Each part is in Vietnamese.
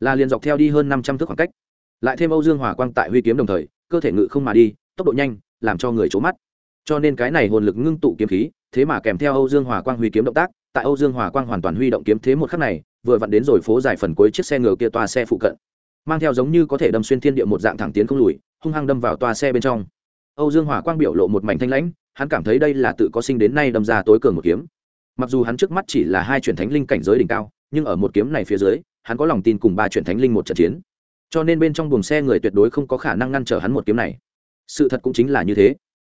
là liền dọc theo đi hơn năm trăm thước khoảng cách, lại thêm âu dương hòa quang tại huy kiếm đồng thời, cơ thể ngự không mà đi, tốc độ nhanh, làm cho người trố mắt. Cho nên cái này hồn lực ngưng tụ kiếm khí, thế mà kèm theo âu dương hòa quang huy kiếm động tác, tại âu dương hòa quang hoàn toàn huy động kiếm thế một khắc này, vừa vặn đến rồi phố dài phần cuối chiếc xe ngựa kia toa xe phụ cận. Mang theo giống như có thể đâm xuyên thiên địa một dạng thẳng tiến không lùi, hung hăng đâm vào toa xe bên trong. Âu dương hòa quang biểu lộ một mảnh thanh lãnh, hắn cảm thấy đây là tự có sinh đến nay đâm ra tối cường một kiếm. Mặc dù hắn trước mắt chỉ là hai chuyển thánh linh cảnh giới đỉnh cao, nhưng ở một kiếm này phía dưới hắn có lòng tin cùng ba chuyện thánh linh một trận chiến. Cho nên bên trong buồng xe người tuyệt đối không có khả năng ngăn trở hắn một kiếm này. Sự thật cũng chính là như thế.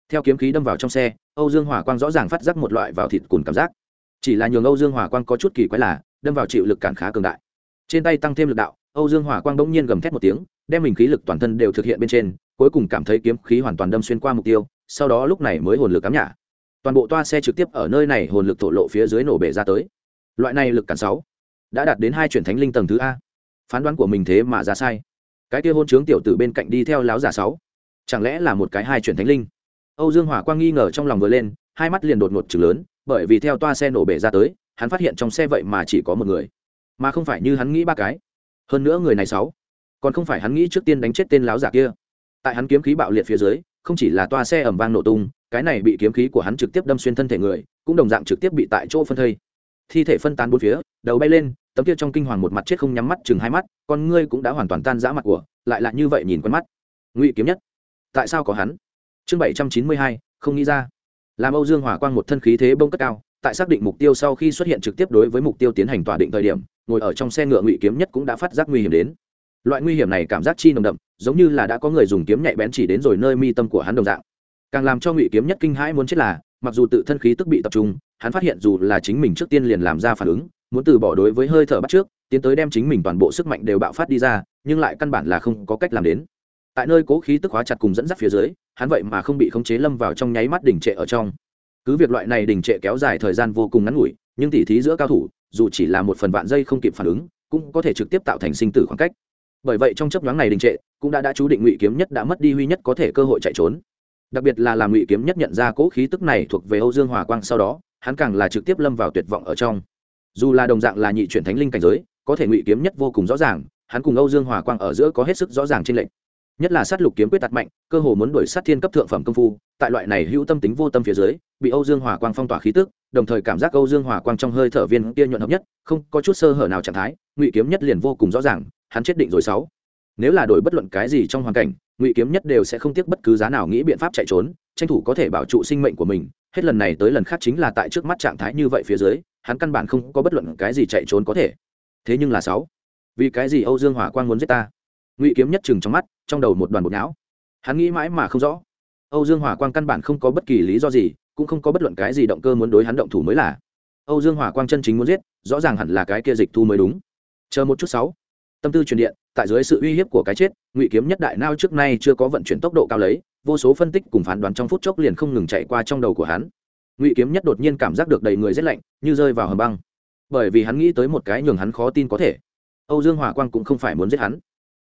Theo kiếm khí đâm vào trong xe, âu dương hòa quang rõ ràng phát giác một loại vào thịt cùn cảm giác. Chỉ là nhường âu dương hòa quang có chút kỳ quái là, đâm vào chịu lực cản khá cường đại. Trên tay tăng thêm lực đạo, âu dương hòa quang bỗng nhiên gầm thét một tiếng, đem mình khí lực toàn thân đều thực hiện bên trên, cuối cùng cảm thấy kiếm khí hoàn toàn đâm xuyên qua mục tiêu, sau đó lúc này mới hồn lực cắm nhả. Toàn bộ toa xe trực tiếp ở nơi này hồn lực thổ lộ phía dưới nổ bể ra tới. Loại này lực cản sáu đã đạt đến hai chuyển thánh linh tầng thứ a. Phán đoán của mình thế mà ra sai. Cái kia hôn trướng tiểu tử bên cạnh đi theo láo giả sáu. Chẳng lẽ là một cái hai chuyển thánh linh? Âu dương hỏa quang nghi ngờ trong lòng vừa lên, hai mắt liền đột ngột chừng lớn, bởi vì theo toa xe nổ bể ra tới, hắn phát hiện trong xe vậy mà chỉ có một người. Mà không phải như hắn nghĩ ba cái. Hơn nữa người này sáu. Còn không phải hắn nghĩ trước tiên đánh chết tên láo giả kia. Tại hắn kiếm khí bạo liệt phía dưới, không chỉ là toa xe ẩm vang nổ tung, cái này bị kiếm khí của hắn trực tiếp đâm xuyên thân thể người, cũng đồng dạng trực tiếp bị tại chỗ phân thây. Thi thể phân tán bốn phía, đầu bay lên tấm kia trong kinh hoàng một mặt chết không nhắm mắt chừng hai mắt, con ngươi cũng đã hoàn toàn tan rã mặt của, lại là như vậy nhìn quen mắt. Ngụy kiếm nhất, tại sao có hắn? Chương bảy trăm chín mươi hai, không nghĩ ra. Làm âu dương hỏa quang một thân khí thế bông cất cao, tại xác định mục tiêu sau khi xuất hiện trực tiếp đối với mục tiêu tiến hành tỏa định thời điểm, ngồi ở trong xe ngựa ngụy kiếm nhất cũng đã phát giác nguy hiểm đến. Loại nguy hiểm này cảm giác chi nồng đậm, giống như là đã có người dùng kiếm nhạy bén chỉ đến rồi nơi mi tâm của hắn đồng dạng. Càng làm cho ngụy kiếm nhất kinh hãi muốn chết là, mặc dù tự thân khí tức bị tập trung, hắn phát hiện dù là chính mình trước tiên liền làm ra phản ứng muốn từ bỏ đối với hơi thở bắt trước, tiến tới đem chính mình toàn bộ sức mạnh đều bạo phát đi ra, nhưng lại căn bản là không có cách làm đến. Tại nơi cố khí tức hóa chặt cùng dẫn dắt phía dưới, hắn vậy mà không bị khống chế lâm vào trong nháy mắt đỉnh trệ ở trong. Cứ việc loại này đỉnh trệ kéo dài thời gian vô cùng ngắn ngủi, nhưng tỉ thí giữa cao thủ, dù chỉ là một phần vạn giây không kịp phản ứng, cũng có thể trực tiếp tạo thành sinh tử khoảng cách. Bởi vậy trong chấp nhoáng này đình trệ, cũng đã đã chú định ngụy kiếm nhất đã mất đi huy nhất có thể cơ hội chạy trốn. Đặc biệt là làm ngụy kiếm nhất nhận ra cỗ khí tức này thuộc về âu dương hòa quang sau đó, hắn càng là trực tiếp lâm vào tuyệt vọng ở trong dù là đồng dạng là nhị chuyển thánh linh cảnh giới, có thể ngụy kiếm nhất vô cùng rõ ràng, hắn cùng âu dương hòa quang ở giữa có hết sức rõ ràng trên lệnh nhất là sát lục kiếm quyết tạt mạnh, cơ hồ muốn đuổi sát thiên cấp thượng phẩm công phu, tại loại này hữu tâm tính vô tâm phía dưới, bị âu dương hòa quang phong tỏa khí tức, đồng thời cảm giác âu dương hòa quang trong hơi thở viên kia nhuận hợp nhất, không có chút sơ hở nào trạng thái, ngụy kiếm nhất liền vô cùng rõ ràng, hắn chết định rồi sáu. Nếu là đổi bất luận cái gì trong hoàn cảnh, ngụy kiếm nhất đều sẽ không tiếc bất cứ giá nào nghĩ biện pháp chạy trốn, tranh thủ có thể bảo trụ sinh mệnh của mình, hết lần này tới lần khác chính là tại trước mắt trạng thái như vậy phía dưới hắn căn bản không có bất luận cái gì chạy trốn có thể. Thế nhưng là sáu. Vì cái gì âu dương hỏa quang muốn giết ta? Ngụy kiếm nhất chừng trong mắt, trong đầu một đoàn bột não. Hắn nghĩ mãi mà không rõ. Âu dương hỏa quang căn bản không có bất kỳ lý do gì, cũng không có bất luận cái gì động cơ muốn đối hắn động thủ mới là. Âu dương hỏa quang chân chính muốn giết, rõ ràng hẳn là cái kia dịch thu mới đúng. Chờ một chút sáu. Tâm tư truyền điện, tại dưới sự uy hiếp của cái chết, ngụy kiếm nhất đại nao trước nay chưa có vận chuyển tốc độ cao lấy, vô số phân tích cùng phán đoán trong phút chốc liền không ngừng chạy qua trong đầu của hắn ngụy kiếm nhất đột nhiên cảm giác được đầy người rét lạnh, như rơi vào hầm băng. Bởi vì hắn nghĩ tới một cái nhường hắn khó tin có thể. Âu dương Hòa quang cũng không phải muốn giết hắn.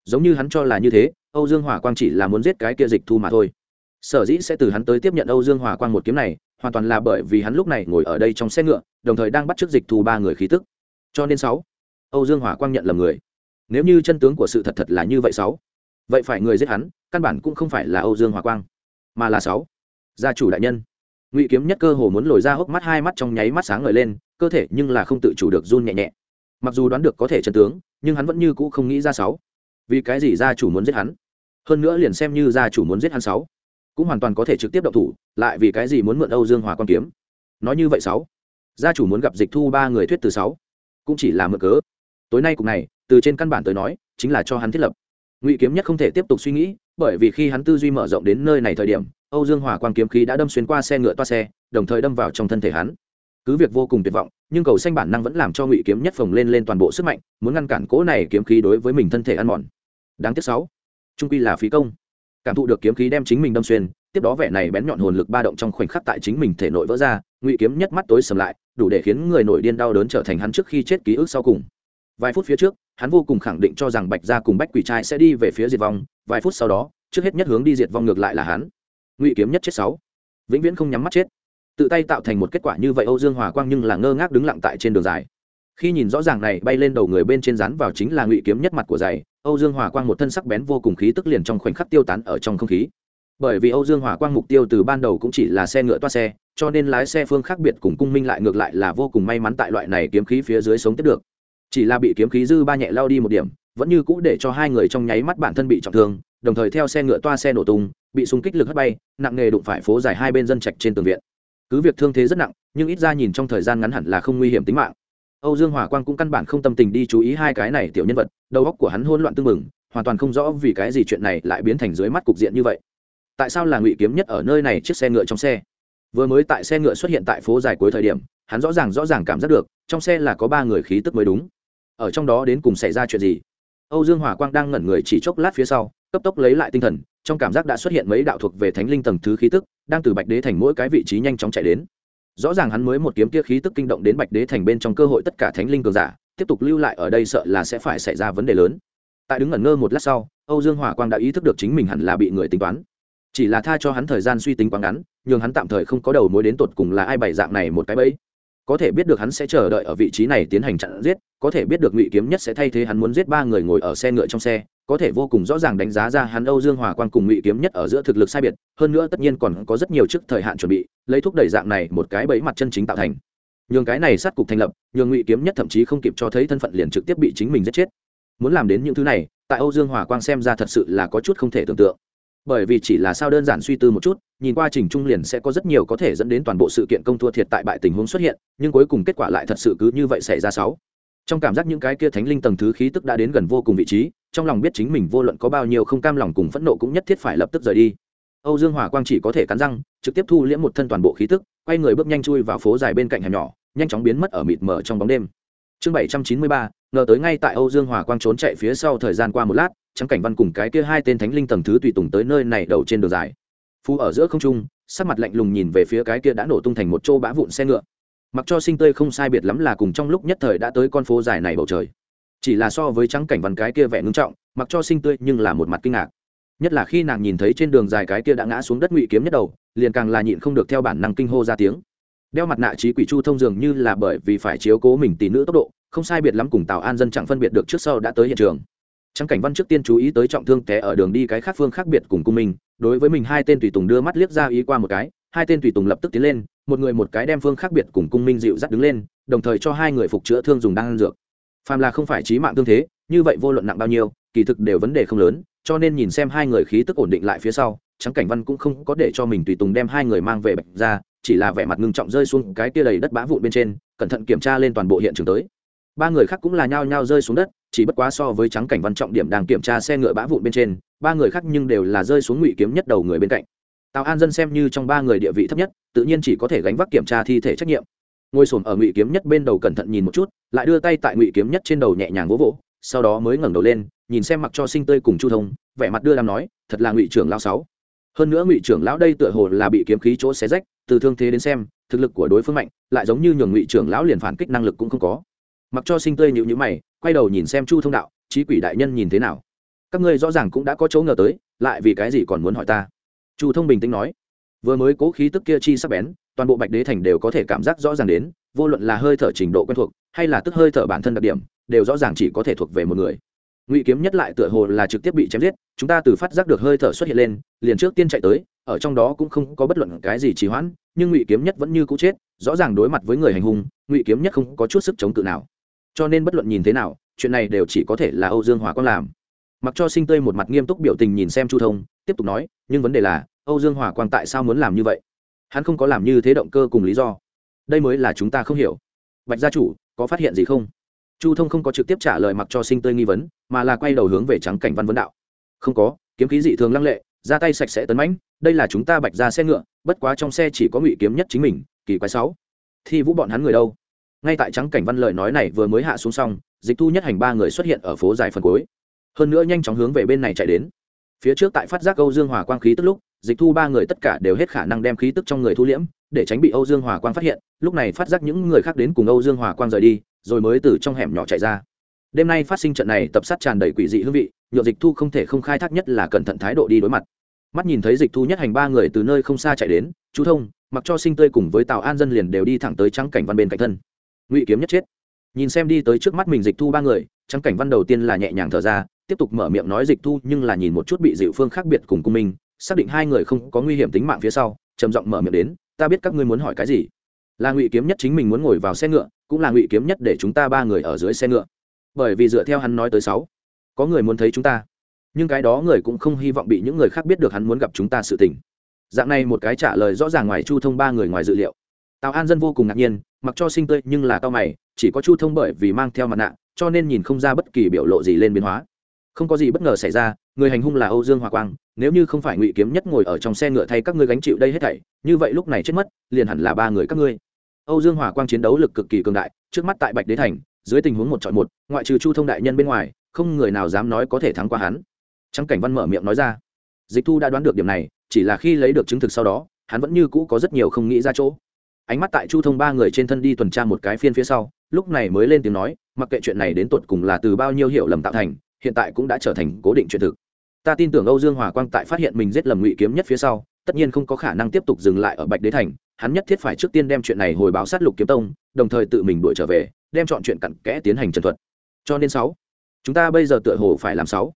Giống như hắn cho là như thế, âu dương Hòa quang chỉ là muốn giết cái kia dịch thu mà thôi. Sở dĩ sẽ từ hắn tới tiếp nhận âu dương Hòa quang một kiếm này, hoàn toàn là bởi vì hắn lúc này ngồi ở đây trong xe ngựa, đồng thời đang bắt t r ư ớ c dịch thu ba người khí tức. Cho nên sáu, âu dương Hòa quang nhận lầm người. Nếu như chân tướng của sự thật thật là như vậy sáu, vậy phải người giết hắn, căn bản cũng không phải là âu dương hòa quang, mà là sáu gia chủ đại nhân ngụy kiếm nhất cơ hồ muốn lồi ra hốc mắt hai mắt trong nháy mắt sáng ngời lên, cơ thể nhưng là không tự chủ được run nhẹ nhẹ. Mặc dù đoán được có thể chân tướng, nhưng hắn vẫn như cũ không nghĩ ra sáu. Vì cái gì gia chủ muốn giết hắn? Hơn nữa liền xem như gia chủ muốn giết hắn sáu, cũng hoàn toàn có thể trực tiếp động thủ, lại vì cái gì muốn mượn âu dương hòa quan kiếm? Nói như vậy sáu, gia chủ muốn gặp dịch thu ba người thuyết từ sáu, cũng chỉ là mượn cớ. Tối nay cùng này, từ trên căn bản tới nói, chính là cho hắn thiết lập. Ngụy kiếm nhất không thể tiếp tục suy nghĩ, bởi vì khi hắn tư duy mở rộng đến nơi này thời điểm âu dương hòa quang kiếm khí đã đâm xuyên qua xe ngựa toa xe, đồng thời đâm vào trong thân thể hắn. Cứ việc vô cùng tuyệt vọng, nhưng cầu xanh bản năng vẫn làm cho ngụy kiếm nhất phồng lên lên toàn bộ sức mạnh, muốn ngăn cản cỗ này kiếm khí đối với mình thân thể ăn mòn. Đáng tiếc sáu. Trung quy là phí công. Cảm thụ được kiếm khí đem chính mình đâm xuyên, tiếp đó vẻ này bén nhọn hồn lực ba động trong khoảnh khắc tại chính mình thể nội vỡ ra, ngụy kiếm nhất mắt tối sầm lại, đủ để khiến người nổi điên đau đớn trở thành hắn trước khi chết ký ức sau cùng. Vài phút phía trước, hắn vô cùng khẳng định cho rằng bạch gia cùng bách quỷ trai sẽ đi về phía diệt vong, vài phút sau đó, trước hết nhất hướng đi diệt vong ngược lại là hắn ngụy kiếm nhất chết sáu. Vĩnh viễn không nhắm mắt chết. Tự tay tạo thành một kết quả như vậy, âu dương hòa quang nhưng là ngơ ngác đứng lặng tại trên đường dài. Khi nhìn rõ ràng này, bay lên đầu người bên trên rán vào chính là ngụy kiếm nhất mặt của giày, âu dương hòa quang một thân sắc bén vô cùng khí tức liền trong khoảnh khắc tiêu tán ở trong không khí. Bởi vì âu dương hòa quang mục tiêu từ ban đầu cũng chỉ là xe ngựa toa xe, cho nên lái xe phương khác biệt cùng cung minh lại ngược lại là vô cùng may mắn tại loại này kiếm khí phía dưới sống tiếp được. Chỉ là bị kiếm khí dư ba nhẹ lao đi một điểm, vẫn như cũ để cho hai người trong nháy mắt bản thân bị trọng thương đồng thời theo xe ngựa toa xe nổ tung, bị xung kích lực hất bay, nặng nghề đụng phải phố dài hai bên dân trạch trên tường viện. Cứ việc thương thế rất nặng, nhưng ít ra nhìn trong thời gian ngắn hẳn là không nguy hiểm tính mạng. Âu dương hòa quang cũng căn bản không tâm tình đi chú ý hai cái này tiểu nhân vật, đầu óc của hắn hỗn loạn tương mừng hoàn toàn không rõ vì cái gì chuyện này lại biến thành dưới mắt cục diện như vậy. Tại sao là ngụy kiếm nhất ở nơi này chiếc xe ngựa trong xe? Vừa mới tại xe ngựa xuất hiện tại phố dài cuối thời điểm, hắn rõ ràng rõ ràng cảm giác được, trong xe là có ba người khí tức mới đúng. Ở trong đó đến cùng xảy ra chuyện gì? Âu dương hòa quang đang ngẩn người chỉ chốc lát phía sau cấp tốc lấy lại tinh thần, trong cảm giác đã xuất hiện mấy đạo thuộc về thánh linh tầng thứ khí tức, đang từ bạch đế thành mỗi cái vị trí nhanh chóng chạy đến. Rõ ràng hắn mới một kiếm kia khí tức kinh động đến bạch đế thành bên trong cơ hội tất cả thánh linh cường giả, tiếp tục lưu lại ở đây sợ là sẽ phải xảy ra vấn đề lớn. Tại đứng ngẩn ngơ một lát sau, âu dương hòa quang đã ý thức được chính mình hẳn là bị người tính toán. Chỉ là tha cho hắn thời gian suy tính quá ngắn nhưng hắn tạm thời không có đầu mối đến tột cùng là ai bày dạng này một cái bẫy có thể biết được hắn sẽ chờ đợi ở vị trí này tiến hành chặn giết, có thể biết được ngụy kiếm nhất sẽ thay thế hắn muốn giết ba người ngồi ở xe ngựa trong xe, có thể vô cùng rõ ràng đánh giá ra hắn âu dương hòa quan cùng ngụy kiếm nhất ở giữa thực lực sai biệt, hơn nữa tất nhiên còn có rất nhiều trước thời hạn chuẩn bị, lấy thúc đẩy dạng này một cái bẫy mặt chân chính tạo thành. Nhường cái này sát cục thành lập, nhường ngụy kiếm nhất thậm chí không kịp cho thấy thân phận liền trực tiếp bị chính mình giết chết. Muốn làm đến những thứ này, tại âu dương hòa quang xem ra thật sự là có chút không thể tưởng tượng bởi vì chỉ là sao đơn giản suy tư một chút, nhìn qua trình trung liền sẽ có rất nhiều có thể dẫn đến toàn bộ sự kiện công thua thiệt tại bại tình huống xuất hiện, nhưng cuối cùng kết quả lại thật sự cứ như vậy xảy ra sáu. Trong cảm giác những cái kia thánh linh tầng thứ khí tức đã đến gần vô cùng vị trí, trong lòng biết chính mình vô luận có bao nhiêu không cam lòng cùng phẫn nộ cũng nhất thiết phải lập tức rời đi. Âu dương hỏa quang chỉ có thể cắn răng, trực tiếp thu liễm một thân toàn bộ khí tức, quay người bước nhanh chui vào phố dài bên cạnh hẻm nhỏ, nhanh chóng biến mất ở mịt mờ trong bóng đêm. Chương bảy trăm chín mươi ba, ngờ tới ngay tại âu dương hòa quang trốn chạy phía sau thời gian qua một lát trắng cảnh văn cùng cái kia hai tên thánh linh tầng thứ tùy tùng tới nơi này đầu trên đường dài. Phú ở giữa không trung, sắc mặt lạnh lùng nhìn về phía cái kia đã nổ tung thành một chỗ bã vụn xe ngựa. Mặc cho sinh tươi không sai biệt lắm là cùng trong lúc nhất thời đã tới con phố dài này bầu trời. Chỉ là so với trắng cảnh văn cái kia vẻ ngưng trọng, mặc cho sinh tươi nhưng là một mặt kinh ngạc. Nhất là khi nàng nhìn thấy trên đường dài cái kia đã ngã xuống đất ngụy kiếm nhất đầu, liền càng là nhịn không được theo bản năng kinh hô ra tiếng. Đeo mặt nạ trí quỷ chu thông dường như là bởi vì phải chiếu cố mình tỷ nữ tốc độ, không sai biệt lắm cùng tào an dân chẳng phân biệt được trước sau đã tới hiện trường. Trắng cảnh văn trước tiên chú ý tới trọng thương té ở đường đi cái khác phương khác biệt cùng cung mình đối với mình hai tên tùy tùng đưa mắt liếc ra ý qua một cái, hai tên tùy tùng lập tức tiến lên, một người một cái đem phương khác biệt cùng cung minh dịu dắt đứng lên, đồng thời cho hai người phục chữa thương dùng đan dược. Phàm là không phải trí mạng thương thế, như vậy vô luận nặng bao nhiêu, kỳ thực đều vấn đề không lớn, cho nên nhìn xem hai người khí tức ổn định lại phía sau, trắng cảnh văn cũng không có để cho mình tùy tùng đem hai người mang về bệnh ra, chỉ là vẻ mặt ngưng trọng rơi xuống cái kia đầy đất bã vụn bên trên, cẩn thận kiểm tra lên toàn bộ hiện trường tới. Ba người khác cũng là nhao nhao rơi xuống đất chỉ bất quá so với trắng cảnh văn trọng điểm đang kiểm tra xe ngựa bã vụn bên trên, ba người khác nhưng đều là rơi xuống ngụy kiếm nhất đầu người bên cạnh. Tào an dân xem như trong ba người địa vị thấp nhất, tự nhiên chỉ có thể gánh vác kiểm tra thi thể trách nhiệm. Ngồi s ở ngụy kiếm nhất bên đầu cẩn thận nhìn một chút, lại đưa tay tại ngụy kiếm nhất trên đầu nhẹ nhàng vỗ vỗ, sau đó mới ngẩng đầu lên, nhìn xem mặc cho sinh tươi cùng chu thông, vẻ mặt đưa làm nói, thật là ngụy trưởng lão sáu. Hơn nữa ngụy trưởng lão đây tựa hồ là bị kiếm khí chỗ xé rách, từ thương thế đến xem, thực lực của đối phương mạnh, lại giống như nhường ngụy trưởng lão liền phản kích năng lực cũng không có. Mặc cho sinh tươi nhịu nhữ mày quay đầu nhìn xem chu thông đạo trí quỷ đại nhân nhìn thế nào? Các ngươi rõ ràng cũng đã có chỗ ngờ tới, lại vì cái gì còn muốn hỏi ta? Chu thông bình tĩnh nói, vừa mới cố khí tức kia chi sắp bén, toàn bộ bạch đế thành đều có thể cảm giác rõ ràng đến, vô luận là hơi thở trình độ quen thuộc, hay là tức hơi thở bản thân đặc điểm, đều rõ ràng chỉ có thể thuộc về một người. Ngụy kiếm nhất lại tựa hồ là trực tiếp bị chém giết, chúng ta từ phát giác được hơi thở xuất hiện lên, liền trước tiên chạy tới, ở trong đó cũng không có bất luận cái gì trì hoãn, nhưng ngụy kiếm nhất vẫn như cũ chết, rõ ràng đối mặt với người hành hung, ngụy kiếm nhất không có chút sức chống cự nào cho nên bất luận nhìn thế nào, chuyện này đều chỉ có thể là âu dương hòa quang làm. Mặc cho sinh tươi một mặt nghiêm túc biểu tình nhìn xem chu thông, tiếp tục nói, nhưng vấn đề là, âu dương hòa quang tại sao muốn làm như vậy? Hắn không có làm như thế động cơ cùng lý do. Đây mới là chúng ta không hiểu. Bạch gia chủ, có phát hiện gì không? Chu thông không có trực tiếp trả lời mặc cho sinh tươi nghi vấn, mà là quay đầu hướng về trắng cảnh văn vấn đạo. Không có, kiếm khí dị thường lăng lệ, ra tay sạch sẽ tấn mãnh, đây là chúng ta bạch ra xe ngựa, bất quá trong xe chỉ có ngụy kiếm nhất chính mình, kỳ quái sáu. Thi vũ bọn hắn người đâu? Ngay tại trắng cảnh văn lời nói này vừa mới hạ xuống xong, dịch thu nhất hành ba người xuất hiện ở phố dài phần cuối. Hơn nữa nhanh chóng hướng về bên này chạy đến. Phía trước tại phát giác âu dương hòa quang khí tức lúc, dịch thu ba người tất cả đều hết khả năng đem khí tức trong người thu liễm, để tránh bị âu dương hòa quang phát hiện. Lúc này phát giác những người khác đến cùng âu dương hòa quang rời đi, rồi mới từ trong hẻm nhỏ chạy ra. Đêm nay phát sinh trận này tập sát tràn đầy quỷ dị hương vị nhựa dịch thu không thể không khai thác nhất là cẩn thận thái độ đi đối mặt. Mắt nhìn thấy dịch thu nhất hành ba người từ nơi không xa chạy đến, chú thông, mặc cho sinh tươi cùng với tào an dân liền đều đi thẳng tới trắng cảnh văn bên cạnh thân ngụy kiếm nhất chết. Nhìn xem đi tới trước mắt mình dịch thu ba người trắng cảnh văn đầu tiên là nhẹ nhàng thở ra, tiếp tục mở miệng nói dịch thu nhưng là nhìn một chút bị dịu phương khác biệt cùng cung minh, xác định hai người không có nguy hiểm tính mạng phía sau, trầm giọng mở miệng đến, ta biết các ngươi muốn hỏi cái gì? Là ngụy kiếm nhất chính mình muốn ngồi vào xe ngựa, cũng là ngụy kiếm nhất để chúng ta ba người ở dưới xe ngựa. Bởi vì dựa theo hắn nói tới sáu, có người muốn thấy chúng ta, nhưng cái đó người cũng không hy vọng bị những người khác biết được hắn muốn gặp chúng ta sự tình. Dạng này một cái trả lời rõ ràng ngoài chu thông ba người ngoài dự liệu tào an dân vô cùng ngạc nhiên, mặc cho sinh tươi nhưng là cao mày, chỉ có chu thông bởi vì mang theo mặt nạ, cho nên nhìn không ra bất kỳ biểu lộ gì lên biến hóa. Không có gì bất ngờ xảy ra, người hành hung là âu dương hòa quang, nếu như không phải ngụy kiếm nhất ngồi ở trong xe ngựa thay các ngươi gánh chịu đây hết thảy, như vậy lúc này chết mất, liền hẳn là ba người các ngươi. Âu dương hòa quang chiến đấu lực cực kỳ cường đại, trước mắt tại bạch đế thành, dưới tình huống một chọn một, ngoại trừ chu thông đại nhân bên ngoài, không người nào dám nói có thể thắng qua hắn. Trắng cảnh văn mở miệng nói ra. Dịch thu đã đoán được điểm này, chỉ là khi lấy được chứng thực sau đó, hắn vẫn như cũ có rất nhiều không nghĩ ra chỗ ánh mắt tại chu thông ba người trên thân đi tuần tra một cái phiên phía sau, lúc này mới lên tiếng nói, mặc kệ chuyện này đến tột cùng là từ bao nhiêu hiểu lầm tạo thành, hiện tại cũng đã trở thành cố định chuyện thực. Ta tin tưởng âu dương hòa quang tại phát hiện mình giết lầm ngụy kiếm nhất phía sau, tất nhiên không có khả năng tiếp tục dừng lại ở bạch đế thành, hắn nhất thiết phải trước tiên đem chuyện này hồi báo sát lục kiếm tông, đồng thời tự mình đuổi trở về, đem chọn chuyện cặn kẽ tiến hành trần thuật. Cho nên sáu, chúng ta bây giờ tựa hồ phải làm sáu,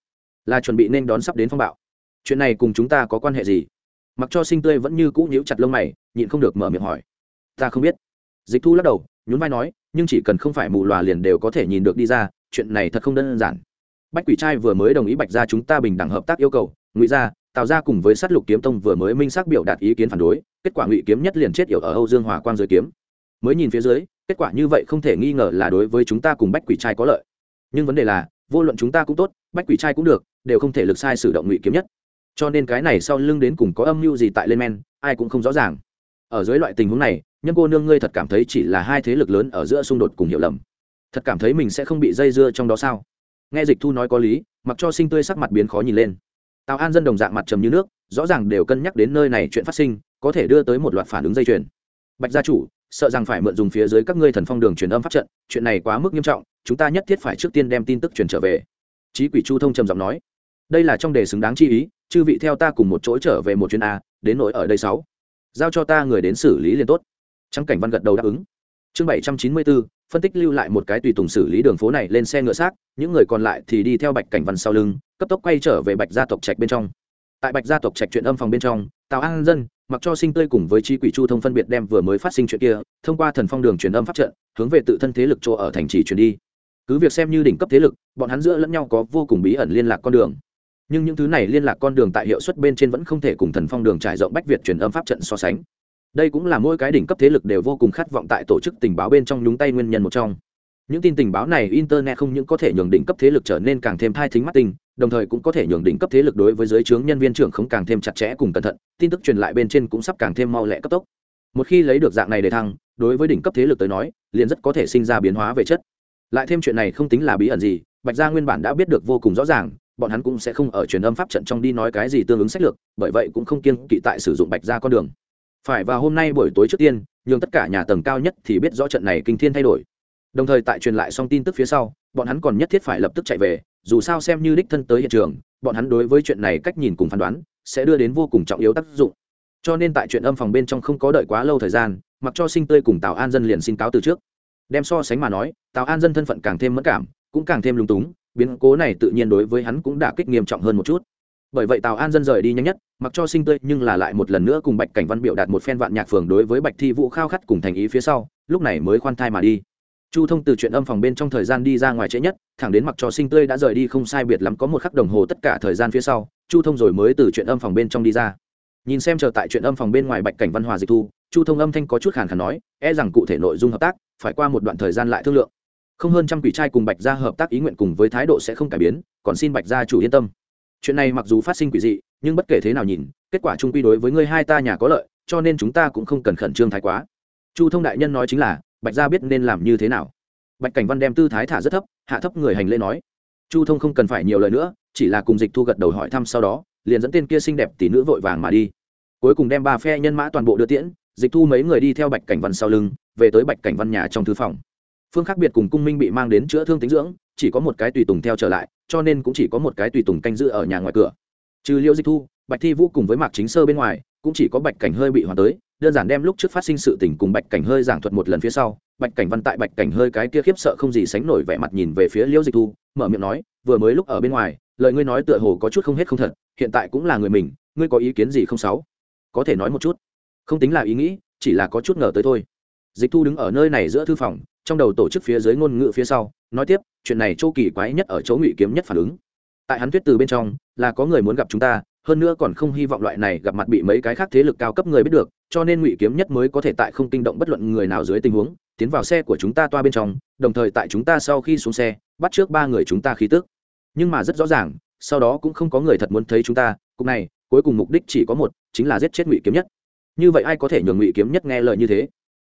là chuẩn bị nên đón sắp đến phong bạo. Chuyện này cùng chúng ta có quan hệ gì? Mặc cho sinh tươi vẫn như cũ nhíu chặt lông mày, nhịn không được mở miệng hỏi ta không biết. Dịch thu lắc đầu, nhún vai nói, nhưng chỉ cần không phải mù lòa liền đều có thể nhìn được đi ra, chuyện này thật không đơn giản. Bách quỷ trai vừa mới đồng ý bạch ra chúng ta bình đẳng hợp tác yêu cầu, ngụy gia tạo ra cùng với sát lục kiếm tông vừa mới minh xác biểu đạt ý kiến phản đối, kết quả ngụy kiếm nhất liền chết yểu ở âu dương hòa quang dưới kiếm. Mới nhìn phía dưới, kết quả như vậy không thể nghi ngờ là đối với chúng ta cùng bách quỷ trai có lợi. Nhưng vấn đề là, vô luận chúng ta cũng tốt, bách quỷ trai cũng được, đều không thể lực sai sử động ngụy kiếm nhất. Cho nên cái này sau lưng đến cùng có âm mưu gì tại lên men, ai cũng không rõ ràng. Ở dưới loại tình huống này nhân cô nương ngươi thật cảm thấy chỉ là hai thế lực lớn ở giữa xung đột cùng hiểu lầm. Thật cảm thấy mình sẽ không bị dây dưa trong đó sao? Nghe dịch thu nói có lý, mặc cho sinh tươi sắc mặt biến khó nhìn lên. Tào an dân đồng dạng mặt trầm như nước, rõ ràng đều cân nhắc đến nơi này chuyện phát sinh, có thể đưa tới một loạt phản ứng dây chuyền. Bạch gia chủ, sợ rằng phải mượn dùng phía dưới các ngươi thần phong đường truyền âm pháp trận, chuyện này quá mức nghiêm trọng, chúng ta nhất thiết phải trước tiên đem tin tức truyền trở về. Chí quỷ chu thông trầm giọng nói. Đây là trong đề xứng đáng chi ý, chư vị theo ta cùng một chỗ trở về một chuyến a, đến nỗi ở đây sáu. Giao cho ta người đến xử lý liền tốt trắng cảnh văn gật đầu đáp ứng. Chương bảy trăm chín mươi bốn, phân tích lưu lại một cái tùy tùng xử lý đường phố này lên xe ngựa xác, những người còn lại thì đi theo bạch cảnh văn sau lưng, cấp tốc quay trở về bạch gia tộc trạch bên trong. Tại bạch gia tộc trạch chuyện âm phòng bên trong, tào an dân, mặc cho sinh tươi cùng với chi quỷ chu thông phân biệt đem vừa mới phát sinh chuyện kia, thông qua thần phong đường truyền âm pháp trận, hướng về tự thân thế lực chỗ ở thành trì truyền đi. Cứ việc xem như đỉnh cấp thế lực, bọn hắn giữa lẫn nhau có vô cùng bí ẩn liên lạc con đường. Nhưng những thứ này liên lạc con đường tại hiệu suất bên trên vẫn không thể cùng thần phong đường trải rộng bách việt truyền âm pháp trận so sánh đây cũng là mỗi cái đỉnh cấp thế lực đều vô cùng khát vọng tại tổ chức tình báo bên trong nhúng tay nguyên nhân một trong. Những tin tình báo này internet không những có thể nhường đỉnh cấp thế lực trở nên càng thêm thai thính mắt tình đồng thời cũng có thể nhường đỉnh cấp thế lực đối với giới trướng nhân viên trưởng không càng thêm chặt chẽ cùng cẩn thận, tin tức truyền lại bên trên cũng sắp càng thêm mau lẹ cấp tốc. Một khi lấy được dạng này để thăng, đối với đỉnh cấp thế lực tới nói, liền rất có thể sinh ra biến hóa về chất. Lại thêm chuyện này không tính là bí ẩn gì, bạch gia nguyên bản đã biết được vô cùng rõ ràng, bọn hắn cũng sẽ không ở truyền âm pháp trận trong đi nói cái gì tương ứng sách lược, bởi vậy cũng không kiên kỵ tại sử dụng bạch gia con đường phải vào hôm nay buổi tối trước tiên, nhường tất cả nhà tầng cao nhất thì biết rõ trận này kinh thiên thay đổi. Đồng thời tại truyền lại xong tin tức phía sau, bọn hắn còn nhất thiết phải lập tức chạy về, dù sao xem như đích thân tới hiện trường, bọn hắn đối với chuyện này cách nhìn cùng phán đoán, sẽ đưa đến vô cùng trọng yếu tác dụng. Cho nên tại chuyện âm phòng bên trong không có đợi quá lâu thời gian, mặc cho sinh tươi cùng tào an dân liền xin cáo từ trước. Đem so sánh mà nói, tào an dân thân phận càng thêm mất cảm, cũng càng thêm lung túng, biến cố này tự nhiên đối với hắn cũng đã kích nghiêm trọng hơn một chút bởi vậy tào an dân rời đi nhanh nhất, mặc cho sinh tươi, nhưng là lại một lần nữa cùng bạch cảnh văn biểu đạt một phen vạn nhạc phường đối với bạch thi vũ khao khát cùng thành ý phía sau, lúc này mới khoan thai mà đi. Chu thông từ chuyện âm phòng bên trong thời gian đi ra ngoài trễ nhất, thẳng đến mặc cho sinh tươi đã rời đi không sai biệt lắm có một khắc đồng hồ tất cả thời gian phía sau, chu thông rồi mới từ chuyện âm phòng bên trong đi ra. Nhìn xem chờ tại chuyện âm phòng bên ngoài bạch cảnh văn hòa dịch thu, chu thông âm thanh có chút khàn khàn nói e rằng cụ thể nội dung hợp tác, phải qua một đoạn thời gian lại thương lượng. Không hơn trăm quỷ trai cùng bạch gia hợp tác ý nguyện cùng với thái độ sẽ không cải biến, còn xin bạch gia chủ yên tâm chuyện này mặc dù phát sinh quỷ dị, nhưng bất kể thế nào nhìn, kết quả trung quy đối với ngươi hai ta nhà có lợi, cho nên chúng ta cũng không cần khẩn trương thái quá. Chu thông đại nhân nói chính là, bạch gia biết nên làm như thế nào. Bạch cảnh văn đem tư thái thả rất thấp, hạ thấp người hành lễ nói. Chu thông không cần phải nhiều lời nữa, chỉ là cùng dịch thu gật đầu hỏi thăm sau đó, liền dẫn tên kia xinh đẹp tỷ nữ vội vàng mà đi. Cuối cùng đem ba phe nhân mã toàn bộ đưa tiễn, dịch thu mấy người đi theo bạch cảnh văn sau lưng, về tới bạch cảnh văn nhà trong thư phòng. Phương khác biệt cùng cung minh bị mang đến chữa thương tính dưỡng, chỉ có một cái tùy tùng theo trở lại cho nên cũng chỉ có một cái tùy tùng canh giữ ở nhà ngoài cửa. Trừ liêu dịch thu, bạch thi vũ cùng với mạc chính sơ bên ngoài, cũng chỉ có bạch cảnh hơi bị hoàn tới, đơn giản đem lúc trước phát sinh sự tình cùng bạch cảnh hơi giảng thuật một lần phía sau, bạch cảnh văn tại bạch cảnh hơi cái kia khiếp sợ không gì sánh nổi vẻ mặt nhìn về phía liễu dịch thu, mở miệng nói, vừa mới lúc ở bên ngoài, lời ngươi nói tựa hồ có chút không hết không thật, hiện tại cũng là người mình, ngươi có ý kiến gì không sáu? Có thể nói một chút. Không tính là ý nghĩ, chỉ là có chút ngờ tới thôi. Dịch thu đứng ở nơi này giữa thư phòng trong đầu tổ chức phía dưới ngôn ngữ phía sau, nói tiếp, chuyện này châu kỳ quái nhất ở chỗ ngụy kiếm nhất phản ứng. Tại hắn thuyết từ bên trong, là có người muốn gặp chúng ta, hơn nữa còn không hy vọng loại này gặp mặt bị mấy cái khác thế lực cao cấp người biết được, cho nên ngụy kiếm nhất mới có thể tại không kinh động bất luận người nào dưới tình huống, tiến vào xe của chúng ta toa bên trong, đồng thời tại chúng ta sau khi xuống xe, bắt trước ba người chúng ta khí tức. Nhưng mà rất rõ ràng, sau đó cũng không có người thật muốn thấy chúng ta cục này, cuối cùng mục đích chỉ có một, chính là giết chết ngụy kiếm nhất. Như vậy ai có thể nhường ngụy kiếm nhất nghe lời như thế?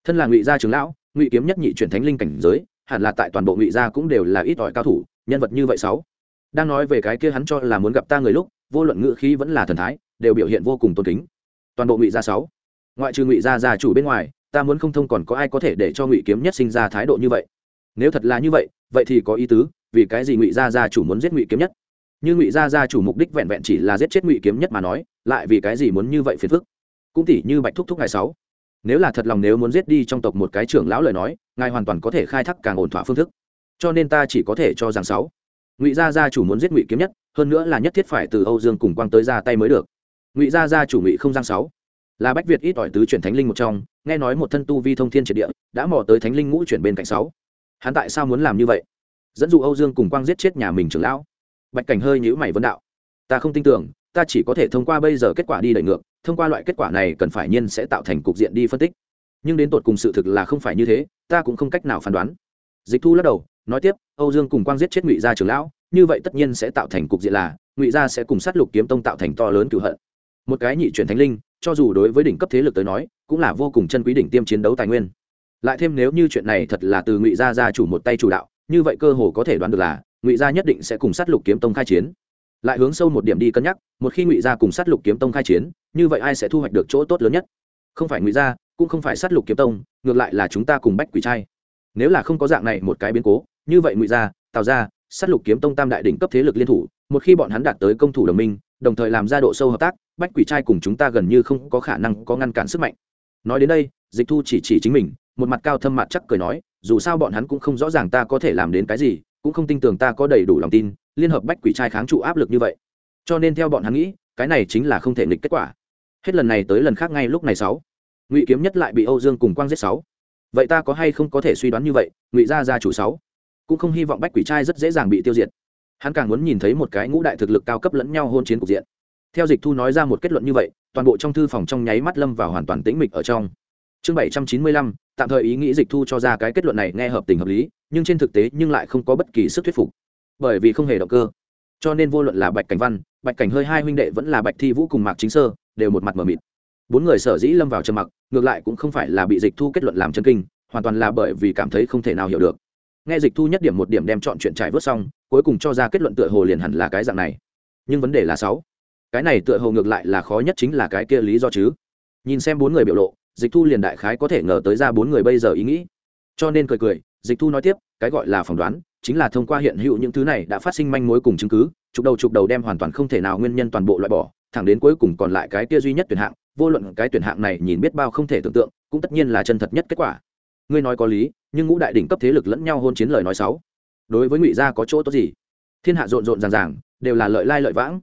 Thân là ngụy gia trường lão ngụy kiếm nhất nhị chuyển thánh linh cảnh giới, hẳn là tại toàn bộ ngụy gia cũng đều là ít ỏi cao thủ, nhân vật như vậy sáu. Đang nói về cái kia hắn cho là muốn gặp ta người lúc, vô luận ngự khí vẫn là thần thái, đều biểu hiện vô cùng tôn kính. Toàn bộ ngụy gia sáu. Ngoại trừ ngụy gia gia chủ bên ngoài, ta muốn không thông còn có ai có thể để cho ngụy kiếm nhất sinh ra thái độ như vậy? Nếu thật là như vậy vậy thì có ý tứ, vì cái gì ngụy gia gia chủ muốn giết ngụy kiếm nhất? Như ngụy gia gia chủ mục đích vẹn vẹn chỉ là giết chết ngụy kiếm nhất mà nói, lại vì cái gì muốn như vậy phiền phức? Cũng tỉ như bạch thúc thúc ngày sáu nếu là thật lòng nếu muốn giết đi trong tộc một cái trưởng lão lời nói, ngài hoàn toàn có thể khai thác càng ổn thỏa phương thức. Cho nên ta chỉ có thể cho rằng sáu. Ngụy gia gia chủ muốn giết ngụy kiếm nhất, hơn nữa là nhất thiết phải từ âu dương cùng quang tới ra tay mới được. Ngụy gia gia chủ ngụy không giang sáu. Là bách việt ít ỏi tứ chuyển thánh linh một trong, nghe nói một thân tu vi thông thiên triệt địa, đã mò tới thánh linh ngũ chuyển bên cạnh sáu. Hắn tại sao muốn làm như vậy? Dẫn dụ âu dương cùng quang giết chết nhà mình trưởng lão. Bạch cảnh hơi nhữ mày vấn đạo. Ta không tin tưởng, ta chỉ có thể thông qua bây giờ kết quả đi đẩy ngược thông qua loại kết quả này cần phải nhiên sẽ tạo thành cục diện đi phân tích. Nhưng đến tột cùng sự thực là không phải như thế, ta cũng không cách nào phán đoán. Dịch thu lắc đầu, nói tiếp, âu dương cùng quang giết chết ngụy gia trưởng lão, như vậy tất nhiên sẽ tạo thành cục diện là, ngụy gia sẽ cùng sát lục kiếm tông tạo thành to lớn cựu hận. Một cái nhị chuyển thánh linh, cho dù đối với đỉnh cấp thế lực tới nói, cũng là vô cùng chân quý đỉnh tiêm chiến đấu tài nguyên. Lại thêm nếu như chuyện này thật là từ ngụy gia gia chủ một tay chủ đạo, như vậy cơ hồ có thể đoán được là, ngụy gia nhất định sẽ cùng sát lục kiếm tông khai chiến lại hướng sâu một điểm đi cân nhắc, một khi ngụy gia cùng sát lục kiếm tông khai chiến, như vậy ai sẽ thu hoạch được chỗ tốt lớn nhất? Không phải ngụy gia, cũng không phải sát lục kiếm tông, ngược lại là chúng ta cùng bách quỷ trai. Nếu là không có dạng này một cái biến cố, như vậy ngụy gia tạo ra sát lục kiếm tông tam đại đỉnh cấp thế lực liên thủ, một khi bọn hắn đạt tới công thủ đồng minh, đồng thời làm ra độ sâu hợp tác, bách quỷ trai cùng chúng ta gần như không có khả năng có ngăn cản sức mạnh. Nói đến đây, dịch thu chỉ chỉ chính mình, một mặt cao thâm mặt chắc cười nói, dù sao bọn hắn cũng không rõ ràng ta có thể làm đến cái gì cũng không tin tưởng ta có đầy đủ lòng tin, liên hợp bách quỷ trai kháng trụ áp lực như vậy. Cho nên theo bọn hắn nghĩ, cái này chính là không thể nghịch kết quả. Hết lần này tới lần khác ngay lúc này sáu. Ngụy kiếm nhất lại bị âu dương cùng quang giết sáu. Vậy ta có hay không có thể suy đoán như vậy, ngụy gia gia chủ sáu? Cũng không hy vọng bách quỷ trai rất dễ dàng bị tiêu diệt. Hắn càng muốn nhìn thấy một cái ngũ đại thực lực cao cấp lẫn nhau hôn chiến cục diện. Theo dịch thu nói ra một kết luận như vậy, toàn bộ trong thư phòng trong nháy mắt lâm vào hoàn toàn tĩnh mịch ở trong. Chương bảy trăm chín mươi lăm, tạm thời ý nghĩ dịch thu cho ra cái kết luận này nghe hợp tình hợp lý nhưng trên thực tế nhưng lại không có bất kỳ sức thuyết phục. Bởi vì không hề động cơ. Cho nên vô luận là bạch cảnh văn, bạch cảnh hơi hai huynh đệ vẫn là bạch thi vũ cùng mạc chính sơ, đều một mặt mờ mịt. Bốn người sở dĩ lâm vào trầm mặc, ngược lại cũng không phải là bị dịch thu kết luận làm chân kinh, hoàn toàn là bởi vì cảm thấy không thể nào hiểu được. Nghe dịch thu nhất điểm một điểm đem chọn chuyện trải vớt xong, cuối cùng cho ra kết luận tựa hồ liền hẳn là cái dạng này. Nhưng vấn đề là sáu. Cái này tựa hồ ngược lại là khó nhất chính là cái kia lý do chứ. Nhìn xem bốn người biểu lộ, dịch thu liền đại khái có thể ngờ tới ra bốn người bây giờ ý nghĩ. Cho nên cười cười dịch thu nói tiếp, cái gọi là phỏng đoán, chính là thông qua hiện hữu những thứ này đã phát sinh manh mối cùng chứng cứ, chụp đầu chụp đầu đem hoàn toàn không thể nào nguyên nhân toàn bộ loại bỏ, thẳng đến cuối cùng còn lại cái kia duy nhất tuyển hạng, vô luận cái tuyển hạng này nhìn biết bao không thể tưởng tượng, cũng tất nhiên là chân thật nhất kết quả. Ngươi nói có lý, nhưng ngũ đại đỉnh cấp thế lực lẫn nhau hôn chiến lời nói sáu đối với ngụy gia có chỗ tốt gì? Thiên hạ rộn rộn ràng ràng, đều là lợi lai lợi vãng.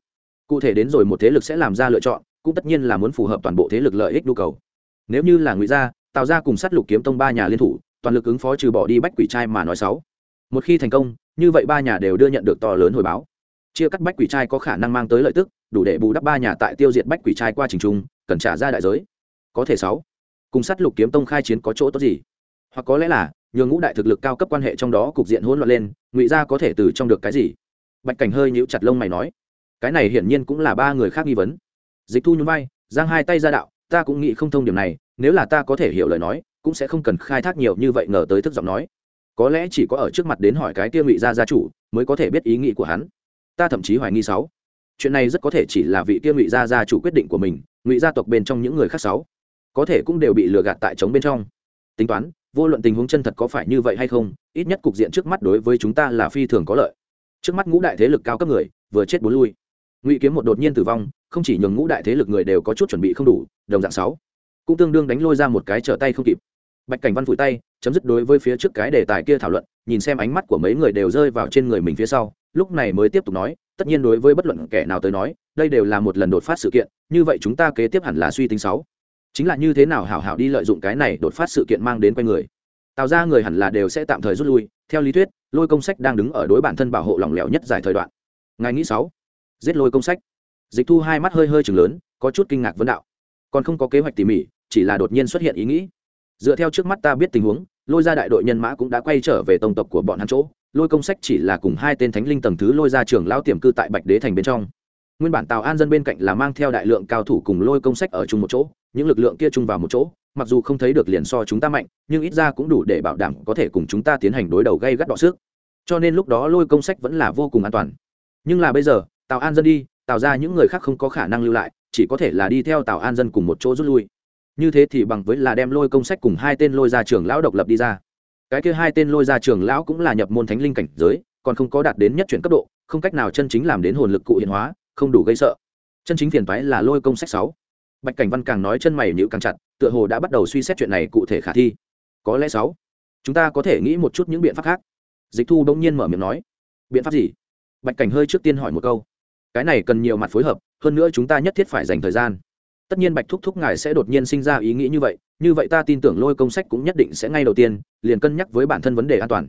Cụ thể đến rồi một thế lực sẽ làm ra lựa chọn, cũng tất nhiên là muốn phù hợp toàn bộ thế lực lợi ích nhu cầu. Nếu như là ngụy gia tạo ra cùng sát lục kiếm tông ba nhà liên thủ toàn lực ứng phó trừ bỏ đi bách quỷ trai mà nói sáu một khi thành công, như vậy ba nhà đều đưa nhận được to lớn hồi báo. Chia cắt bách quỷ trai có khả năng mang tới lợi tức, đủ để bù đắp ba nhà tại tiêu diệt bách quỷ trai qua trình trung, cần trả ra đại giới. Có thể sáu, cùng sát lục kiếm tông khai chiến có chỗ tốt gì? Hoặc có lẽ là, nhường ngũ đại thực lực cao cấp quan hệ trong đó cục diện hỗn loạn lên, ngụy gia có thể từ trong được cái gì? Bạch cảnh hơi nhíu chặt lông mày nói, cái này hiển nhiên cũng là ba người khác nghi vấn. Dịch thu nhún vai, giang hai tay ra đạo, ta cũng nghĩ không thông điểm này, nếu là ta có thể hiểu lời nói cũng sẽ không cần khai thác nhiều như vậy ngờ tới thức giọng nói. Có lẽ chỉ có ở trước mặt đến hỏi cái kia ngụy gia gia chủ mới có thể biết ý nghĩ của hắn. Ta thậm chí hoài nghi sáu. Chuyện này rất có thể chỉ là vị kia ngụy gia gia chủ quyết định của mình, ngụy gia tộc bên trong những người khác sáu. Có thể cũng đều bị lừa gạt tại trống bên trong. Tính toán, vô luận tình huống chân thật có phải như vậy hay không, ít nhất cục diện trước mắt đối với chúng ta là phi thường có lợi. Trước mắt ngũ đại thế lực cao cấp người, vừa chết bốn lui. Ngụy kiếm một đột nhiên tử vong, không chỉ nhường ngũ đại thế lực người đều có chút chuẩn bị không đủ, đồng dạng sáu. Cũng tương đương đánh lôi ra một cái trở tay không kịp bạch cảnh văn phủi tay, chấm dứt đối với phía trước cái đề tài kia thảo luận, nhìn xem ánh mắt của mấy người đều rơi vào trên người mình phía sau, lúc này mới tiếp tục nói, tất nhiên đối với bất luận kẻ nào tới nói, đây đều là một lần đột phát sự kiện, như vậy chúng ta kế tiếp hẳn là suy tính sáu. Chính là như thế nào hảo hảo đi lợi dụng cái này đột phát sự kiện mang đến quanh người. Tạo ra người hẳn là đều sẽ tạm thời rút lui, theo lý thuyết, lôi công sách đang đứng ở đối bản thân bảo hộ lỏng lẻo nhất dài thời đoạn. Ngài nghĩ sáu? Giết lôi công sách. Dịch thu hai mắt hơi hơi chừng lớn, có chút kinh ngạc vấn đạo. Còn không có kế hoạch tỉ mỉ, chỉ là đột nhiên xuất hiện ý nghĩ dựa theo trước mắt ta biết tình huống, lôi ra đại đội nhân mã cũng đã quay trở về tổng tộc của bọn hắn chỗ. Lôi công sách chỉ là cùng hai tên thánh linh tầng thứ lôi ra trường lao tiềm cư tại bạch đế thành bên trong. Nguyên bản tào an dân bên cạnh là mang theo đại lượng cao thủ cùng lôi công sách ở chung một chỗ, những lực lượng kia chung vào một chỗ, mặc dù không thấy được liền so chúng ta mạnh, nhưng ít ra cũng đủ để bảo đảm có thể cùng chúng ta tiến hành đối đầu gây gắt đọ sức. Cho nên lúc đó lôi công sách vẫn là vô cùng an toàn. Nhưng là bây giờ, tào an dân đi tạo ra những người khác không có khả năng lưu lại, chỉ có thể là đi theo tào an dân cùng một chỗ rút lui như thế thì bằng với là đem lôi công sách cùng hai tên lôi ra trường lão độc lập đi ra. Cái kia hai tên lôi ra trường lão cũng là nhập môn thánh linh cảnh giới, còn không có đạt đến nhất chuyển cấp độ, không cách nào chân chính làm đến hồn lực cụ hiện hóa, không đủ gây sợ. Chân chính phiền phái là lôi công sách sáu. Bạch cảnh văn càng nói chân mày nhữ càng chặt, tựa hồ đã bắt đầu suy xét chuyện này cụ thể khả thi. Có lẽ sáu. Chúng ta có thể nghĩ một chút những biện pháp khác. Dịch thu bỗng nhiên mở miệng nói. Biện pháp gì? Bạch cảnh hơi trước tiên hỏi một câu. Cái này cần nhiều mặt phối hợp, hơn nữa chúng ta nhất thiết phải dành thời gian tất nhiên bạch thúc thúc ngài sẽ đột nhiên sinh ra ý nghĩ như vậy như vậy ta tin tưởng lôi công sách cũng nhất định sẽ ngay đầu tiên, liền cân nhắc với bản thân vấn đề an toàn.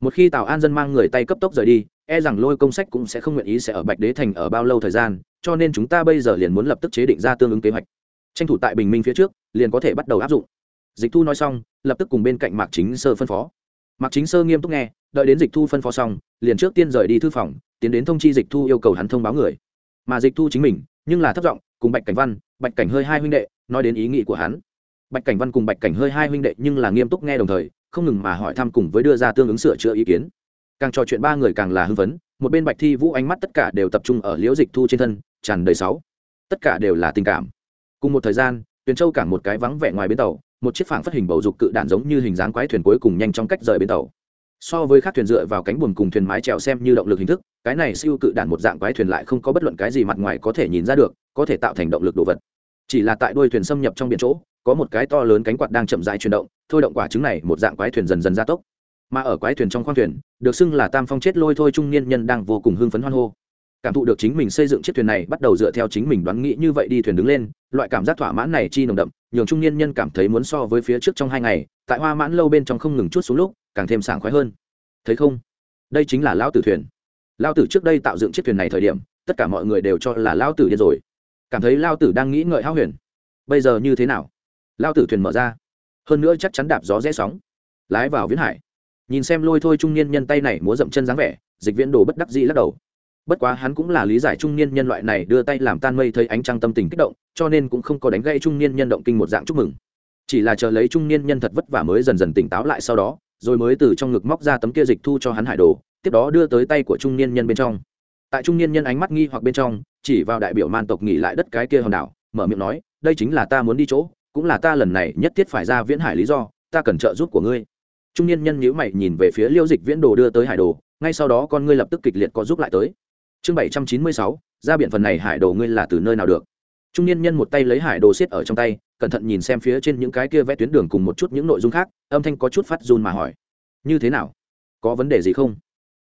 Một khi tào an dân mang người tay cấp tốc rời đi e rằng lôi công sách cũng sẽ không nguyện ý sẽ ở bạch đế thành ở bao lâu thời gian, cho nên chúng ta bây giờ liền muốn lập tức chế định ra tương ứng kế hoạch. Tranh thủ tại bình minh phía trước, liền có thể bắt đầu áp dụng. Dịch thu nói xong, lập tức cùng bên cạnh mạc chính sơ phân phó. Mạc chính sơ nghiêm túc nghe, đợi đến dịch thu phân phó xong, liền trước tiên rời đi thư phòng, tiến đến thông chi dịch thu yêu cầu hắn thông báo người. Mà dịch thu chính mình, nhưng là thất vọng cùng bạch cảnh văn bạch cảnh hơi hai huynh đệ, nói đến ý nghĩ của hắn. Bạch cảnh văn cùng bạch cảnh hơi hai huynh đệ nhưng là nghiêm túc nghe đồng thời, không ngừng mà hỏi thăm cùng với đưa ra tương ứng sửa chữa ý kiến. Càng trò chuyện ba người càng là hưng phấn, một bên bạch thi vũ ánh mắt tất cả đều tập trung ở liễu dịch thu trên thân, tràn đầy sáu. Tất cả đều là tình cảm. Cùng một thời gian, tuyền châu cảng một cái vắng vẻ ngoài bến tàu, một chiếc phảng phát hình bầu dục cự đạn giống như hình dáng quái thuyền cuối cùng nhanh chóng cách rời bến tàu. So với các thuyền dựa vào cánh buồm cùng thuyền mái trèo xem như động lực hình thức, cái này siêu cự đạn một dạng quái thuyền lại không có bất luận cái gì mặt ngoài có thể nhìn ra được có thể tạo thành động lực đồ vật. Chỉ là tại đuôi thuyền xâm nhập trong biển chỗ, có một cái to lớn cánh quạt đang chậm rãi chuyển động, thôi động quả trứng này, một dạng quái thuyền dần dần gia tốc. Mà ở quái thuyền trong khoang thuyền, được xưng là tam phong chết lôi thôi trung niên nhân đang vô cùng hưng phấn hoan hô. Cảm thụ được chính mình xây dựng chiếc thuyền này, bắt đầu dựa theo chính mình đoán nghĩ như vậy đi thuyền đứng lên, loại cảm giác thỏa mãn này chi nồng đậm, nhường trung niên nhân cảm thấy muốn so với phía trước trong hai ngày, tại hoa mãn lâu bên trong không ngừng chút xuống lúc, càng thêm sảng khoái hơn. Thấy không? Đây chính là lão tử thuyền. Lão tử trước đây tạo dựng chiếc thuyền này thời điểm, tất cả mọi người đều cho là lão tử điên rồi cảm thấy lao tử đang nghĩ ngợi hao huyền. Bây giờ như thế nào? Lao tử thuyền mở ra. Hơn nữa chắc chắn đạp gió rẽ sóng. Lái vào viễn hải. Nhìn xem lôi thôi trung niên nhân tay này múa dậm chân dáng vẻ, dịch viễn đồ bất đắc dĩ lắc đầu. Bất quá hắn cũng là lý giải trung niên nhân loại này đưa tay làm tan mây thấy ánh trăng tâm tình kích động, cho nên cũng không có đánh gây trung niên nhân động kinh một dạng chúc mừng. Chỉ là chờ lấy trung niên nhân thật vất vả mới dần dần tỉnh táo lại sau đó, rồi mới từ trong ngực móc ra tấm kia dịch thu cho hắn hải đồ, tiếp đó đưa tới tay của trung niên nhân bên trong tại trung niên nhân ánh mắt nghi hoặc bên trong, chỉ vào đại biểu man tộc nghỉ lại đất cái kia hòn đảo, mở miệng nói, đây chính là ta muốn đi chỗ, cũng là ta lần này nhất thiết phải ra viễn hải lý do, ta cần trợ giúp của ngươi. Trung niên nhân nhíu mày nhìn về phía liêu dịch viễn đồ đưa tới hải đồ, ngay sau đó con ngươi lập tức kịch liệt có giúp lại tới. Chương bảy trăm chín mươi sáu, ra biển phần này hải đồ ngươi là từ nơi nào được? Trung niên nhân một tay lấy hải đồ xiết ở trong tay, cẩn thận nhìn xem phía trên những cái kia vẽ tuyến đường cùng một chút những nội dung khác, âm thanh có chút phát run mà hỏi, như thế nào? Có vấn đề gì không?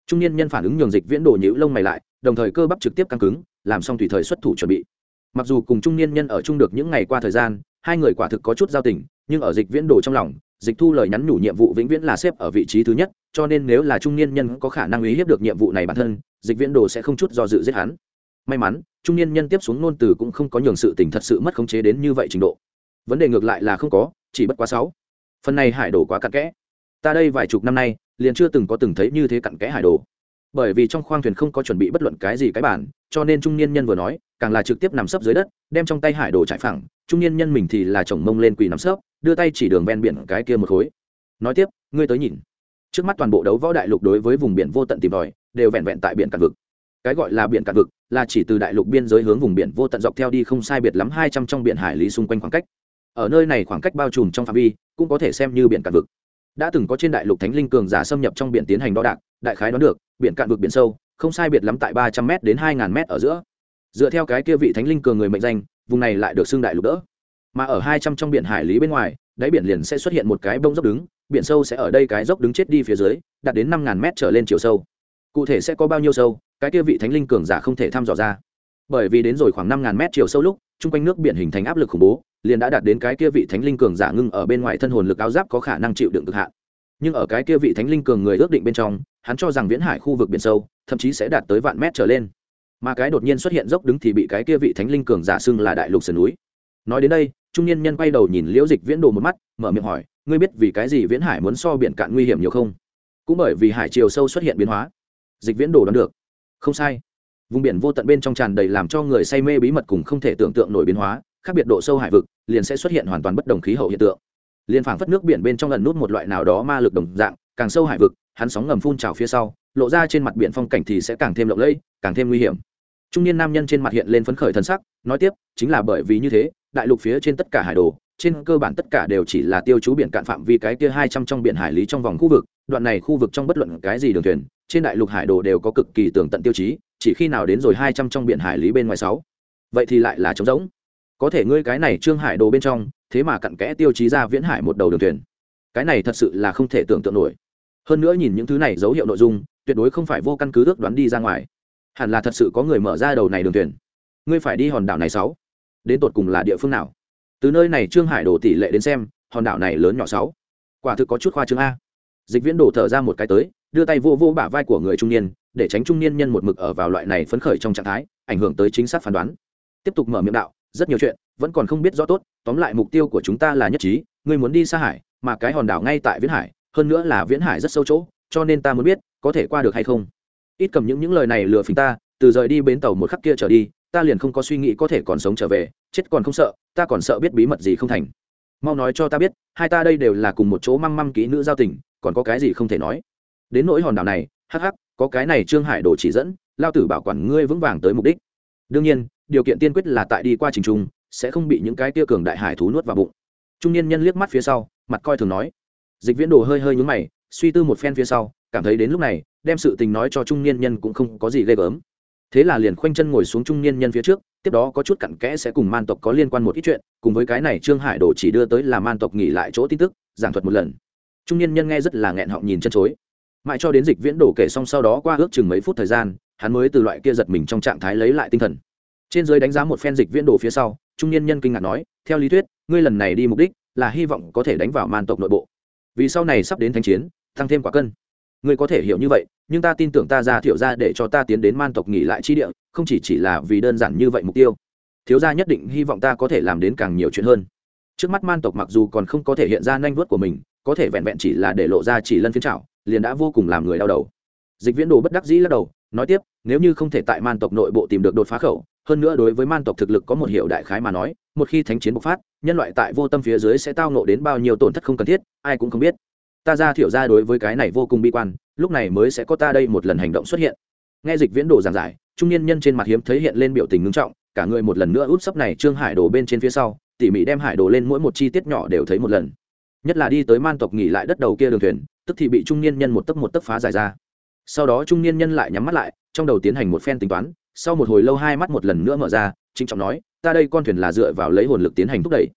Trung niên nhân phản ứng nhường dịch viễn đồ nhữ lông mày lại đồng thời cơ bắp trực tiếp căng cứng, làm xong tùy thời xuất thủ chuẩn bị. Mặc dù cùng trung niên nhân ở chung được những ngày qua thời gian, hai người quả thực có chút giao tình, nhưng ở dịch viễn đồ trong lòng, dịch thu lời nhắn nhủ nhiệm vụ vĩnh viễn là xếp ở vị trí thứ nhất, cho nên nếu là trung niên nhân có khả năng uy hiếp được nhiệm vụ này bản thân, dịch viễn đồ sẽ không chút do dự giết hắn. May mắn, trung niên nhân tiếp xuống nôn từ cũng không có nhường sự tình thật sự mất khống chế đến như vậy trình độ. Vấn đề ngược lại là không có, chỉ bất quá sáu. Phần này hải đồ quá cặn kẽ. Ta đây vài chục năm nay, liền chưa từng có từng thấy như thế cặn kẽ hải đồ bởi vì trong khoang thuyền không có chuẩn bị bất luận cái gì cái bản, cho nên trung niên nhân vừa nói, càng là trực tiếp nằm sấp dưới đất, đem trong tay hải đồ trải phẳng, trung niên nhân mình thì là chồng mông lên quỳ nằm sấp, đưa tay chỉ đường ven biển cái kia một khối. Nói tiếp, ngươi tới nhìn. Trước mắt toàn bộ đấu võ đại lục đối với vùng biển vô tận tìm tòi, đều vẹn vẹn tại biển cạn vực. Cái gọi là biển cạn vực, là chỉ từ đại lục biên giới hướng vùng biển vô tận dọc theo đi không sai biệt lắm hai trăm trong biển hải lý xung quanh khoảng cách. Ở nơi này khoảng cách bao trùm trong phạm vi, cũng có thể xem như biển cạn vực. Đã từng có trên đại lục thánh linh cường giả xâm nhập trong biển tiến hành đo đạc, đại khái đoán được biển cạn vực biển sâu, không sai biệt lắm tại ba trăm m đến hai ngàn m ở giữa. Dựa theo cái kia vị thánh linh cường người mệnh danh, vùng này lại được xưng đại lục đỡ. Mà ở hai trăm trong biển hải lý bên ngoài, đáy biển liền sẽ xuất hiện một cái bông dốc đứng, biển sâu sẽ ở đây cái dốc đứng chết đi phía dưới, đạt đến năm ngàn mét trở lên chiều sâu. Cụ thể sẽ có bao nhiêu sâu, cái kia vị thánh linh cường giả không thể thăm dò ra. Bởi vì đến rồi khoảng năm ngàn mét chiều sâu lúc, chung quanh nước biển hình thành áp lực khủng bố, liền đã đạt đến cái kia vị thánh linh cường giả ngưng ở bên ngoài thân hồn lực áo giáp có khả năng chịu đựng cực hạn nhưng ở cái kia vị thánh linh cường người ước định bên trong, hắn cho rằng viễn hải khu vực biển sâu, thậm chí sẽ đạt tới vạn mét trở lên. Mà cái đột nhiên xuất hiện dốc đứng thì bị cái kia vị thánh linh cường giả xưng là đại lục sườn núi. Nói đến đây, trung niên nhân quay đầu nhìn liễu dịch viễn đồ một mắt, mở miệng hỏi, ngươi biết vì cái gì viễn hải muốn so biển cạn nguy hiểm nhiều không? Cũng bởi vì hải chiều sâu xuất hiện biến hóa. Dịch viễn đồ đoán được. Không sai. Vùng biển vô tận bên trong tràn đầy làm cho người say mê bí mật cùng không thể tưởng tượng nổi biến hóa, khác biệt độ sâu hải vực, liền sẽ xuất hiện hoàn toàn bất đồng khí hậu hiện tượng liền phảng phất nước biển bên trong lần nút một loại nào đó ma lực đồng dạng, càng sâu hải vực, hắn sóng ngầm phun trào phía sau, lộ ra trên mặt biển phong cảnh thì sẽ càng thêm lộng lẫy, càng thêm nguy hiểm. Trung niên nam nhân trên mặt hiện lên phấn khởi thân sắc, nói tiếp, chính là bởi vì như thế, đại lục phía trên tất cả hải đồ, trên cơ bản tất cả đều chỉ là tiêu chú biển cạn phạm vi cái kia hai trăm trong biển hải lý trong vòng khu vực, đoạn này khu vực trong bất luận cái gì đường thuyền, trên đại lục hải đồ đều có cực kỳ tường tận tiêu chí, chỉ khi nào đến rồi hai trăm trong biển hải lý bên ngoài sáu. Vậy thì lại là trống rỗng có thể ngươi cái này trương hải đồ bên trong, thế mà cặn kẽ tiêu chí ra viễn hải một đầu đường thuyền. Cái này thật sự là không thể tưởng tượng nổi. Hơn nữa nhìn những thứ này dấu hiệu nội dung, tuyệt đối không phải vô căn cứ ước đoán đi ra ngoài. Hẳn là thật sự có người mở ra đầu này đường thuyền. Ngươi phải đi hòn đảo này sáu. Đến tột cùng là địa phương nào? Từ nơi này trương hải đồ tỷ lệ đến xem, hòn đảo này lớn nhỏ sáu. Quả thực có chút khoa trương a. Dịch viễn đổ thở ra một cái tới, đưa tay vô vô bả vai của người trung niên, để tránh trung niên nhân một mực ở vào loại này phấn khởi trong trạng thái, ảnh hưởng tới chính xác phán đoán. Tiếp tục mở miệng đạo rất nhiều chuyện, vẫn còn không biết rõ tốt, tóm lại mục tiêu của chúng ta là nhất trí, ngươi muốn đi xa hải, mà cái hòn đảo ngay tại viễn hải, hơn nữa là viễn hải rất sâu chỗ, cho nên ta muốn biết, có thể qua được hay không? Ít cầm những những lời này lừa phình ta, từ rời đi bến tàu một khắc kia trở đi, ta liền không có suy nghĩ có thể còn sống trở về, chết còn không sợ, ta còn sợ biết bí mật gì không thành. Mau nói cho ta biết, hai ta đây đều là cùng một chỗ măng măng kỹ nữ giao tình, còn có cái gì không thể nói? Đến nỗi hòn đảo này, hắc hắc, có cái này trương hải đồ chỉ dẫn, lao tử bảo quản ngươi vững vàng tới mục đích. Đương nhiên điều kiện tiên quyết là tại đi qua trình trung, sẽ không bị những cái tia cường đại hải thú nuốt vào bụng. Trung niên nhân liếc mắt phía sau, mặt coi thường nói. Dịch viễn đồ hơi hơi nhúng mày, suy tư một phen phía sau, cảm thấy đến lúc này, đem sự tình nói cho trung niên nhân cũng không có gì ghê gớm. Thế là liền khoanh chân ngồi xuống trung niên nhân phía trước, tiếp đó có chút cặn kẽ sẽ cùng man tộc có liên quan một ít chuyện, cùng với cái này trương hải đồ chỉ đưa tới là man tộc nghỉ lại chỗ tin tức, giảng thuật một lần. Trung niên nhân nghe rất là nghẹn họng nhìn chân chối. Mãi cho đến dịch viễn đổ kể xong sau đó qua ước chừng mấy phút thời gian, hắn mới từ loại kia giật mình trong trạng thái lấy lại tinh thần trên giới đánh giá một phen dịch viễn đổ phía sau, trung niên nhân kinh ngạc nói, theo lý thuyết, ngươi lần này đi mục đích là hy vọng có thể đánh vào man tộc nội bộ. Vì sau này sắp đến thanh chiến, tăng thêm quả cân. Ngươi có thể hiểu như vậy, nhưng ta tin tưởng ta ra thiệu ra để cho ta tiến đến man tộc nghỉ lại chi địa, không chỉ chỉ là vì đơn giản như vậy mục tiêu. Thiếu gia nhất định hy vọng ta có thể làm đến càng nhiều chuyện hơn. Trước mắt man tộc mặc dù còn không có thể hiện ra nanh vuốt của mình, có thể vẹn vẹn chỉ là để lộ ra chỉ lân phiến trảo, liền đã vô cùng làm người đau đầu. Dịch viễn đồ bất đắc dĩ lắc đầu nói tiếp, nếu như không thể tại man tộc nội bộ tìm được đột phá khẩu, hơn nữa đối với man tộc thực lực có một hiệu đại khái mà nói, một khi thánh chiến bộc phát, nhân loại tại vô tâm phía dưới sẽ tao nộ đến bao nhiêu tổn thất không cần thiết, ai cũng không biết. Ta ra thiểu ra đối với cái này vô cùng bi quan, lúc này mới sẽ có ta đây một lần hành động xuất hiện. Nghe dịch viễn đồ giảng giải, trung niên nhân trên mặt hiếm thấy hiện lên biểu tình ngưng trọng, cả người một lần nữa út sấp này trương hải đồ bên trên phía sau, tỉ mỉ đem hải đồ lên mỗi một chi tiết nhỏ đều thấy một lần. Nhất là đi tới man tộc nghỉ lại đất đầu kia đường thuyền, tức thì bị trung niên nhân một tấc một tấc phá giải ra sau đó trung niên nhân lại nhắm mắt lại, trong đầu tiến hành một phen tính toán, sau một hồi lâu hai mắt một lần nữa mở ra, trịnh trọng nói, ta đây con thuyền là dựa vào lấy hồn lực tiến hành thúc đẩy.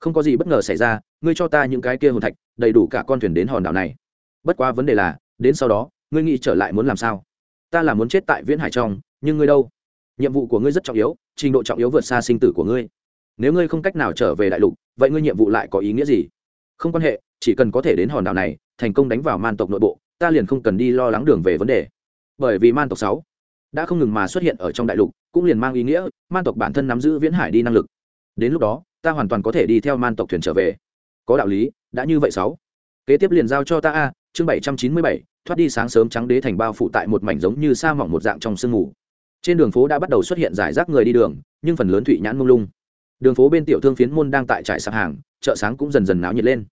Không có gì bất ngờ xảy ra, ngươi cho ta những cái kia hồn thạch, đầy đủ cả con thuyền đến hòn đảo này. Bất quá vấn đề là, đến sau đó, ngươi nghĩ trở lại muốn làm sao? Ta là muốn chết tại viễn hải trong, nhưng ngươi đâu? Nhiệm vụ của ngươi rất trọng yếu, trình độ trọng yếu vượt xa sinh tử của ngươi. Nếu ngươi không cách nào trở về đại lục, vậy ngươi nhiệm vụ lại có ý nghĩa gì? Không quan hệ, chỉ cần có thể đến hòn đảo này, thành công đánh vào man tộc nội bộ ta liền không cần đi lo lắng đường về vấn đề. Bởi vì man tộc sáu đã không ngừng mà xuất hiện ở trong đại lục, cũng liền mang ý nghĩa, man tộc bản thân nắm giữ viễn hải đi năng lực. Đến lúc đó, ta hoàn toàn có thể đi theo man tộc thuyền trở về. Có đạo lý, đã như vậy sáu. Kế tiếp liền giao cho ta a, chương bảy trăm chín mươi bảy, thoát đi sáng sớm trắng đế thành bao phủ tại một mảnh giống như sa mỏng một dạng trong sương mù. Trên đường phố đã bắt đầu xuất hiện giải rác người đi đường, nhưng phần lớn thụy nhãn mông lung. Đường phố bên tiểu thương phiến môn đang tại trại sạp hàng, chợ sáng cũng dần dần náo nhiệt lên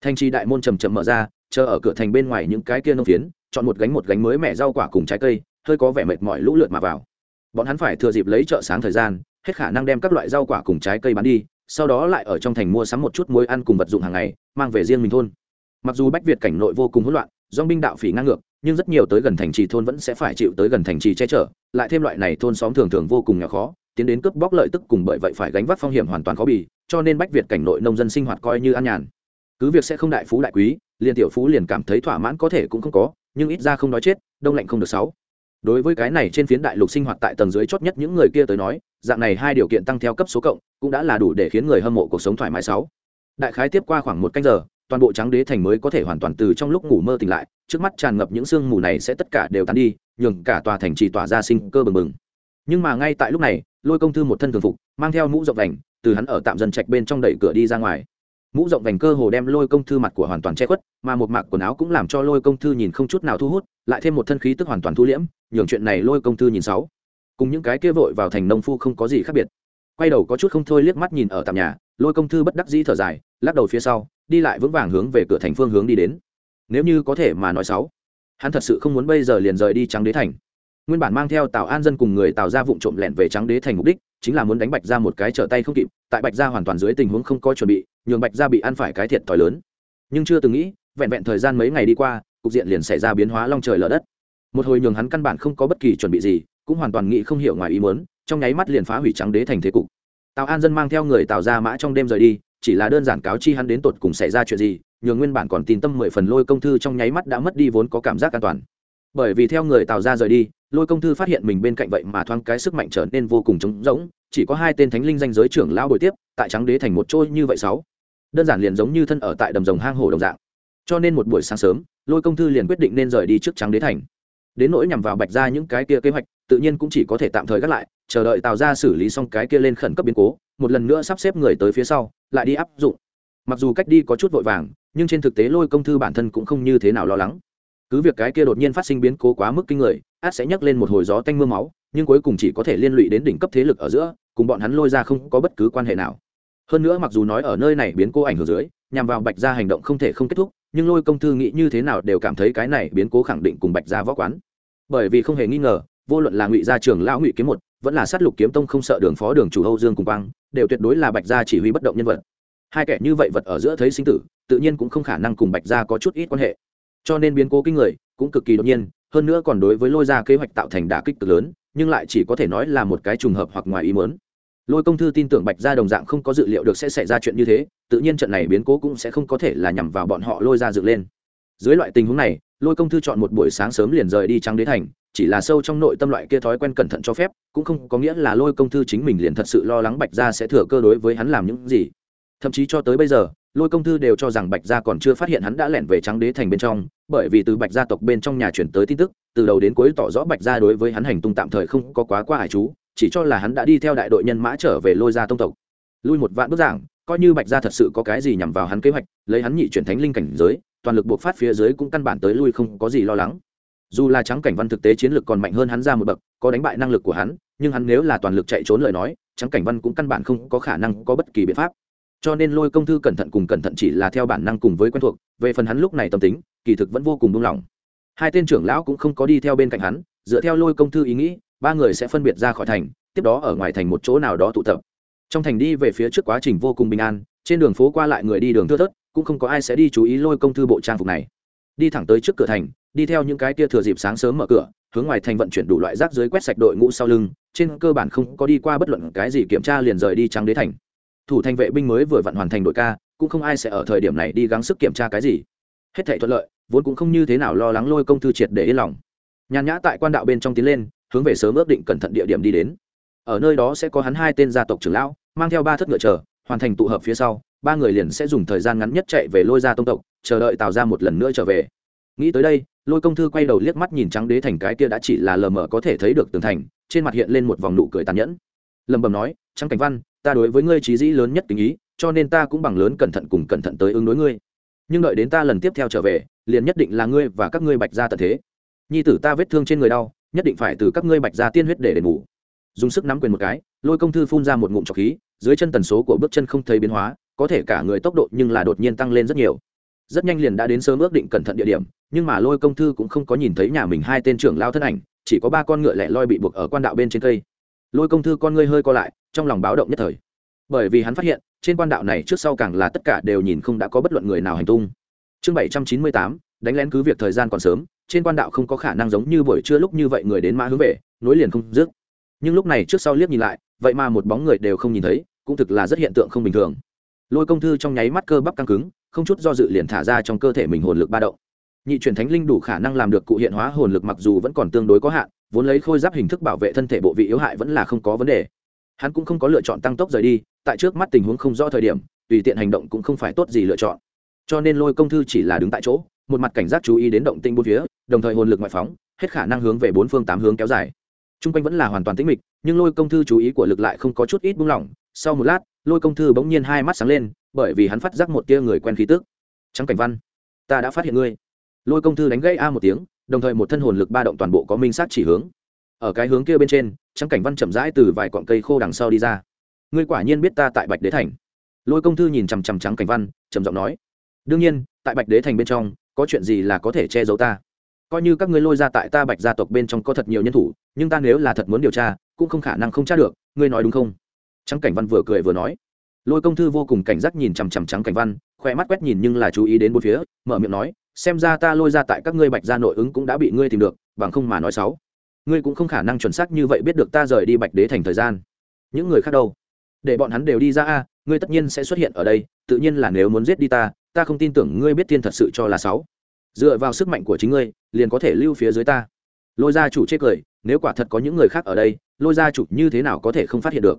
thanh trì đại môn chầm chậm mở ra, chờ ở cửa thành bên ngoài những cái kia nông phiến, chọn một gánh một gánh mới mẻ rau quả cùng trái cây, hơi có vẻ mệt mỏi lũ lượt mà vào. Bọn hắn phải thừa dịp lấy chợ sáng thời gian, hết khả năng đem các loại rau quả cùng trái cây bán đi, sau đó lại ở trong thành mua sắm một chút muối ăn cùng vật dụng hàng ngày, mang về riêng mình thôn. Mặc dù bách việt cảnh nội vô cùng hỗn loạn, do binh đạo phỉ ngang ngược, nhưng rất nhiều tới gần thành trì thôn vẫn sẽ phải chịu tới gần thành trì che chở, lại thêm loại này thôn xóm thường thường vô cùng nhỏ khó, tiến đến cướp bóc lợi tức cùng bởi vậy phải gánh vác phong hiểm hoàn toàn khó bì, cho nên bách việt cảnh nội nông dân sinh hoạt coi như an nhàn cứ việc sẽ không đại phú đại quý, liền tiểu phú liền cảm thấy thỏa mãn có thể cũng không có, nhưng ít ra không nói chết, đông lạnh không được sáu. Đối với cái này trên phiến đại lục sinh hoạt tại tầng dưới chót nhất những người kia tới nói, dạng này hai điều kiện tăng theo cấp số cộng, cũng đã là đủ để khiến người hâm mộ cuộc sống thoải mái sáu. Đại khái tiếp qua khoảng một canh giờ, toàn bộ trắng đế thành mới có thể hoàn toàn từ trong lúc ngủ mơ tỉnh lại, trước mắt tràn ngập những sương mù này sẽ tất cả đều tan đi, nhường cả tòa thành chỉ tỏa ra sinh cơ bừng bừng. Nhưng mà ngay tại lúc này, lôi công thư một thân thường phục, mang theo mũ rộng vành, từ hắn ở tạm dân trạch bên trong đẩy cửa đi ra ngoài mũ rộng vành cơ hồ đem lôi công thư mặt của hoàn toàn che khuất, mà một mạc quần áo cũng làm cho lôi công thư nhìn không chút nào thu hút, lại thêm một thân khí tức hoàn toàn thu liễm, nhường chuyện này lôi công thư nhìn sáu. Cùng những cái kia vội vào thành nông phu không có gì khác biệt. Quay đầu có chút không thôi liếc mắt nhìn ở tạm nhà, lôi công thư bất đắc dĩ thở dài, lắc đầu phía sau, đi lại vững vàng hướng về cửa thành phương hướng đi đến. Nếu như có thể mà nói sáu, hắn thật sự không muốn bây giờ liền rời đi trắng đế thành. Nguyên bản mang theo tào an dân cùng người tào ra vụ trộm lẹn về trắng đế thành mục đích, chính là muốn đánh bạch ra một cái trở tay không kịp, tại bạch ra hoàn toàn dưới tình huống không có chuẩn bị nhường bạch gia bị ăn phải cái thiệt thòi lớn. Nhưng chưa từng nghĩ, vẹn vẹn thời gian mấy ngày đi qua, cục diện liền xảy ra biến hóa long trời lở đất. Một hồi nhường hắn căn bản không có bất kỳ chuẩn bị gì, cũng hoàn toàn nghĩ không hiểu ngoài ý muốn, trong nháy mắt liền phá hủy trắng đế thành thế cục. Tào an dân mang theo người tào ra mã trong đêm rời đi, chỉ là đơn giản cáo chi hắn đến tột cùng xảy ra chuyện gì, nhường nguyên bản còn tin tâm mười phần lôi công thư trong nháy mắt đã mất đi vốn có cảm giác an toàn. Bởi vì theo người tào ra rời đi, lôi công thư phát hiện mình bên cạnh vậy mà thoáng cái sức mạnh trở nên vô cùng trống rỗng, chỉ có hai tên thánh linh danh giới trưởng lão bồi tiếp, tại trắng đế thành một trôi như vậy sáu đơn giản liền giống như thân ở tại đầm rồng hang hổ đồng dạng. Cho nên một buổi sáng sớm, lôi công thư liền quyết định nên rời đi trước trắng đế thành. Đến nỗi nhằm vào bạch ra những cái kia kế hoạch, tự nhiên cũng chỉ có thể tạm thời gác lại, chờ đợi tạo ra xử lý xong cái kia lên khẩn cấp biến cố, một lần nữa sắp xếp người tới phía sau, lại đi áp dụng. Mặc dù cách đi có chút vội vàng, nhưng trên thực tế lôi công thư bản thân cũng không như thế nào lo lắng. Cứ việc cái kia đột nhiên phát sinh biến cố quá mức kinh người, át sẽ nhấc lên một hồi gió tanh m ư a máu, nhưng cuối cùng chỉ có thể liên lụy đến đỉnh cấp thế lực ở giữa, cùng bọn hắn lôi ra không có bất cứ quan hệ nào hơn nữa mặc dù nói ở nơi này biến cố ảnh hưởng dưới, nhằm vào bạch gia hành động không thể không kết thúc, nhưng lôi công thư nghĩ như thế nào đều cảm thấy cái này biến cố khẳng định cùng bạch gia võ quán. Bởi vì không hề nghi ngờ, vô luận là ngụy gia trường lão ngụy kiếm một, vẫn là sát lục kiếm tông không sợ đường phó đường chủ âu dương cùng quang, đều tuyệt đối là bạch gia chỉ huy bất động nhân vật. Hai kẻ như vậy vật ở giữa thấy sinh tử, tự nhiên cũng không khả năng cùng bạch gia có chút ít quan hệ. Cho nên biến cố kinh người cũng cực kỳ đột nhiên, hơn nữa còn đối với lôi gia kế hoạch tạo thành đả kích cực lớn, nhưng lại chỉ có thể nói là một cái trùng hợp hoặc ngoài ý muốn lôi công thư tin tưởng bạch gia đồng dạng không có dự liệu được sẽ xảy ra chuyện như thế, tự nhiên trận này biến cố cũng sẽ không có thể là nhằm vào bọn họ lôi ra dựng lên. Dưới loại tình huống này, lôi công thư chọn một buổi sáng sớm liền rời đi trắng đế thành, chỉ là sâu trong nội tâm loại kia thói quen cẩn thận cho phép, cũng không có nghĩa là lôi công thư chính mình liền thật sự lo lắng bạch gia sẽ thừa cơ đối với hắn làm những gì. Thậm chí cho tới bây giờ, lôi công thư đều cho rằng bạch gia còn chưa phát hiện hắn đã lẻn về trắng đế thành bên trong, bởi vì từ bạch gia tộc bên trong nhà chuyển tới tin tức, từ đầu đến cuối tỏ rõ bạch gia đối với hắn hành tung tạm thời không có quá qua hải chú chỉ cho là hắn đã đi theo đại đội nhân mã trở về lôi ra tông tộc. Lui một vạn bước giảng, coi như bạch gia thật sự có cái gì nhằm vào hắn kế hoạch, lấy hắn nhị chuyển thánh linh cảnh giới, toàn lực buộc phát phía dưới cũng căn bản tới lui không có gì lo lắng. Dù là trắng cảnh văn thực tế chiến lược còn mạnh hơn hắn ra một bậc, có đánh bại năng lực của hắn, nhưng hắn nếu là toàn lực chạy trốn lời nói, trắng cảnh văn cũng căn bản không có khả năng có bất kỳ biện pháp. Cho nên lôi công thư cẩn thận cùng cẩn thận chỉ là theo bản năng cùng với quen thuộc, về phần hắn lúc này tâm tính, kỳ thực vẫn vô cùng buông lỏng. Hai tên trưởng lão cũng không có đi theo bên cạnh hắn, dựa theo lôi công thư ý nghĩ ba người sẽ phân biệt ra khỏi thành, tiếp đó ở ngoài thành một chỗ nào đó tụ tập. Trong thành đi về phía trước quá trình vô cùng bình an, trên đường phố qua lại người đi đường thưa thớt, cũng không có ai sẽ đi chú ý lôi công thư bộ trang phục này. Đi thẳng tới trước cửa thành, đi theo những cái tia thừa dịp sáng sớm mở cửa, hướng ngoài thành vận chuyển đủ loại rác dưới quét sạch đội ngũ sau lưng, trên cơ bản không có đi qua bất luận cái gì kiểm tra liền rời đi trắng đế thành. Thủ thành vệ binh mới vừa vặn hoàn thành đội ca, cũng không ai sẽ ở thời điểm này đi gắng sức kiểm tra cái gì. Hết thể thuận lợi, vốn cũng không như thế nào lo lắng lôi công thư triệt để yên lòng. Nhàn nhã tại quan đạo bên trong tiến lên hướng về sớm ước định cẩn thận địa điểm đi đến. Ở nơi đó sẽ có hắn hai tên gia tộc trưởng lão, mang theo ba thất ngựa chờ, hoàn thành tụ hợp phía sau, ba người liền sẽ dùng thời gian ngắn nhất chạy về lôi ra tông tộc, chờ đợi tào ra một lần nữa trở về. Nghĩ tới đây, lôi công thư quay đầu liếc mắt nhìn trắng đế thành cái kia đã chỉ là lờ mờ có thể thấy được tường thành, trên mặt hiện lên một vòng nụ cười tàn nhẫn. Lầm bầm nói, trắng cảnh văn, ta đối với ngươi trí dĩ lớn nhất tình ý, cho nên ta cũng bằng lớn cẩn thận cùng cẩn thận tới ứng đối ngươi. Nhưng đợi đến ta lần tiếp theo trở về, liền nhất định là ngươi và các ngươi bạch ra tận thế. Nhi tử ta vết thương trên người đau nhất định phải từ các ngươi bạch ra tiên huyết để đền bù. Dùng sức nắm quyền một cái, lôi công thư phun ra một ngụm trọc khí, dưới chân tần số của bước chân không thấy biến hóa, có thể cả người tốc độ nhưng là đột nhiên tăng lên rất nhiều. Rất nhanh liền đã đến sớm ước định cẩn thận địa điểm, nhưng mà lôi công thư cũng không có nhìn thấy nhà mình hai tên trưởng lao thân ảnh, chỉ có ba con ngựa lẻ loi bị buộc ở quan đạo bên trên cây. Lôi công thư con ngươi hơi co lại, trong lòng báo động nhất thời. Bởi vì hắn phát hiện, trên quan đạo này trước sau càng là tất cả đều nhìn không đã có bất luận người nào hành tung. Chương bảy trăm chín mươi tám, đánh lén cứ việc thời gian còn sớm trên quan đạo không có khả năng giống như buổi trưa lúc như vậy người đến mã hướng về, nối liền không dứt. Nhưng lúc này trước sau liếc nhìn lại, vậy mà một bóng người đều không nhìn thấy, cũng thực là rất hiện tượng không bình thường. Lôi công thư trong nháy mắt cơ bắp căng cứng, không chút do dự liền thả ra trong cơ thể mình hồn lực ba động. Nhị truyền thánh linh đủ khả năng làm được cụ hiện hóa hồn lực mặc dù vẫn còn tương đối có hạn, vốn lấy khôi giáp hình thức bảo vệ thân thể bộ vị yếu hại vẫn là không có vấn đề. Hắn cũng không có lựa chọn tăng tốc rời đi, tại trước mắt tình huống không rõ thời điểm, tùy tiện hành động cũng không phải tốt gì lựa chọn. Cho nên lôi công thư chỉ là đứng tại chỗ một mặt cảnh giác chú ý đến động tinh bốn phía, đồng thời hồn lực ngoại phóng, hết khả năng hướng về bốn phương tám hướng kéo dài. Trung quanh vẫn là hoàn toàn tĩnh mịch, nhưng lôi công thư chú ý của lực lại không có chút ít buông lỏng. Sau một lát, lôi công thư bỗng nhiên hai mắt sáng lên, bởi vì hắn phát giác một tia người quen khí tức. Trắng cảnh văn, ta đã phát hiện ngươi. Lôi công thư đánh gây a một tiếng, đồng thời một thân hồn lực ba động toàn bộ có minh sát chỉ hướng. Ở cái hướng kia bên trên, trắng cảnh văn chậm rãi từ vài cọn cây khô đằng sau đi ra. Ngươi quả nhiên biết ta tại bạch đế thành. Lôi công thư nhìn chằm chằm trắng cảnh văn, trầm giọng nói. Đương nhiên, tại bạch đế thành bên trong có chuyện gì là có thể che giấu ta? Coi như các ngươi lôi ra tại ta bạch gia tộc bên trong có thật nhiều nhân thủ, nhưng ta nếu là thật muốn điều tra, cũng không khả năng không tra được, ngươi nói đúng không? Trắng cảnh văn vừa cười vừa nói. Lôi công thư vô cùng cảnh giác nhìn chằm chằm trắng cảnh văn khoe mắt quét nhìn nhưng là chú ý đến bốn phía, mở miệng nói, xem ra ta lôi ra tại các ngươi bạch gia nội ứng cũng đã bị ngươi tìm được, bằng không mà nói xấu. Ngươi cũng không khả năng chuẩn xác như vậy biết được ta rời đi bạch đế thành thời gian. Những người khác đâu? Để bọn hắn đều đi ra a, ngươi tất nhiên sẽ xuất hiện ở đây, tự nhiên là nếu muốn giết đi ta ta không tin tưởng ngươi biết thiên thật sự cho là sáu. Dựa vào sức mạnh của chính ngươi, liền có thể lưu phía dưới ta. Lôi gia chủ chê cười, nếu quả thật có những người khác ở đây, lôi gia chủ như thế nào có thể không phát hiện được?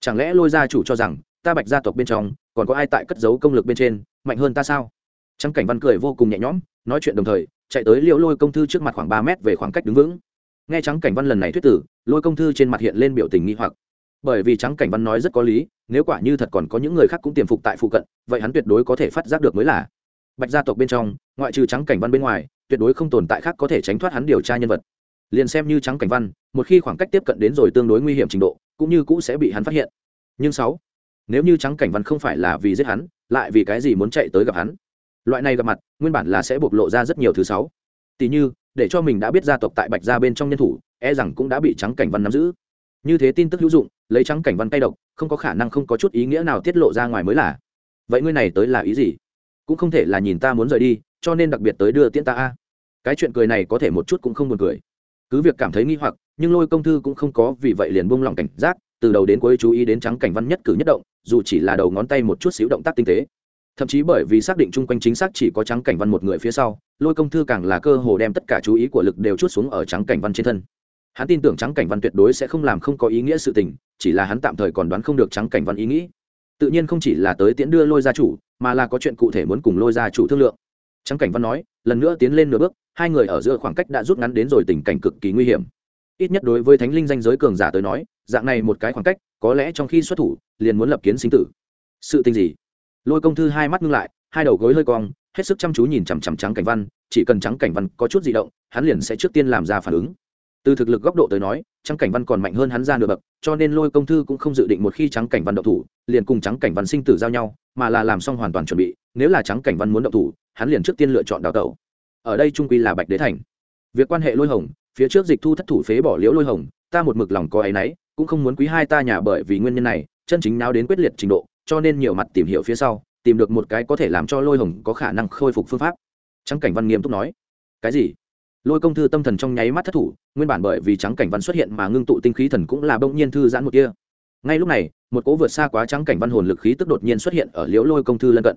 Chẳng lẽ lôi gia chủ cho rằng, ta bạch gia tộc bên trong, còn có ai tại cất giấu công lực bên trên, mạnh hơn ta sao? Trắng cảnh văn cười vô cùng nhẹ nhõm, nói chuyện đồng thời, chạy tới liễu lôi công thư trước mặt khoảng ba mét về khoảng cách đứng vững. Nghe trắng cảnh văn lần này thuyết tử, lôi công thư trên mặt hiện lên biểu tình nghi hoặc bởi vì trắng cảnh văn nói rất có lý, nếu quả như thật còn có những người khác cũng tiềm phục tại phụ cận, vậy hắn tuyệt đối có thể phát giác được mới là. Bạch gia tộc bên trong, ngoại trừ trắng cảnh văn bên ngoài, tuyệt đối không tồn tại khác có thể tránh thoát hắn điều tra nhân vật. Liền xem như trắng cảnh văn, một khi khoảng cách tiếp cận đến rồi tương đối nguy hiểm trình độ, cũng như cũ sẽ bị hắn phát hiện. Nhưng sáu, nếu như trắng cảnh văn không phải là vì giết hắn, lại vì cái gì muốn chạy tới gặp hắn? Loại này gặp mặt, nguyên bản là sẽ bộc lộ ra rất nhiều thứ sáu. Tỷ như, để cho mình đã biết gia tộc tại bạch gia bên trong nhân thủ e rằng cũng đã bị trắng cảnh văn nắm giữ như thế tin tức hữu dụng, lấy trắng cảnh văn tay độc, không có khả năng không có chút ý nghĩa nào tiết lộ ra ngoài mới là. Vậy ngươi này tới là ý gì? Cũng không thể là nhìn ta muốn rời đi, cho nên đặc biệt tới đưa tiễn ta a. Cái chuyện cười này có thể một chút cũng không buồn cười. Cứ việc cảm thấy nghi hoặc, nhưng lôi công thư cũng không có, vì vậy liền buông lỏng cảnh giác, từ đầu đến cuối chú ý đến trắng cảnh văn nhất cử nhất động, dù chỉ là đầu ngón tay một chút xíu động tác tinh tế. Thậm chí bởi vì xác định chung quanh chính xác chỉ có trắng cảnh văn một người phía sau, lôi công thư càng là cơ hồ đem tất cả chú ý của lực đều chút xuống ở trắng cảnh văn trên thân hắn tin tưởng trắng cảnh văn tuyệt đối sẽ không làm không có ý nghĩa sự tình, chỉ là hắn tạm thời còn đoán không được trắng cảnh văn ý nghĩ. Tự nhiên không chỉ là tới tiễn đưa lôi gia chủ, mà là có chuyện cụ thể muốn cùng lôi gia chủ thương lượng. Trắng cảnh văn nói, lần nữa tiến lên nửa bước, hai người ở giữa khoảng cách đã rút ngắn đến rồi tình cảnh cực kỳ nguy hiểm. Ít nhất đối với thánh linh danh giới cường giả tới nói, dạng này một cái khoảng cách, có lẽ trong khi xuất thủ, liền muốn lập kiến sinh tử. Sự tình gì? Lôi công thư hai mắt ngưng lại, hai đầu gối hơi cong, hết sức chăm chú nhìn chằm chằm trắng cảnh văn, chỉ cần trắng cảnh văn có chút di động, hắn liền sẽ trước tiên làm ra phản ứng từ thực lực góc độ tới nói, trắng cảnh văn còn mạnh hơn hắn ra nửa bậc, cho nên lôi công thư cũng không dự định một khi trắng cảnh văn động thủ, liền cùng trắng cảnh văn sinh tử giao nhau, mà là làm xong hoàn toàn chuẩn bị, nếu là trắng cảnh văn muốn động thủ, hắn liền trước tiên lựa chọn đào tẩu. Ở đây trung quy là bạch đế thành. Việc quan hệ lôi hồng, phía trước dịch thu thất thủ phế bỏ liễu lôi hồng, ta một mực lòng có áy náy, cũng không muốn quý hai ta nhà bởi vì nguyên nhân này, chân chính nào đến quyết liệt trình độ, cho nên nhiều mặt tìm hiểu phía sau, tìm được một cái có thể làm cho lôi hồng có khả năng khôi phục phương pháp. Trắng cảnh văn nghiêm túc nói, cái gì? Lôi công thư tâm thần trong nháy mắt thất thủ, nguyên bản bởi vì trắng cảnh văn xuất hiện mà ngưng tụ tinh khí thần cũng là bỗng nhiên thư giãn một kia ngay lúc này, một cỗ vượt xa quá trắng cảnh văn hồn lực khí tức đột nhiên xuất hiện ở liễu lôi công thư lân cận.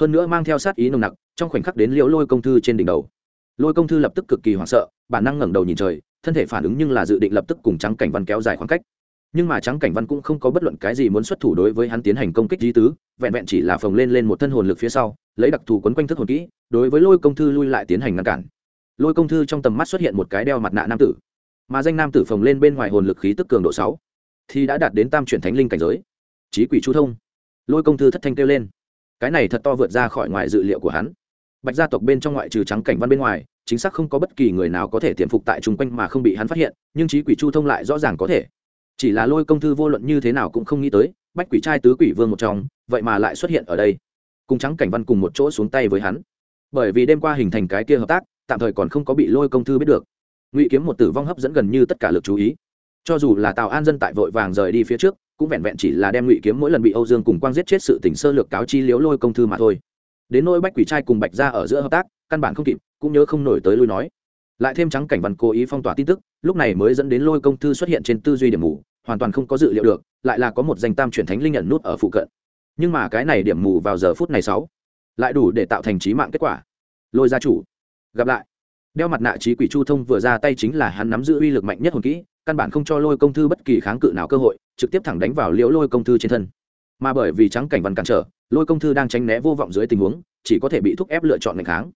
Hơn nữa mang theo sát ý nồng nặc, trong khoảnh khắc đến liễu lôi công thư trên đỉnh đầu. Lôi công thư lập tức cực kỳ hoảng sợ, bản năng ngẩng đầu nhìn trời, thân thể phản ứng nhưng là dự định lập tức cùng trắng cảnh văn kéo dài khoảng cách. Nhưng mà trắng cảnh văn cũng không có bất luận cái gì muốn xuất thủ đối với hắn tiến hành công kích di tứ, vẹn vẹn chỉ là phồng lên lên một thân hồn lực phía sau, lấy đặc thù quấn quanh thức hồn kỹ, đối với lôi công thư lui lại tiến hành ngăn cản lôi công thư trong tầm mắt xuất hiện một cái đeo mặt nạ nam tử, mà danh nam tử phồng lên bên ngoài hồn lực khí tức cường độ sáu, thì đã đạt đến tam chuyển thánh linh cảnh giới. Trí quỷ chu thông. Lôi công thư thất thanh kêu lên. Cái này thật to vượt ra khỏi ngoài dự liệu của hắn. Bạch gia tộc bên trong ngoại trừ trắng cảnh văn bên ngoài, chính xác không có bất kỳ người nào có thể tiềm phục tại chung quanh mà không bị hắn phát hiện, nhưng trí quỷ chu thông lại rõ ràng có thể. Chỉ là lôi công thư vô luận như thế nào cũng không nghĩ tới, bách quỷ trai tứ quỷ vương một trong, vậy mà lại xuất hiện ở đây. Cùng trắng cảnh văn cùng một chỗ xuống tay với hắn. Bởi vì đêm qua hình thành cái kia hợp tác tạm thời còn không có bị lôi công thư biết được. Ngụy kiếm một tử vong hấp dẫn gần như tất cả lực chú ý. Cho dù là tào an dân tại vội vàng rời đi phía trước, cũng vẹn vẹn chỉ là đem ngụy kiếm mỗi lần bị âu dương cùng quang giết chết sự tỉnh sơ lược cáo chi liếu lôi công thư mà thôi. Đến nôi bách quỷ trai cùng bạch ra ở giữa hợp tác, căn bản không kịp, cũng nhớ không nổi tới lui nói. Lại thêm trắng cảnh văn cố ý phong tỏa tin tức, lúc này mới dẫn đến lôi công thư xuất hiện trên tư duy điểm mù, hoàn toàn không có dự liệu được, lại là có một danh tam chuyển thánh linh nhận nút ở phụ cận. Nhưng mà cái này điểm mù vào giờ phút này sáu, lại đủ để tạo thành trí mạng kết quả. Lôi gia chủ gặp lại. Đeo mặt nạ trí quỷ chu thông vừa ra tay chính là hắn nắm giữ uy lực mạnh nhất hồn kỹ, căn bản không cho lôi công thư bất kỳ kháng cự nào cơ hội, trực tiếp thẳng đánh vào liễu lôi công thư trên thân. Mà bởi vì trắng cảnh văn cản trở, lôi công thư đang tránh né vô vọng dưới tình huống, chỉ có thể bị thúc ép lựa chọn ngày kháng.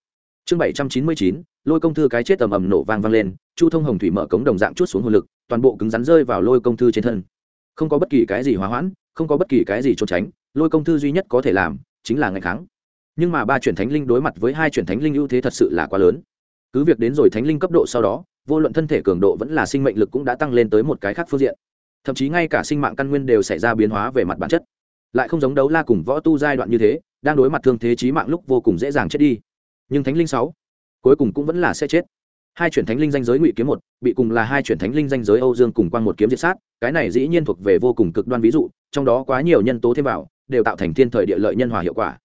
Chương bảy trăm chín mươi chín, lôi công thư cái chết tầm ầm nổ vang vang lên, chu thông hồng thủy mở cống đồng dạng chút xuống hồn lực, toàn bộ cứng rắn rơi vào lôi công thư trên thân. Không có bất kỳ cái gì hóa hoãn, không có bất kỳ cái gì trốn tránh, lôi công thư duy nhất có thể làm chính là ngày kháng nhưng mà ba chuyển thánh linh đối mặt với hai chuyển thánh linh ưu thế thật sự là quá lớn. Cứ việc đến rồi thánh linh cấp độ sau đó, vô luận thân thể cường độ vẫn là sinh mệnh lực cũng đã tăng lên tới một cái khác phương diện. Thậm chí ngay cả sinh mạng căn nguyên đều xảy ra biến hóa về mặt bản chất. Lại không giống đấu la cùng võ tu giai đoạn như thế, đang đối mặt thương thế trí mạng lúc vô cùng dễ dàng chết đi. Nhưng thánh linh sáu, cuối cùng cũng vẫn là sẽ chết. Hai chuyển thánh linh danh giới ngụy kiếm một, bị cùng là hai chuyển thánh linh danh giới âu dương cùng quang một kiếm diệt sát, cái này dĩ nhiên thuộc về vô cùng cực đoan ví dụ, trong đó quá nhiều nhân tố thêm vào, đều tạo thành thiên thời địa lợi nhân hòa hiệu quả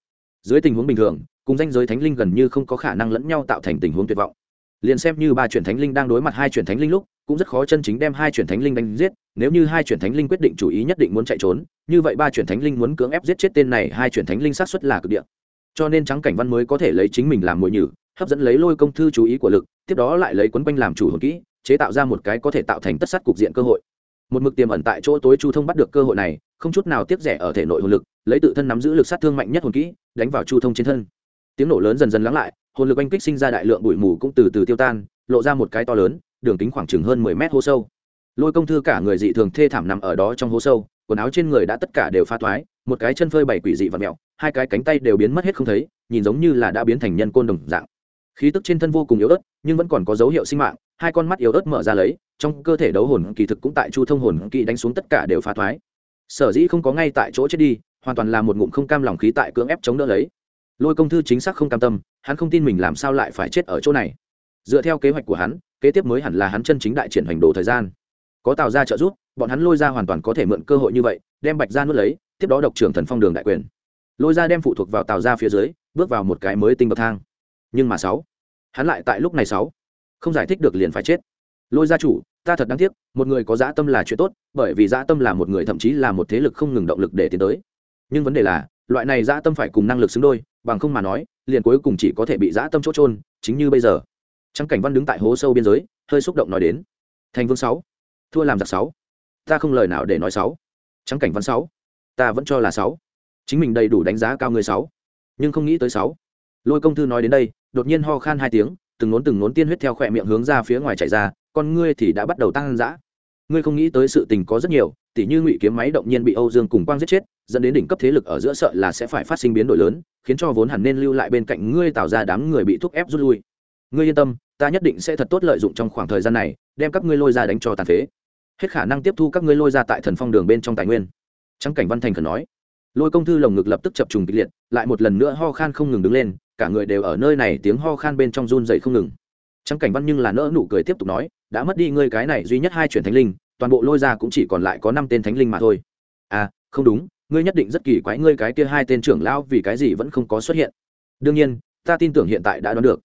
dưới tình huống bình thường, cùng danh giới thánh linh gần như không có khả năng lẫn nhau tạo thành tình huống tuyệt vọng. Liền xem như ba chuyển thánh linh đang đối mặt hai chuyển thánh linh lúc, cũng rất khó chân chính đem hai chuyển thánh linh đánh giết, nếu như hai chuyển thánh linh quyết định chủ ý nhất định muốn chạy trốn, như vậy ba chuyển thánh linh muốn cưỡng ép giết chết tên này, hai chuyển thánh linh sát xuất là cực địa. Cho nên trắng cảnh văn mới có thể lấy chính mình làm mồi nhử, hấp dẫn lấy lôi công thư chú ý của lực, tiếp đó lại lấy quấn quanh làm chủ hồn kỹ, chế tạo ra một cái có thể tạo thành tất sát cục diện cơ hội. Một mực tiềm ẩn tại chỗ tối chu thông bắt được cơ hội này, không chút nào tiếc rẻ ở thể nội hồn lực, lấy tự thân nắm giữ lực sát thương mạnh nhất hồn kỹ đánh vào chu thông trên thân. Tiếng nổ lớn dần dần lắng lại, hồn lực oanh kích sinh ra đại lượng bụi mù cũng từ từ tiêu tan, lộ ra một cái to lớn, đường kính khoảng chừng hơn mười mét hố sâu. Lôi công thư cả người dị thường thê thảm nằm ở đó trong hố sâu, quần áo trên người đã tất cả đều pha thoái, một cái chân phơi bảy quỷ dị và mẹo, hai cái cánh tay đều biến mất hết không thấy, nhìn giống như là đã biến thành nhân côn đồng dạng. Khí tức trên thân vô cùng yếu ớt, nhưng vẫn còn có dấu hiệu sinh mạng, hai con mắt yếu ớt mở ra lấy, trong cơ thể đấu hồn kỳ thực cũng tại chu thông hồn kỳ đánh xuống tất cả đều phá thoái. Sở dĩ không có ngay tại chỗ chết đi hoàn toàn là một ngụm không cam lòng khí tại cưỡng ép chống đỡ lấy. Lôi công thư chính xác không cam tâm, hắn không tin mình làm sao lại phải chết ở chỗ này. Dựa theo kế hoạch của hắn, kế tiếp mới hẳn là hắn chân chính đại triển hành đồ thời gian. Có tào ra trợ giúp, bọn hắn lôi ra hoàn toàn có thể mượn cơ hội như vậy, đem bạch ra nuốt lấy, tiếp đó độc trưởng thần phong đường đại quyền. Lôi ra đem phụ thuộc vào tào ra phía dưới, bước vào một cái mới tinh bậc thang. Nhưng mà sáu, hắn lại tại lúc này sáu, không giải thích được liền phải chết. Lôi gia chủ, ta thật đáng tiếc, một người có dã tâm là chuyện tốt, bởi vì dã tâm là một người, thậm chí là một thế lực không ngừng động lực để tiến tới nhưng vấn đề là, loại này dã tâm phải cùng năng lực xứng đôi, bằng không mà nói, liền cuối cùng chỉ có thể bị dã tâm chỗ trôn chính như bây giờ. Trắng cảnh văn đứng tại hố sâu biên giới, hơi xúc động nói đến. Thành vương sáu, thua làm giặc sáu. Ta không lời nào để nói sáu. Trắng cảnh văn sáu, ta vẫn cho là sáu. Chính mình đầy đủ đánh giá cao người sáu. Nhưng không nghĩ tới sáu. Lôi công thư nói đến đây, đột nhiên ho khan hai tiếng, từng nốn từng nốn tiên huyết theo khỏe miệng hướng ra phía ngoài chạy ra, con ngươi thì đã bắt đầu tăng dã. Ngươi không nghĩ tới sự tình có rất nhiều, tỉ như ngụy kiếm máy động nhiên bị âu dương cùng quang giết chết dẫn đến đỉnh cấp thế lực ở giữa sợ là sẽ phải phát sinh biến đổi lớn, khiến cho vốn hẳn nên lưu lại bên cạnh ngươi tạo ra đám người bị thúc ép rút lui. Ngươi yên tâm, ta nhất định sẽ thật tốt lợi dụng trong khoảng thời gian này, đem các ngươi lôi ra đánh cho tàn phế. Hết khả năng tiếp thu các ngươi lôi ra tại thần phong đường bên trong tài nguyên. Trắng cảnh văn thành khẩn nói. Lôi công thư lồng ngực lập tức chập trùng kịch liệt, lại một lần nữa ho khan không ngừng đứng lên, cả người đều ở nơi này tiếng ho khan bên trong run dậy không ngừng. Trắng cảnh văn nhưng là nỡ nụ cười tiếp tục nói, đã mất đi ngươi cái này duy nhất hai chuyển thánh linh, toàn bộ lôi ra cũng chỉ còn lại có năm tên thánh linh mà thôi. À không đúng ngươi nhất định rất kỳ quái ngươi cái kia hai tên trưởng lão vì cái gì vẫn không có xuất hiện. Đương nhiên, ta tin tưởng hiện tại đã đoán được.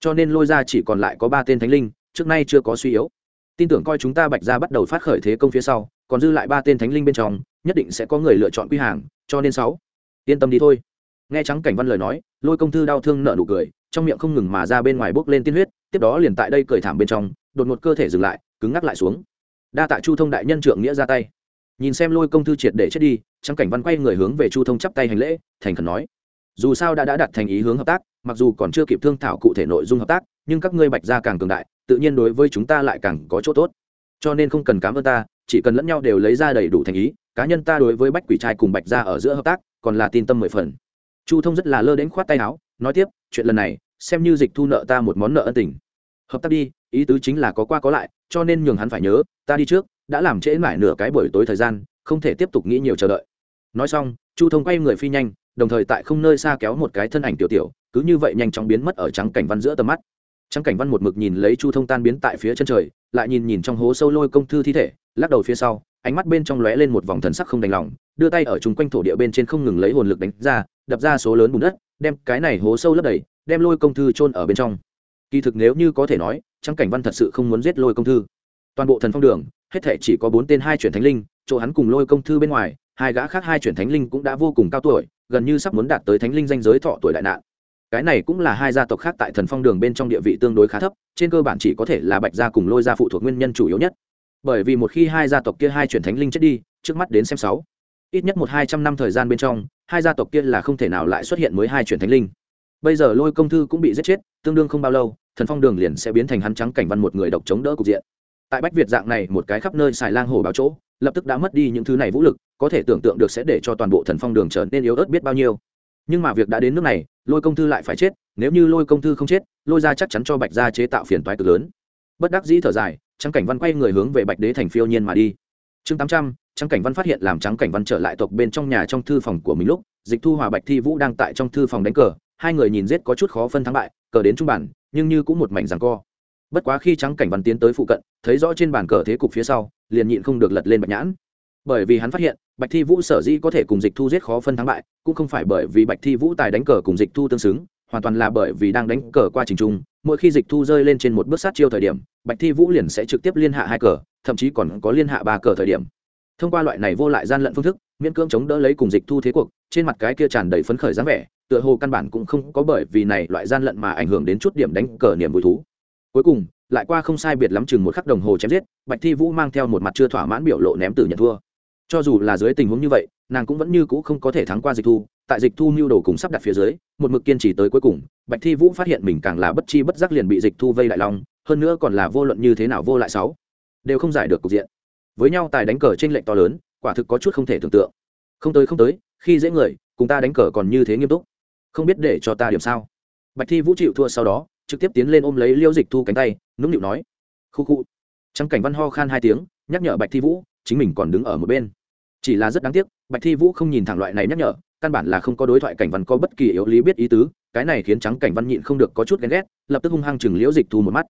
Cho nên lôi ra chỉ còn lại có ba tên thánh linh, trước nay chưa có suy yếu. Tin tưởng coi chúng ta bạch ra bắt đầu phát khởi thế công phía sau, còn dư lại ba tên thánh linh bên trong, nhất định sẽ có người lựa chọn quy hàng, cho nên sáu, yên tâm đi thôi. Nghe trắng cảnh văn lời nói, lôi công thư đau thương nợ nụ cười, trong miệng không ngừng mà ra bên ngoài bốc lên tiên huyết, tiếp đó liền tại đây cười thảm bên trong, đột ngột cơ thể dừng lại, cứng ngắc lại xuống. Đa tạ chu thông đại nhân trượng nghĩa ra tay nhìn xem lôi công thư triệt để chết đi, trắng cảnh văn quay người hướng về chu thông chắp tay hành lễ, thành khẩn nói, dù sao đã đã đặt thành ý hướng hợp tác, mặc dù còn chưa kịp thương thảo cụ thể nội dung hợp tác, nhưng các ngươi bạch gia càng cường đại, tự nhiên đối với chúng ta lại càng có chỗ tốt. Cho nên không cần cảm ơn ta, chỉ cần lẫn nhau đều lấy ra đầy đủ thành ý, cá nhân ta đối với bách quỷ trai cùng bạch gia ở giữa hợp tác, còn là tin tâm mười phần. Chu thông rất là lơ đến khoát tay áo, nói tiếp, chuyện lần này, xem như dịch thu nợ ta một món nợ ân tình. Hợp tác đi, ý tứ chính là có qua có lại, cho nên nhường hắn phải nhớ, ta đi trước đã làm trễ mãi nửa cái buổi tối thời gian, không thể tiếp tục nghĩ nhiều chờ đợi. Nói xong, chu thông quay người phi nhanh, đồng thời tại không nơi xa kéo một cái thân ảnh tiểu tiểu, cứ như vậy nhanh chóng biến mất ở trắng cảnh văn giữa tầm mắt. Trắng cảnh văn một mực nhìn lấy chu thông tan biến tại phía chân trời, lại nhìn nhìn trong hố sâu lôi công thư thi thể, lắc đầu phía sau, ánh mắt bên trong lóe lên một vòng thần sắc không đành lòng, đưa tay ở chung quanh thổ địa bên trên không ngừng lấy hồn lực đánh ra, đập ra số lớn bùn đất, đem cái này hố sâu lấp đầy, đem lôi công thư chôn ở bên trong. Kỳ thực nếu như có thể nói, trắng cảnh văn thật sự không muốn giết lôi công thư. Toàn bộ thần phong đường hết thể chỉ có bốn tên hai chuyển thánh linh, chỗ hắn cùng lôi công thư bên ngoài, hai gã khác hai chuyển thánh linh cũng đã vô cùng cao tuổi, gần như sắp muốn đạt tới thánh linh danh giới thọ tuổi đại nạn. Cái này cũng là hai gia tộc khác tại thần phong đường bên trong địa vị tương đối khá thấp, trên cơ bản chỉ có thể là bạch gia cùng lôi gia phụ thuộc nguyên nhân chủ yếu nhất. Bởi vì một khi hai gia tộc kia hai chuyển thánh linh chết đi, trước mắt đến xem sáu, ít nhất một hai trăm năm thời gian bên trong, hai gia tộc kia là không thể nào lại xuất hiện mới hai chuyển thánh linh. Bây giờ lôi công thư cũng bị giết chết, tương đương không bao lâu, thần phong đường liền sẽ biến thành hắn trắng cảnh văn một người độc chống đỡ cục diện tại bách việt dạng này một cái khắp nơi xài lang hồ báo chỗ, lập tức đã mất đi những thứ này vũ lực, có thể tưởng tượng được sẽ để cho toàn bộ thần phong đường trở nên yếu ớt biết bao nhiêu. Nhưng mà việc đã đến nước này, lôi công thư lại phải chết, nếu như lôi công thư không chết, lôi ra chắc chắn cho bạch gia chế tạo phiền toái cực lớn. Bất đắc dĩ thở dài, trắng cảnh văn quay người hướng về bạch đế thành phiêu nhiên mà đi. Chương tám trăm, trắng cảnh văn phát hiện làm trắng cảnh văn trở lại tộc bên trong nhà trong thư phòng của mình lúc, dịch thu hòa bạch thi vũ đang tại trong thư phòng đánh cờ, hai người nhìn giết có chút khó phân thắng bại, cờ đến trung bản, nhưng như cũng một mảnh rằng co bất quá khi trắng cảnh văn tiến tới phụ cận, thấy rõ trên bàn cờ thế cục phía sau, liền nhịn không được lật lên bạch nhãn. Bởi vì hắn phát hiện, bạch thi vũ sở dĩ có thể cùng dịch thu giết khó phân thắng bại, cũng không phải bởi vì bạch thi vũ tài đánh cờ cùng dịch thu tương xứng, hoàn toàn là bởi vì đang đánh cờ qua trình trung, mỗi khi dịch thu rơi lên trên một bước sát chiêu thời điểm, bạch thi vũ liền sẽ trực tiếp liên hạ hai cờ, thậm chí còn có liên hạ ba cờ thời điểm. Thông qua loại này vô lại gian lận phương thức, miễn cưỡng chống đỡ lấy cùng dịch thu thế cuộc, trên mặt cái kia tràn đầy phấn khởi dáng vẻ, tựa hồ căn bản cũng không có bởi vì này loại gian lận mà ảnh hưởng đến chút điểm đánh cờ niềm vui thú cuối cùng, lại qua không sai biệt lắm chừng một khắc đồng hồ chém giết, bạch thi vũ mang theo một mặt chưa thỏa mãn biểu lộ ném từ nhận thua. Cho dù là dưới tình huống như vậy, nàng cũng vẫn như cũ không có thể thắng qua dịch thu, tại dịch thu mưu đồ cùng sắp đặt phía dưới, một mực kiên trì tới cuối cùng, bạch thi vũ phát hiện mình càng là bất chi bất giác liền bị dịch thu vây lại lòng, hơn nữa còn là vô luận như thế nào vô lại sáu, đều không giải được cục diện. Với nhau tài đánh cờ trên lệnh to lớn, quả thực có chút không thể tưởng tượng. Không tới không tới, khi dễ người, cùng ta đánh cờ còn như thế nghiêm túc. Không biết để cho ta điểm sao. Bạch thi vũ chịu thua sau đó trực tiếp tiến lên ôm lấy liêu dịch thu cánh tay, nũng nịu nói, khu khu. Trắng cảnh văn ho khan hai tiếng, nhắc nhở bạch thi vũ, chính mình còn đứng ở một bên. Chỉ là rất đáng tiếc, bạch thi vũ không nhìn thẳng loại này nhắc nhở, căn bản là không có đối thoại cảnh văn có bất kỳ yếu lý biết ý tứ, cái này khiến trắng cảnh văn nhịn không được có chút ghen ghét, lập tức hung hăng chừng liễu dịch thu một mắt.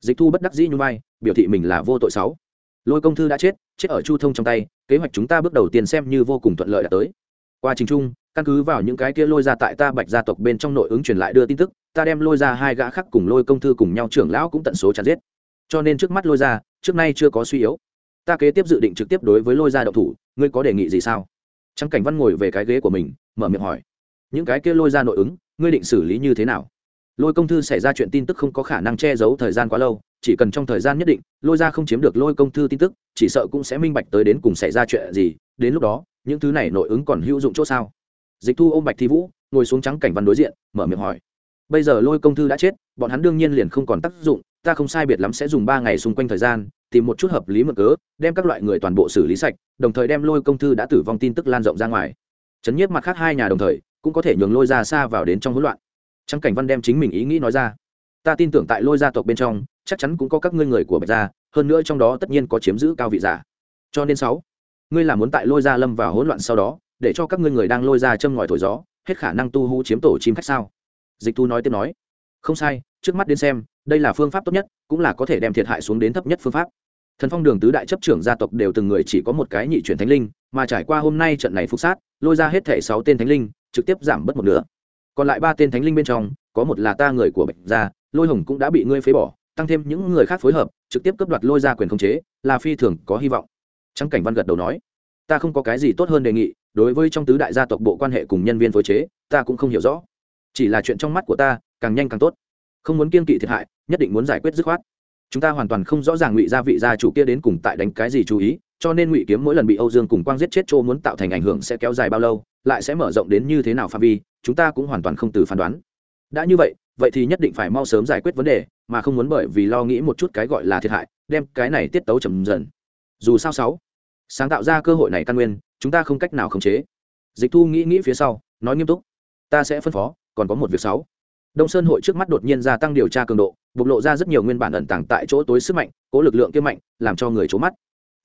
Dịch thu bất đắc dĩ như vai, biểu thị mình là vô tội sáu lôi công thư đã chết chết ở chu thông trong tay, kế hoạch chúng ta bước đầu tiên xem như vô cùng thuận lợi đã tới. Qua trình trung, căn cứ vào những cái kia lôi ra tại ta bạch gia tộc bên trong nội ứng truyền lại đưa tin tức ta đem lôi ra hai gã khác cùng lôi công thư cùng nhau trưởng lão cũng tận số chặt giết. Cho nên trước mắt lôi ra, trước nay chưa có suy yếu. Ta kế tiếp dự định trực tiếp đối với lôi ra đậu thủ, ngươi có đề nghị gì sao? Trắng cảnh văn ngồi về cái ghế của mình, mở miệng hỏi. Những cái kia lôi ra nội ứng, ngươi định xử lý như thế nào? Lôi công thư xảy ra chuyện tin tức không có khả năng che giấu thời gian quá lâu, chỉ cần trong thời gian nhất định, lôi ra không chiếm được lôi công thư tin tức, chỉ sợ cũng sẽ minh bạch tới đến cùng xảy ra chuyện gì, đến lúc đó, những thứ này nội ứng còn hữu dụng chỗ sao? Dịch thu ôm bạch thi vũ, ngồi xuống trắng cảnh văn đối diện, mở miệng hỏi bây giờ lôi công thư đã chết, bọn hắn đương nhiên liền không còn tác dụng, ta không sai biệt lắm sẽ dùng ba ngày xung quanh thời gian, tìm một chút hợp lý mực cớ, đem các loại người toàn bộ xử lý sạch, đồng thời đem lôi công thư đã tử vong tin tức lan rộng ra ngoài. Chấn nhiếp mặt khác hai nhà đồng thời, cũng có thể nhường lôi ra xa vào đến trong hỗn loạn. Trắng cảnh văn đem chính mình ý nghĩ nói ra. Ta tin tưởng tại lôi gia tộc bên trong, chắc chắn cũng có các ngươi người của bạch gia, hơn nữa trong đó tất nhiên có chiếm giữ cao vị giả. Cho nên sáu, ngươi là muốn tại lôi gia lâm vào hỗn loạn sau đó, để cho các ngươi người đang lôi ra châm ngòi thổi gió, hết khả năng tu hú chiếm tổ chim khách sao? Dịch thu nói tiếp nói, không sai, trước mắt đến xem, đây là phương pháp tốt nhất, cũng là có thể đem thiệt hại xuống đến thấp nhất phương pháp. Thần phong đường tứ đại chấp trưởng gia tộc đều từng người chỉ có một cái nhị chuyển thánh linh, mà trải qua hôm nay trận này phục sát, lôi ra hết thẻ sáu tên thánh linh, trực tiếp giảm bớt một nửa. Còn lại ba tên thánh linh bên trong, có một là ta người của bạch gia, lôi hồng cũng đã bị ngươi phế bỏ, tăng thêm những người khác phối hợp, trực tiếp cướp đoạt lôi ra quyền khống chế, là phi thường có hy vọng. Trắng cảnh văn gật đầu nói, ta không có cái gì tốt hơn đề nghị, đối với trong tứ đại gia tộc bộ quan hệ cùng nhân viên phối chế, ta cũng không hiểu rõ chỉ là chuyện trong mắt của ta, càng nhanh càng tốt. Không muốn kiên kỵ thiệt hại, nhất định muốn giải quyết dứt khoát. Chúng ta hoàn toàn không rõ ràng ngụy gia vị gia chủ kia đến cùng tại đánh cái gì chú ý, cho nên ngụy kiếm mỗi lần bị âu dương cùng quang giết chết chỗ muốn tạo thành ảnh hưởng sẽ kéo dài bao lâu, lại sẽ mở rộng đến như thế nào phạm vi, chúng ta cũng hoàn toàn không từ phán đoán. Đã như vậy vậy thì nhất định phải mau sớm giải quyết vấn đề, mà không muốn bởi vì lo nghĩ một chút cái gọi là thiệt hại, đem cái này tiết tấu chậm dần. Dù sao sáu, sáng tạo ra cơ hội này căn nguyên, chúng ta không cách nào khống chế. Dịch thu nghĩ nghĩ phía sau, nói nghiêm túc. Ta sẽ phân phó còn có một việc sáu. Đông sơn hội trước mắt đột nhiên gia tăng điều tra cường độ bộc lộ ra rất nhiều nguyên bản ẩn tàng tại chỗ tối sức mạnh cố lực lượng kia mạnh làm cho người c mắt.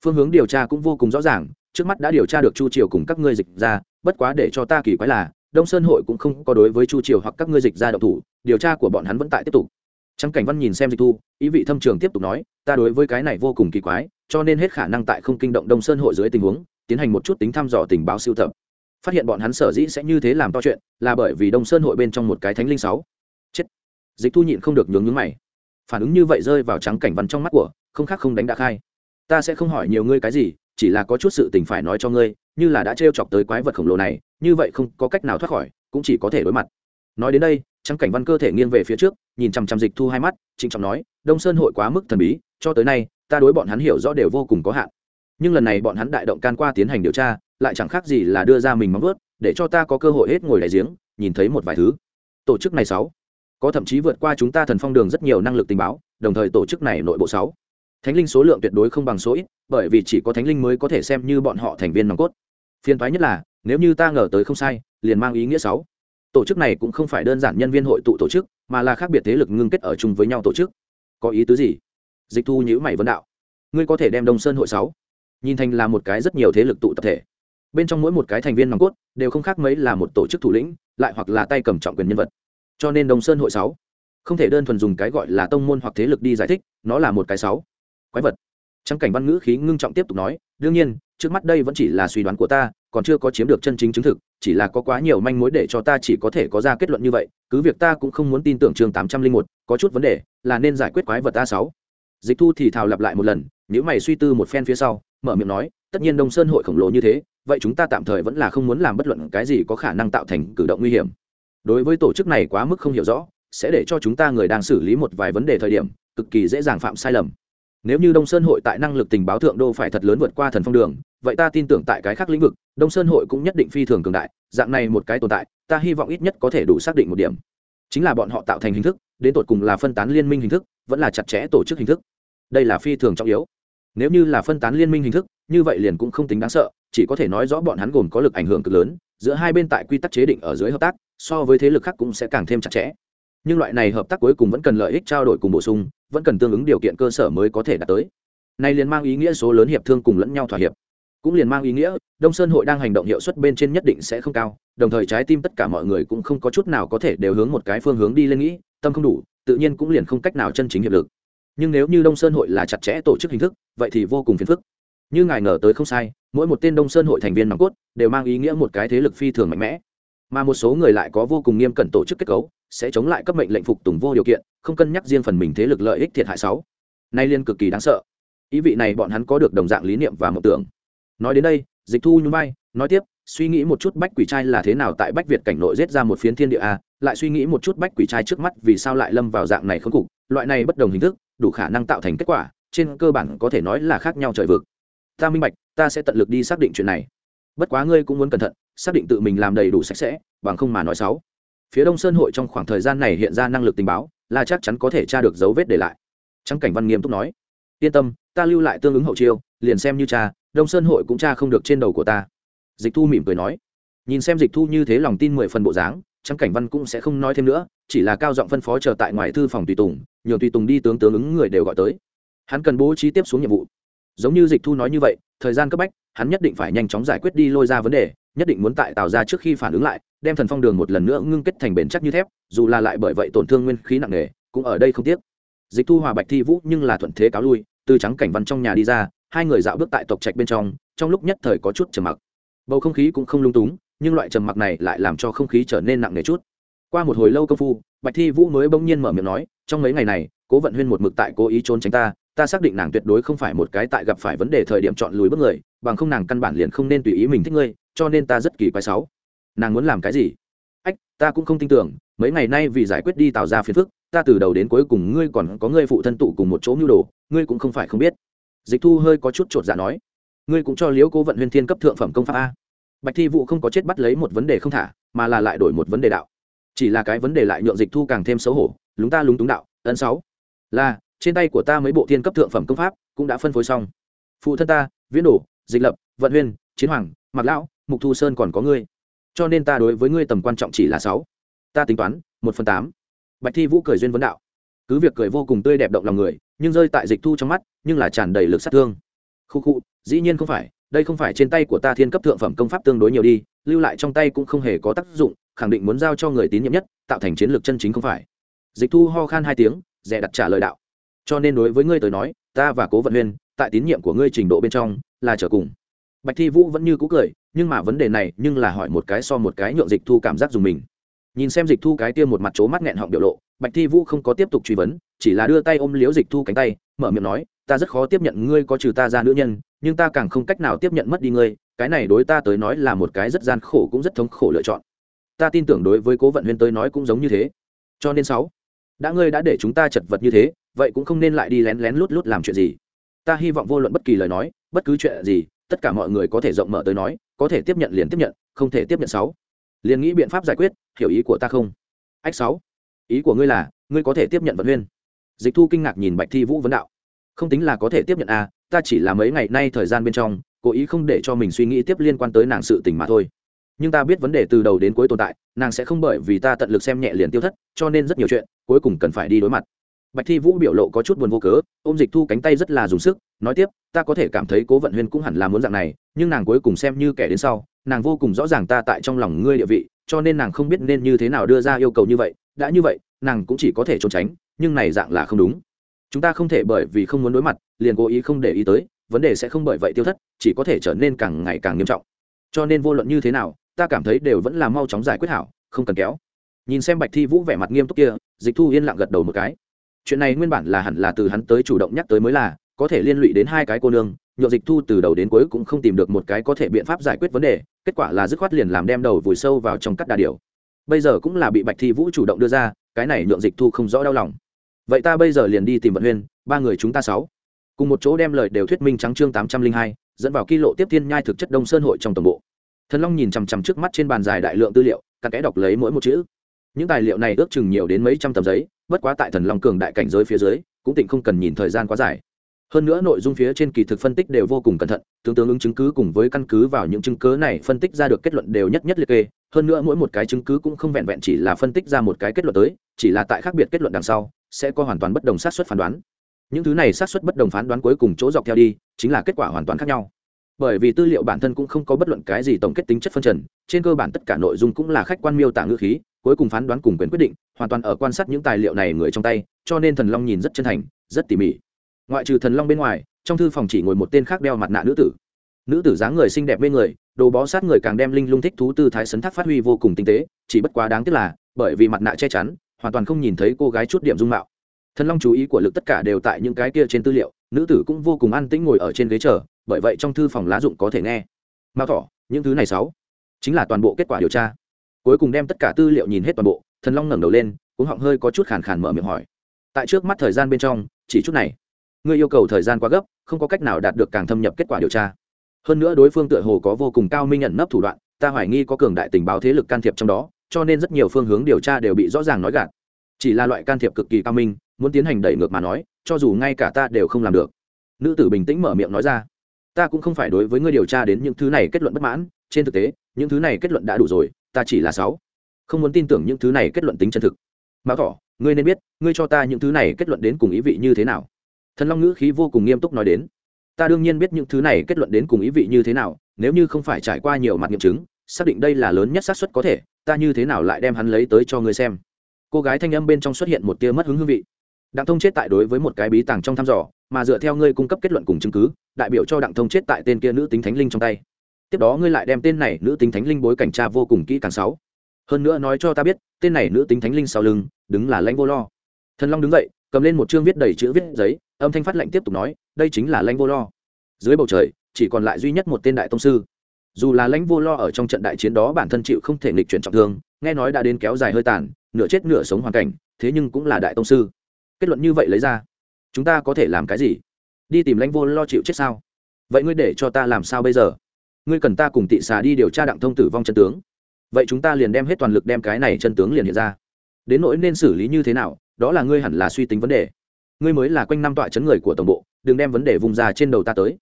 Phương hướng điều tra cũng vô cùng rõ ràng trước mắt đã điều tra được chu triều cùng các ngươi dịch ra bất quá để cho ta kỳ quái là đông sơn hội cũng không có đối với chu triều hoặc các ngươi dịch ra động thủ điều tra của bọn hắn vẫn tại tiếp tục. Trắng Cảnh Văn nhìn xem Dịch Thu, ý vị thâm trường tiếp tục nói, ta đối với cái này vô cùng kỳ quái, cho nên hết khả năng tại không kinh động Đông Sơn hội dưới tình huống, tiến hành một chút tính thăm dò tình báo siêu tập. Phát hiện bọn hắn sở dĩ sẽ như thế làm to chuyện, là bởi vì Đông Sơn hội bên trong một cái thánh linh sáu. Chết. Dịch Thu nhịn không được nhướng nhướng mày. Phản ứng như vậy rơi vào Trắng Cảnh Văn trong mắt của, không khác không đánh đã khai. Ta sẽ không hỏi nhiều ngươi cái gì, chỉ là có chút sự tình phải nói cho ngươi như là đã t chọc tới quái vật khổng lồ này như vậy không có cách nào thoát khỏi cũng chỉ có thể đối mặt nói đến đây trắng cảnh văn cơ thể nghiêng về phía trước nhìn chằm chằm dịch thu hai mắt trịnh trọng nói đông sơn hội quá mức thần bí cho tới nay ta đối bọn hắn hiểu rõ đều vô cùng có hạn nhưng lần này bọn hắn đại động can qua tiến hành điều tra lại chẳng khác gì là đưa ra mình móng vớt để cho ta có cơ hội hết ngồi đại giếng, nhìn thấy một vài thứ. Tổ chức này sáu. Có thậm chí vượt qua chúng ta thần phong đường rất nhiều năng lực tình báo, đồng thời tổ chức này nội bộ sáu. Thánh linh số lượng tuyệt đối không bằng số ít, bởi vì chỉ có thánh linh mới có thể xem như bọn họ thành viên nòng cốt. Phiên thoái nhất là, nếu như ta ngờ tới không sai, liền mang ý nghĩa sáu. Tổ chức này cũng không phải đơn giản nhân viên hội tụ tổ chức, mà là khác biệt thế lực ngưng kết ở chung với nhau tổ chức. Có ý tứ gì? Dịch thu nhữ mày vấn đạo. Ngươi có thể đem đông sơn hội sáu. Nhìn thành là một cái rất nhiều thế lực tụ tập thể bên trong mỗi một cái thành viên nòng cốt đều không khác mấy là một tổ chức thủ lĩnh, lại hoặc là tay cầm trọng quyền nhân vật. Cho nên đông sơn hội sáu không thể đơn thuần dùng cái gọi là tông môn hoặc thế lực đi giải thích, nó là một cái sáu quái vật. Trắng cảnh văn ngữ khí ngưng trọng tiếp tục nói, đương nhiên, trước mắt đây vẫn chỉ là suy đoán của ta, còn chưa có chiếm được chân chính chứng thực, chỉ là có quá nhiều manh mối để cho ta chỉ có thể có ra kết luận như vậy, cứ việc ta cũng không muốn tin tưởng chương tám trăm linh một, có chút vấn đề, là nên giải quyết quái vật a sáu. Dịch thu thì thào lặp lại một lần nếu mày suy tư một phen phía sau, mở miệng nói, tất nhiên đông sơn hội khổng lồ như thế vậy chúng ta tạm thời vẫn là không muốn làm bất luận cái gì có khả năng tạo thành cử động nguy hiểm. Đối với tổ chức này quá mức không hiểu rõ, sẽ để cho chúng ta người đang xử lý một vài vấn đề thời điểm, cực kỳ dễ dàng phạm sai lầm. Nếu như đông sơn hội tại năng lực tình báo thượng đô phải thật lớn vượt qua thần phong đường, vậy ta tin tưởng tại cái khác lĩnh vực, đông sơn hội cũng nhất định phi thường cường đại, dạng này một cái tồn tại, ta hy vọng ít nhất có thể đủ xác định một điểm. Chính là bọn họ tạo thành hình thức, đến tột cùng là phân tán liên minh hình thức, vẫn là chặt chẽ tổ chức hình thức. Đây là phi thường trọng yếu nếu như là phân tán liên minh hình thức, như vậy liền cũng không tính đáng sợ, chỉ có thể nói rõ bọn hắn gồm có lực ảnh hưởng cực lớn, giữa hai bên tại quy tắc chế định ở dưới hợp tác, so với thế lực khác cũng sẽ càng thêm chặt chẽ. Nhưng loại này hợp tác cuối cùng vẫn cần lợi ích trao đổi cùng bổ sung, vẫn cần tương ứng điều kiện cơ sở mới có thể đạt tới. Này liền mang ý nghĩa số lớn hiệp thương cùng lẫn nhau thỏa hiệp. Cũng liền mang ý nghĩa, đông sơn hội đang hành động hiệu suất bên trên nhất định sẽ không cao, đồng thời trái tim tất cả mọi người cũng không có chút nào có thể đều hướng một cái phương hướng đi lên nghĩ, tâm không đủ, tự nhiên cũng liền không cách nào chân chính hiệp lực nhưng nếu như đông sơn hội là chặt chẽ tổ chức hình thức, vậy thì vô cùng phiền phức. Như ngài ngờ tới không sai, mỗi một tên đông sơn hội thành viên nòng cốt đều mang ý nghĩa một cái thế lực phi thường mạnh mẽ. Mà một số người lại có vô cùng nghiêm cẩn tổ chức kết cấu, sẽ chống lại các mệnh lệnh phục tùng vô điều kiện, không cân nhắc riêng phần mình thế lực lợi ích thiệt hại sáu nay liên cực kỳ đáng sợ. Ý vị này bọn hắn có được đồng dạng lý niệm và mộng tưởng. Nói đến đây, dịch thu nhún vai, nói tiếp, suy nghĩ một chút bách quỷ trai là thế nào tại bách việt cảnh nội giết ra một phiến thiên địa a, lại suy nghĩ một chút bách quỷ trai trước mắt vì sao lại lâm vào dạng này khốn cục. Loại này bất đồng hình thức đủ khả năng tạo thành kết quả, trên cơ bản có thể nói là khác nhau trời vực. Ta minh bạch, ta sẽ tận lực đi xác định chuyện này. Bất quá ngươi cũng muốn cẩn thận, xác định tự mình làm đầy đủ sạch sẽ, bằng không mà nói xấu. Phía đông sơn hội trong khoảng thời gian này hiện ra năng lực tình báo, là chắc chắn có thể tra được dấu vết để lại. Trắng cảnh văn nghiêm túc nói, yên tâm, ta lưu lại tương ứng hậu chiêu, liền xem như cha đông sơn hội cũng cha không được trên đầu của ta. Dịch thu mỉm cười nói. Nhìn xem dịch thu như thế lòng tin mười phần bộ dáng trắng cảnh văn cũng sẽ không nói thêm nữa, chỉ là cao giọng phân phó chờ tại ngoài thư phòng tùy tùng Nhiều tùy tùng đi tướng tướng ứng người đều gọi tới. Hắn cần bố trí tiếp xuống nhiệm vụ. Giống như dịch thu nói như vậy, thời gian cấp bách, hắn nhất định phải nhanh chóng giải quyết đi lôi ra vấn đề, nhất định muốn tại tạo ra trước khi phản ứng lại, đem thần phong đường một lần nữa ngưng kết thành bền chắc như thép, dù là lại bởi vậy tổn thương nguyên khí nặng nề, cũng ở đây không tiếc. Dịch thu hòa bạch thi vũ nhưng là thuận thế cáo lui, từ trắng cảnh văn trong nhà đi ra, hai người dạo bước tại tộc trạch bên trong trong lúc nhất thời có chút trầm mặc. Bầu không khí cũng không lung túng nhưng loại trầm mặc này lại làm cho không khí trở nên nặng nề chút. Qua một hồi lâu công phu, bạch thi vũ mới bỗng nhiên mở miệng nói, trong mấy ngày này, cố vận huyên một mực tại cố ý trốn tránh ta ta xác định nàng tuyệt đối không phải một cái tại gặp phải vấn đề thời điểm chọn lùi bước người, bằng không nàng căn bản liền không nên tùy ý mình thích ngươi, cho nên ta rất kỳ quái sáu. Nàng muốn làm cái gì? Ách, ta cũng không tin tưởng, mấy ngày nay vì giải quyết đi tạo ra phiền phức, ta từ đầu đến cuối cùng ngươi còn có ngươi phụ thân tụ cùng một chỗ mưu đồ, ngươi cũng không phải không biết. Dịch thu hơi có chút chột dạ nói, ngươi cũng cho liễu cố vận huyên thiên cấp thượng phẩm công pháp a bạch thi Vũ không có chết bắt lấy một vấn đề không thả, mà là lại đổi một vấn đề đạo. Chỉ là cái vấn đề lại nhượng dịch thu càng thêm xấu hổ, lúng ta lúng túng đạo, ấn sáu, là, trên tay của ta mấy bộ thiên cấp thượng phẩm công pháp cũng đã phân phối xong. Phụ thân ta, viễn đổ dịch lập, vận huyên chiến hoàng mặc lão, mục thu sơn còn có ngươi. Cho nên ta đối với ngươi tầm quan trọng chỉ là sáu. Ta tính toán, một phần tám. Bạch thi vũ cười duyên vấn đạo. Cứ việc cười vô cùng tươi đẹp động lòng người, nhưng rơi tại dịch thu trong mắt, nhưng là tràn đầy lực sát thương. Khu khu, dĩ nhiên không phải đây không phải trên tay của ta thiên cấp thượng phẩm công pháp tương đối nhiều đi, lưu lại trong tay cũng không hề có tác dụng, khẳng định muốn giao cho người tín nhiệm nhất, tạo thành chiến lược chân chính không phải. Dịch thu ho khan hai tiếng dè đặt trả lời đạo. Cho nên đối với ngươi tới nói, ta và cố vận huyên tại tín nhiệm của ngươi trình độ bên trong, là trở cùng. Bạch thi vũ vẫn như cũ cười, nhưng mà vấn đề này nhưng là hỏi một cái so một cái nhượng dịch thu cảm giác dùng mình. Nhìn xem dịch thu cái tiêm một mặt trố mắt nghẹn họng biểu lộ, bạch thi vũ không có tiếp tục truy vấn, chỉ là đưa tay ôm liếu dịch thu cánh tay, mở miệng nói, ta rất khó tiếp nhận ngươi có trừ ta ra nữ nhân nhưng ta càng không cách nào tiếp nhận mất đi ngươi, cái này đối ta tới nói là một cái rất gian khổ cũng rất thống khổ lựa chọn. Ta tin tưởng đối với cố vận huyên tới nói cũng giống như thế. Cho nên sáu, đã ngươi đã để chúng ta chật vật như thế, vậy cũng không nên lại đi lén lén lút lút làm chuyện gì. Ta hy vọng vô luận bất kỳ lời nói, bất cứ chuyện gì, tất cả mọi người có thể rộng mở tới nói, có thể tiếp nhận liền tiếp nhận, không thể tiếp nhận sáu. Liền nghĩ biện pháp giải quyết, hiểu ý của ta không? Ách sáu, ý của ngươi là, ngươi có thể tiếp nhận vận huyên. Dịch thu kinh ngạc nhìn bạch thi vũ vấn đạo. Không tính là có thể tiếp nhận à ta chỉ là mấy ngày nay thời gian bên trong, cố ý không để cho mình suy nghĩ tiếp liên quan tới nàng sự tình mà thôi. Nhưng ta biết vấn đề từ đầu đến cuối tồn tại, nàng sẽ không bởi vì ta tận lực xem nhẹ liền tiêu thất, cho nên rất nhiều chuyện, cuối cùng cần phải đi đối mặt. Bạch thi vũ biểu lộ có chút buồn vô cớ, ôm dịch thu cánh tay rất là dùng sức, nói tiếp, ta có thể cảm thấy cố vận huyên cũng hẳn là muốn dạng này, nhưng nàng cuối cùng xem như kẻ đến sau, nàng vô cùng rõ ràng ta tại trong lòng ngươi địa vị, cho nên nàng không biết nên như thế nào đưa ra yêu cầu như vậy, đã như vậy, nàng cũng chỉ có thể trốn tránh, nhưng này dạng là không đúng chúng ta không thể bởi vì không muốn đối mặt, liền cố ý không để ý tới, vấn đề sẽ không bởi vậy tiêu thất, chỉ có thể trở nên càng ngày càng nghiêm trọng. Cho nên vô luận như thế nào, ta cảm thấy đều vẫn là mau chóng giải quyết hảo, không cần kéo. Nhìn xem bạch thi vũ vẻ mặt nghiêm túc kia, dịch thu yên lặng gật đầu một cái. Chuyện này nguyên bản là hẳn là từ hắn tới chủ động nhắc tới mới là, có thể liên lụy đến hai cái cô nương nhộn dịch thu từ đầu đến cuối cũng không tìm được một cái có thể biện pháp giải quyết vấn đề, kết quả là dứt khoát liền làm đem đầu vùi sâu vào trong cắt đà điều. Bây giờ cũng là bị bạch thi vũ chủ động đưa ra, cái này nhượng dịch thu không rõ đau lòng vậy ta bây giờ liền đi tìm vận huyên, ba người chúng ta sáu. Cùng một chỗ đem lời đều thuyết minh trắng chương tám trăm linh hai, dẫn vào ký lộ tiếp thiên nhai thực chất đông sơn hội trong tổng bộ. Thần long nhìn chằm chằm trước mắt trên bàn dài đại lượng tư liệu các kẽ đọc lấy mỗi một chữ. Những tài liệu này ước chừng nhiều đến mấy trăm tấm giấy, bất quá tại thần long cường đại cảnh giới phía dưới, cũng tịnh không cần nhìn thời gian quá dài. Hơn nữa nội dung phía trên kỳ thực phân tích đều vô cùng cẩn thận, tương tương ứng chứng cứ cùng với căn cứ vào những chứng cứ này phân tích ra được kết luận đều nhất nhất liệt kê. Hơn nữa mỗi một cái chứng cứ cũng không vẹn vẹn chỉ là phân tích ra một cái kết luận tới, chỉ là tại khác biệt kết luận đằng sau sẽ có hoàn toàn bất đồng xác suất phán đoán. Những thứ này xác suất bất đồng phán đoán cuối cùng chỗ dọc theo đi, chính là kết quả hoàn toàn khác nhau. Bởi vì tư liệu bản thân cũng không có bất luận cái gì tổng kết tính chất phân trần, trên cơ bản tất cả nội dung cũng là khách quan miêu tả ngữ khí, cuối cùng phán đoán cùng quyền quyết định, hoàn toàn ở quan sát những tài liệu này người trong tay, cho nên thần long nhìn rất chân thành, rất tỉ mỉ. Ngoại trừ thần long bên ngoài, trong thư phòng chỉ ngồi một tên khác đeo mặt nạ nữ tử. Nữ tử dáng người xinh đẹp bên người, đồ bó sát người càng đem linh lung thích thú tư thái sấn thác phát huy vô cùng tinh tế, chỉ bất quá đáng tiếc là, bởi vì mặt nạ che chắn hoàn toàn không nhìn thấy cô gái chút điểm dung mạo. Thần long chú ý của lực tất cả đều tại những cái kia trên tư liệu, nữ tử cũng vô cùng an tĩnh ngồi ở trên ghế chờ, bởi vậy trong thư phòng lá dụng có thể nghe. Mao thỏ, những thứ này sáu, chính là toàn bộ kết quả điều tra. Cuối cùng đem tất cả tư liệu nhìn hết toàn bộ, thần long ngẩng đầu lên, cũng họng hơi có chút khàn khàn mở miệng hỏi. Tại trước mắt thời gian bên trong, chỉ chút này. Ngươi yêu cầu thời gian quá gấp, không có cách nào đạt được càng thâm nhập kết quả điều tra. Hơn nữa đối phương tựa hồ có vô cùng cao minh nhận nấp thủ đoạn, ta hoài nghi có cường đại tình báo thế lực can thiệp trong đó cho nên rất nhiều phương hướng điều tra đều bị rõ ràng nói gạt. Chỉ là loại can thiệp cực kỳ cao minh, muốn tiến hành đẩy ngược mà nói, cho dù ngay cả ta đều không làm được. Nữ tử bình tĩnh mở miệng nói ra, ta cũng không phải đối với ngươi điều tra đến những thứ này kết luận bất mãn, trên thực tế, những thứ này kết luận đã đủ rồi, ta chỉ là sáu. Không muốn tin tưởng những thứ này kết luận tính chân thực. Mão thỏ ngươi nên biết, ngươi cho ta những thứ này kết luận đến cùng ý vị như thế nào? Thần long ngữ khí vô cùng nghiêm túc nói đến, ta đương nhiên biết những thứ này kết luận đến cùng ý vị như thế nào, nếu như không phải trải qua nhiều mặt nghiệm chứng, xác định đây là lớn nhất xác suất có thể ta như thế nào lại đem hắn lấy tới cho ngươi xem? Cô gái thanh âm bên trong xuất hiện một tia mất hứng hương vị. Đặng thông chết tại đối với một cái bí tàng trong thăm dò, mà dựa theo ngươi cung cấp kết luận cùng chứng cứ, đại biểu cho đặng thông chết tại tên kia nữ tính thánh linh trong tay. Tiếp đó ngươi lại đem tên này nữ tính thánh linh bối cảnh tra vô cùng kỹ càng sáu. Hơn nữa nói cho ta biết, tên này nữ tính thánh linh sau lưng, đứng là lãnh vô lo. Thần long đứng dậy, cầm lên một chương viết đầy chữ viết giấy, âm thanh phát lệnh tiếp tục nói, đây chính là lãnh vô lo. Dưới bầu trời, chỉ còn lại duy nhất một tên đại tông sư dù là lãnh vô lo ở trong trận đại chiến đó bản thân chịu không thể nghịch chuyển trọng thương, nghe nói đã đến kéo dài hơi tàn, nửa chết nửa sống hoàn cảnh, thế nhưng cũng là đại tông sư. Kết luận như vậy lấy ra, chúng ta có thể làm cái gì? Đi tìm lãnh vô lo chịu chết sao? Vậy ngươi để cho ta làm sao bây giờ? Ngươi cần ta cùng tị xà đi điều tra đặng thông tử vong chân tướng. Vậy chúng ta liền đem hết toàn lực đem cái này chân tướng liền hiện ra. Đến nỗi nên xử lý như thế nào, đó là ngươi hẳn là suy tính vấn đề. Ngươi mới là quanh năm tọa chấn người của tổng bộ, đừng đem vấn đề vùng ra trên đầu ta tới.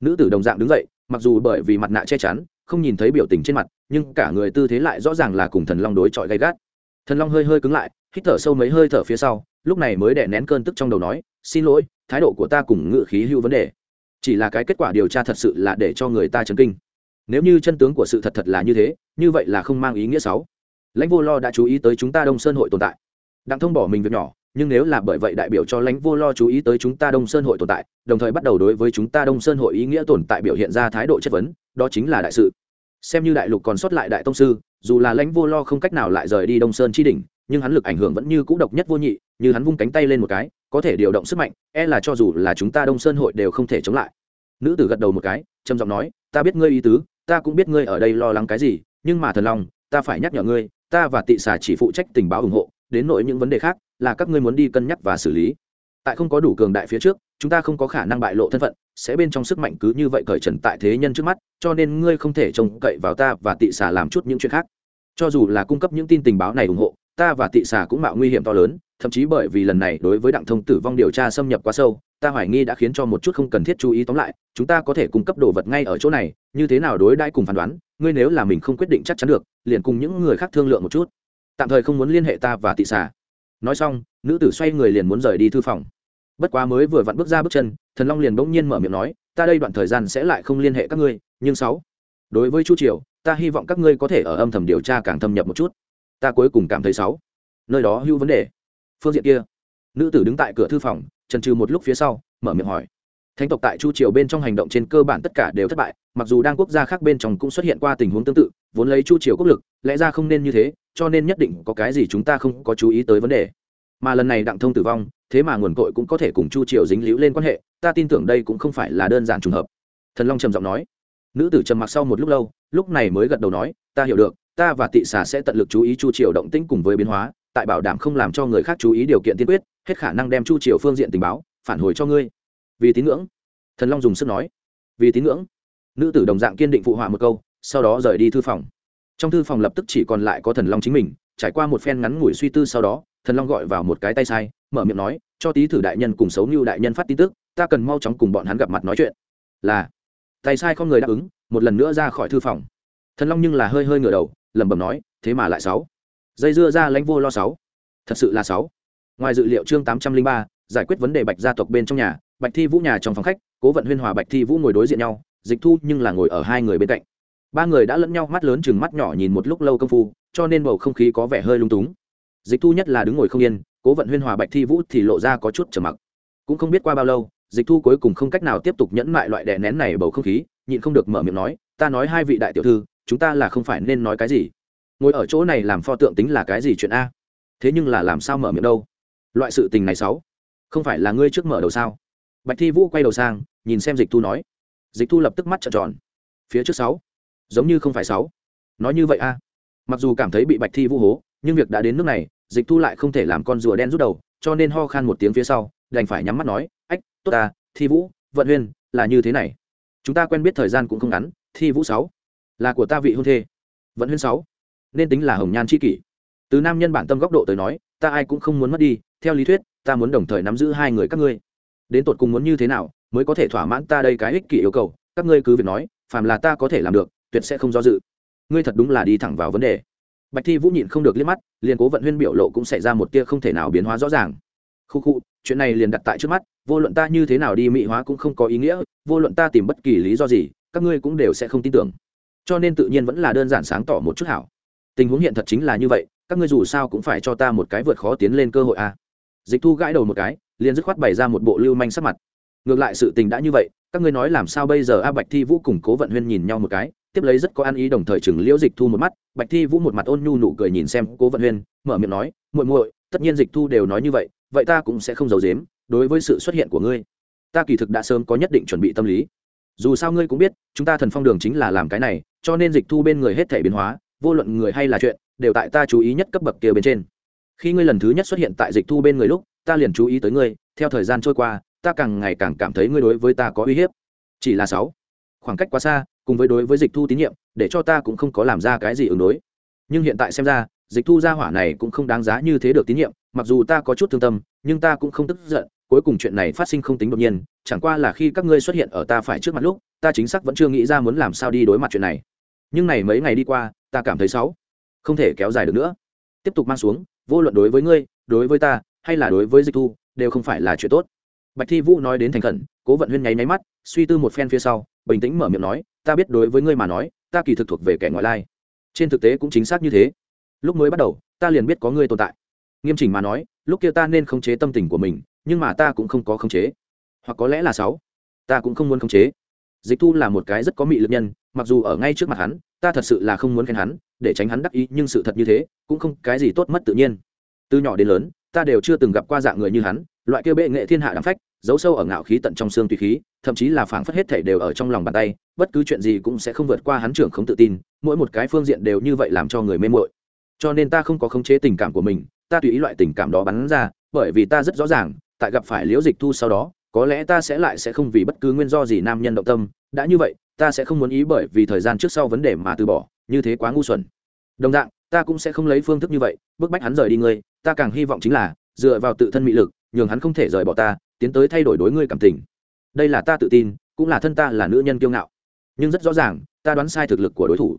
Nữ tử đồng dạng đứng dậy mặc dù bởi vì mặt nạ che chắn, không nhìn thấy biểu tình trên mặt, nhưng cả người tư thế lại rõ ràng là cùng thần long đối chọi gay gắt. Thần long hơi hơi cứng lại, hít thở sâu mấy hơi thở phía sau, lúc này mới đè nén cơn tức trong đầu nói, xin lỗi, thái độ của ta cùng ngự khí hưu vấn đề. Chỉ là cái kết quả điều tra thật sự là để cho người ta chấn kinh. Nếu như chân tướng của sự thật thật là như thế, như vậy là không mang ý nghĩa xấu. Lãnh vô lo đã chú ý tới chúng ta đông sơn hội tồn tại. Đặng thông bỏ mình việc nhỏ nhưng nếu là bởi vậy đại biểu cho lãnh vô lo chú ý tới chúng ta đông sơn hội tồn tại, đồng thời bắt đầu đối với chúng ta đông sơn hội ý nghĩa tồn tại biểu hiện ra thái độ chất vấn, đó chính là đại sự. Xem như đại lục còn sót lại đại tông sư, dù là lãnh vô lo không cách nào lại rời đi đông sơn chi đỉnh, nhưng hắn lực ảnh hưởng vẫn như cũ độc nhất vô nhị, như hắn vung cánh tay lên một cái, có thể điều động sức mạnh e là cho dù là chúng ta đông sơn hội đều không thể chống lại. Nữ tử gật đầu một cái, trầm giọng nói, ta biết ngươi ý tứ, ta cũng biết ngươi ở đây lo lắng cái gì, nhưng mà thần lòng ta phải nhắc nhở ngươi, ta và tị xà chỉ phụ trách tình báo ủng hộ, đến nội những vấn đề khác là các ngươi muốn đi cân nhắc và xử lý. Tại không có đủ cường đại phía trước, chúng ta không có khả năng bại lộ thân phận, sẽ bên trong sức mạnh cứ như vậy cởi trần tại thế nhân trước mắt, cho nên ngươi không thể trông cậy vào ta và tị xà làm chút những chuyện khác. Cho dù là cung cấp những tin tình báo này ủng hộ, ta và tị xà cũng mạo nguy hiểm to lớn, thậm chí bởi vì lần này đối với đặng thông tử vong điều tra xâm nhập quá sâu, ta hoài nghi đã khiến cho một chút không cần thiết chú ý tóm lại, chúng ta có thể cung cấp đồ vật ngay ở chỗ này, như thế nào đối đãi cùng phán đoán, ngươi nếu là mình không quyết định chắc chắn được, liền cùng những người khác thương lượng một chút. Tạm thời không muốn liên hệ ta và tị xà nói xong, nữ tử xoay người liền muốn rời đi thư phòng. Bất quá mới vừa vặn bước ra bước chân, thần long liền bỗng nhiên mở miệng nói, ta đây đoạn thời gian sẽ lại không liên hệ các ngươi, nhưng sáu, đối với chu triều, ta hy vọng các ngươi có thể ở âm thầm điều tra càng thâm nhập một chút. Ta cuối cùng cảm thấy sáu, nơi đó hữu vấn đề. Phương diện kia, nữ tử đứng tại cửa thư phòng trần trừ một lúc phía sau, mở miệng hỏi, thánh tộc tại chu triều bên trong hành động trên cơ bản tất cả đều thất bại, mặc dù đang quốc gia khác bên trong cũng xuất hiện qua tình huống tương tự, vốn lấy chu triều quốc lực, lẽ ra không nên như thế cho nên nhất định có cái gì chúng ta không có chú ý tới vấn đề. Mà lần này đặng thông tử vong, thế mà nguồn cội cũng có thể cùng chu triều dính líu lên quan hệ, ta tin tưởng đây cũng không phải là đơn giản trùng hợp. Thần long trầm giọng nói. Nữ tử trầm mặc sau một lúc lâu, lúc này mới gật đầu nói, ta hiểu được, ta và tị xà sẽ tận lực chú ý chu triều động tĩnh cùng với biến hóa, tại bảo đảm không làm cho người khác chú ý điều kiện tiên quyết, hết khả năng đem chu triều phương diện tình báo, phản hồi cho ngươi. Vì tín ngưỡng? Thần long dùng sức nói. Vì tín ngưỡng. Nữ tử đồng dạng kiên định phụ họa một câu, sau đó rời đi thư phòng trong thư phòng lập tức chỉ còn lại có thần long chính mình, trải qua một phen ngắn ngủi suy tư sau đó, thần long gọi vào một cái tay sai, mở miệng nói, cho tý thử đại nhân cùng xấu như đại nhân phát tin tức, ta cần mau chóng cùng bọn hắn gặp mặt nói chuyện. Là. Tay sai không người đáp ứng, một lần nữa ra khỏi thư phòng. Thần long nhưng là hơi hơi ngửa đầu, lẩm bẩm nói, thế mà lại sáu. Dây dưa ra lãnh vô lo sáu. Thật sự là sáu. Ngoài dự liệu chương tám trăm linh ba, giải quyết vấn đề bạch gia tộc bên trong nhà, bạch thi vũ nhà trong phòng khách, cố vận huyên hòa bạch thi vũ ngồi đối diện nhau, dịch thu nhưng là ngồi ở hai người bên cạnh ba người đã lẫn nhau mắt lớn chừng mắt nhỏ nhìn một lúc lâu công phu, cho nên bầu không khí có vẻ hơi lung túng. Dịch thu nhất là đứng ngồi không yên, cố vận huyên hòa bạch thi vũ thì lộ ra có chút trầm mặc. Cũng không biết qua bao lâu, dịch thu cuối cùng không cách nào tiếp tục nhẫn mại loại đè nén này bầu không khí, nhịn không được mở miệng nói, ta nói hai vị đại tiểu thư, chúng ta là không phải nên nói cái gì. Ngồi ở chỗ này làm pho tượng tính là cái gì chuyện a? Thế nhưng là làm sao mở miệng đâu? Loại sự tình này sáu không phải là ngươi trước mở đầu sao? Bạch thi vũ quay đầu sang, nhìn xem dịch thu nói. Dịch thu lập tức mắt trợn tròn. Phía trước sáu giống như không phải sáu. Nói như vậy a. Mặc dù cảm thấy bị bạch thi vũ hố, nhưng việc đã đến nước này, dịch thu lại không thể làm con rùa đen rút đầu, cho nên ho khan một tiếng phía sau, đành phải nhắm mắt nói, ách, tốt ta, thi vũ, vận huyên, là như thế này. Chúng ta quen biết thời gian cũng không ngắn, thi vũ sáu, là của ta vị hôn thê. Vận huyên sáu, nên tính là hồng nhan c kỷ. Từ nam nhân bản tâm góc độ tới nói, ta ai cũng không muốn mất đi, theo lý thuyết, ta muốn đồng thời nắm giữ hai người các ngươi. Đến tột cùng muốn như thế nào, mới có thể thỏa mãn ta đây cái ích kỷ yêu cầu, các ngươi cứ việc nói, phàm là ta có thể làm được tuyệt sẽ không do dự. Ngươi thật đúng là đi thẳng vào vấn đề. Bạch thi vũ nhịn không được liếc mắt, liền cố vận huyên biểu lộ cũng xảy ra một tia không thể nào biến hóa rõ ràng. Khu khu, chuyện này liền đặt tại trước mắt, vô luận ta như thế nào đi mỹ hóa cũng không có ý nghĩa, vô luận ta tìm bất kỳ lý do gì, các ngươi cũng đều sẽ không tin tưởng. Cho nên tự nhiên vẫn là đơn giản sáng tỏ một chút hảo. Tình huống hiện thật chính là như vậy, các ngươi dù sao cũng phải cho ta một cái vượt khó tiến lên cơ hội a à. dịch thu gãi đầu một cái, liền dứt khoát bày ra một bộ lưu manh sắc mặt. Ngược lại sự tình đã như vậy, các ngươi nói làm sao bây giờ a? Bạch thi vũ cùng cố vận huyên nhìn nhau một cái tiếp lấy rất có ăn ý đồng thời chừng liễu dịch thu một mắt, bạch thi vũ một mặt ôn nhu nụ cười nhìn xem cố vận huyên, mở miệng nói, muội muội, tất nhiên dịch thu đều nói như vậy vậy ta cũng sẽ không giấu giếm, đối với sự xuất hiện của ngươi, ta kỳ thực đã sớm có nhất định chuẩn bị tâm lý. Dù sao ngươi cũng biết, chúng ta thần phong đường chính là làm cái này, cho nên dịch thu bên người hết thể biến hóa, vô luận người hay là chuyện, đều tại ta chú ý nhất cấp bậc kia bên trên. Khi ngươi lần thứ nhất xuất hiện tại dịch thu bên người lúc, ta liền chú ý tới ngươi, theo thời gian trôi qua, ta càng ngày càng cảm thấy ngươi đối với ta có uy hiếp. Chỉ là sáu. Khoảng cách quá xa cùng với đối với dịch thu tín nhiệm, để cho ta cũng không có làm ra cái gì ứng đối. Nhưng hiện tại xem ra, dịch thu gia hỏa này cũng không đáng giá như thế được tín nhiệm, mặc dù ta có chút thương tâm, nhưng ta cũng không tức giận, cuối cùng chuyện này phát sinh không tính đột nhiên, chẳng qua là khi các ngươi xuất hiện ở ta phải trước mặt lúc, ta chính xác vẫn chưa nghĩ ra muốn làm sao đi đối mặt chuyện này. Nhưng này mấy ngày đi qua, ta cảm thấy xấu. Không thể kéo dài được nữa. Tiếp tục mang xuống, vô luận đối với ngươi, đối với ta, hay là đối với dịch thu, đều không phải là chuyện tốt. Bạch thi vũ nói đến thành khẩn, cố vận huyên nháy máy mắt suy tư một phen phía sau, bình tĩnh mở miệng nói, ta biết đối với ngươi mà nói, ta kỳ thực thuộc về kẻ ngoại lai. Trên thực tế cũng chính xác như thế. Lúc mới bắt đầu, ta liền biết có ngươi tồn tại. Nghiêm chỉnh mà nói, lúc kia ta nên khống chế tâm tình của mình, nhưng mà ta cũng không có khống chế. Hoặc có lẽ là sáu. Ta cũng không muốn khống chế. Dịch thu là một cái rất có mị lực nhân, mặc dù ở ngay trước mặt hắn, ta thật sự là không muốn khen hắn, để tránh hắn đắc ý, nhưng sự thật như thế, cũng không cái gì tốt mất tự nhiên. Từ nhỏ đến lớn, ta đều chưa từng gặp qua dạng người như hắn, loại kia bệ nghệ thiên hạ đáng phách giấu sâu ở ngạo khí tận trong xương tùy khí, thậm chí là phảng phất hết thể đều ở trong lòng bàn tay, bất cứ chuyện gì cũng sẽ không vượt qua hắn trưởng không tự tin, mỗi một cái phương diện đều như vậy làm cho người mê mội cho nên ta không có khống chế tình cảm của mình, ta tùy ý loại tình cảm đó bắn ra, bởi vì ta rất rõ ràng, tại gặp phải liễu dịch thu sau đó, có lẽ ta sẽ lại sẽ không vì bất cứ nguyên do gì nam nhân động tâm, đã như vậy, ta sẽ không muốn ý bởi vì thời gian trước sau vấn đề mà từ bỏ, như thế quá ngu xuẩn. Đồng dạng, ta cũng sẽ không lấy phương thức như vậy, bức bách hắn rời đi ngươi, ta càng hy vọng chính là, dựa vào tự thân mị lực, nhường hắn không thể rời bỏ ta tiến tới thay đổi đối ngươi cảm tình. Đây là ta tự tin, cũng là thân ta là nữ nhân kiêu ngạo. Nhưng rất rõ ràng, ta đoán sai thực lực của đối thủ.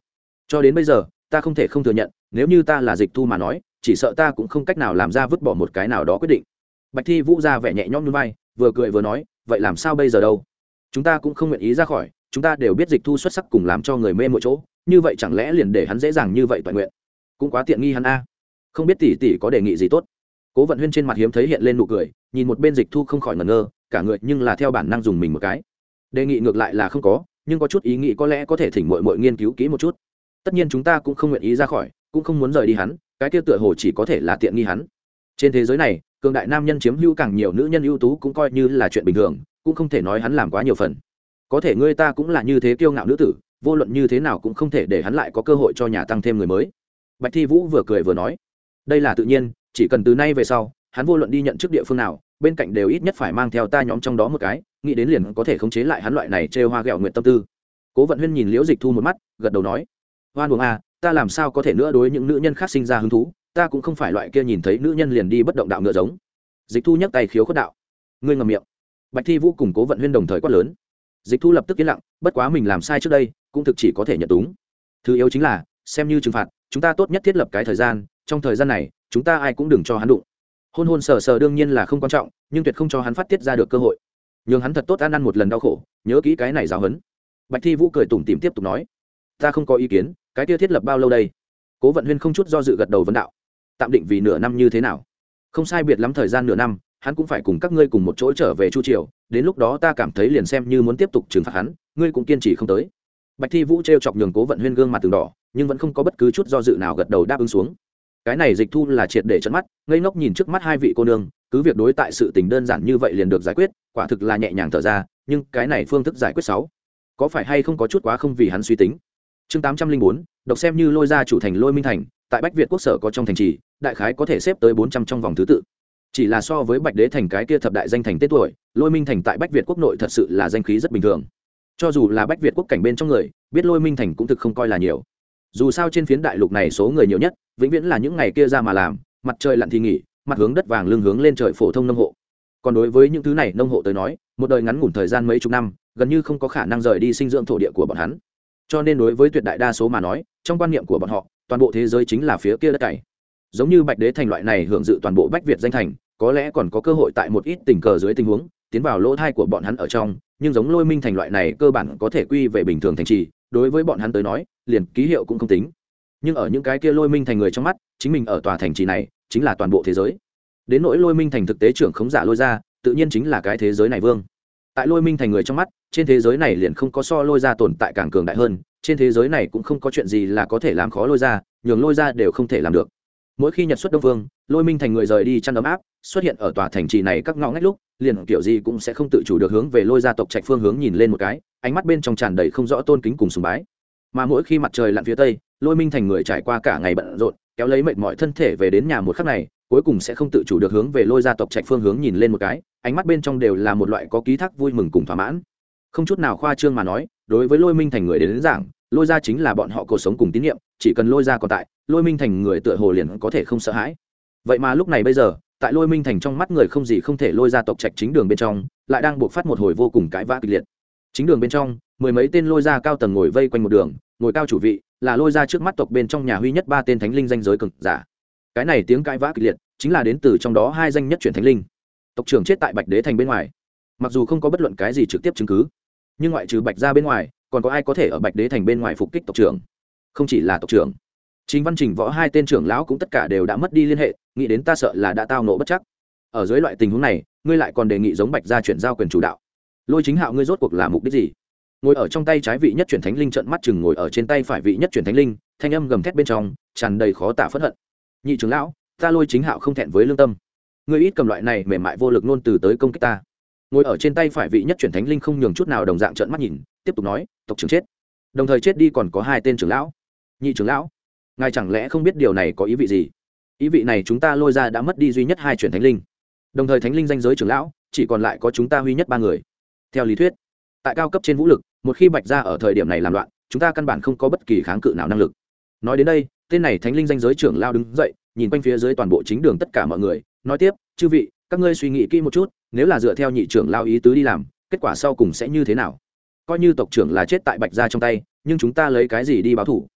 Cho đến bây giờ, ta không thể không thừa nhận, nếu như ta là dịch thu mà nói, chỉ sợ ta cũng không cách nào làm ra vứt bỏ một cái nào đó quyết định. Bạch thi vũ ra vẻ nhẹ nhõm như vai, vừa cười vừa nói, vậy làm sao bây giờ đâu? Chúng ta cũng không nguyện ý ra khỏi, chúng ta đều biết dịch thu xuất sắc cùng làm cho người mê mỗi chỗ, như vậy chẳng lẽ liền để hắn dễ dàng như vậy toàn nguyện? Cũng quá tiện nghi hắn a. Không biết tỷ tỷ có đề nghị gì tốt cố vận huyên trên mặt hiếm thấy hiện lên nụ cười, nhìn một bên dịch thu không khỏi ngẩn ngơ, cả người nhưng là theo bản năng dùng mình một cái. Đề nghị ngược lại là không có, nhưng có chút ý nghĩ có lẽ có thể thỉnh mội mội nghiên cứu kỹ một chút. Tất nhiên chúng ta cũng không nguyện ý ra khỏi, cũng không muốn rời đi hắn, cái kia tựa hồ chỉ có thể là tiện nghi hắn. Trên thế giới này, cường đại nam nhân chiếm hữu càng nhiều nữ nhân ưu tú cũng coi như là chuyện bình thường, cũng không thể nói hắn làm quá nhiều phần. Có thể ngươi ta cũng là như thế kiêu ngạo nữ tử, vô luận như thế nào cũng không thể để hắn lại có cơ hội cho nhà tăng thêm người mới. Bạch thi vũ vừa cười vừa nói, đây là tự nhiên chỉ cần từ nay về sau, hắn vô luận đi nhận chức địa phương nào, bên cạnh đều ít nhất phải mang theo ta nhóm trong đó một cái, nghĩ đến liền có thể khống chế lại hắn loại này trêu hoa ghẹo nguyện tâm tư. Cố vận huyên nhìn liễu dịch thu một mắt, gật đầu nói hoan buồng à ta làm sao có thể nữa đối những nữ nhân khác sinh ra hứng thú, ta cũng không phải loại kia nhìn thấy nữ nhân liền đi bất động đạo ngựa giống. Dịch thu nhấc tay khiếu khuất đạo, ngươi ngầm miệng. Bạch thi vũ cùng cố vận huyên đồng thời quát lớn. Dịch thu lập tức yên lặng, bất quá mình làm sai trước đây, cũng thực chỉ có thể nhận túng. Thứ yếu chính là, xem như trừng phạt, chúng ta tốt nhất thiết lập cái thời gian, trong thời gian này chúng ta ai cũng đừng cho hắn đụng. Hôn hôn sờ sờ đương nhiên là không quan trọng, nhưng tuyệt không cho hắn phát tiết ra được cơ hội. Nhường hắn thật tốt ăn ăn một lần đau khổ, nhớ kỹ cái này giáo hấn bạch thi vũ cười tủm tìm tiếp tục nói, ta không có ý kiến, cái tiêu thiết lập bao lâu đây? Cố vận huyên không chút do dự gật đầu vấn đạo, tạm định vì nửa năm như thế nào? Không sai biệt lắm thời gian nửa năm, hắn cũng phải cùng các ngươi cùng một chỗ trở về chu triều, đến lúc đó ta cảm thấy liền xem như muốn tiếp tục trừng phạt hắn, ngươi cũng kiên trì không tới. Bạch thi vũ t r e o chọc nhường cố vận huyên gương mặt từng đỏ, nhưng vẫn không có bất cứ chút do dự nào gật đầu đáp ứng xuống cái này dịch thu là triệt để trận mắt, ngây ngốc nhìn trước mắt hai vị cô nương, cứ việc đối tại sự tình đơn giản như vậy liền được giải quyết, quả thực là nhẹ nhàng thở ra, nhưng cái này phương thức giải quyết sáu có phải hay không có chút quá không vì hắn suy tính? Chương tám trăm linh bốn đọc xem như lôi ra chủ thành lôi minh thành, tại bách việt quốc sở có trong thành trì, đại khái có thể xếp tới bốn trăm trong vòng thứ tự. Chỉ là so với bạch đế thành cái kia thập đại danh thành tết tuổi, lôi minh thành tại bách việt quốc nội thật sự là danh khí rất bình thường. Cho dù là bách việt quốc cảnh bên trong người, biết lôi minh thành cũng thực không coi là nhiều. Dù sao trên phiến đại lục này số người nhiều nhất vĩnh viễn là những ngày kia ra mà làm, mặt trời lặn thì nghỉ, mặt hướng đất vàng lưng hướng lên trời phổ thông nông hộ. Còn đối với những thứ này nông hộ tới nói, một đời ngắn ngủn thời gian mấy chục năm, gần như không có khả năng rời đi sinh dưỡng thổ địa của bọn hắn. Cho nên đối với tuyệt đại đa số mà nói, trong quan niệm của bọn họ, toàn bộ thế giới chính là phía kia đất cày giống như bạch đế thành loại này hưởng dự toàn bộ bách việt danh thành, có lẽ còn có cơ hội tại một ít tình cờ dưới tình huống, tiến vào lỗ thai của bọn hắn ở trong, nhưng giống lôi minh thành loại này cơ bản có thể quy về bình thường thành trì, đối với bọn hắn tới nói, liền ký hiệu cũng không tính nhưng ở những cái kia lôi minh thành người trong mắt, chính mình ở tòa thành trì này, chính là toàn bộ thế giới. Đến nỗi lôi minh thành thực tế trưởng khống giả lôi ra, tự nhiên chính là cái thế giới này vương. Tại lôi minh thành người trong mắt, trên thế giới này liền không có so lôi ra tồn tại càng cường đại hơn, trên thế giới này cũng không có chuyện gì là có thể làm khó lôi ra, nhường lôi ra đều không thể làm được. Mỗi khi nhật xuất đông vương, lôi minh thành người rời đi chăn ấm áp, xuất hiện ở tòa thành trì này các ngõ ngách lúc, liền kiểu gì cũng sẽ không tự chủ được hướng về lôi gia tộc trạch phương hướng nhìn lên một cái, ánh mắt bên trong tràn đầy không rõ tôn kính cùng sùng bái mà mỗi khi mặt trời lặn phía tây lôi minh thành người trải qua cả ngày bận rộn kéo lấy mệt mỏi thân thể về đến nhà một khắc này cuối cùng sẽ không tự chủ được hướng về lôi gia tộc trạch phương hướng nhìn lên một cái ánh mắt bên trong đều là một loại có ký thác vui mừng cùng thỏa mãn. Không chút nào khoa trương mà nói đối với lôi minh thành người đến, đến giảng lôi gia chính là bọn họ cuộc sống cùng tín nhiệm chỉ cần lôi gia còn tại lôi minh thành người tựa hồ liền có thể không sợ hãi. Vậy mà lúc này bây giờ tại lôi minh thành trong mắt người không gì không thể lôi ra tộc trạch chính đường bên trong lại đang buộc phát một hồi vô cùng cãi vã kịch liệt. Chính đường bên trong mười mấy tên lôi ra cao tầng ngồi vây quanh một đường, ngồi cao chủ vị, là lôi ra trước mắt tộc bên trong nhà huy nhất ba tên thánh linh danh giới cực giả. Cái này tiếng cãi vã kịch liệt, chính là đến từ trong đó hai danh nhất chuyển thánh linh. Tộc trưởng chết tại bạch đế thành bên ngoài. Mặc dù không có bất luận cái gì trực tiếp chứng cứ, nhưng ngoại trừ bạch ra bên ngoài, còn có ai có thể ở bạch đế thành bên ngoài phục kích tộc trưởng? Không chỉ là tộc trưởng. Chính văn trình, võ hai tên trưởng lão cũng tất cả đều đã mất đi liên hệ, nghĩ đến ta sợ là đã tao nộ bất chắc. Ở dưới loại tình huống này, ngươi lại còn đề nghị giống bạch ra chuyển giao quyền chủ đạo. Lôi chính hạo, ngươi rốt cuộc là mục đích gì? Ngồi ở trong tay trái vị nhất chuyển thánh linh trợn mắt chừng ngồi ở trên tay phải vị nhất chuyển thánh linh, thanh âm gầm thét bên trong, tràn đầy khó tả phẫn hận. Nhị trưởng lão, ta lôi chính hạo không thẹn với lương tâm. Ngươi ít cầm loại này mềm mại vô lực nôn từ tới công kích ta. Ngồi ở trên tay phải vị nhất chuyển thánh linh không nhường chút nào đồng dạng trợn mắt nhìn, tiếp tục nói, tộc trưởng chết. Đồng thời chết đi còn có hai tên trưởng lão. Nhị trưởng lão, ngài chẳng lẽ không biết điều này có ý vị gì? Ý vị này chúng ta lôi ra đã mất đi duy nhất hai chuyển thánh linh. Đồng thời thánh linh danh giới trưởng lão, chỉ còn lại có chúng ta huy nhất ba người. Theo lý thuyết, tại cao cấp trên vũ lực một khi bạch ra ở thời điểm này làm loạn, chúng ta căn bản không có bất kỳ kháng cự nào năng lực. Nói đến đây, tên này thánh linh danh giới trưởng lao đứng dậy, nhìn quanh phía dưới toàn bộ chính đường tất cả mọi người, nói tiếp, chư vị, các ngươi suy nghĩ kỹ một chút, nếu là dựa theo nhị trưởng lao ý tứ đi làm, kết quả sau cùng sẽ như thế nào? Coi như tộc trưởng là chết tại bạch gia trong tay, nhưng chúng ta lấy cái gì đi báo thủ?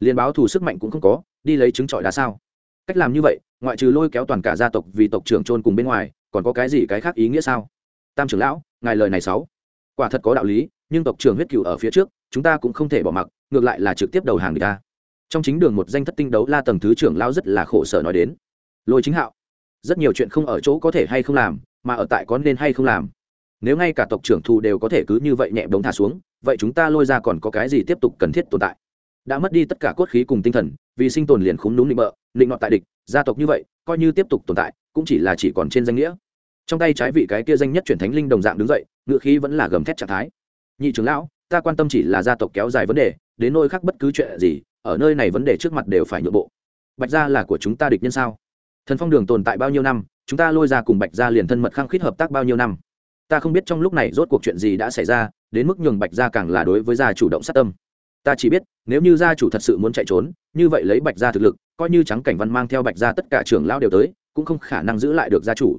Liền báo thủ sức mạnh cũng không có, đi lấy trứng trọi đá sao? Cách làm như vậy, ngoại trừ lôi kéo toàn cả gia tộc vì tộc trưởng trôn cùng bên ngoài, còn có cái gì cái khác ý nghĩa sao? Tam trưởng lão, ngài lời này sáu. Quả thật có đạo lý nhưng tộc trưởng huyết cựu ở phía trước, chúng ta cũng không thể bỏ mặc, ngược lại là trực tiếp đầu hàng người ta. Trong chính đường một danh thất tinh đấu la tầng thứ trưởng lao rất là khổ sở nói đến. Lôi chính hạo, rất nhiều chuyện không ở chỗ có thể hay không làm, mà ở tại có nên hay không làm. Nếu ngay cả tộc trưởng thù đều có thể cứ như vậy nhẹ bóng thả xuống, vậy chúng ta lôi ra còn có cái gì tiếp tục cần thiết tồn tại? Đã mất đi tất cả cốt khí cùng tinh thần, vì sinh tồn liền khúng đúng định bợ định nọ tại địch, gia tộc như vậy, coi như tiếp tục tồn tại, cũng chỉ là chỉ còn trên danh nghĩa. Trong tay trái vị cái kia danh nhất chuyển thánh linh đồng dạng đứng dậy, ngựa khí vẫn là gầm thét trạng thái nhị trưởng lão, ta quan tâm chỉ là gia tộc kéo dài vấn đề, đến nơi khác bất cứ chuyện gì, ở nơi này vấn đề trước mặt đều phải nhượng bộ. Bạch gia là của chúng ta địch nhân sao? Thần phong đường tồn tại bao nhiêu năm, chúng ta lôi ra cùng bạch gia liền thân mật khăng khít hợp tác bao nhiêu năm? Ta không biết trong lúc này rốt cuộc chuyện gì đã xảy ra, đến mức nhường bạch gia càng là đối với gia chủ động sát tâm. Ta chỉ biết, nếu như gia chủ thật sự muốn chạy trốn, như vậy lấy bạch gia thực lực, coi như trắng cảnh văn mang theo bạch gia tất cả trưởng lão đều tới, cũng không khả năng giữ lại được gia chủ.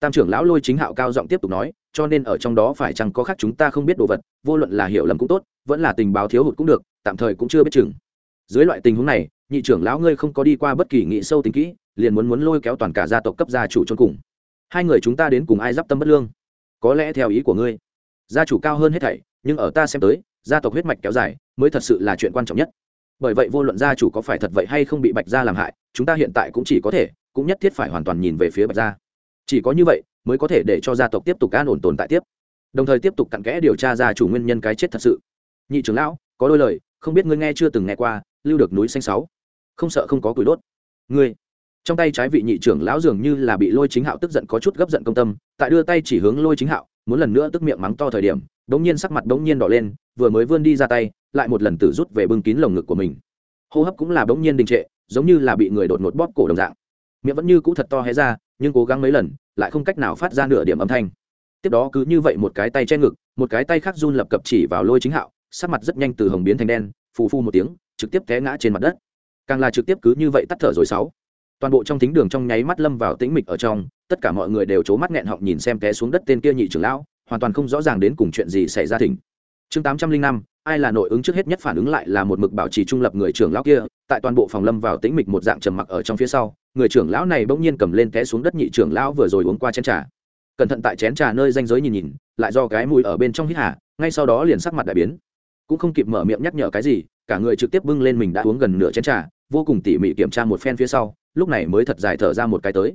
Tam trưởng lão lôi chính hạo cao giọng tiếp tục nói cho nên ở trong đó phải chăng có khác chúng ta không biết đồ vật, vô luận là hiểu lầm cũng tốt, vẫn là tình báo thiếu hụt cũng được, tạm thời cũng chưa biết chừng. Dưới loại tình huống này, nhị trưởng lão ngươi không có đi qua bất kỳ nghị sâu tính kỹ, liền muốn muốn lôi kéo toàn cả gia tộc cấp gia chủ chôn cùng. Hai người chúng ta đến cùng ai d tâm bất lương? Có lẽ theo ý của ngươi. Gia chủ cao hơn hết thảy, nhưng ở ta xem tới, gia tộc huyết mạch kéo dài mới thật sự là chuyện quan trọng nhất. Bởi vậy vô luận gia chủ có phải thật vậy hay không bị bạch gia làm hại, chúng ta hiện tại cũng chỉ có thể, cũng nhất thiết phải hoàn toàn nhìn về phía bạch gia. Chỉ có như vậy mới có thể để cho gia tộc tiếp tục an ổn tồn tại tiếp. Đồng thời tiếp tục cặn kẽ điều tra ra chủ nguyên nhân cái chết thật sự. Nhị trưởng lão, có đôi lời, không biết ngươi nghe chưa từng nghe qua, lưu được núi xanh sáu. Không sợ không có củi đốt. Ngươi. Trong tay trái vị nhị trưởng lão dường như là bị lôi chính hạo tức giận có chút gấp giận công tâm, tại đưa tay chỉ hướng lôi chính hạo, muốn lần nữa tức miệng mắng to thời điểm, đống nhiên sắc mặt đống nhiên đỏ lên, vừa mới vươn đi ra tay, lại một lần tử rút về bưng kín lồng ngực của mình. Hô hấp cũng là đống nhiên đình trệ, giống như là bị người đột ngột bóp cổ đồng dạng. Miệng vẫn như cũ thật to hé ra, nhưng cố gắng mấy lần lại không cách nào phát ra nửa điểm âm thanh. Tiếp đó cứ như vậy một cái tay che ngực, một cái tay khác run lập cập chỉ vào lôi chính hạo, sắc mặt rất nhanh từ hồng biến thành đen, phù phu một tiếng, trực tiếp té ngã trên mặt đất. Càng là trực tiếp cứ như vậy tắt thở rồi sáu. Toàn bộ trong thính đường trong nháy mắt lâm vào tĩnh mịch ở trong, tất cả mọi người đều c mắt nghẹn họng nhìn xem té xuống đất tên kia nhị trưởng lão, hoàn toàn không rõ ràng đến cùng chuyện gì xảy ra thỉnh. Chương tám trăm linh năm ai là nội ứng trước hết nhất phản ứng lại là một mực bảo trì trung lập người trưởng lão kia, tại toàn bộ phòng lâm vào tĩnh mịch một dạng trầm mặc ở trong phía sau, người trưởng lão này bỗng nhiên cầm lên té xuống đất nhị trưởng lão vừa rồi uống qua chén trà. Cẩn thận tại chén trà nơi danh giới nhìn nhìn, lại do cái mùi ở bên trong hít hà, ngay sau đó liền sắc mặt đại biến. Cũng không kịp mở miệng nhắc nhở cái gì, cả người trực tiếp bưng lên mình đã uống gần nửa chén trà, vô cùng tỉ mỉ kiểm tra một phen phía sau, lúc này mới thật dài thở ra một cái tới.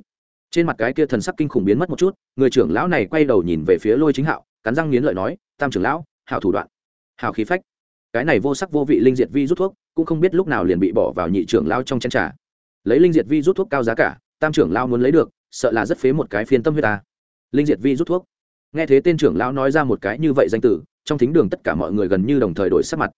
Trên mặt cái kia thần sắc kinh khủng biến mất một chút, người trưởng lão này quay đầu nhìn về phía lôi chính hạo, cắn răng nghiến lợi nói, tam trưởng lão, hảo thủ đoạn hảo khí phách. Cái này vô sắc vô vị linh diệt vi rút thuốc, cũng không biết lúc nào liền bị bỏ vào nhị trưởng lão trong chén trà. Lấy linh diệt vi rút thuốc cao giá cả, tam trưởng lão muốn lấy được, sợ là rất phế một cái phiên tâm huyết ta. Linh diệt vi rút thuốc. Nghe thế tên trưởng lão nói ra một cái như vậy danh tử, trong thính đường tất cả mọi người gần như đồng thời đổi sắc mặt.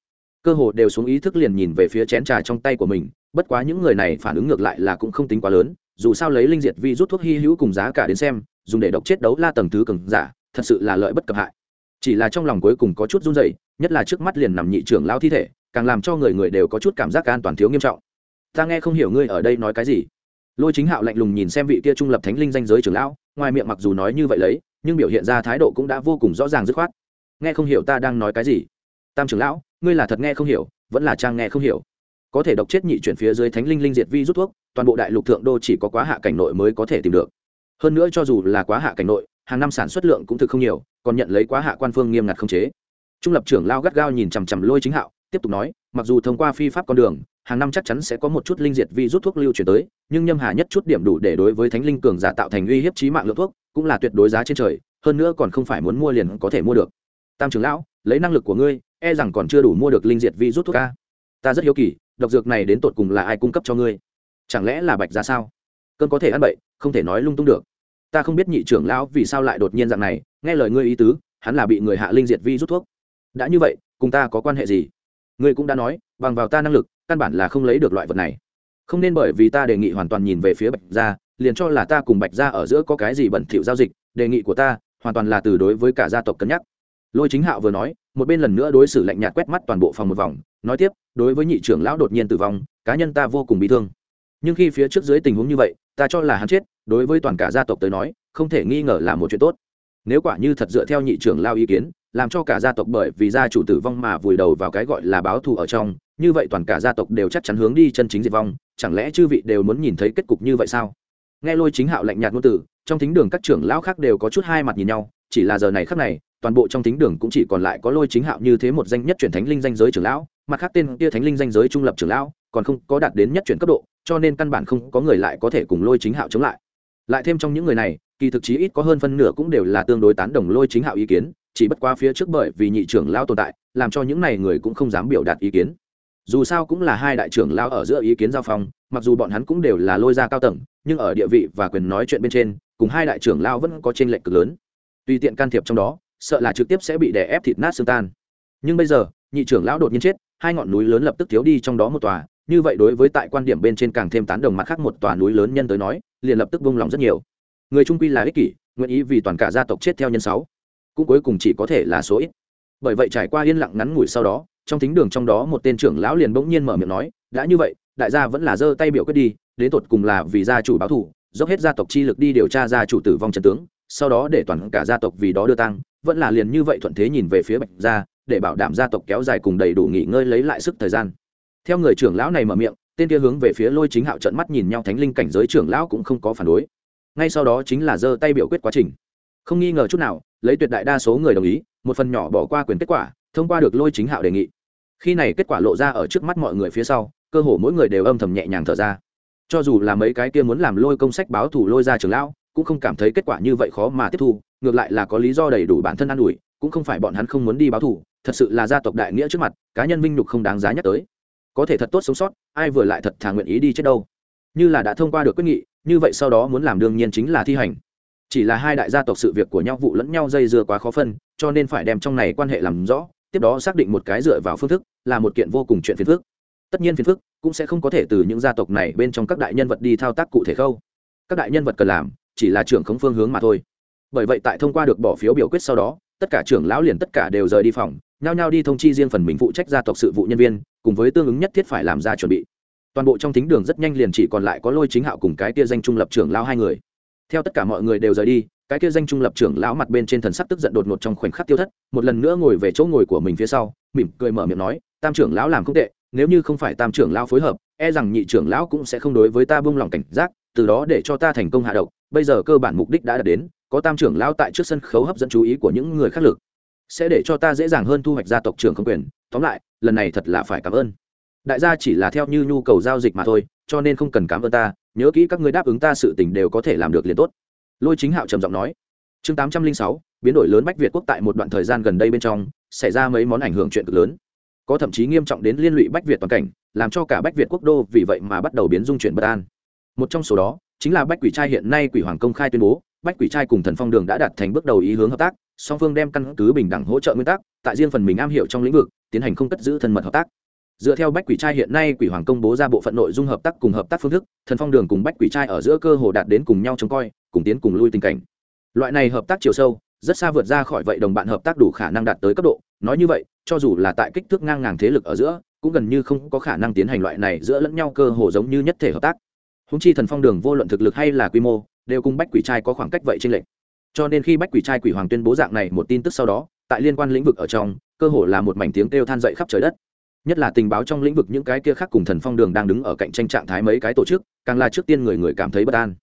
Cơ hồ đều xuống ý thức liền nhìn về phía chén trà trong tay của mình, bất quá những người này phản ứng ngược lại là cũng không tính quá lớn, dù sao lấy linh diệt vi rút thuốc hy hữu cùng giá cả đến xem, dùng để độc chết đấu la tầng thứ cường giả, thật sự là lợi bất cập hại chỉ là trong lòng cuối cùng có chút run rẩy, nhất là trước mắt liền nằm nhị trưởng lão thi thể, càng làm cho người người đều có chút cảm giác an toàn thiếu nghiêm trọng. Ta nghe không hiểu ngươi ở đây nói cái gì. Lôi chính hạo lạnh lùng nhìn xem vị kia trung lập thánh linh danh giới trưởng lão, ngoài miệng mặc dù nói như vậy lấy, nhưng biểu hiện ra thái độ cũng đã vô cùng rõ ràng dứt khoát. Nghe không hiểu ta đang nói cái gì? Tam trưởng lão, ngươi là thật nghe không hiểu, vẫn là trang nghe không hiểu. Có thể độc chết nhị chuyển phía dưới thánh linh linh diệt vi rút thuốc, toàn bộ đại lục thượng đô chỉ có quá hạ cảnh nội mới có thể tìm được. Hơn nữa cho dù là quá hạ cảnh nội, hàng năm sản xuất lượng cũng thực không nhiều còn nhận lấy quá hạ quan phương nghiêm ngặt không chế. Trung lập trưởng lao gắt gao nhìn chằm chằm lôi chính hạo, tiếp tục nói, mặc dù thông qua phi pháp con đường, hàng năm chắc chắn sẽ có một chút linh diệt vi rút thuốc lưu chuyển tới, nhưng nhâm hà nhất chút điểm đủ để đối với thánh linh cường giả tạo thành uy hiếp trí mạng lượng thuốc, cũng là tuyệt đối giá trên trời, hơn nữa còn không phải muốn mua liền có thể mua được. Tam trưởng lão, lấy năng lực của ngươi e rằng còn chưa đủ mua được linh diệt vi rút thuốc ca ta rất hiếu kỳ, độc dược này đến tột cùng là ai cung cấp cho ngươi? Chẳng lẽ là bạch ra sao? Cơn có thể ăn bậy, không thể nói lung tung được. Ta không biết nhị trưởng lão vì sao lại đột nhiên dạng này nghe lời ngươi ý tứ, hắn là bị người hạ linh diệt vi rút thuốc. Đã như vậy, cùng ta có quan hệ gì? Ngươi cũng đã nói, bằng vào ta năng lực, căn bản là không lấy được loại vật này. Không nên bởi vì ta đề nghị hoàn toàn nhìn về phía bạch gia, liền cho là ta cùng bạch gia ở giữa có cái gì bẩn thỉu giao dịch, đề nghị của ta hoàn toàn là từ đối với cả gia tộc cân nhắc. Lôi chính hạo vừa nói, một bên lần nữa đối xử lạnh nhạt quét mắt toàn bộ phòng một vòng, nói tiếp, đối với nhị trưởng lão đột nhiên tử vong, cá nhân ta vô cùng bị thương. Nhưng khi phía trước dưới tình huống như vậy, ta cho là hắn chết, đối với toàn cả gia tộc tới nói, không thể nghi ngờ là một chuyện tốt nếu quả như thật dựa theo nhị trưởng lao ý kiến, làm cho cả gia tộc bởi vì gia chủ tử vong mà vùi đầu vào cái gọi là báo thù ở trong, như vậy toàn cả gia tộc đều chắc chắn hướng đi chân chính diệt vong, chẳng lẽ chư vị đều muốn nhìn thấy kết cục như vậy sao? Nghe lôi chính hạo lạnh nhạt ngôn từ, trong thính đường các trưởng lão khác đều có chút hai mặt nhìn nhau, chỉ là giờ này khác này, toàn bộ trong thính đường cũng chỉ còn lại có lôi chính hạo như thế một danh nhất chuyển thánh linh danh giới trưởng lão, mặt khác tên kia thánh linh danh giới trung lập trưởng lão, còn không có đạt đến nhất chuyển cấp độ, cho nên căn bản không có người lại có thể cùng lôi chính hạo chống lại. Lại thêm trong những người này kỳ thực chí ít có hơn phân nửa cũng đều là tương đối tán đồng lôi chính hạo ý kiến, chỉ bất quá phía trước bởi vì nhị trưởng lão tồn tại, làm cho những này người cũng không dám biểu đạt ý kiến. Dù sao cũng là hai đại trưởng lão ở giữa ý kiến giao phong, mặc dù bọn hắn cũng đều là lôi ra cao tầng, nhưng ở địa vị và quyền nói chuyện bên trên, cùng hai đại trưởng lão vẫn có t r ê n lệch cực lớn. Tùy tiện can thiệp trong đó, sợ là trực tiếp sẽ bị đè ép thịt nát xương tan. Nhưng bây giờ, nhị trưởng lão đột nhiên chết, hai ngọn núi lớn lập tức thiếu đi trong đó một tòa, như vậy đối với tại quan điểm bên trên càng thêm tán đồng mặt khác một tòa núi lớn nhân tới nói, liền lập tức vung lòng rất nhiều người trung quy là ích kỷ nguyện ý vì toàn cả gia tộc chết theo nhân sáu. Cũng cuối cùng chỉ có thể là số ít. Bởi vậy trải qua yên lặng ngắn ngủi sau đó trong thính đường trong đó một tên trưởng lão liền bỗng nhiên mở miệng nói đã như vậy đại gia vẫn là giơ tay biểu quyết đi đến tột cùng là vì gia chủ báo thù, dốc hết gia tộc chi lực đi điều tra gia chủ tử vong trần tướng sau đó để toàn cả gia tộc vì đó đưa tăng vẫn là liền như vậy thuận thế nhìn về phía bạch gia để bảo đảm gia tộc kéo dài cùng đầy đủ nghỉ ngơi lấy lại sức thời gian. Theo người trưởng lão này mở miệng tên kia hướng về phía lôi chính hạo trận mắt nhìn nhau thánh linh cảnh giới trưởng lão cũng không có phản đối ngay sau đó chính là giơ tay biểu quyết quá trình. Không nghi ngờ chút nào, lấy tuyệt đại đa số người đồng ý, một phần nhỏ bỏ qua quyền kết quả, thông qua được lôi chính hạo đề nghị. Khi này kết quả lộ ra ở trước mắt mọi người phía sau, cơ hồ mỗi người đều âm thầm nhẹ nhàng thở ra. Cho dù là mấy cái kia muốn làm lôi công sách báo thủ lôi ra trường lão, cũng không cảm thấy kết quả như vậy khó mà tiếp thu, ngược lại là có lý do đầy đủ bản thân an ủi, cũng không phải bọn hắn không muốn đi báo thủ thật sự là gia tộc đại nghĩa trước mặt, cá nhân vinh nhục không đáng giá nhắc tới. Có thể thật tốt sống sót, ai vừa lại thật thà nguyện ý đi chết đâu. Như là đã thông qua được quyết nghị như vậy sau đó muốn làm đương nhiên chính là thi hành. Chỉ là hai đại gia tộc sự việc của nhau vụ lẫn nhau dây dưa quá khó phân, cho nên phải đem trong này quan hệ làm rõ, tiếp đó xác định một cái dựa vào phương thức, là một kiện vô cùng chuyện phiền phức. Tất nhiên phiền phức cũng sẽ không có thể từ những gia tộc này bên trong các đại nhân vật đi thao tác cụ thể khâu. Các đại nhân vật cần làm, chỉ là trưởng khống phương hướng mà thôi. Bởi vậy tại thông qua được bỏ phiếu biểu quyết sau đó, tất cả trưởng lão liền tất cả đều rời đi phòng, nhao nhao đi thông chi riêng phần mình phụ trách gia tộc sự vụ nhân viên, cùng với tương ứng nhất thiết phải làm ra chuẩn bị toàn bộ trong thính đường rất nhanh liền chỉ còn lại có lôi chính hạo cùng cái kia danh trung lập trưởng lão hai người. Theo tất cả mọi người đều rời đi, cái kia danh trung lập trưởng lão mặt bên trên thần sắc tức giận đột ngột trong khoảnh khắc tiêu thất, một lần nữa ngồi về chỗ ngồi của mình phía sau, mỉm cười mở miệng nói, tam trưởng lão làm không tệ, nếu như không phải tam trưởng lão phối hợp e rằng nhị trưởng lão cũng sẽ không đối với ta buông lòng cảnh giác, từ đó để cho ta thành công hạ độc, bây giờ cơ bản mục đích đã đạt đến, có tam trưởng lão tại trước sân khấu hấp dẫn chú ý của những người khác lực, sẽ để cho ta dễ dàng hơn thu hoạch gia tộc trưởng không quyền. Tóm lại, lần này thật là phải cảm ơn đại gia chỉ là theo như nhu cầu giao dịch mà thôi, cho nên không cần cảm ơn ta, nhớ kỹ các người đáp ứng ta sự tình đều có thể làm được liền tốt. Lôi chính hạo trầm giọng nói. Chương tám trăm linh sáu, biến đổi lớn bách việt quốc tại một đoạn thời gian gần đây bên trong, xảy ra mấy món ảnh hưởng chuyện cực lớn. Có thậm chí nghiêm trọng đến liên lụy bách việt toàn cảnh, làm cho cả bách việt quốc đô vì vậy mà bắt đầu biến dung chuyển bất an. Một trong số đó, chính là bách quỷ trai hiện nay quỷ hoàng công khai tuyên bố, bách quỷ trai cùng thần phong đường đã đạt thành bước đầu ý hướng hợp tác, song phương đem căn cứ bình đẳng hỗ trợ nguyên tắc, tại riêng phần mình am hiểu trong lĩnh vực, tiến hành không cất giữ thân mật hợp tác dựa theo bách quỷ trai hiện nay quỷ hoàng công bố ra bộ phận nội dung hợp tác cùng hợp tác phương thức, thần phong đường cùng bách quỷ trai ở giữa cơ hồ đạt đến cùng nhau trông coi, cùng tiến cùng lui tình cảnh. Loại này hợp tác chiều sâu, rất xa vượt ra khỏi vậy đồng bạn hợp tác đủ khả năng đạt tới cấp độ. Nói như vậy, cho dù là tại kích thước ngang ngàng thế lực ở giữa, cũng gần như không có khả năng tiến hành loại này giữa lẫn nhau cơ hồ giống như nhất thể hợp tác. Húng chi thần phong đường vô luận thực lực hay là quy mô, đều cùng bách quỷ trai có khoảng cách vậy trên lệnh cho nên khi bách quỷ trai quỷ hoàng tuyên bố dạng này một tin tức sau đó, tại liên quan lĩnh vực ở trong, cơ hồ là một mảnh tiếng kêu than dậy khắp trời đất nhất là tình báo trong lĩnh vực những cái kia khác cùng thần phong đường đang đứng ở cạnh tranh trạng thái mấy cái tổ chức, càng là trước tiên người người cảm thấy bất an.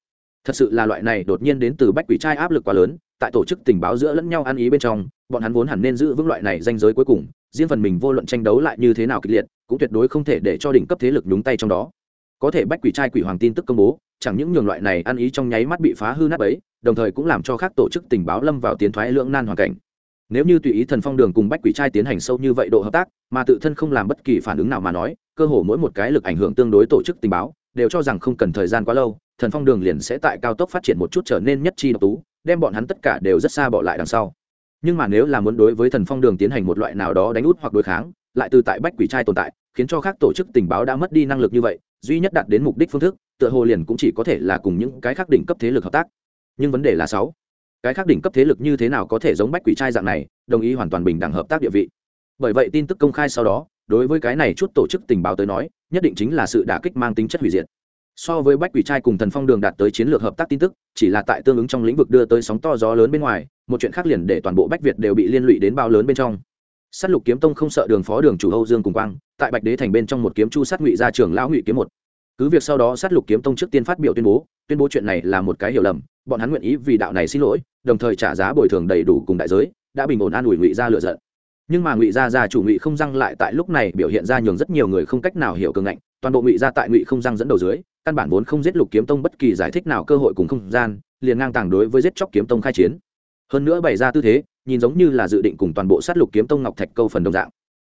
Thật sự là loại này đột nhiên đến từ bách quỷ trai áp lực quá lớn, tại tổ chức tình báo giữa lẫn nhau ăn ý bên trong, bọn hắn vốn hẳn nên giữ vững loại này danh giới cuối cùng, riêng phần mình vô luận tranh đấu lại như thế nào kịch liệt, cũng tuyệt đối không thể để cho đỉnh cấp thế lực nhúng tay trong đó. Có thể bách quỷ trai quỷ hoàng tin tức công bố, chẳng những nhường loại này ăn ý trong nháy mắt bị phá hư nát ấy đồng thời cũng làm cho các tổ chức tình báo lâm vào tiến thoái lưỡng nan hoàn cảnh nếu như tùy ý thần phong đường cùng bách quỷ trai tiến hành sâu như vậy độ hợp tác, mà tự thân không làm bất kỳ phản ứng nào mà nói, cơ hồ mỗi một cái lực ảnh hưởng tương đối tổ chức tình báo, đều cho rằng không cần thời gian quá lâu, thần phong đường liền sẽ tại cao tốc phát triển một chút trở nên nhất chi độc tú, đem bọn hắn tất cả đều rất xa bỏ lại đằng sau. Nhưng mà nếu là muốn đối với thần phong đường tiến hành một loại nào đó đánh út hoặc đối kháng, lại từ tại bách quỷ trai tồn tại, khiến cho các tổ chức tình báo đã mất đi năng lực như vậy, duy nhất đạt đến mục đích phương thức, tựa hồ liền cũng chỉ có thể là cùng những cái khác đỉnh cấp thế lực hợp tác. Nhưng vấn đề là sáu cái khác đỉnh cấp thế lực như thế nào có thể giống bách quỷ trai dạng này, đồng ý hoàn toàn bình đẳng hợp tác địa vị. Bởi vậy tin tức công khai sau đó, đối với cái này chút tổ chức tình báo tới nói, nhất định chính là sự đả kích mang tính chất hủy diệt. So với bách quỷ trai cùng thần phong đường đạt tới chiến lược hợp tác tin tức, chỉ là tại tương ứng trong lĩnh vực đưa tới sóng to gió lớn bên ngoài, một chuyện khác liền để toàn bộ bách việt đều bị liên lụy đến bao lớn bên trong. S á t lục kiếm tông không sợ đường phó đường chủ âu dương cùng quang, tại bạch đế thành bên trong một kiếm chu sát ngụy ra trường lão ngụy kiếm một. Cứ việc sau đó s á t lục kiếm tông trước tiên phát biểu tuyên bố tuyên bố chuyện này là một cái hiểu lầm bọn hắn nguyện ý vì đạo này xin lỗi, đồng thời trả giá bồi thường đầy đủ cùng đại giới, đã bình ổn an ủi ngụy ra lựa giận. Nhưng mà ngụy gia gia chủ ngụy không răng lại tại lúc này biểu hiện ra nhường rất nhiều người không cách nào hiểu cường ngạnh, toàn bộ ngụy gia tại ngụy không răng dẫn đầu dưới, căn bản vốn không giết lục kiếm tông bất kỳ giải thích nào cơ hội cùng không gian, liền ngang tàng đối với giết chóc kiếm tông khai chiến. Hơn nữa bày ra tư thế, nhìn giống như là dự định cùng toàn bộ sát lục kiếm tông ngọc thạch câu phần đồng dạng.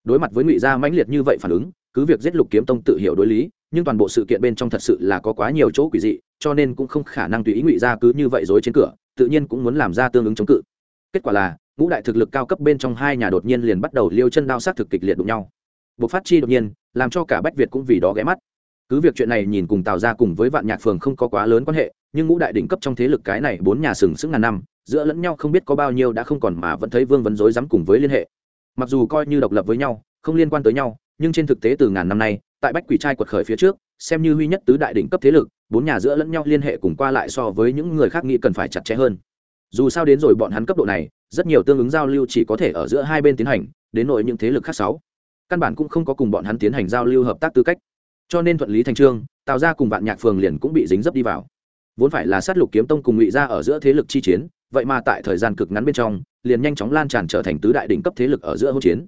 Đối mặt với ngụy gia mãnh liệt như vậy phản ứng, cứ việc giết lục kiếm tông tự hiểu đối lý, nhưng toàn bộ sự kiện bên trong thật sự là có quá nhiều chỗ quỷ dị cho nên cũng không khả năng tùy ý ngụy ra cứ như vậy dối trên cửa, tự nhiên cũng muốn làm ra tương ứng chống cự. Kết quả là, ngũ đại thực lực cao cấp bên trong hai nhà đột nhiên liền bắt đầu liêu chân đao sát thực kịch liệt đụng nhau. Bộc phát chi đột nhiên, làm cho cả bách việt cũng vì đó ghé mắt. Cứ việc chuyện này nhìn cùng tào ra cùng với vạn nhạc phường không có quá lớn quan hệ, nhưng ngũ đại đỉnh cấp trong thế lực cái này bốn nhà sừng sững ngàn năm, giữa lẫn nhau không biết có bao nhiêu đã không còn mà vẫn thấy vương vấn dối dám cùng với liên hệ. Mặc dù coi như độc lập với nhau, không liên quan tới nhau, nhưng trên thực tế từ ngàn năm nay, tại bách quỷ trai quật khởi phía trước, xem như huy nhất tứ đại đỉnh cấp thế lực bốn nhà giữa lẫn nhau liên hệ cùng qua lại so với những người khác nghĩ cần phải chặt chẽ hơn. Dù sao đến rồi bọn hắn cấp độ này, rất nhiều tương ứng giao lưu chỉ có thể ở giữa hai bên tiến hành, đến nội những thế lực khác sáu. Căn bản cũng không có cùng bọn hắn tiến hành giao lưu hợp tác tư cách. Cho nên thuận lý thành trương, tào ra cùng vạn nhạc phường liền cũng bị dính dấp đi vào. Vốn phải là sát lục kiếm tông cùng ngụy ra ở giữa thế lực chi chiến, vậy mà tại thời gian cực ngắn bên trong, liền nhanh chóng lan tràn trở thành tứ đại đỉnh cấp thế lực ở giữa hỗn chiến.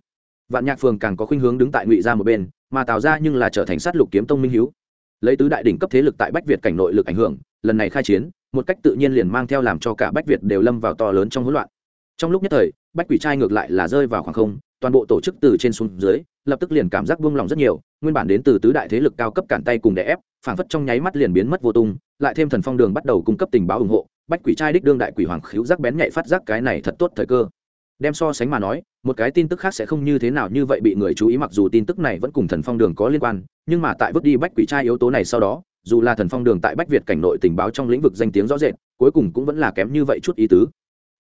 Vạn nhạc phường càng có khuynh hướng đứng tại ngụy ra một bên, mà tào ra nhưng là trở thành sát lục kiếm tông minh hiếu lấy tứ đại đỉnh cấp thế lực tại bách việt cảnh nội lực ảnh hưởng, lần này khai chiến, một cách tự nhiên liền mang theo làm cho cả bách việt đều lâm vào to lớn trong hỗn loạn. Trong lúc nhất thời, bách quỷ trai ngược lại là rơi vào khoảng không, toàn bộ tổ chức từ trên xuống dưới, lập tức liền cảm giác buông lòng rất nhiều, nguyên bản đến từ tứ đại thế lực cao cấp cản tay cùng đè ép, phảng phất trong nháy mắt liền biến mất vô tung, lại thêm thần phong đường bắt đầu cung cấp tình báo ủng hộ, bách quỷ trai đích đương đại quỷ hoàng khíu giác bén nhạy phát giác cái này thật tốt thời cơ đem so sánh mà nói, một cái tin tức khác sẽ không như thế nào như vậy bị người chú ý mặc dù tin tức này vẫn cùng thần phong đường có liên quan, nhưng mà tại vứt đi bách quỷ trai yếu tố này sau đó, dù là thần phong đường tại bách việt cảnh nội tình báo trong lĩnh vực danh tiếng rõ rệt, cuối cùng cũng vẫn là kém như vậy chút ý tứ.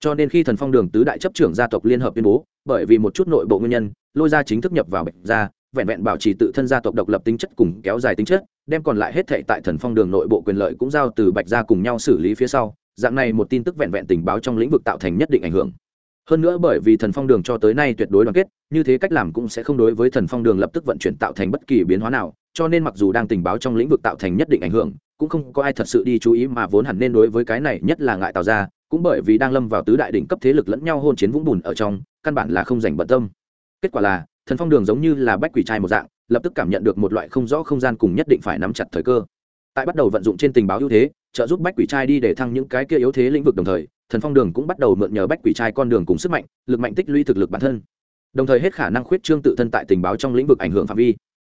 Cho nên khi thần phong đường tứ đại chấp trưởng gia tộc liên hợp tuyên bố, bởi vì một chút nội bộ nguyên nhân, lôi ra chính thức nhập vào bạch gia, vẹn vẹn bảo trì tự thân gia tộc độc lập tính chất cùng kéo dài tính chất, đem còn lại hết thệ tại thần phong đường nội bộ quyền lợi cũng giao từ bạch gia cùng nhau xử lý phía sau. Dạng này một tin tức vẹn vẹn tình báo trong lĩnh vực tạo thành nhất định ảnh hưởng hơn nữa bởi vì thần phong đường cho tới nay tuyệt đối đoàn kết, như thế cách làm cũng sẽ không đối với thần phong đường lập tức vận chuyển tạo thành bất kỳ biến hóa nào, cho nên mặc dù đang tình báo trong lĩnh vực tạo thành nhất định ảnh hưởng, cũng không có ai thật sự đi chú ý mà vốn hẳn nên đối với cái này nhất là ngại tạo ra, cũng bởi vì đang lâm vào tứ đại đỉnh cấp thế lực lẫn nhau hôn chiến vũng bùn ở trong, căn bản là không dành bận tâm. Kết quả là, thần phong đường giống như là bách quỷ trai một dạng, lập tức cảm nhận được một loại không rõ không gian cùng nhất định phải nắm chặt thời cơ. Tại bắt đầu vận dụng trên tình báo ưu thế, trợ giúp bách quỷ trai đi để thăng những cái kia yếu thế lĩnh vực đồng thời thần phong đường cũng bắt đầu mượn nhờ bách quỷ trai con đường cùng sức mạnh, lực mạnh tích lũy thực lực bản thân. Đồng thời hết khả năng khuyết trương tự thân tại tình báo trong lĩnh vực ảnh hưởng phạm vi.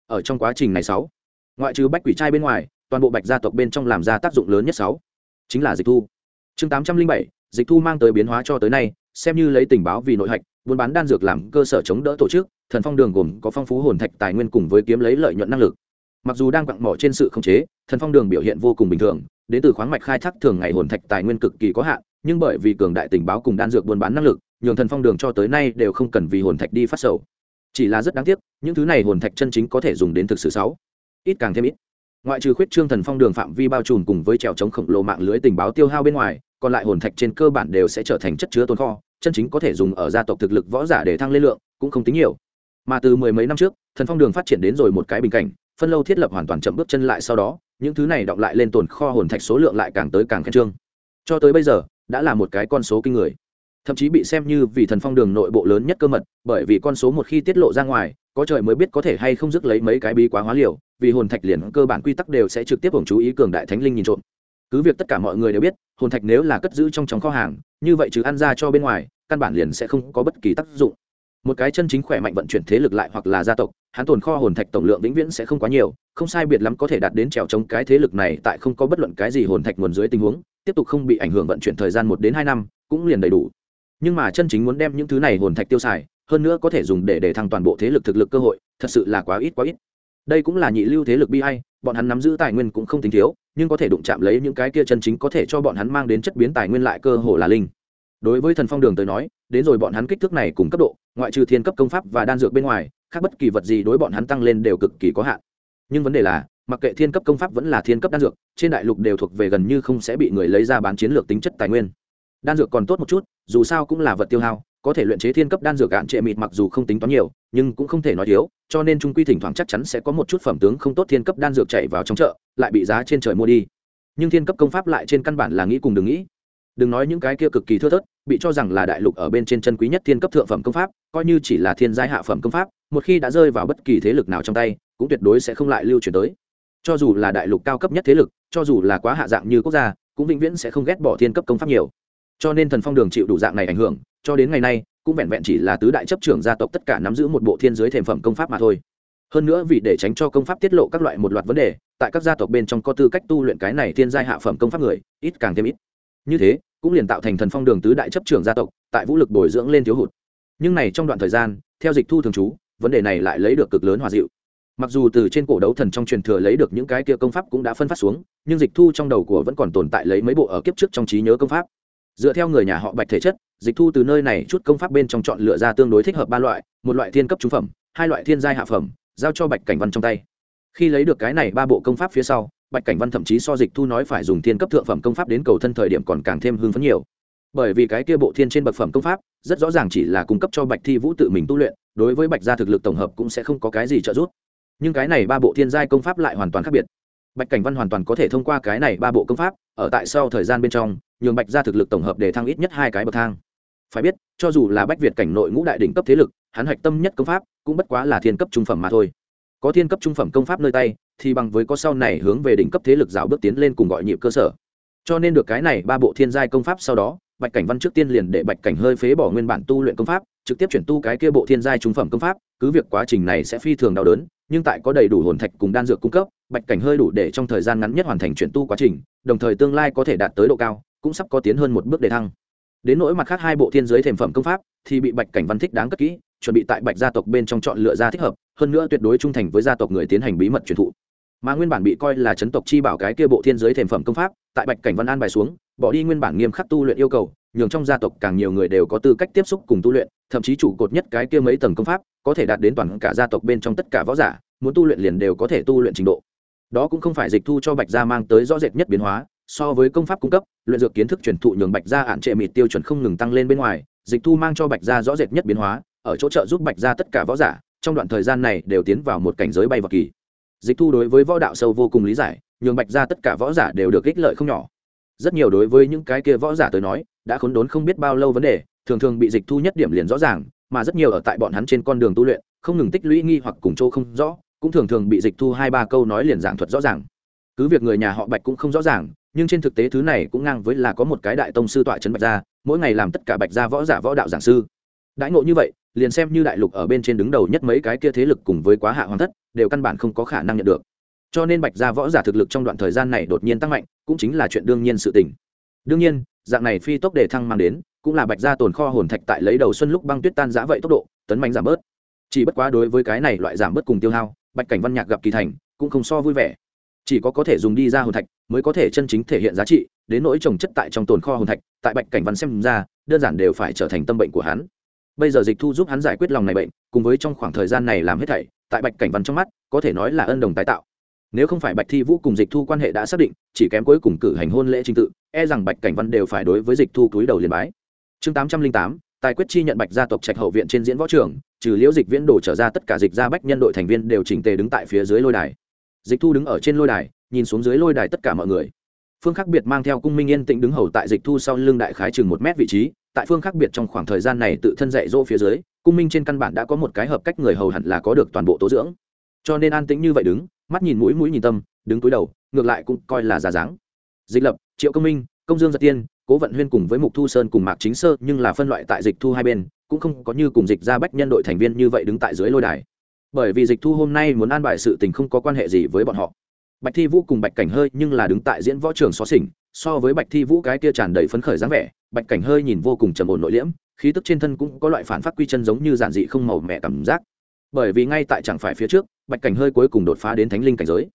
Ở trong quá trình này sáu, ngoại trừ bách quỷ trai bên ngoài, toàn bộ bạch gia tộc bên trong làm ra tác dụng lớn nhất sáu, chính là dịch thu. Chương tám trăm linh bảy, dịch thu mang tới biến hóa cho tới nay, xem như lấy tình báo vì nội hạch, buôn bán đan dược làm cơ sở chống đỡ tổ chức, thần phong đường gồm có phong phú hồn thạch tài nguyên cùng với kiếm lấy lợi nhuận năng lực. Mặc dù đang quặng mỏ trên sự khống chế, thần phong đường biểu hiện vô cùng bình thường, đến từ khoáng mạch khai thác thường ngày hồn thạch tài nguyên cực kỳ có hạn nhưng bởi vì cường đại tình báo cùng đan dược buôn bán năng lực, nhường thần phong đường cho tới nay đều không cần vì hồn thạch đi phát sầu. Chỉ là rất đáng tiếc, những thứ này hồn thạch chân chính có thể dùng đến thực sự sáu ít càng thêm ít. Ngoại trừ khuyết trương thần phong đường phạm vi bao trùm cùng với trèo chống khổng lồ mạng lưới tình báo tiêu hao bên ngoài, còn lại hồn thạch trên cơ bản đều sẽ trở thành chất chứa tồn kho, chân chính có thể dùng ở gia tộc thực lực võ giả để thăng lên lượng, cũng không tính nhiều. Mà từ mười mấy năm trước, thần phong đường phát triển đến rồi một cái bình cảnh, phân lâu thiết lập hoàn toàn chậm bước chân lại sau đó, những thứ này đọng lại lên tồn kho hồn thạch số lượng lại càng tới càng khen trương. Cho tới bây giờ đã là một cái con số kinh người. Thậm chí bị xem như vì thần phong đường nội bộ lớn nhất cơ mật, bởi vì con số một khi tiết lộ ra ngoài, có trời mới biết có thể hay không dứt lấy mấy cái bí quá hóa liều, vì hồn thạch liền cơ bản quy tắc đều sẽ trực tiếp hưởng chú ý cường đại thánh linh nhìn trộm. Cứ việc tất cả mọi người đều biết, hồn thạch nếu là cất giữ trong trong kho hàng, như vậy chứ ăn ra cho bên ngoài, căn bản liền sẽ không có bất kỳ tác dụng. Một cái chân chính khỏe mạnh vận chuyển thế lực lại hoặc là gia tộc, hắn tồn kho hồn thạch tổng lượng vĩnh viễn sẽ không quá nhiều, không sai biệt lắm có thể đạt đến trèo chống cái thế lực này tại không có bất luận cái gì hồn thạch nguồn dưới tình huống tiếp tục không bị ảnh hưởng vận chuyển thời gian một đến hai năm, cũng liền đầy đủ. Nhưng mà chân chính muốn đem những thứ này hồn thạch tiêu xài, hơn nữa có thể dùng để để thăng toàn bộ thế lực thực lực cơ hội, thật sự là quá ít quá ít. Đây cũng là nhị lưu thế lực bi hay bọn hắn nắm giữ tài nguyên cũng không tính thiếu, nhưng có thể đụng chạm lấy những cái kia chân chính có thể cho bọn hắn mang đến chất biến tài nguyên lại cơ hội là linh. Đối với thần phong đường tới nói, đến rồi bọn hắn kích thước này cùng cấp độ, ngoại trừ thiên cấp công pháp và đan dược bên ngoài, khác bất kỳ vật gì đối bọn hắn tăng lên đều cực kỳ có hạn. Nhưng vấn đề là mặc kệ thiên cấp công pháp vẫn là thiên cấp đan dược, trên đại lục đều thuộc về gần như không sẽ bị người lấy ra bán chiến lược tính chất tài nguyên. Đan dược còn tốt một chút, dù sao cũng là vật tiêu hao, có thể luyện chế thiên cấp đan dược gạn trệ mịt mặc dù không tính toán nhiều, nhưng cũng không thể nói thiếu, cho nên trung quy thỉnh thoảng chắc chắn sẽ có một chút phẩm tướng không tốt thiên cấp đan dược chạy vào trong chợ, lại bị giá trên trời mua đi. Nhưng thiên cấp công pháp lại trên căn bản là nghĩ cùng đừng nghĩ. Đừng nói những cái kia cực kỳ thưa thớt, bị cho rằng là đại lục ở bên trên chân quý nhất thiên cấp thượng phẩm công pháp, coi như chỉ là thiên giai hạ phẩm công pháp, một khi đã rơi vào bất kỳ thế lực nào trong tay, cũng tuyệt đối sẽ không lại lưu truyền tới cho dù là đại lục cao cấp nhất thế lực, cho dù là quá hạ dạng như quốc gia, cũng vĩnh viễn sẽ không ghét bỏ thiên cấp công pháp nhiều. Cho nên thần phong đường chịu đủ dạng này ảnh hưởng, cho đến ngày nay, cũng vẹn vẹn chỉ là tứ đại chấp trưởng gia tộc tất cả nắm giữ một bộ thiên giới thềm phẩm công pháp mà thôi. Hơn nữa vì để tránh cho công pháp tiết lộ các loại một loạt vấn đề, tại các gia tộc bên trong có tư cách tu luyện cái này thiên giai hạ phẩm công pháp người, ít càng thêm ít. Như thế, cũng liền tạo thành thần phong đường tứ đại chấp trưởng gia tộc, tại vũ lực bồi dưỡng lên thiếu hụt. Nhưng này trong đoạn thời gian, theo dịch thu thường trú, vấn đề này lại lấy được cực lớn hòa dịu mặc dù từ trên cổ đấu thần trong truyền thừa lấy được những cái kia công pháp cũng đã phân phát xuống, nhưng dịch thu trong đầu của vẫn còn tồn tại lấy mấy bộ ở kiếp trước trong trí nhớ công pháp. Dựa theo người nhà họ bạch thể chất, dịch thu từ nơi này chút công pháp bên trong chọn lựa ra tương đối thích hợp ba loại, một loại thiên cấp trung phẩm, hai loại thiên giai hạ phẩm, giao cho bạch cảnh văn trong tay. Khi lấy được cái này ba bộ công pháp phía sau, bạch cảnh văn thậm chí so dịch thu nói phải dùng thiên cấp thượng phẩm công pháp đến cầu thân thời điểm còn càng thêm hưng phấn nhiều. Bởi vì cái kia bộ thiên trên bậc phẩm công pháp, rất rõ ràng chỉ là cung cấp cho bạch thi vũ tự mình tu luyện, đối với bạch gia thực lực tổng hợp cũng sẽ không có cái gì trợ giúp nhưng cái này ba bộ thiên giai công pháp lại hoàn toàn khác biệt. Bạch cảnh văn hoàn toàn có thể thông qua cái này ba bộ công pháp, ở tại sau thời gian bên trong, nhường bạch gia thực lực tổng hợp để thăng ít nhất hai cái bậc thang. Phải biết, cho dù là bách việt cảnh nội ngũ đại đỉnh cấp thế lực, hắn hạch tâm nhất công pháp cũng bất quá là thiên cấp trung phẩm mà thôi. Có thiên cấp trung phẩm công pháp nơi tay, thì bằng với có sau này hướng về đỉnh cấp thế lực rào bước tiến lên cùng gọi nhịp cơ sở. Cho nên được cái này ba bộ thiên giai công pháp sau đó, bạch cảnh văn trước tiên liền để bạch cảnh hơi phế bỏ nguyên bản tu luyện công pháp, trực tiếp chuyển tu cái kia bộ thiên giai trung phẩm công pháp, cứ việc quá trình này sẽ phi thường đau đớn nhưng tại có đầy đủ hồn thạch cùng đan dược cung cấp, bạch cảnh hơi đủ để trong thời gian ngắn nhất hoàn thành chuyển tu quá trình, đồng thời tương lai có thể đạt tới độ cao, cũng sắp có tiến hơn một bước để thăng. Đến nỗi mặt khác hai bộ thiên giới thềm phẩm công pháp, thì bị bạch cảnh văn thích đáng cất kỹ, chuẩn bị tại bạch gia tộc bên trong chọn lựa ra thích hợp, hơn nữa tuyệt đối trung thành với gia tộc người tiến hành bí mật truyền thụ. Mà nguyên bản bị coi là chấn tộc chi bảo cái kia bộ thiên giới thềm phẩm công pháp, tại bạch cảnh văn an bài xuống, bỏ đi nguyên bản nghiêm khắc tu luyện yêu cầu, nhường trong gia tộc càng nhiều người đều có tư cách tiếp xúc cùng tu luyện thậm chí chủ cột nhất cái kia mấy tầng công pháp, có thể đạt đến toàn cả gia tộc bên trong tất cả võ giả, muốn tu luyện liền đều có thể tu luyện trình độ. Đó cũng không phải dịch thu cho bạch gia mang tới rõ rệt nhất biến hóa, so với công pháp cung cấp, luyện dược kiến thức truyền thụ nhường bạch gia hạn trệ mịt tiêu chuẩn không ngừng tăng lên bên ngoài, dịch thu mang cho bạch gia rõ rệt nhất biến hóa, ở chỗ trợ giúp bạch gia tất cả võ giả, trong đoạn thời gian này đều tiến vào một cảnh giới bay vào kỳ. Dịch thu đối với võ đạo sâu vô cùng lý giải, nhường bạch gia tất cả võ giả đều được ích lợi không nhỏ. Rất nhiều đối với những cái kia võ giả tới nói, đã khốn đốn không biết bao lâu vấn đề thường thường bị dịch thu nhất điểm liền rõ ràng, mà rất nhiều ở tại bọn hắn trên con đường tu luyện, không ngừng tích lũy nghi hoặc cùng chỗ không rõ, cũng thường thường bị dịch thu hai ba câu nói liền giảng thuật rõ ràng. Cứ việc người nhà họ bạch cũng không rõ ràng, nhưng trên thực tế thứ này cũng ngang với là có một cái đại tông sư tọa trấn bạch gia, mỗi ngày làm tất cả bạch gia võ giả võ đạo giảng sư. Đãi ngộ như vậy, liền xem như đại lục ở bên trên đứng đầu nhất mấy cái kia thế lực cùng với quá hạ hoàng thất, đều căn bản không có khả năng nhận được. Cho nên bạch gia võ giả thực lực trong đoạn thời gian này đột nhiên tăng mạnh, cũng chính là chuyện đương nhiên sự tình. Đương nhiên, dạng này phi tốc để thăng mang đến cũng là bạch gia tồn kho hồn thạch tại lấy đầu xuân lúc băng tuyết tan giã vậy tốc độ, tấn mạnh giảm bớt. Chỉ bất quá đối với cái này loại giảm bớt cùng tiêu hao, bạch cảnh văn nhạc gặp kỳ thành, cũng không so vui vẻ. Chỉ có có thể dùng đi ra hồn thạch, mới có thể chân chính thể hiện giá trị, đến nỗi trồng chất tại trong tồn kho hồn thạch, tại bạch cảnh văn xem ra, đơn giản đều phải trở thành tâm bệnh của hắn. Bây giờ dịch thu giúp hắn giải quyết lòng này bệnh, cùng với trong khoảng thời gian này làm hết thảy, tại bạch cảnh văn trong mắt, có thể nói là ân đồng tái tạo. Nếu không phải bạch thi vũ cùng dịch thu quan hệ đã xác định, chỉ kém cuối cùng cử hành hôn lễ trình tự e rằng bạch cảnh văn đều phải đối với dịch thu túi đầu liền bái chương tám trăm linh tám, tài quyết chi nhận bạch gia tộc trạch hậu viện trên diễn võ trường, trừ liễu dịch viễn đổ trở ra tất cả dịch gia bách nhân đội thành viên đều chỉnh tề đứng tại phía dưới lôi đài. Dịch thu đứng ở trên lôi đài, nhìn xuống dưới lôi đài tất cả mọi người. Phương khác biệt mang theo cung minh yên tĩnh đứng hầu tại dịch thu sau lưng đại khái chừng một mét vị trí, tại phương khác biệt trong khoảng thời gian này tự thân dạy dỗ phía dưới, cung minh trên căn bản đã có một cái hợp cách người hầu hẳn là có được toàn bộ tố dưỡng. Cho nên an tĩnh như vậy đứng, mắt nhìn mũi mũi nhìn tâm, đứng túi đầu, ngược lại cũng coi là giả dáng. Dịch lập, triệu công minh, công dương giật tiên cố vận huyên cùng với mục thu sơn cùng mạc chính sơ, nhưng là phân loại tại dịch thu hai bên, cũng không có như cùng dịch ra bách nhân đội thành viên như vậy đứng tại dưới lôi đài. Bởi vì dịch thu hôm nay muốn an bài sự tình không có quan hệ gì với bọn họ. Bạch thi vũ cùng bạch cảnh hơi nhưng là đứng tại diễn võ trường xó xỉnh, so với bạch thi vũ cái kia tràn đầy phấn khởi dáng vẻ, bạch cảnh hơi nhìn vô cùng trầm ổn nội liễm, khí tức trên thân cũng có loại phản phát quy chân giống như giản dị không màu mẹ cảm giác. Bởi vì ngay tại chẳng phải phía trước, bạch cảnh hơi cuối cùng đột phá đến thánh linh cảnh giới.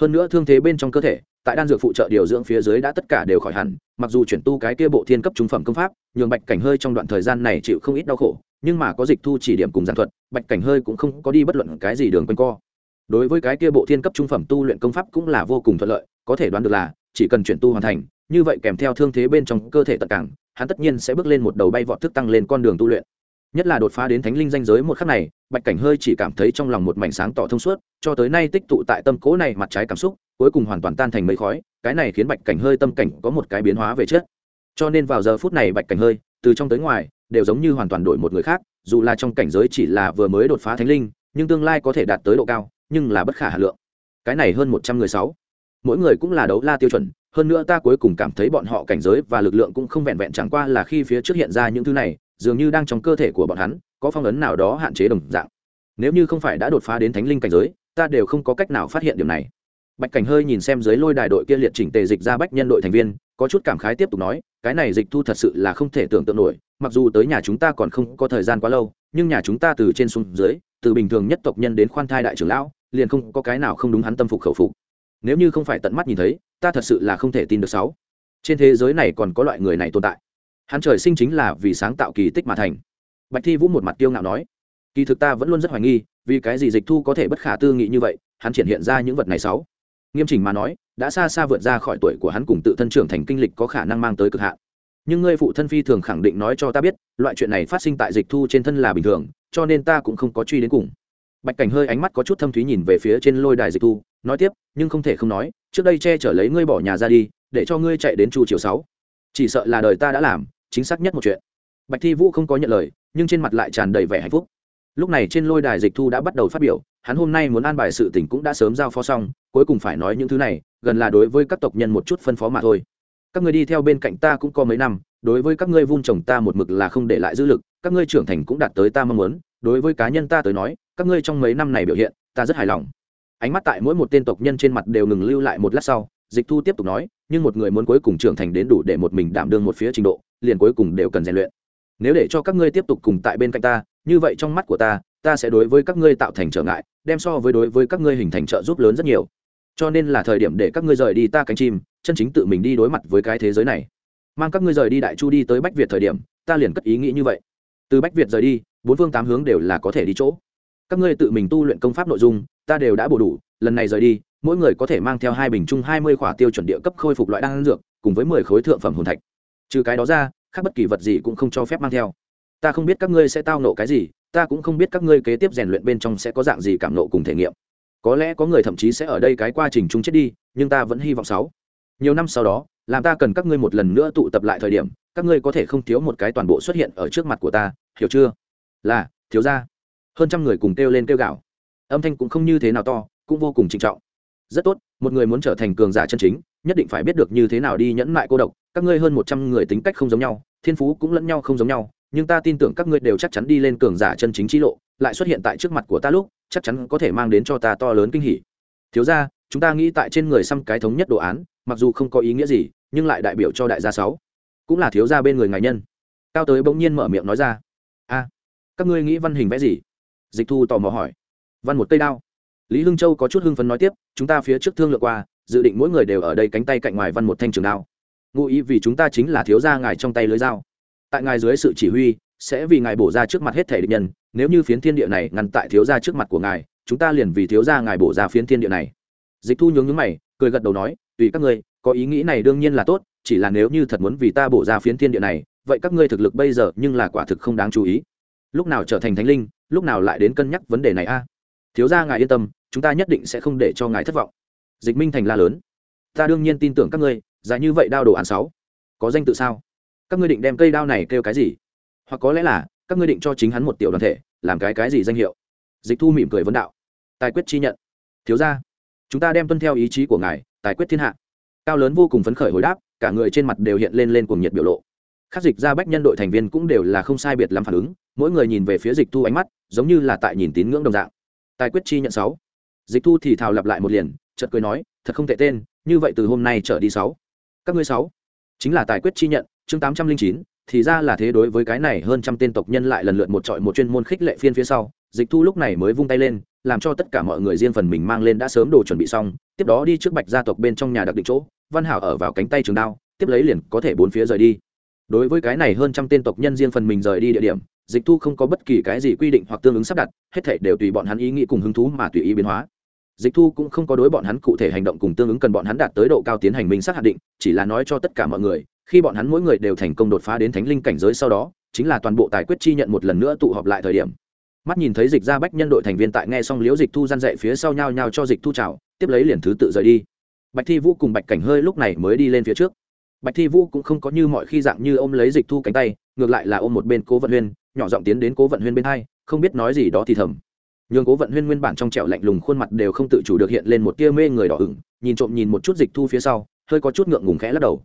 Hơn nữa thương thế bên trong cơ thể tại đan dược phụ trợ điều dưỡng phía dưới đã tất cả đều khỏi hẳn, mặc dù chuyển tu cái kia bộ thiên cấp trung phẩm công pháp, nhường bạch cảnh hơi trong đoạn thời gian này chịu không ít đau khổ, nhưng mà có dịch thu chỉ điểm cùng giảng thuật, bạch cảnh hơi cũng không có đi bất luận cái gì đường quanh co. Đối với cái kia bộ thiên cấp trung phẩm tu luyện công pháp cũng là vô cùng thuận lợi, có thể đoán được là, chỉ cần chuyển tu hoàn thành, như vậy kèm theo thương thế bên trong cơ thể tận cảng, hắn tất nhiên sẽ bước lên một đầu bay vọt thức tăng lên con đường tu luyện nhất là đột phá đến thánh linh danh giới một khắc này, bạch cảnh hơi chỉ cảm thấy trong lòng một mảnh sáng tỏ thông suốt, cho tới nay tích tụ tại tâm cố này mặt trái cảm xúc, cuối cùng hoàn toàn tan thành mây khói, cái này khiến bạch cảnh hơi tâm cảnh có một cái biến hóa về trước. Cho nên vào giờ phút này bạch cảnh hơi, từ trong tới ngoài, đều giống như hoàn toàn đổi một người khác, dù là trong cảnh giới chỉ là vừa mới đột phá thánh linh, nhưng tương lai có thể đạt tới độ cao, nhưng là bất khả hà lượng. Cái này hơn một trăm người sáu. Mỗi người cũng là đấu la tiêu chuẩn, hơn nữa ta cuối cùng cảm thấy bọn họ cảnh giới và lực lượng cũng không vẹn vẹn chẳng qua là khi phía trước hiện ra những thứ này dường như đang trong cơ thể của bọn hắn, có phong ấn nào đó hạn chế đồng dạng. Nếu như không phải đã đột phá đến thánh linh cảnh giới, ta đều không có cách nào phát hiện điểm này. Bạch cảnh hơi nhìn xem dưới lôi đài đội kia liệt chỉnh tề dịch ra bách nhân đội thành viên, có chút cảm khái tiếp tục nói, cái này dịch thu thật sự là không thể tưởng tượng nổi, mặc dù tới nhà chúng ta còn không có thời gian quá lâu, nhưng nhà chúng ta từ trên xuống dưới, từ bình thường nhất tộc nhân đến khoan thai đại trưởng lão, liền không có cái nào không đúng hắn tâm phục khẩu phục. Nếu như không phải tận mắt nhìn thấy, ta thật sự là không thể tin được sáu. Trên thế giới này còn có loại người này tồn tại hắn trời sinh chính là vì sáng tạo kỳ tích mà thành. Bạch thi vũ một mặt tiêu ngạo nói, kỳ thực ta vẫn luôn rất hoài nghi, vì cái gì dịch thu có thể bất khả tư nghị như vậy, hắn triển hiện ra những vật này sáu. Nghiêm chỉnh mà nói, đã xa xa vượt ra khỏi tuổi của hắn cùng tự thân trưởng thành kinh lịch có khả năng mang tới cực hạn. Nhưng ngươi phụ thân phi thường khẳng định nói cho ta biết, loại chuyện này phát sinh tại dịch thu trên thân là bình thường, cho nên ta cũng không có truy đến cùng. Bạch cảnh hơi ánh mắt có chút thâm thúy nhìn về phía trên lôi đài dịch thu, nói tiếp, nhưng không thể không nói, trước đây che chở lấy ngươi bỏ nhà ra đi, để cho ngươi chạy đến chu chiều sáu. Chỉ sợ là đời ta đã làm chính xác nhất một chuyện. Bạch thi vũ không có nhận lời, nhưng trên mặt lại tràn đầy vẻ hạnh phúc. Lúc này trên lôi đài dịch thu đã bắt đầu phát biểu, hắn hôm nay muốn an bài sự tình cũng đã sớm giao phó xong, cuối cùng phải nói những thứ này, gần là đối với các tộc nhân một chút phân phó mà thôi. Các ngươi đi theo bên cạnh ta cũng có mấy năm, đối với các ngươi vun trồng ta một mực là không để lại dư lực, các ngươi trưởng thành cũng đạt tới ta mong muốn, đối với cá nhân ta tới nói, các ngươi trong mấy năm này biểu hiện, ta rất hài lòng. Ánh mắt tại mỗi một tên tộc nhân trên mặt đều ngừng lưu lại một lát sau, dịch thu tiếp tục nói nhưng một người muốn cuối cùng trưởng thành đến đủ để một mình đảm đương một phía trình độ, liền cuối cùng đều cần rèn luyện. Nếu để cho các ngươi tiếp tục cùng tại bên cạnh ta, như vậy trong mắt của ta ta sẽ đối với các ngươi tạo thành trở ngại, đem so với đối với các ngươi hình thành trợ giúp lớn rất nhiều. Cho nên là thời điểm để các ngươi rời đi ta cánh chim, chân chính tự mình đi đối mặt với cái thế giới này. Mang các ngươi rời đi đại chu đi tới bách việt thời điểm, ta liền cất ý nghĩ như vậy. Từ bách việt rời đi, bốn phương tám hướng đều là có thể đi chỗ. Các ngươi tự mình tu luyện công pháp nội dung, ta đều đã bổ đủ, lần này rời đi mỗi người có thể mang theo hai bình chung hai mươi khỏa tiêu chuẩn địa cấp khôi phục loại đan dược, cùng với mười khối thượng phẩm hồn thạch. Trừ cái đó ra, khác bất kỳ vật gì cũng không cho phép mang theo. Ta không biết các ngươi sẽ tao nộ cái gì, ta cũng không biết các ngươi kế tiếp rèn luyện bên trong sẽ có dạng gì cảm nộ cùng thể nghiệm. Có lẽ có người thậm chí sẽ ở đây cái quá trình chung chết đi, nhưng ta vẫn hy vọng sáu. Nhiều năm sau đó, làm ta cần các ngươi một lần nữa tụ tập lại thời điểm, các ngươi có thể không thiếu một cái toàn bộ xuất hiện ở trước mặt của ta, hiểu chưa? Là, thiếu ra hơn trăm người cùng kêu lên kêu gạo âm thanh cũng không như thế nào to, cũng vô cùng trịnh trọng rất tốt, một người muốn trở thành cường giả chân chính, nhất định phải biết được như thế nào đi nhẫn mại cô độc. Các ngươi hơn một trăm người tính cách không giống nhau, thiên phú cũng lẫn nhau không giống nhau, nhưng ta tin tưởng các ngươi đều chắc chắn đi lên cường giả chân chính trí lộ, lại xuất hiện tại trước mặt của ta lúc, chắc chắn có thể mang đến cho ta to lớn kinh hỉ. Thiếu ra chúng ta nghĩ tại trên người xăm cái thống nhất đồ án, mặc dù không có ý nghĩa gì, nhưng lại đại biểu cho đại gia sáu. Cũng là thiếu gia bên người ngài nhân. Cao tới bỗng nhiên mở miệng nói ra. A, các ngươi nghĩ văn hình vẽ gì? Dịch thu tò mò hỏi. Văn một cây đao lý hưng châu có chút hưng phấn nói tiếp, chúng ta phía trước thương lượng qua, dự định mỗi người đều ở đây cánh tay cạnh ngoài văn một thanh trường đao. Ngụ ý vì chúng ta chính là thiếu gia ngài trong tay lưới dao. Tại ngài dưới sự chỉ huy, sẽ vì ngài bổ ra trước mặt hết thể địch nhân, nếu như phiến thiên địa này ngăn tại thiếu gia trước mặt của ngài, chúng ta liền vì thiếu gia ngài bổ ra phiến thiên địa này. Dịch thu nhướng nhướng mày, cười gật đầu nói, tùy các ngươi, có ý nghĩ này đương nhiên là tốt, chỉ là nếu như thật muốn vì ta bổ ra phiến thiên địa này, vậy các ngươi thực lực bây giờ nhưng là quả thực không đáng chú ý. Lúc nào trở thành thánh linh, lúc nào lại đến cân nhắc vấn đề này a? Thiếu gia ngài yên tâm chúng ta nhất định sẽ không để cho ngài thất vọng. Dịch minh thành la lớn. Ta đương nhiên tin tưởng các ngươi, dài như vậy đao đồ án sáu, có danh tự sao? Các ngươi định đem cây đao này kêu cái gì? Hoặc có lẽ là, các ngươi định cho chính hắn một tiểu đoàn thể, làm cái cái gì danh hiệu? Dịch thu mỉm cười vấn đạo. Tài quyết chi nhận. Thiếu ra chúng ta đem tuân theo ý chí của ngài, tài quyết thiên hạ. Cao lớn vô cùng phấn khởi hồi đáp, cả người trên mặt đều hiện lên lên cuồng nhiệt biểu lộ. Khắc dịch ra bách nhân đội thành viên cũng đều là không sai biệt làm phản ứng, mỗi người nhìn về phía dịch thu ánh mắt, giống như là tại nhìn tín ngưỡng đồng dạng. Tài quyết chi nhận sáu dịch thu thì thào lặp lại một liền, chợt cười nói, thật không tệ tên, như vậy từ hôm nay trở đi sáu. Các ngươi sáu? Chính là tài quyết chi nhận, chương tám trăm linh chín, thì ra là thế đối với cái này hơn trăm tên tộc nhân lại lần lượt một trọi một chuyên môn khích lệ phiên phía sau. Dịch thu lúc này mới vung tay lên, làm cho tất cả mọi người riêng phần mình mang lên đã sớm đồ chuẩn bị xong, tiếp đó đi trước bạch gia tộc bên trong nhà đặc định chỗ, văn hảo ở vào cánh tay trường đao, tiếp lấy liền có thể bốn phía rời đi. Đối với cái này hơn trăm tên tộc nhân riêng phần mình rời đi địa điểm dịch thu không có bất kỳ cái gì quy định hoặc tương ứng sắp đặt, hết thể đều tùy bọn hắn ý nghĩ cùng hứng thú mà tùy ý biến hóa. Dịch thu cũng không có đối bọn hắn cụ thể hành động cùng tương ứng cần bọn hắn đạt tới độ cao tiến hành minh xác hạt định, chỉ là nói cho tất cả mọi người, khi bọn hắn mỗi người đều thành công đột phá đến thánh linh cảnh giới sau đó, chính là toàn bộ tài quyết chi nhận một lần nữa tụ họp lại thời điểm. Mắt nhìn thấy dịch ra bách nhân đội thành viên tại nghe xong liễu dịch thu gian dậy phía sau nhau nhau cho dịch thu trào tiếp lấy liền thứ tự rời đi. Bạch thi vũ cùng bạch cảnh hơi lúc này mới đi lên phía trước. Bạch thi vũ cũng không có như mọi khi dạng như ôm lấy dịch thu cánh tay, ngược lại là ôm một bên cố vận huyên nhỏ giọng tiến đến cố vận huyên bên hai, không biết nói gì đó thì thầm. Nhường cố vận huyên nguyên bản trong trẻo lạnh lùng khuôn mặt đều không tự chủ được hiện lên một tia mê người đỏ ửng, nhìn trộm nhìn một chút dịch thu phía sau, hơi có chút ngượng ngùng khẽ lắc đầu.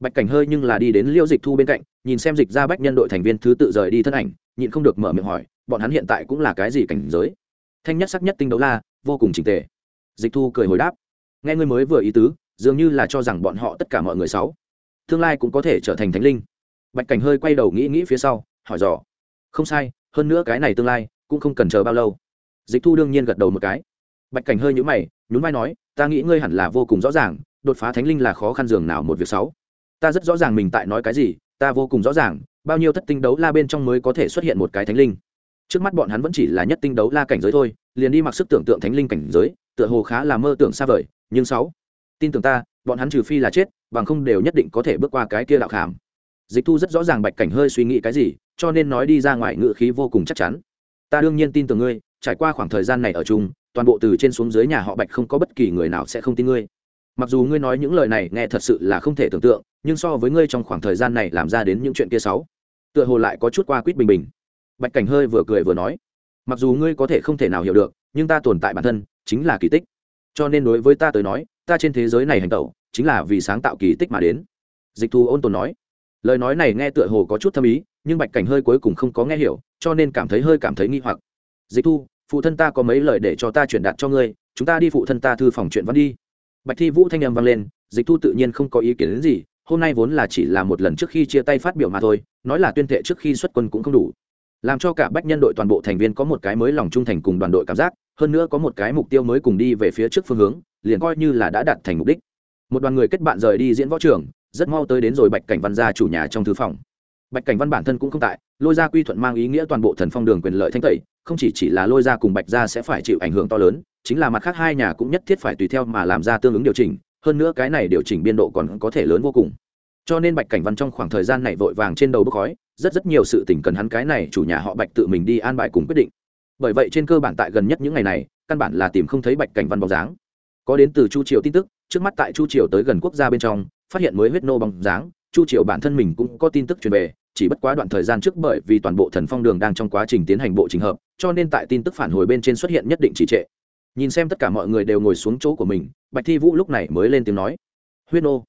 Bạch cảnh hơi nhưng là đi đến liêu dịch thu bên cạnh, nhìn xem dịch ra bách nhân đội thành viên thứ tự rời đi thân ảnh, nhịn không được mở miệng hỏi, bọn hắn hiện tại cũng là cái gì cảnh giới? Thanh nhất sắc nhất tinh đấu la, vô cùng trình tề. Dịch thu cười hồi đáp, nghe ngươi mới vừa ý tứ, dường như là cho rằng bọn họ tất cả mọi người sáu tương lai cũng có thể trở thành thánh linh. Bạch cảnh hơi quay đầu nghĩ nghĩ phía sau, hỏi dò không sai, hơn nữa cái này tương lai cũng không cần chờ bao lâu. Dịch thu đương nhiên gật đầu một cái. Bạch cảnh hơi nhũ mày, nhún vai nói, ta nghĩ ngươi hẳn là vô cùng rõ ràng, đột phá thánh linh là khó khăn dường nào một việc sáu ta rất rõ ràng mình tại nói cái gì, ta vô cùng rõ ràng, bao nhiêu thất tinh đấu la bên trong mới có thể xuất hiện một cái thánh linh. Trước mắt bọn hắn vẫn chỉ là nhất tinh đấu la cảnh giới thôi, liền đi mặc sức tưởng tượng thánh linh cảnh giới, tựa hồ khá là mơ tưởng xa vời, nhưng sáu, tin tưởng ta, bọn hắn trừ phi là chết, bằng không đều nhất định có thể bước qua cái kia đạo khảm dịch thu rất rõ ràng bạch cảnh hơi suy nghĩ cái gì, cho nên nói đi ra ngoài ngự khí vô cùng chắc chắn. Ta đương nhiên tin tưởng ngươi, trải qua khoảng thời gian này ở chung, toàn bộ từ trên xuống dưới nhà họ bạch không có bất kỳ người nào sẽ không tin ngươi. Mặc dù ngươi nói những lời này nghe thật sự là không thể tưởng tượng, nhưng so với ngươi trong khoảng thời gian này làm ra đến những chuyện kia sáu, tựa hồ lại có chút qua quýt bình bình. Bạch cảnh hơi vừa cười vừa nói, mặc dù ngươi có thể không thể nào hiểu được, nhưng ta tồn tại bản thân chính là kỳ tích. Cho nên đối với ta tới nói, ta trên thế giới này hành tẩu chính là vì sáng tạo kỳ tích mà đến. Dịch thu ôn tồn nói lời nói này nghe tựa hồ có chút thâm ý, nhưng bạch cảnh hơi cuối cùng không có nghe hiểu, cho nên cảm thấy hơi cảm thấy nghi hoặc. Dịch thu, phụ thân ta có mấy lời để cho ta truyền đạt cho ngươi, chúng ta đi phụ thân ta thư phòng chuyện văn đi. Bạch thi vũ thanh âm vang lên, dịch thu tự nhiên không có ý kiến đến gì, hôm nay vốn là chỉ là một lần trước khi chia tay phát biểu mà thôi, nói là tuyên thệ trước khi xuất quân cũng không đủ. Làm cho cả bách nhân đội toàn bộ thành viên có một cái mới lòng trung thành cùng đoàn đội cảm giác, hơn nữa có một cái mục tiêu mới cùng đi về phía trước phương hướng, liền coi như là đã đạt thành mục đích. Một đoàn người kết bạn rời đi diễn võ trường rất mau tới đến rồi bạch cảnh văn gia chủ nhà trong thư phòng. Bạch cảnh văn bản thân cũng không tại, lôi gia quy thuận mang ý nghĩa toàn bộ thần phong đường quyền lợi thanh tẩy, không chỉ chỉ là lôi gia cùng bạch gia sẽ phải chịu ảnh hưởng to lớn, chính là mặt khác hai nhà cũng nhất thiết phải tùy theo mà làm ra tương ứng điều chỉnh, hơn nữa cái này điều chỉnh biên độ còn có thể lớn vô cùng. Cho nên bạch cảnh văn trong khoảng thời gian này vội vàng trên đầu bốc khói, rất rất nhiều sự tình cần hắn cái này chủ nhà họ bạch tự mình đi an bài cùng quyết định. Bởi vậy trên cơ bản tại gần nhất những ngày này, căn bản là tìm không thấy bạch cảnh văn bóng dáng. Có đến từ chu triều tin tức, trước mắt tại chu triều tới gần quốc gia bên trong phát hiện mới huyết nô bóng dáng, chu triều bản thân mình cũng có tin tức truyền về, chỉ bất quá đoạn thời gian trước bởi vì toàn bộ thần phong đường đang trong quá trình tiến hành bộ trình hợp, cho nên tại tin tức phản hồi bên trên xuất hiện nhất định trì trệ. Nhìn xem tất cả mọi người đều ngồi xuống chỗ của mình, bạch thi vũ lúc này mới lên tiếng nói, huyết nô.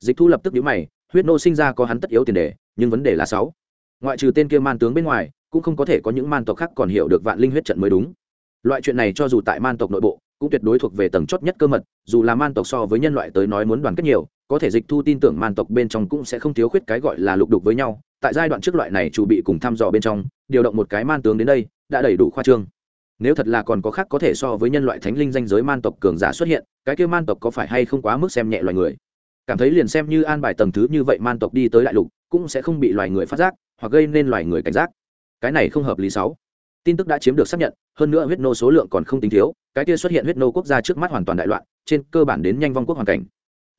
Dịch thu lập tức nhíu mày, huyết nô sinh ra có hắn tất yếu tiền đề, nhưng vấn đề là sáu. Ngoại trừ tên kia man tướng bên ngoài, cũng không có thể có những man tộc khác còn hiểu được vạn linh huyết trận mới đúng. Loại chuyện này cho dù tại man tộc nội bộ, cũng tuyệt đối thuộc về tầng chót nhất cơ mật, dù là man tộc so với nhân loại tới nói muốn đoàn kết nhiều có thể dịch thu tin tưởng man tộc bên trong cũng sẽ không thiếu khuyết cái gọi là lục đục với nhau. Tại giai đoạn trước loại này chủ bị cùng thăm dò bên trong, điều động một cái man tướng đến đây, đã đầy đủ khoa trương. Nếu thật là còn có khác có thể so với nhân loại thánh linh danh giới man tộc cường giả xuất hiện, cái kêu man tộc có phải hay không quá mức xem nhẹ loài người? Cảm thấy liền xem như an bài tầng thứ như vậy man tộc đi tới đại lục, cũng sẽ không bị loài người phát giác, hoặc gây nên loài người cảnh giác. Cái này không hợp lý sáu. Tin tức đã chiếm được xác nhận, hơn nữa huyết nô số lượng còn không tính thiếu, cái kia xuất hiện huyết nô quốc gia trước mắt hoàn toàn đại loạn, trên cơ bản đến nhanh vong quốc hoàn cảnh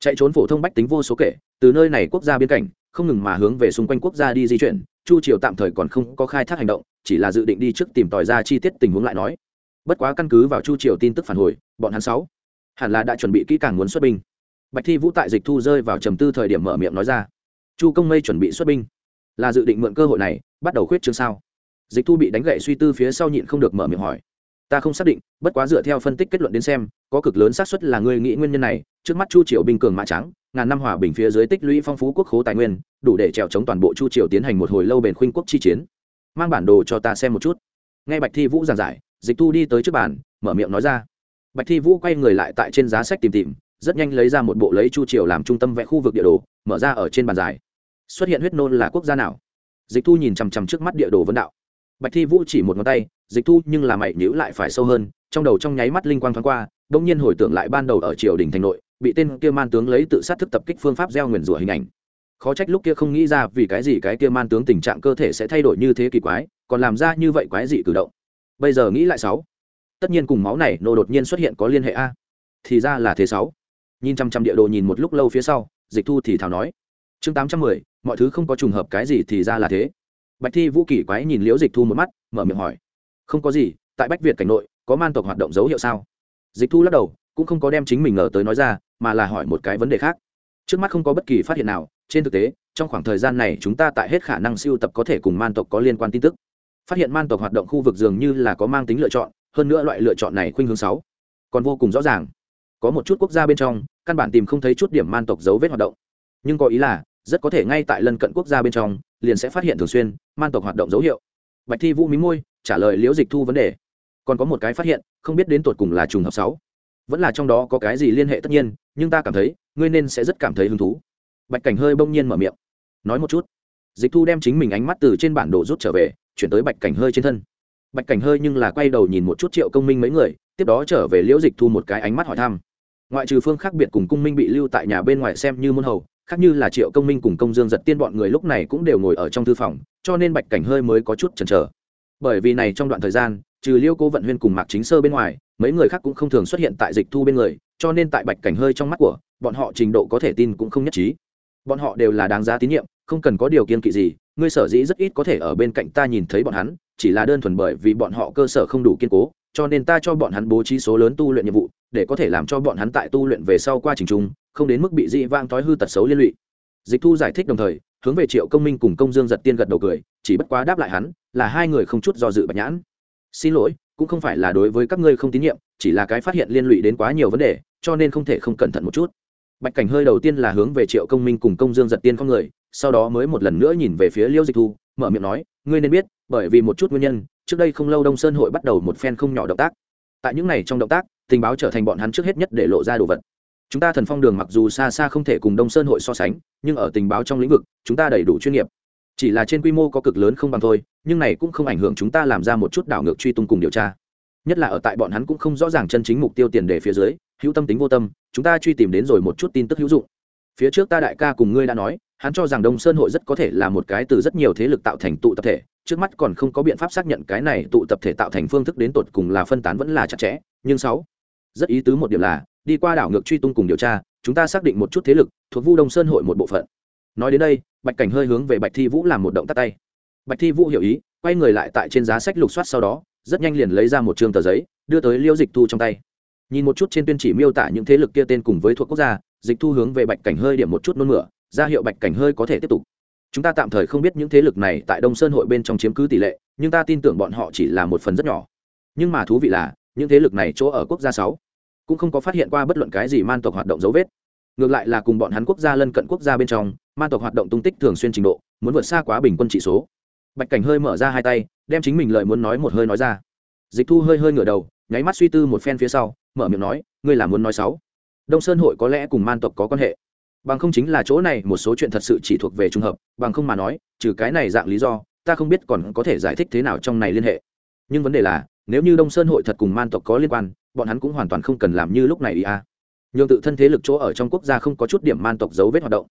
chạy trốn phổ thông bách tính vô số kể, từ nơi này quốc gia biên cảnh, không ngừng mà hướng về xung quanh quốc gia đi di chuyển, chu triều tạm thời còn không có khai thác hành động, chỉ là dự định đi trước tìm tòi ra chi tiết tình huống lại nói. Bất quá căn cứ vào chu triều tin tức phản hồi, bọn hắn sáu hẳn là đã chuẩn bị kỹ càng muốn xuất binh. Bạch thi vũ tại dịch thu rơi vào trầm tư thời điểm mở miệng nói ra. Chu công mây chuẩn bị xuất binh. Là dự định mượn cơ hội này, bắt đầu khuyết chương sao? Dịch thu bị đánh gậy suy tư phía sau nhịn không được mở miệng hỏi ta không xác định, bất quá dựa theo phân tích kết luận đến xem, có cực lớn xác suất là ngươi nghĩ nguyên nhân này. Trước mắt chu triều binh cường mã trắng, ngàn năm hòa bình phía dưới tích lũy phong phú quốc khố tài nguyên, đủ để trèo chống toàn bộ chu triều tiến hành một hồi lâu bền khuynh quốc chi chiến. Mang bản đồ cho ta xem một chút. Ngay bạch thi vũ giảng giải, dịch thu đi tới trước bàn, mở miệng nói ra. Bạch thi vũ quay người lại tại trên giá sách tìm tìm, rất nhanh lấy ra một bộ lấy chu triều làm trung tâm vẽ khu vực địa đồ, mở ra ở trên bàn giải. xuất hiện huyết nôn là quốc gia nào? Dịch thu nhìn chằm chằm trước mắt địa đồ vấn đạo bạch thi vũ chỉ một ngón tay, dịch thu nhưng là mày nhữ lại phải sâu hơn, trong đầu trong nháy mắt linh quang thoáng qua đông nhiên hồi tưởng lại ban đầu ở triều đình thành nội, bị tên kia man tướng lấy tự sát thức tập kích phương pháp gieo nguyền rủa hình ảnh. Khó trách lúc kia không nghĩ ra vì cái gì cái kia man tướng tình trạng cơ thể sẽ thay đổi như thế kỳ quái, còn làm ra như vậy quái dị cử động. Bây giờ nghĩ lại sáu. Tất nhiên cùng máu này nô đột nhiên xuất hiện có liên hệ a. Thì ra là thế sáu. Nhìn chăm chăm địa đồ nhìn một lúc lâu phía sau, dịch thu thì thảo nói. Chương tám trăm mười, mọi thứ không có trùng hợp cái gì thì ra là thế bạch thi vũ kỳ quái nhìn liễu dịch thu một mắt, mở miệng hỏi, không có gì, tại bách việt cảnh nội, có man tộc hoạt động dấu hiệu sao? Dịch thu lắc đầu, cũng không có đem chính mình ngờ tới nói ra, mà là hỏi một cái vấn đề khác. Trước mắt không có bất kỳ phát hiện nào, trên thực tế, trong khoảng thời gian này chúng ta tại hết khả năng siêu tập có thể cùng man tộc có liên quan tin tức. Phát hiện man tộc hoạt động khu vực dường như là có mang tính lựa chọn, hơn nữa loại lựa chọn này khuynh hướng sáu, còn vô cùng rõ ràng. Có một chút quốc gia bên trong, căn bản tìm không thấy chút điểm man tộc dấu vết hoạt động. Nhưng có ý là, rất có thể ngay tại lân cận quốc gia bên trong liền sẽ phát hiện thường xuyên, man tộc hoạt động dấu hiệu. Bạch thi vũ mí môi, trả lời liễu dịch thu vấn đề. Còn có một cái phát hiện, không biết đến tột cùng là trùng hợp sáu. Vẫn là trong đó có cái gì liên hệ tất nhiên, nhưng ta cảm thấy, ngươi nên sẽ rất cảm thấy hứng thú. Bạch cảnh hơi bỗng nhiên mở miệng. Nói một chút. Dịch thu đem chính mình ánh mắt từ trên bản đồ rút trở về, chuyển tới bạch cảnh hơi trên thân. Bạch cảnh hơi nhưng là quay đầu nhìn một chút triệu công minh mấy người, tiếp đó trở về liễu dịch thu một cái ánh mắt hỏi thăm. Ngoại trừ phương khác biệt cùng cung minh bị lưu tại nhà bên ngoài xem như môn hầu khác như là triệu công minh cùng công dương giật tiên, bọn người lúc này cũng đều ngồi ở trong thư phòng, cho nên bạch cảnh hơi mới có chút chần chờ. Bởi vì này trong đoạn thời gian, trừ liêu cố vận huyên cùng mạc chính sơ bên ngoài, mấy người khác cũng không thường xuất hiện tại dịch thu bên người, cho nên tại bạch cảnh hơi trong mắt của, bọn họ trình độ có thể tin cũng không nhất trí. Bọn họ đều là đáng giá tín nhiệm, không cần có điều kiên kỵ gì, ngươi sở dĩ rất ít có thể ở bên cạnh ta nhìn thấy bọn hắn, chỉ là đơn thuần bởi vì bọn họ cơ sở không đủ kiên cố, cho nên ta cho bọn hắn bố trí số lớn tu luyện nhiệm vụ, để có thể làm cho bọn hắn tại tu luyện về sau qua trình trung không đến mức bị dị vang thói hư tật xấu liên lụy. Dịch thu giải thích đồng thời, hướng về triệu công minh cùng công dương giật tiên gật đầu cười, chỉ bất quá đáp lại hắn, là hai người không chút do dự bạch nhãn. Xin lỗi, cũng không phải là đối với các ngươi không tín nhiệm, chỉ là cái phát hiện liên lụy đến quá nhiều vấn đề, cho nên không thể không cẩn thận một chút. Bạch cảnh hơi đầu tiên là hướng về triệu công minh cùng công dương giật tiên con người, sau đó mới một lần nữa nhìn về phía liêu dịch thu, mở miệng nói, ngươi nên biết, bởi vì một chút nguyên nhân, trước đây không lâu đông sơn hội bắt đầu một phen không nhỏ động tác. Tại những này trong động tác, tình báo trở thành bọn hắn trước hết nhất để lộ ra đồ vật chúng ta thần phong đường mặc dù xa xa không thể cùng đông sơn hội so sánh, nhưng ở tình báo trong lĩnh vực, chúng ta đầy đủ chuyên nghiệp. Chỉ là trên quy mô có cực lớn không bằng thôi, nhưng này cũng không ảnh hưởng chúng ta làm ra một chút đảo ngược truy tung cùng điều tra. Nhất là ở tại bọn hắn cũng không rõ ràng chân chính mục tiêu tiền đề phía dưới, hữu tâm tính vô tâm, chúng ta truy tìm đến rồi một chút tin tức hữu dụng. Phía trước ta đại ca cùng ngươi đã nói, hắn cho rằng đông sơn hội rất có thể là một cái từ rất nhiều thế lực tạo thành tụ tập thể, trước mắt còn không có biện pháp xác nhận cái này tụ tập thể tạo thành phương thức đến tột cùng là phân tán vẫn là chặt chẽ, nhưng sáu, rất ý tứ một điểm là đi qua đảo ngược truy tung cùng điều tra, chúng ta xác định một chút thế lực thuộc vu đông sơn hội một bộ phận. Nói đến đây, bạch cảnh hơi hướng về bạch thi vũ làm một động tắt tay. Bạch thi vũ hiểu ý, quay người lại tại trên giá sách lục soát sau đó, rất nhanh liền lấy ra một chương tờ giấy, đưa tới liễu dịch thu trong tay. Nhìn một chút trên tuyên chỉ miêu tả những thế lực kia tên cùng với thuộc quốc gia, dịch thu hướng về bạch cảnh hơi điểm một chút nôn mửa, ra hiệu bạch cảnh hơi có thể tiếp tục. Chúng ta tạm thời không biết những thế lực này tại đông sơn hội bên trong chiếm cứ tỷ lệ, nhưng ta tin tưởng bọn họ chỉ là một phần rất nhỏ. Nhưng mà thú vị là, những thế lực này chỗ ở quốc gia sáu cũng không có phát hiện qua bất luận cái gì man tộc hoạt động dấu vết. Ngược lại là cùng bọn hắn quốc gia lân cận quốc gia bên trong, man tộc hoạt động tung tích thường xuyên trình độ, muốn vượt xa quá bình quân trị số. Bạch cảnh hơi mở ra hai tay, đem chính mình lời muốn nói một hơi nói ra. Dịch thu hơi hơi ngửa đầu, nháy mắt suy tư một phen phía sau, mở miệng nói, ngươi là muốn nói sáu đông sơn hội có lẽ cùng man tộc có quan hệ. Bằng không chính là chỗ này một số chuyện thật sự chỉ thuộc về trùng hợp, bằng không mà nói, trừ cái này dạng lý do, ta không biết còn có thể giải thích thế nào trong này liên hệ. Nhưng vấn đề là, nếu như đông sơn hội thật cùng man tộc có liên quan bọn hắn cũng hoàn toàn không cần làm như lúc này ý a. Nhường tự thân thế lực chỗ ở trong quốc gia không có chút điểm man tộc dấu vết hoạt động.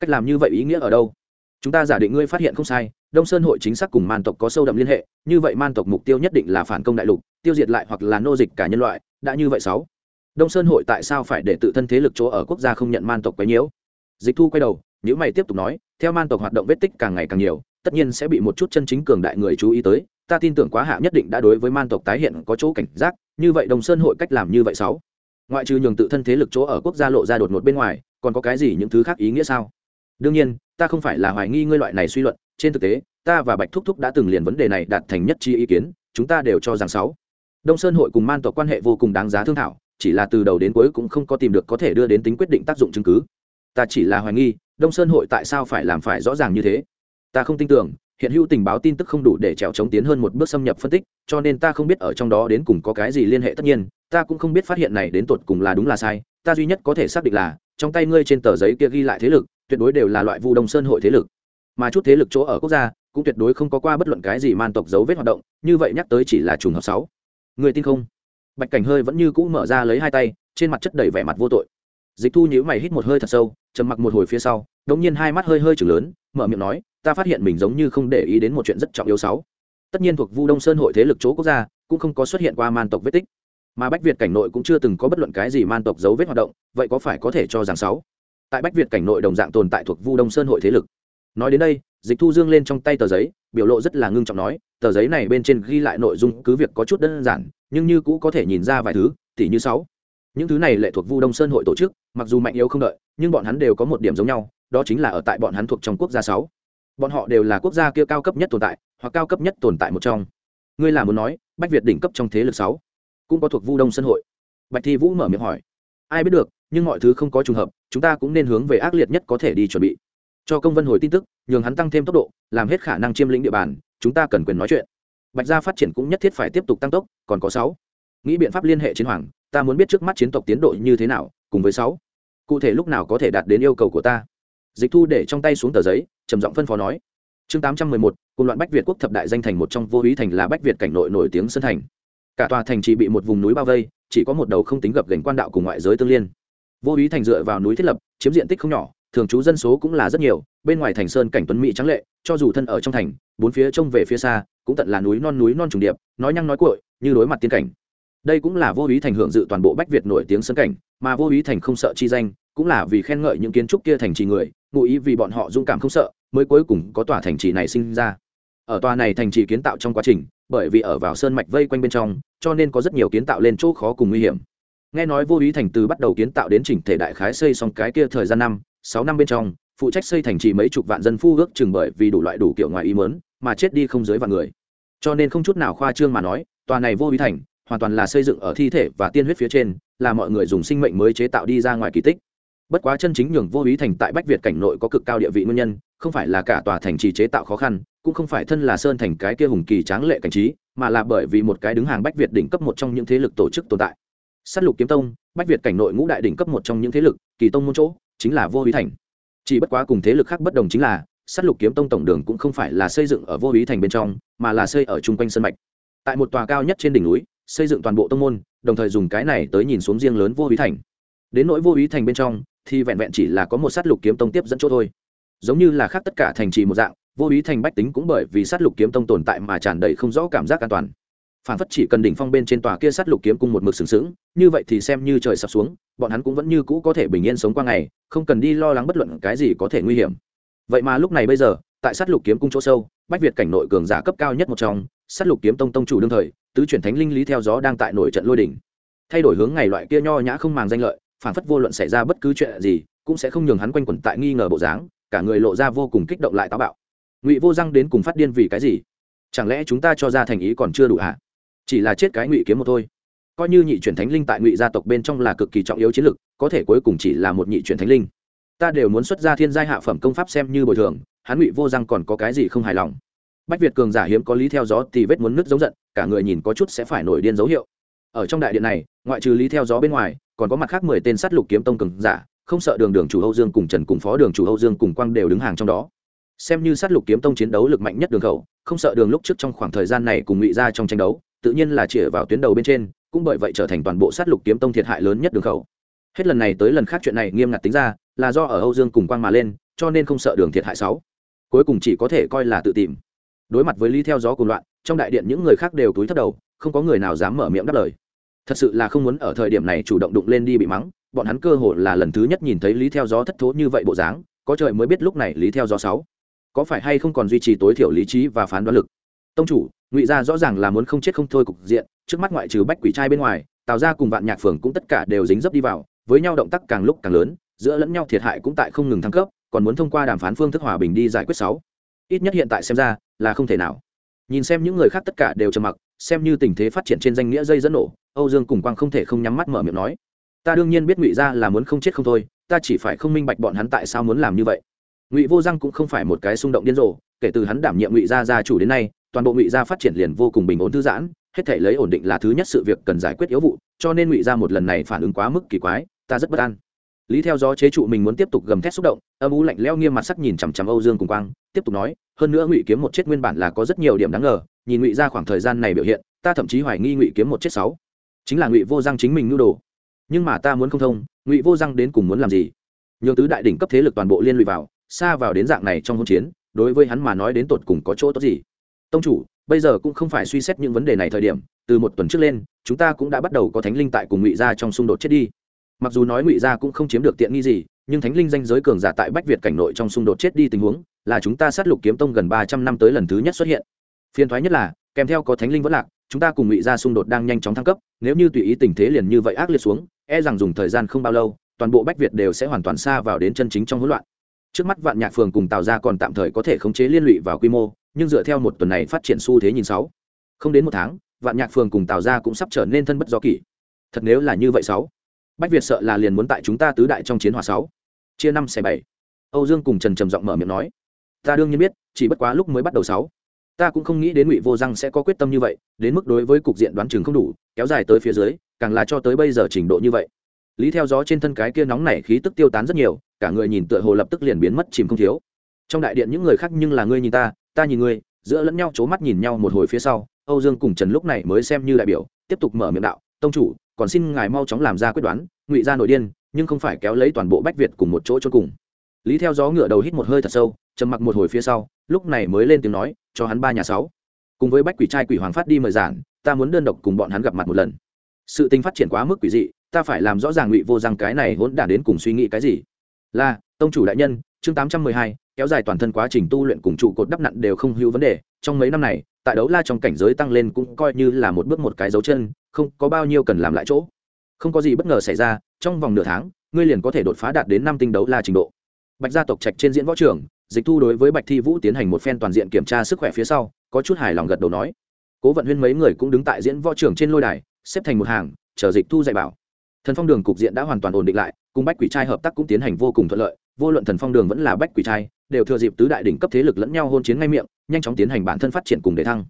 Cách làm như vậy ý nghĩa ở đâu? Chúng ta giả định ngươi phát hiện không sai, đông sơn hội chính xác cùng man tộc có sâu đậm liên hệ, như vậy man tộc mục tiêu nhất định là phản công đại lục, tiêu diệt lại hoặc là nô dịch cả nhân loại, đã như vậy sáu. Đông sơn hội tại sao phải để tự thân thế lực chỗ ở quốc gia không nhận man tộc quấy nhiễu? Dịch thu quay đầu nếu mày tiếp tục nói, theo man tộc hoạt động vết tích càng ngày càng nhiều tất nhiên sẽ bị một chút chân chính cường đại người chú ý tới, ta tin tưởng quá hạ nhất định đã đối với man tộc tái hiện có chỗ cảnh giác, như vậy đồng sơn hội cách làm như vậy sáu. Ngoại trừ nhường tự thân thế lực chỗ ở quốc gia lộ ra đột ngột bên ngoài, còn có cái gì những thứ khác ý nghĩa sao? Đương nhiên, ta không phải là hoài nghi ngươi loại này suy luận, trên thực tế, ta và bạch thúc thúc đã từng liền vấn đề này đạt thành nhất chi ý kiến, chúng ta đều cho rằng sáu. Đông sơn hội cùng man tộc quan hệ vô cùng đáng giá thương thảo, chỉ là từ đầu đến cuối cũng không có tìm được có thể đưa đến tính quyết định tác dụng chứng cứ. Ta chỉ là hoài nghi đông sơn hội tại sao phải làm phải rõ ràng như thế? Ta không tin tưởng, hiện hữu tình báo tin tức không đủ để trèo chống tiến hơn một bước xâm nhập phân tích, cho nên ta không biết ở trong đó đến cùng có cái gì liên hệ. Tất nhiên, ta cũng không biết phát hiện này đến tột cùng là đúng là sai. Ta duy nhất có thể xác định là, trong tay ngươi trên tờ giấy kia ghi lại thế lực, tuyệt đối đều là loại vu đông sơn hội thế lực. Mà chút thế lực chỗ ở quốc gia, cũng tuyệt đối không có qua bất luận cái gì man tộc dấu vết hoạt động, như vậy nhắc tới chỉ là trùng hợp sáu. Người tin không? Bạch cảnh hơi vẫn như cũ mở ra lấy hai tay, trên mặt chất đầy vẻ mặt vô tội dịch thu nhíu mày hít một hơi thật sâu, trầm mặc một hồi phía sau đống nhiên hai mắt hơi hơi chừng lớn, mở miệng nói, ta phát hiện mình giống như không để ý đến một chuyện rất trọng yếu sáu. Tất nhiên thuộc vu đông sơn hội thế lực chỗ quốc gia, cũng không có xuất hiện qua man tộc vết tích. Mà bách việt cảnh nội cũng chưa từng có bất luận cái gì man tộc dấu vết hoạt động, vậy có phải có thể cho rằng sáu? Tại bách việt cảnh nội đồng dạng tồn tại thuộc vu đông sơn hội thế lực. Nói đến đây, dịch thu dương lên trong tay tờ giấy, biểu lộ rất là ngưng trọng nói, tờ giấy này bên trên ghi lại nội dung cứ việc có chút đơn giản, nhưng như cũ có thể nhìn ra vài thứ, tỉ như sáu. Những thứ này lệ thuộc vu đông sơn hội tổ chức mặc dù mạnh yếu không đợi, nhưng bọn hắn đều có một điểm giống nhau, đó chính là ở tại bọn hắn thuộc trong quốc gia sáu. Bọn họ đều là quốc gia kia cao cấp nhất tồn tại, hoặc cao cấp nhất tồn tại một trong. Ngươi là muốn nói, bách việt đỉnh cấp trong thế lực sáu? Cũng có thuộc vu đông sân hội. Bạch thi vũ mở miệng hỏi. Ai biết được, nhưng mọi thứ không có trùng hợp, chúng ta cũng nên hướng về ác liệt nhất có thể đi chuẩn bị. Cho công vân hồi tin tức, nhường hắn tăng thêm tốc độ, làm hết khả năng chiêm lĩnh địa bàn, chúng ta cần quyền nói chuyện. Bạch gia phát triển cũng nhất thiết phải tiếp tục tăng tốc, còn có sáu. Nghĩ biện pháp liên hệ chiến hoàng, ta muốn biết trước mắt chiến tộc tiến độ như thế nào cùng với sáu. Cụ thể lúc nào có thể đạt đến yêu cầu của ta? Dịch thu để trong tay xuống tờ giấy, trầm giọng phân phó nói. Chương tám trăm mười một, cùng loạn bách việt quốc thập đại danh thành một trong vô ý thành là bách việt cảnh nội nổi tiếng sân thành. Cả tòa thành chỉ bị một vùng núi bao vây, chỉ có một đầu không tính gập gành quan đạo cùng ngoại giới tương liên. Vô ý thành dựa vào núi thiết lập, chiếm diện tích không nhỏ, thường trú dân số cũng là rất nhiều, bên ngoài thành sơn cảnh tuấn mỹ trắng lệ, cho dù thân ở trong thành, bốn phía trông về phía xa, cũng tận là núi non núi non trùng điệp, nói nhăng nói cội như đối mặt tiên cảnh đây cũng là vô ý thành hưởng dự toàn bộ bách việt nổi tiếng sân cảnh, mà vô ý thành không sợ chi danh, cũng là vì khen ngợi những kiến trúc kia thành trì người, ngụ ý vì bọn họ dũng cảm không sợ, mới cuối cùng có tòa thành trì này sinh ra. Ở tòa này thành trì kiến tạo trong quá trình, bởi vì ở vào sơn mạch vây quanh bên trong, cho nên có rất nhiều kiến tạo lên chỗ khó cùng nguy hiểm. Nghe nói vô ý thành từ bắt đầu kiến tạo đến chỉnh thể đại khái xây xong cái kia thời gian năm, sáu năm bên trong, phụ trách xây thành trì mấy chục vạn dân phu ước chừng bởi vì đủ loại đủ kiểu ngoài ý mớn mà chết đi không dưới vạn người. Cho nên không chút nào khoa trương mà nói, tòa này vô ý thành hoàn toàn là xây dựng ở thi thể và tiên huyết phía trên, là mọi người dùng sinh mệnh mới chế tạo đi ra ngoài kỳ tích. Bất quá chân chính nhường vô ý thành tại bách việt cảnh nội có cực cao địa vị nguyên nhân, không phải là cả tòa thành trì chế tạo khó khăn, cũng không phải thân là sơn thành cái kia hùng kỳ tráng lệ cảnh trí, mà là bởi vì một cái đứng hàng bách việt đỉnh cấp một trong những thế lực tổ chức tồn tại. S á t lục kiếm tông, bách việt cảnh nội ngũ đại đỉnh cấp một trong những thế lực, kỳ tông môn chỗ, chính là vô ý thành. Chỉ bất quá cùng thế lực khác bất đồng chính là s á t lục kiếm tông tổng đường cũng không phải là xây dựng ở vô ý thành bên trong, mà là xây ở chung quanh sân mạch. Tại một tòa cao nhất trên đỉnh núi xây dựng toàn bộ tông môn, đồng thời dùng cái này tới nhìn xuống riêng lớn vô ý thành. Đến nỗi vô ý thành bên trong, thì vẹn vẹn chỉ là có một sát lục kiếm tông tiếp dẫn chỗ thôi. Giống như là khác tất cả thành trì một dạng, vô ý thành bách tính cũng bởi vì sát lục kiếm tông tồn tại mà tràn đầy không rõ cảm giác an toàn. Phản phất chỉ cần đỉnh phong bên trên tòa kia sát lục kiếm cung một mực sừng sững, như vậy thì xem như trời sập xuống, bọn hắn cũng vẫn như cũ có thể bình yên sống qua ngày, không cần đi lo lắng bất luận cái gì có thể nguy hiểm. Vậy mà lúc này bây giờ, tại sát lục kiếm cung chỗ sâu, bách việt cảnh nội cường giả cấp cao nhất một trong sát lục kiếm tông tông chủ đương thời, tứ chuyển thánh linh lý theo gió đang tại nội trận lôi đỉnh thay đổi hướng ngày loại kia nho nhã không màng danh lợi, phản phất vô luận xảy ra bất cứ chuyện gì, cũng sẽ không nhường hắn quanh quẩn tại nghi ngờ bộ dáng, cả người lộ ra vô cùng kích động lại táo bạo. Ngụy vô răng đến cùng phát điên vì cái gì? Chẳng lẽ chúng ta cho ra thành ý còn chưa đủ hả? Chỉ là chết cái ngụy kiếm một thôi. Coi như nhị chuyển thánh linh tại ngụy gia tộc bên trong là cực kỳ trọng yếu chiến lực có thể cuối cùng chỉ là một nhị chuyển thánh linh. Ta đều muốn xuất ra thiên giai hạ phẩm công pháp xem như bồi thường, hắn ngụy vô răng còn có cái gì không hài lòng? Bách việt cường giả hiếm có lý theo gió thì vết muốn nứt giống giận, cả người nhìn có chút sẽ phải nổi điên dấu hiệu. Ở trong đại điện này, ngoại trừ lý theo gió bên ngoài, còn có mặt khác mười tên sát lục kiếm tông cường giả, không sợ đường đường chủ âu dương cùng trần cùng phó đường chủ âu dương cùng quang đều đứng hàng trong đó. Xem như sát lục kiếm tông chiến đấu lực mạnh nhất đường khẩu, không sợ đường lúc trước trong khoảng thời gian này cùng ngụy ra trong tranh đấu, tự nhiên là chĩa vào tuyến đầu bên trên, cũng bởi vậy trở thành toàn bộ sát lục kiếm tông thiệt hại lớn nhất đường khẩu. Hết lần này tới lần khác chuyện này nghiêm ngặt tính ra, là do ở âu dương cùng quang mà lên, cho nên không sợ đường thiệt hại sáu. Cuối cùng chỉ có thể coi là tự tìm đối mặt với lý theo gió cùng loạn, trong đại điện những người khác đều túi thấp đầu, không có người nào dám mở miệng đáp lời. Thật sự là không muốn ở thời điểm này chủ động đụng lên đi bị mắng, bọn hắn cơ hồ là lần thứ nhất nhìn thấy lý theo gió thất thố như vậy bộ dáng, có trời mới biết lúc này lý theo gió sáu có phải hay không còn duy trì tối thiểu lý trí và phán đoán lực. Tông chủ, ngụy gia rõ ràng là muốn không chết không thôi cục diện, trước mắt ngoại trừ bách quỷ trai bên ngoài, tào ra cùng vạn nhạc phường cũng tất cả đều dính dấp đi vào, với nhau động tác càng lúc càng lớn, giữa lẫn nhau thiệt hại cũng tại không ngừng thăng cấp, còn muốn thông qua đàm phán phương thức hòa bình đi giải quyết sáu ít nhất hiện tại xem ra là không thể nào. Nhìn xem những người khác tất cả đều trầm mặc, xem như tình thế phát triển trên danh nghĩa dây dẫn nổ, âu dương cùng quang không thể không nhắm mắt mở miệng nói, ta đương nhiên biết ngụy gia là muốn không chết không thôi, ta chỉ phải không minh bạch bọn hắn tại sao muốn làm như vậy. Ngụy vô răng cũng không phải một cái xung động điên rồ, kể từ hắn đảm nhiệm ngụy gia gia chủ đến nay, toàn bộ ngụy gia phát triển liền vô cùng bình ổn thư giãn, hết thể lấy ổn định là thứ nhất sự việc cần giải quyết yếu vụ, cho nên ngụy gia một lần này phản ứng quá mức kỳ quái, ta rất bất an lý theo gió chế trụ mình muốn tiếp tục gầm thét xúc động, âm u lạnh leo nghiêm mặt sắc nhìn chằm chằm âu dương cùng quang, tiếp tục nói, hơn nữa ngụy kiếm một chết nguyên bản là có rất nhiều điểm đáng ngờ, nhìn ngụy ra khoảng thời gian này biểu hiện, ta thậm chí hoài nghi ngụy kiếm một chết sáu. Chính là ngụy vô giang chính mình nhu đồ. Nhưng mà ta muốn không thông, ngụy vô giang đến cùng muốn làm gì? Nhường tứ đại đỉnh cấp thế lực toàn bộ liên lụy vào, xa vào đến dạng này trong hôn chiến, đối với hắn mà nói đến tột cùng có chỗ tốt gì? Tông chủ, bây giờ cũng không phải suy xét những vấn đề này thời điểm, từ một tuần trước lên, chúng ta cũng đã bắt đầu có thánh linh tại cùng ngụy gia trong xung đột chết đi mặc dù nói ngụy gia cũng không chiếm được tiện nghi gì, nhưng thánh linh danh giới cường giả tại bách việt cảnh nội trong xung đột chết đi tình huống, là chúng ta sát lục kiếm tông gần ba trăm năm tới lần thứ nhất xuất hiện. Phiền thoái nhất là, kèm theo có thánh linh vẫn lạc, chúng ta cùng ngụy gia xung đột đang nhanh chóng thăng cấp, nếu như tùy ý tình thế liền như vậy ác liệt xuống e rằng dùng thời gian không bao lâu, toàn bộ bách việt đều sẽ hoàn toàn xa vào đến chân chính trong hỗn loạn. Trước mắt vạn nhạc phường cùng tào gia còn tạm thời có thể khống chế liên lụy vào quy mô, nhưng dựa theo một tuần này phát triển xu thế nhìn sáu, không đến một tháng, vạn nhạc phường cùng tào gia cũng sắp trở nên thân bất do kỷ. Thật nếu là như vậy sáu bách việt sợ là liền muốn tại chúng ta tứ đại trong chiến hòa sáu. Chia năm xẻ bảy. Âu dương cùng trần trầm giọng mở miệng nói. Ta đương nhiên biết, chỉ bất quá lúc mới bắt đầu sáu. Ta cũng không nghĩ đến ngụy vô răng sẽ có quyết tâm như vậy, đến mức đối với cục diện đoán chừng không đủ, kéo dài tới phía dưới, càng là cho tới bây giờ trình độ như vậy. Lý theo gió trên thân cái kia nóng nảy khí tức tiêu tán rất nhiều, cả người nhìn tựa hồ lập tức liền biến mất chìm không thiếu. Trong đại điện những người khác nhưng là ngươi nhìn ta ta nhìn ngươi, giữa lẫn nhau c mắt nhìn nhau một hồi phía sau, âu dương cùng trần lúc này mới xem như đại biểu, tiếp tục mở miệng đạo, tông chủ còn xin ngài mau chóng làm ra quyết đoán, ngụy ra nội điên, nhưng không phải kéo lấy toàn bộ bách việt cùng một chỗ cho cùng. Lý theo gió ngựa đầu hít một hơi thật sâu, trầm mặc một hồi phía sau, lúc này mới lên tiếng nói, cho hắn ba nhà sáu. Cùng với bách quỷ trai quỷ hoàng phát đi mời giản ta muốn đơn độc cùng bọn hắn gặp mặt một lần. Sự tình phát triển quá mức quỷ dị, ta phải làm rõ ràng ngụy vô rằng cái này hỗn đản đến cùng suy nghĩ cái gì. Là, tông chủ đại nhân, chương tám trăm mười hai, kéo dài toàn thân quá trình tu luyện cùng trụ cột đắp nặn đều không hữu vấn đề, trong mấy năm này, tại đấu la trong cảnh giới tăng lên cũng coi như là một bước một cái dấu chân không có bao nhiêu cần làm lại chỗ. Không có gì bất ngờ xảy ra, trong vòng nửa tháng, ngươi liền có thể đột phá đạt đến năm tinh đấu la trình độ. Bạch gia tộc trạch trên diễn võ trường, dịch thu đối với bạch thi vũ tiến hành một phen toàn diện kiểm tra sức khỏe phía sau, có chút hài lòng gật đầu nói. Cố vận huyên mấy người cũng đứng tại diễn võ trường trên lôi đài, xếp thành một hàng, chờ dịch thu dạy bảo. Thần phong đường cục diện đã hoàn toàn ổn định lại, cùng bách quỷ trai hợp tác cũng tiến hành vô cùng thuận lợi, vô luận thần phong đường vẫn là bách quỷ trai, đều thừa dịp tứ đại đỉnh cấp thế lực lẫn nhau hôn chiến ngay miệng, nhanh chóng tiến hành bản thân phát triển cùng để thăng.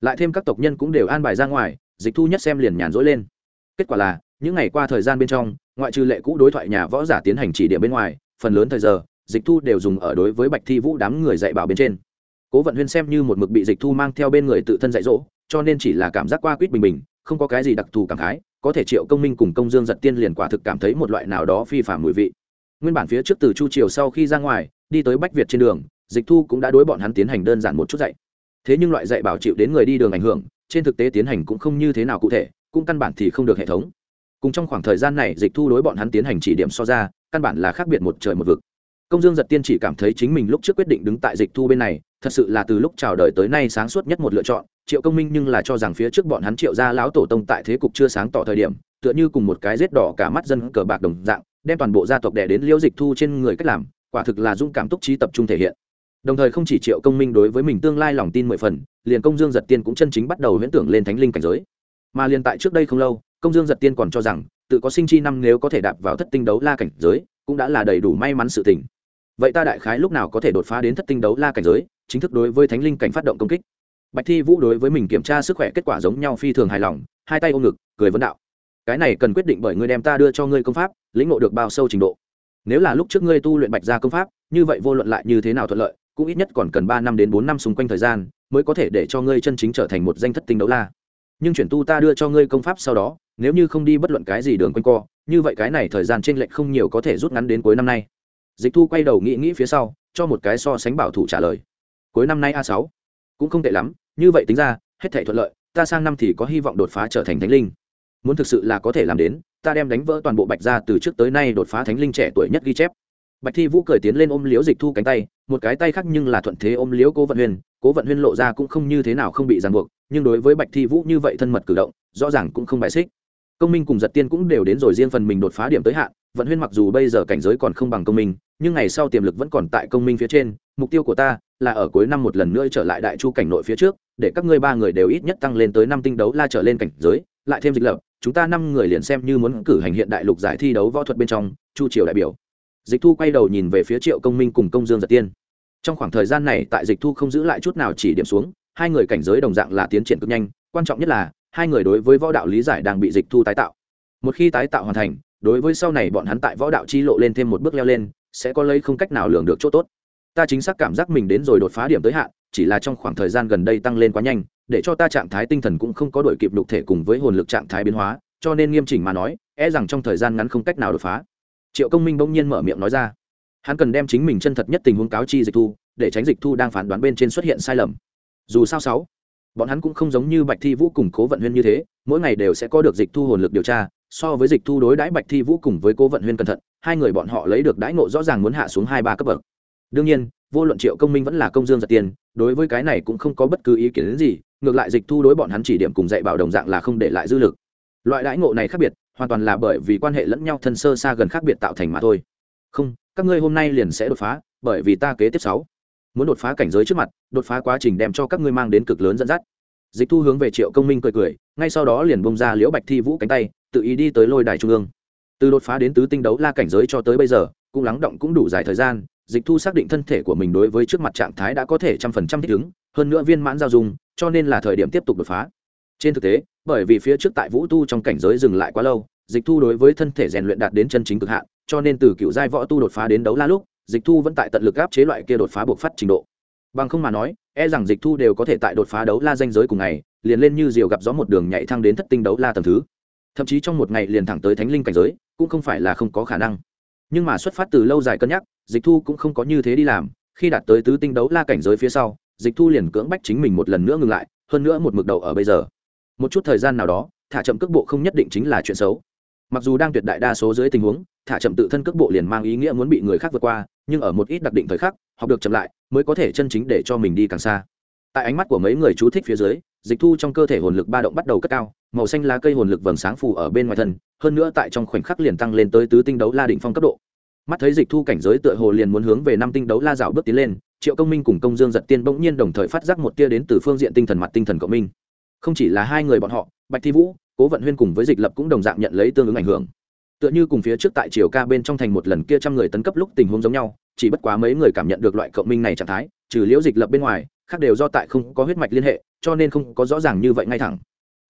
Lại thêm các tộc nhân cũng đều an bài ra ngoài dịch thu nhất xem liền nhàn rỗi lên. Kết quả là, những ngày qua thời gian bên trong, ngoại trừ lệ cũ đối thoại nhà võ giả tiến hành chỉ điểm bên ngoài, phần lớn thời giờ, dịch thu đều dùng ở đối với bạch thi vũ đám người dạy bảo bên trên. Cố vận huyên xem như một mực bị dịch thu mang theo bên người tự thân dạy dỗ, cho nên chỉ là cảm giác qua quýt bình bình, không có cái gì đặc thù cảm khái, có thể triệu công minh cùng công dương giật tiên liền quả thực cảm thấy một loại nào đó phi phạm mùi vị. Nguyên bản phía trước từ chu triều sau khi ra ngoài, đi tới bách việt trên đường, dịch thu cũng đã đối bọn hắn tiến hành đơn giản một chút dạy. Thế nhưng loại dạy bảo chịu đến người đi đường ảnh hưởng trên thực tế tiến hành cũng không như thế nào cụ thể, cũng căn bản thì không được hệ thống. Cùng trong khoảng thời gian này, dịch thu đối bọn hắn tiến hành chỉ điểm so ra, căn bản là khác biệt một trời một vực. Công dương giật tiên chỉ cảm thấy chính mình lúc trước quyết định đứng tại dịch thu bên này, thật sự là từ lúc chào đời tới nay sáng suốt nhất một lựa chọn. Triệu công minh nhưng là cho rằng phía trước bọn hắn triệu ra lão tổ tông tại thế cục chưa sáng tỏ thời điểm, tựa như cùng một cái rết đỏ cả mắt dân cờ bạc đồng dạng, đem toàn bộ gia tộc đẻ đến liễu dịch thu trên người cách làm, quả thực là dũng cảm túc trí tập trung thể hiện. Đồng thời không chỉ triệu công minh đối với mình tương lai lòng tin mười phần liền công dương giật tiên cũng chân chính bắt đầu huyễn tưởng lên thánh linh cảnh giới. Mà liền tại trước đây không lâu, công dương giật tiên còn cho rằng, tự có sinh chi năm nếu có thể đạp vào thất tinh đấu la cảnh giới, cũng đã là đầy đủ may mắn sự tình. Vậy ta đại khái lúc nào có thể đột phá đến thất tinh đấu la cảnh giới, chính thức đối với thánh linh cảnh phát động công kích. Bạch thi vũ đối với mình kiểm tra sức khỏe kết quả giống nhau phi thường hài lòng, hai tay ôm ngực, cười vấn đạo. Cái này cần quyết định bởi ngươi đem ta đưa cho ngươi công pháp, lĩnh ngộ được bao sâu trình độ. Nếu là lúc trước ngươi tu luyện bạch gia công pháp, như vậy vô luận lại như thế nào thuận lợi cũng ít nhất còn cần ba năm đến bốn năm xung quanh thời gian mới có thể để cho ngươi chân chính trở thành một danh thất tinh đấu la. Nhưng chuyển tu ta đưa cho ngươi công pháp sau đó, nếu như không đi bất luận cái gì đường quanh co, như vậy cái này thời gian t r ê n lệch không nhiều có thể rút ngắn đến cuối năm nay. Dịch thu quay đầu nghĩ nghĩ phía sau, cho một cái so sánh bảo thủ trả lời. Cuối năm nay a sáu, cũng không tệ lắm, như vậy tính ra, hết thể thuận lợi, ta sang năm thì có hy vọng đột phá trở thành thánh linh. Muốn thực sự là có thể làm đến, ta đem đánh vỡ toàn bộ bạch ra từ trước tới nay đột phá thánh linh trẻ tuổi nhất ghi chép bạch thi vũ cười tiến lên ôm liếu dịch thu cánh tay một cái tay khác nhưng là thuận thế ôm liếu cố vận Huyên, cố vận huyên lộ ra cũng không như thế nào không bị ràng buộc nhưng đối với bạch thi vũ như vậy thân mật cử động rõ ràng cũng không bài xích. Công minh cùng giật tiên cũng đều đến rồi riêng phần mình đột phá điểm tới hạn vận huyên mặc dù bây giờ cảnh giới còn không bằng công minh nhưng ngày sau tiềm lực vẫn còn tại công minh phía trên mục tiêu của ta là ở cuối năm một lần nữa trở lại đại chu cảnh nội phía trước để các ngươi ba người đều ít nhất tăng lên tới năm tinh đấu la trở lên cảnh giới lại thêm dịch lập chúng ta năm người liền xem như muốn cử hành hiện đại lục giải thi đấu võ thuật bên trong chu triều đại biểu dịch thu quay đầu nhìn về phía triệu công minh cùng công dương giật tiên. Trong khoảng thời gian này, tại dịch thu không giữ lại chút nào chỉ điểm xuống, hai người cảnh giới đồng dạng là tiến triển cực nhanh, quan trọng nhất là, hai người đối với võ đạo lý giải đang bị dịch thu tái tạo. Một khi tái tạo hoàn thành, đối với sau này bọn hắn tại võ đạo chi lộ lên thêm một bước leo lên, sẽ có lấy không cách nào lường được chỗ tốt. Ta chính xác cảm giác mình đến rồi đột phá điểm tới hạn, chỉ là trong khoảng thời gian gần đây tăng lên quá nhanh, để cho ta trạng thái tinh thần cũng không có đổi kịp lục thể cùng với hồn lực trạng thái biến hóa, cho nên nghiêm chỉnh mà nói e rằng trong thời gian ngắn không cách nào đột phá triệu công minh bỗng nhiên mở miệng nói ra. Hắn cần đem chính mình chân thật nhất tình huống cáo chi dịch thu, để tránh dịch thu đang phán đoán bên trên xuất hiện sai lầm. Dù sao sáu, bọn hắn cũng không giống như bạch thi vũ cùng cố vận huyên như thế, mỗi ngày đều sẽ có được dịch thu hồn lực điều tra, so với dịch thu đối đãi bạch thi vũ cùng với cố vận huyên cẩn thận, hai người bọn họ lấy được đãi ngộ rõ ràng muốn hạ xuống hai ba cấp bậc. Đương nhiên, vô luận triệu công minh vẫn là công dương giật tiền, đối với cái này cũng không có bất cứ ý kiến gì, ngược lại dịch thu đối bọn hắn chỉ điểm cùng dạy bảo đồng dạng là không để lại dư lực. Loại đãi ngộ này khác biệt hoàn toàn là bởi vì quan hệ lẫn nhau thân sơ xa gần khác biệt tạo thành mà thôi. Không, các ngươi hôm nay liền sẽ đột phá, bởi vì ta kế tiếp sáu. Muốn đột phá cảnh giới trước mặt, đột phá quá trình đem cho các ngươi mang đến cực lớn dẫn dắt. Dịch thu hướng về triệu công minh cười cười, ngay sau đó liền bông ra liễu bạch thi vũ cánh tay, tự ý đi tới lôi đài trung ương. Từ đột phá đến tứ tinh đấu la cảnh giới cho tới bây giờ, cũng lắng động cũng đủ dài thời gian, dịch thu xác định thân thể của mình đối với trước mặt trạng thái đã có thể trăm phần trăm thích ứng, hơn nữa viên mãn giao dung, cho nên là thời điểm tiếp tục đột phá trên thực tế, bởi vì phía trước tại vũ tu trong cảnh giới dừng lại quá lâu, dịch thu đối với thân thể rèn luyện đạt đến chân chính cực hạn, cho nên từ cựu giai võ tu đột phá đến đấu la lúc, dịch thu vẫn tại tận lực áp chế loại kia đột phá buộc phát trình độ. Bằng không mà nói e rằng dịch thu đều có thể tại đột phá đấu la danh giới cùng ngày, liền lên như diều gặp gió một đường nhảy thăng đến thất tinh đấu la tầm thứ. Thậm chí trong một ngày liền thẳng tới thánh linh cảnh giới, cũng không phải là không có khả năng. Nhưng mà xuất phát từ lâu dài cân nhắc, dịch thu cũng không có như thế đi làm, khi đạt tới tứ tinh đấu la cảnh giới phía sau, dịch thu liền cưỡng bách chính mình một lần nữa ngừng lại, hơn nữa một mực đầu ở bây giờ một chút thời gian nào đó, thả chậm cước bộ không nhất định chính là chuyện xấu. Mặc dù đang tuyệt đại đa số dưới tình huống, thả chậm tự thân cước bộ liền mang ý nghĩa muốn bị người khác vượt qua, nhưng ở một ít đặc định thời khắc, học được chậm lại, mới có thể chân chính để cho mình đi càng xa. Tại ánh mắt của mấy người chú thích phía dưới, dịch thu trong cơ thể hồn lực ba động bắt đầu cất cao, màu xanh lá cây hồn lực vầng sáng phù ở bên ngoài thân, hơn nữa tại trong khoảnh khắc liền tăng lên tới tứ tinh đấu la định phong cấp độ. Mắt thấy dịch thu cảnh giới tựa hồ liền muốn hướng về năm tinh đấu la rào bước tiến lên, triệu công minh cùng công dương giật tiên bỗng nhiên đồng thời phát giác một tia đến từ phương diện tinh thần mặt tinh thần cộng minh không chỉ là hai người bọn họ, bạch thi vũ, cố vận huyên cùng với dịch lập cũng đồng dạng nhận lấy tương ứng ảnh hưởng. Tựa như cùng phía trước tại triều ca bên trong thành một lần kia trăm người tấn cấp lúc tình huống giống nhau, chỉ bất quá mấy người cảm nhận được loại cộng minh này trạng thái, trừ liễu dịch lập bên ngoài, khác đều do tại không có huyết mạch liên hệ, cho nên không có rõ ràng như vậy ngay thẳng.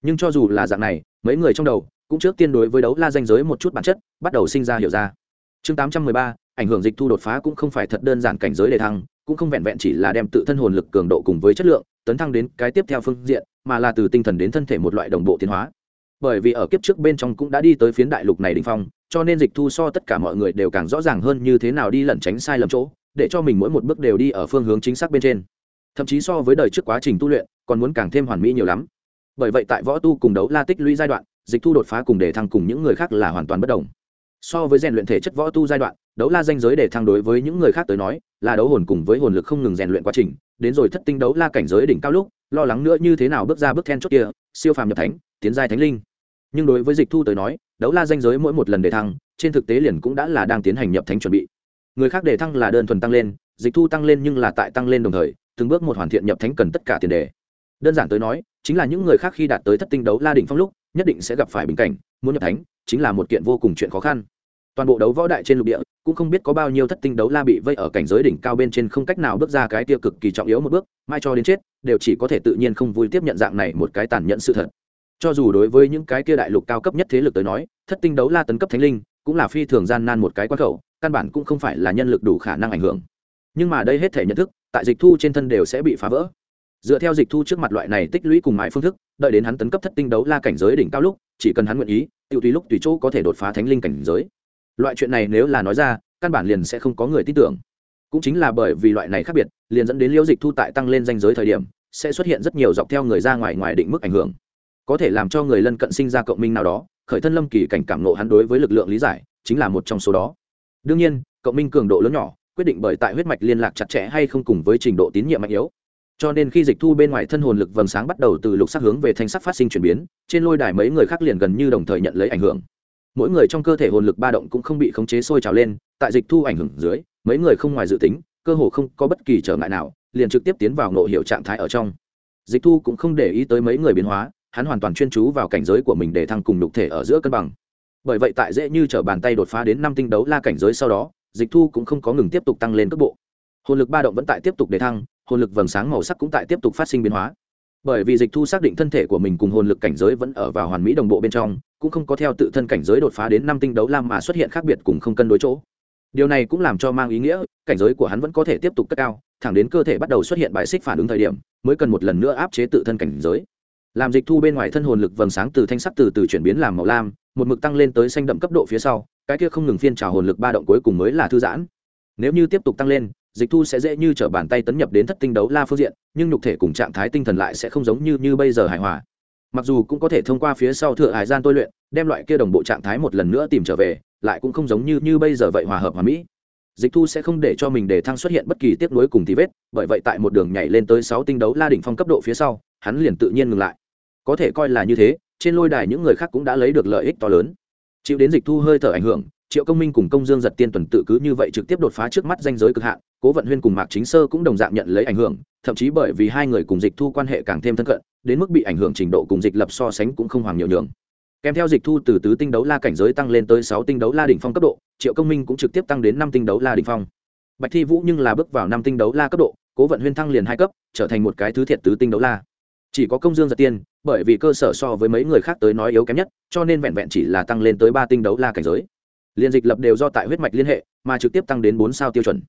Nhưng cho dù là dạng này, mấy người trong đầu cũng trước tiên đối với đấu la danh giới một chút bản chất bắt đầu sinh ra hiểu ra. Chương tám trăm mười ba, ảnh hưởng dịch thu đột phá cũng không phải thật đơn giản cảnh giới đề thăng, cũng không vẹn vẹn chỉ là đem tự thân hồn lực cường độ cùng với chất lượng tấn thăng đến cái tiếp theo phương diện, mà là từ tinh thần đến thân thể một loại đồng bộ tiến hóa. Bởi vì ở kiếp trước bên trong cũng đã đi tới phiến đại lục này đình phong, cho nên dịch thu so tất cả mọi người đều càng rõ ràng hơn như thế nào đi lẩn tránh sai lầm chỗ, để cho mình mỗi một bước đều đi ở phương hướng chính xác bên trên. Thậm chí so với đời trước quá trình tu luyện, còn muốn càng thêm hoàn mỹ nhiều lắm. Bởi vậy tại võ tu cùng đấu la tích lũy giai đoạn, dịch thu đột phá cùng để thăng cùng những người khác là hoàn toàn bất đồng. So với rèn luyện thể chất võ tu giai đoạn đấu la danh giới để thăng đối với những người khác tới nói, là đấu hồn cùng với hồn lực không ngừng rèn luyện quá trình, đến rồi thất tinh đấu la cảnh giới đỉnh cao lúc, lo lắng nữa như thế nào bước ra bước then chốt kia, siêu phàm nhập thánh, tiến giai thánh linh. Nhưng đối với dịch thu tới nói, đấu la danh giới mỗi một lần để thăng, trên thực tế liền cũng đã là đang tiến hành nhập thánh chuẩn bị. Người khác để thăng là đơn thuần tăng lên, dịch thu tăng lên nhưng là tại tăng lên đồng thời, từng bước một hoàn thiện nhập thánh cần tất cả tiền đề. Đơn giản tới nói, chính là những người khác khi đạt tới thất tinh đấu la đỉnh phong lúc, nhất định sẽ gặp phải bình cảnh, muốn nhập thánh, chính là một kiện vô cùng chuyện khó khăn toàn bộ đấu võ đại trên lục địa cũng không biết có bao nhiêu thất tinh đấu la bị vây ở cảnh giới đỉnh cao bên trên không cách nào bước ra cái tiêu cực kỳ trọng yếu một bước, mai cho đến chết, đều chỉ có thể tự nhiên không vui tiếp nhận dạng này một cái tàn nhẫn sự thật. Cho dù đối với những cái kia đại lục cao cấp nhất thế lực tới nói, thất tinh đấu la tấn cấp thánh linh cũng là phi thường gian nan một cái quan khẩu, căn bản cũng không phải là nhân lực đủ khả năng ảnh hưởng. Nhưng mà đây hết thể nhận thức, tại dịch thu trên thân đều sẽ bị phá vỡ. Dựa theo dịch thu trước mặt loại này tích lũy cùng mãi phương thức, đợi đến hắn tấn cấp thất tinh đấu la cảnh giới đỉnh cao lúc, chỉ cần hắn nguyện ý tự tùy lúc tùy chỗ có thể đột phá thánh linh cảnh giới loại chuyện này nếu là nói ra, căn bản liền sẽ không có người tin tưởng. Cũng chính là bởi vì loại này khác biệt, liền dẫn đến liễu dịch thu tại tăng lên danh giới thời điểm, sẽ xuất hiện rất nhiều dọc theo người ra ngoài ngoài định mức ảnh hưởng. Có thể làm cho người lân cận sinh ra cộng minh nào đó, khởi thân lâm kỳ cảnh cảm nộ hắn đối với lực lượng lý giải, chính là một trong số đó. Đương nhiên, cộng minh cường độ lớn nhỏ, quyết định bởi tại huyết mạch liên lạc chặt chẽ hay không cùng với trình độ tín nhiệm mạnh yếu. Cho nên khi dịch thu bên ngoài thân hồn lực vầng sáng bắt đầu từ lục sắc hướng về thanh sắc phát sinh chuyển biến, trên lôi đài mấy người khác liền gần như đồng thời nhận lấy ảnh hưởng mỗi người trong cơ thể hồn lực ba động cũng không bị khống chế sôi trào lên, tại dịch thu ảnh hưởng dưới, mấy người không ngoài dự tính, cơ hồ không có bất kỳ trở ngại nào, liền trực tiếp tiến vào nộ hiệu trạng thái ở trong. Dịch thu cũng không để ý tới mấy người biến hóa, hắn hoàn toàn chuyên chú vào cảnh giới của mình để thăng cùng đục thể ở giữa cân bằng. Bởi vậy tại dễ như t r ở bàn tay đột phá đến năm tinh đấu la cảnh giới sau đó, dịch thu cũng không có ngừng tiếp tục tăng lên cấp bộ. Hồn lực ba động vẫn tại tiếp tục để thăng, hồn lực vầng sáng màu sắc cũng tại tiếp tục phát sinh biến hóa bởi vì dịch thu xác định thân thể của mình cùng hồn lực cảnh giới vẫn ở vào hoàn mỹ đồng bộ bên trong, cũng không có theo tự thân cảnh giới đột phá đến năm tinh đấu lam mà xuất hiện khác biệt cùng không cân đối chỗ. Điều này cũng làm cho mang ý nghĩa, cảnh giới của hắn vẫn có thể tiếp tục cất cao, thẳng đến cơ thể bắt đầu xuất hiện bài xích phản ứng thời điểm, mới cần một lần nữa áp chế tự thân cảnh giới. Làm dịch thu bên ngoài thân hồn lực vầng sáng từ thanh sắc từ từ chuyển biến làm màu lam, một mực tăng lên tới xanh đậm cấp độ phía sau, cái kia không ngừng phiên trào hồn lực ba động cuối cùng mới là thư giãn. Nếu như tiếp tục tăng lên dịch thu sẽ dễ như t r ở bàn tay tấn nhập đến thất tinh đấu la phương diện, nhưng nhục thể cùng trạng thái tinh thần lại sẽ không giống như như bây giờ hài hòa. Mặc dù cũng có thể thông qua phía sau thượng hải gian tôi luyện, đem loại kia đồng bộ trạng thái một lần nữa tìm trở về, lại cũng không giống như như bây giờ vậy hòa hợp hòa mỹ. Dịch thu sẽ không để cho mình để thăng xuất hiện bất kỳ tiếp nối cùng tí vết, bởi vậy tại một đường nhảy lên tới sáu tinh đấu la đỉnh phong cấp độ phía sau, hắn liền tự nhiên ngừng lại. Có thể coi là như thế, trên lôi đài những người khác cũng đã lấy được lợi ích to lớn. Chịu đến dịch thu hơi thở ảnh hưởng, triệu công minh cùng công dương giật tiên tuần tự cứ như vậy trực tiếp đột phá trước mắt danh giới cực hạn cố vận huyên cùng mạc chính sơ cũng đồng dạng nhận lấy ảnh hưởng, thậm chí bởi vì hai người cùng dịch thu quan hệ càng thêm thân cận, đến mức bị ảnh hưởng trình độ cùng dịch lập so sánh cũng không hoàng nhiều nhường. Kèm theo dịch thu từ tứ tinh đấu la cảnh giới tăng lên tới sáu tinh đấu la đỉnh phong cấp độ, triệu công minh cũng trực tiếp tăng đến năm tinh đấu la đỉnh phong. Bạch thi vũ nhưng là bước vào năm tinh đấu la cấp độ, cố vận huyên thăng liền hai cấp, trở thành một cái thứ thiệt tứ tinh đấu la. Chỉ có công dương giật tiên, bởi vì cơ sở so với mấy người khác tới nói yếu kém nhất, cho nên vẹn vẹn chỉ là tăng lên tới ba tinh đấu la cảnh giới. Liên dịch lập đều do tại huyết mạch liên hệ, mà trực tiếp tăng đến bốn sao tiêu chuẩn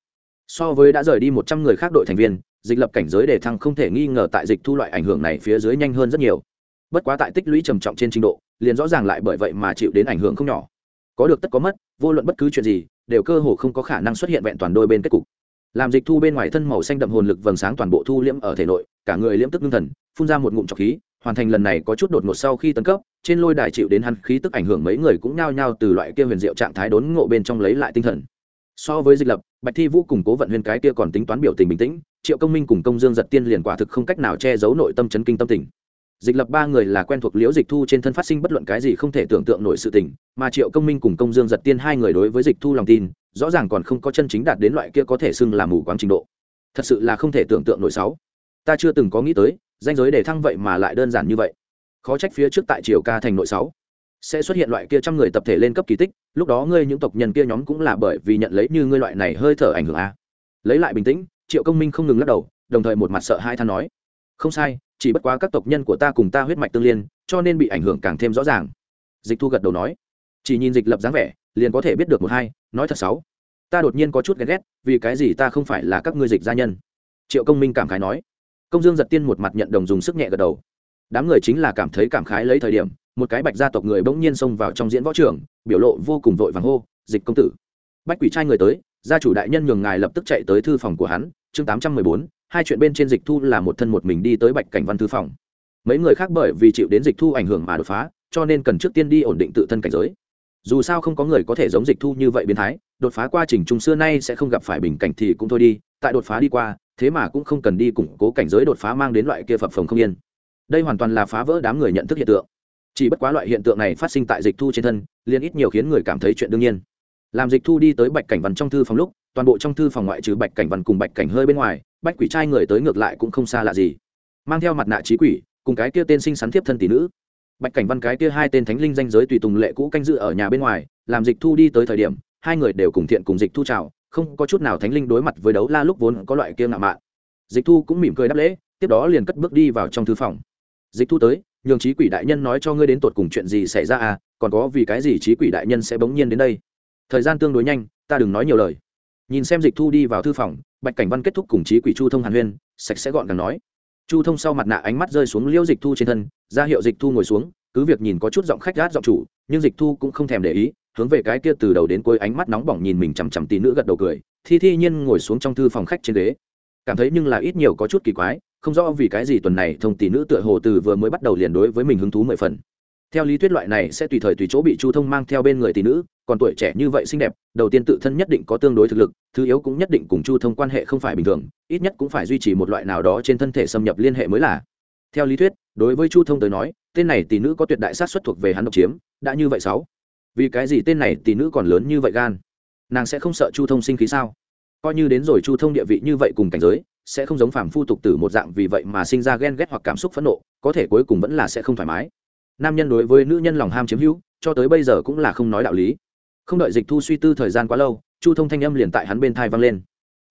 so với đã rời đi một trăm người khác đội thành viên, dịch lập cảnh giới đề thăng không thể nghi ngờ tại dịch thu loại ảnh hưởng này phía dưới nhanh hơn rất nhiều. Bất quá tại tích lũy trầm trọng trên trình độ, liền rõ ràng lại bởi vậy mà chịu đến ảnh hưởng không nhỏ. Có được tất có mất, vô luận bất cứ chuyện gì, đều cơ hồ không có khả năng xuất hiện vẹn toàn đôi bên kết cục. Làm dịch thu bên ngoài thân màu xanh đậm hồn lực vầng sáng toàn bộ thu liễm ở thể nội, cả người liễm tức ngưng thần, phun ra một ngụm trọc khí, hoàn thành lần này có chút đột ngột sau khi tấn cấp, trên lôi đài chịu đến hắn khí tức ảnh hưởng mấy người cũng nhao nhao từ loại kia huyền diệu trạng thái đốn ngộ bên trong lấy lại tinh thần. So với dịch lập bạch thi vũ cùng cố vận huyền cái kia còn tính toán biểu tình bình tĩnh, triệu công minh cùng công dương giật tiên liền quả thực không cách nào che giấu nội tâm chấn kinh tâm tình. Dịch lập ba người là quen thuộc liễu dịch thu trên thân phát sinh bất luận cái gì không thể tưởng tượng nổi sự tình, mà triệu công minh cùng công dương giật tiên hai người đối với dịch thu lòng tin, rõ ràng còn không có chân chính đạt đến loại kia có thể xưng là mù quáng trình độ. Thật sự là không thể tưởng tượng nổi sáu. Ta chưa từng có nghĩ tới, danh giới để thăng vậy mà lại đơn giản như vậy. Khó trách phía trước tại triều ca thành nội sáu sẽ xuất hiện loại kia trăm người tập thể lên cấp kỳ tích lúc đó ngươi những tộc nhân kia nhóm cũng là bởi vì nhận lấy như ngươi loại này hơi thở ảnh hưởng a. Lấy lại bình tĩnh triệu công minh không ngừng lắc đầu đồng thời một mặt sợ hai than nói không sai chỉ bất quá các tộc nhân của ta cùng ta huyết mạch tương liên cho nên bị ảnh hưởng càng thêm rõ ràng. Dịch thu gật đầu nói chỉ nhìn dịch lập dáng vẻ liền có thể biết được một hai nói thật sáu, ta đột nhiên có chút ghét ghét vì cái gì ta không phải là các ngươi dịch gia nhân? Triệu công minh cảm khái nói. Công dương giật tiên một mặt nhận đồng dùng sức nhẹ gật đầu. Đám người chính là cảm thấy cảm khái lấy thời điểm một cái bạch gia tộc người bỗng nhiên xông vào trong diễn võ trường, biểu lộ vô cùng vội vàng hô, dịch công tử! Bách quỷ trai người tới, gia chủ đại nhân nhường ngài lập tức chạy tới thư phòng của hắn, chương tám trăm mười bốn, hai chuyện bên trên dịch thu là một thân một mình đi tới bạch cảnh văn thư phòng. Mấy người khác bởi vì chịu đến dịch thu ảnh hưởng mà đột phá, cho nên cần trước tiên đi ổn định tự thân cảnh giới. Dù sao không có người có thể giống dịch thu như vậy biến thái, đột phá qua trình trung xưa nay sẽ không gặp phải bình cảnh thì cũng thôi đi, tại đột phá đi qua, thế mà cũng không cần đi củng cố cảnh giới đột phá mang đến loại kia phập phồng không yên. Đây hoàn toàn là phá vỡ đám người nhận thức hiện tượng chỉ bất quá loại hiện tượng này phát sinh tại dịch thu trên thân, liền ít nhiều khiến người cảm thấy chuyện đương nhiên. Làm dịch thu đi tới bạch cảnh văn trong thư phòng lúc, toàn bộ trong thư phòng ngoại trừ bạch cảnh văn cùng bạch cảnh hơi bên ngoài, bách quỷ trai người tới ngược lại cũng không xa lạ gì. Mang theo mặt nạ trí quỷ, cùng cái kia tên sinh sắn thiếp thân tỷ nữ. Bạch cảnh văn cái kia hai tên thánh linh danh giới tùy tùng lệ cũ canh dự ở nhà bên ngoài, làm dịch thu đi tới thời điểm, hai người đều cùng thiện cùng dịch thu chào, không có chút nào thánh linh đối mặt với đấu la lúc vốn có loại kia ngạo mạn. Dịch thu cũng mỉm cười đáp lễ, tiếp đó liền cất bước đi vào trong thư phòng. Dịch thu tới nhường trí quỷ đại nhân nói cho ngươi đến tột cùng chuyện gì xảy ra à còn có vì cái gì trí quỷ đại nhân sẽ bỗng nhiên đến đây? Thời gian tương đối nhanh, ta đừng nói nhiều lời. Nhìn xem dịch thu đi vào thư phòng, bạch cảnh văn kết thúc cùng trí quỷ chu thông hàn huyên, sạch sẽ gọn càng nói. Chu thông sau mặt nạ ánh mắt rơi xuống liễu dịch thu trên thân, ra hiệu dịch thu ngồi xuống, cứ việc nhìn có chút giọng khách gát giọng chủ, nhưng dịch thu cũng không thèm để ý, hướng về cái kia từ đầu đến cuối ánh mắt nóng bỏng nhìn mình chằm chằm tí nữ gật đầu cười, thi thi nhiên ngồi xuống trong thư phòng khách trên ghế. Cảm thấy nhưng là ít nhiều có chút kỳ quái không rõ vì cái gì tuần này thông tỷ nữ tựa hồ từ vừa mới bắt đầu liền đối với mình hứng thú mười phần. Theo lý thuyết loại này sẽ tùy thời tùy chỗ bị chu thông mang theo bên người tỷ nữ, còn tuổi trẻ như vậy xinh đẹp, đầu tiên tự thân nhất định có tương đối thực lực, thứ yếu cũng nhất định cùng chu thông quan hệ không phải bình thường, ít nhất cũng phải duy trì một loại nào đó trên thân thể xâm nhập liên hệ mới là. Theo lý thuyết, đối với chu thông tới nói, tên này tỷ nữ có tuyệt đại sát xuất thuộc về hắn độc chiếm, đã như vậy sáu. Vì cái gì tên này tỷ nữ còn lớn như vậy gan? Nàng sẽ không sợ chu thông sinh khí sao? Coi như đến rồi chu thông địa vị như vậy cùng cảnh giới sẽ không giống phàm phu tục tử một dạng vì vậy mà sinh ra ghen ghét hoặc cảm xúc phẫn nộ, có thể cuối cùng vẫn là sẽ không thoải mái. Nam nhân đối với nữ nhân lòng ham chiếm hữu, cho tới bây giờ cũng là không nói đạo lý. Không đợi dịch thu suy tư thời gian quá lâu, chu thông thanh âm liền tại hắn bên thai vang lên.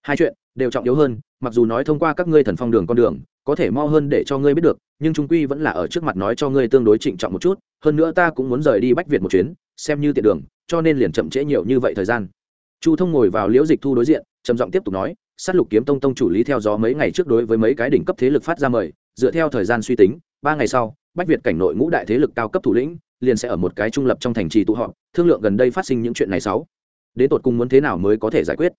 Hai chuyện, đều trọng yếu hơn, mặc dù nói thông qua các ngươi thần phong đường con đường, có thể mau hơn để cho ngươi biết được, nhưng trung quy vẫn là ở trước mặt nói cho ngươi tương đối trịnh trọng một chút, hơn nữa ta cũng muốn rời đi bách việt một chuyến, xem như tiện đường, cho nên liền chậm trễ nhiều như vậy thời gian. Chu thông ngồi vào liễu dịch thu đối diện, trầm giọng tiếp tục nói sát lục kiếm tông tông chủ lý theo gió mấy ngày trước đối với mấy cái đỉnh cấp thế lực phát ra mời, dựa theo thời gian suy tính, ba ngày sau, bách việt cảnh nội ngũ đại thế lực cao cấp thủ lĩnh liền sẽ ở một cái trung lập trong thành trì tụ họp, thương lượng gần đây phát sinh những chuyện này sáu đến tột cùng muốn thế nào mới có thể giải quyết?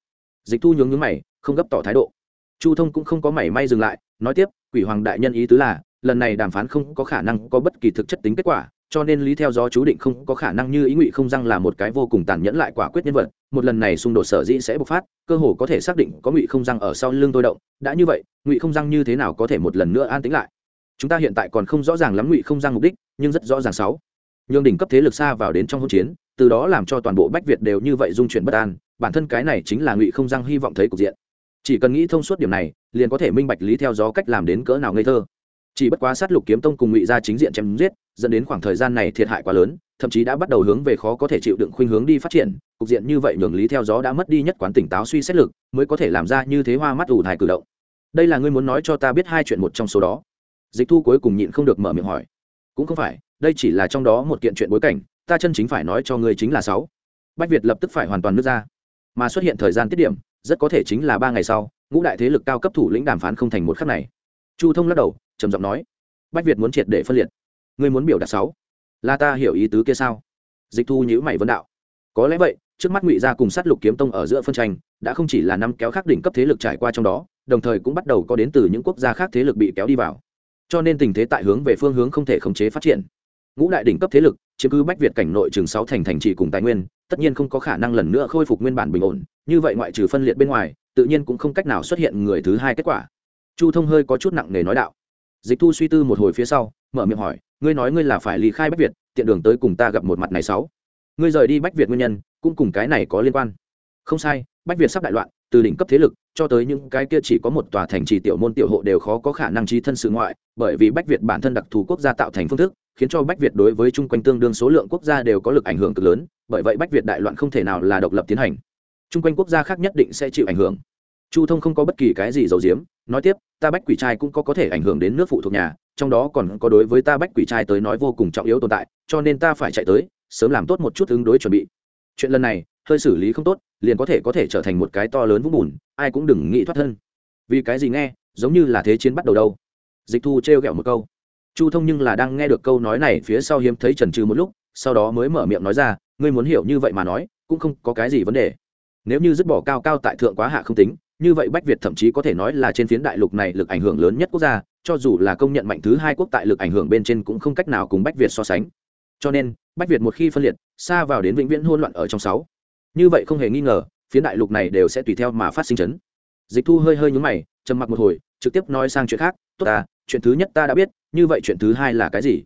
Dịch thu nhướng nhướng mày, không gấp tỏ thái độ. Chu thông cũng không có mảy may dừng lại, nói tiếp, quỷ hoàng đại nhân ý tứ là, lần này đàm phán không có khả năng có bất kỳ thực chất tính kết quả cho nên lý theo gió chú định không có khả năng như ý ngụy không răng là một cái vô cùng tàn nhẫn lại quả quyết nhân vật, một lần này xung đột sở dĩ sẽ bộc phát, cơ hồ có thể xác định có ngụy không răng ở sau lưng tôi động, đã như vậy, ngụy không răng như thế nào có thể một lần nữa an tĩnh lại? Chúng ta hiện tại còn không rõ ràng lắm ngụy không răng mục đích, nhưng rất rõ ràng sáu. Nhường đỉnh cấp thế lực xa vào đến trong hỗn chiến, từ đó làm cho toàn bộ bách việt đều như vậy dung chuyển bất an, bản thân cái này chính là ngụy không răng hy vọng thấy cục diện. Chỉ cần nghĩ thông suốt điểm này, liền có thể minh bạch lý theo gió cách làm đến cỡ nào ngây thơ chỉ bất quá sát lục kiếm tông cùng ngụy gia chính diện chém giết, dẫn đến khoảng thời gian này thiệt hại quá lớn, thậm chí đã bắt đầu hướng về khó có thể chịu đựng khuynh hướng đi phát triển. Cục diện như vậy nhường lý theo gió đã mất đi nhất quán tỉnh táo suy xét lực, mới có thể làm ra như thế hoa mắt ủ thải cử động. Đây là ngươi muốn nói cho ta biết hai chuyện một trong số đó. Dịch thu cuối cùng nhịn không được mở miệng hỏi. Cũng không phải, đây chỉ là trong đó một kiện chuyện bối cảnh, ta chân chính phải nói cho ngươi chính là sáu. Bách việt lập tức phải hoàn toàn nước ra. Mà xuất hiện thời gian tiết điểm, rất có thể chính là ba ngày sau, ngũ đại thế lực cao cấp thủ lĩnh đàm phán không thành một khắc này. Chu thông lắc đầu trầm giọng nói, bách việt muốn triệt để phân liệt. Ngươi muốn biểu đạt sáu. Là ta hiểu ý tứ kia sao? Dịch thu nhữ mày vấn đạo. Có lẽ vậy, trước mắt ngụy gia cùng sát lục kiếm tông ở giữa phân tranh, đã không chỉ là năm kéo khác đỉnh cấp thế lực trải qua trong đó, đồng thời cũng bắt đầu có đến từ những quốc gia khác thế lực bị kéo đi vào. Cho nên tình thế tại hướng về phương hướng không thể khống chế phát triển. Ngũ đại đỉnh cấp thế lực, chiếm cứ bách việt cảnh nội trường sáu thành thành trì cùng tài nguyên, tất nhiên không có khả năng lần nữa khôi phục nguyên bản bình ổn, như vậy ngoại trừ phân liệt bên ngoài, tự nhiên cũng không cách nào xuất hiện người thứ hai kết quả. Chu thông hơi có chút nặng nề nói đạo dịch thu suy tư một hồi phía sau, mở miệng hỏi, ngươi nói ngươi là phải ly khai bách việt, tiện đường tới cùng ta gặp một mặt này sáu. Ngươi rời đi bách việt nguyên nhân, cũng cùng cái này có liên quan. Không sai, bách việt sắp đại loạn, từ đỉnh cấp thế lực, cho tới những cái kia chỉ có một tòa thành trì tiểu môn tiểu hộ đều khó có khả năng trí thân sự ngoại, bởi vì bách việt bản thân đặc thù quốc gia tạo thành phương thức, khiến cho bách việt đối với chung quanh tương đương số lượng quốc gia đều có lực ảnh hưởng cực lớn, bởi vậy bách việt đại loạn không thể nào là độc lập tiến hành. Chung quanh quốc gia khác nhất định sẽ chịu ảnh hưởng. Chu thông không có bất kỳ cái gì giấu diếm nói tiếp, ta bách quỷ trai cũng có có thể ảnh hưởng đến nước phụ thuộc nhà, trong đó còn có đối với ta bách quỷ trai tới nói vô cùng trọng yếu tồn tại, cho nên ta phải chạy tới, sớm làm tốt một chút ứng đối chuẩn bị. Chuyện lần này, hơi xử lý không tốt, liền có thể có thể trở thành một cái to lớn vũng bùn, ai cũng đừng nghĩ thoát thân. Vì cái gì nghe, giống như là thế chiến bắt đầu đâu. Dịch thu trêu ghẹo một câu. Chu thông nhưng là đang nghe được câu nói này phía sau hiếm thấy trần trừ một lúc, sau đó mới mở miệng nói ra, ngươi muốn hiểu như vậy mà nói, cũng không có cái gì vấn đề. Nếu như dứt bỏ cao cao tại thượng quá hạ không tính như vậy bách việt thậm chí có thể nói là trên phiến đại lục này lực ảnh hưởng lớn nhất quốc gia, cho dù là công nhận mạnh thứ hai quốc tại lực ảnh hưởng bên trên cũng không cách nào cùng bách việt so sánh. Cho nên, bách việt một khi phân liệt, xa vào đến vĩnh viễn hôn loạn ở trong sáu. Như vậy không hề nghi ngờ, phiến đại lục này đều sẽ tùy theo mà phát sinh chấn. Dịch thu hơi hơi nhúng mày, trầm mặc một hồi, trực tiếp nói sang chuyện khác, tốt ta, chuyện thứ nhất ta đã biết, như vậy chuyện thứ hai là cái gì?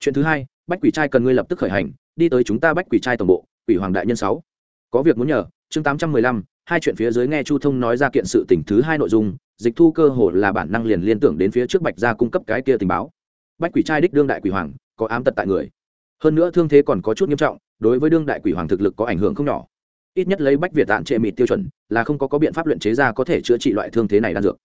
Chuyện thứ hai, bách quỷ trai cần ngươi lập tức khởi hành, đi tới chúng ta bách quỷ trai tổng bộ, quỷ hoàng đại nhân sáu. Có việc muốn nhờ, chương tám trăm mười lăm hai chuyện phía dưới nghe chu thông nói ra kiện sự tình thứ hai nội dung, dịch thu cơ hồ là bản năng liền liên tưởng đến phía trước bạch gia cung cấp cái kia tình báo. Bách quỷ trai đích đương đại quỷ hoàng, có ám tật tại người. Hơn nữa thương thế còn có chút nghiêm trọng, đối với đương đại quỷ hoàng thực lực có ảnh hưởng không nhỏ. Ít nhất lấy bách việt tạn trệ mịt tiêu chuẩn, là không có có biện pháp luyện chế ra có thể chữa trị loại thương thế này đan dược.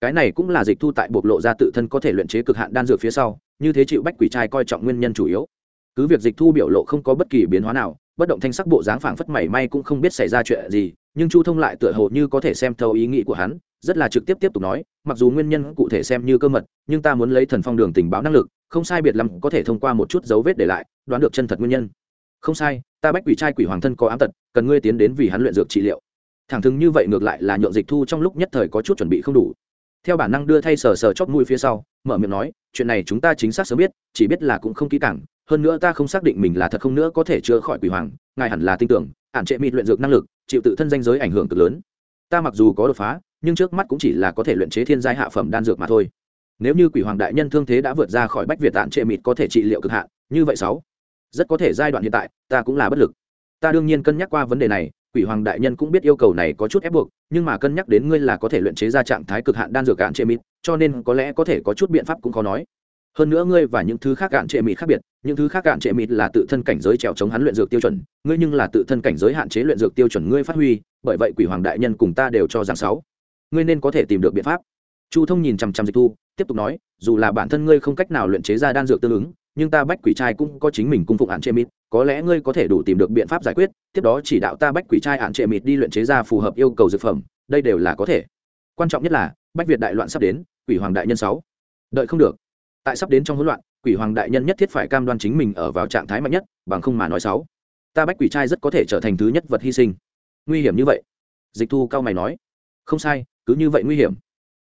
Cái này cũng là dịch thu tại bộc lộ ra tự thân có thể luyện chế cực hạn đan dược phía sau, như thế chịu bách quỷ trai coi trọng nguyên nhân chủ yếu. Cứ việc dịch thu biểu lộ không có bất kỳ biến hóa nào, bất động thanh sắc bộ dáng phảng phất mảy may cũng không biết xảy ra chuyện gì nhưng chu thông lại tựa hồ như có thể xem thấu ý nghĩ của hắn, rất là trực tiếp tiếp tục nói, mặc dù nguyên nhân cụ thể xem như cơ mật, nhưng ta muốn lấy thần phong đường tình báo năng lực, không sai biệt lắm có thể thông qua một chút dấu vết để lại, đoán được chân thật nguyên nhân. Không sai, ta bách quỷ trai quỷ hoàng thân có ám tật, cần ngươi tiến đến vì hắn luyện dược trị liệu. Thẳng thừng như vậy ngược lại là nhượng dịch thu trong lúc nhất thời có chút chuẩn bị không đủ. Theo bản năng đưa thay sờ sờ chóp mũi phía sau, mở miệng nói, chuyện này chúng ta chính xác sớm biết, chỉ biết là cũng không kỹ càng, hơn nữa ta không xác định mình là thật không nữa có thể chữa khỏi quỷ hoàng, ngài hẳn là tin tưởng hạn trệ mịt luyện dược năng lực, chịu tự thân danh giới ảnh hưởng cực lớn. Ta mặc dù có đột phá, nhưng trước mắt cũng chỉ là có thể luyện chế thiên giai hạ phẩm đan dược mà thôi. Nếu như quỷ hoàng đại nhân thương thế đã vượt ra khỏi bách việt hạn trệ mịt có thể trị liệu cực hạn, như vậy sáu, rất có thể giai đoạn hiện tại, ta cũng là bất lực. Ta đương nhiên cân nhắc qua vấn đề này, quỷ hoàng đại nhân cũng biết yêu cầu này có chút ép buộc, nhưng mà cân nhắc đến ngươi là có thể luyện chế ra trạng thái cực hạn đan dược cạn trệ mịt, cho nên có lẽ có thể có chút biện pháp cũng khó nói hơn nữa ngươi và những thứ khác cạn trệ mịt khác biệt, những thứ khác cạn trệ mịt là tự thân cảnh giới trèo chống hắn luyện dược tiêu chuẩn, ngươi nhưng là tự thân cảnh giới hạn chế luyện dược tiêu chuẩn ngươi phát huy, bởi vậy quỷ hoàng đại nhân cùng ta đều cho rằng sáu. Ngươi nên có thể tìm được biện pháp. Chu thông nhìn chằm chằm dịch thu, tiếp tục nói, dù là bản thân ngươi không cách nào luyện chế ra đan dược tương ứng, nhưng ta bách quỷ trai cũng có chính mình cung phụng hạn trệ mịt, có lẽ ngươi có thể đủ tìm được biện pháp giải quyết, tiếp đó chỉ đạo ta bách quỷ trai hạn trệ mịt đi luyện chế ra phù hợp yêu cầu dược phẩm, đây đều là có thể. Quan trọng nhất là, bách việt đại loạn sắp đến, quỷ hoàng đại nhân sáu. Đợi không được tại sắp đến trong hỗn loạn, quỷ hoàng đại nhân nhất thiết phải cam đoan chính mình ở vào trạng thái mạnh nhất, bằng không mà nói sáu ta bách quỷ trai rất có thể trở thành thứ nhất vật hy sinh. Nguy hiểm như vậy. Dịch thu cao mày nói. Không sai, cứ như vậy nguy hiểm.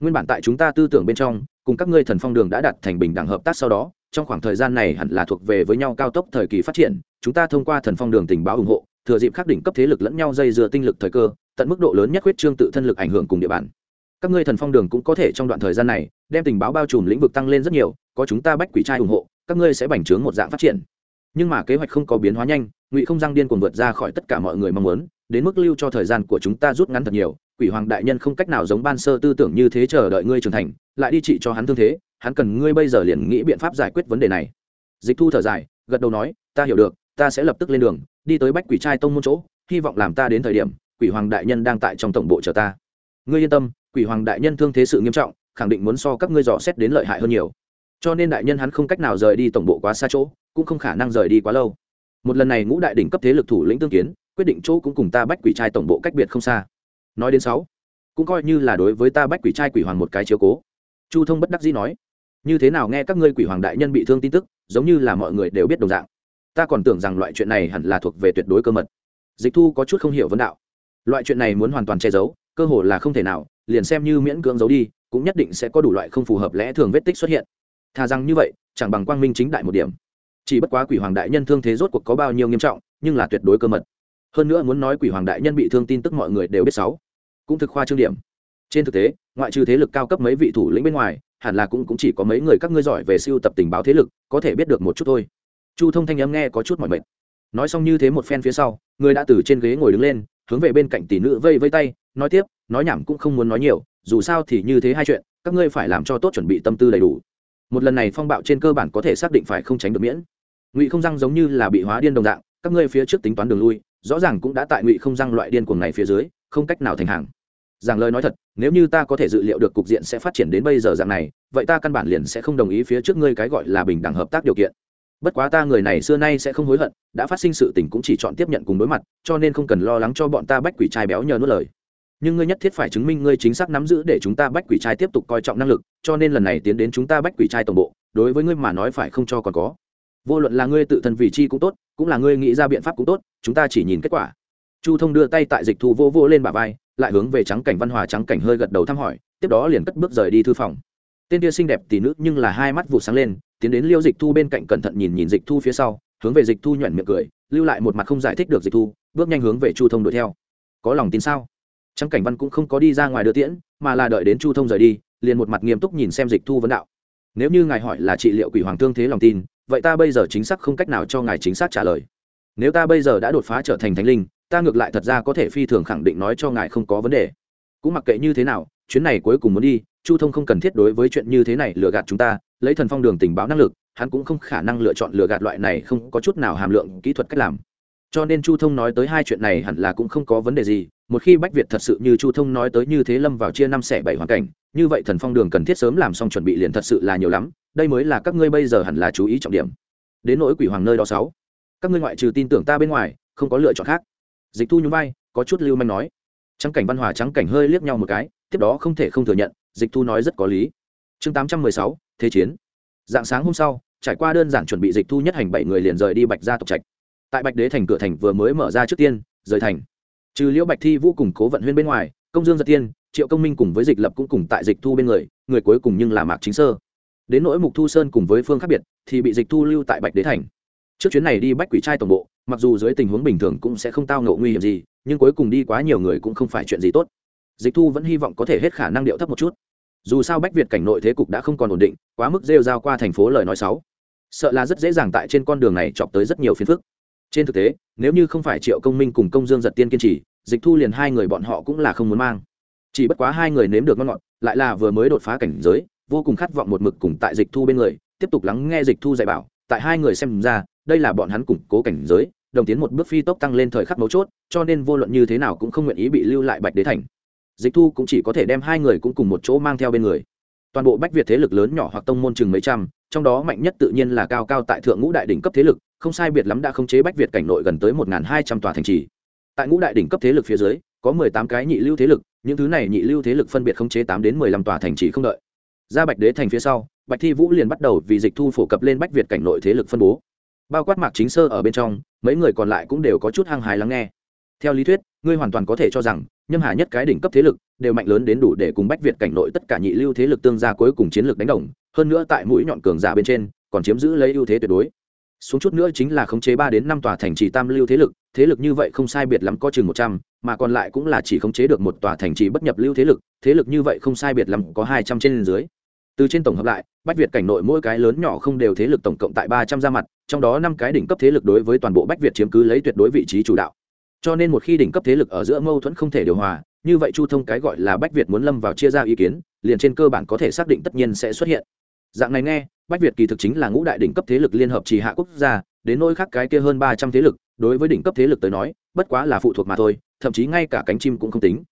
Nguyên bản tại chúng ta tư tưởng bên trong, cùng các ngươi thần phong đường đã đặt thành bình đẳng hợp tác sau đó, trong khoảng thời gian này hẳn là thuộc về với nhau cao tốc thời kỳ phát triển, chúng ta thông qua thần phong đường tình báo ủng hộ, thừa dịp khắc đỉnh cấp thế lực lẫn nhau dây dưa tinh lực thời cơ, tận mức độ lớn nhất huyết trương tự thân lực ảnh hưởng cùng địa bàn các ngươi thần phong đường cũng có thể trong đoạn thời gian này đem tình báo bao trùm lĩnh vực tăng lên rất nhiều, có chúng ta bách quỷ trai ủng hộ, các ngươi sẽ bành trướng một dạng phát triển. Nhưng mà kế hoạch không có biến hóa nhanh, ngụy không răng điên cuồng vượt ra khỏi tất cả mọi người mong muốn, đến mức lưu cho thời gian của chúng ta rút ngắn thật nhiều, quỷ hoàng đại nhân không cách nào giống ban sơ tư tưởng như thế chờ đợi ngươi trưởng thành, lại đi trị cho hắn thương thế, hắn cần ngươi bây giờ liền nghĩ biện pháp giải quyết vấn đề này. Dịch thu thở dài, gật đầu nói, ta hiểu được, ta sẽ lập tức lên đường, đi tới bách quỷ trai tông môn chỗ, hy vọng làm ta đến thời điểm, quỷ hoàng đại nhân đang tại trong tổng bộ chờ ta. Ngươi yên tâm quỷ hoàng đại nhân thương thế sự nghiêm trọng, khẳng định muốn so các ngươi dò xét đến lợi hại hơn nhiều. Cho nên đại nhân hắn không cách nào rời đi tổng bộ quá xa chỗ, cũng không khả năng rời đi quá lâu. Một lần này ngũ đại đỉnh cấp thế lực thủ lĩnh tương kiến, quyết định chỗ cũng cùng ta bách quỷ trai tổng bộ cách biệt không xa. Nói đến sáu, cũng coi như là đối với ta bách quỷ trai quỷ hoàng một cái chiếu cố. Chu thông bất đắc dĩ nói, như thế nào nghe các ngươi quỷ hoàng đại nhân bị thương tin tức, giống như là mọi người đều biết đồng dạng. Ta còn tưởng rằng loại chuyện này hẳn là thuộc về tuyệt đối cơ mật. Dịch thu có chút không hiểu vấn đạo. Loại chuyện này muốn hoàn toàn che giấu, cơ hồ là không thể nào liền xem như miễn cưỡng giấu đi cũng nhất định sẽ có đủ loại không phù hợp lẽ thường vết tích xuất hiện. Thà rằng như vậy chẳng bằng quang minh chính đại một điểm. Chỉ bất quá quỷ hoàng đại nhân thương thế rốt cuộc có bao nhiêu nghiêm trọng nhưng là tuyệt đối cơ mật. Hơn nữa muốn nói quỷ hoàng đại nhân bị thương tin tức mọi người đều biết sáu. Cũng thực khoa trương điểm. Trên thực tế ngoại trừ thế lực cao cấp mấy vị thủ lĩnh bên ngoài hẳn là cũng, cũng chỉ có mấy người các ngươi giỏi về siêu tập tình báo thế lực có thể biết được một chút thôi. Chu thông thanh âm nghe có chút mỏi mệt. Nói xong như thế một phen phía sau người đã từ trên ghế ngồi đứng lên hướng về bên cạnh tỷ nữ vây vây tay nói tiếp nói nhảm cũng không muốn nói nhiều, dù sao thì như thế hai chuyện, các ngươi phải làm cho tốt chuẩn bị tâm tư đầy đủ. Một lần này phong bạo trên cơ bản có thể xác định phải không tránh được miễn. Ngụy không răng giống như là bị hóa điên đồng dạng, các ngươi phía trước tính toán đường lui, rõ ràng cũng đã tại ngụy không răng loại điên cuồng này phía dưới, không cách nào thành hàng. Rằng lời nói thật, nếu như ta có thể dự liệu được cục diện sẽ phát triển đến bây giờ dạng này, vậy ta căn bản liền sẽ không đồng ý phía trước ngươi cái gọi là bình đẳng hợp tác điều kiện. Bất quá ta người này xưa nay sẽ không hối hận, đã phát sinh sự tình cũng chỉ chọn tiếp nhận cùng đối mặt, cho nên không cần lo lắng cho bọn ta bách quỷ trai béo nhờ nuốt lời nhưng ngươi nhất thiết phải chứng minh ngươi chính xác nắm giữ để chúng ta bách quỷ trai tiếp tục coi trọng năng lực, cho nên lần này tiến đến chúng ta bách quỷ trai tổng bộ, đối với ngươi mà nói phải không cho còn có. Vô luận là ngươi tự thân vị chi cũng tốt, cũng là ngươi nghĩ ra biện pháp cũng tốt, chúng ta chỉ nhìn kết quả. Chu thông đưa tay tại dịch thu vô vô lên bà vai, lại hướng về trắng cảnh văn hòa trắng cảnh hơi gật đầu thăm hỏi, tiếp đó liền cất bước rời đi thư phòng. Tên kia xinh đẹp tỷ nữ nhưng là hai mắt vụ sáng lên, tiến đến liêu dịch thu bên cạnh cẩn thận nhìn nhìn dịch thu phía sau, hướng về dịch thu nhuận miệng cười, lưu lại một mặt không giải thích được dịch thu, bước nhanh hướng về chu thông đuổi theo. Có lòng tin sao? Trắng cảnh văn cũng không có đi ra ngoài đưa tiễn, mà là đợi đến chu thông rời đi, liền một mặt nghiêm túc nhìn xem dịch thu vấn đạo. Nếu như ngài hỏi là trị liệu quỷ hoàng thương thế lòng tin, vậy ta bây giờ chính xác không cách nào cho ngài chính xác trả lời. Nếu ta bây giờ đã đột phá trở thành thánh linh, ta ngược lại thật ra có thể phi thường khẳng định nói cho ngài không có vấn đề. Cũng mặc kệ như thế nào, chuyến này cuối cùng muốn đi, chu thông không cần thiết đối với chuyện như thế này lừa gạt chúng ta, lấy thần phong đường tình báo năng lực, hắn cũng không khả năng lựa chọn lừa gạt loại này không có chút nào hàm lượng kỹ thuật cách làm. Cho nên chu thông nói tới hai chuyện này hẳn là cũng không có vấn đề gì một khi bách việt thật sự như chu thông nói tới như thế lâm vào chia năm xẻ bảy hoàn cảnh, như vậy thần phong đường cần thiết sớm làm xong chuẩn bị liền thật sự là nhiều lắm, đây mới là các ngươi bây giờ hẳn là chú ý trọng điểm. Đến nỗi quỷ hoàng nơi đó sáu, các ngươi ngoại trừ tin tưởng ta bên ngoài, không có lựa chọn khác. Dịch thu nhún vai, có chút lưu manh nói. Trắng cảnh văn hòa trắng cảnh hơi liếc nhau một cái, tiếp đó không thể không thừa nhận, dịch thu nói rất có lý. Chương tám trăm mười sáu, thế chiến. Dạng sáng hôm sau, trải qua đơn giản chuẩn bị dịch thu nhất hành bảy người liền rời đi bạch gia tộc trạch. Tại bạch đế thành cửa thành vừa mới mở ra trước tiên, rời thành trừ liễu bạch thi vũ cùng cố vận huyên bên ngoài, công dương giật tiên triệu công minh cùng với dịch lập cũng cùng tại dịch thu bên người người cuối cùng nhưng là mạc chính sơ. Đến nỗi mục thu sơn cùng với phương khác biệt thì bị dịch thu lưu tại bạch đế thành. Trước chuyến này đi bách quỷ trai tổng bộ, mặc dù dưới tình huống bình thường cũng sẽ không tao ngộ nguy hiểm gì, nhưng cuối cùng đi quá nhiều người cũng không phải chuyện gì tốt. Dịch thu vẫn hy vọng có thể hết khả năng điệu thấp một chút. Dù sao bách việt cảnh nội thế cục đã không còn ổn định, quá mức rêu rao qua thành phố lời nói sáu sợ là rất dễ dàng tại trên con đường này chọc tới rất nhiều phiền phức. Trên thực tế, nếu như không phải triệu công minh cùng công dương giật tiên kiên trì dịch thu liền hai người bọn họ cũng là không muốn mang. Chỉ bất quá hai người nếm được ngon ngọt, lại là vừa mới đột phá cảnh giới, vô cùng khát vọng một mực cùng tại dịch thu bên người, tiếp tục lắng nghe dịch thu dạy bảo. Tại hai người xem ra, đây là bọn hắn củng cố cảnh giới, đồng tiến một bước phi tốc tăng lên thời khắc mấu chốt, cho nên vô luận như thế nào cũng không nguyện ý bị lưu lại bạch đế thành. Dịch thu cũng chỉ có thể đem hai người cũng cùng một chỗ mang theo bên người. Toàn bộ bách việt thế lực lớn nhỏ hoặc tông môn chừng mấy trăm, trong đó mạnh nhất tự nhiên là cao cao tại thượng ngũ đại đỉnh cấp thế lực, không sai biệt lắm đã khống chế bách việt cảnh nội gần tới một hai trăm tòa thành trì tại ngũ đại đỉnh cấp thế lực phía dưới, có mười tám cái nhị lưu thế lực, những thứ này nhị lưu thế lực phân biệt khống chế tám đến mười lăm tòa thành trì không đợi. Ra bạch đế thành phía sau, bạch thi vũ liền bắt đầu vì dịch thu phổ cập lên bách việt cảnh nội thế lực phân bố. Bao quát mạc chính sơ ở bên trong, mấy người còn lại cũng đều có chút hăng hái lắng nghe. Theo lý thuyết, ngươi hoàn toàn có thể cho rằng, nhâm hà nhất cái đỉnh cấp thế lực, đều mạnh lớn đến đủ để cùng bách việt cảnh nội tất cả nhị lưu thế lực tương gia cuối cùng chiến lược đánh đồng, hơn nữa tại mũi nhọn cường giả bên trên, còn chiếm giữ lấy ưu thế tuyệt đối xuống chút nữa chính là khống chế ba đến năm tòa thành trì tam lưu thế lực thế lực như vậy không sai biệt lắm có chừng một trăm, mà còn lại cũng là chỉ khống chế được một tòa thành trì bất nhập lưu thế lực thế lực như vậy không sai biệt lắm có hai trăm trên dưới. Từ trên tổng hợp lại, bách việt cảnh nội mỗi cái lớn nhỏ không đều thế lực tổng cộng tại ba trăm ra mặt, trong đó năm cái đỉnh cấp thế lực đối với toàn bộ bách việt chiếm cứ lấy tuyệt đối vị trí chủ đạo. Cho nên một khi đỉnh cấp thế lực ở giữa mâu thuẫn không thể điều hòa, như vậy chu thông cái gọi là bách việt muốn lâm vào chia ra ý kiến, liền trên cơ bản có thể xác định tất nhiên sẽ xuất hiện dạng này nghe, bách việt kỳ thực chính là ngũ đại đỉnh cấp thế lực liên hợp trì hạ quốc gia, đến nỗi khác cái kia hơn ba trăm thế lực, đối với đỉnh cấp thế lực tới nói, bất quá là phụ thuộc mà thôi, thậm chí ngay cả cánh chim cũng không tính.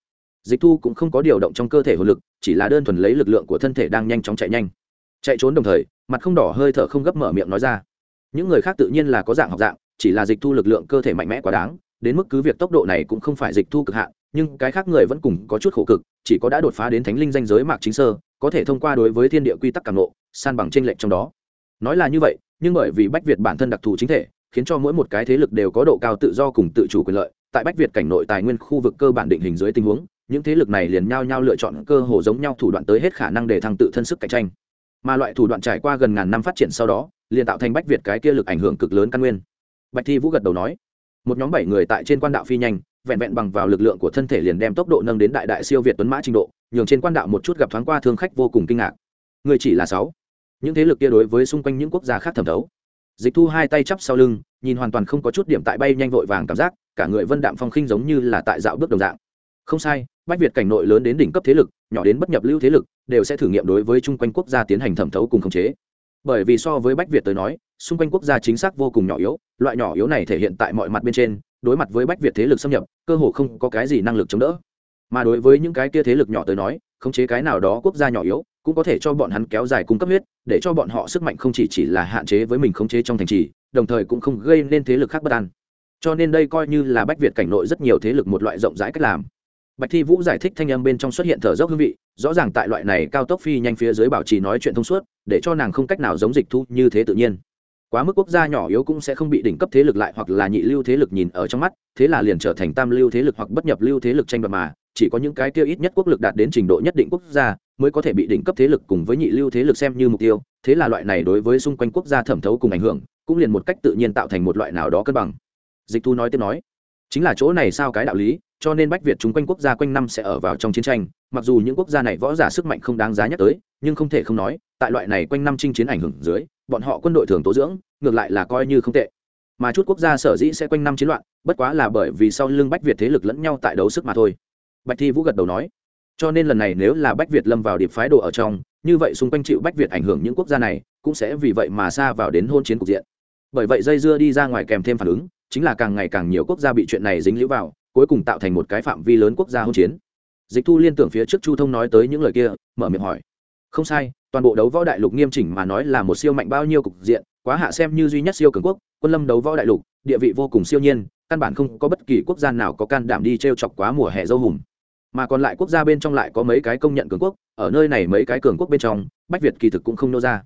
Dịch thu cũng không có điều động trong cơ thể hồn lực, chỉ là đơn thuần lấy lực lượng của thân thể đang nhanh chóng chạy nhanh. Chạy trốn đồng thời, mặt không đỏ hơi thở không gấp mở miệng nói ra. Những người khác tự nhiên là có dạng học dạng, chỉ là dịch thu lực lượng cơ thể mạnh mẽ quá đáng, đến mức cứ việc tốc độ này cũng không phải dịch thu cực hạn, nhưng cái khác người vẫn cùng có chút khổ cực, chỉ có đã đột phá đến thánh linh danh giới mạc chính sơ, có thể thông qua đối với thiên địa quy tắc càng nộ san bằng trên lệch trong đó. Nói là như vậy, nhưng bởi vì bách việt bản thân đặc thù chính thể, khiến cho mỗi một cái thế lực đều có độ cao tự do cùng tự chủ quyền lợi, tại bách việt cảnh nội tài nguyên khu vực cơ bản định hình dưới tình huống, những thế lực này liền nhau nhau lựa chọn cơ hồ giống nhau thủ đoạn tới hết khả năng để thăng tự thân sức cạnh tranh. Mà loại thủ đoạn trải qua gần ngàn năm phát triển sau đó, liền tạo thành bách việt cái kia lực ảnh hưởng cực lớn căn nguyên. Bạch thi vũ gật đầu nói, một nhóm bảy người tại trên quan đạo phi nhanh, vẹn vẹn bằng vào lực lượng của thân thể liền đem tốc độ nâng đến đại đại siêu việt tuấn mã trình độ, nhường trên quan đạo một chút gặp thoáng qua thương khách vô cùng kinh ngạc. Người chỉ là sáu những thế lực kia đối với xung quanh những quốc gia khác thẩm thấu. Dịch thu hai tay chắp sau lưng, nhìn hoàn toàn không có chút điểm tại bay nhanh vội vàng cảm giác, cả người vân đạm phong khinh giống như là tại dạo bước đồng dạng. Không sai, bách việt cảnh nội lớn đến đỉnh cấp thế lực, nhỏ đến bất nhập lưu thế lực, đều sẽ thử nghiệm đối với chung quanh quốc gia tiến hành thẩm thấu cùng khống chế. Bởi vì so với bách việt tới nói, xung quanh quốc gia chính xác vô cùng nhỏ yếu, loại nhỏ yếu này thể hiện tại mọi mặt bên trên, đối mặt với bách việt thế lực xâm nhập, cơ hồ không có cái gì năng lực chống đỡ. Mà đối với những cái kia thế lực nhỏ tới nói, khống chế cái nào đó quốc gia nhỏ yếu cũng có thể cho bọn hắn kéo dài cung cấp huyết, để cho bọn họ sức mạnh không chỉ chỉ là hạn chế với mình khống chế trong thành trì, đồng thời cũng không gây nên thế lực khác bất an. Cho nên đây coi như là bách việt cảnh nội rất nhiều thế lực một loại rộng rãi cách làm. Bạch thi vũ giải thích thanh âm bên trong xuất hiện thở dốc hương vị, rõ ràng tại loại này cao tốc phi nhanh phía dưới bảo trì nói chuyện thông suốt, để cho nàng không cách nào giống dịch thu như thế tự nhiên. Quá mức quốc gia nhỏ yếu cũng sẽ không bị đỉnh cấp thế lực lại hoặc là nhị lưu thế lực nhìn ở trong mắt, thế là liền trở thành tam lưu thế lực hoặc bất nhập lưu thế lực tranh đoạt mà chỉ có những cái kia ít nhất quốc lực đạt đến trình độ nhất định quốc gia mới có thể bị đỉnh cấp thế lực cùng với nhị lưu thế lực xem như mục tiêu. Thế là loại này đối với xung quanh quốc gia thẩm thấu cùng ảnh hưởng, cũng liền một cách tự nhiên tạo thành một loại nào đó cân bằng. Dịch thu nói tiếp nói, chính là chỗ này sao cái đạo lý, cho nên bách việt chúng quanh quốc gia quanh năm sẽ ở vào trong chiến tranh, mặc dù những quốc gia này võ giả sức mạnh không đáng giá nhắc tới, nhưng không thể không nói, tại loại này quanh năm chinh chiến ảnh hưởng dưới, bọn họ quân đội thường tố dưỡng, ngược lại là coi như không tệ. Mà chút quốc gia sở dĩ sẽ quanh năm chiến loạn, bất quá là bởi vì sau lưng bách việt thế lực lẫn nhau tại đấu sức mà thôi bạch thi vũ gật đầu nói, cho nên lần này nếu là bách việt lâm vào điệp phái đồ ở trong, như vậy xung quanh chịu bách việt ảnh hưởng những quốc gia này, cũng sẽ vì vậy mà xa vào đến hôn chiến cục diện. Bởi vậy dây dưa đi ra ngoài kèm thêm phản ứng, chính là càng ngày càng nhiều quốc gia bị chuyện này dính lũ vào, cuối cùng tạo thành một cái phạm vi lớn quốc gia hôn chiến. Dịch thu liên tưởng phía trước chu thông nói tới những lời kia, mở miệng hỏi, không sai, toàn bộ đấu võ đại lục nghiêm chỉnh mà nói là một siêu mạnh bao nhiêu cục diện, quá hạ xem như duy nhất siêu cường quốc, quân lâm đấu võ đại lục, địa vị vô cùng siêu nhiên, căn bản không có bất kỳ quốc gia nào có can đảm đi t r e o chọc quá mùa hè dâu hùm mà còn lại quốc gia bên trong lại có mấy cái công nhận cường quốc, ở nơi này mấy cái cường quốc bên trong, bách việt kỳ thực cũng không nô ra.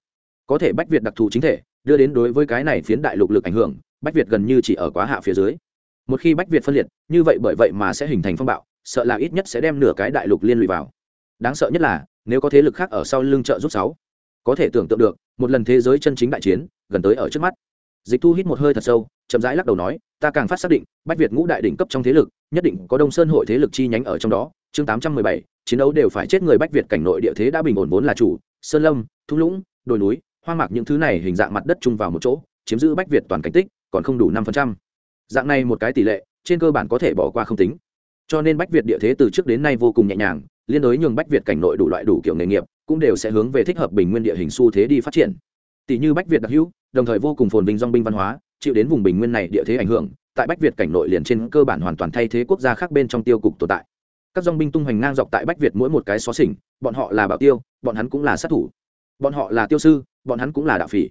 Có thể bách việt đặc thù chính thể, đưa đến đối với cái này phiến đại lục lực ảnh hưởng, bách việt gần như chỉ ở quá hạ phía dưới. Một khi bách việt phân liệt, như vậy bởi vậy mà sẽ hình thành phong bạo, sợ là ít nhất sẽ đem nửa cái đại lục liên lụy vào. Đáng sợ nhất là, nếu có thế lực khác ở sau lưng trợ giúp sáu, có thể tưởng tượng được, một lần thế giới chân chính đại chiến, gần tới ở trước mắt. Dịch thu hít một hơi thật sâu, chậm rãi lắc đầu nói, ta càng phát xác định, bách việt ngũ đại đỉnh cấp trong thế lực, nhất định có đông sơn hội thế lực chi nhánh ở trong đó chương tám trăm mười bảy, chiến đấu đều phải chết người bách việt cảnh nội địa thế đã bình ổn vốn là chủ, sơn lâm, thung lũng, đồi núi, hoang mạc những thứ này hình dạng mặt đất chung vào một chỗ, chiếm giữ bách việt toàn cảnh tích, còn không đủ năm phần trăm. Dạng này một cái tỷ lệ, trên cơ bản có thể bỏ qua không tính. Cho nên bách việt địa thế từ trước đến nay vô cùng nhẹ nhàng, liên đối nhường bách việt cảnh nội đủ loại đủ kiểu nghề nghiệp, cũng đều sẽ hướng về thích hợp bình nguyên địa hình xu thế đi phát triển. Tỷ như bách việt đặc hữu, đồng thời vô cùng phồn vinh dong binh văn hóa, chịu đến vùng bình nguyên này địa thế ảnh hưởng, tại bách việt cảnh nội liền trên cơ bản hoàn toàn thay thế quốc gia khác bên trong tiêu cục tồn tại các dong binh tung hoành ngang dọc tại bách việt mỗi một cái xó xỉnh, bọn họ là bảo tiêu, bọn hắn cũng là sát thủ. Bọn họ là tiêu sư, bọn hắn cũng là đạo phỉ.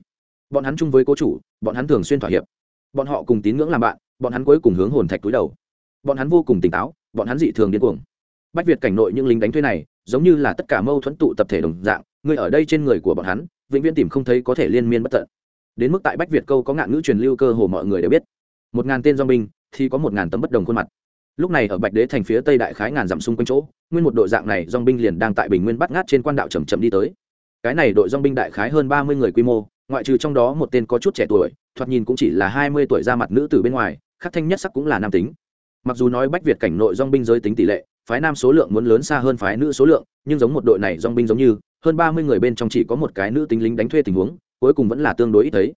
Bọn hắn chung với cố chủ, bọn hắn thường xuyên thỏa hiệp. Bọn họ cùng tín ngưỡng làm bạn, bọn hắn cuối cùng hướng hồn thạch túi đầu. Bọn hắn vô cùng tỉnh táo, bọn hắn dị thường điên cuồng. Bách việt cảnh nội những lính đánh thuê này, giống như là tất cả mâu thuẫn tụ tập thể đồng dạng, người ở đây trên người của bọn hắn, vĩnh viễn tìm không thấy có thể liên miên bất tận. Đến mức tại bách việt câu có ngạn ngữ truyền lưu cơ hồ mọi người đều biết. Một ngàn tên do binh, thì có một ngàn tấm bất đồng khuôn mặt lúc này ở bạch đế thành phía tây đại khái ngàn dặm xung quanh chỗ, nguyên một đội dạng này dong binh liền đang tại bình nguyên bắt ngát trên quan đạo chầm chậm đi tới. Cái này đội dong binh đại khái hơn ba mươi người quy mô, ngoại trừ trong đó một tên có chút trẻ tuổi, thoạt nhìn cũng chỉ là hai mươi tuổi ra mặt nữ từ bên ngoài, khắc thanh nhất sắc cũng là nam tính. Mặc dù nói bách việt cảnh nội dong binh giới tính tỷ lệ, phái nam số lượng muốn lớn xa hơn phái nữ số lượng, nhưng giống một đội này dong binh giống như, hơn ba mươi người bên trong chỉ có một cái nữ tính lính đánh thuê tình huống, cuối cùng vẫn là tương đối ít thấy.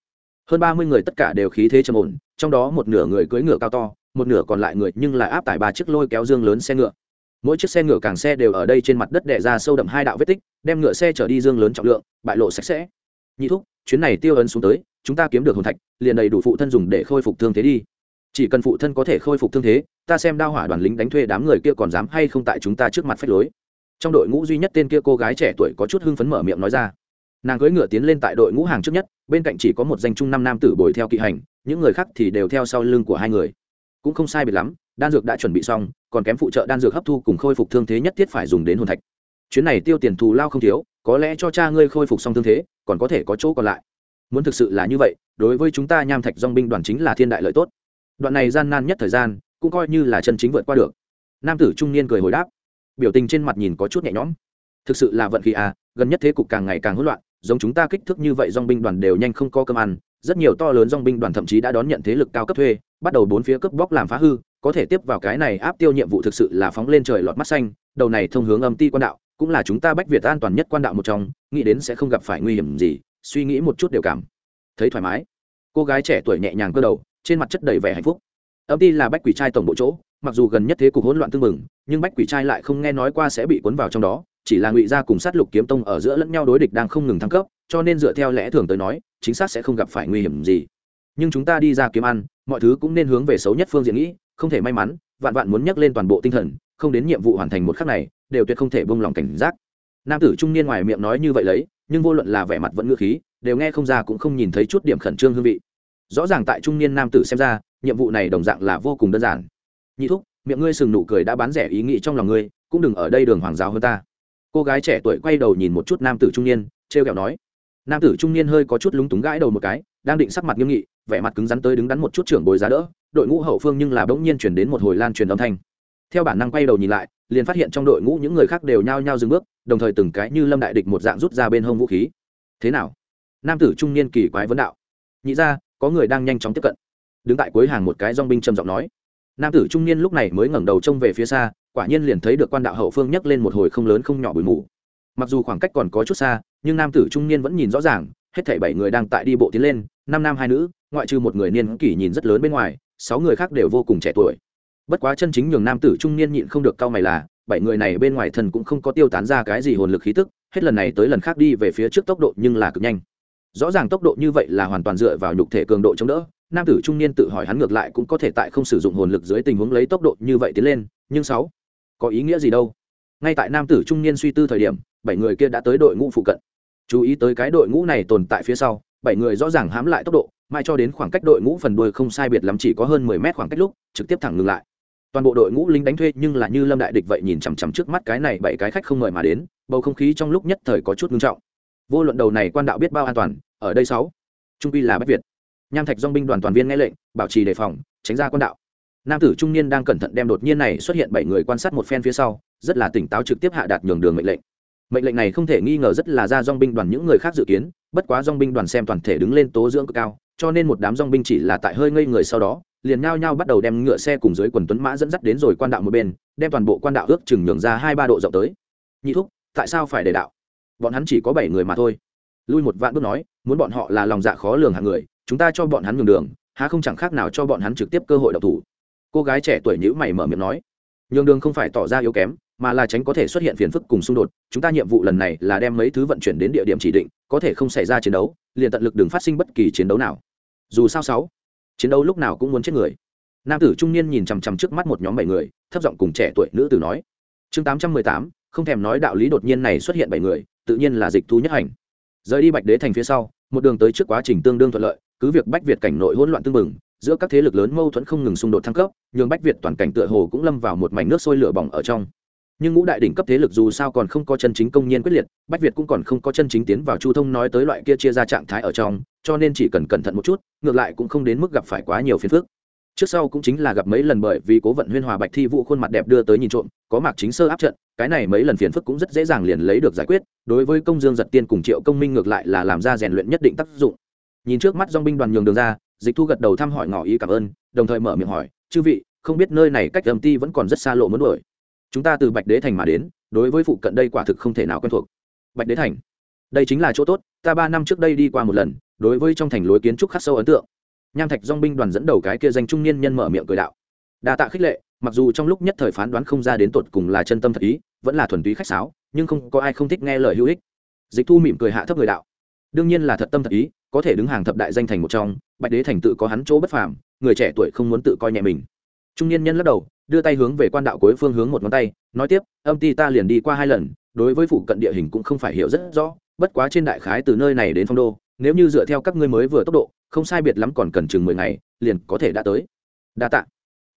Hơn ba mươi người tất cả đều khí thế trầm ổn, trong đó một nửa người cưỡi ngựa cao to một nửa còn lại người nhưng lại áp tải ba chiếc lôi kéo dương lớn xe ngựa. Mỗi chiếc xe ngựa càng xe đều ở đây trên mặt đất đẻ ra sâu đậm hai đạo vết tích, đem ngựa xe chở đi dương lớn trọng lượng, bại lộ sạch sẽ. Nhị thúc, chuyến này tiêu ấn xuống tới, chúng ta kiếm được hồn thạch, liền đầy đủ phụ thân dùng để khôi phục thương thế đi. Chỉ cần phụ thân có thể khôi phục thương thế, ta xem đao hỏa đoàn lính đánh thuê đám người kia còn dám hay không tại chúng ta trước mặt phách lối. Trong đội ngũ duy nhất tên kia cô gái trẻ tuổi có chút hưng phấn mở miệng nói ra. Nàng cưỡi ngựa tiến lên tại đội ngũ hàng trước nhất, bên cạnh chỉ có một danh trung năm nam tử bồi theo kỵ hành, những người khác thì đều theo sau lưng của hai người cũng không sai biệt lắm, đan dược đã chuẩn bị xong, còn kém phụ trợ đan dược hấp thu cùng khôi phục thương thế nhất thiết phải dùng đến hồn thạch. Chuyến này tiêu tiền thù lao không thiếu, có lẽ cho cha ngươi khôi phục xong thương thế, còn có thể có chỗ còn lại. Muốn thực sự là như vậy, đối với chúng ta nham thạch dong binh đoàn chính là thiên đại lợi tốt. Đoạn này gian nan nhất thời gian, cũng coi như là chân chính vượt qua được. Nam tử trung niên cười hồi đáp. Biểu tình trên mặt nhìn có chút nhẹ nhõm. Thực sự là vận khí à gần nhất thế cục càng ngày càng hỗn loạn, giống chúng ta kích thước như vậy dong binh đoàn đều nhanh không có cơm ăn rất nhiều to lớn dong binh đoàn thậm chí đã đón nhận thế lực cao cấp thuê, bắt đầu bốn phía cướp bóc làm phá hư, có thể tiếp vào cái này áp tiêu nhiệm vụ thực sự là phóng lên trời lọt mắt xanh, đầu này thông hướng âm ti quan đạo, cũng là chúng ta bách việt an toàn nhất quan đạo một trong, nghĩ đến sẽ không gặp phải nguy hiểm gì, suy nghĩ một chút đều cảm thấy thoải mái. Cô gái trẻ tuổi nhẹ nhàng cơ đầu, trên mặt chất đầy vẻ hạnh phúc. Âm ti là bách quỷ trai tổng bộ chỗ, mặc dù gần nhất thế cục hỗn loạn tương mừng nhưng bách quỷ trai lại không nghe nói qua sẽ bị cuốn vào trong đó chỉ là ngụy gia cùng sát lục kiếm tông ở giữa lẫn nhau đối địch đang không ngừng thăng cấp, cho nên dựa theo lẽ thường tới nói, chính xác sẽ không gặp phải nguy hiểm gì. Nhưng chúng ta đi ra kiếm ăn, mọi thứ cũng nên hướng về xấu nhất phương diện nghĩ, không thể may mắn, vạn vạn muốn nhắc lên toàn bộ tinh thần, không đến nhiệm vụ hoàn thành một khắc này, đều tuyệt không thể bông lòng cảnh giác. Nam tử trung niên ngoài miệng nói như vậy lấy, nhưng vô luận là vẻ mặt vẫn ngựa khí, đều nghe không ra cũng không nhìn thấy chút điểm khẩn trương hương vị. Rõ ràng tại trung niên nam tử xem ra, nhiệm vụ này đồng dạng là vô cùng đơn giản. Nhị thúc, miệng ngươi sừng nụ cười đã bán rẻ ý nghĩ trong lòng ngươi, cũng đừng ở đây đường hoàng giáo hơn ta cô gái trẻ tuổi quay đầu nhìn một chút nam tử trung niên t r e o kẹo nói. Nam tử trung niên hơi có chút lúng túng gãi đầu một cái, đang định sắc mặt nghiêm nghị, vẻ mặt cứng rắn tới đứng đắn một chút trưởng bồi giá đỡ, đội ngũ hậu phương nhưng là bỗng nhiên chuyển đến một hồi lan truyền âm thanh. Theo bản năng quay đầu nhìn lại, liền phát hiện trong đội ngũ những người khác đều nhao nhao dừng bước, đồng thời từng cái như lâm đại địch một dạng rút ra bên hông vũ khí. Thế nào? Nam tử trung niên kỳ quái vấn đạo. Nhị ra có người đang nhanh chóng tiếp cận. Đứng tại cuối hàng một cái dong binh trầm giọng nói. Nam tử trung niên lúc này mới ngẩng đầu trông về phía xa quả nhiên liền thấy được quan đạo hậu phương nhấc lên một hồi không lớn không nhỏ bụi mù. Mặc dù khoảng cách còn có chút xa, nhưng nam tử trung niên vẫn nhìn rõ ràng, hết thảy bảy người đang tại đi bộ tiến lên, năm nam hai nữ, ngoại trừ một người niên kỷ nhìn rất lớn bên ngoài, sáu người khác đều vô cùng trẻ tuổi. Bất quá chân chính nhường nam tử trung niên nhịn không được cau mày là, bảy người này bên ngoài thần cũng không có tiêu tán ra cái gì hồn lực khí tức, hết lần này tới lần khác đi về phía trước tốc độ nhưng là cực nhanh. Rõ ràng tốc độ như vậy là hoàn toàn dựa vào nhục thể cường độ chống đỡ, nam tử trung niên tự hỏi hắn ngược lại cũng có thể tại không sử dụng hồn lực dưới tình huống lấy tốc độ như vậy tiến lên, nhưng sáu có ý nghĩa gì đâu. Ngay tại nam tử trung niên suy tư thời điểm, bảy người kia đã tới đội ngũ phụ cận. Chú ý tới cái đội ngũ này tồn tại phía sau, bảy người rõ ràng hám lại tốc độ, mai cho đến khoảng cách đội ngũ phần đuôi không sai biệt lắm chỉ có hơn mười mét khoảng cách lúc, trực tiếp thẳng ngừng lại. Toàn bộ đội ngũ lính đánh thuê nhưng là như lâm đại địch vậy nhìn chằm chằm trước mắt cái này bảy cái khách không mời mà đến, bầu không khí trong lúc nhất thời có chút ngưng trọng. Vô luận đầu này quan đạo biết bao an toàn, ở đây sáu, trung quy là bách việt. Nham thạch dong binh đoàn toàn viên nghe lệnh, bảo trì đề phòng, tránh ra quan đạo nam tử trung niên đang cẩn thận đem đột nhiên này xuất hiện bảy người quan sát một phen phía sau, rất là tỉnh táo trực tiếp hạ đạt nhường đường mệnh lệnh. Mệnh lệnh này không thể nghi ngờ rất là ra dong binh đoàn những người khác dự kiến, bất quá dong binh đoàn xem toàn thể đứng lên tố dưỡng cực cao, cho nên một đám dong binh chỉ là tại hơi ngây người sau đó, liền nhao nhao bắt đầu đem ngựa xe cùng dưới quần tuấn mã dẫn dắt đến rồi quan đạo một bên, đem toàn bộ quan đạo ước chừng nhường ra hai ba độ rộng tới. Nhị thúc, tại sao phải để đạo? Bọn hắn chỉ có bảy người mà thôi. Lui một vạn bước nói, muốn bọn họ là lòng dạ khó lường hàng người, chúng ta cho bọn hắn nhường đường, há không chẳng khác nào cho bọn hắn trực tiếp cơ hội độc thủ cô gái trẻ tuổi nhữ mày mở miệng nói, nhường đường không phải tỏ ra yếu kém, mà là tránh có thể xuất hiện phiền phức cùng xung đột. Chúng ta nhiệm vụ lần này là đem mấy thứ vận chuyển đến địa điểm chỉ định, có thể không xảy ra chiến đấu, liền tận lực đừng phát sinh bất kỳ chiến đấu nào. Dù sao sáu, chiến đấu lúc nào cũng muốn chết người. Nam tử trung niên nhìn chằm chằm trước mắt một nhóm bảy người, thấp giọng cùng trẻ tuổi nữ tử nói, chương tám trăm mười tám, không thèm nói đạo lý đột nhiên này xuất hiện bảy người, tự nhiên là dịch thu nhất hành. Rời đi bạch đế thành phía sau, một đường tới trước quá trình tương đương thuận lợi, cứ việc bách việt cảnh nội hỗn loạn tương mừng giữa các thế lực lớn mâu thuẫn không ngừng xung đột thăng cấp, nhường bách việt toàn cảnh tựa hồ cũng lâm vào một mảnh nước sôi lửa bỏng ở trong. Nhưng ngũ đại đỉnh cấp thế lực dù sao còn không có chân chính công nhiên quyết liệt, bách việt cũng còn không có chân chính tiến vào chu thông nói tới loại kia chia ra trạng thái ở trong, cho nên chỉ cần cẩn thận một chút, ngược lại cũng không đến mức gặp phải quá nhiều phiền phức. Trước sau cũng chính là gặp mấy lần bởi vì cố vận huyên hòa bạch thi vũ khuôn mặt đẹp đưa tới nhìn trộm, có mạc chính sơ áp trận, cái này mấy lần phiền phức cũng rất dễ dàng liền lấy được giải quyết, đối với công dương giật tiên cùng triệu công minh ngược lại là làm ra rèn luyện nhất định tác dụng. Nhìn trước mắt dong binh đoàn nhường đường ra dịch thu gật đầu thăm hỏi ngỏ ý cảm ơn, đồng thời mở miệng hỏi, chư vị, không biết nơi này cách âm ti vẫn còn rất xa lộ muốn đuổi. Chúng ta từ bạch đế thành mà đến, đối với phụ cận đây quả thực không thể nào quen thuộc. Bạch đế thành. Đây chính là chỗ tốt, ta ba năm trước đây đi qua một lần, đối với trong thành lối kiến trúc khắc sâu ấn tượng. Nham thạch dong binh đoàn dẫn đầu cái kia danh trung niên nhân mở miệng cười đạo. Đa tạ khích lệ, mặc dù trong lúc nhất thời phán đoán không ra đến tột cùng là chân tâm thật ý, vẫn là thuần túy khách sáo, nhưng không có ai không thích nghe lời hữu ích. Dịch thu mỉm cười hạ thấp người đạo đương nhiên là thật tâm thật ý, có thể đứng hàng thập đại danh thành một trong, bạch đế thành tự có hắn chỗ bất phàm, người trẻ tuổi không muốn tự coi nhẹ mình. Trung niên nhân lắc đầu, đưa tay hướng về quan đạo cuối phương hướng một ngón tay, nói tiếp, âm ti ta liền đi qua hai lần, đối với phụ cận địa hình cũng không phải hiểu rất rõ, bất quá trên đại khái từ nơi này đến phong đô, nếu như dựa theo các ngươi mới vừa tốc độ, không sai biệt lắm còn cần chừng mười ngày, liền có thể đã tới. Đa tạ.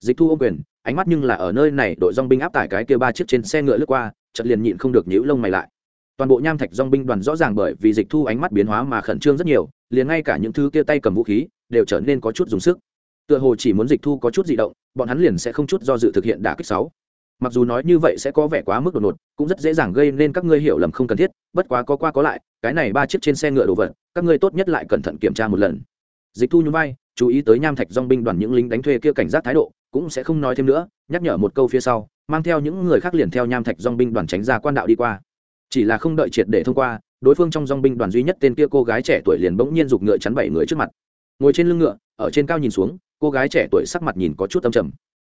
Dịch thu ô quyền, ánh mắt nhưng là ở nơi này, đội dong binh áp tải cái kia ba chiếc trên xe ngựa lướt qua, chợt liền nhịn không được nhíu lông mày lại toàn bộ nham thạch dong binh đoàn rõ ràng bởi vì dịch thu ánh mắt biến hóa mà khẩn trương rất nhiều, liền ngay cả những thứ kia tay cầm vũ khí đều trở nên có chút dùng sức. Tựa hồ chỉ muốn dịch thu có chút di động, bọn hắn liền sẽ không chút do dự thực hiện đả kích sáu. Mặc dù nói như vậy sẽ có vẻ quá mức đột ngột, cũng rất dễ dàng gây nên các ngươi hiểu lầm không cần thiết, bất quá có qua có lại, cái này ba chiếc trên xe ngựa đồ vật, các ngươi tốt nhất lại cẩn thận kiểm tra một lần. Dịch thu nhún vai, chú ý tới nham thạch dong binh đoàn những lính đánh thuê kia cảnh giác thái độ, cũng sẽ không nói thêm nữa, nhắc nhở một câu phía sau, mang theo những người khác liền theo nham thạch dong binh đoàn tránh ra quan đạo đi qua chỉ là không đợi triệt để thông qua, đối phương trong dong binh đoàn duy nhất tên kia cô gái trẻ tuổi liền bỗng nhiên giục ngựa chắn bảy người trước mặt. Ngồi trên lưng ngựa, ở trên cao nhìn xuống, cô gái trẻ tuổi sắc mặt nhìn có chút tâm trầm.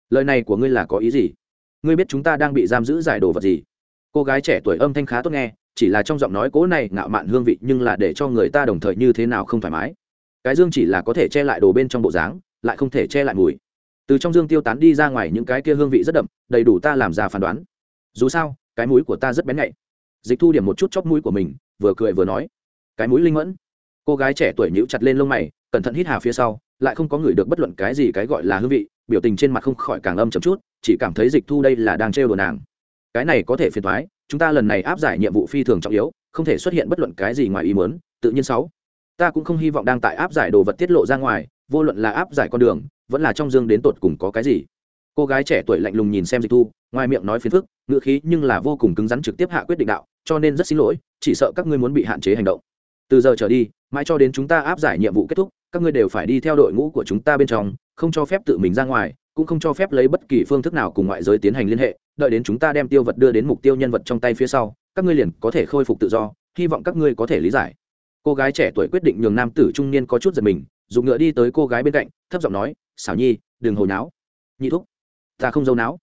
Lời này của ngươi là có ý gì? Ngươi biết chúng ta đang bị giam giữ giải đồ vật gì? Cô gái trẻ tuổi âm thanh khá tốt nghe, chỉ là trong giọng nói cố này ngạo mạn hương vị nhưng là để cho người ta đồng thời như thế nào không thoải mái. Cái dương chỉ là có thể che lại đồ bên trong bộ dáng, lại không thể che lại mùi. Từ trong dương tiêu tán đi ra ngoài những cái kia hương vị rất đậm, đầy đủ ta làm ra phán đoán. Dù sao, cái mũi của ta rất bén nhạy dịch thu điểm một chút chóp mũi của mình, vừa cười vừa nói, cái mũi linh mẫn. Cô gái trẻ tuổi nhíu chặt lên lông mày, cẩn thận hít hà phía sau, lại không có người được bất luận cái gì cái gọi là hương vị, biểu tình trên mặt không khỏi càng âm chậm chút, chỉ cảm thấy dịch thu đây là đang trêu đồ nàng. Cái này có thể phiền thoái chúng ta lần này áp giải nhiệm vụ phi thường trọng yếu, không thể xuất hiện bất luận cái gì ngoài ý muốn, tự nhiên sáu. Ta cũng không hy vọng đang tại áp giải đồ vật tiết lộ ra ngoài, vô luận là áp giải con đường, vẫn là trong dương đến tột cùng có cái gì cô gái trẻ tuổi lạnh lùng nhìn xem dịch thu, ngoài miệng nói phiền phức ngựa khí nhưng là vô cùng cứng rắn trực tiếp hạ quyết định đạo, cho nên rất xin lỗi, chỉ sợ các ngươi muốn bị hạn chế hành động. Từ giờ trở đi, mãi cho đến chúng ta áp giải nhiệm vụ kết thúc, các ngươi đều phải đi theo đội ngũ của chúng ta bên trong, không cho phép tự mình ra ngoài, cũng không cho phép lấy bất kỳ phương thức nào cùng ngoại giới tiến hành liên hệ, đợi đến chúng ta đem tiêu vật đưa đến mục tiêu nhân vật trong tay phía sau, các ngươi liền có thể khôi phục tự do, hy vọng các ngươi có thể lý giải. Cô gái trẻ tuổi quyết định nhường nam tử trung niên có chút giật mình, dùng ngựa đi tới cô gái bên cạnh, thấp giọng nói, xảo nhi, đừng hồi náo nhị thúc ta không dâu não,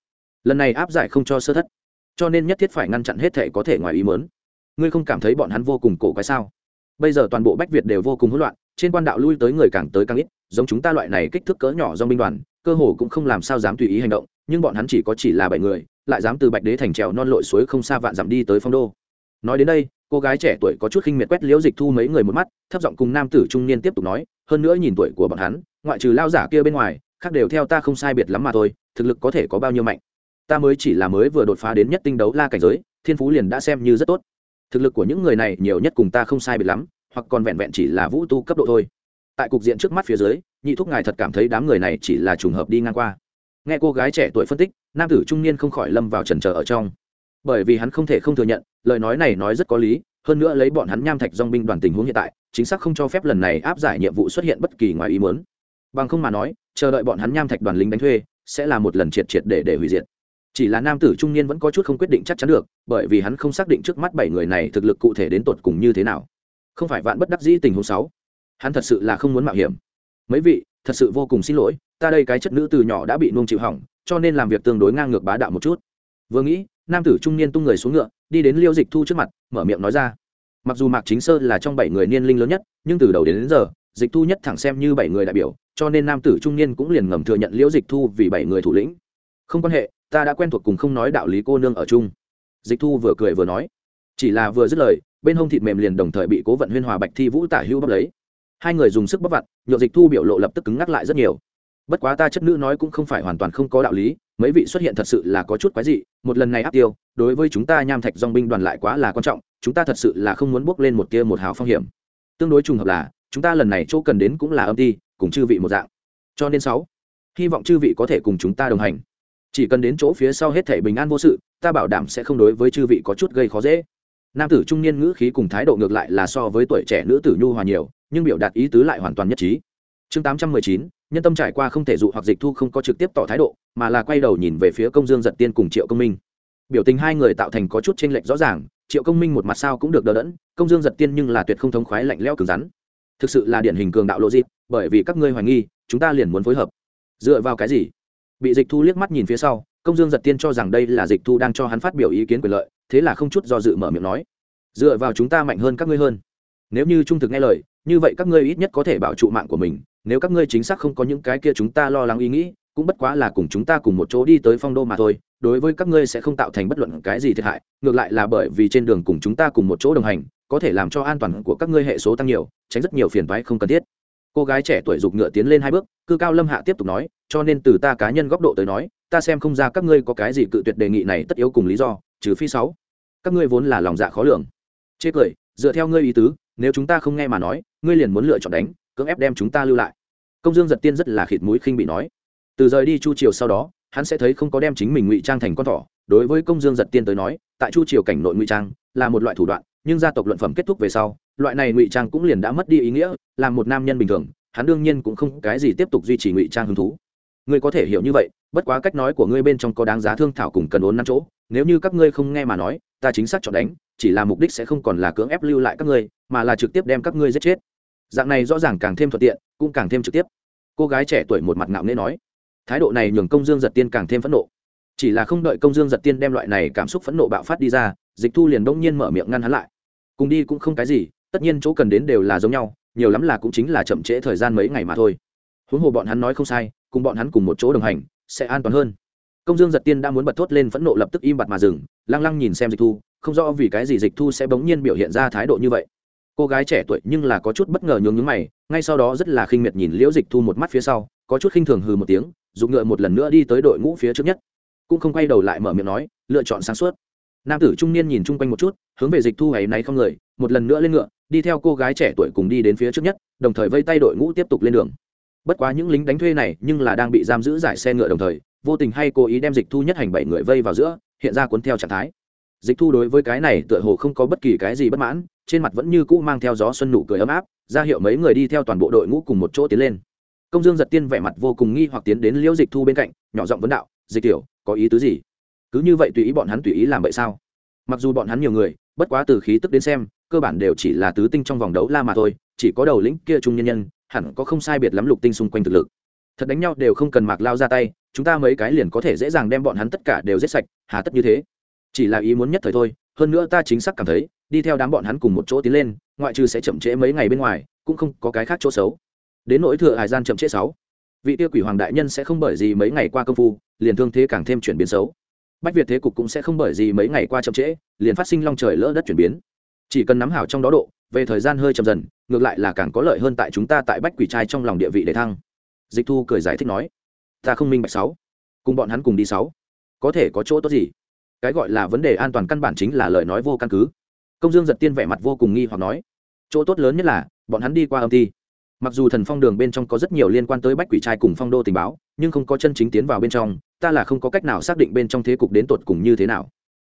lần này áp giải không cho sơ thất. Cho nên nhất thiết phải ngăn chặn hết thể có thể ngoài ý mớn ngươi không cảm thấy bọn hắn vô cùng cổ quái sao? Bây giờ toàn bộ bách việt đều vô cùng hỗn loạn trên quan đạo lui tới người càng tới càng ít giống chúng ta loại này kích thước cỡ nhỏ do binh đoàn cơ hồ cũng không làm sao dám tùy ý hành động nhưng bọn hắn chỉ có chỉ là bảy người lại dám từ bạch đế thành trèo non lội suối không xa vạn dặm đi tới phong đô. Nói đến đây cô gái trẻ tuổi có chút khinh miệt quét liễu dịch thu mấy người một mắt thấp giọng cùng nam tử trung niên tiếp tục nói hơn nữa nhìn tuổi của bọn hắn ngoại trừ lao giả kia bên ngoài khác đều theo ta không sai biệt lắm mà thôi, thực lực có thể có bao nhiêu mạnh. Ta mới chỉ là mới vừa đột phá đến nhất tinh đấu la cảnh giới, thiên phú liền đã xem như rất tốt. Thực lực của những người này nhiều nhất cùng ta không sai biệt lắm, hoặc còn vẹn vẹn chỉ là vũ tu cấp độ thôi. Tại cục diện trước mắt phía dưới, nhị thúc ngài thật cảm thấy đám người này chỉ là trùng hợp đi ngang qua. Nghe cô gái trẻ tuổi phân tích, nam tử trung niên không khỏi lâm vào trần trờ ở trong. Bởi vì hắn không thể không thừa nhận, lời nói này nói rất có lý, hơn nữa lấy bọn hắn nham thạch dong binh đoàn tình huống hiện tại, chính xác không cho phép lần này áp giải nhiệm vụ xuất hiện bất kỳ ngoài ý muốn bằng không mà nói chờ đợi bọn hắn nham thạch đoàn lính đánh thuê sẽ là một lần triệt triệt để để hủy diệt. Chỉ là nam tử trung niên vẫn có chút không quyết định chắc chắn được bởi vì hắn không xác định trước mắt bảy người này thực lực cụ thể đến tột cùng như thế nào. Không phải vạn bất đắc dĩ tình huống sáu. Hắn thật sự là không muốn mạo hiểm. Mấy vị thật sự vô cùng xin lỗi ta đây cái chất nữ từ nhỏ đã bị nuông chịu hỏng cho nên làm việc tương đối ngang ngược bá đạo một chút. Vừa nghĩ nam tử trung niên tung người xuống ngựa đi đến liêu dịch thu trước mặt mở miệng nói ra. Mặc dù mạc chính sơ là trong bảy người niên linh lớn nhất nhưng từ đầu đến, đến giờ dịch thu nhất thẳng xem như bảy người đại biểu cho nên nam tử trung niên cũng liền ngầm thừa nhận liễu dịch thu vì bảy người thủ lĩnh. Không quan hệ, ta đã quen thuộc cùng không nói đạo lý cô nương ở chung. Dịch thu vừa cười vừa nói. Chỉ là vừa dứt lời, bên hông thịt mềm liền đồng thời bị cố vận huyên hòa bạch thi vũ tả hữu bắp lấy. Hai người dùng sức bắp vặn nhựa dịch thu biểu lộ lập tức cứng ngắc lại rất nhiều. Bất quá ta chất nữ nói cũng không phải hoàn toàn không có đạo lý, mấy vị xuất hiện thật sự là có chút quái dị, một lần này áp tiêu, đối với chúng ta nham thạch dong binh đoàn lại quá là quan trọng, chúng ta thật sự là không muốn bước lên một tia một hào phong hiểm. Tương đối trùng hợp là chúng ta lần này chỗ cần đến cũng là âm ty cùng chư vị một dạng. Cho nên sáu, hy vọng chư vị có thể cùng chúng ta đồng hành. Chỉ cần đến chỗ phía sau hết thể bình an vô sự, ta bảo đảm sẽ không đối với chư vị có chút gây khó dễ. Nam tử trung niên ngữ khí cùng thái độ ngược lại là so với tuổi trẻ nữ tử nhu hòa nhiều, nhưng biểu đạt ý tứ lại hoàn toàn nhất trí. Chương tám trăm mười chín, nhân tâm trải qua không thể dụ hoặc dịch thu không có trực tiếp tỏ thái độ, mà là quay đầu nhìn về phía công dương giật tiên cùng triệu công minh. Biểu tình hai người tạo thành có chút tranh lệch rõ ràng, triệu công minh một mặt sao cũng được đỡ đẫn, công dương giật tiên nhưng là tuyệt không thống khoái lạnh lẽo cứng rắn thực sự là điển hình cường đạo lộ dịp bởi vì các ngươi hoài nghi, chúng ta liền muốn phối hợp. Dựa vào cái gì? Bị dịch thu liếc mắt nhìn phía sau, công dương giật tiên cho rằng đây là dịch thu đang cho hắn phát biểu ý kiến quyền lợi, thế là không chút do dự mở miệng nói. Dựa vào chúng ta mạnh hơn các ngươi hơn. Nếu như trung thực nghe lời, như vậy các ngươi ít nhất có thể bảo trụ mạng của mình, nếu các ngươi chính xác không có những cái kia chúng ta lo lắng ý nghĩ, cũng bất quá là cùng chúng ta cùng một chỗ đi tới phong đô mà thôi, đối với các ngươi sẽ không tạo thành bất luận cái gì thiệt hại, ngược lại là bởi vì trên đường cùng chúng ta cùng một chỗ đồng hành có thể làm cho an toàn của các ngươi hệ số tăng nhiều, tránh rất nhiều phiền thoái không cần thiết. Cô gái trẻ tuổi dục ngựa tiến lên hai bước, cư cao lâm hạ tiếp tục nói, cho nên từ ta cá nhân góc độ tới nói, ta xem không ra các ngươi có cái gì cự tuyệt đề nghị này tất yếu cùng lý do, trừ phi sáu. Các ngươi vốn là lòng dạ khó lường. Chê cười, dựa theo ngươi ý tứ, nếu chúng ta không nghe mà nói, ngươi liền muốn lựa chọn đánh, cưỡng ép đem chúng ta lưu lại. Công dương giật tiên rất là khịt mũi khinh bị nói. Từ rời đi chu triều sau đó, hắn sẽ thấy không có đem chính mình ngụy trang thành con thỏ. Đối với công dương giật tiên tới nói, tại chu triều cảnh nội ngụy trang là một loại thủ đoạn nhưng gia tộc luận phẩm kết thúc về sau, loại này ngụy trang cũng liền đã mất đi ý nghĩa là một nam nhân bình thường, hắn đương nhiên cũng không cái gì tiếp tục duy trì ngụy trang hứng thú. Ngươi có thể hiểu như vậy, bất quá cách nói của ngươi bên trong có đáng giá thương thảo cùng cần ốn năm chỗ, nếu như các ngươi không nghe mà nói, ta chính xác chọn đánh, chỉ là mục đích sẽ không còn là cưỡng ép lưu lại các ngươi, mà là trực tiếp đem các ngươi giết chết. Dạng này rõ ràng càng thêm thuận tiện, cũng càng thêm trực tiếp. Cô gái trẻ tuổi một mặt ngạo nghễ nói. Thái độ này nhường công dương giật tiên càng thêm phẫn nộ. Chỉ là không đợi công dương giật tiên đem loại này cảm xúc phẫn nộ bạo phát đi ra, dịch thu liền đông nhiên mở miệng ngăn hắn lại cùng đi cũng không cái gì, tất nhiên chỗ cần đến đều là giống nhau, nhiều lắm là cũng chính là chậm trễ thời gian mấy ngày mà thôi. Huống hồ bọn hắn nói không sai, cùng bọn hắn cùng một chỗ đồng hành, sẽ an toàn hơn. Công dương giật tiên đã muốn bật thốt lên phẫn nộ lập tức im bặt mà dừng, lăng lăng nhìn xem dịch thu, không rõ vì cái gì dịch thu sẽ bỗng nhiên biểu hiện ra thái độ như vậy. Cô gái trẻ tuổi nhưng là có chút bất ngờ nhướng nhướng mày, ngay sau đó rất là khinh miệt nhìn liễu dịch thu một mắt phía sau, có chút khinh thường hừ một tiếng dùng ngựa một lần nữa đi tới đội ngũ phía trước nhất. Cũng không quay đầu lại mở miệng nói, lựa chọn sáng suốt nam tử trung niên nhìn chung quanh một chút, hướng về dịch thu ấy nay không người, một lần nữa lên ngựa, đi theo cô gái trẻ tuổi cùng đi đến phía trước nhất, đồng thời vây tay đội ngũ tiếp tục lên đường. Bất quá những lính đánh thuê này nhưng là đang bị giam giữ giải xe ngựa đồng thời, vô tình hay cố ý đem dịch thu nhất hành bảy người vây vào giữa, hiện ra cuốn theo trạng thái. Dịch thu đối với cái này tựa hồ không có bất kỳ cái gì bất mãn, trên mặt vẫn như cũ mang theo gió xuân nụ cười ấm áp, ra hiệu mấy người đi theo toàn bộ đội ngũ cùng một chỗ tiến lên. Công dương giật tiên vẻ mặt vô cùng nghi hoặc tiến đến liễu dịch thu bên cạnh, nhỏ giọng vấn đạo, dịch tiểu, có ý tứ gì? Cứ như vậy tùy ý bọn hắn tùy ý làm vậy sao? Mặc dù bọn hắn nhiều người, bất quá từ khí tức đến xem, cơ bản đều chỉ là tứ tinh trong vòng đấu la mà thôi, chỉ có đầu lĩnh kia trung nhân nhân, hẳn có không sai biệt lắm lục tinh xung quanh thực lực. Thật đánh nhau đều không cần mạc lao ra tay, chúng ta mấy cái liền có thể dễ dàng đem bọn hắn tất cả đều giết sạch, hà tất như thế. Chỉ là ý muốn nhất thời thôi, hơn nữa ta chính xác cảm thấy, đi theo đám bọn hắn cùng một chỗ tiến lên, ngoại trừ sẽ chậm trễ mấy ngày bên ngoài, cũng không có cái khác chỗ xấu. Đến nỗi thừa hải gian chậm trễ sáu, vị tiêu quỷ hoàng đại nhân sẽ không bởi gì mấy ngày qua công phu, liền thương thế càng thêm chuyển biến xấu bách việt thế cục cũng sẽ không bởi gì mấy ngày qua chậm trễ, liền phát sinh long trời lỡ đất chuyển biến. Chỉ cần nắm hảo trong đó độ, về thời gian hơi chậm dần, ngược lại là càng có lợi hơn tại chúng ta tại bách quỷ trai trong lòng địa vị để thăng. Dịch thu cười giải thích nói, ta không minh bạch sáu. Cùng bọn hắn cùng đi sáu. Có thể có chỗ tốt gì? Cái gọi là vấn đề an toàn căn bản chính là lời nói vô căn cứ. Công dương giật tiên vẻ mặt vô cùng nghi hoặc nói, chỗ tốt lớn nhất là, bọn hắn đi qua âm thi mặc dù thần phong đường bên trong có rất nhiều liên quan tới bách quỷ trai cùng phong đô tình báo, nhưng không có chân chính tiến vào bên trong, ta là không có cách nào xác định bên trong thế cục đến tột cùng như thế nào.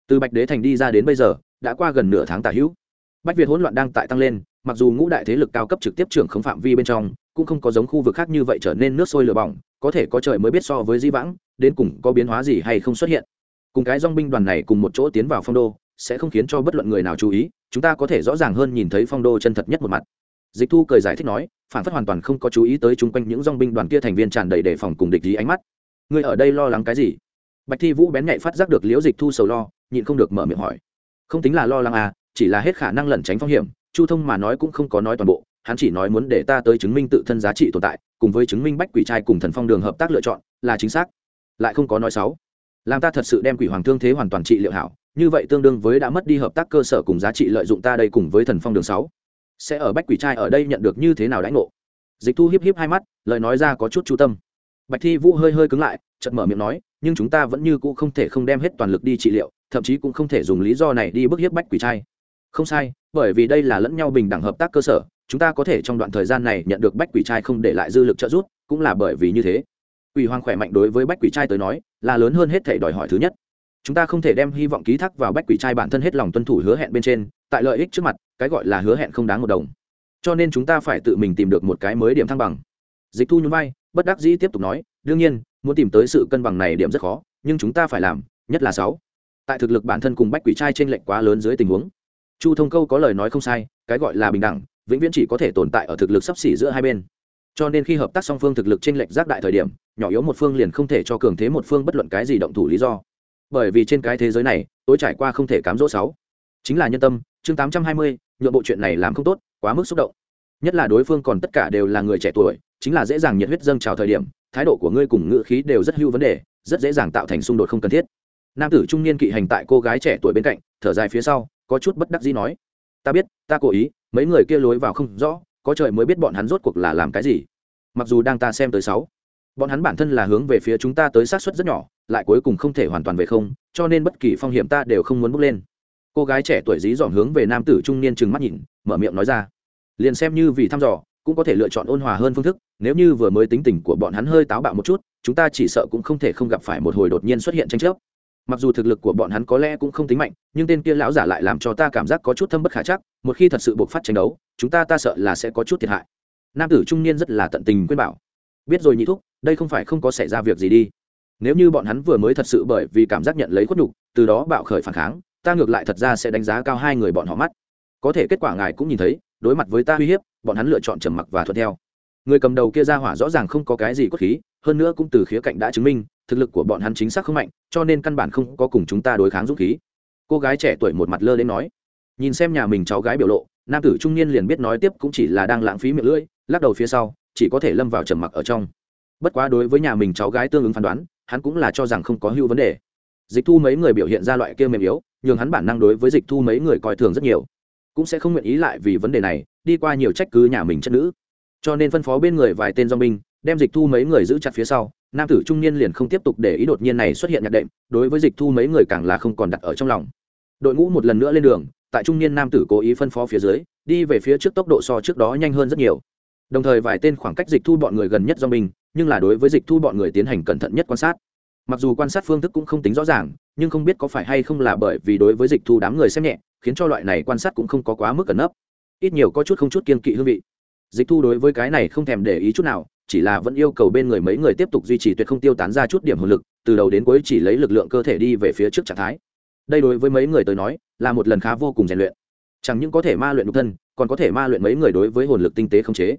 Từ bạch đế thành đi ra đến bây giờ, đã qua gần nửa tháng tả hữu. Bách việt hỗn loạn đang tại tăng lên, mặc dù ngũ đại thế lực cao cấp trực tiếp trưởng không phạm vi bên trong, cũng không có giống khu vực khác như vậy trở nên nước sôi lửa bỏng, có thể có trời mới biết so với di vãng, đến cùng có biến hóa gì hay không xuất hiện. Cùng cái dong binh đoàn này cùng một chỗ tiến vào phong đô, sẽ không khiến cho bất luận người nào chú ý, chúng ta có thể rõ ràng hơn nhìn thấy phong đô chân thật nhất một mặt dịch thu cười giải thích nói, phản phất hoàn toàn không có chú ý tới chung quanh những dong binh đoàn kia thành viên tràn đầy đề phòng cùng địch ý ánh mắt. Ngươi ở đây lo lắng cái gì? Bạch thi vũ bén nhạy phát giác được liễu dịch thu sầu lo, nhịn không được mở miệng hỏi. Không tính là lo lắng à chỉ là hết khả năng lẩn tránh phong hiểm, chu thông mà nói cũng không có nói toàn bộ, hắn chỉ nói muốn để ta tới chứng minh tự thân giá trị tồn tại, cùng với chứng minh bách quỷ trai cùng thần phong đường hợp tác lựa chọn, là chính xác. Lại không có nói sáu làm ta thật sự đem quỷ hoàng thương thế hoàn toàn trị liệu hảo, như vậy tương đương với đã mất đi hợp tác cơ sở cùng giá trị lợi dụng ta đây cùng với thần phong đường sáu sẽ ở bách quỷ trai ở đây nhận được như thế nào đãi ngộ? Dịch thu hiếp hiếp hai mắt, lời nói ra có chút chú tâm. Bạch thi vũ hơi hơi cứng lại, chợt mở miệng nói, nhưng chúng ta vẫn như cũ không thể không đem hết toàn lực đi trị liệu, thậm chí cũng không thể dùng lý do này đi bức hiếp bách quỷ trai. Không sai, bởi vì đây là lẫn nhau bình đẳng hợp tác cơ sở, chúng ta có thể trong đoạn thời gian này nhận được bách quỷ trai không để lại dư lực trợ giúp, cũng là bởi vì như thế. Quỷ hoàng khỏe mạnh đối với bách quỷ trai tới nói, là lớn hơn hết thể đòi hỏi thứ nhất chúng ta không thể đem hy vọng ký thác vào bách quỷ trai bản thân hết lòng tuân thủ hứa hẹn bên trên, tại lợi ích trước mặt, cái gọi là hứa hẹn không đáng một đồng. Cho nên chúng ta phải tự mình tìm được một cái mới điểm thăng bằng. Dịch thu nhún vai, bất đắc dĩ tiếp tục nói, đương nhiên, muốn tìm tới sự cân bằng này điểm rất khó, nhưng chúng ta phải làm, nhất là sáu. Tại thực lực bản thân cùng bách quỷ trai trên lệnh quá lớn dưới tình huống. Chu thông câu có lời nói không sai, cái gọi là bình đẳng, vĩnh viễn chỉ có thể tồn tại ở thực lực sắp xỉ giữa hai bên. Cho nên khi hợp tác song phương thực lực trên lệnh giác đại thời điểm, nhỏ yếu một phương liền không thể cho cường thế một phương bất luận cái gì động thủ lý do bởi vì trên cái thế giới này tôi trải qua không thể cám dỗ sáu. Chính là nhân tâm, chương tám trăm hai mươi, nhượng bộ chuyện này làm không tốt, quá mức xúc động. Nhất là đối phương còn tất cả đều là người trẻ tuổi, chính là dễ dàng nhiệt huyết dâng trào thời điểm, thái độ của ngươi cùng ngữ khí đều rất hưu vấn đề, rất dễ dàng tạo thành xung đột không cần thiết. Nam tử trung niên kỵ hành tại cô gái trẻ tuổi bên cạnh, thở dài phía sau, có chút bất đắc dĩ nói, ta biết, ta cố ý, mấy người kia lối vào không rõ, có trời mới biết bọn hắn rốt cuộc là làm cái gì. Mặc dù đang ta xem tới sáu, bọn hắn bản thân là hướng về phía chúng ta tới sát suất rất nhỏ lại cuối cùng không thể hoàn toàn về không, cho nên bất kỳ phong hiểm ta đều không muốn bước lên. Cô gái trẻ tuổi dí dỏm hướng về nam tử trung niên trừng mắt nhìn, mở miệng nói ra. Liền xem như vì thăm dò, cũng có thể lựa chọn ôn hòa hơn phương thức, nếu như vừa mới tính tình của bọn hắn hơi táo bạo một chút, chúng ta chỉ sợ cũng không thể không gặp phải một hồi đột nhiên xuất hiện tranh chấp. Mặc dù thực lực của bọn hắn có lẽ cũng không tính mạnh, nhưng tên kia lão giả lại làm cho ta cảm giác có chút thâm bất khả chắc, một khi thật sự buộc phát tranh đấu, chúng ta ta sợ là sẽ có chút thiệt hại. Nam tử trung niên rất là tận tình khuyên bảo. Biết rồi nhị thúc, đây không phải không có xảy ra việc gì đi nếu như bọn hắn vừa mới thật sự bởi vì cảm giác nhận lấy khuất nhục, từ đó bạo khởi phản kháng, ta ngược lại thật ra sẽ đánh giá cao hai người bọn họ mắt. Có thể kết quả ngài cũng nhìn thấy, đối mặt với ta uy hiếp, bọn hắn lựa chọn trầm mặc và thuận theo. Người cầm đầu kia ra hỏa rõ ràng không có cái gì cốt khí, hơn nữa cũng từ khía cạnh đã chứng minh, thực lực của bọn hắn chính xác không mạnh, cho nên căn bản không có cùng chúng ta đối kháng dũng khí. Cô gái trẻ tuổi một mặt lơ lên nói. Nhìn xem nhà mình cháu gái biểu lộ, nam tử trung niên liền biết nói tiếp cũng chỉ là đang lãng phí miệng lưỡi, lắc đầu phía sau, chỉ có thể lâm vào trầm mặc ở trong. Bất quá đối với nhà mình cháu gái tương ứng phán đoán hắn cũng là cho rằng không có hưu vấn đề. Dịch thu mấy người biểu hiện ra loại kia mềm yếu, nhường hắn bản năng đối với dịch thu mấy người coi thường rất nhiều. Cũng sẽ không nguyện ý lại vì vấn đề này, đi qua nhiều trách cứ nhà mình chất nữ. Cho nên phân phó bên người vài tên do binh, đem dịch thu mấy người giữ chặt phía sau, nam tử trung niên liền không tiếp tục để ý đột nhiên này xuất hiện nhạc đệm, đối với dịch thu mấy người càng là không còn đặt ở trong lòng. Đội ngũ một lần nữa lên đường, tại trung niên nam tử cố ý phân phó phía dưới, đi về phía trước tốc độ so trước đó nhanh hơn rất nhiều. Đồng thời vài tên khoảng cách dịch thu bọn người gần nhất do mình nhưng là đối với dịch thu bọn người tiến hành cẩn thận nhất quan sát. Mặc dù quan sát phương thức cũng không tính rõ ràng, nhưng không biết có phải hay không là bởi vì đối với dịch thu đám người xem nhẹ, khiến cho loại này quan sát cũng không có quá mức cẩn nấp. Ít nhiều có chút không chút kiên kỵ hương vị. Dịch thu đối với cái này không thèm để ý chút nào, chỉ là vẫn yêu cầu bên người mấy người tiếp tục duy trì tuyệt không tiêu tán ra chút điểm hồn lực, từ đầu đến cuối chỉ lấy lực lượng cơ thể đi về phía trước trạng thái. Đây đối với mấy người tới nói, là một lần khá vô cùng rèn luyện. Chẳng những có thể ma luyện nhục thân, còn có thể ma luyện mấy người đối với hồn lực tinh tế không chế.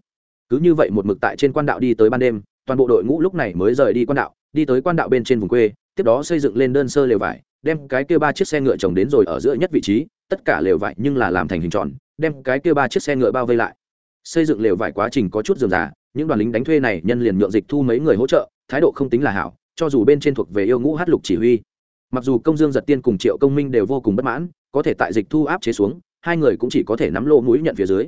Cứ như vậy một mực tại trên quan đạo đi tới ban đêm toàn bộ đội ngũ lúc này mới rời đi quan đạo, đi tới quan đạo bên trên vùng quê, tiếp đó xây dựng lên đơn sơ lều vải, đem cái kia ba chiếc xe ngựa trồng đến rồi ở giữa nhất vị trí, tất cả lều vải nhưng là làm thành hình tròn, đem cái kia ba chiếc xe ngựa bao vây lại. Xây dựng lều vải quá trình có chút dườm già, những đoàn lính đánh thuê này nhân liền nhượng dịch thu mấy người hỗ trợ, thái độ không tính là hảo, cho dù bên trên thuộc về yêu ngũ hát lục chỉ huy. Mặc dù công dương giật tiên cùng triệu công minh đều vô cùng bất mãn, có thể tại dịch thu áp chế xuống, hai người cũng chỉ có thể nắm lô mũi nhận phía dưới.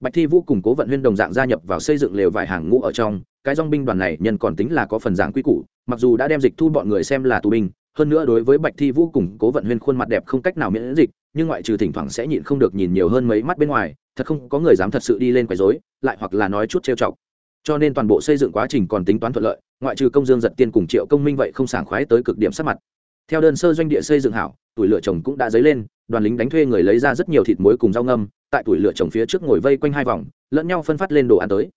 Bạch thi vũ cùng cố vận huyên đồng dạng gia nhập vào xây dựng lều vải hàng ngũ ở trong cái dong binh đoàn này nhân còn tính là có phần dạng quy củ, mặc dù đã đem dịch thu bọn người xem là tù binh, hơn nữa đối với bạch thi vũ cùng cố vận huyên khuôn mặt đẹp không cách nào miễn dịch, nhưng ngoại trừ thỉnh thoảng sẽ nhịn không được nhìn nhiều hơn mấy mắt bên ngoài, thật không có người dám thật sự đi lên quấy rối, lại hoặc là nói chút trêu chọc. Cho nên toàn bộ xây dựng quá trình còn tính toán thuận lợi, ngoại trừ công dương giật tiên cùng triệu công minh vậy không sảng khoái tới cực điểm sát mặt. Theo đơn sơ doanh địa xây dựng hảo, tuổi lửa chồng cũng đã dấy lên, đoàn lính đánh thuê người lấy ra rất nhiều thịt muối cùng rau ngâm, tại tuổi lửa chồng phía trước ngồi vây quanh hai vòng, lẫn nhau phân phát lên đồ ăn tới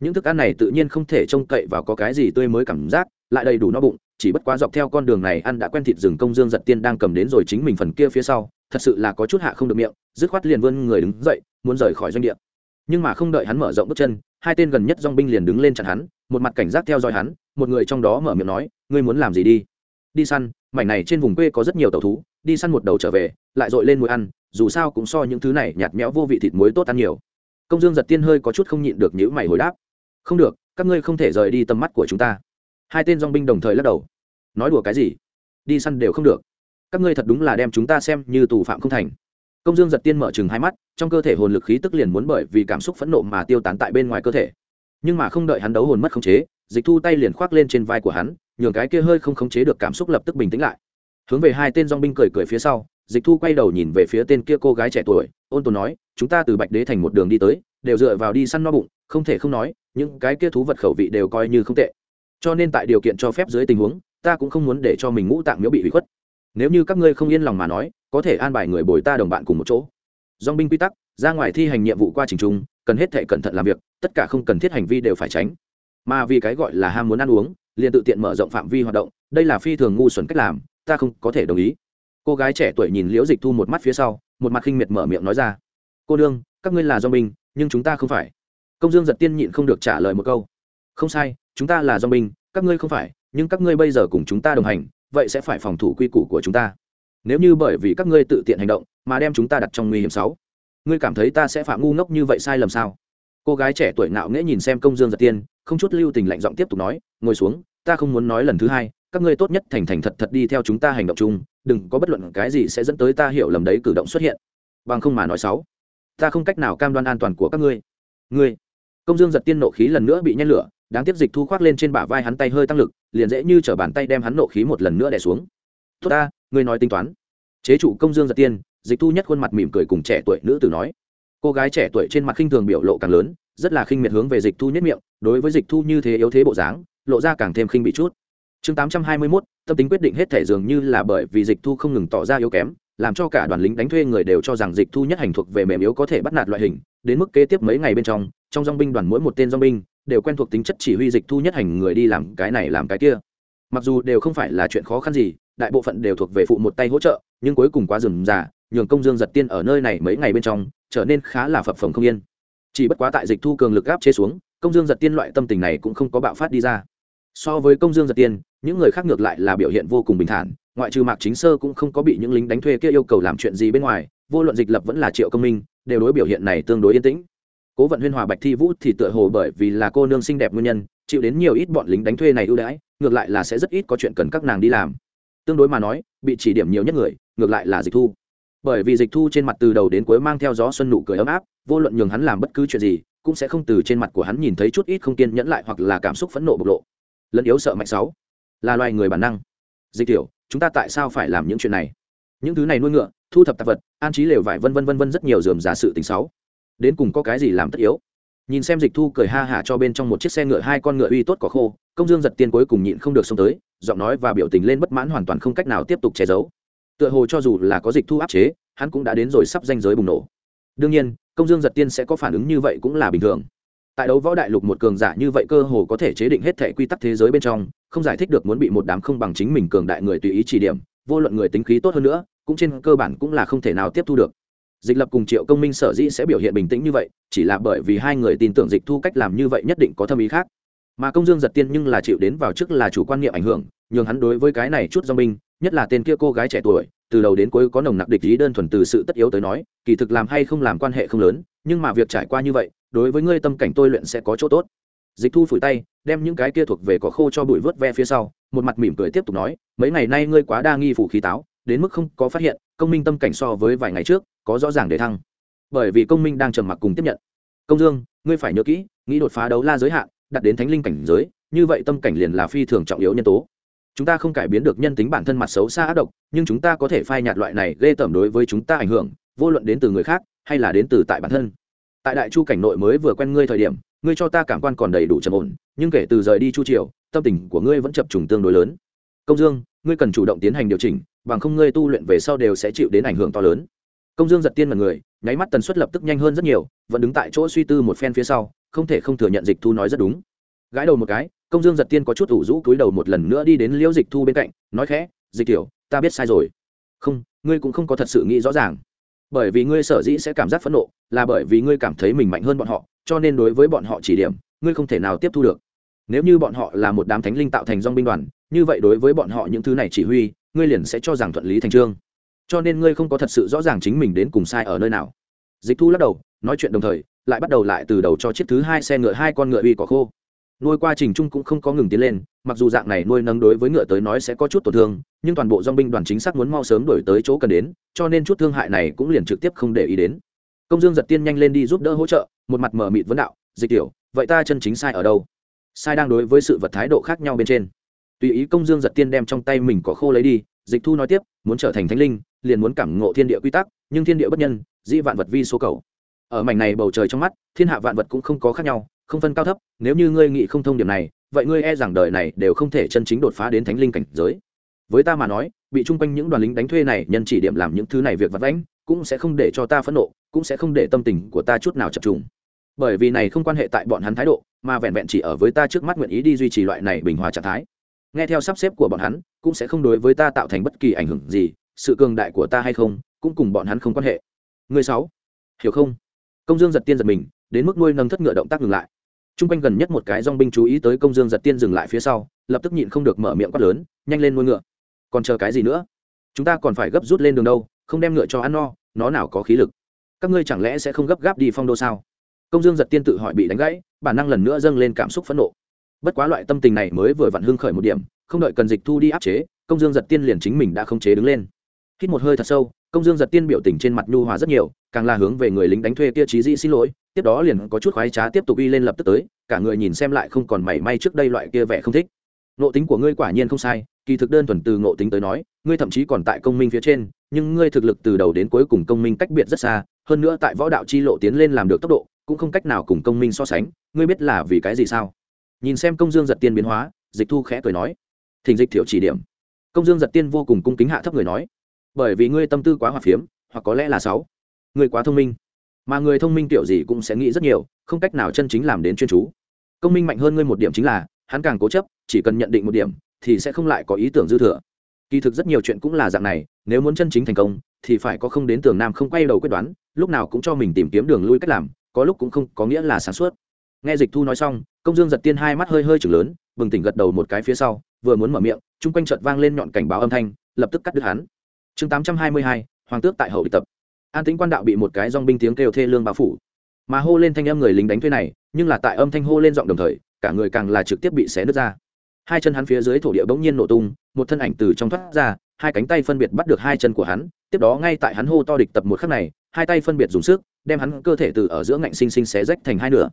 những thức ăn này tự nhiên không thể trông cậy vào có cái gì tươi mới cảm giác, lại đầy đủ no bụng, chỉ bất quá dọc theo con đường này ăn đã quen thịt rừng công dương giật tiên đang cầm đến rồi chính mình phần kia phía sau, thật sự là có chút hạ không được miệng, dứt khoát liền vươn người đứng dậy, muốn rời khỏi doanh địa. Nhưng mà không đợi hắn mở rộng bước chân, hai tên gần nhất dong binh liền đứng lên chặn hắn, một mặt cảnh giác theo dõi hắn, một người trong đó mở miệng nói, ngươi muốn làm gì đi? Đi săn, mảnh này trên vùng quê có rất nhiều tàu thú, đi săn một đầu trở về, lại dội lên muối ăn, dù sao cũng so những thứ này nhạt nhẽo vô vị thịt muối tốt ăn nhiều. Công dương giật tiên hơi có chút không nhịn được nhữ mày hồi đáp không được, các ngươi không thể rời đi tầm mắt của chúng ta. Hai tên dong binh đồng thời lắc đầu. Nói đùa cái gì? Đi săn đều không được. Các ngươi thật đúng là đem chúng ta xem như tù phạm không thành. Công dương giật tiên mở chừng hai mắt, trong cơ thể hồn lực khí tức liền muốn bởi vì cảm xúc phẫn nộ mà tiêu tán tại bên ngoài cơ thể. Nhưng mà không đợi hắn đấu hồn mất khống chế, dịch thu tay liền khoác lên trên vai của hắn, nhường cái kia hơi không khống chế được cảm xúc lập tức bình tĩnh lại. Hướng về hai tên dong binh cười cười phía sau, dịch thu quay đầu nhìn về phía tên kia cô gái trẻ tuổi, ôn tồn nói, chúng ta từ bạch đế thành một đường đi tới, đều dựa vào đi săn no bụng, không thể không nói những cái kia thú vật khẩu vị đều coi như không tệ. Cho nên tại điều kiện cho phép dưới tình huống, ta cũng không muốn để cho mình ngũ tạng miếu bị hủy khuất. Nếu như các ngươi không yên lòng mà nói, có thể an bài người bồi ta đồng bạn cùng một chỗ. Dong binh quy tắc, ra ngoài thi hành nhiệm vụ qua trình trung, cần hết thể cẩn thận làm việc, tất cả không cần thiết hành vi đều phải tránh. Mà vì cái gọi là ham muốn ăn uống, liền tự tiện mở rộng phạm vi hoạt động, đây là phi thường ngu xuẩn cách làm, ta không có thể đồng ý. Cô gái trẻ tuổi nhìn liễu dịch thu một mắt phía sau, một mặt khinh miệt mở miệng nói ra. Cô đương các ngươi là do binh, nhưng chúng ta không phải công dương giật tiên nhịn không được trả lời một câu. Không sai, chúng ta là do binh, các ngươi không phải, nhưng các ngươi bây giờ cùng chúng ta đồng hành, vậy sẽ phải phòng thủ quy củ của chúng ta. Nếu như bởi vì các ngươi tự tiện hành động, mà đem chúng ta đặt trong nguy hiểm sáu, ngươi cảm thấy ta sẽ phạm ngu ngốc như vậy sai lầm sao? Cô gái trẻ tuổi ngạo nghễ nhìn xem công dương giật tiên, không chút lưu tình lạnh giọng tiếp tục nói, ngồi xuống, ta không muốn nói lần thứ hai, các ngươi tốt nhất thành thành thật thật đi theo chúng ta hành động chung, đừng có bất luận cái gì sẽ dẫn tới ta hiểu lầm đấy cử động xuất hiện. Bằng không mà nói xấu ta không cách nào cam đoan an toàn của các ngươi. Ngươi công dương giật tiên nộ khí lần nữa bị nhen lửa, đáng tiếp dịch thu khoác lên trên bả vai hắn tay hơi tăng lực, liền dễ như chở bàn tay đem hắn nộ khí một lần nữa đè xuống. Tốt ta, ngươi nói tính toán. Chế chủ công dương giật tiên, dịch thu nhất khuôn mặt mỉm cười cùng trẻ tuổi nữ tử nói. Cô gái trẻ tuổi trên mặt khinh thường biểu lộ càng lớn, rất là khinh miệt hướng về dịch thu nhất miệng, đối với dịch thu như thế yếu thế bộ dáng, lộ ra càng thêm khinh bị chút. Chương tám trăm hai mươi mốt, tâm tính quyết định hết thể dường như là bởi vì dịch thu không ngừng tỏ ra yếu kém, làm cho cả đoàn lính đánh thuê người đều cho rằng dịch thu nhất hành thuộc về mềm yếu có thể bắt nạt loại hình, đến mức kế tiếp mấy ngày bên trong trong dong binh đoàn mỗi một tên dong binh đều quen thuộc tính chất chỉ huy dịch thu nhất hành người đi làm cái này làm cái kia. Mặc dù đều không phải là chuyện khó khăn gì, đại bộ phận đều thuộc về phụ một tay hỗ trợ, nhưng cuối cùng quá rườm rà, nhường công dương giật tiên ở nơi này mấy ngày bên trong trở nên khá là phập phồng không yên. Chỉ bất quá tại dịch thu cường lực gáp chế xuống, công dương giật tiên loại tâm tình này cũng không có bạo phát đi ra. So với công dương giật tiên, những người khác ngược lại là biểu hiện vô cùng bình thản, ngoại trừ mạc chính sơ cũng không có bị những lính đánh thuê kia yêu cầu làm chuyện gì bên ngoài, vô luận dịch lập vẫn là triệu công minh, đều đối biểu hiện này tương đối yên tĩnh cố vận huyên hòa bạch thi vũ thì tựa hồ bởi vì là cô nương xinh đẹp nguyên nhân, chịu đến nhiều ít bọn lính đánh thuê này ưu đãi, ngược lại là sẽ rất ít có chuyện cần các nàng đi làm. Tương đối mà nói, bị chỉ điểm nhiều nhất người, ngược lại là dịch thu. Bởi vì dịch thu trên mặt từ đầu đến cuối mang theo gió xuân nụ cười ấm áp, vô luận nhường hắn làm bất cứ chuyện gì, cũng sẽ không từ trên mặt của hắn nhìn thấy chút ít không kiên nhẫn lại hoặc là cảm xúc phẫn nộ bộc lộ. Lẫn yếu sợ mạnh sáu, là loài người bản năng. Dịch tiểu, chúng ta tại sao phải làm những chuyện này? Những thứ này nuôi ngựa, thu thập tạp vật, an trí lều vải vân vân vân vân rất nhiều dườm giả sự tình sáu đến cùng có cái gì làm tất yếu. Nhìn xem dịch thu cười ha hả cho bên trong một chiếc xe ngựa hai con ngựa uy tốt có khô, công dương giật tiên cuối cùng nhịn không được xông tới, giọng nói và biểu tình lên bất mãn hoàn toàn không cách nào tiếp tục che giấu. Tựa hồ cho dù là có dịch thu áp chế, hắn cũng đã đến rồi sắp danh giới bùng nổ. Đương nhiên, công dương giật tiên sẽ có phản ứng như vậy cũng là bình thường. Tại đấu võ đại lục một cường giả như vậy cơ hồ có thể chế định hết thể quy tắc thế giới bên trong, không giải thích được muốn bị một đám không bằng chính mình cường đại người tùy ý chỉ điểm, vô luận người tính khí tốt hơn nữa, cũng trên cơ bản cũng là không thể nào tiếp thu được dịch lập cùng triệu công minh sở dĩ sẽ biểu hiện bình tĩnh như vậy, chỉ là bởi vì hai người tin tưởng dịch thu cách làm như vậy nhất định có thâm ý khác. Mà công dương giật tiên nhưng là chịu đến vào trước là chủ quan niệm ảnh hưởng, nhường hắn đối với cái này chút do minh nhất là tên kia cô gái trẻ tuổi, từ đầu đến cuối có nồng nặc địch ý đơn thuần từ sự tất yếu tới nói, kỳ thực làm hay không làm quan hệ không lớn, nhưng mà việc trải qua như vậy, đối với ngươi tâm cảnh tôi luyện sẽ có chỗ tốt. Dịch thu phủi tay, đem những cái kia thuộc về có khô cho bụi vớt ve phía sau, một mặt mỉm cười tiếp tục nói, mấy ngày nay ngươi quá đa nghi phủ khí táo, đến mức không có phát hiện, công minh tâm cảnh so với vài ngày trước có rõ ràng để thăng. Bởi vì công minh đang trầm mặc cùng tiếp nhận. Công dương, ngươi phải nhớ kỹ, nghĩ đột phá đấu la giới hạn, đặt đến thánh linh cảnh giới, như vậy tâm cảnh liền là phi thường trọng yếu nhân tố. Chúng ta không cải biến được nhân tính bản thân mặt xấu xa ác độc, nhưng chúng ta có thể phai nhạt loại này ghê tởm đối với chúng ta ảnh hưởng, vô luận đến từ người khác, hay là đến từ tại bản thân. Tại đại chu cảnh nội mới vừa quen ngươi thời điểm, ngươi cho ta cảm quan còn đầy đủ trầm ổn, nhưng kể từ rời đi chu triều, tâm tình của ngươi vẫn chập trùng tương đối lớn. Công dương, ngươi cần chủ động tiến hành điều chỉnh, bằng không ngươi tu luyện về sau đều sẽ chịu đến ảnh hưởng to lớn công dương giật tiên mật người, nháy mắt tần suất lập tức nhanh hơn rất nhiều, vẫn đứng tại chỗ suy tư một phen phía sau, không thể không thừa nhận dịch thu nói rất đúng. Gãi đầu một cái, công dương giật tiên có chút ủ rũ cúi đầu một lần nữa đi đến liễu dịch thu bên cạnh, nói khẽ, dịch tiểu, ta biết sai rồi. Không, ngươi cũng không có thật sự nghĩ rõ ràng. Bởi vì ngươi sở dĩ sẽ cảm giác phẫn nộ, là bởi vì ngươi cảm thấy mình mạnh hơn bọn họ, cho nên đối với bọn họ chỉ điểm, ngươi không thể nào tiếp thu được. Nếu như bọn họ là một đám thánh linh tạo thành dong binh đoàn, như vậy đối với bọn họ những thứ này chỉ huy, ngươi liền sẽ cho rằng thuận lý thành trương cho nên ngươi không có thật sự rõ ràng chính mình đến cùng sai ở nơi nào. Dịch thu lắc đầu, nói chuyện đồng thời, lại bắt đầu lại từ đầu cho chiếc thứ hai xe ngựa hai con ngựa uy cỏ khô. Nuôi quá trình chung cũng không có ngừng tiến lên, mặc dù dạng này nuôi nâng đối với ngựa tới nói sẽ có chút tổn thương, nhưng toàn bộ dong binh đoàn chính xác muốn mau sớm đổi tới chỗ cần đến, cho nên chút thương hại này cũng liền trực tiếp không để ý đến. Công dương giật tiên nhanh lên đi giúp đỡ hỗ trợ, một mặt mở mịt vấn đạo, dịch tiểu, vậy ta chân chính sai ở đâu? Sai đang đối với sự vật thái độ khác nhau bên trên. Tùy ý công dương giật tiên đem trong tay mình có khô lấy đi, dịch thu nói tiếp, muốn trở thành thánh linh liền muốn cảm ngộ thiên địa quy tắc, nhưng thiên địa bất nhân, dĩ vạn vật vi số cầu. Ở mảnh này bầu trời trong mắt, thiên hạ vạn vật cũng không có khác nhau, không phân cao thấp, nếu như ngươi nghĩ không thông điểm này, vậy ngươi e rằng đời này đều không thể chân chính đột phá đến thánh linh cảnh giới. Với ta mà nói, bị chung quanh những đoàn lính đánh thuê này nhân chỉ điểm làm những thứ này việc vặt vãnh, cũng sẽ không để cho ta phẫn nộ, cũng sẽ không để tâm tình của ta chút nào chập trùng. Bởi vì này không quan hệ tại bọn hắn thái độ, mà vẹn vẹn chỉ ở với ta trước mắt nguyện ý đi duy trì loại này bình hòa trạng thái. Nghe theo sắp xếp của bọn hắn, cũng sẽ không đối với ta tạo thành bất kỳ ảnh hưởng gì sự cường đại của ta hay không, cũng cùng bọn hắn không quan hệ. Người sáu, hiểu không? Công dương giật tiên giật mình, đến mức nuôi nâng thất ngựa động tác ngừng lại. T r u n g quanh gần nhất một cái dong binh chú ý tới công dương giật tiên dừng lại phía sau, lập tức nhịn không được mở miệng quát lớn, nhanh lên nuôi ngựa. Còn chờ cái gì nữa? Chúng ta còn phải gấp rút lên đường đâu, không đem ngựa cho ăn no, nó nào có khí lực. Các ngươi chẳng lẽ sẽ không gấp gáp đi phong đô sao? Công dương giật tiên tự hỏi bị đánh gãy, bản năng lần nữa dâng lên cảm xúc phẫn nộ. Bất quá loại tâm tình này mới vừa vặn hưng khởi một điểm, không đợi cần dịch thu đi áp chế, công dương giật tiên liền chính mình đã không chế đứng lên hít một hơi thật sâu, công dương giật tiên biểu tình trên mặt nhu hòa rất nhiều, càng là hướng về người lính đánh thuê kia trí dĩ xin lỗi, tiếp đó liền có chút khoái trá tiếp tục uy lên lập tức tới, cả người nhìn xem lại không còn mảy may trước đây loại kia vẻ không thích. Nộ tính của ngươi quả nhiên không sai, kỳ thực đơn thuần từ ngộ tính tới nói, ngươi thậm chí còn tại công minh phía trên, nhưng ngươi thực lực từ đầu đến cuối cùng công minh cách biệt rất xa, hơn nữa tại võ đạo chi lộ tiến lên làm được tốc độ, cũng không cách nào cùng công minh so sánh, ngươi biết là vì cái gì sao? Nhìn xem công dương giật tiên biến hóa, dịch thu khẽ cười nói, thỉnh dịch thiểu chỉ điểm. Công dương giật tiên vô cùng cung kính hạ thấp người nói bởi vì ngươi tâm tư quá hòa phiếm, hoặc có lẽ là sáu. Ngươi quá thông minh. Mà người thông minh kiểu gì cũng sẽ nghĩ rất nhiều, không cách nào chân chính làm đến chuyên chú. Công minh mạnh hơn ngươi một điểm chính là, hắn càng cố chấp, chỉ cần nhận định một điểm, thì sẽ không lại có ý tưởng dư thừa. Kỳ thực rất nhiều chuyện cũng là dạng này, nếu muốn chân chính thành công, thì phải có không đến tường nam không quay đầu quyết đoán, lúc nào cũng cho mình tìm kiếm đường lui cách làm, có lúc cũng không có nghĩa là sáng suốt. Nghe dịch thu nói xong, công dương giật tiên hai mắt hơi hơi chừng lớn, bừng tỉnh gật đầu một cái phía sau, vừa muốn mở miệng, chung quanh chợt vang lên nhọn cảnh báo âm thanh, lập tức cắt đứt hắn chương tám trăm hai mươi hai, hoàng tước tại hậu địch tập. An tính quan đạo bị một cái dong binh tiếng kêu thê lương bao phủ. Mà hô lên thanh âm người lính đánh thuê này, nhưng là tại âm thanh hô lên giọng đồng thời, cả người càng là trực tiếp bị xé nứt ra. Hai chân hắn phía dưới thổ địa bỗng nhiên nổ tung, một thân ảnh từ trong thoát ra, hai cánh tay phân biệt bắt được hai chân của hắn, tiếp đó ngay tại hắn hô to địch tập một khắc này, hai tay phân biệt dùng sức, đem hắn cơ thể từ ở giữa ngạnh sinh sinh xé rách thành hai nửa.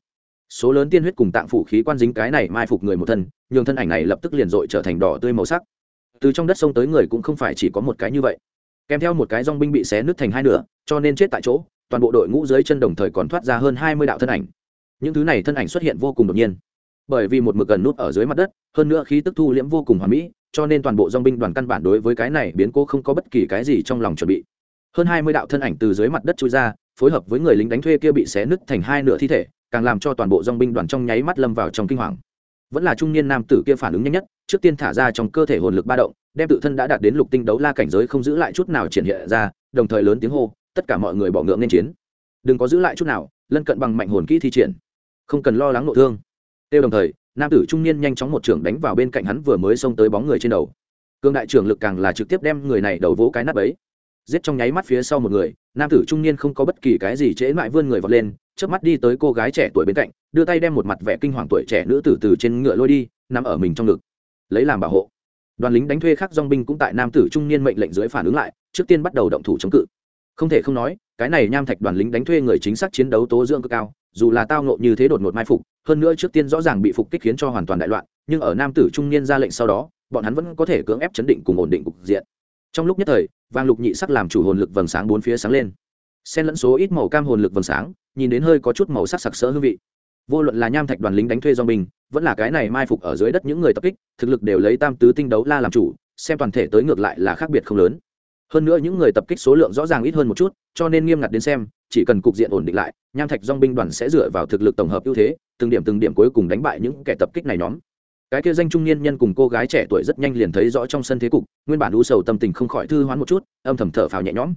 Số lớn tiên huyết cùng tạng phủ khí quan dính cái này mai phục người một thân, nhường thân ảnh này lập tức liền dội trở thành đỏ tươi màu sắc từ trong đất sông tới người cũng không phải chỉ có một cái như vậy. Kèm theo một cái dong binh bị xé nứt thành hai nửa, cho nên chết tại chỗ, toàn bộ đội ngũ dưới chân đồng thời còn thoát ra hơn hai mươi đạo thân ảnh. Những thứ này thân ảnh xuất hiện vô cùng đột nhiên. Bởi vì một mực gần nút ở dưới mặt đất, hơn nữa khí tức thu liễm vô cùng hoàn mỹ, cho nên toàn bộ dong binh đoàn căn bản đối với cái này biến cố không có bất kỳ cái gì trong lòng chuẩn bị. Hơn hai mươi đạo thân ảnh từ dưới mặt đất trôi ra, phối hợp với người lính đánh thuê kia bị xé nứt thành hai nửa thi thể, càng làm cho toàn bộ dong binh đoàn trong nháy mắt lâm vào trong kinh hoàng vẫn là trung niên nam tử kia phản ứng nhanh nhất, trước tiên thả ra trong cơ thể hồn lực ba động, đem tự thân đã đạt đến lục tinh đấu la cảnh giới không giữ lại chút nào triển hiện ra, đồng thời lớn tiếng hô, tất cả mọi người bỏ ngưỡng nên chiến. Đừng có giữ lại chút nào, lân cận bằng mạnh hồn kỹ thi triển. Không cần lo lắng nội thương. Tiêu đồng thời, nam tử trung niên nhanh chóng một trưởng đánh vào bên cạnh hắn vừa mới xông tới bóng người trên đầu. Cương đại trưởng lực càng là trực tiếp đem người này đầu vỗ cái nắp ấy. Giết trong nháy mắt phía sau một người, nam tử trung niên không có bất kỳ cái gì trễ mãi vươn người vọt lên trước mắt đi tới cô gái trẻ tuổi bên cạnh đưa tay đem một mặt vẻ kinh hoàng tuổi trẻ nữ tử từ trên ngựa lôi đi, nằm ở mình trong ngực, lấy làm bảo hộ. Đoàn lính đánh thuê khác dong binh cũng tại nam tử trung niên mệnh lệnh dưới phản ứng lại, trước tiên bắt đầu động thủ chống cự. Không thể không nói, cái này nham thạch đoàn lính đánh thuê người chính xác chiến đấu tố dưỡng cực cao, dù là tao nộ như thế đột ngột mai phục, hơn nữa trước tiên rõ ràng bị phục kích khiến cho hoàn toàn đại loạn, nhưng ở nam tử trung niên ra lệnh sau đó, bọn hắn vẫn có thể cưỡng ép chấn định cùng ổn định cục diện. Trong lúc nhất thời, vàng lục nhị sắc làm chủ hồn lực vầng sáng bốn phía sáng lên. Xen lẫn số ít màu cam hồn lực vầng sáng, nhìn đến hơi có chút màu sắc sặc sỡ hương vị vô luận là nham thạch đoàn lính đánh thuê do mình, vẫn là cái này mai phục ở dưới đất những người tập kích, thực lực đều lấy tam tứ tinh đấu la làm chủ, xem toàn thể tới ngược lại là khác biệt không lớn. Hơn nữa những người tập kích số lượng rõ ràng ít hơn một chút, cho nên nghiêm ngặt đến xem, chỉ cần cục diện ổn định lại, nham thạch dong binh đoàn sẽ dựa vào thực lực tổng hợp ưu thế, từng điểm từng điểm cuối cùng đánh bại những kẻ tập kích này nhóm. Cái kia danh trung niên nhân cùng cô gái trẻ tuổi rất nhanh liền thấy rõ trong sân thế cục, nguyên bản u sầu tâm tình không khỏi thư hoán một chút, âm thầm thở phào nhẹ nhõm.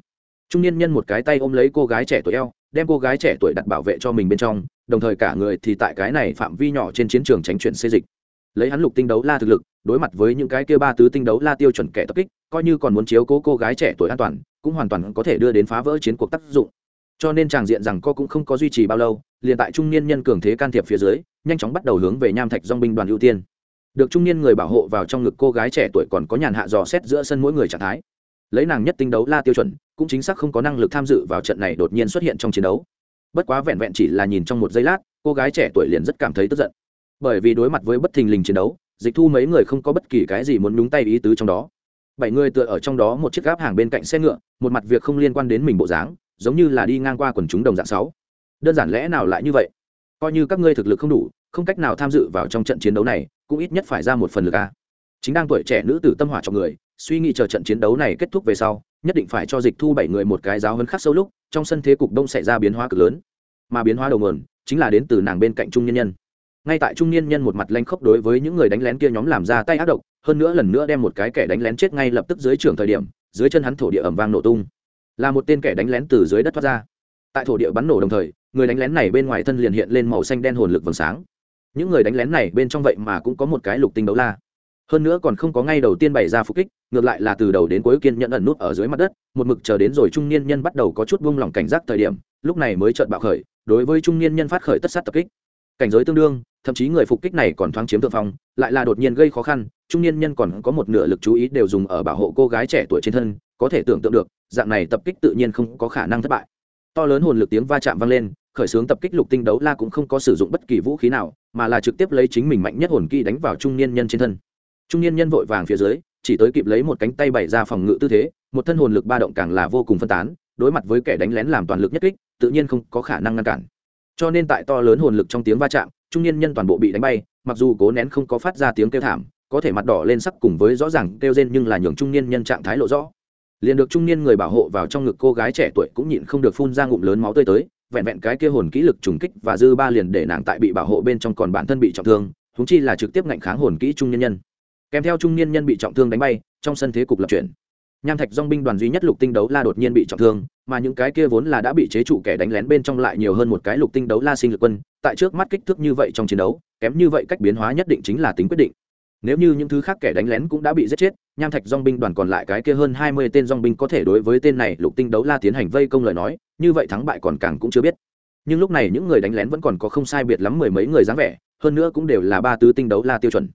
Trung niên nhân một cái tay ôm lấy cô gái trẻ tuổi eo, đem cô gái trẻ tuổi đặt bảo vệ cho mình bên trong đồng thời cả người thì tại cái này phạm vi nhỏ trên chiến trường tránh chuyện xê dịch. Lấy hắn lục tinh đấu la thực lực, đối mặt với những cái kia ba tứ tinh đấu la tiêu chuẩn kẻ tập kích, coi như còn muốn chiếu cố cô gái trẻ tuổi an toàn, cũng hoàn toàn có thể đưa đến phá vỡ chiến cuộc tác dụng. Cho nên tràng diện rằng co cũng không có duy trì bao lâu, liền tại trung niên nhân cường thế can thiệp phía dưới, nhanh chóng bắt đầu hướng về nham thạch dong binh đoàn ưu tiên. Được trung niên người bảo hộ vào trong ngực cô gái trẻ tuổi còn có nhàn hạ dò xét giữa sân mỗi người trạng thái. Lấy nàng nhất tinh đấu la tiêu chuẩn, cũng chính xác không có năng lực tham dự vào trận này đột nhiên xuất hiện trong chiến đấu bất quá vẹn vẹn chỉ là nhìn trong một giây lát, cô gái trẻ tuổi liền rất cảm thấy tức giận. Bởi vì đối mặt với bất thình lình chiến đấu, dịch thu mấy người không có bất kỳ cái gì muốn nhúng tay ý tứ trong đó. Bảy người tựa ở trong đó, một chiếc gáp hàng bên cạnh xe ngựa, một mặt việc không liên quan đến mình bộ dáng, giống như là đi ngang qua quần chúng đồng dạng sáu. Đơn giản lẽ nào lại như vậy? Coi như các ngươi thực lực không đủ, không cách nào tham dự vào trong trận chiến đấu này, cũng ít nhất phải ra một phần lực a. Chính đang tuổi trẻ nữ tử tâm hỏa cho người, suy nghĩ chờ trận chiến đấu này kết thúc về sau nhất định phải cho dịch thu bảy người một cái giáo hấn khắc sâu lúc, trong sân thế cục đông xảy ra biến hóa cực lớn. Mà biến hóa đầu nguồn chính là đến từ nàng bên cạnh trung nhân nhân. Ngay tại trung niên nhân một mặt lanh khốc đối với những người đánh lén kia nhóm làm ra tay ác độc, hơn nữa lần nữa đem một cái kẻ đánh lén chết ngay lập tức dưới trường thời điểm, dưới chân hắn thổ địa ẩm vang nổ tung. Là một tên kẻ đánh lén từ dưới đất thoát ra. Tại thổ địa bắn nổ đồng thời, người đánh lén này bên ngoài thân liền hiện lên màu xanh đen hồn lực vầng sáng. Những người đánh lén này bên trong vậy mà cũng có một cái lục tinh đấu la hơn nữa còn không có ngay đầu tiên bày ra phục kích, ngược lại là từ đầu đến cuối kiên nhẫn ẩn nút ở dưới mặt đất, một mực chờ đến rồi trung niên nhân bắt đầu có chút vung lòng cảnh giác thời điểm, lúc này mới trợn bạo khởi, đối với trung niên nhân phát khởi tất sát tập kích. Cảnh giới tương đương, thậm chí người phục kích này còn thoáng chiếm thượng phong, lại là đột nhiên gây khó khăn, trung niên nhân còn có một nửa lực chú ý đều dùng ở bảo hộ cô gái trẻ tuổi trên thân, có thể tưởng tượng được, dạng này tập kích tự nhiên không có khả năng thất bại. To lớn hồn lực tiếng va chạm vang lên, khởi xướng tập kích lục tinh đấu la cũng không có sử dụng bất kỳ vũ khí nào, mà là trực tiếp lấy chính mình mạnh nhất hồn kỹ đánh vào trung niên nhân trên thân trung niên nhân vội vàng phía dưới, chỉ tới kịp lấy một cánh tay bày ra phòng ngự tư thế, một thân hồn lực ba động càng là vô cùng phân tán, đối mặt với kẻ đánh lén làm toàn lực nhất kích, tự nhiên không có khả năng ngăn cản. Cho nên tại to lớn hồn lực trong tiếng va chạm, trung niên nhân toàn bộ bị đánh bay, mặc dù cố nén không có phát ra tiếng kêu thảm, có thể mặt đỏ lên sắc cùng với rõ ràng kêu rên nhưng là nhường trung niên nhân trạng thái lộ rõ. Liền được trung niên người bảo hộ vào trong ngực cô gái trẻ tuổi cũng nhịn không được phun ra ngụm lớn máu tươi tới, vẹn vẹn cái kia hồn kỹ lực trùng kích và dư ba liền để nàng tại bị bảo hộ bên trong còn bản thân bị trọng thương húng chi là trực tiếp ngạnh kháng hồn kỹ trung niên nhân kèm theo trung niên nhân bị trọng thương đánh bay, trong sân thế cục lập chuyển nham thạch dong binh đoàn duy nhất lục tinh đấu la đột nhiên bị trọng thương, mà những cái kia vốn là đã bị chế trụ kẻ đánh lén bên trong lại nhiều hơn một cái lục tinh đấu la sinh lực quân, tại trước mắt kích thước như vậy trong chiến đấu, kém như vậy cách biến hóa nhất định chính là tính quyết định. Nếu như những thứ khác kẻ đánh lén cũng đã bị giết chết, nham thạch dong binh đoàn còn lại cái kia hơn hai mươi tên dong binh có thể đối với tên này lục tinh đấu la tiến hành vây công lời nói, như vậy thắng bại còn càng cũng chưa biết. Nhưng lúc này những người đánh lén vẫn còn có không sai biệt lắm mười mấy người dáng vẻ, hơn nữa cũng đều là ba tứ tinh đấu la tiêu chuẩn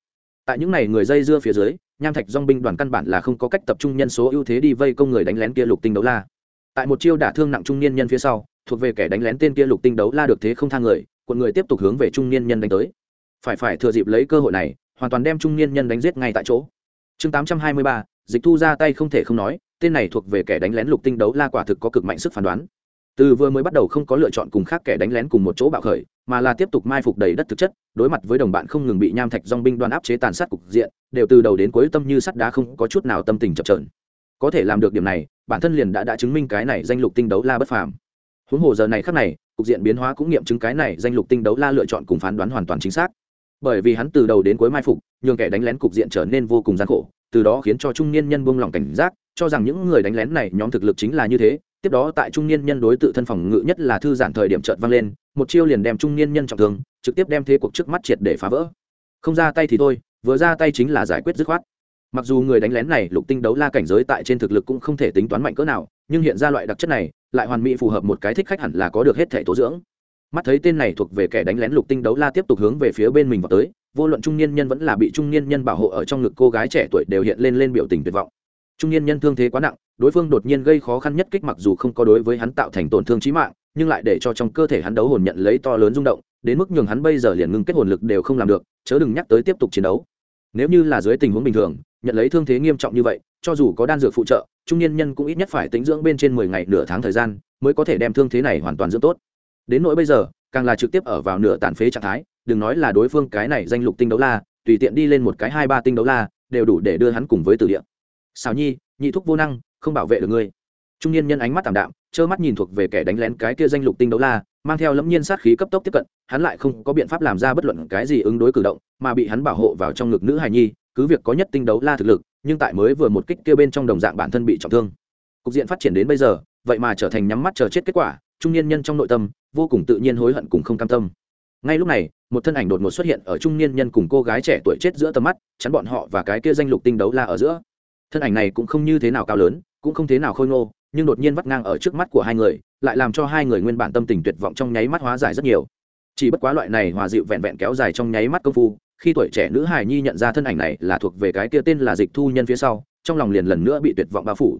tại những này người dây dưa phía dưới, nham thạch dong binh đoàn căn bản là không có cách tập trung nhân số ưu thế đi vây công người đánh lén kia lục tinh đấu la. Tại một chiêu đả thương nặng trung niên nhân phía sau, thuộc về kẻ đánh lén tên kia lục tinh đấu la được thế không thang người quận người tiếp tục hướng về trung niên nhân đánh tới. Phải phải thừa dịp lấy cơ hội này, hoàn toàn đem trung niên nhân đánh giết ngay tại chỗ. Chương tám trăm hai mươi ba, dịch thu ra tay không thể không nói, tên này thuộc về kẻ đánh lén lục tinh đấu la quả thực có cực mạnh sức phán đoán từ vừa mới bắt đầu không có lựa chọn cùng khác kẻ đánh lén cùng một chỗ bạo khởi, mà là tiếp tục mai phục đầy đất thực chất, đối mặt với đồng bạn không ngừng bị nham thạch dong binh đoàn áp chế tàn sát cục diện, đều từ đầu đến cuối tâm như sắt đá không có chút nào tâm tình chập trờn có thể làm được điểm này, bản thân liền đã đã chứng minh cái này danh lục tinh đấu la bất phàm. Huống hồ giờ này khác này, cục diện biến hóa cũng nghiệm chứng cái này danh lục tinh đấu la lựa chọn cùng phán đoán hoàn toàn chính xác. Bởi vì hắn từ đầu đến cuối mai phục, nhường kẻ đánh lén cục diện trở nên vô cùng gian khổ, từ đó khiến cho trung niên nhân buông lỏng cảnh giác, cho rằng những người đánh lén này nhóm thực lực chính là như thế tiếp đó tại trung niên nhân đối tự thân phòng ngự nhất là thư giãn thời điểm chợt vang lên, một chiêu liền đem trung niên nhân trọng thương, trực tiếp đem thế cuộc trước mắt triệt để phá vỡ. Không ra tay thì thôi, vừa ra tay chính là giải quyết dứt khoát. Mặc dù người đánh lén này lục tinh đấu la cảnh giới tại trên thực lực cũng không thể tính toán mạnh cỡ nào, nhưng hiện ra loại đặc chất này, lại hoàn mỹ phù hợp một cái thích khách hẳn là có được hết thể tố dưỡng. Mắt thấy tên này thuộc về kẻ đánh lén lục tinh đấu la tiếp tục hướng về phía bên mình vào tới, vô luận trung niên nhân vẫn là bị trung niên nhân bảo hộ ở trong ngực cô gái trẻ tuổi đều hiện lên lên biểu tình tuyệt vọng trung niên nhân thương thế quá nặng, đối phương đột nhiên gây khó khăn nhất kích mặc dù không có đối với hắn tạo thành tổn thương trí mạng, nhưng lại để cho trong cơ thể hắn đấu hồn nhận lấy to lớn rung động, đến mức nhường hắn bây giờ liền ngưng kết hồn lực đều không làm được, chớ đừng nhắc tới tiếp tục chiến đấu. Nếu như là dưới tình huống bình thường, nhận lấy thương thế nghiêm trọng như vậy, cho dù có đan dược phụ trợ, trung niên nhân cũng ít nhất phải tính dưỡng bên trên mười ngày nửa tháng thời gian mới có thể đem thương thế này hoàn toàn dưỡng tốt. Đến nỗi bây giờ, càng là trực tiếp ở vào nửa tàn phế trạng thái, đừng nói là đối phương cái này danh lục tinh đấu la, tùy tiện đi lên một cái hai ba tinh đấu la, đều đủ để đưa hắn cùng với từ địa xào nhi, nhị thúc vô năng, không bảo vệ được ngươi. Trung niên nhân ánh mắt tảm đạm, trơ mắt nhìn thuộc về kẻ đánh lén cái kia danh lục tinh đấu la, mang theo lẫm nhiên sát khí cấp tốc tiếp cận, hắn lại không có biện pháp làm ra bất luận cái gì ứng đối cử động, mà bị hắn bảo hộ vào trong ngực nữ hài nhi, cứ việc có nhất tinh đấu la thực lực, nhưng tại mới vừa một kích kia bên trong đồng dạng bản thân bị trọng thương. Cục diện phát triển đến bây giờ, vậy mà trở thành nhắm mắt chờ chết kết quả, trung niên nhân trong nội tâm, vô cùng tự nhiên hối hận cùng không cam tâm. Ngay lúc này, một thân ảnh đột ngột xuất hiện ở trung niên nhân cùng cô gái trẻ tuổi chết giữa tầm mắt, chắn bọn họ và cái kia danh lục tinh đấu la ở giữa thân ảnh này cũng không như thế nào cao lớn, cũng không thế nào khôi ngô, nhưng đột nhiên vắt ngang ở trước mắt của hai người, lại làm cho hai người nguyên bản tâm tình tuyệt vọng trong nháy mắt hóa giải rất nhiều. Chỉ bất quá loại này hòa dịu vẹn vẹn kéo dài trong nháy mắt công phu, khi tuổi trẻ nữ hài nhi nhận ra thân ảnh này là thuộc về cái kia tên là dịch thu nhân phía sau, trong lòng liền lần nữa bị tuyệt vọng bao phủ.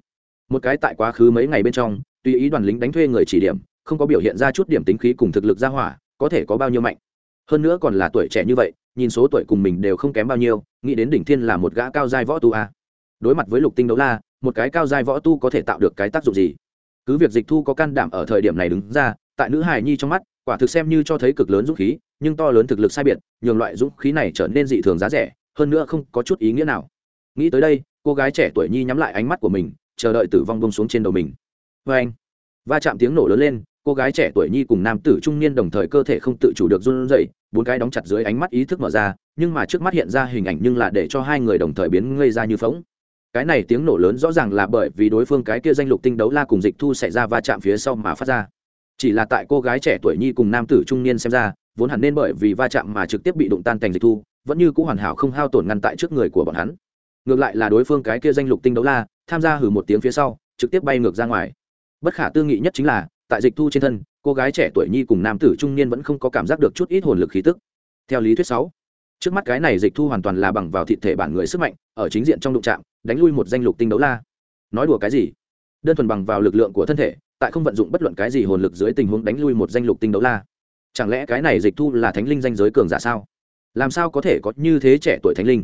Một cái tại quá khứ mấy ngày bên trong, tùy ý đoàn lính đánh thuê người chỉ điểm, không có biểu hiện ra chút điểm tính khí cùng thực lực ra hỏa, có thể có bao nhiêu mạnh. Hơn nữa còn là tuổi trẻ như vậy, nhìn số tuổi cùng mình đều không kém bao nhiêu, nghĩ đến đỉnh thiên là một gã cao giai võ tu a đối mặt với lục tinh đấu la, một cái cao giai võ tu có thể tạo được cái tác dụng gì? Cứ việc dịch thu có can đảm ở thời điểm này đứng ra, tại nữ hài nhi trong mắt, quả thực xem như cho thấy cực lớn dũng khí, nhưng to lớn thực lực sai biệt, nhường loại dũng khí này trở nên dị thường giá rẻ, hơn nữa không có chút ý nghĩa nào. Nghĩ tới đây, cô gái trẻ tuổi nhi nhắm lại ánh mắt của mình, chờ đợi tử vong bông xuống trên đầu mình. Vê anh, va chạm tiếng nổ lớn lên, cô gái trẻ tuổi nhi cùng nam tử trung niên đồng thời cơ thể không tự chủ được run rẩy, bốn cái đóng chặt dưới ánh mắt ý thức mở ra, nhưng mà trước mắt hiện ra hình ảnh nhưng là để cho hai người đồng thời biến ngây ra như phóng cái này tiếng nổ lớn rõ ràng là bởi vì đối phương cái kia danh lục tinh đấu la cùng dịch thu xảy ra va chạm phía sau mà phát ra. Chỉ là tại cô gái trẻ tuổi nhi cùng nam tử trung niên xem ra, vốn hẳn nên bởi vì va chạm mà trực tiếp bị đụng tan thành dịch thu, vẫn như c ũ hoàn hảo không hao tổn ngăn tại trước người của bọn hắn. Ngược lại là đối phương cái kia danh lục tinh đấu la, tham gia hử một tiếng phía sau, trực tiếp bay ngược ra ngoài. Bất khả tư nghị nhất chính là, tại dịch thu trên thân, cô gái trẻ tuổi nhi cùng nam tử trung niên vẫn không có cảm giác được chút ít hồn lực khí tức. Theo lý thuyết sáu, trước mắt cái này dịch thu hoàn toàn là bằng vào thị thể bản người sức mạnh, ở chính diện trong đụng trạm đánh lui một danh lục tinh đấu la. Nói đùa cái gì? Đơn thuần bằng vào lực lượng của thân thể, tại không vận dụng bất luận cái gì hồn lực dưới tình huống đánh lui một danh lục tinh đấu la. Chẳng lẽ cái này dịch thu là thánh linh danh giới cường giả sao? Làm sao có thể có như thế trẻ tuổi thánh linh?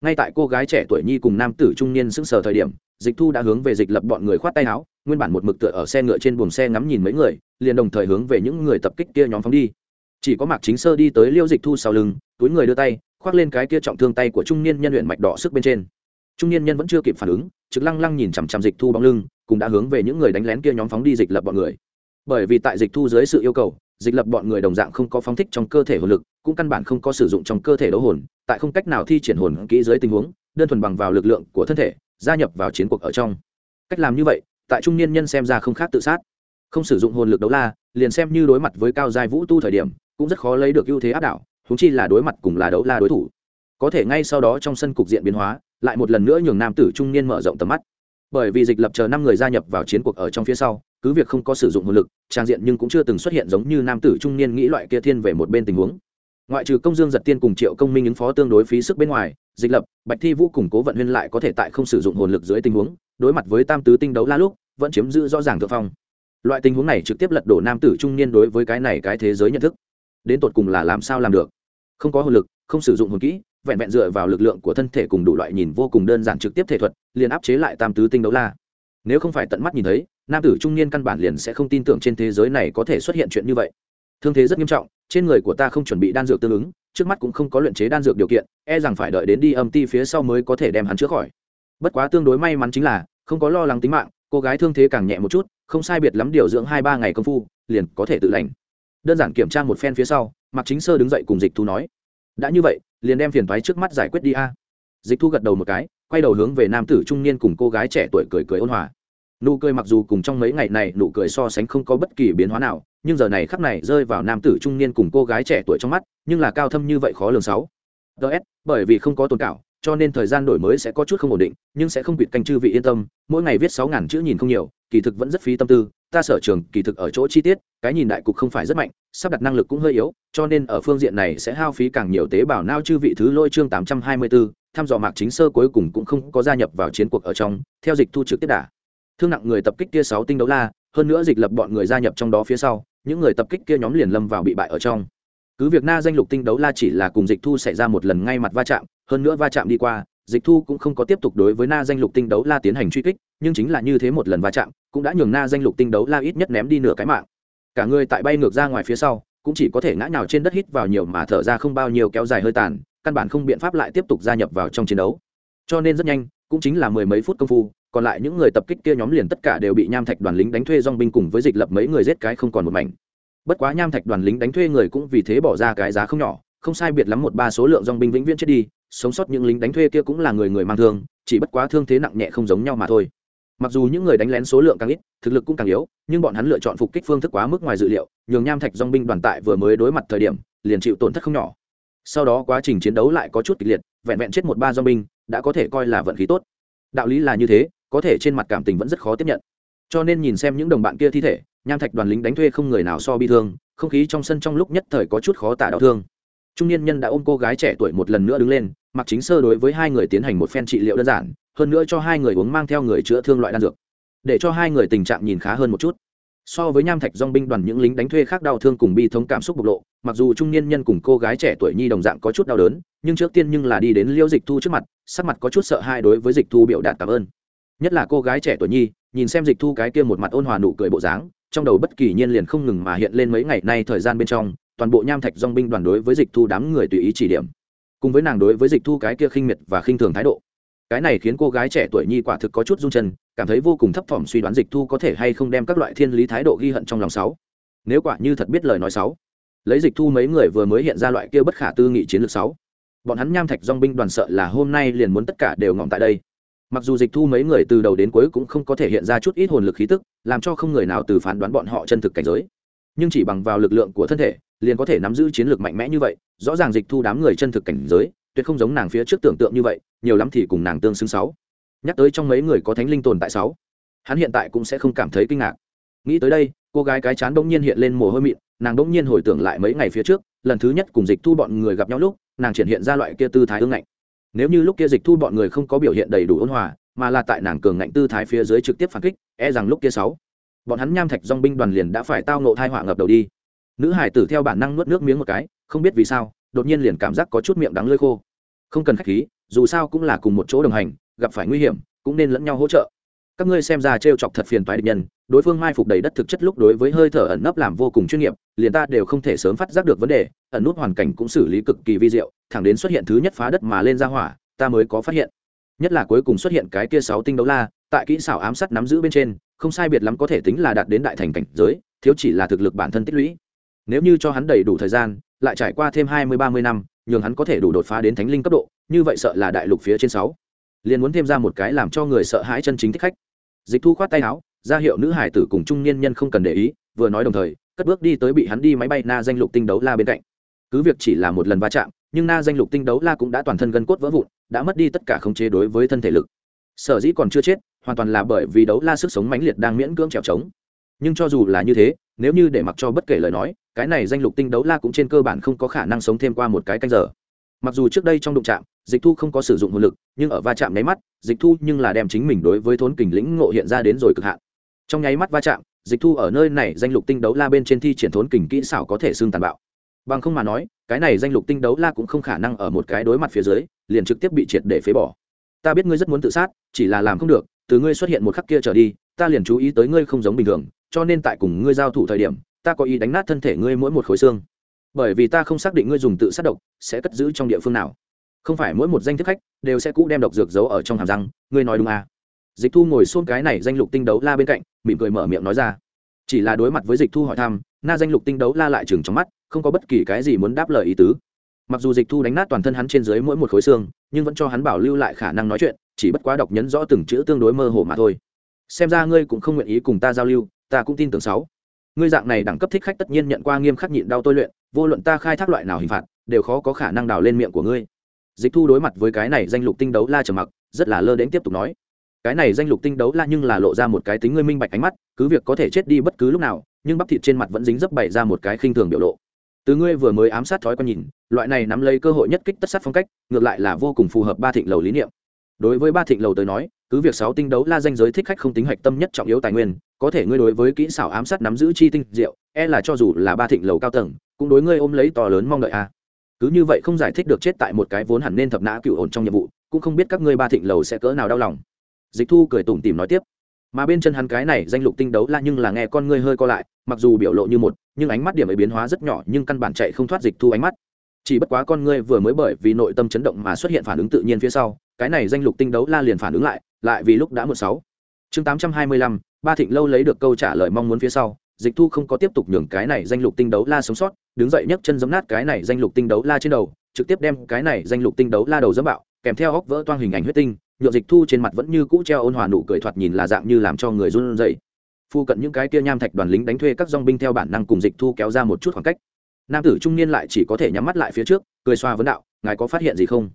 Ngay tại cô gái trẻ tuổi nhi cùng nam tử trung niên sững sờ thời điểm, dịch thu đã hướng về dịch lập bọn người khoát tay áo, nguyên bản một mực tựa ở xe ngựa trên buồng xe ngắm nhìn mấy người, liền đồng thời hướng về những người tập kích kia nhóm phóng đi. Chỉ có mạc chính sơ đi tới liêu dịch thu sau lưng, túi người đưa tay, khoác lên cái kia trọng thương tay của trung niên nhân luyện mạch đỏ sức bên trên trung niên nhân vẫn chưa kịp phản ứng, trực lăng lăng nhìn chằm chằm dịch thu bóng lưng, cũng đã hướng về những người đánh lén kia nhóm phóng đi dịch lập bọn người. Bởi vì tại dịch thu dưới sự yêu cầu, dịch lập bọn người đồng dạng không có phóng thích trong cơ thể hồn lực, cũng căn bản không có sử dụng trong cơ thể đấu hồn, tại không cách nào thi triển hồn kỹ dưới tình huống, đơn thuần bằng vào lực lượng của thân thể, gia nhập vào chiến cuộc ở trong. Cách làm như vậy, tại trung niên nhân xem ra không khác tự sát. Không sử dụng hồn lực đấu la, liền xem như đối mặt với cao giai vũ tu thời điểm, cũng rất khó lấy được ưu thế áp đảo húng chi là đối mặt cùng là đấu la đối thủ có thể ngay sau đó trong sân cục diện biến hóa, lại một lần nữa nhường nam tử trung niên mở rộng tầm mắt. Bởi vì dịch lập chờ năm người gia nhập vào chiến cuộc ở trong phía sau, cứ việc không có sử dụng hồn lực, trang diện nhưng cũng chưa từng xuất hiện giống như nam tử trung niên nghĩ loại kia thiên về một bên tình huống. Ngoại trừ công dương giật tiên cùng triệu công minh ứng phó tương đối phí sức bên ngoài, dịch lập, bạch thi vũ cùng cố vận huyên lại có thể tại không sử dụng hồn lực dưới tình huống, đối mặt với tam tứ tinh đấu la lúc, vẫn chiếm giữ rõ ràng thượng phong. Loại tình huống này trực tiếp lật đổ nam tử trung niên đối với cái này cái thế giới nhận thức. Đến tột cùng là làm sao làm được? Không có hồn lực, không sử dụng hồn kỹ vẹn vẹn dựa vào lực lượng của thân thể cùng đủ loại nhìn vô cùng đơn giản trực tiếp thể thuật, liền áp chế lại tam tứ tinh đấu la. Nếu không phải tận mắt nhìn thấy, nam tử trung niên căn bản liền sẽ không tin tưởng trên thế giới này có thể xuất hiện chuyện như vậy. Thương thế rất nghiêm trọng, trên người của ta không chuẩn bị đan dược tương ứng, trước mắt cũng không có luyện chế đan dược điều kiện e rằng phải đợi đến đi âm ti phía sau mới có thể đem hắn chữa khỏi. Bất quá tương đối may mắn chính là, không có lo lắng tính mạng, cô gái thương thế càng nhẹ một chút, không sai biệt lắm điều dưỡng hai ba ngày công phu, liền có thể tự lành. Đơn giản kiểm tra một phen phía sau, mạc chính sơ đứng dậy cùng dịch thu nói, đã như vậy liền đem phiền toái trước mắt giải quyết đi a. Dịch thu gật đầu một cái, quay đầu hướng về nam tử trung niên cùng cô gái trẻ tuổi cười cười ôn hòa. Nụ cười mặc dù cùng trong mấy ngày này nụ cười so sánh không có bất kỳ biến hóa nào, nhưng giờ này khắc này rơi vào nam tử trung niên cùng cô gái trẻ tuổi trong mắt, nhưng là cao thâm như vậy khó lường sáu. Ts bởi vì không có tồn cảo, cho nên thời gian đổi mới sẽ có chút không ổn định, nhưng sẽ không quỵt canh chư vị yên tâm, mỗi ngày viết sáu ngàn chữ nhìn không nhiều, kỳ thực vẫn rất phí tâm tư ta sở trường kỳ thực ở chỗ chi tiết, cái nhìn đại cục không phải rất mạnh, sắp đặt năng lực cũng hơi yếu, cho nên ở phương diện này sẽ hao phí càng nhiều tế bào nao chư vị thứ lôi chương tám trăm hai mươi bốn thăm dò mạc chính sơ cuối cùng cũng không có gia nhập vào chiến cuộc ở trong, theo dịch thu trực tiếp đả. Thương nặng người tập kích kia sáu tinh đấu la, hơn nữa dịch lập bọn người gia nhập trong đó phía sau, những người tập kích kia nhóm liền lâm vào bị bại ở trong. Cứ việc na danh lục tinh đấu la chỉ là cùng dịch thu xảy ra một lần ngay mặt va chạm, hơn nữa va chạm đi qua, dịch thu cũng không có tiếp tục đối với na danh lục tinh đấu la tiến hành truy kích nhưng chính là như thế một lần va chạm, cũng đã nhường na danh lục tinh đấu la ít nhất ném đi nửa cái mạng. Cả người tại bay ngược ra ngoài phía sau, cũng chỉ có thể ngã nhào trên đất hít vào nhiều mà thở ra không bao nhiêu kéo dài hơi tàn, căn bản không biện pháp lại tiếp tục gia nhập vào trong chiến đấu. Cho nên rất nhanh, cũng chính là mười mấy phút công phu, còn lại những người tập kích kia nhóm liền tất cả đều bị nham thạch đoàn lính đánh thuê dong binh cùng với dịch lập mấy người giết cái không còn một mảnh. Bất quá nham thạch đoàn lính đánh thuê người cũng vì thế bỏ ra cái giá không nhỏ, không sai biệt lắm một ba số lượng dong binh vĩnh viễn chết đi, sống sót những lính đánh thuê kia cũng là người người mang thương, chỉ bất quá thương thế nặng nhẹ không giống nhau mà thôi mặc dù những người đánh lén số lượng càng ít, thực lực cũng càng yếu, nhưng bọn hắn lựa chọn phục kích phương thức quá mức ngoài dự liệu, nhường nham thạch dong binh đoàn tại vừa mới đối mặt thời điểm, liền chịu tổn thất không nhỏ. Sau đó quá trình chiến đấu lại có chút kịch liệt, vẹn vẹn chết một ba dong binh, đã có thể coi là vận khí tốt. Đạo lý là như thế, có thể trên mặt cảm tình vẫn rất khó tiếp nhận. Cho nên nhìn xem những đồng bạn kia thi thể, nham thạch đoàn lính đánh thuê không người nào so bi thương, không khí trong sân trong lúc nhất thời có chút khó tả đau thương trung niên nhân đã ôm cô gái trẻ tuổi một lần nữa đứng lên, mặc chính sơ đối với hai người tiến hành một phen trị liệu đơn giản, hơn nữa cho hai người uống mang theo người chữa thương loại đan dược, để cho hai người tình trạng nhìn khá hơn một chút. So với nham thạch dong binh đoàn những lính đánh thuê khác đau thương cùng bi thống cảm xúc bộc lộ, mặc dù trung niên nhân cùng cô gái trẻ tuổi nhi đồng dạng có chút đau đớn, nhưng trước tiên nhưng là đi đến liêu dịch thu trước mặt, sắc mặt có chút sợ hai đối với dịch thu biểu đạt cảm ơn. Nhất là cô gái trẻ tuổi nhi, nhìn xem dịch thu cái kia một mặt ôn hòa nụ cười bộ dáng, trong đầu bất kỳ nhiên liền không ngừng mà hiện lên mấy ngày nay thời gian bên trong toàn bộ nham thạch dong binh đoàn đối với dịch thu đám người tùy ý chỉ điểm, cùng với nàng đối với dịch thu cái kia khinh miệt và khinh thường thái độ. Cái này khiến cô gái trẻ tuổi nhi quả thực có chút run chân, cảm thấy vô cùng thấp thỏm suy đoán dịch thu có thể hay không đem các loại thiên lý thái độ ghi hận trong lòng sáu. Nếu quả như thật biết lời nói sáu, lấy dịch thu mấy người vừa mới hiện ra loại kia bất khả tư nghị chiến lược sáu, bọn hắn nham thạch dong binh đoàn sợ là hôm nay liền muốn tất cả đều ngỏm tại đây. Mặc dù dịch thu mấy người từ đầu đến cuối cũng không có thể hiện ra chút ít hồn lực khí tức, làm cho không người nào từ phán đoán bọn họ chân thực cảnh giới, nhưng chỉ bằng vào lực lượng của thân thể liền có thể nắm giữ chiến lược mạnh mẽ như vậy, rõ ràng dịch thu đám người chân thực cảnh giới, tuyệt không giống nàng phía trước tưởng tượng như vậy, nhiều lắm thì cùng nàng tương xứng sáu. Nhắc tới trong mấy người có thánh linh tồn tại sáu, hắn hiện tại cũng sẽ không cảm thấy kinh ngạc. Nghĩ tới đây, cô gái cái chán bỗng nhiên hiện lên mồ hôi mịn, nàng bỗng nhiên hồi tưởng lại mấy ngày phía trước, lần thứ nhất cùng dịch thu bọn người gặp nhau lúc, nàng triển hiện ra loại kia tư thái ương ngạnh. Nếu như lúc kia dịch thu bọn người không có biểu hiện đầy đủ ôn hòa, mà là tại nàng cường ngạnh tư thái phía dưới trực tiếp phản kích e rằng lúc kia sáu, bọn hắn nham thạch dong binh đoàn liền đã phải tao nộ thai họa ngập đầu đi nữ hải tử theo bản năng nuốt nước miếng một cái, không biết vì sao, đột nhiên liền cảm giác có chút miệng đắng lơi khô. Không cần khách khí, dù sao cũng là cùng một chỗ đồng hành, gặp phải nguy hiểm, cũng nên lẫn nhau hỗ trợ. Các ngươi xem ra trêu chọc thật phiền toái địch nhân, đối phương mai phục đầy đất thực chất lúc đối với hơi thở ẩn nấp làm vô cùng chuyên nghiệp, liền ta đều không thể sớm phát giác được vấn đề, ẩn nút hoàn cảnh cũng xử lý cực kỳ vi diệu, thẳng đến xuất hiện thứ nhất phá đất mà lên ra hỏa, ta mới có phát hiện. Nhất là cuối cùng xuất hiện cái kia sáu tinh đấu la, tại kỹ xảo ám sát nắm giữ bên trên, không sai biệt lắm có thể tính là đạt đến đại thành cảnh giới, thiếu chỉ là thực lực bản thân tích lũy nếu như cho hắn đầy đủ thời gian, lại trải qua thêm hai mươi, ba mươi năm, nhường hắn có thể đủ đột phá đến thánh linh cấp độ, như vậy sợ là đại lục phía trên sáu. Liền muốn thêm ra một cái làm cho người sợ hãi chân chính thích khách. Dịch thu khoát tay áo, ra hiệu nữ hải tử cùng trung niên nhân không cần để ý, vừa nói đồng thời, cất bước đi tới bị hắn đi máy bay na danh lục tinh đấu la bên cạnh. Cứ việc chỉ là một lần va chạm, nhưng na danh lục tinh đấu la cũng đã toàn thân gân cốt vỡ vụn, đã mất đi tất cả khống chế đối với thân thể lực. Sở dĩ còn chưa chết, hoàn toàn là bởi vì đấu la sức sống mãnh liệt đang miễn cưỡng trèo trống. Nhưng cho dù là như thế, nếu như để mặc cho bất kể lời nói cái này danh lục tinh đấu la cũng trên cơ bản không có khả năng sống thêm qua một cái canh giờ. Mặc dù trước đây trong đụng chạm, dịch thu không có sử dụng hồn lực, nhưng ở va chạm nháy mắt, dịch thu nhưng là đem chính mình đối với thốn kình lĩnh ngộ hiện ra đến rồi cực hạn. Trong nháy mắt va chạm, dịch thu ở nơi này danh lục tinh đấu la bên trên thi triển thốn kình kỹ xảo có thể xương tàn bạo. Bằng không mà nói, cái này danh lục tinh đấu la cũng không khả năng ở một cái đối mặt phía dưới, liền trực tiếp bị triệt để phế bỏ. Ta biết ngươi rất muốn tự sát, chỉ là làm không được, từ ngươi xuất hiện một khắc kia trở đi, ta liền chú ý tới ngươi không giống bình thường, cho nên tại cùng ngươi giao thủ thời điểm ta có ý đánh nát thân thể ngươi mỗi một khối xương. Bởi vì ta không xác định ngươi dùng tự sát độc sẽ cất giữ trong địa phương nào. Không phải mỗi một danh thức khách đều sẽ cũ đem độc dược giấu ở trong hàm răng, ngươi nói đúng à. dịch thu ngồi xôn cái này danh lục tinh đấu la bên cạnh, mỉm cười mở miệng nói ra. Chỉ là đối mặt với dịch thu hỏi thăm, na danh lục tinh đấu la lại chừng trong mắt, không có bất kỳ cái gì muốn đáp lời ý tứ. Mặc dù dịch thu đánh nát toàn thân hắn trên dưới mỗi một khối xương, nhưng vẫn cho hắn bảo lưu lại khả năng nói chuyện, chỉ bất quá đọc nhấn rõ từng chữ tương đối mơ hồ mà thôi. Xem ra ngươi cũng không nguyện ý cùng ta giao lưu, ta cũng tin tưởng sáu ngươi dạng này đẳng cấp thích khách tất nhiên nhận qua nghiêm khắc nhịn đau tôi luyện, vô luận ta khai thác loại nào hình phạt, đều khó có khả năng đào lên miệng của ngươi. Dịch thu đối mặt với cái này danh lục tinh đấu la trầm mặc, rất là lơ đến tiếp tục nói, cái này danh lục tinh đấu la nhưng là lộ ra một cái tính ngươi minh bạch ánh mắt, cứ việc có thể chết đi bất cứ lúc nào, nhưng bắp thịt trên mặt vẫn dính dấp bày ra một cái khinh thường biểu lộ. Từ ngươi vừa mới ám sát thói quen nhìn, loại này nắm lấy cơ hội nhất kích tất sát phong cách, ngược lại là vô cùng phù hợp ba thịnh lầu lý niệm. Đối với ba thịnh lầu tới nói, cứ việc sáu tinh đấu la danh giới thích khách không tính hạch tâm nhất trọng yếu tài nguyên có thể ngươi đối với kỹ xảo ám sát nắm giữ chi tinh diệu e là cho dù là ba thịnh lầu cao tầng, cũng đối ngươi ôm lấy to lớn mong đợi a. À. cứ như vậy không giải thích được chết tại một cái vốn hẳn nên thập nã cựu ổn trong nhiệm vụ, cũng không biết các ngươi ba thịnh lầu sẽ cỡ nào đau lòng. Dịch thu cười tủm tìm nói tiếp. Mà bên chân hắn cái này danh lục tinh đấu la nhưng là nghe con ngươi hơi co lại, mặc dù biểu lộ như một, nhưng ánh mắt điểm ấy biến hóa rất nhỏ nhưng căn bản chạy không thoát dịch thu ánh mắt. Chỉ bất quá con ngươi vừa mới bởi vì nội tâm chấn động mà xuất hiện phản ứng tự nhiên phía sau, cái này danh lục tinh đấu la liền phản ứng lại lại vì lúc đã một sáu chương tám trăm hai mươi lăm, ba thịnh lâu lấy được câu trả lời mong muốn phía sau, dịch thu không có tiếp tục nhường cái này danh lục tinh đấu la sống sót, đứng dậy nhấc chân giấm nát cái này danh lục tinh đấu la trên đầu, trực tiếp đem cái này danh lục tinh đấu la đầu dẫm bạo, kèm theo hóc vỡ toang hình ảnh huyết tinh nhựa dịch thu trên mặt vẫn như cũ treo ôn hòa nụ cười thoạt nhìn là dạng như làm cho người run rẩy. Phu cận những cái kia nham thạch đoàn lính đánh thuê các dong binh theo bản năng cùng dịch thu kéo ra một chút khoảng cách. Nam tử trung niên lại chỉ có thể nhắm mắt lại phía trước, cười xoa vấn đạo, ngài có phát hiện gì không?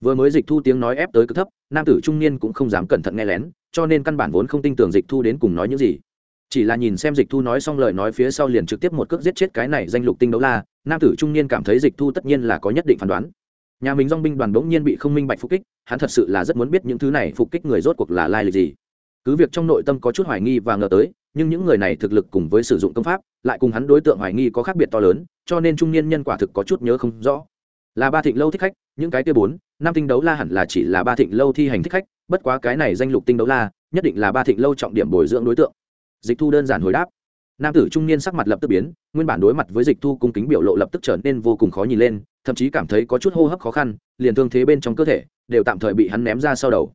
Vừa mới dịch thu tiếng nói ép tới cực thấp, nam tử trung niên cũng không dám cẩn thận nghe lén, cho nên căn bản vốn không tin tưởng dịch thu đến cùng nói những gì. Chỉ là nhìn xem dịch thu nói xong lời nói phía sau liền trực tiếp một cước giết chết cái này danh lục tinh đấu la, nam tử trung niên cảm thấy dịch thu tất nhiên là có nhất định phán đoán. Nhà mình dong binh đoàn bỗng nhiên bị không minh bạch phục kích, hắn thật sự là rất muốn biết những thứ này phục kích người rốt cuộc là lai lịch gì. Cứ việc trong nội tâm có chút hoài nghi và ngờ tới, nhưng những người này thực lực cùng với sử dụng công pháp, lại cùng hắn đối tượng hoài nghi có khác biệt to lớn, cho nên trung niên nhân quả thực có chút nhớ không rõ. Là ba thịnh lâu thích khách, những cái kia bốn năm tinh đấu la hẳn là chỉ là ba thịnh lâu thi hành thích khách, bất quá cái này danh lục tinh đấu la, nhất định là ba thịnh lâu trọng điểm bồi dưỡng đối tượng. Dịch thu đơn giản hồi đáp. Nam tử trung niên sắc mặt lập tức biến, nguyên bản đối mặt với dịch thu cung kính biểu lộ lập tức trở nên vô cùng khó nhìn lên, thậm chí cảm thấy có chút hô hấp khó khăn, liền thương thế bên trong cơ thể đều tạm thời bị hắn ném ra sau đầu.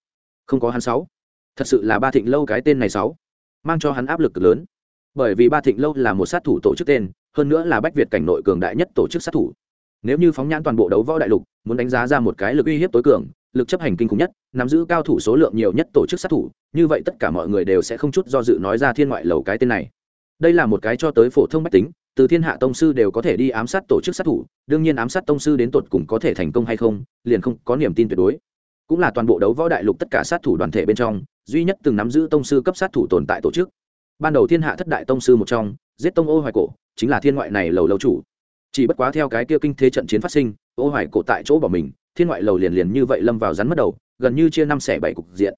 Không có hắn sáu. Thật sự là ba thịnh lâu cái tên này sáu, mang cho hắn áp lực lớn. Bởi vì ba thịnh lâu là một sát thủ tổ chức tên, hơn nữa là bách việt cảnh nội cường đại nhất tổ chức sát thủ nếu như phóng nhãn toàn bộ đấu võ đại lục, muốn đánh giá ra một cái lực uy hiếp tối cường, lực chấp hành kinh khủng nhất, nắm giữ cao thủ số lượng nhiều nhất tổ chức sát thủ, như vậy tất cả mọi người đều sẽ không chút do dự nói ra thiên ngoại lầu cái tên này. Đây là một cái cho tới phổ thông mách tính, từ thiên hạ tông sư đều có thể đi ám sát tổ chức sát thủ, đương nhiên ám sát tông sư đến tột cùng có thể thành công hay không, liền không có niềm tin tuyệt đối. Cũng là toàn bộ đấu võ đại lục tất cả sát thủ đoàn thể bên trong, duy nhất từng nắm giữ tông sư cấp sát thủ tồn tại tổ chức. Ban đầu thiên hạ thất đại tông sư một trong, giết tông ô hoài cổ, chính là thiên ngoại này lầu lâu chủ chỉ bất quá theo cái kia kinh thế trận chiến phát sinh, ô hoài cổ tại chỗ bỏ mình, thiên ngoại lầu liền liền như vậy lâm vào rắn mất đầu, gần như chia năm xẻ bảy cục diện.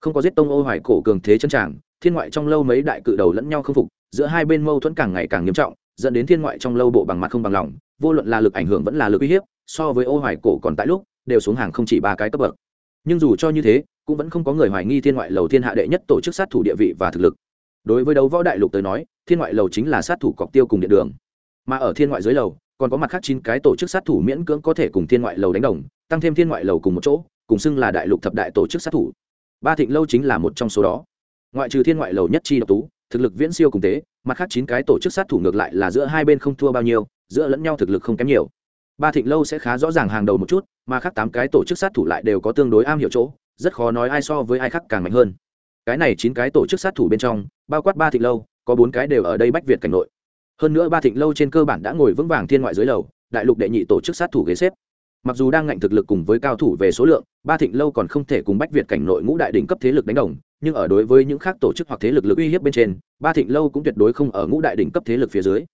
Không có giết tông ô hoài cổ cường thế chân tràng, thiên ngoại trong lâu mấy đại cự đầu lẫn nhau không phục, giữa hai bên mâu thuẫn càng ngày càng nghiêm trọng, dẫn đến thiên ngoại trong lâu bộ bằng mặt không bằng lòng, vô luận là lực ảnh hưởng vẫn là lực uy hiếp, so với ô hoài cổ còn tại lúc, đều xuống hàng không chỉ ba cái cấp bậc. Nhưng dù cho như thế, cũng vẫn không có người hoài nghi thiên ngoại lầu thiên hạ đệ nhất tổ chức sát thủ địa vị và thực lực. Đối với đấu võ đại lục tới nói, thiên ngoại lầu chính là sát thủ cọc tiêu cùng điện đường mà ở thiên ngoại dưới lầu, còn có mặt khác chín cái tổ chức sát thủ miễn cưỡng có thể cùng thiên ngoại lầu đánh đồng, tăng thêm thiên ngoại lầu cùng một chỗ, cùng xưng là đại lục thập đại tổ chức sát thủ. Ba thịnh lâu chính là một trong số đó. Ngoại trừ thiên ngoại lầu nhất chi độc tú, thực lực viễn siêu cùng tế, mặt khác chín cái tổ chức sát thủ ngược lại là giữa hai bên không thua bao nhiêu, giữa lẫn nhau thực lực không kém nhiều. Ba thịnh lâu sẽ khá rõ ràng hàng đầu một chút, mà khác tám cái tổ chức sát thủ lại đều có tương đối am hiểu chỗ, rất khó nói ai so với ai khác càng mạnh hơn. Cái này chín cái tổ chức sát thủ bên trong, bao quát ba thịnh lâu, có bốn cái đều ở đây bách việt cảnh nội hơn nữa ba thịnh lâu trên cơ bản đã ngồi vững vàng thiên ngoại dưới lầu, đại lục đệ nhị tổ chức sát thủ ghế xếp. Mặc dù đang ngạnh thực lực cùng với cao thủ về số lượng, ba thịnh lâu còn không thể cùng bách việt cảnh nội ngũ đại đỉnh cấp thế lực đánh đồng, nhưng ở đối với những khác tổ chức hoặc thế lực lực uy hiếp bên trên, ba thịnh lâu cũng tuyệt đối không ở ngũ đại đỉnh cấp thế lực phía dưới.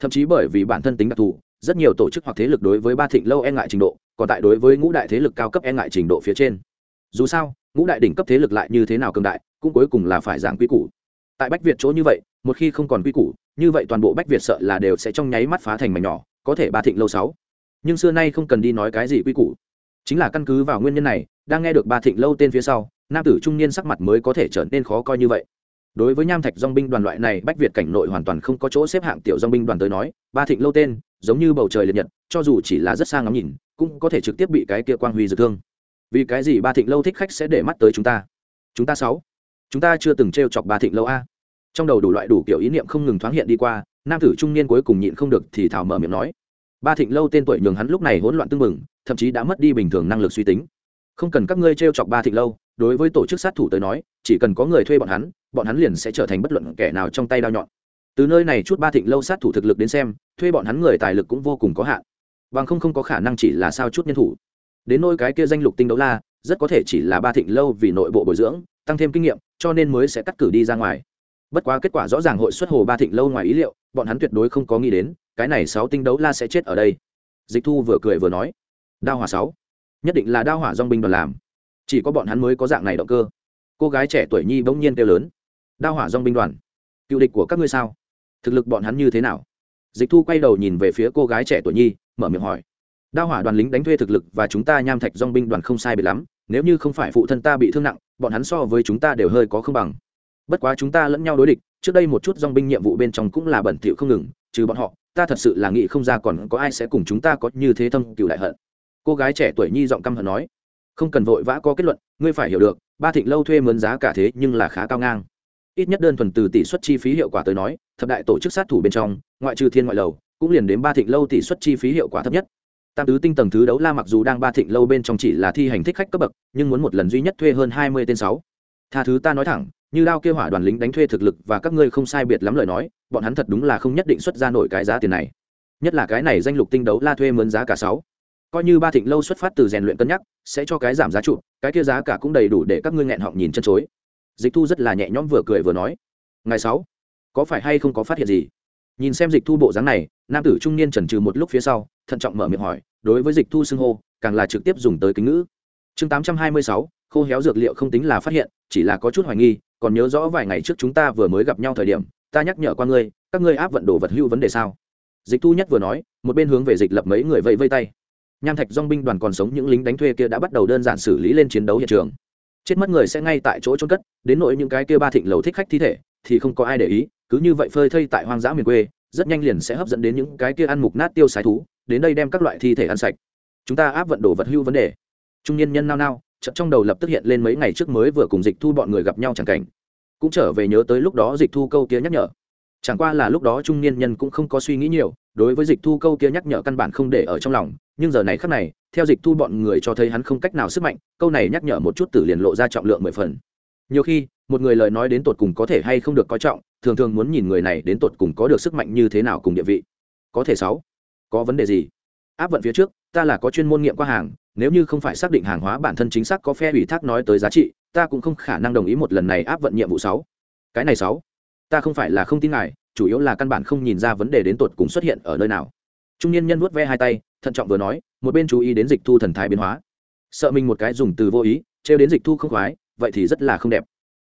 Thậm chí bởi vì bản thân tính đặc thù, rất nhiều tổ chức hoặc thế lực đối với ba thịnh lâu e ngại trình độ, còn tại đối với ngũ đại thế lực cao cấp e ngại trình độ phía trên. Dù sao, ngũ đại đỉnh cấp thế lực lại như thế nào cường đại, cũng cuối cùng là phải giảng quy củ. Tại bách việt chỗ như vậy, một khi không còn quy củ như vậy toàn bộ bách việt sợ là đều sẽ trong nháy mắt phá thành mảnh nhỏ, có thể ba thịnh lâu sáu. Nhưng xưa nay không cần đi nói cái gì quy củ. Chính là căn cứ vào nguyên nhân này, đang nghe được ba thịnh lâu tên phía sau, nam tử trung niên sắc mặt mới có thể trở nên khó coi như vậy. Đối với nham thạch dong binh đoàn loại này, bách việt cảnh nội hoàn toàn không có chỗ xếp hạng tiểu dong binh đoàn tới nói, ba thịnh lâu tên, giống như bầu trời liệt nhật, cho dù chỉ là rất xa ngắm nhìn, cũng có thể trực tiếp bị cái kia quang huy dược thương. Vì cái gì ba thịnh lâu thích khách sẽ để mắt tới chúng ta? Chúng ta sáu. Chúng ta chưa từng t chọc ba thịnh lâu a trong đầu đủ loại đủ kiểu ý niệm không ngừng thoáng hiện đi qua, nam tử trung niên cuối cùng nhịn không được thì thảo mở miệng nói. Ba thịnh lâu tên tuổi nhường hắn lúc này hỗn loạn tưng bừng, thậm chí đã mất đi bình thường năng lực suy tính. Không cần các ngươi t chọc ba thịnh lâu, đối với tổ chức sát thủ tới nói, chỉ cần có người thuê bọn hắn bọn hắn liền sẽ trở thành bất luận kẻ nào trong tay đao nhọn. Từ nơi này chút ba thịnh lâu sát thủ thực lực đến xem, thuê bọn hắn người tài lực cũng vô cùng có hạn. Bằng không không có khả năng chỉ là sao chút nhân thủ. Đến nôi cái kia danh lục tinh đấu la, rất có thể chỉ là ba thịnh lâu vì nội bộ bồi dưỡng, tăng thêm kinh nghiệm, cho nên mới sẽ cắt cử đi ra ngoài bất quá kết quả rõ ràng hội xuất hồ ba thịnh lâu ngoài ý liệu, bọn hắn tuyệt đối không có nghĩ đến, cái này sáu tinh đấu la sẽ chết ở đây. Dịch thu vừa cười vừa nói, đao hỏa sáu, nhất định là đao hỏa dong binh đoàn làm. Chỉ có bọn hắn mới có dạng này động cơ. Cô gái trẻ tuổi nhi bỗng nhiên kêu lớn, đao hỏa dong binh đoàn, cựu địch của các ngươi sao? Thực lực bọn hắn như thế nào? Dịch thu quay đầu nhìn về phía cô gái trẻ tuổi nhi, mở miệng hỏi, đao hỏa đoàn lính đánh thuê thực lực và chúng ta nham thạch dong binh đoàn không sai biệt lắm, nếu như không phải phụ thân ta bị thương nặng, bọn hắn so với chúng ta đều hơi có không bằng bất quá chúng ta lẫn nhau đối địch, trước đây một chút dong binh nhiệm vụ bên trong cũng là bẩn thỉu không ngừng, trừ bọn họ, ta thật sự là nghĩ không ra còn có ai sẽ cùng chúng ta có như thế thâm cựu đại hận. Cô gái trẻ tuổi nhi giọng căm hận nói. Không cần vội vã có kết luận, ngươi phải hiểu được, ba thịnh lâu thuê mướn giá cả thế nhưng là khá cao ngang. Ít nhất đơn thuần từ tỷ suất chi phí hiệu quả tới nói, thập đại tổ chức sát thủ bên trong, ngoại trừ thiên ngoại lầu, cũng liền đến ba thịnh lâu tỷ suất chi phí hiệu quả thấp nhất. Tam tứ tinh tầng thứ đấu la mặc dù đang ba thịnh lâu bên trong chỉ là thi hành thích khách cấp bậc, nhưng muốn một lần duy nhất thuê hơn hai mươi tên sáu. Tha thứ ta nói thẳng như đao kêu hỏa đoàn lính đánh thuê thực lực và các ngươi không sai biệt lắm lời nói, bọn hắn thật đúng là không nhất định xuất ra nổi cái giá tiền này. Nhất là cái này danh lục tinh đấu la thuê mướn giá cả sáu. Coi như ba thịnh lâu xuất phát từ rèn luyện cân nhắc, sẽ cho cái giảm giá trụ, cái kia giá cả cũng đầy đủ để các ngươi nghẹn họng nhìn chân chối. Dịch thu rất là nhẹ nhõm vừa cười vừa nói ngày sáu, có phải hay không có phát hiện gì? Nhìn xem dịch thu bộ dáng này, nam tử trung niên chần chừ một lúc phía sau, thận trọng mở miệng hỏi, đối với dịch thu xưng hô, càng là trực tiếp dùng tới kính ngữ. Chương tám trăm hai mươi sáu, khô héo dược liệu không tính là phát hiện, chỉ là có chút hoài nghi còn nhớ rõ vài ngày trước chúng ta vừa mới gặp nhau thời điểm, ta nhắc nhở qua ngươi, các ngươi áp vận đồ vật hưu vấn đề sao? Dịch thu nhất vừa nói, một bên hướng về dịch lập mấy người vây vây tay. Nham thạch dong binh đoàn còn sống những lính đánh thuê kia đã bắt đầu đơn giản xử lý lên chiến đấu hiện trường. Chết mất người sẽ ngay tại chỗ trôn cất, đến nỗi những cái kia ba thịnh lầu thích khách thi thể, thì không có ai để ý, cứ như vậy phơi thây tại hoang dã miền quê, rất nhanh liền sẽ hấp dẫn đến những cái kia ăn mục nát tiêu sái thú, đến đây đem các loại thi thể ăn sạch. Chúng ta áp vận đồ vật hưu vấn đề. Trung niên nhân nao nao chợt trong đầu lập tức hiện lên mấy ngày trước mới vừa cùng dịch thu bọn người gặp nhau chẳng cảnh. Cũng trở về nhớ tới lúc đó dịch thu câu kia nhắc nhở. Chẳng qua là lúc đó trung niên nhân cũng không có suy nghĩ nhiều, đối với dịch thu câu kia nhắc nhở căn bản không để ở trong lòng. Nhưng giờ này khắc này, theo dịch thu bọn người cho thấy hắn không cách nào sức mạnh, câu này nhắc nhở một chút tử liền lộ ra trọng lượng mười phần. Nhiều khi, một người lời nói đến tột cùng có thể hay không được coi trọng, thường thường muốn nhìn người này đến tột cùng có được sức mạnh như thế nào cùng địa vị. Có thể sáu. Có vấn đề gì? Áp vận phía trước, ta là có chuyên môn nghiệm qua hàng nếu như không phải xác định hàng hóa bản thân chính xác có phe ủy thác nói tới giá trị, ta cũng không khả năng đồng ý một lần này áp vận nhiệm vụ sáu. Cái này sáu, ta không phải là không tin ngài, chủ yếu là căn bản không nhìn ra vấn đề đến tột cùng xuất hiện ở nơi nào. Trung niên nhân vuốt ve hai tay, thận trọng vừa nói, một bên chú ý đến dịch thu thần thái biến hóa. Sợ mình một cái dùng từ vô ý, trêu đến dịch thu không khoái, vậy thì rất là không đẹp.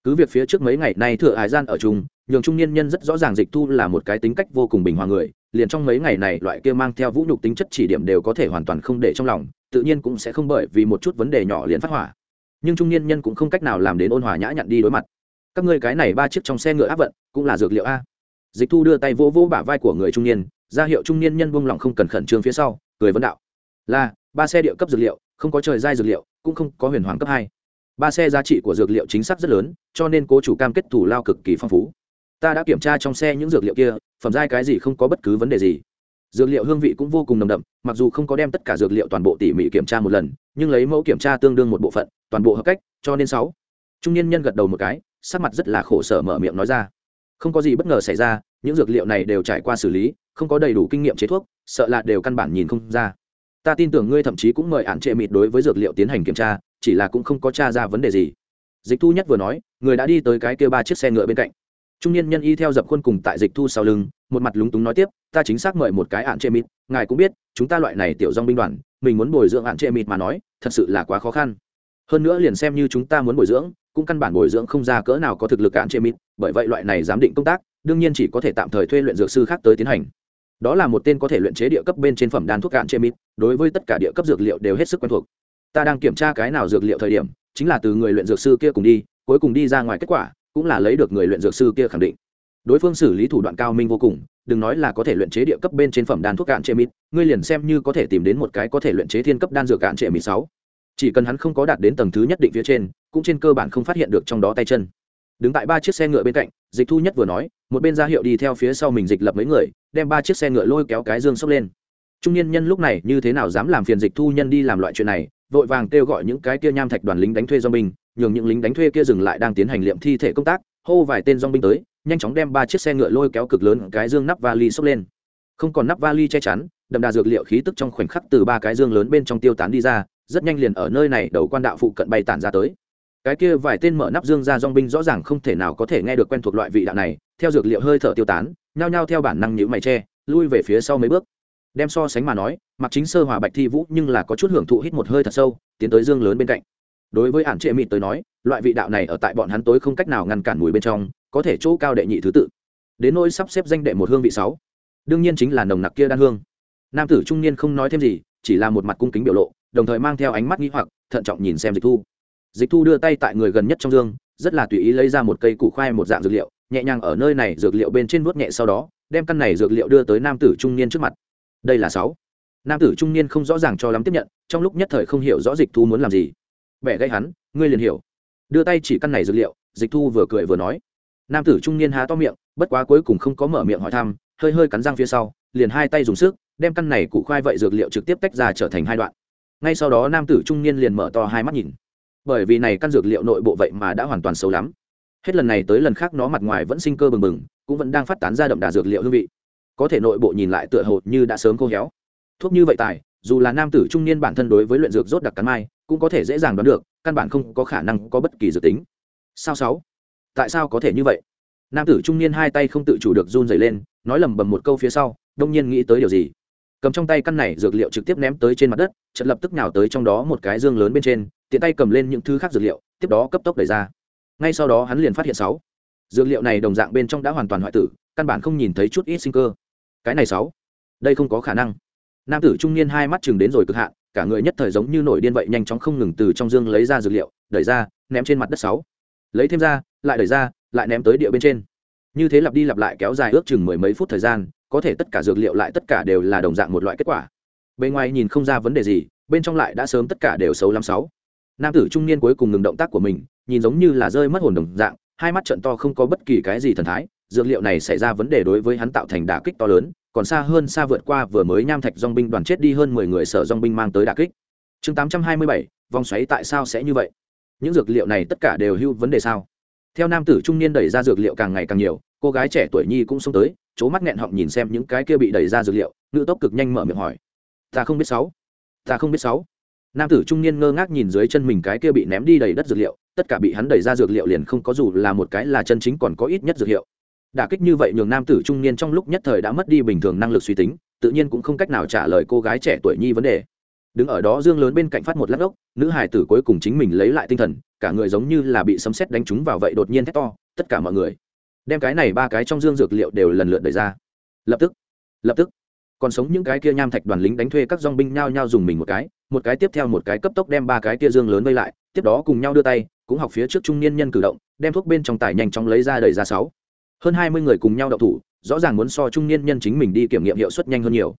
Cứ việc phía trước mấy ngày nay thừa hải gian ở chung nhường trung niên nhân rất rõ ràng dịch thu là một cái tính cách vô cùng bình hòa người, liền trong mấy ngày này loại kia mang theo vũ nhục tính chất chỉ điểm đều có thể hoàn toàn không để trong lòng, tự nhiên cũng sẽ không bởi vì một chút vấn đề nhỏ liền phát hỏa. Nhưng trung niên nhân cũng không cách nào làm đến ôn hòa nhã nhặn đi đối mặt. Các ngươi cái này ba chiếc trong xe ngựa áp vận, cũng là dược liệu a. Dịch thu đưa tay vỗ vỗ bả vai của người trung niên, ra hiệu trung niên nhân buông lỏng không cần khẩn trương phía sau, cười vấn đạo. Là, ba xe địa cấp dược liệu, không có trời giai dược liệu, cũng không có huyền hoàng cấp hai. Ba xe giá trị của dược liệu chính xác rất lớn, cho nên cố chủ cam kết thủ lao cực kỳ phong phú ta đã kiểm tra trong xe những dược liệu kia, phẩm giai cái gì không có bất cứ vấn đề gì. Dược liệu hương vị cũng vô cùng nồng đậm, mặc dù không có đem tất cả dược liệu toàn bộ tỉ mỉ kiểm tra một lần, nhưng lấy mẫu kiểm tra tương đương một bộ phận, toàn bộ hợp cách, cho nên sáu. Trung niên nhân gật đầu một cái, sắc mặt rất là khổ sở mở miệng nói ra. Không có gì bất ngờ xảy ra, những dược liệu này đều trải qua xử lý, không có đầy đủ kinh nghiệm chế thuốc, sợ là đều căn bản nhìn không ra. Ta tin tưởng ngươi thậm chí cũng mời ạn trệ mịt đối với dược liệu tiến hành kiểm tra, chỉ là cũng không có t r a ra vấn đề gì. Dịch thu nhất vừa nói, người đã đi tới cái kêu ba chiếc xe ngựa bên cạnh trung niên nhân y theo dập khuôn cùng tại dịch thu sau lưng, một mặt lúng túng nói tiếp, ta chính xác mời một cái ạn chê mịt, ngài cũng biết, chúng ta loại này tiểu dong binh đoàn, mình muốn bồi dưỡng ạn chê mịt mà nói, thật sự là quá khó khăn. Hơn nữa liền xem như chúng ta muốn bồi dưỡng, cũng căn bản bồi dưỡng không ra cỡ nào có thực lực ạn chê mịt, bởi vậy loại này giám định công tác, đương nhiên chỉ có thể tạm thời thuê luyện dược sư khác tới tiến hành. Đó là một tên có thể luyện chế địa cấp bên trên phẩm đan thuốc ạn chê mít đối với tất cả địa cấp dược liệu đều hết sức quen thuộc. Ta đang kiểm tra cái nào dược liệu thời điểm, chính là từ người luyện dược sư kia cùng đi, cuối cùng đi ra ngoài kết quả cũng là lấy được người luyện dược sư kia khẳng định. Đối phương xử lý thủ đoạn cao minh vô cùng, đừng nói là có thể luyện chế địa cấp bên trên phẩm đan thuốc cạn trệ mít ngươi liền xem như có thể tìm đến một cái có thể luyện chế thiên cấp đan dược cạn trệ mít sáu. Chỉ cần hắn không có đạt đến tầng thứ nhất định phía trên, cũng trên cơ bản không phát hiện được trong đó tay chân. Đứng tại ba chiếc xe ngựa bên cạnh, dịch thu nhất vừa nói, một bên ra hiệu đi theo phía sau mình dịch lập mấy người, đem ba chiếc xe ngựa lôi kéo cái dương sốc lên. Trung niên nhân lúc này như thế nào dám làm phiền dịch thu nhân đi làm loại chuyện này, vội vàng kêu gọi những cái kia nham thạch đoàn lính đánh thuê do mình nhường những lính đánh thuê kia dừng lại đang tiến hành liệm thi thể công tác, hô vài tên dong binh tới, nhanh chóng đem ba chiếc xe ngựa lôi kéo cực lớn cái dương nắp vali xốc lên. Không còn nắp vali che chắn, đậm đà dược liệu khí tức trong khoảnh khắc từ ba cái dương lớn bên trong tiêu tán đi ra, rất nhanh liền ở nơi này đầu quan đạo phụ cận bay tản ra tới. Cái kia vài tên mở nắp dương ra dong binh rõ ràng không thể nào có thể nghe được quen thuộc loại vị đạo này, theo dược liệu hơi thở tiêu tán, nhao nhao theo bản năng nhữ mày tre lui về phía sau mấy bước. Đem so sánh mà nói, mặc chính sơ hòa bạch thi vũ nhưng là có chút hưởng thụ hít một hơi thật sâu, tiến tới dương lớn bên cạnh đối với ản trệ mịt tới nói, loại vị đạo này ở tại bọn hắn tối không cách nào ngăn cản mùi bên trong, có thể chỗ cao đệ nhị thứ tự. Đến nỗi sắp xếp danh đệ một hương vị sáu, đương nhiên chính là nồng nặc kia đan hương. Nam tử trung niên không nói thêm gì, chỉ là một mặt cung kính biểu lộ, đồng thời mang theo ánh mắt nghĩ hoặc, thận trọng nhìn xem dịch thu. Dịch thu đưa tay tại người gần nhất trong dương, rất là tùy ý lấy ra một cây củ khoai một dạng dược liệu, nhẹ nhàng ở nơi này dược liệu bên trên vuốt nhẹ sau đó, đem căn này dược liệu đưa tới nam tử trung niên trước mặt. Đây là sáu. Nam tử trung niên không rõ ràng cho lắm tiếp nhận, trong lúc nhất thời không hiểu rõ dịch thu muốn làm gì bẻ gây hắn, ngươi liền hiểu. Đưa tay chỉ căn này dược liệu, dịch thu vừa cười vừa nói. Nam tử trung niên há to miệng, bất quá cuối cùng không có mở miệng hỏi thăm, hơi hơi cắn răng phía sau, liền hai tay dùng sức, đem căn này củ khoai vậy dược liệu trực tiếp tách ra trở thành hai đoạn. Ngay sau đó nam tử trung niên liền mở to hai mắt nhìn. Bởi vì này căn dược liệu nội bộ vậy mà đã hoàn toàn xấu lắm. Hết lần này tới lần khác nó mặt ngoài vẫn sinh cơ bừng bừng, cũng vẫn đang phát tán ra đậm đà dược liệu hương vị. Có thể nội bộ nhìn lại tựa hồ như đã sớm khô héo. Thuốc như vậy tài, dù là nam tử trung niên bản thân đối với luyện dược rốt đặc cắn mai cũng có thể dễ dàng đoán được, căn bản không có khả năng có bất kỳ dự tính. Sao sáu? Tại sao có thể như vậy? Nam tử trung niên hai tay không tự chủ được run dày lên, nói lầm bầm một câu phía sau, đông nhiên nghĩ tới điều gì? Cầm trong tay căn này dược liệu trực tiếp ném tới trên mặt đất, chợt lập tức nào tới trong đó một cái dương lớn bên trên, tiện tay cầm lên những thứ khác dược liệu, tiếp đó cấp tốc đẩy ra. Ngay sau đó hắn liền phát hiện sáu. Dược liệu này đồng dạng bên trong đã hoàn toàn hoại tử, căn bản không nhìn thấy chút ít sinh cơ. Cái này sáu, đây không có khả năng. Nam tử trung niên hai mắt chừng đến rồi cực hạn cả người nhất thời giống như nổi điên vậy nhanh chóng không ngừng từ trong dương lấy ra dược liệu, đẩy ra, ném trên mặt đất sáu. Lấy thêm ra, lại đẩy ra, lại ném tới địa bên trên. Như thế lặp đi lặp lại kéo dài ước chừng mười mấy phút thời gian, có thể tất cả dược liệu lại tất cả đều là đồng dạng một loại kết quả. Bên ngoài nhìn không ra vấn đề gì, bên trong lại đã sớm tất cả đều xấu lắm sáu. Nam tử trung niên cuối cùng ngừng động tác của mình, nhìn giống như là rơi mất hồn đồng dạng, hai mắt trận to không có bất kỳ cái gì thần thái, dược liệu này xảy ra vấn đề đối với hắn tạo thành đả kích to lớn còn xa hơn xa vượt qua vừa mới nham thạch dong binh đoàn chết đi hơn mười người sở dong binh mang tới đả kích. Chương tám trăm hai mươi bảy, vòng xoáy tại sao sẽ như vậy? Những dược liệu này tất cả đều hưu vấn đề sao? Theo nam tử trung niên đẩy ra dược liệu càng ngày càng nhiều, cô gái trẻ tuổi nhi cũng xông tới c mắt nghẹn họng nhìn xem những cái kia bị đẩy ra dược liệu ngự tốc cực nhanh mở miệng hỏi. Ta không biết sáu. Ta không biết sáu. Nam tử trung niên ngơ ngác nhìn dưới chân mình cái kia bị ném đi đầy đất dược liệu, tất cả bị hắn đẩy ra dược liệu liền không có dù là một cái là chân chính còn có ít nhất dược hiệu đả kích như vậy nhường nam tử trung niên trong lúc nhất thời đã mất đi bình thường năng lực suy tính, tự nhiên cũng không cách nào trả lời cô gái trẻ tuổi nhi vấn đề. Đứng ở đó dương lớn bên cạnh phát một lát ốc, nữ hải tử cuối cùng chính mình lấy lại tinh thần, cả người giống như là bị sấm sét đánh trúng vào vậy đột nhiên thét to, tất cả mọi người, đem cái này ba cái trong dương dược liệu đều lần lượt đẩy ra. Lập tức lập tức, còn sống những cái kia nham thạch đoàn lính đánh thuê các dong binh nhao nhao dùng mình một cái một cái tiếp theo một cái cấp tốc đem ba cái kia dương lớn vây lại, tiếp đó cùng nhau đưa tay, cũng học phía trước trung niên nhân cử động, đem thuốc bên trong tải nhanh chóng lấy ra đẩy ra sáu hơn hai mươi người cùng nhau đậu thủ, rõ ràng muốn so trung niên nhân chính mình đi kiểm nghiệm hiệu suất nhanh hơn nhiều.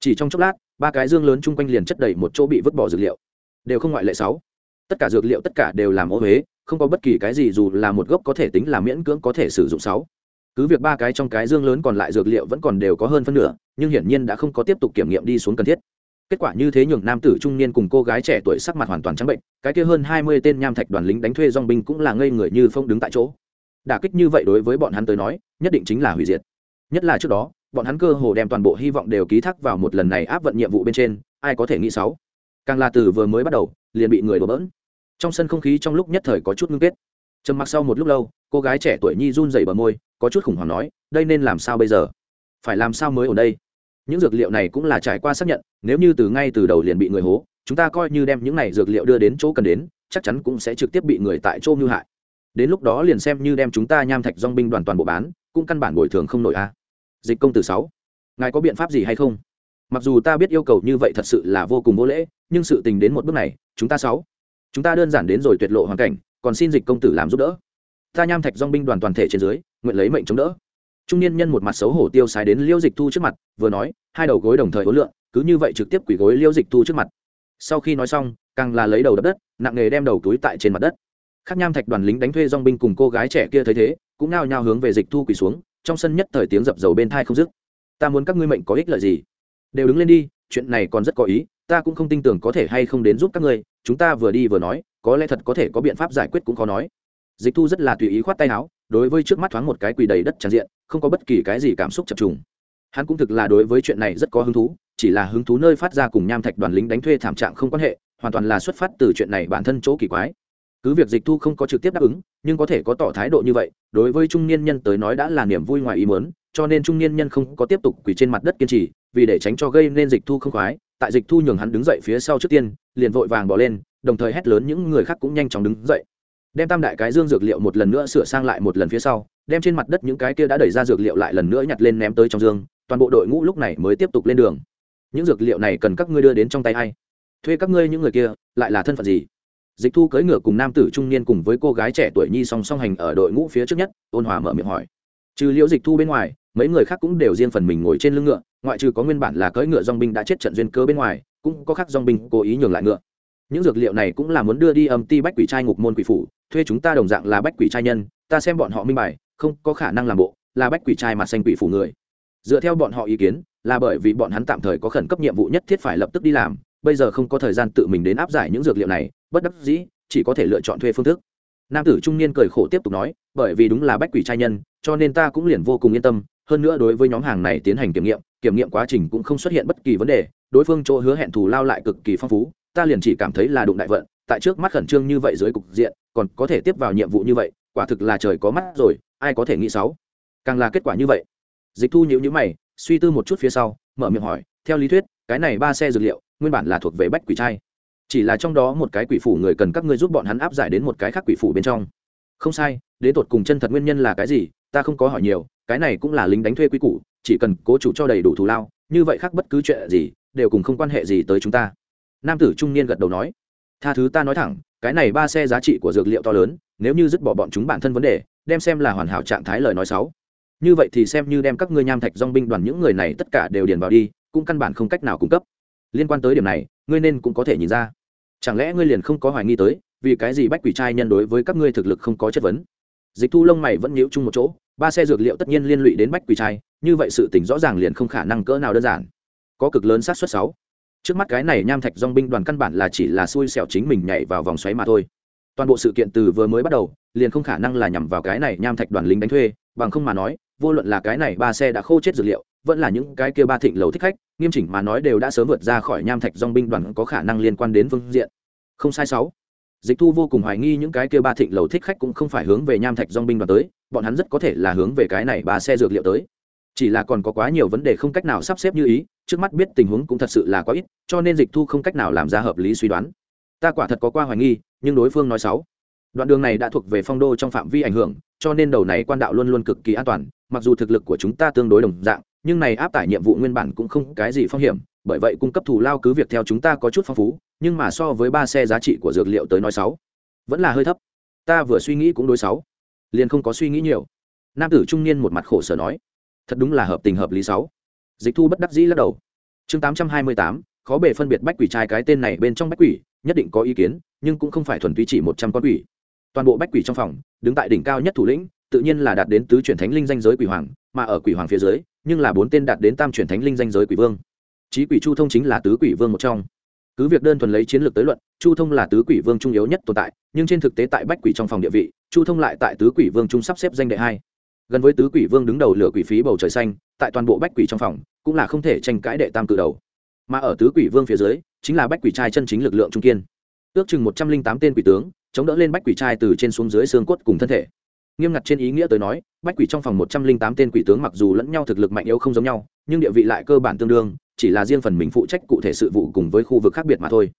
Chỉ trong chốc lát, ba cái dương lớn chung quanh liền chất đầy một chỗ bị vứt bỏ dược liệu. Đều không ngoại lệ sáu. Tất cả dược liệu tất cả đều làm ô huế, không có bất kỳ cái gì dù là một gốc có thể tính là miễn cưỡng có thể sử dụng sáu. Cứ việc ba cái trong cái dương lớn còn lại dược liệu vẫn còn đều có hơn phân nửa, nhưng hiển nhiên đã không có tiếp tục kiểm nghiệm đi xuống cần thiết. Kết quả như thế nhường nam tử trung niên cùng cô gái trẻ tuổi sắc mặt hoàn toàn trắng bệnh, cái kia hơn hai mươi tên nham thạch đoàn lính đánh thuê dong binh cũng là ngây người như phong đứng tại chỗ đả kích như vậy đối với bọn hắn tới nói, nhất định chính là hủy diệt. Nhất là trước đó, bọn hắn cơ hồ đem toàn bộ hy vọng đều ký thác vào một lần này áp vận nhiệm vụ bên trên, ai có thể nghĩ sáu? Càng là từ vừa mới bắt đầu, liền bị người đổ bỡn. Trong sân không khí trong lúc nhất thời có chút ngưng kết. Trầm mặc sau một lúc lâu, cô gái trẻ tuổi nhi run dày bờ môi, có chút khủng hoảng nói, đây nên làm sao bây giờ? Phải làm sao mới ở đây? Những dược liệu này cũng là trải qua xác nhận, nếu như từ ngay từ đầu liền bị người hố, chúng ta coi như đem những này dược liệu đưa đến chỗ cần đến, chắc chắn cũng sẽ trực tiếp bị người tại chỗ mưu hại đến lúc đó liền xem như đem chúng ta nham thạch dong binh đoàn toàn bộ bán, cũng căn bản bồi thường không nổi a. Dịch công tử sáu, ngài có biện pháp gì hay không? Mặc dù ta biết yêu cầu như vậy thật sự là vô cùng vô lễ, nhưng sự tình đến một bước này, chúng ta sáu, chúng ta đơn giản đến rồi tuyệt lộ hoàn cảnh, còn xin dịch công tử làm giúp đỡ. Ta nham thạch dong binh đoàn toàn thể trên dưới, nguyện lấy mệnh chống đỡ. Trung niên nhân một mặt xấu hổ tiêu xài đến liêu dịch thu trước mặt, vừa nói, hai đầu gối đồng thời hối lượng cứ như vậy trực tiếp quỳ gối liêu dịch thu trước mặt. Sau khi nói xong, càng là lấy đầu đập đất, nặng nghề đem đầu túi tại trên mặt đất khác nham thạch đoàn lính đánh thuê dong binh cùng cô gái trẻ kia thấy thế, cũng nao nhao hướng về dịch thu quỳ xuống, trong sân nhất thời tiếng dập dầu bên thai không dứt. Ta muốn các ngươi mệnh có ích lợi gì? Đều đứng lên đi, chuyện này còn rất có ý, ta cũng không tin tưởng có thể hay không đến giúp các ngươi, chúng ta vừa đi vừa nói, có lẽ thật có thể có biện pháp giải quyết cũng khó nói. Dịch thu rất là tùy ý khoát tay áo, đối với trước mắt thoáng một cái quỳ đầy đất tràn diện, không có bất kỳ cái gì cảm xúc chập trùng. Hắn cũng thực là đối với chuyện này rất có hứng thú, chỉ là hứng thú nơi phát ra cùng nham thạch đoàn lính đánh thuê thảm trạng không quan hệ, hoàn toàn là xuất phát từ chuyện này bản thân chỗ kỳ quái cứ việc dịch thu không có trực tiếp đáp ứng, nhưng có thể có tỏ thái độ như vậy, đối với trung niên nhân tới nói đã là niềm vui ngoài ý mớn cho nên trung niên nhân không có tiếp tục quỳ trên mặt đất kiên trì, vì để tránh cho gây nên dịch thu không khoái, tại dịch thu nhường hắn đứng dậy phía sau trước tiên, liền vội vàng bỏ lên, đồng thời hét lớn những người khác cũng nhanh chóng đứng dậy. Đem tam đại cái dương dược liệu một lần nữa sửa sang lại một lần phía sau, đem trên mặt đất những cái kia đã đẩy ra dược liệu lại lần nữa nhặt lên ném tới trong dương, toàn bộ đội ngũ lúc này mới tiếp tục lên đường. Những dược liệu này cần các ngươi đưa đến trong tay hay thuê các ngươi những người kia, lại là thân phận gì? Dịch thu cưỡi ngựa cùng nam tử trung niên cùng với cô gái trẻ tuổi nhi song song hành ở đội ngũ phía trước nhất, ôn hòa mở miệng hỏi. Trừ liễu dịch thu bên ngoài, mấy người khác cũng đều riêng phần mình ngồi trên lưng ngựa, ngoại trừ có nguyên bản là cưỡi ngựa dong binh đã chết trận duyên cơ bên ngoài, cũng có khác dong binh cố ý nhường lại ngựa. Những dược liệu này cũng là muốn đưa đi âm ti bách quỷ trai ngục môn quỷ phủ, thuê chúng ta đồng dạng là bách quỷ trai nhân, ta xem bọn họ minh bài, không có khả năng làm bộ, là bách quỷ trai mà xanh quỷ phủ người. Dựa theo bọn họ ý kiến, là bởi vì bọn hắn tạm thời có khẩn cấp nhiệm vụ nhất thiết phải lập tức đi làm bây giờ không có thời gian tự mình đến áp giải những dược liệu này, bất đắc dĩ, chỉ có thể lựa chọn thuê phương thức. Nam tử trung niên cười khổ tiếp tục nói, bởi vì đúng là bách quỷ trai nhân, cho nên ta cũng liền vô cùng yên tâm, hơn nữa đối với nhóm hàng này tiến hành kiểm nghiệm kiểm nghiệm quá trình cũng không xuất hiện bất kỳ vấn đề, đối phương chỗ hứa hẹn thù lao lại cực kỳ phong phú, ta liền chỉ cảm thấy là đụng đại vận, tại trước mắt khẩn trương như vậy dưới cục diện, còn có thể tiếp vào nhiệm vụ như vậy, quả thực là trời có mắt rồi, ai có thể nghĩ sáu càng là kết quả như vậy. Dịch thu nhữ nhữ mày, suy tư một chút phía sau, mở miệng hỏi, theo lý thuyết cái này ba xe dược liệu, nguyên bản là thuộc về bách quỷ trai. Chỉ là trong đó một cái quỷ phủ người cần các ngươi giúp bọn hắn áp giải đến một cái khác quỷ phủ bên trong. Không sai, đến tột cùng chân thật nguyên nhân là cái gì, ta không có hỏi nhiều, cái này cũng là lính đánh thuê quy củ, chỉ cần cố chủ cho đầy đủ thù lao, như vậy khác bất cứ chuyện gì, đều cùng không quan hệ gì tới chúng ta. Nam tử trung niên gật đầu nói, tha thứ ta nói thẳng, cái này ba xe giá trị của dược liệu to lớn, nếu như dứt bỏ bọn chúng bản thân vấn đề, đem xem là hoàn hảo trạng thái lời nói xấu. Như vậy thì xem như đem các ngươi nham thạch dong binh đoàn những người này tất cả đều điền vào đi cũng căn bản không cách nào cung cấp. Liên quan tới điểm này, ngươi nên cũng có thể nhìn ra. Chẳng lẽ ngươi liền không có hoài nghi tới, vì cái gì bách quỷ trai nhân đối với các ngươi thực lực không có chất vấn? Dịch thu lông mày vẫn nhíu chung một chỗ, ba xe dược liệu tất nhiên liên lụy đến bách quỷ trai, như vậy sự tỉnh rõ ràng liền không khả năng cỡ nào đơn giản. Có cực lớn sát xuất sáu. Trước mắt cái này nham thạch dong binh đoàn căn bản là chỉ là xui xẻo chính mình nhảy vào vòng xoáy mà thôi. Toàn bộ sự kiện từ vừa mới bắt đầu, liền không khả năng là nhằm vào cái này nham thạch đoàn lính đánh thuê, bằng không mà nói, vô luận là cái này ba xe đã khô chết dược liệu vẫn là những cái kia ba thịnh lầu thích khách, nghiêm chỉnh mà nói đều đã sớm vượt ra khỏi nham thạch dong binh đoàn có khả năng liên quan đến phương diện. Không sai sáu. Dịch thu vô cùng hoài nghi những cái kia ba thịnh lầu thích khách cũng không phải hướng về nham thạch dong binh đoàn tới, bọn hắn rất có thể là hướng về cái này ba xe dược liệu tới. Chỉ là còn có quá nhiều vấn đề không cách nào sắp xếp như ý, trước mắt biết tình huống cũng thật sự là quá ít, cho nên dịch thu không cách nào làm ra hợp lý suy đoán. Ta quả thật có qua hoài nghi, nhưng đối phương nói sáu. Đoạn đường này đã thuộc về phong đô trong phạm vi ảnh hưởng, cho nên đầu này quan đạo luôn luôn cực kỳ an toàn, mặc dù thực lực của chúng ta tương đối đồng dạng nhưng này áp tải nhiệm vụ nguyên bản cũng không cái gì phong hiểm, bởi vậy cung cấp thù lao cứ việc theo chúng ta có chút phong phú, nhưng mà so với ba xe giá trị của dược liệu tới nói sáu, vẫn là hơi thấp. Ta vừa suy nghĩ cũng đối sáu, liền không có suy nghĩ nhiều. Nam tử trung niên một mặt khổ sở nói, thật đúng là hợp tình hợp lý sáu. Dịch thu bất đắc dĩ lắc đầu. Chương tám trăm hai mươi tám, khó bề phân biệt bách quỷ trai cái tên này bên trong bách quỷ, nhất định có ý kiến, nhưng cũng không phải thuần túy chỉ một trăm con quỷ. Toàn bộ bách quỷ trong phòng, đứng tại đỉnh cao nhất thủ lĩnh, tự nhiên là đạt đến tứ chuyển thánh linh danh giới quỷ hoàng mà ở quỷ hoàng phía dưới, nhưng là bốn tên đạt đến tam chuyển thánh linh danh giới quỷ vương. Chí quỷ chu thông chính là tứ quỷ vương một trong. Cứ việc đơn thuần lấy chiến lược tới luận, chu thông là tứ quỷ vương trung yếu nhất tồn tại, nhưng trên thực tế tại bách quỷ trong phòng địa vị, chu thông lại tại tứ quỷ vương trung sắp xếp danh đệ hai. Gần với tứ quỷ vương đứng đầu lửa quỷ phí bầu trời xanh, tại toàn bộ bách quỷ trong phòng, cũng là không thể tranh cãi đệ tam cử đầu. Mà ở tứ quỷ vương phía dưới, chính là bách quỷ trai chân chính lực lượng trung kiên. Ước chừng một trăm linh tám tên quỷ tướng, chống đỡ lên bách quỷ trai từ trên xuống dưới xương cốt cùng thân thể nghiêm ngặt trên ý nghĩa tới nói, bách quỷ trong phòng một trăm linh tám tên quỷ tướng mặc dù lẫn nhau thực lực mạnh yếu không giống nhau, nhưng địa vị lại cơ bản tương đương, chỉ là riêng phần mình phụ trách cụ thể sự vụ cùng với khu vực khác biệt mà thôi.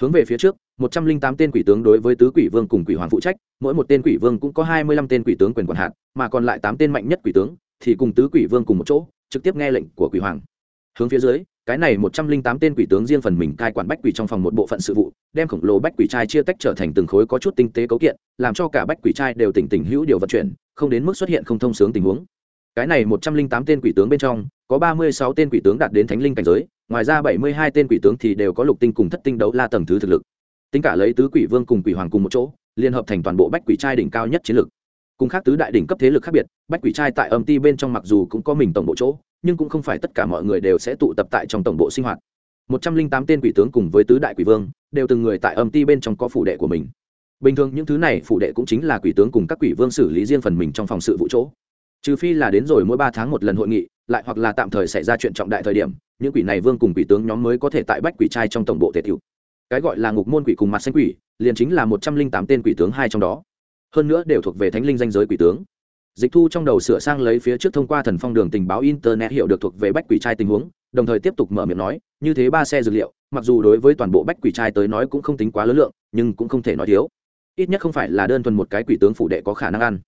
Hướng về phía trước, một trăm linh tám tên quỷ tướng đối với tứ quỷ vương cùng quỷ hoàng phụ trách, mỗi một tên quỷ vương cũng có hai mươi lăm tên quỷ tướng quyền quản hạt, mà còn lại tám tên mạnh nhất quỷ tướng thì cùng tứ quỷ vương cùng một chỗ, trực tiếp nghe lệnh của quỷ hoàng hướng phía dưới, cái này một trăm linh tám tên quỷ tướng riêng phần mình cai quản bách quỷ trong phòng một bộ phận sự vụ, đem khổng lồ bách quỷ trai chia tách trở thành từng khối có chút tinh tế cấu kiện, làm cho cả bách quỷ trai đều tỉnh tỉnh hữu điều vận chuyển, không đến mức xuất hiện không thông sướng tình huống. Cái này một trăm linh tám tên quỷ tướng bên trong, có ba mươi sáu tên quỷ tướng đạt đến thánh linh cảnh giới, ngoài ra bảy mươi hai tên quỷ tướng thì đều có lục tinh cùng thất tinh đấu la tầng thứ thực lực. Tính cả lấy tứ quỷ vương cùng quỷ hoàng cùng một chỗ, liên hợp thành toàn bộ bách quỷ trai đỉnh cao nhất chiến lực cùng khác tứ đại đỉnh cấp thế lực khác biệt, bách quỷ trai tại âm ti bên trong mặc dù cũng có mình tổng bộ chỗ nhưng cũng không phải tất cả mọi người đều sẽ tụ tập tại trong tổng bộ sinh hoạt. Một trăm linh tám tên quỷ tướng cùng với tứ đại quỷ vương đều từng người tại âm ti bên trong có phủ đệ của mình. Bình thường những thứ này phủ đệ cũng chính là quỷ tướng cùng các quỷ vương xử lý riêng phần mình trong phòng sự vụ chỗ. Trừ phi là đến rồi mỗi ba tháng một lần hội nghị, lại hoặc là tạm thời xảy ra chuyện trọng đại thời điểm, những quỷ này vương cùng quỷ tướng nhóm mới có thể tại bách quỷ trai trong tổng bộ thể tiểu cái gọi là ngục môn quỷ cùng mặt xanh quỷ, liền chính là một trăm linh tám tên quỷ tướng hai trong đó. Hơn nữa đều thuộc về thánh linh danh giới quỷ tướng dịch thu trong đầu sửa sang lấy phía trước thông qua thần phong đường tình báo internet hiểu được thuộc về bách quỷ trai tình huống, đồng thời tiếp tục mở miệng nói, như thế ba xe dược liệu, mặc dù đối với toàn bộ bách quỷ trai tới nói cũng không tính quá lớn lượng, nhưng cũng không thể nói thiếu. Ít nhất không phải là đơn thuần một cái quỷ tướng phủ đệ có khả năng ăn.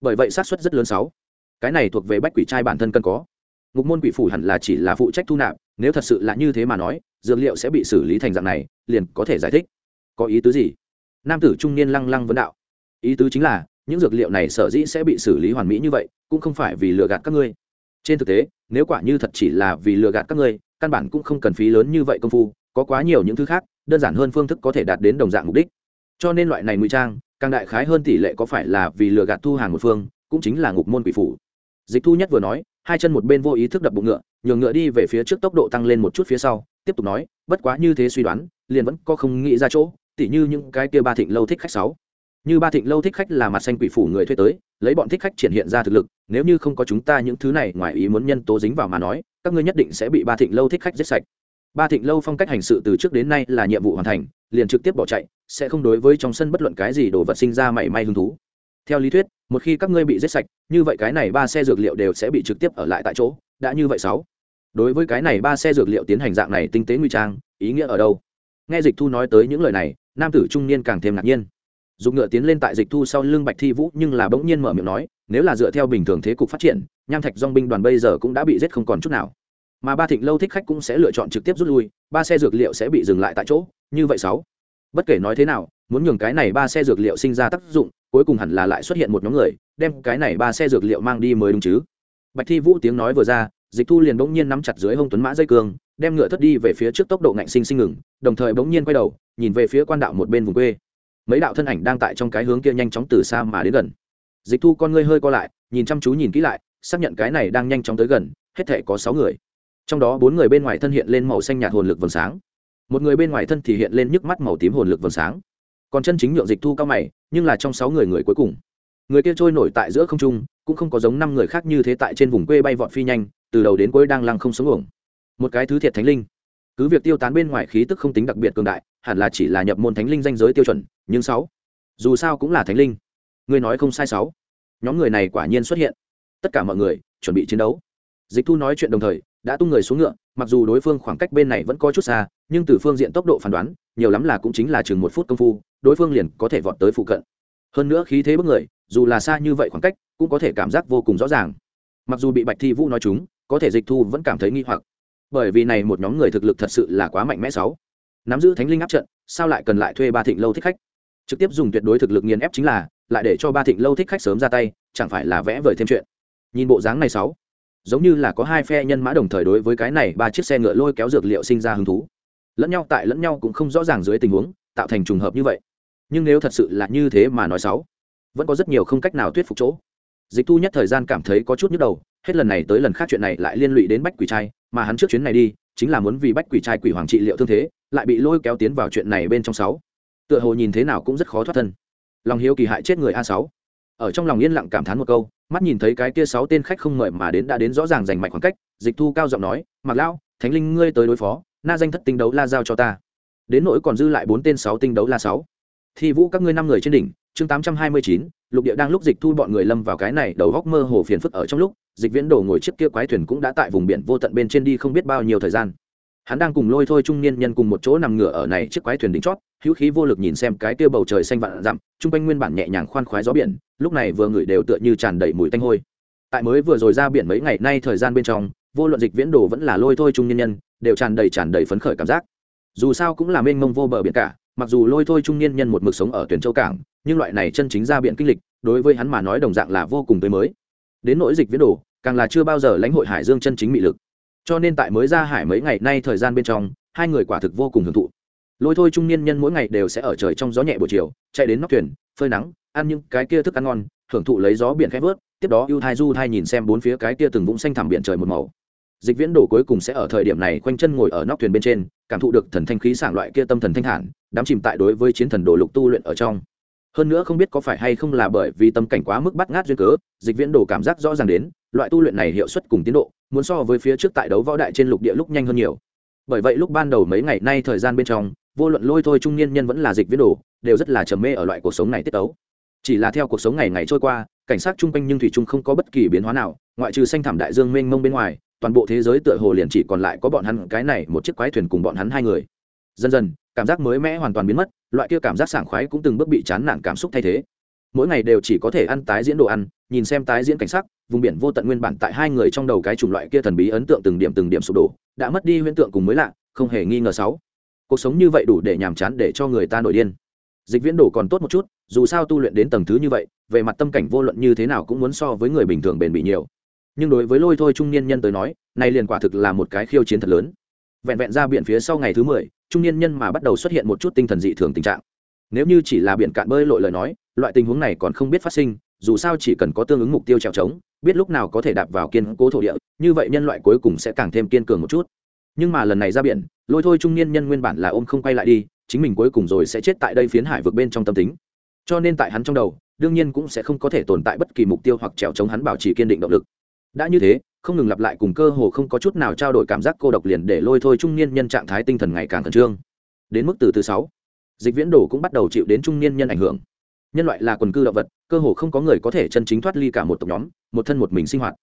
Bởi vậy xác suất rất lớn sáu. Cái này thuộc về bách quỷ trai bản thân cần có. Ngục môn quỷ phủ hẳn là chỉ là phụ trách thu nạp, nếu thật sự là như thế mà nói, dược liệu sẽ bị xử lý thành dạng này, liền có thể giải thích. Có ý tứ gì? Nam tử trung niên lăng lăng vấn đạo. Ý tứ chính là những dược liệu này sở dĩ sẽ bị xử lý hoàn mỹ như vậy, cũng không phải vì lừa gạt các ngươi. Trên thực tế, nếu quả như thật chỉ là vì lừa gạt các ngươi, căn bản cũng không cần phí lớn như vậy công phu, có quá nhiều những thứ khác, đơn giản hơn phương thức có thể đạt đến đồng dạng mục đích. Cho nên loại này ngụy trang, càng đại khái hơn tỷ lệ có phải là vì lừa gạt thu hàng một phương, cũng chính là ngục môn quỷ phủ. Dịch thu nhất vừa nói, hai chân một bên vô ý thức đập bụng ngựa, nhường ngựa đi về phía trước tốc độ tăng lên một chút phía sau, tiếp tục nói, bất quá như thế suy đoán, liền vẫn có không nghĩ ra chỗ, tỉ như những cái kia ba thịnh lâu thích khách sáu như ba thịnh lâu thích khách là mặt xanh quỷ phủ người thuê tới, lấy bọn thích khách triển hiện ra thực lực, nếu như không có chúng ta những thứ này ngoài ý muốn nhân tố dính vào mà nói, các ngươi nhất định sẽ bị ba thịnh lâu thích khách giết sạch. Ba thịnh lâu phong cách hành sự từ trước đến nay là nhiệm vụ hoàn thành, liền trực tiếp bỏ chạy, sẽ không đối với trong sân bất luận cái gì đồ vật sinh ra mảy may hứng thú. Theo lý thuyết, một khi các ngươi bị giết sạch, như vậy cái này ba xe dược liệu đều sẽ bị trực tiếp ở lại tại chỗ, đã như vậy sáu. Đối với cái này ba xe dược liệu tiến hành dạng này tinh tế nguy trang, ý nghĩa ở đâu? Nghe dịch thu nói tới những lời này, nam tử trung niên càng thêm ngạc nhiên dùng ngựa tiến lên tại dịch thu sau lưng bạch thi vũ, nhưng là bỗng nhiên mở miệng nói, nếu là dựa theo bình thường thế cục phát triển, nham thạch dong binh đoàn bây giờ cũng đã bị giết không còn chút nào. Mà ba thịnh lâu thích khách cũng sẽ lựa chọn trực tiếp rút lui, ba xe dược liệu sẽ bị dừng lại tại chỗ. Như vậy sáu. Bất kể nói thế nào, muốn nhường cái này ba xe dược liệu sinh ra tác dụng, cuối cùng hẳn là lại xuất hiện một nhóm người, đem cái này ba xe dược liệu mang đi mới đúng chứ. Bạch thi vũ tiếng nói vừa ra, dịch thu liền bỗng nhiên nắm chặt dưới hông tuấn mã dây cương, đem ngựa thất đi về phía trước tốc độ ngạnh sinh sinh ngừng, đồng thời bỗng nhiên quay đầu, nhìn về phía quan đạo một bên vùng quê mấy đạo thân ảnh đang tại trong cái hướng kia nhanh chóng từ xa mà đến gần. Dịch thu con ngươi hơi co lại, nhìn chăm chú nhìn kỹ lại, xác nhận cái này đang nhanh chóng tới gần, hết thể có sáu người. Trong đó bốn người bên ngoài thân hiện lên màu xanh nhạt hồn lực vầng sáng. Một người bên ngoài thân thì hiện lên nhức mắt màu tím hồn lực vầng sáng. Còn chân chính nhượng dịch thu cao mày, nhưng là trong sáu người người cuối cùng. Người kia trôi nổi tại giữa không trung, cũng không có giống năm người khác như thế tại trên vùng quê bay vọt phi nhanh, từ đầu đến cuối đang lăng không sống ổng một cái thứ thiệt thánh linh. Cứ việc tiêu tán bên ngoài khí tức không tính đặc biệt cường đại, hẳn là chỉ là nhập môn thánh linh danh giới tiêu chuẩn nhưng sáu, dù sao cũng là thánh linh. Ngươi nói không sai sáu. Nhóm người này quả nhiên xuất hiện. Tất cả mọi người chuẩn bị chiến đấu. Dịch thu nói chuyện đồng thời, đã tung người xuống ngựa, mặc dù đối phương khoảng cách bên này vẫn có chút xa, nhưng từ phương diện tốc độ phán đoán, nhiều lắm là cũng chính là chừng một phút công phu, đối phương liền có thể vọt tới phụ cận. Hơn nữa khí thế bức người, dù là xa như vậy khoảng cách, cũng có thể cảm giác vô cùng rõ ràng. Mặc dù bị bạch thi vũ nói chúng, có thể dịch thu vẫn cảm thấy nghi hoặc. Bởi vì này một nhóm người thực lực thật sự là quá mạnh mẽ sáu. Nắm giữ thánh linh áp trận, sao lại cần lại thuê ba thịnh lâu thích khách? Trực tiếp dùng tuyệt đối thực lực nghiền ép chính là, lại để cho ba thịnh lâu thích khách sớm ra tay, chẳng phải là vẽ vời thêm chuyện. Nhìn bộ dáng này sáu, giống như là có hai phe nhân mã đồng thời đối với cái này ba chiếc xe ngựa lôi kéo dược liệu sinh ra hứng thú. Lẫn nhau tại lẫn nhau cũng không rõ ràng dưới tình huống, tạo thành trùng hợp như vậy. Nhưng nếu thật sự là như thế mà nói sáu, vẫn có rất nhiều không cách nào thuyết phục chỗ. Dịch thu nhất thời gian cảm thấy có chút nhức đầu, hết lần này tới lần khác chuyện này lại liên lụy đến bách quỷ trai, mà hắn trước chuyến này đi, chính là muốn vì bách quỷ trai quỷ hoàng trị liệu thương thế, lại bị lôi kéo tiến vào chuyện này bên trong sáu tựa hồ nhìn thế nào cũng rất khó thoát thân. Lòng hiếu kỳ hại chết người a sáu. Ở trong lòng yên lặng cảm thán một câu, mắt nhìn thấy cái kia sáu tên khách không mời mà đến đã đến rõ ràng giành mạch khoảng cách, dịch thu cao giọng nói mặc lão, thánh linh ngươi tới đối phó, na danh thất tinh đấu la giao cho ta. Đến nỗi còn dư lại bốn tên sáu tinh đấu la sáu. Thi vũ các ngươi năm người trên đỉnh, chương tám trăm hai mươi chín, lục địa đang lúc dịch thu bọn người lâm vào cái này đầu góc mơ hồ phiền phức ở trong lúc, dịch viễn đổ ngồi chiếc kia quái thuyền cũng đã tại vùng biển vô tận bên trên đi không biết bao nhiêu thời gian. Hắn đang cùng lôi thôi trung niên nhân cùng một chỗ nằm ngửa ở này chiếc quái thuyền đỉnh chót hữu khí vô lực nhìn xem cái kia bầu trời xanh vạn dặm, chung quanh nguyên bản nhẹ nhàng khoan khoái gió biển, lúc này vừa ngửi đều tựa như tràn đầy mùi tanh hôi. Tại mới vừa rồi ra biển mấy ngày nay thời gian bên trong, vô luận dịch viễn đồ vẫn là lôi thôi trung niên nhân, đều tràn đầy tràn đầy phấn khởi cảm giác. Dù sao cũng là mênh mông vô bờ biển cả, mặc dù lôi thôi trung niên nhân một mực sống ở tuyển châu cảng, nhưng loại này chân chính ra biển kinh lịch, đối với hắn mà nói đồng dạng là vô cùng tới mới. Đến nỗi dịch viễn đồ, càng là chưa bao giờ lãnh hội hải dương chân chính mị lực. Cho nên tại mới ra hải mấy ngày nay thời gian bên trong, hai người quả thực vô cùng hưởng thụ lôi thôi trung niên nhân mỗi ngày đều sẽ ở trời trong gió nhẹ buổi chiều, chạy đến nóc thuyền, phơi nắng, ăn những cái kia thức ăn ngon, hưởng thụ lấy gió biển khép vớt, tiếp đó ưu thai du thai nhìn xem bốn phía cái kia từng vũng xanh thẳm biển trời một màu. Dịch viễn đồ cuối cùng sẽ ở thời điểm này quanh chân ngồi ở nóc thuyền bên trên, cảm thụ được thần thanh khí sảng loại kia tâm thần thanh thản đám chìm tại đối với chiến thần đồ lục tu luyện ở trong. Hơn nữa không biết có phải hay không là bởi vì tâm cảnh quá mức bắt ngát duyên cớ, dịch viễn đồ cảm giác rõ ràng đến, loại tu luyện này hiệu suất cùng tiến độ, muốn so với phía trước tại đấu võ đại trên lục địa lúc nhanh hơn nhiều. Bởi vậy lúc ban đầu mấy ngày nay thời gian bên trong vô luận lôi thôi trung niên nhân vẫn là dịch viễn đồ, đều rất là trầm mê ở loại cuộc sống này tiết tấu. Chỉ là theo cuộc sống ngày ngày trôi qua, cảnh sát chung quanh nhưng thủy chung không có bất kỳ biến hóa nào, ngoại trừ xanh thảm đại dương mênh mông bên ngoài, toàn bộ thế giới tựa hồ liền chỉ còn lại có bọn hắn cái này một chiếc quái thuyền cùng bọn hắn hai người. Dần dần, cảm giác mới mẻ hoàn toàn biến mất, loại kia cảm giác sảng khoái cũng từng bước bị chán nản cảm xúc thay thế. Mỗi ngày đều chỉ có thể ăn tái diễn đồ ăn, nhìn xem tái diễn cảnh sắc, vùng biển vô tận nguyên bản tại hai người trong đầu cái chủng loại kia thần bí ấn tượng từng điểm từng điểm sụp đổ, đã mất đi huyễn tượng cùng mới lạ, không hề nghi ngờ sáu cuộc sống như vậy đủ để nhàm chán để cho người ta nổi điên. Dịch viễn đổ còn tốt một chút, dù sao tu luyện đến tầng thứ như vậy, về mặt tâm cảnh vô luận như thế nào cũng muốn so với người bình thường bền bỉ nhiều. Nhưng đối với lôi thôi trung niên nhân tới nói nay liền quả thực là một cái khiêu chiến thật lớn. Vẹn vẹn ra biển phía sau ngày thứ mười, trung niên nhân mà bắt đầu xuất hiện một chút tinh thần dị thường tình trạng. Nếu như chỉ là biển cạn bơi lội lời nói, loại tình huống này còn không biết phát sinh, dù sao chỉ cần có tương ứng mục tiêu trèo trống, biết lúc nào có thể đạp vào kiên cố thổ địa, như vậy nhân loại cuối cùng sẽ càng thêm kiên cường một chút nhưng mà lần này ra biển, lôi thôi trung niên nhân nguyên bản là ôm không quay lại đi, chính mình cuối cùng rồi sẽ chết tại đây phiến hải vực bên trong tâm tính. Cho nên tại hắn trong đầu, đương nhiên cũng sẽ không có thể tồn tại bất kỳ mục tiêu hoặc trèo chống hắn bảo trì kiên định động lực. Đã như thế, không ngừng lặp lại cùng cơ hồ không có chút nào trao đổi cảm giác cô độc liền để lôi thôi trung niên nhân trạng thái tinh thần ngày càng khẩn trương. Đến mức từ thứ sáu, dịch viễn đồ cũng bắt đầu chịu đến trung niên nhân ảnh hưởng. Nhân loại là quần cư động vật, cơ hồ không có người có thể chân chính thoát ly cả một tộc nhóm, một thân một mình sinh hoạt.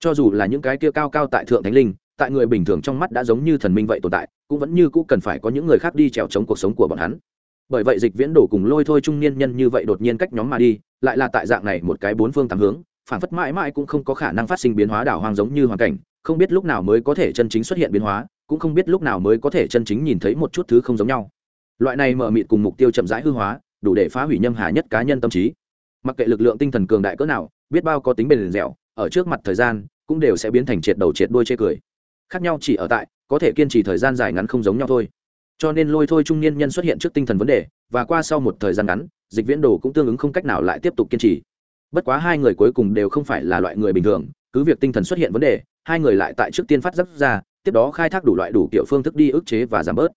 Cho dù là những cái kia cao cao tại thượng thánh linh tại người bình thường trong mắt đã giống như thần minh vậy tồn tại, cũng vẫn như cũ cần phải có những người khác đi trèo chống cuộc sống của bọn hắn. Bởi vậy dịch viễn đổ cùng lôi thôi trung niên nhân như vậy đột nhiên cách nhóm mà đi, lại là tại dạng này một cái bốn phương tám hướng phản phất mãi mãi cũng không có khả năng phát sinh biến hóa đảo hoang giống như hoàn cảnh, không biết lúc nào mới có thể chân chính xuất hiện biến hóa, cũng không biết lúc nào mới có thể chân chính nhìn thấy một chút thứ không giống nhau. Loại này mở mịt cùng mục tiêu chậm rãi hư hóa, đủ để phá hủy nhâm hà nhất cá nhân tâm trí. Mặc kệ lực lượng tinh thần cường đại cỡ nào, biết bao có tính bền dẻo, ở trước mặt thời gian, cũng đều sẽ biến thành triệt đầu triệt đuôi chê cười khác nhau chỉ ở tại, có thể kiên trì thời gian dài ngắn không giống nhau thôi. Cho nên lôi thôi trung niên nhân xuất hiện trước tinh thần vấn đề, và qua sau một thời gian ngắn, dịch viễn đồ cũng tương ứng không cách nào lại tiếp tục kiên trì. Bất quá hai người cuối cùng đều không phải là loại người bình thường, cứ việc tinh thần xuất hiện vấn đề, hai người lại tại trước tiên phát giác ra, tiếp đó khai thác đủ loại đủ kiểu phương thức đi ức chế và giảm bớt.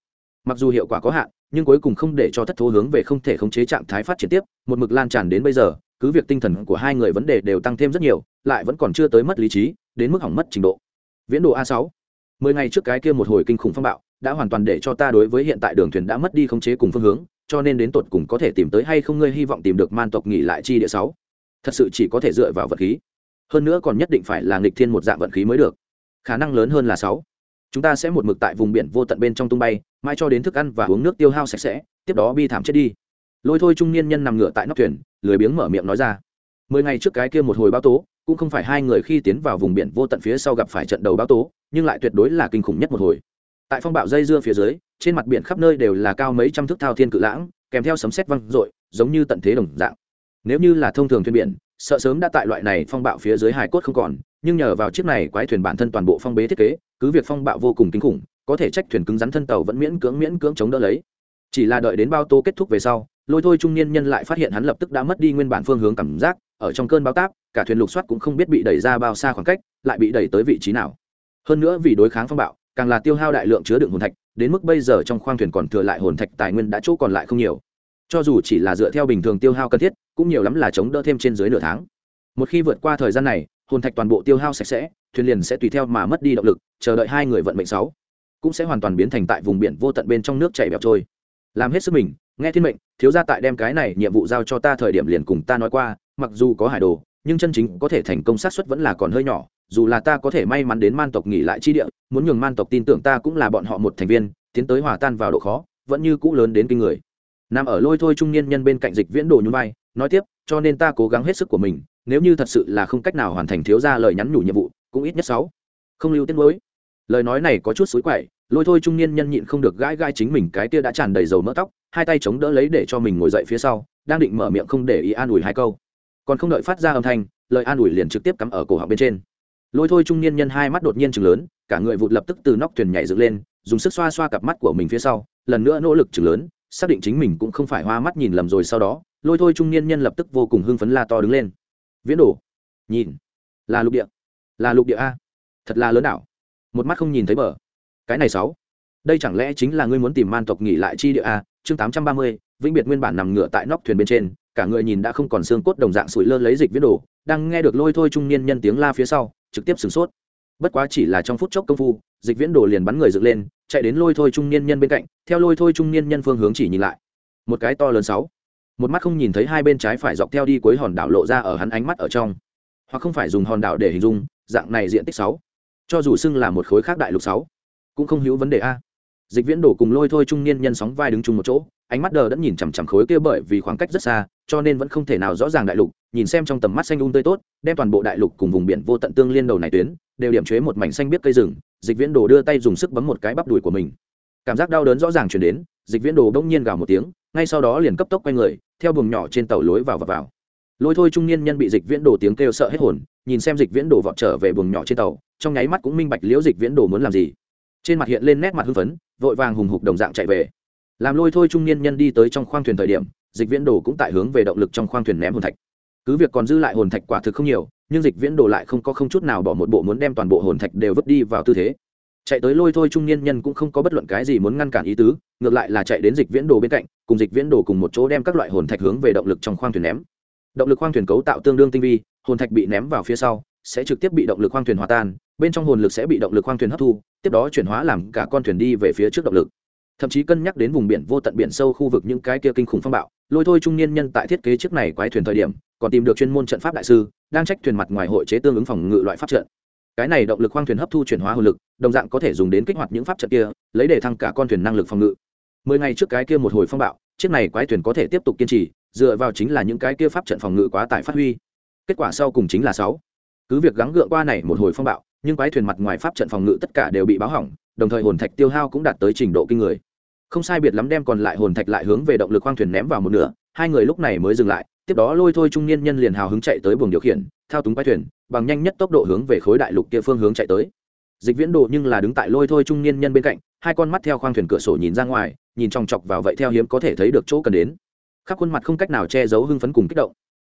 Mặc dù hiệu quả có hạn, nhưng cuối cùng không để cho thất thố hướng về không thể khống chế trạng thái phát triển tiếp, một mực lan tràn đến bây giờ, cứ việc tinh thần của hai người vấn đề đều tăng thêm rất nhiều, lại vẫn còn chưa tới mất lý trí, đến mức hỏng mất trình độ. Viễn đồ a sáu mười ngày trước cái kia một hồi kinh khủng phong bạo, đã hoàn toàn để cho ta đối với hiện tại đường thuyền đã mất đi khống chế cùng phương hướng, cho nên đến tột cùng có thể tìm tới hay không ngươi hy vọng tìm được man tộc nghỉ lại chi địa sáu. Thật sự chỉ có thể dựa vào vật khí. Hơn nữa còn nhất định phải là nghịch thiên một dạng vận khí mới được. Khả năng lớn hơn là sáu. Chúng ta sẽ một mực tại vùng biển vô tận bên trong tung bay, mai cho đến thức ăn và uống nước tiêu hao sạch sẽ, tiếp đó bi thảm chết đi. Lôi thôi trung niên nhân nằm ngửa tại nóc thuyền, lười biếng mở miệng nói ra. Mười ngày trước cái kia một hồi báo tố, cũng không phải hai người khi tiến vào vùng biển vô tận phía sau gặp phải trận đầu báo tố nhưng lại tuyệt đối là kinh khủng nhất một hồi. Tại phong bạo dây dưa phía dưới, trên mặt biển khắp nơi đều là cao mấy trăm thước thao thiên cự lãng, kèm theo sấm sét văng rội giống như tận thế đồng dạng. Nếu như là thông thường thuyền biển, sợ sớm đã tại loại này phong bạo phía dưới hải cốt không còn, nhưng nhờ vào chiếc này quái thuyền bản thân toàn bộ phong bế thiết kế, cứ việc phong bạo vô cùng kinh khủng, có thể trách thuyền cứng rắn thân tàu vẫn miễn cưỡng miễn cưỡng chống đỡ lấy. Chỉ là đợi đến bao tô kết thúc về sau, lôi thôi trung niên nhân lại phát hiện hắn lập tức đã mất đi nguyên bản phương hướng cảm giác, ở trong cơn bao táp, cả thuyền lục soát cũng không biết bị đẩy ra bao xa khoảng cách, lại bị đẩy tới vị trí nào hơn nữa vì đối kháng phong bạo, càng là tiêu hao đại lượng chứa đựng hồn thạch, đến mức bây giờ trong khoang thuyền còn thừa lại hồn thạch tài nguyên đã chỗ còn lại không nhiều. Cho dù chỉ là dựa theo bình thường tiêu hao cần thiết, cũng nhiều lắm là chống đỡ thêm trên dưới nửa tháng. Một khi vượt qua thời gian này, hồn thạch toàn bộ tiêu hao sạch sẽ, thuyền liền sẽ tùy theo mà mất đi động lực, chờ đợi hai người vận mệnh sáu cũng sẽ hoàn toàn biến thành tại vùng biển vô tận bên trong nước chảy bẹo trôi. Làm hết sức mình, nghe thiên mệnh, thiếu gia tại đem cái này nhiệm vụ giao cho ta thời điểm liền cùng ta nói qua, mặc dù có hải đồ, nhưng chân chính có thể thành công xác suất vẫn là còn hơi nhỏ dù là ta có thể may mắn đến man tộc nghỉ lại chi địa, muốn nhường man tộc tin tưởng ta cũng là bọn họ một thành viên, tiến tới hòa tan vào độ khó, vẫn như cũ lớn đến kinh người. Nằm ở lôi thôi trung niên nhân bên cạnh dịch viễn đồ nhún vai, nói tiếp, cho nên ta cố gắng hết sức của mình, nếu như thật sự là không cách nào hoàn thành thiếu ra lời nhắn nhủ nhiệm vụ, cũng ít nhất sáu. Không lưu tiết mới lời nói này có chút xối quậy, lôi thôi trung niên nhân nhịn không được gãi gai chính mình cái kia đã tràn đầy dầu mỡ tóc, hai tay chống đỡ lấy để cho mình ngồi dậy phía sau, đang định mở miệng không để ý an ủi hai câu. Còn không đợi phát ra âm thanh, lời an ủi liền trực tiếp cắm ở cổ họng bên trên lôi thôi trung niên nhân hai mắt đột nhiên chừng lớn, cả người vụt lập tức từ nóc thuyền nhảy dựng lên, dùng sức xoa xoa cặp mắt của mình phía sau, lần nữa nỗ lực chừng lớn, xác định chính mình cũng không phải hoa mắt nhìn lầm rồi sau đó, lôi thôi trung niên nhân lập tức vô cùng hưng phấn la to đứng lên. Viễn đổ nhìn, là lục địa, là lục địa a, thật là lớn đảo. Một mắt không nhìn thấy bờ. Cái này sáu, đây chẳng lẽ chính là ngươi muốn tìm man tộc nghỉ lại chi địa a? Chương tám trăm ba mươi, vĩnh biệt nguyên bản nằm ngửa tại nóc thuyền bên trên cả người nhìn đã không còn xương cốt đồng dạng sủi lơ lấy dịch viễn đồ, đang nghe được lôi thôi trung niên nhân tiếng la phía sau, trực tiếp sửng sốt. Bất quá chỉ là trong phút chốc công phu, dịch viễn đồ liền bắn người dựng lên, chạy đến lôi thôi trung niên nhân bên cạnh, theo lôi thôi trung niên nhân phương hướng chỉ nhìn lại. Một cái to lớn sáu. Một mắt không nhìn thấy hai bên trái phải dọc theo đi cuối hòn đảo lộ ra ở hắn ánh mắt ở trong. Hoặc không phải dùng hòn đảo để hình dung, dạng này diện tích sáu. Cho dù xưng là một khối khác đại lục sáu, cũng không hữu vấn đề a dịch viễn đổ cùng lôi thôi trung niên nhân sóng vai đứng chung một chỗ, ánh mắt đờ đẫn nhìn chằm chằm khối kia bởi vì khoảng cách rất xa, cho nên vẫn không thể nào rõ ràng đại lục, nhìn xem trong tầm mắt xanh un tươi tốt, đem toàn bộ đại lục cùng vùng biển vô tận tương liên đầu này tuyến, đều điểm chế một mảnh xanh biết cây rừng, dịch viễn đồ đưa tay dùng sức bấm một cái bắp đùi của mình. Cảm giác đau đớn rõ ràng chuyển đến, dịch viễn đồ đông nhiên gào một tiếng, ngay sau đó liền cấp tốc quay người, theo buồng nhỏ trên tàu lối vào và vào. Lôi thôi trung niên nhân bị dịch viễn đồ tiếng kêu sợ hết hồn, nhìn xem dịch viễn đồ vọt trở về buồng nhỏ trên tàu, trong nháy mắt cũng minh bạch liễu dịch viễn đồ muốn làm gì trên mặt hiện lên nét mặt hưng phấn, vội vàng hùng hục đồng dạng chạy về. Làm lôi thôi trung niên nhân đi tới trong khoang thuyền thời điểm, dịch viễn đồ cũng tại hướng về động lực trong khoang thuyền ném hồn thạch. Cứ việc còn dư lại hồn thạch quả thực không nhiều, nhưng dịch viễn đồ lại không có không chút nào bỏ một bộ muốn đem toàn bộ hồn thạch đều vứt đi vào tư thế. Chạy tới lôi thôi trung niên nhân cũng không có bất luận cái gì muốn ngăn cản ý tứ, ngược lại là chạy đến dịch viễn đồ bên cạnh, cùng dịch viễn đồ cùng một chỗ đem các loại hồn thạch hướng về động lực trong khoang thuyền ném. Động lực khoang thuyền cấu tạo tương đương tinh vi, hồn thạch bị ném vào phía sau, sẽ trực tiếp bị động lực khoang thuyền hòa tan bên trong hồn lực sẽ bị động lực khoang thuyền hấp thu, tiếp đó chuyển hóa làm cả con thuyền đi về phía trước động lực. Thậm chí cân nhắc đến vùng biển vô tận biển sâu khu vực những cái kia kinh khủng phong bạo, lôi thôi trung niên nhân tại thiết kế chiếc này quái thuyền thời điểm, còn tìm được chuyên môn trận pháp đại sư, đang trách thuyền mặt ngoài hội chế tương ứng phòng ngự loại pháp trận. Cái này động lực khoang thuyền hấp thu chuyển hóa hồn lực, đồng dạng có thể dùng đến kích hoạt những pháp trận kia, lấy để thăng cả con thuyền năng lực phòng ngự. Mười ngày trước cái kia một hồi phong bạo, chiếc này quái thuyền có thể tiếp tục kiên trì, dựa vào chính là những cái kia pháp trận phòng ngự quá tải phát huy. Kết quả sau cùng chính là sáu. Cứ việc gắng gượng qua này một hồi phong bạo nhưng quái thuyền mặt ngoài pháp trận phòng ngự tất cả đều bị báo hỏng, đồng thời hồn thạch tiêu hao cũng đạt tới trình độ kinh người. Không sai biệt lắm đem còn lại hồn thạch lại hướng về động lực khoang thuyền ném vào một nửa, hai người lúc này mới dừng lại, tiếp đó lôi thôi trung niên nhân liền hào hứng chạy tới buồng điều khiển, thao túng quái thuyền, bằng nhanh nhất tốc độ hướng về khối đại lục kia phương hướng chạy tới. Dịch viễn đồ nhưng là đứng tại lôi thôi trung niên nhân bên cạnh, hai con mắt theo khoang thuyền cửa sổ nhìn ra ngoài, nhìn chòng chọc vào vậy theo hiếm có thể thấy được chỗ cần đến. Khắp khuôn mặt không cách nào che giấu hưng phấn cùng kích động.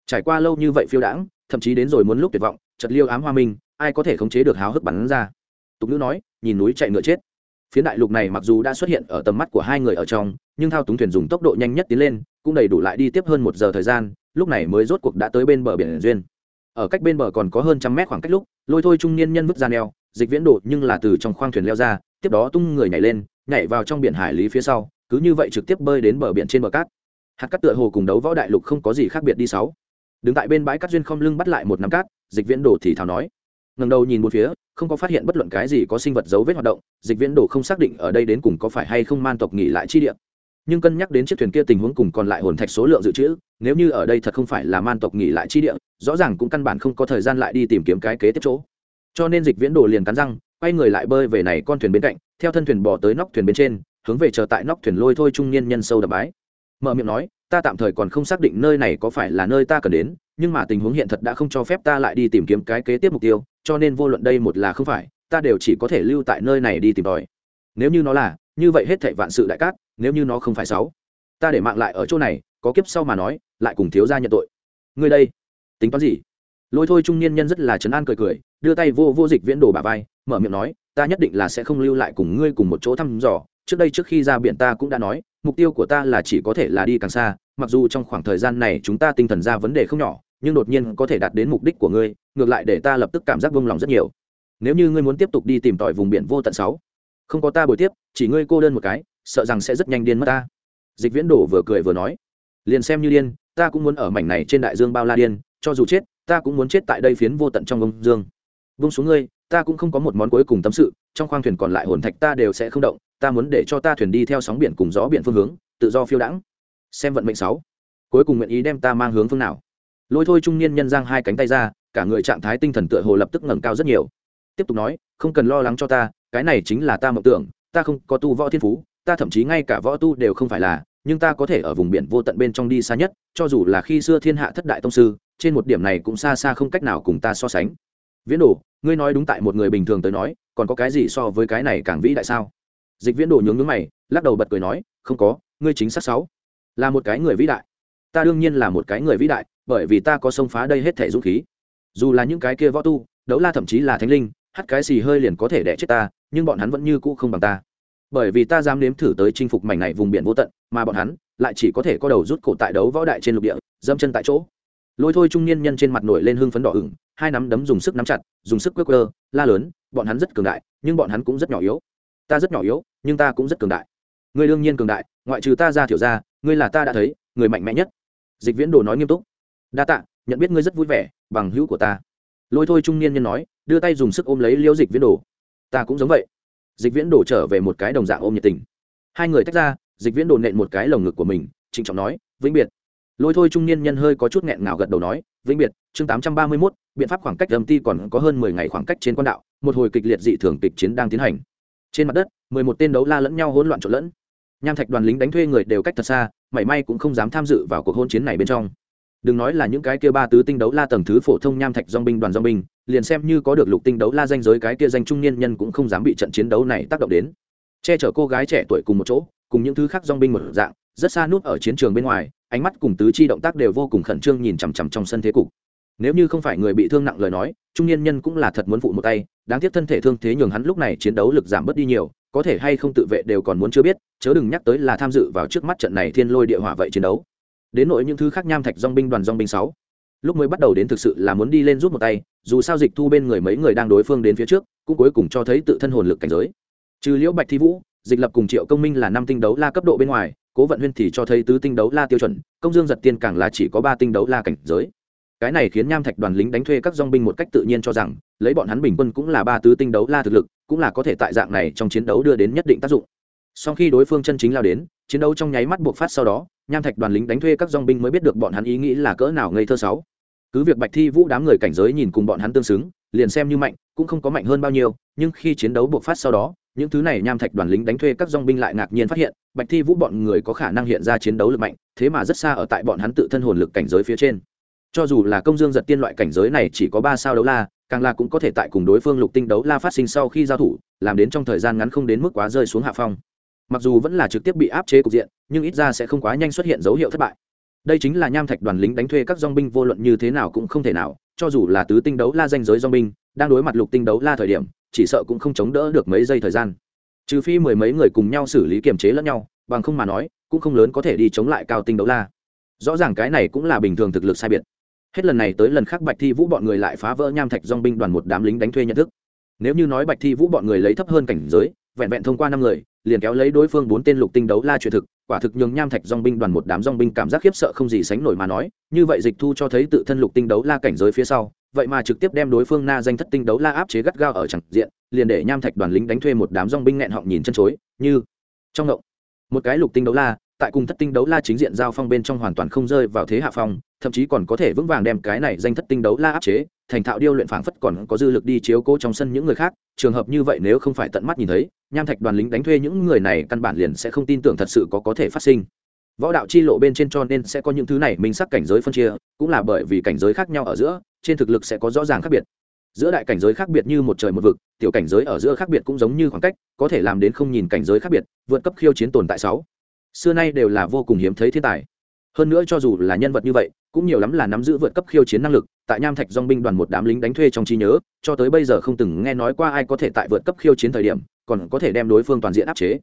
Trải qua lâu như vậy phiêu đãng, thậm chí đến rồi muốn lúc tuyệt vọng chật liêu ám hoa minh, ai có thể khống chế được háo hức bắn ra? Tục ngữ nói, nhìn núi chạy ngựa chết. Phía đại lục này mặc dù đã xuất hiện ở tầm mắt của hai người ở trong, nhưng thao túng thuyền dùng tốc độ nhanh nhất tiến lên, cũng đầy đủ lại đi tiếp hơn một giờ thời gian, lúc này mới rốt cuộc đã tới bên bờ biển duyên. Ở cách bên bờ còn có hơn trăm mét khoảng cách lúc, lôi thôi trung niên nhân vứt ra neo, dịch viễn đột nhưng là từ trong khoang thuyền leo ra, tiếp đó tung người nhảy lên, nhảy vào trong biển hải lý phía sau, cứ như vậy trực tiếp bơi đến bờ biển trên bờ cát. Hạt cát tựa hồ cùng đấu võ đại lục không có gì khác biệt đi sáu. Đứng tại bên bãi cát duyên không lưng bắt lại một nắm cát dịch viễn Đồ thì thào nói. Ngần đầu nhìn một phía, không có phát hiện bất luận cái gì có sinh vật dấu vết hoạt động, dịch viễn Đồ không xác định ở đây đến cùng có phải hay không man tộc nghỉ lại chi địa. Nhưng cân nhắc đến chiếc thuyền kia tình huống cùng còn lại hồn thạch số lượng dự trữ, nếu như ở đây thật không phải là man tộc nghỉ lại chi địa, rõ ràng cũng căn bản không có thời gian lại đi tìm kiếm cái kế tiếp chỗ. Cho nên dịch viễn đồ liền cắn răng, quay người lại bơi về này con thuyền bên cạnh, theo thân thuyền bỏ tới nóc thuyền bên trên, hướng về chờ tại nóc thuyền lôi thôi trung niên nhân sâu đập bái. Mở miệng nói, ta tạm thời còn không xác định nơi này có phải là nơi ta cần đến nhưng mà tình huống hiện thật đã không cho phép ta lại đi tìm kiếm cái kế tiếp mục tiêu, cho nên vô luận đây một là không phải, ta đều chỉ có thể lưu tại nơi này đi tìm tòi. Nếu như nó là, như vậy hết thảy vạn sự đại cát, nếu như nó không phải sáu, ta để mạng lại ở chỗ này, có kiếp sau mà nói, lại cùng thiếu gia nhận tội. Ngươi đây, tính toán gì? Lôi thôi trung niên nhân rất là trấn an cười cười, đưa tay vô vô dịch viễn đồ bà vai, mở miệng nói, ta nhất định là sẽ không lưu lại cùng ngươi cùng một chỗ thăm dò. Trước đây trước khi ra biển ta cũng đã nói, mục tiêu của ta là chỉ có thể là đi càng xa, mặc dù trong khoảng thời gian này chúng ta tinh thần ra vấn đề không nhỏ nhưng đột nhiên có thể đạt đến mục đích của ngươi, ngược lại để ta lập tức cảm giác vung lòng rất nhiều. Nếu như ngươi muốn tiếp tục đi tìm tòi vùng biển vô tận sáu, không có ta bồi tiếp, chỉ ngươi cô đơn một cái, sợ rằng sẽ rất nhanh điên mất ta. Dịch viễn đổ vừa cười vừa nói. Liền xem như điên, ta cũng muốn ở mảnh này trên đại dương bao la điên, cho dù chết, ta cũng muốn chết tại đây phiến vô tận trong ông dương. Vung xuống ngươi, ta cũng không có một món cuối cùng tâm sự, trong khoang thuyền còn lại hồn thạch ta đều sẽ không động, ta muốn để cho ta thuyền đi theo sóng biển cùng gió biển phương hướng, tự do phiêu đãng. Xem vận mệnh sáu. Cuối cùng nguyện ý đem ta mang hướng phương nào? Lôi thôi trung niên nhân giang hai cánh tay ra, cả người trạng thái tinh thần tựa hồ lập tức ngẩng cao rất nhiều. Tiếp tục nói, không cần lo lắng cho ta, cái này chính là ta mộng tưởng, ta không có tu võ thiên phú, ta thậm chí ngay cả võ tu đều không phải là, nhưng ta có thể ở vùng biển vô tận bên trong đi xa nhất, cho dù là khi xưa thiên hạ thất đại tông sư, trên một điểm này cũng xa xa không cách nào cùng ta so sánh. Viễn đồ, ngươi nói đúng tại một người bình thường tới nói, còn có cái gì so với cái này càng vĩ đại sao? Dịch viễn đồ nhướng nhướng mày, lắc đầu bật cười nói, không có, ngươi chính xác sáu, là một cái người vĩ đại. Ta đương nhiên là một cái người vĩ đại bởi vì ta có xông phá đây hết thể dũng khí. Dù là những cái kia võ tu, đấu la thậm chí là thánh linh, hắt cái xì hơi liền có thể đẻ chết ta, nhưng bọn hắn vẫn như cũ không bằng ta. Bởi vì ta dám nếm thử tới chinh phục mảnh này vùng biển vô tận, mà bọn hắn lại chỉ có thể có đầu rút cổ tại đấu võ đại trên lục địa dâm chân tại chỗ. Lôi thôi trung niên nhân trên mặt nổi lên hưng phấn đỏ ửng, hai nắm đấm dùng sức nắm chặt, dùng sức quơ quơ, la lớn, bọn hắn rất cường đại, nhưng bọn hắn cũng rất nhỏ yếu. Ta rất nhỏ yếu, nhưng ta cũng rất cường đại. Người đương nhiên cường đại, ngoại trừ ta ra thiểu ra ngươi là ta đã thấy, người mạnh mẽ nhất. Dịch viễn đồ nói nghiêm túc đa tạ, nhận biết ngươi rất vui vẻ, bằng hữu của ta. Lôi thôi trung niên nhân nói, đưa tay dùng sức ôm lấy liêu dịch viễn đồ. Ta cũng giống vậy. Dịch viễn đồ trở về một cái đồng dạng ôm nhiệt tình. Hai người tách ra, dịch viễn đồ nện một cái lồng ngực của mình, trịnh trọng nói, vĩnh biệt. Lôi thôi trung niên nhân hơi có chút nghẹn ngào gật đầu nói, vĩnh biệt, chương tám trăm ba mươi mốt, biện pháp khoảng cách âm ti còn có hơn mười ngày khoảng cách trên quan đạo, một hồi kịch liệt dị thường kịch chiến đang tiến hành. Trên mặt đất, mười một tên đấu la lẫn nhau hỗn loạn trộn lẫn. Nham thạch đoàn lính đánh thuê người đều cách thật xa, mảy may cũng không dám tham dự vào cuộc hôn chiến này bên trong đừng nói là những cái kia ba tứ tinh đấu la tầng thứ phổ thông nham thạch dong binh đoàn dong binh, liền xem như có được lục tinh đấu la danh giới cái kia danh trung niên nhân cũng không dám bị trận chiến đấu này tác động đến. Che chở cô gái trẻ tuổi cùng một chỗ, cùng những thứ khác dong binh một dạng, rất xa nút ở chiến trường bên ngoài, ánh mắt cùng tứ chi động tác đều vô cùng khẩn trương nhìn chằm chằm trong sân thế cục. Nếu như không phải người bị thương nặng lời nói, trung niên nhân cũng là thật muốn phụ một tay, đáng tiếc thân thể thương thế nhường hắn lúc này chiến đấu lực giảm bớt đi nhiều, có thể hay không tự vệ đều còn muốn chưa biết, chớ đừng nhắc tới là tham dự vào trước mắt trận này thiên lôi địa hỏa vậy chiến đấu đến nội những thứ khác nham thạch dong binh đoàn dong binh sáu. Lúc mới bắt đầu đến thực sự là muốn đi lên rút một tay, dù sao dịch thu bên người mấy người đang đối phương đến phía trước, cũng cuối cùng cho thấy tự thân hồn lực cảnh giới. Trừ liễu bạch thi vũ, dịch lập cùng triệu công minh là năm tinh đấu la cấp độ bên ngoài, cố vận huyên thì cho thấy tứ tinh đấu la tiêu chuẩn, công dương giật tiên càng là chỉ có ba tinh đấu la cảnh giới. Cái này khiến nham thạch đoàn lính đánh thuê các dong binh một cách tự nhiên cho rằng, lấy bọn hắn bình quân cũng là ba tứ tinh đấu la thực lực, cũng là có thể tại dạng này trong chiến đấu đưa đến nhất định tác dụng. Sau khi đối phương chân chính lao đến chiến đấu trong nháy mắt buộc phát sau đó, nham thạch đoàn lính đánh thuê các dong binh mới biết được bọn hắn ý nghĩ là cỡ nào ngây thơ sáu. Cứ việc bạch thi vũ đám người cảnh giới nhìn cùng bọn hắn tương xứng, liền xem như mạnh, cũng không có mạnh hơn bao nhiêu, nhưng khi chiến đấu buộc phát sau đó, những thứ này nham thạch đoàn lính đánh thuê các dong binh lại ngạc nhiên phát hiện, bạch thi vũ bọn người có khả năng hiện ra chiến đấu lực mạnh, thế mà rất xa ở tại bọn hắn tự thân hồn lực cảnh giới phía trên. Cho dù là công dương giật tiên loại cảnh giới này chỉ có ba sao đấu la, càng là cũng có thể tại cùng đối phương lục tinh đấu la phát sinh sau khi giao thủ, làm đến trong thời gian ngắn không đến mức quá rơi xuống hạ phong mặc dù vẫn là trực tiếp bị áp chế cục diện, nhưng ít ra sẽ không quá nhanh xuất hiện dấu hiệu thất bại. Đây chính là nham thạch đoàn lính đánh thuê các dong binh vô luận như thế nào cũng không thể nào, cho dù là tứ tinh đấu la danh giới dong binh, đang đối mặt lục tinh đấu la thời điểm, chỉ sợ cũng không chống đỡ được mấy giây thời gian. Trừ phi mười mấy người cùng nhau xử lý kiềm chế lẫn nhau, bằng không mà nói, cũng không lớn có thể đi chống lại cao tinh đấu la. Rõ ràng cái này cũng là bình thường thực lực sai biệt. Hết lần này tới lần khác bạch thi vũ bọn người lại phá vỡ nham thạch dong binh đoàn một đám lính đánh thuê nhận thức. Nếu như nói bạch thi vũ bọn người lấy thấp hơn cảnh giới, vẹn vẹn thông qua năm người liền kéo lấy đối phương bốn tên lục tinh đấu la truyền thực, quả thực nhường nham thạch dong binh đoàn một đám dong binh cảm giác khiếp sợ không gì sánh nổi mà nói, như vậy dịch thu cho thấy tự thân lục tinh đấu la cảnh giới phía sau, vậy mà trực tiếp đem đối phương na danh thất tinh đấu la áp chế gắt gao ở chẳng diện, liền để nham thạch đoàn lính đánh thuê một đám dong binh nghẹn họng nhìn chân chối, như trong ngộng. Một cái lục tinh đấu la, tại cùng thất tinh đấu la chính diện giao phong bên trong hoàn toàn không rơi vào thế hạ phong, thậm chí còn có thể vững vàng đem cái này danh thất tinh đấu la áp chế, thành thạo điêu luyện phảng phất còn có dư lực đi chiếu cố trong sân những người khác, trường hợp như vậy nếu không phải tận mắt nhìn thấy nham thạch đoàn lính đánh thuê những người này căn bản liền sẽ không tin tưởng thật sự có có thể phát sinh. Võ đạo chi lộ bên trên cho nên sẽ có những thứ này minh sắc cảnh giới phân chia, cũng là bởi vì cảnh giới khác nhau ở giữa, trên thực lực sẽ có rõ ràng khác biệt. Giữa đại cảnh giới khác biệt như một trời một vực, tiểu cảnh giới ở giữa khác biệt cũng giống như khoảng cách, có thể làm đến không nhìn cảnh giới khác biệt, vượt cấp khiêu chiến tồn tại sáu. Xưa nay đều là vô cùng hiếm thấy thiên tài. Hơn nữa cho dù là nhân vật như vậy, cũng nhiều lắm là nắm giữ vượt cấp khiêu chiến năng lực, tại nham thạch dong binh đoàn một đám lính đánh thuê trong trí nhớ, cho tới bây giờ không từng nghe nói qua ai có thể tại vượt cấp khiêu chiến thời điểm còn có thể đem đối phương toàn diện áp chế.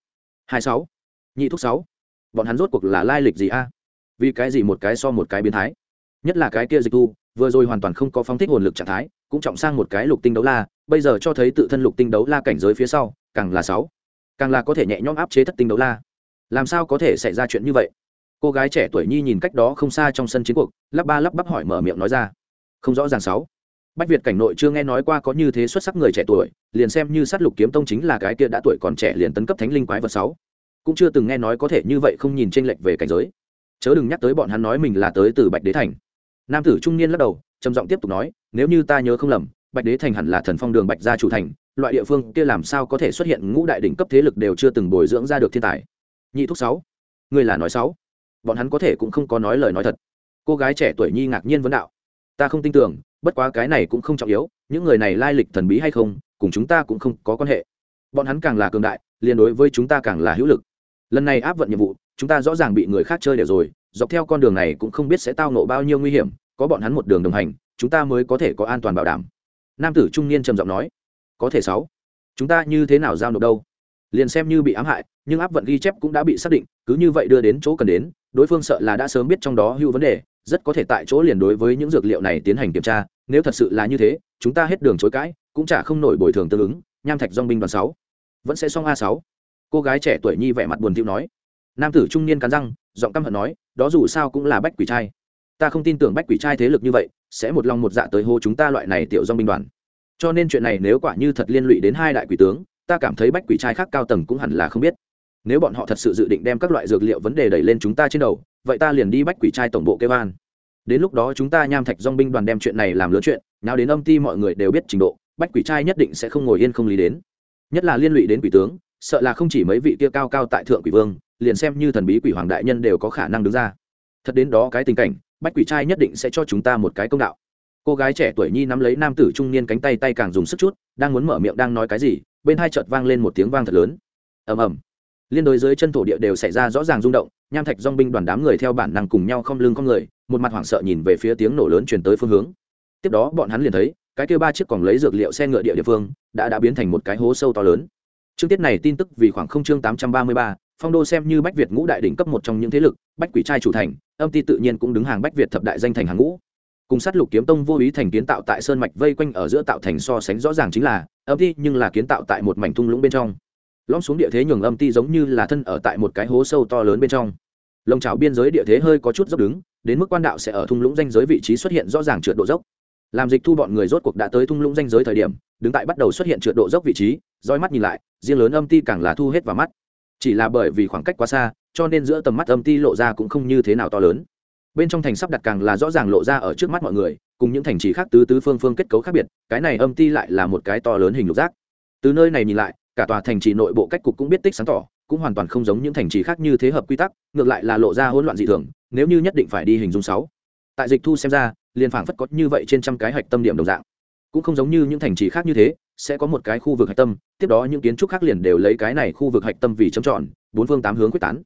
Hai sáu. Nhị thúc sáu. Bọn hắn rốt cuộc là lai lịch gì a? Vì cái gì một cái so một cái biến thái? Nhất là cái kia dịch tu vừa rồi hoàn toàn không có phóng thích hồn lực trạng thái, cũng trọng sang một cái lục tinh đấu la, bây giờ cho thấy tự thân lục tinh đấu la cảnh giới phía sau, càng là sáu. Càng là có thể nhẹ nhõm áp chế thất tinh đấu la. Làm sao có thể xảy ra chuyện như vậy? Cô gái trẻ tuổi nhi nhìn cách đó không xa trong sân chiến cuộc, lắp ba lắp bắp hỏi mở miệng nói ra. Không rõ ràng sáu bách việt cảnh nội chưa nghe nói qua có như thế xuất sắc người trẻ tuổi, liền xem như sát lục kiếm tông chính là cái kia đã tuổi còn trẻ liền tấn cấp thánh linh quái vật sáu. Cũng chưa từng nghe nói có thể như vậy không nhìn tranh lệch về cảnh giới. Chớ đừng nhắc tới bọn hắn nói mình là tới từ bạch đế thành. Nam tử trung niên lắc đầu, trầm giọng tiếp tục nói, nếu như ta nhớ không lầm, bạch đế thành hẳn là thần phong đường bạch gia chủ thành, loại địa phương kia làm sao có thể xuất hiện ngũ đại đỉnh cấp thế lực đều chưa từng bồi dưỡng ra được thiên tài. Nhị thúc sáu người là nói sáu. Bọn hắn có thể cũng không có nói lời nói thật. Cô gái trẻ tuổi nhi ngạc nhiên vấn đạo, ta không tin tưởng bất quá cái này cũng không trọng yếu, những người này lai lịch thần bí hay không, cùng chúng ta cũng không có quan hệ. Bọn hắn càng là cường đại liên đối với chúng ta càng là hữu lực. Lần này áp vận nhiệm vụ, chúng ta rõ ràng bị người khác chơi đều rồi, dọc theo con đường này cũng không biết sẽ tao nộ bao nhiêu nguy hiểm, có bọn hắn một đường đồng hành, chúng ta mới có thể có an toàn bảo đảm. Nam tử trung niên trầm giọng nói, có thể sáu, chúng ta như thế nào giao nộp đâu? Liền xem như bị ám hại, nhưng áp vận ghi chép cũng đã bị xác định, cứ như vậy đưa đến chỗ cần đến, đối phương sợ là đã sớm biết trong đó hữu vấn đề rất có thể tại chỗ liền đối với những dược liệu này tiến hành kiểm tra, nếu thật sự là như thế, chúng ta hết đường chối cãi, cũng chả không nổi bồi thường tương ứng, nham thạch dong binh đoàn sáu. Vẫn sẽ xong a sáu. Cô gái trẻ tuổi nhi vẻ mặt buồn thiu nói. Nam tử trung niên cắn răng, giọng căm hận nói, đó dù sao cũng là bách quỷ trai. Ta không tin tưởng bách quỷ trai thế lực như vậy, sẽ một lòng một dạ tới hô chúng ta loại này tiểu dong binh đoàn. Cho nên chuyện này nếu quả như thật liên lụy đến hai đại quỷ tướng, ta cảm thấy bách quỷ trai khác cao tầng cũng hẳn là không biết. Nếu bọn họ thật sự dự định đem các loại dược liệu vấn đề đẩy lên chúng ta trên đầu vậy ta liền đi bách quỷ trai tổng bộ kêu an. Đến lúc đó chúng ta nham thạch dong binh đoàn đem chuyện này làm lớn chuyện nào đến âm ti mọi người đều biết trình độ, bách quỷ trai nhất định sẽ không ngồi yên không lý đến. Nhất là liên lụy đến quỷ tướng, sợ là không chỉ mấy vị kia cao cao tại thượng quỷ vương, liền xem như thần bí quỷ hoàng đại nhân đều có khả năng đứng ra. Thật đến đó cái tình cảnh, bách quỷ trai nhất định sẽ cho chúng ta một cái công đạo. Cô gái trẻ tuổi nhi nắm lấy nam tử trung niên cánh tay tay càng dùng sức chút, đang muốn mở miệng đang nói cái gì, bên hai chợt vang lên một tiếng vang thật lớn. Ầm ầm liên đối dưới chân thổ địa đều xảy ra rõ ràng rung động, nham thạch dong binh đoàn đám người theo bản năng cùng nhau không lưng không người, một mặt hoảng sợ nhìn về phía tiếng nổ lớn truyền tới phương hướng. Tiếp đó bọn hắn liền thấy, cái kia ba chiếc còn lấy dược liệu xe ngựa địa địa phương, đã đã biến thành một cái hố sâu to lớn. Chương tiết này tin tức vì khoảng không chương tám trăm ba mươi ba, phong đô xem như bách việt ngũ đại đỉnh cấp một trong những thế lực, bách quỷ trai chủ thành, âm ti tự nhiên cũng đứng hàng bách việt thập đại danh thành hàng ngũ. Cùng sát lục kiếm tông vô ý thành kiến tạo tại sơn mạch vây quanh ở giữa tạo thành so sánh rõ ràng chính là, âm ti nhưng là kiến tạo tại một mảnh thung lũng bên trong lom xuống địa thế nhường âm ti giống như là thân ở tại một cái hố sâu to lớn bên trong. Lồng trào biên giới địa thế hơi có chút dốc đứng, đến mức quan đạo sẽ ở thung lũng danh giới vị trí xuất hiện rõ ràng trượt độ dốc. Làm dịch thu bọn người rốt cuộc đã tới thung lũng danh giới thời điểm, đứng tại bắt đầu xuất hiện trượt độ dốc vị trí, roi mắt nhìn lại, riêng lớn âm ti càng là thu hết vào mắt. Chỉ là bởi vì khoảng cách quá xa, cho nên giữa tầm mắt âm ti lộ ra cũng không như thế nào to lớn. Bên trong thành sắp đặt càng là rõ ràng lộ ra ở trước mắt mọi người, cùng những thành trì khác tứ tứ phương phương kết cấu khác biệt, cái này âm ti lại là một cái to lớn hình lục giác. Từ nơi này nhìn lại cả tòa thành trì nội bộ cách cục cũng biết tích sáng tỏ, cũng hoàn toàn không giống những thành trì khác như thế hợp quy tắc, ngược lại là lộ ra hỗn loạn dị thường, nếu như nhất định phải đi hình dung sáu. Tại dịch thu xem ra, liền phảng phất có như vậy trên trăm cái hạch tâm điểm đồng dạng. Cũng không giống như những thành trì khác như thế, sẽ có một cái khu vực hạch tâm, tiếp đó những kiến trúc khác liền đều lấy cái này khu vực hạch tâm vì chấm tròn, bốn phương tám hướng quyết tán.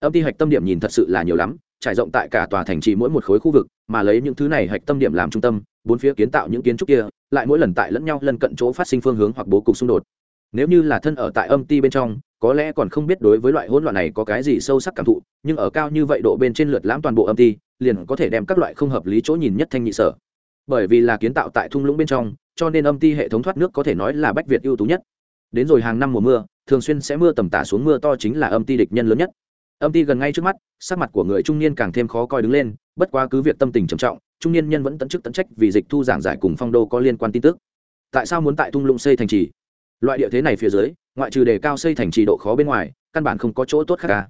Âm ti hạch tâm điểm nhìn thật sự là nhiều lắm, trải rộng tại cả tòa thành trì mỗi một khối khu vực, mà lấy những thứ này hạch tâm điểm làm trung tâm, bốn phía kiến tạo những kiến trúc kia, lại mỗi lần tại lẫn nhau lân cận chỗ phát sinh phương hướng hoặc bố cục xung đột nếu như là thân ở tại âm ti bên trong có lẽ còn không biết đối với loại hỗn loạn này có cái gì sâu sắc cảm thụ nhưng ở cao như vậy độ bên trên lượt lãm toàn bộ âm ti, liền có thể đem các loại không hợp lý chỗ nhìn nhất thanh nhị sở. Bởi vì là kiến tạo tại thung lũng bên trong cho nên âm ti hệ thống thoát nước có thể nói là bách việt ưu tú nhất. Đến rồi hàng năm mùa mưa thường xuyên sẽ mưa tầm tả xuống mưa to chính là âm ti địch nhân lớn nhất. Âm ti gần ngay trước mắt sắc mặt của người trung niên càng thêm khó coi đứng lên bất quá cứ việc tâm tình trầm trọng trung niên nhân vẫn tận chức tận trách vì dịch thu giảng giải cùng phong đô có liên quan tin tức. Tại sao muốn tại thung lũng xây thành trì? Loại địa thế này phía dưới, ngoại trừ đề cao xây thành trì độ khó bên ngoài, căn bản không có chỗ tốt khác cả.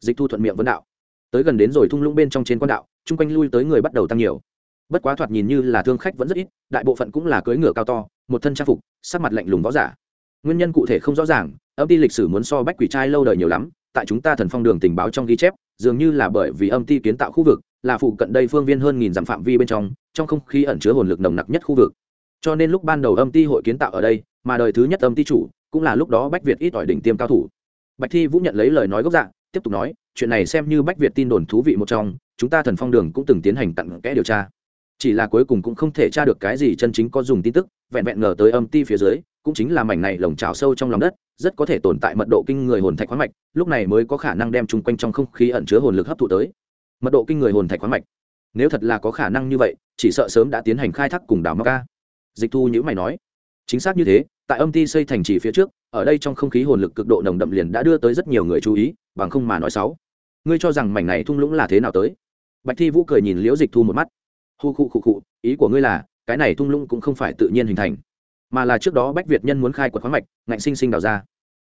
Dịch thu thuận miệng vấn đạo. Tới gần đến rồi thung lũng bên trong trên quan đạo, chung quanh lui tới người bắt đầu tăng nhiều. Bất quá thoạt nhìn như là thương khách vẫn rất ít, đại bộ phận cũng là cưỡi ngựa cao to, một thân trang phục, sắc mặt lạnh lùng võ giả. Nguyên nhân cụ thể không rõ ràng, âm ty lịch sử muốn so bách quỷ trai lâu đời nhiều lắm, tại chúng ta thần phong đường tình báo trong ghi chép, dường như là bởi vì âm ty kiến tạo khu vực, là phụ cận đây phương viên hơn nghìn dặm phạm vi bên trong trong không khí ẩn chứa hồn lực nồng nặc nhất khu vực. Cho nên lúc ban đầu âm ty hội kiến tạo ở đây mà đời thứ nhất âm ti chủ cũng là lúc đó bách việt ít ỏi đỉnh tiêm cao thủ. Bạch thi vũ nhận lấy lời nói gốc dạng tiếp tục nói, chuyện này xem như bách việt tin đồn thú vị một trong, chúng ta thần phong đường cũng từng tiến hành tặng kẽ điều tra. Chỉ là cuối cùng cũng không thể tra được cái gì chân chính có dùng tin tức, vẹn vẹn ngờ tới âm ti phía dưới, cũng chính là mảnh này lồng trào sâu trong lòng đất, rất có thể tồn tại mật độ kinh người hồn thạch khoáng mạch, lúc này mới có khả năng đem chung quanh trong không khí ẩn chứa hồn lực hấp thụ tới. Mật độ kinh người hồn thạch khoáng mạch. Nếu thật là có khả năng như vậy, chỉ sợ sớm đã tiến hành khai thác cùng đào móc ca dịch thu nhữ mày nói chính xác như thế, tại âm ti xây thành trì phía trước, ở đây trong không khí hồn lực cực độ nồng đậm liền đã đưa tới rất nhiều người chú ý, bằng không mà nói xấu. Ngươi cho rằng mảnh này thung lũng là thế nào tới? Bạch thi vũ cười nhìn liễu dịch thu một mắt. Hu khu khu khu, ý của ngươi là, cái này thung lũng cũng không phải tự nhiên hình thành, mà là trước đó bách việt nhân muốn khai quật khoáng mạch, ngạnh sinh sinh đào ra.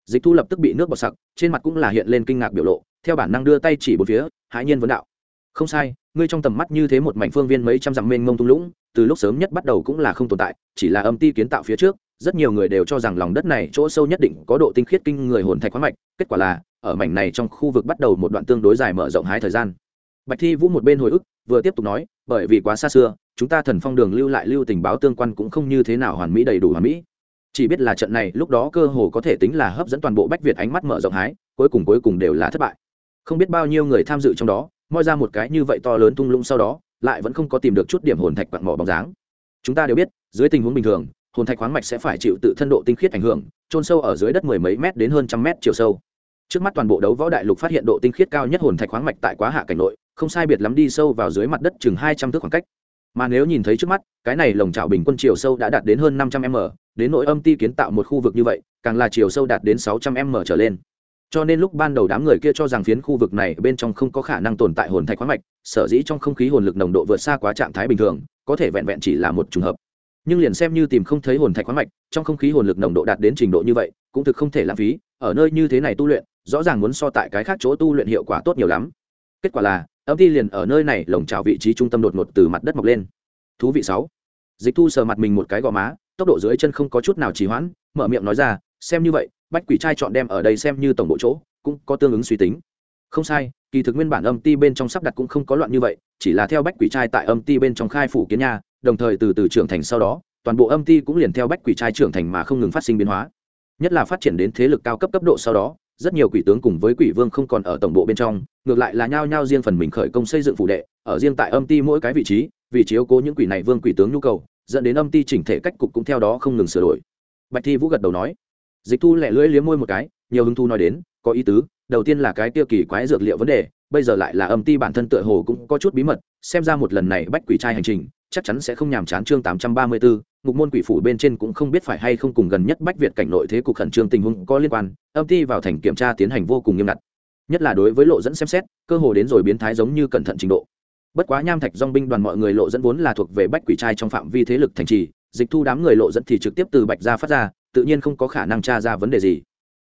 Dịch thu lập tức bị nước bọt sặc, trên mặt cũng là hiện lên kinh ngạc biểu lộ, theo bản năng đưa tay chỉ bốn phía, hãi nhiên vấn đạo không sai, ngươi trong tầm mắt như thế một mảnh phương viên mấy trăm dặm mênh mông thung lũng, từ lúc sớm nhất bắt đầu cũng là không tồn tại, chỉ là âm ti kiến tạo phía trước, rất nhiều người đều cho rằng lòng đất này chỗ sâu nhất định có độ tinh khiết kinh người hồn thạch khoáng mạch, kết quả là, ở mảnh này trong khu vực bắt đầu một đoạn tương đối dài mở rộng hái thời gian. Bạch thi vũ một bên hồi ức, vừa tiếp tục nói, bởi vì quá xa xưa, chúng ta thần phong đường lưu lại lưu tình báo tương quan cũng không như thế nào hoàn mỹ đầy đủ hoàn mỹ. Chỉ biết là trận này, lúc đó cơ hồ có thể tính là hấp dẫn toàn bộ bách việt ánh mắt mở rộng hái, cuối cùng cuối cùng đều là thất bại. Không biết bao nhiêu người tham dự trong đó moi ra một cái như vậy to lớn tung lũng sau đó, lại vẫn không có tìm được chút điểm hồn thạch quặng mỏ bóng dáng. Chúng ta đều biết, dưới tình huống bình thường, hồn thạch khoáng mạch sẽ phải chịu tự thân độ tinh khiết ảnh hưởng trôn sâu ở dưới đất mười mấy mét đến hơn trăm mét chiều sâu. Trước mắt toàn bộ đấu võ đại lục phát hiện độ tinh khiết cao nhất hồn thạch khoáng mạch tại quá hạ cảnh nội, không sai biệt lắm đi sâu vào dưới mặt đất chừng hai trăm thước khoảng cách. Mà nếu nhìn thấy trước mắt, cái này lồng trào bình quân chiều sâu đã đạt đến hơn năm trăm m, đến nội âm ti kiến tạo một khu vực như vậy, càng là chiều sâu đạt đến sáu trăm m trở lên cho nên lúc ban đầu đám người kia cho rằng phiến khu vực này bên trong không có khả năng tồn tại hồn thạch khoáng mạch, sở dĩ trong không khí hồn lực nồng độ vượt xa quá trạng thái bình thường, có thể vẹn vẹn chỉ là một trường hợp. Nhưng liền xem như tìm không thấy hồn thạch khoáng mạch, trong không khí hồn lực nồng độ đạt đến trình độ như vậy, cũng thực không thể lãng phí, ở nơi như thế này tu luyện, rõ ràng muốn so tại cái khác chỗ tu luyện hiệu quả tốt nhiều lắm. Kết quả là, âm ti liền ở nơi này lồng trào vị trí trung tâm đột ngột từ mặt đất mọc lên. Thú vị sáu. Dịch thu sờ mặt mình một cái gò má, tốc độ dưới chân không có chút nào trì hoãn, mở miệng nói ra, xem như vậy bách quỷ trai chọn đem ở đây xem như tổng bộ chỗ, cũng có tương ứng suy tính. Không sai, kỳ thực nguyên bản âm ti bên trong sắp đặt cũng không có loạn như vậy, chỉ là theo bách quỷ trai tại âm ti bên trong khai phủ kiến nha đồng thời từ từ trưởng thành sau đó, toàn bộ âm ti cũng liền theo bách quỷ trai trưởng thành mà không ngừng phát sinh biến hóa. Nhất là phát triển đến thế lực cao cấp cấp độ sau đó, rất nhiều quỷ tướng cùng với quỷ vương không còn ở tổng bộ bên trong, ngược lại là nhao nhao riêng phần mình khởi công xây dựng phủ đệ, ở riêng tại âm ti mỗi cái vị trí, vì chiếu cố những quỷ này vương quỷ tướng nhu cầu, dẫn đến âm ti chỉnh thể cách cục cũng theo đó không ngừng sửa đổi. Bạch thi vũ gật đầu nói dịch thu lẹ lưỡi liếm môi một cái, nhiều hứng thu nói đến, có ý tứ, đầu tiên là cái tiêu kỳ quái dược liệu vấn đề, bây giờ lại là âm ti bản thân tựa hồ cũng có chút bí mật, xem ra một lần này bách quỷ trai hành trình, chắc chắn sẽ không nhàm chán chương tám trăm ba mươi bốn ngục môn quỷ phủ bên trên cũng không biết phải hay không cùng gần nhất bách việt cảnh nội thế cục khẩn trương tình huống có liên quan, âm Ti vào thành kiểm tra tiến hành vô cùng nghiêm ngặt. Nhất là đối với lộ dẫn xem xét, cơ hồ đến rồi biến thái giống như cẩn thận trình độ. Bất quá nham thạch dong binh đoàn mọi người lộ dẫn vốn là thuộc về bách quỷ trai trong phạm vi thế lực thành trì, dịch thu đám người lộ dẫn thì trực tiếp từ bạch ra phát ra tự nhiên không có khả năng tra ra vấn đề gì.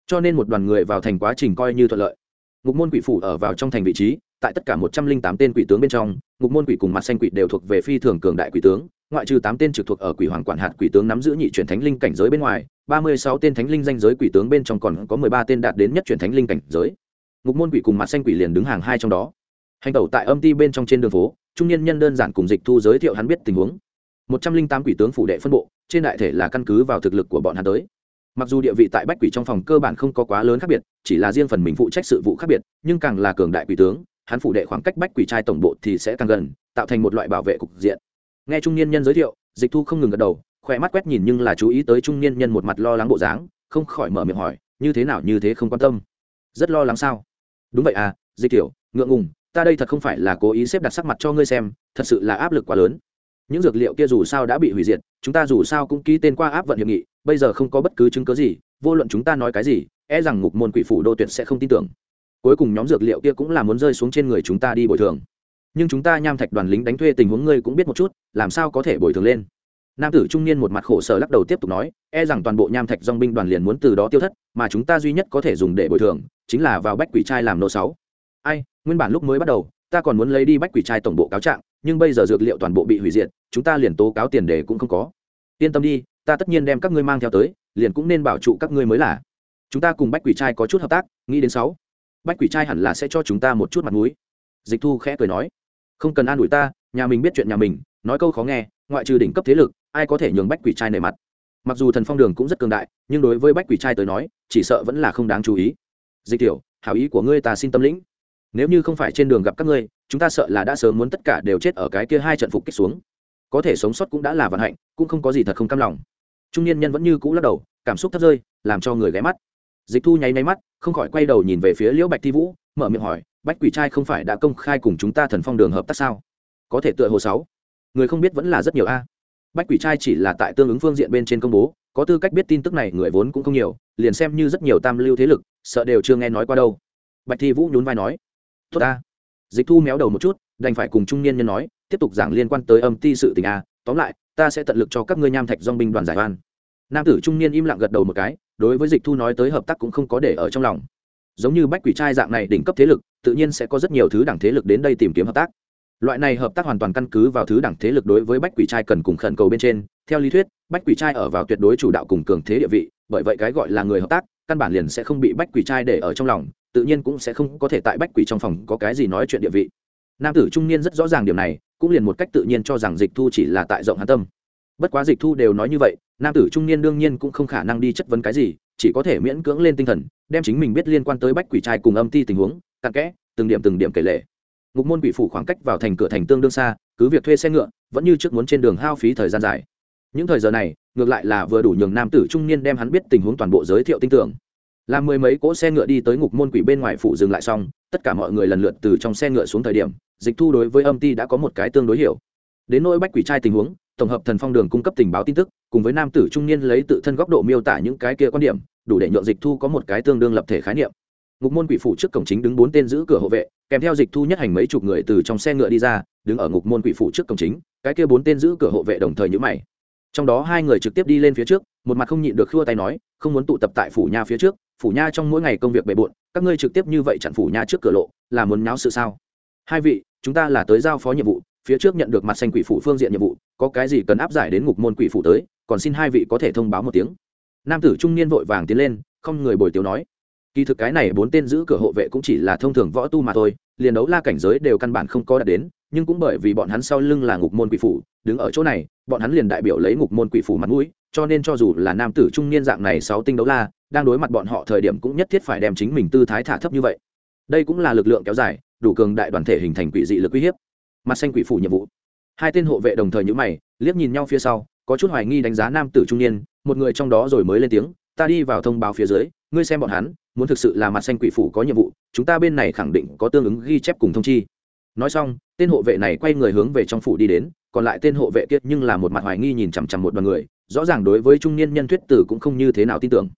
Cho nên một đoàn người vào thành quá trình coi như thuận lợi. Ngục môn quỷ phủ ở vào trong thành vị trí, tại tất cả một trăm linh tám tên quỷ tướng bên trong, ngục môn quỷ cùng mặt xanh quỷ đều thuộc về phi thường cường đại quỷ tướng, ngoại trừ tám tên trực thuộc ở quỷ hoàng quản hạt quỷ tướng nắm giữ nhị chuyển thánh linh cảnh giới bên ngoài, ba mươi sáu tên thánh linh danh giới quỷ tướng bên trong còn có mười ba tên đạt đến nhất chuyển thánh linh cảnh giới. Ngục môn quỷ cùng mặt xanh quỷ liền đứng hàng hai trong đó. Hành tẩu tại âm ti bên trong trên đường phố, trung niên nhân đơn giản cùng dịch thu giới thiệu hắn biết tình huống. Một trăm linh tám quỷ tướng phủ đệ phân bộ trên đại thể là căn cứ vào thực lực của bọn hắn tới. Mặc dù địa vị tại bách quỷ trong phòng cơ bản không có quá lớn khác biệt, chỉ là riêng phần mình phụ trách sự vụ khác biệt, nhưng càng là cường đại quỷ tướng, hắn phụ đệ khoảng cách bách quỷ trai tổng bộ thì sẽ càng gần, tạo thành một loại bảo vệ cục diện. Nghe trung niên nhân giới thiệu, dịch thu không ngừng gật đầu khỏe mắt quét nhìn nhưng là chú ý tới trung niên nhân một mặt lo lắng bộ dáng, không khỏi mở miệng hỏi, như thế nào, như thế không quan tâm? Rất lo lắng sao? Đúng vậy à dịch tiểu, ngượng ngùng, ta đây thật không phải là cố ý xếp đặt sắc mặt cho ngươi xem, thật sự là áp lực quá lớn những dược liệu kia dù sao đã bị hủy diệt, chúng ta dù sao cũng ký tên qua áp vận hiệp nghị, bây giờ không có bất cứ chứng cớ gì, vô luận chúng ta nói cái gì e rằng ngục môn quỷ phủ đô tuyệt sẽ không tin tưởng. Cuối cùng nhóm dược liệu kia cũng là muốn rơi xuống trên người chúng ta đi bồi thường. Nhưng chúng ta nham thạch đoàn lính đánh thuê tình huống ngươi cũng biết một chút, làm sao có thể bồi thường lên? Nam tử trung niên một mặt khổ sở lắc đầu tiếp tục nói e rằng toàn bộ nham thạch dong binh đoàn liền muốn từ đó tiêu thất, mà chúng ta duy nhất có thể dùng để bồi thường, chính là vào bách quỷ trai làm nô sáu. Ai, nguyên bản lúc mới bắt đầu, ta còn muốn lấy đi bách quỷ trai tổng bộ cáo trạng nhưng bây giờ dược liệu toàn bộ bị hủy diệt, chúng ta liền tố cáo tiền đề cũng không có. Yên tâm đi, ta tất nhiên đem các ngươi mang theo tới, liền cũng nên bảo trụ các ngươi mới là. Chúng ta cùng bách quỷ trai có chút hợp tác, nghĩ đến sáu. Bách quỷ trai hẳn là sẽ cho chúng ta một chút mặt mũi. Dịch thu khẽ cười nói. Không cần an ủi ta, nhà mình biết chuyện nhà mình, nói câu khó nghe, ngoại trừ đỉnh cấp thế lực, ai có thể nhường bách quỷ trai nề mặt. Mặc dù thần phong đường cũng rất cường đại, nhưng đối với bách quỷ trai tới nói, chỉ sợ vẫn là không đáng chú ý. Dịch tiểu, hảo ý của ngươi ta xin tâm lĩnh nếu như không phải trên đường gặp các ngươi, chúng ta sợ là đã sớm muốn tất cả đều chết ở cái kia hai trận phục kích xuống. Có thể sống sót cũng đã là vận hạnh, cũng không có gì thật không cam lòng. Trung niên nhân vẫn như cũ lắc đầu, cảm xúc thấp rơi, làm cho người ghé mắt. Dịch thu nháy nháy mắt, không khỏi quay đầu nhìn về phía liễu bạch thi vũ, mở miệng hỏi, bách quỷ trai không phải đã công khai cùng chúng ta thần phong đường hợp tác sao? Có thể tựa hồ sáu. Người không biết vẫn là rất nhiều a. Bách quỷ trai chỉ là tại tương ứng phương diện bên trên công bố, có tư cách biết tin tức này người vốn cũng không nhiều, liền xem như rất nhiều tam lưu thế lực, sợ đều chưa nghe nói qua đâu. Bạch thi vũ nhún vai nói tốt ta. Dịch thu méo đầu một chút, đành phải cùng trung niên nhân nói, tiếp tục giảng liên quan tới âm ti sự tình a. Tóm lại, ta sẽ tận lực cho các ngươi nham thạch dong binh đoàn giải oan. Nam tử trung niên im lặng gật đầu một cái, đối với dịch thu nói tới hợp tác cũng không có để ở trong lòng. Giống như bách quỷ trai dạng này đỉnh cấp thế lực, tự nhiên sẽ có rất nhiều thứ đẳng thế lực đến đây tìm kiếm hợp tác. Loại này hợp tác hoàn toàn căn cứ vào thứ đẳng thế lực đối với bách quỷ trai cần cùng khẩn cầu bên trên. Theo lý thuyết, bách quỷ trai ở vào tuyệt đối chủ đạo cùng cường thế địa vị, bởi vậy cái gọi là người hợp tác căn bản liền sẽ không bị bách quỷ trai để ở trong lòng, tự nhiên cũng sẽ không có thể tại bách quỷ trong phòng có cái gì nói chuyện địa vị. Nam tử trung niên rất rõ ràng điểm này, cũng liền một cách tự nhiên cho rằng dịch thu chỉ là tại rộng hán tâm. Bất quá dịch thu đều nói như vậy, nam tử trung niên đương nhiên cũng không khả năng đi chất vấn cái gì, chỉ có thể miễn cưỡng lên tinh thần, đem chính mình biết liên quan tới bách quỷ trai cùng âm ti tình huống tặng kẽ, từng điểm từng điểm kể lệ ngục môn quỷ phủ khoảng cách vào thành cửa thành tương đương xa, cứ việc thuê xe ngựa, vẫn như trước muốn trên đường hao phí thời gian dài những thời giờ này, ngược lại là vừa đủ nhường nam tử trung niên đem hắn biết tình huống toàn bộ giới thiệu tin tưởng. Làm mười mấy cỗ xe ngựa đi tới ngục môn quỷ bên ngoài phụ dừng lại xong, tất cả mọi người lần lượt từ trong xe ngựa xuống thời điểm, dịch thu đối với âm ti đã có một cái tương đối hiểu. Đến nỗi bách quỷ trai tình huống, tổng hợp thần phong đường cung cấp tình báo tin tức, cùng với nam tử trung niên lấy tự thân góc độ miêu tả những cái kia quan điểm, đủ để nhượng dịch thu có một cái tương đương lập thể khái niệm. Ngục môn quỷ phủ trước cổng chính đứng bốn tên giữ cửa hộ vệ, kèm theo dịch thu nhất hành mấy chục người từ trong xe ngựa đi ra, đứng ở ngục môn quỷ phủ trước cổng chính, cái kia bốn tên giữ cửa hộ vệ đồng thời nhữ mày trong đó hai người trực tiếp đi lên phía trước, một mặt không nhịn được khua tay nói, không muốn tụ tập tại phủ nha phía trước, phủ nha trong mỗi ngày công việc bề bộn, các ngươi trực tiếp như vậy chặn phủ nha trước cửa lộ, là muốn nháo sự sao? Hai vị, chúng ta là tới giao phó nhiệm vụ, phía trước nhận được mặt xanh quỷ phủ phương diện nhiệm vụ, có cái gì cần áp giải đến ngục môn quỷ phủ tới, còn xin hai vị có thể thông báo một tiếng. Nam tử trung niên vội vàng tiến lên, không người bồi tiếu nói, kỳ thực cái này bốn tên giữ cửa hộ vệ cũng chỉ là thông thường võ tu mà thôi, liền đấu la cảnh giới đều căn bản không có đạt đến nhưng cũng bởi vì bọn hắn sau lưng là ngục môn quỷ phủ, đứng ở chỗ này, bọn hắn liền đại biểu lấy ngục môn quỷ phủ mặt mũi, cho nên cho dù là nam tử trung niên dạng này sáu tinh đấu la, đang đối mặt bọn họ thời điểm cũng nhất thiết phải đem chính mình tư thái thả thấp như vậy. Đây cũng là lực lượng kéo dài, đủ cường đại đoàn thể hình thành quỷ dị lực uy hiếp. Mặt xanh quỷ phủ nhiệm vụ. Hai tên hộ vệ đồng thời nhữ mày, liếc nhìn nhau phía sau, có chút hoài nghi đánh giá nam tử trung niên, một người trong đó rồi mới lên tiếng, ta đi vào thông báo phía dưới, ngươi xem bọn hắn, muốn thực sự là mặt xanh quỷ phủ có nhiệm vụ, chúng ta bên này khẳng định có tương ứng ghi chép cùng thông chi nói xong, tên hộ vệ này quay người hướng về trong phủ đi đến, còn lại tên hộ vệ kia nhưng là một mặt hoài nghi nhìn chằm chằm một đoàn người, rõ ràng đối với trung niên nhân thuyết tử cũng không như thế nào tin tưởng.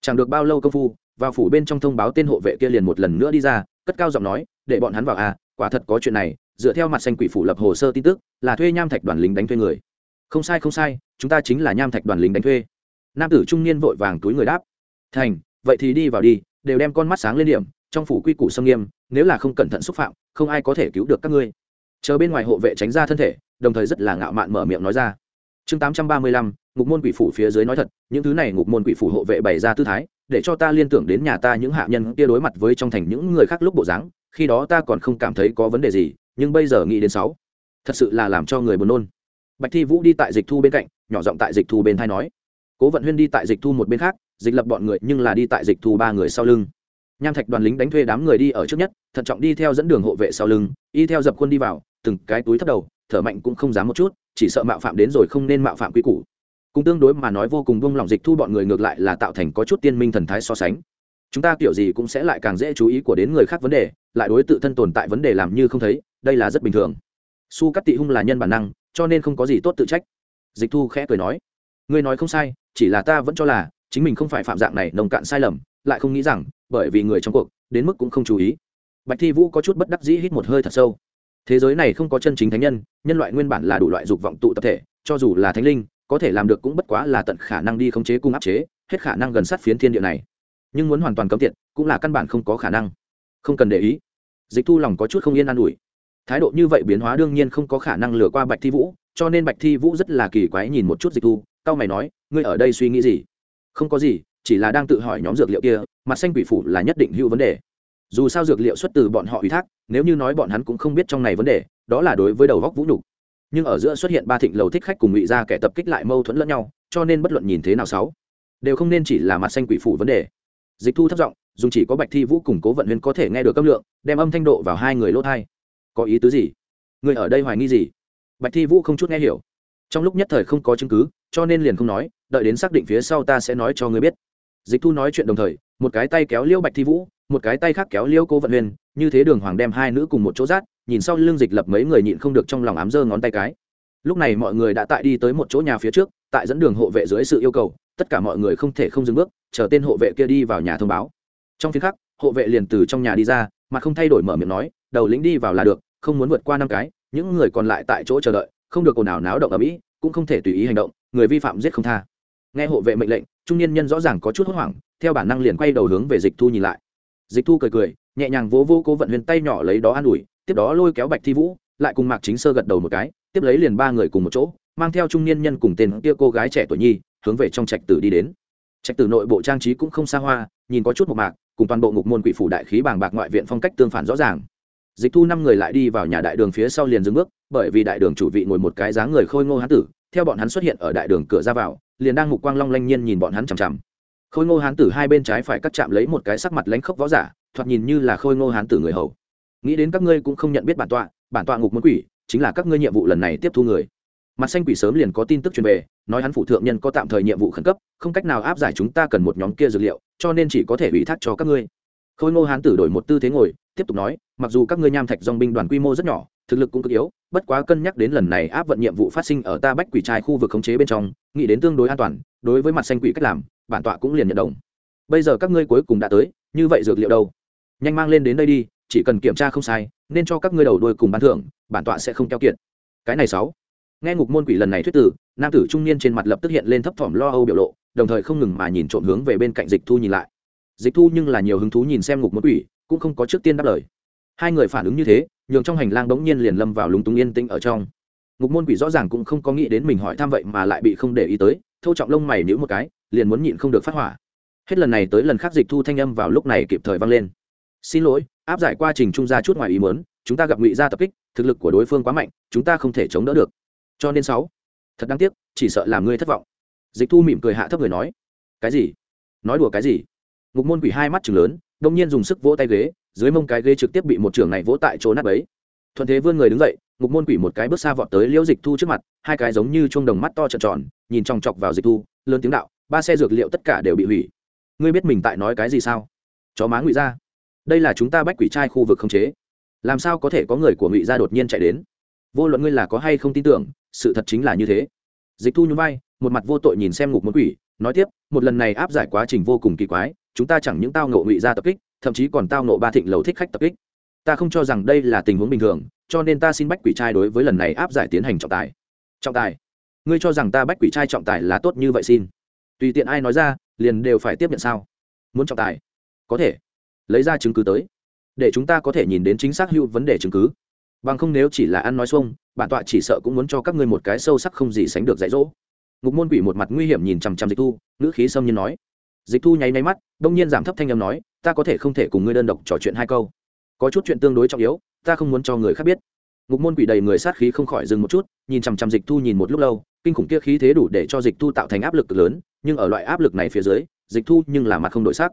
Chẳng được bao lâu công phu, vào phủ bên trong thông báo tên hộ vệ kia liền một lần nữa đi ra, cất cao giọng nói, để bọn hắn vào à quả thật có chuyện này, dựa theo mặt xanh quỷ phủ lập hồ sơ tin tức, là thuê nham thạch đoàn lính đánh thuê người. Không sai không sai, chúng ta chính là nham thạch đoàn lính đánh thuê. Nam tử trung niên vội vàng túi người đáp, thành, vậy thì đi vào đi, đều đem con mắt sáng lên điểm, trong phủ quy củ sâm nghiêm nếu là không cẩn thận xúc phạm, không ai có thể cứu được các ngươi. Chờ bên ngoài hộ vệ tránh ra thân thể, đồng thời rất là ngạo mạn mở miệng nói ra. Chương tám trăm ba mươi lăm, ngục môn quỷ phủ phía dưới nói thật, những thứ này ngục môn quỷ phủ hộ vệ bày ra tư thái, để cho ta liên tưởng đến nhà ta những hạ nhân kia đối mặt với trong thành những người khác lúc bộ dáng, khi đó ta còn không cảm thấy có vấn đề gì, nhưng bây giờ nghĩ đến sáu, thật sự là làm cho người buồn nôn. Bạch thi vũ đi tại dịch thu bên cạnh, nhỏ giọng tại dịch thu bên thai nói. Cố vận huyên đi tại dịch thu một bên khác, dịch lập bọn người nhưng là đi tại dịch thu ba người sau lưng nham thạch đoàn lính đánh thuê đám người đi ở trước nhất, thận trọng đi theo dẫn đường hộ vệ sau lưng, y theo dập quân đi vào, từng cái túi thấp đầu, thở mạnh cũng không dám một chút, chỉ sợ mạo phạm đến rồi không nên mạo phạm quy củ. Cũng tương đối mà nói vô cùng vung lòng dịch thu bọn người ngược lại là tạo thành có chút tiên minh thần thái so sánh. Chúng ta kiểu gì cũng sẽ lại càng dễ chú ý của đến người khác vấn đề, lại đối tự thân tồn tại vấn đề làm như không thấy, đây là rất bình thường. Su cắt tị hung là nhân bản năng, cho nên không có gì tốt tự trách. Dịch thu khẽ cười nói, ngươi nói không sai, chỉ là ta vẫn cho là, chính mình không phải phạm dạng này nồng cạn sai lầm, lại không nghĩ rằng bởi vì người trong cuộc, đến mức cũng không chú ý. Bạch thi vũ có chút bất đắc dĩ hít một hơi thật sâu. Thế giới này không có chân chính thánh nhân nhân loại nguyên bản là đủ loại dục vọng tụ tập thể, cho dù là thánh linh, có thể làm được cũng bất quá là tận khả năng đi khống chế cung áp chế, hết khả năng gần sát phiến thiên địa này. Nhưng muốn hoàn toàn cấm tiệt, cũng là căn bản không có khả năng. Không cần để ý. Dịch thu lòng có chút không yên an ủi. Thái độ như vậy biến hóa đương nhiên không có khả năng lừa qua bạch thi vũ, cho nên bạch thi vũ rất là kỳ quái nhìn một chút dịch thu cao mày nói, ngươi ở đây suy nghĩ gì? Không có gì chỉ là đang tự hỏi nhóm dược liệu kia, mặt xanh quỷ phủ là nhất định hữu vấn đề. Dù sao dược liệu xuất từ bọn họ ủy thác, nếu như nói bọn hắn cũng không biết trong này vấn đề, đó là đối với đầu góc vũ nhục. Nhưng ở giữa xuất hiện ba thịnh lầu thích khách cùng ngụy ra kẻ tập kích lại mâu thuẫn lẫn nhau, cho nên bất luận nhìn thế nào sáu, đều không nên chỉ là mặt xanh quỷ phủ vấn đề. Dịch thu thất giọng, dùng chỉ có bạch thi vũ củng cố vận huyên có thể nghe được âm lượng, đem âm thanh độ vào hai người lỗ hai có ý tứ gì? Người ở đây hoài nghi gì? Bạch thi vũ không chút nghe hiểu. Trong lúc nhất thời không có chứng cứ, cho nên liền không nói, đợi đến xác định phía sau ta sẽ nói cho ngươi biết dịch thu nói chuyện đồng thời, một cái tay kéo liêu bạch thi vũ, một cái tay khác kéo liêu cô vận huyền, như thế đường hoàng đem hai nữ cùng một chỗ rát, nhìn sau lưng dịch lập mấy người nhịn không được trong lòng ám giơ ngón tay cái. Lúc này mọi người đã tại đi tới một chỗ nhà phía trước, tại dẫn đường hộ vệ dưới sự yêu cầu, tất cả mọi người không thể không dừng bước, chờ tên hộ vệ kia đi vào nhà thông báo. Trong phiên khắc, hộ vệ liền từ trong nhà đi ra, mà không thay đổi mở miệng nói, đầu lĩnh đi vào là được, không muốn vượt qua năm cái, những người còn lại tại chỗ chờ đợi, không được ồn ào náo động ở mỹ cũng không thể tùy ý hành động, người vi phạm giết không tha nghe hộ vệ mệnh lệnh, trung niên nhân rõ ràng có chút hốt hoảng, theo bản năng liền quay đầu hướng về dịch thu nhìn lại. Dịch thu cười cười, nhẹ nhàng vỗ vô cố vận huyền tay nhỏ lấy đó an ủi, tiếp đó lôi kéo bạch thi vũ, lại cùng mạc chính sơ gật đầu một cái, tiếp lấy liền ba người cùng một chỗ, mang theo trung niên nhân cùng tên kia cô gái trẻ tuổi nhi, hướng về trong trạch tử đi đến. Trạch tử nội bộ trang trí cũng không xa hoa, nhìn có chút một mạc, cùng toàn bộ ngục môn quỷ phủ đại khí bàng bạc ngoại viện phong cách tương phản rõ ràng. Dịch thu năm người lại đi vào nhà đại đường phía sau liền dừng bước, bởi vì đại đường chủ vị ngồi một cái dáng người khôi ngô hán tử, theo bọn hắn xuất hiện ở đại đường cửa ra vào liền đang mục quang long lanh nhiên nhìn bọn hắn chằm chằm. Khôi ngô hán tử hai bên trái phải cắt chạm lấy một cái sắc mặt lánh khốc võ giả, thoạt nhìn như là khôi ngô hán tử người hầu. Nghĩ đến các ngươi cũng không nhận biết bản tọa bản tọa ngục môn quỷ, chính là các ngươi nhiệm vụ lần này tiếp thu người. Mặt xanh quỷ sớm liền có tin tức truyền về, nói hắn phụ thượng nhân có tạm thời nhiệm vụ khẩn cấp, không cách nào áp giải chúng ta cần một nhóm kia dược liệu, cho nên chỉ có thể ủy thác cho các ngươi. Khôi ngô hán tử đổi một tư thế ngồi, tiếp tục nói, mặc dù các ngươi nham thạch dong binh đoàn quy mô rất nhỏ thực lực cũng cực yếu, bất quá cân nhắc đến lần này áp vận nhiệm vụ phát sinh ở ta bách quỷ trai khu vực khống chế bên trong, nghĩ đến tương đối an toàn, đối với mặt xanh quỷ cách làm, bản tọa cũng liền nhận đồng. Bây giờ các ngươi cuối cùng đã tới, như vậy dược liệu đâu? Nhanh mang lên đến đây đi, chỉ cần kiểm tra không sai, nên cho các ngươi đầu đuôi cùng bán thưởng, bản tọa sẽ không keo kiệt. Cái này sáu. Nghe ngục môn quỷ lần này thuyết tử nam tử trung niên trên mặt lập tức hiện lên thấp thỏm lo âu biểu lộ, đồng thời không ngừng mà nhìn trộm hướng về bên cạnh dịch thu nhìn lại. Dịch thu nhưng là nhiều hứng thú nhìn xem ngục môn quỷ, cũng không có trước tiên đáp lời hai người phản ứng như thế, nhường trong hành lang bỗng nhiên liền lâm vào lúng túng yên tĩnh ở trong. Ngục môn quỷ rõ ràng cũng không có nghĩ đến mình hỏi thăm vậy mà lại bị không để ý tới thâu trọng lông mày níu một cái, liền muốn nhịn không được phát hỏa. Hết lần này tới lần khác dịch thu thanh âm vào lúc này kịp thời vang lên. Xin lỗi, áp giải quá trình trung ra chút ngoài ý muốn, chúng ta gặp ngụy gia tập kích, thực lực của đối phương quá mạnh, chúng ta không thể chống đỡ được. Cho nên sáu, thật đáng tiếc, chỉ sợ làm ngươi thất vọng. Dịch thu mỉm cười hạ thấp người nói, cái gì? Nói đùa cái gì? Ngục môn quỷ hai mắt chừng lớn, đông nhiên dùng sức vỗ tay ghế dưới mông cái ghế trực tiếp bị một trưởng này vỗ tại chỗ nát ấy thuận thế vươn người đứng dậy, ngục môn quỷ một cái bước xa vọt tới liễu dịch thu trước mặt, hai cái giống như chuông đồng mắt to trợn tròn, nhìn chòng chọc vào dịch thu, lớn tiếng đạo, ba xe dược liệu tất cả đều bị hủy. Ngươi biết mình tại nói cái gì sao? Chó má ngụy ra. Đây là chúng ta bách quỷ trai khu vực không chế. Làm sao có thể có người của ngụy gia đột nhiên chạy đến? Vô luận ngươi là có hay không tin tưởng, sự thật chính là như thế. Dịch thu nhún vai, một mặt vô tội nhìn xem ngục môn quỷ, nói tiếp, một lần này áp giải quá trình vô cùng kỳ quái, chúng ta chẳng những tao ngộ ngụy ra tập kích thậm chí còn tao nộ ba thịnh lầu thích khách tập kích. Ta không cho rằng đây là tình huống bình thường, cho nên ta xin bách quỷ trai đối với lần này áp giải tiến hành trọng tài. Trọng tài? Ngươi cho rằng ta bách quỷ trai trọng tài là tốt như vậy xin? Tùy tiện ai nói ra, liền đều phải tiếp nhận sao? Muốn trọng tài? Có thể. Lấy ra chứng cứ tới. Để chúng ta có thể nhìn đến chính xác hữu vấn đề chứng cứ. Bằng không nếu chỉ là ăn nói xuông, bản tọa chỉ sợ cũng muốn cho các ngươi một cái sâu sắc không gì sánh được dạy dỗ. Ngục môn quỷ một mặt nguy hiểm nhìn chằm chằm dịch thu, ngữ khí sâm nhiên nói dịch thu nháy nháy mắt, đông nhiên giảm thấp thanh âm nói, ta có thể không thể cùng ngươi đơn độc trò chuyện hai câu. Có chút chuyện tương đối trọng yếu, ta không muốn cho người khác biết. Ngục môn quỷ đầy người sát khí không khỏi dừng một chút, nhìn chằm chằm dịch thu nhìn một lúc lâu, kinh khủng kia khí thế đủ để cho dịch thu tạo thành áp lực lớn, nhưng ở loại áp lực này phía dưới, dịch thu nhưng là mặt không đổi sắc.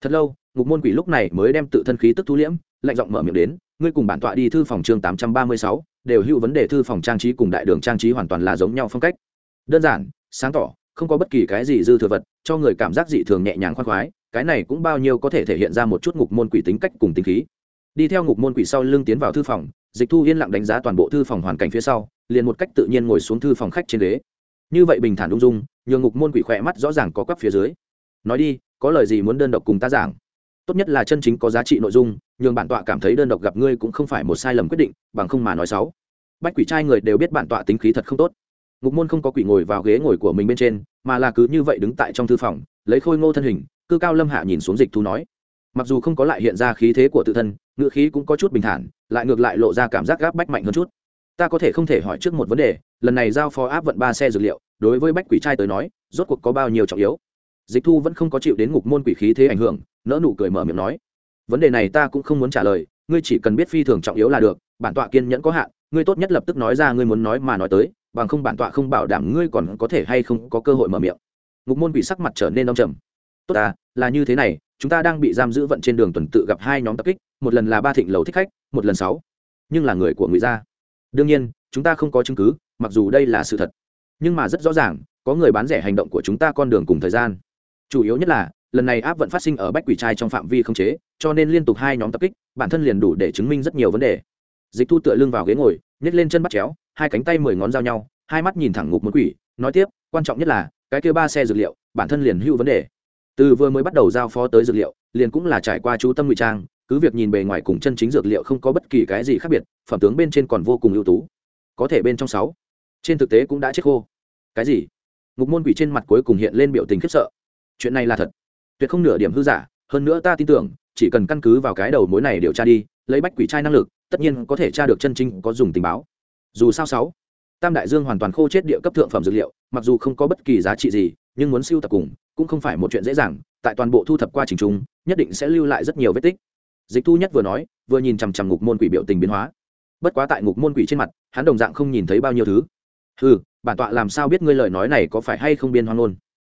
Thật lâu, ngục môn quỷ lúc này mới đem tự thân khí tức thu liễm, lạnh giọng mở miệng đến, ngươi cùng bản tọa đi thư phòng chương tám trăm ba mươi sáu, đều hữu vấn đề thư phòng trang trí cùng đại đường trang trí hoàn toàn là giống nhau phong cách. Đơn giản, sáng tỏ không có bất kỳ cái gì dư thừa vật, cho người cảm giác dị thường nhẹ nhàng khoan khoái, cái này cũng bao nhiêu có thể thể hiện ra một chút ngục môn quỷ tính cách cùng tính khí. Đi theo ngục môn quỷ sau lưng tiến vào thư phòng, dịch thu yên lặng đánh giá toàn bộ thư phòng hoàn cảnh phía sau, liền một cách tự nhiên ngồi xuống thư phòng khách trên ghế. Như vậy bình thản ung dung, nhường ngục môn quỷ khỏe mắt rõ ràng có quắp phía dưới. Nói đi, có lời gì muốn đơn độc cùng ta giảng? Tốt nhất là chân chính có giá trị nội dung, nhường bản tọa cảm thấy đơn độc gặp ngươi cũng không phải một sai lầm quyết định, bằng không mà nói xấu. Bách quỷ trai người đều biết bản tọa tính khí thật không tốt ngục môn không có quỷ ngồi vào ghế ngồi của mình bên trên, mà là cứ như vậy đứng tại trong thư phòng, lấy khôi ngô thân hình, cư cao lâm hạ nhìn xuống dịch thu nói. Mặc dù không có lại hiện ra khí thế của tự thân ngựa khí cũng có chút bình thản, lại ngược lại lộ ra cảm giác gáp bách mạnh hơn chút. Ta có thể không thể hỏi trước một vấn đề, lần này giao phó áp vận ba xe dược liệu, đối với bách quỷ trai tới nói, rốt cuộc có bao nhiêu trọng yếu? Dịch thu vẫn không có chịu đến ngục môn quỷ khí thế ảnh hưởng nỡ nụ cười mở miệng nói. Vấn đề này ta cũng không muốn trả lời, ngươi chỉ cần biết phi thường trọng yếu là được, bản tọa kiên nhẫn có hạn, ngươi tốt nhất lập tức nói ra ngươi muốn nói mà nói tới bằng không bản tọa không bảo đảm ngươi còn có thể hay không có cơ hội mở miệng. Ngục môn quỷ sắc mặt trở nên đông trầm. Tốt à là như thế này, chúng ta đang bị giam giữ vận trên đường tuần tự gặp hai nhóm tập kích, một lần là ba thịnh lầu thích khách, một lần sáu. Nhưng là người của ngụy gia. Đương nhiên, chúng ta không có chứng cứ, mặc dù đây là sự thật. Nhưng mà rất rõ ràng, có người bán rẻ hành động của chúng ta con đường cùng thời gian. Chủ yếu nhất là, lần này áp vận phát sinh ở bách quỷ trai trong phạm vi không chế, cho nên liên tục hai nhóm tập kích, bản thân liền đủ để chứng minh rất nhiều vấn đề dịch thu tựa lưng vào ghế ngồi nhét lên chân bắt chéo, hai cánh tay mười ngón giao nhau, hai mắt nhìn thẳng ngục một quỷ, nói tiếp, quan trọng nhất là, cái kia ba xe dược liệu, bản thân liền hữu vấn đề. Từ vừa mới bắt đầu giao phó tới dược liệu, liền cũng là trải qua chú tâm ngụy trang, cứ việc nhìn bề ngoài cùng chân chính dược liệu không có bất kỳ cái gì khác biệt, phẩm tướng bên trên còn vô cùng ưu tú. Có thể bên trong sáu, trên thực tế cũng đã chết khô. Cái gì? Ngục môn quỷ trên mặt cuối cùng hiện lên biểu tình khiếp sợ. Chuyện này là thật. Tuyệt không nửa điểm hư giả, hơn nữa ta tin tưởng, chỉ cần căn cứ vào cái đầu mối này điều tra đi, lấy bách quỷ trai năng lực tất nhiên có thể tra được chân chính có dùng tình báo. Dù sao sáu, tam đại dương hoàn toàn khô chết địa cấp thượng phẩm dược liệu, mặc dù không có bất kỳ giá trị gì, nhưng muốn siêu tập cùng, cũng không phải một chuyện dễ dàng, tại toàn bộ thu thập qua trình trung nhất định sẽ lưu lại rất nhiều vết tích. Dịch thu nhất vừa nói, vừa nhìn chằm chằm ngục môn quỷ biểu tình biến hóa. Bất quá tại ngục môn quỷ trên mặt, hắn đồng dạng không nhìn thấy bao nhiêu thứ. Ừ bản tọa làm sao biết ngươi lời nói này có phải hay không biên hoang ngôn?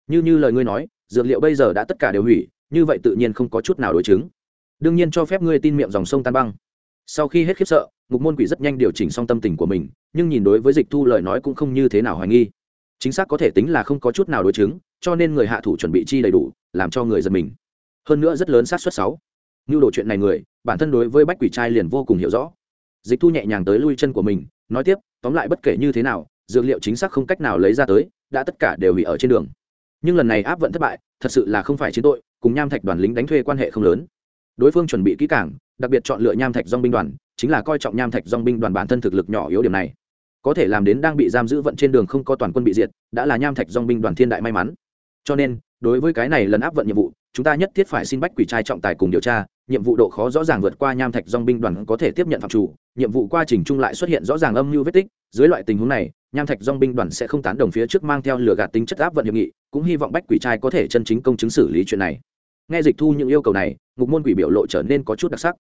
Như như lời ngươi nói, dược liệu bây giờ đã tất cả đều hủy, như vậy tự nhiên không có chút nào đối chứng. Đương nhiên cho phép ngươi tin miệng dòng sông tan băng sau khi hết khiếp sợ, ngục môn quỷ rất nhanh điều chỉnh xong tâm tình của mình, nhưng nhìn đối với dịch thu lời nói cũng không như thế nào hoài nghi. Chính xác có thể tính là không có chút nào đối chứng, cho nên người hạ thủ chuẩn bị chi đầy đủ, làm cho người dân mình. Hơn nữa rất lớn sát xuất sáu. Như đồ chuyện này người, bản thân đối với bách quỷ trai liền vô cùng hiểu rõ. Dịch thu nhẹ nhàng tới lui chân của mình, nói tiếp, tóm lại bất kể như thế nào, dược liệu chính xác không cách nào lấy ra tới, đã tất cả đều hủy ở trên đường. Nhưng lần này áp vẫn thất bại, thật sự là không phải chiến tội, cùng nham thạch đoàn lính đánh thuê quan hệ không lớn đối phương chuẩn bị kỹ cảng đặc biệt chọn lựa nham thạch dong binh đoàn, chính là coi trọng nham thạch dong binh đoàn bản thân thực lực nhỏ yếu điểm này. Có thể làm đến đang bị giam giữ vận trên đường không có toàn quân bị diệt, đã là nham thạch dong binh đoàn thiên đại may mắn. Cho nên, đối với cái này lần áp vận nhiệm vụ, chúng ta nhất thiết phải xin bách quỷ trai trọng tài cùng điều tra, nhiệm vụ độ khó rõ ràng vượt qua nham thạch dong binh đoàn có thể tiếp nhận phạm chủ, nhiệm vụ quá trình chung lại xuất hiện rõ ràng âm mưu vết tích, dưới loại tình huống này, nham thạch dong binh đoàn sẽ không tán đồng phía trước mang theo lửa gạt tính chất áp vận hiệp nghị, cũng hy vọng bách quỷ trai có thể chân chính công chứng xử lý chuyện này nghe dịch thu những yêu cầu này, ngục môn quỷ biểu lộ trở nên có chút đặc sắc.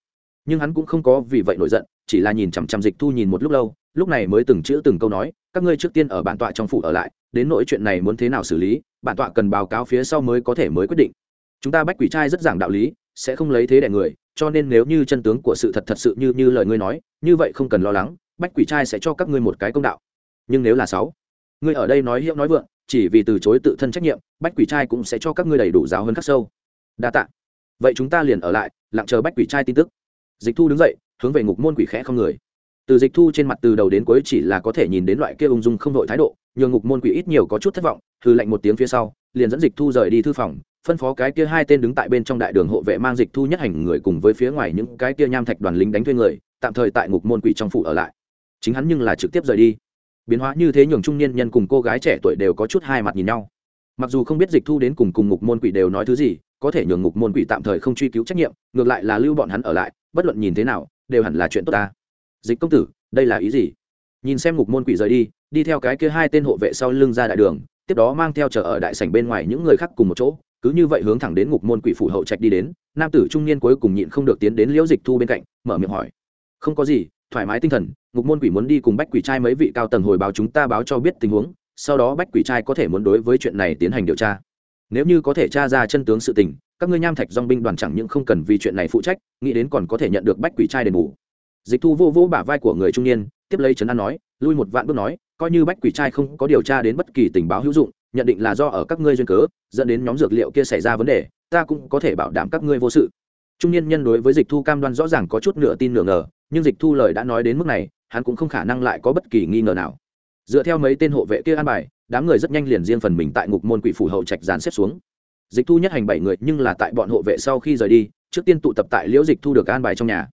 Nhưng hắn cũng không có vì vậy nổi giận, chỉ là nhìn chằm chằm dịch thu nhìn một lúc lâu, lúc này mới từng chữ từng câu nói, các ngươi trước tiên ở bản tọa trong phủ ở lại, đến nỗi chuyện này muốn thế nào xử lý, bản tọa cần báo cáo phía sau mới có thể mới quyết định. Chúng ta bách quỷ trai rất giảng đạo lý, sẽ không lấy thế đẻ người, cho nên nếu như chân tướng của sự thật thật sự như như lời ngươi nói, như vậy không cần lo lắng, bách quỷ trai sẽ cho các ngươi một cái công đạo. Nhưng nếu là sáu, ngươi ở đây nói hiệu nói vượng, chỉ vì từ chối tự thân trách nhiệm, bách quỷ trai cũng sẽ cho các ngươi đầy đủ giáo hơn khắc sâu đa tạ. Vậy chúng ta liền ở lại, lặng chờ bách quỷ trai tin tức. Dịch thu đứng dậy, hướng về ngục môn quỷ khẽ không người. Từ dịch thu trên mặt từ đầu đến cuối chỉ là có thể nhìn đến loại kia ung dung không đội thái độ nhường ngục môn quỷ ít nhiều có chút thất vọng hư lạnh một tiếng phía sau, liền dẫn dịch thu rời đi thư phòng, phân phó cái kia hai tên đứng tại bên trong đại đường hộ vệ mang dịch thu nhất hành người cùng với phía ngoài những cái kia nham thạch đoàn lính đánh thuê người, tạm thời tại ngục môn quỷ trong phủ ở lại. Chính hắn nhưng là trực tiếp rời đi. Biến hóa như thế nhường trung niên nhân cùng cô gái trẻ tuổi đều có chút hai mặt nhìn nhau. Mặc dù không biết dịch thu đến cùng cùng ngục môn quỷ đều nói thứ gì có thể nhường ngục môn quỷ tạm thời không truy cứu trách nhiệm, ngược lại là lưu bọn hắn ở lại, bất luận nhìn thế nào, đều hẳn là chuyện tốt ta. Dịch công tử, đây là ý gì? Nhìn xem ngục môn quỷ rời đi đi theo cái kia hai tên hộ vệ sau lưng ra đại đường, tiếp đó mang theo chờ ở đại sảnh bên ngoài những người khác cùng một chỗ, cứ như vậy hướng thẳng đến ngục môn quỷ phủ hậu trạch đi đến, nam tử trung niên cuối cùng nhịn không được tiến đến liễu dịch thu bên cạnh, mở miệng hỏi. Không có gì, thoải mái tinh thần, ngục môn quỷ muốn đi cùng bách quỷ trai mấy vị cao tầng hồi báo chúng ta báo cho biết tình huống, sau đó bách quỷ trai có thể muốn đối với chuyện này tiến hành điều tra nếu như có thể tra ra chân tướng sự tình, các ngươi nham thạch dong binh đoàn chẳng những không cần vì chuyện này phụ trách, nghĩ đến còn có thể nhận được bách quỷ trai đền bù. Dịch thu vô vô bả vai của người trung niên, tiếp lấy trấn an nói, lui một vạn bước nói, coi như bách quỷ trai không có điều tra đến bất kỳ tình báo hữu dụng, nhận định là do ở các ngươi duyên cớ, dẫn đến nhóm dược liệu kia xảy ra vấn đề, ta cũng có thể bảo đảm các ngươi vô sự. Trung niên nhân đối với dịch thu cam đoan rõ ràng có chút nửa tin nửa ngờ, nhưng dịch thu lời đã nói đến mức này, hắn cũng không khả năng lại có bất kỳ nghi ngờ nào. Dựa theo mấy tên hộ vệ kia an bài đám người rất nhanh liền riêng phần mình tại ngục môn quỷ phủ hậu trạch dàn xếp xuống. Dịch thu nhất hành bảy người nhưng là tại bọn hộ vệ sau khi rời đi, trước tiên tụ tập tại liễu dịch thu được an bài trong nhà.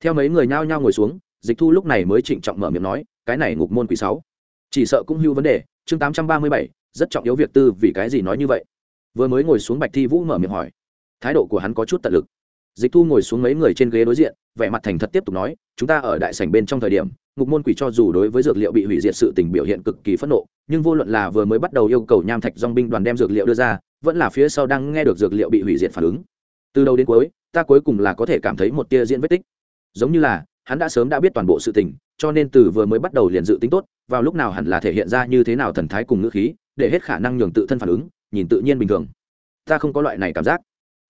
Theo mấy người nhao nhao ngồi xuống, dịch thu lúc này mới trịnh trọng mở miệng nói, cái này ngục môn quỷ sáu, chỉ sợ cũng hưu vấn đề, chương tám trăm ba mươi bảy, rất trọng yếu việc tư vì cái gì nói như vậy? Vừa mới ngồi xuống bạch thi vũ mở miệng hỏi. Thái độ của hắn có chút tận lực dịch thu ngồi xuống mấy người trên ghế đối diện, vẻ mặt thành thật tiếp tục nói, chúng ta ở đại sảnh bên trong thời điểm, ngục môn quỷ cho dù đối với dược liệu bị hủy diệt sự tình biểu hiện cực kỳ phẫn nộ, nhưng vô luận là vừa mới bắt đầu yêu cầu nham thạch dong binh đoàn đem dược liệu đưa ra, vẫn là phía sau đang nghe được dược liệu bị hủy diệt phản ứng. Từ đầu đến cuối, ta cuối cùng là có thể cảm thấy một tia diễn vết tích. Giống như là, hắn đã sớm đã biết toàn bộ sự tình, cho nên từ vừa mới bắt đầu liền dự tính tốt, vào lúc nào hẳn là thể hiện ra như thế nào thần thái cùng ngữ khí, để hết khả năng nhường tự thân phản ứng, nhìn tự nhiên bình thường. Ta không có loại này cảm giác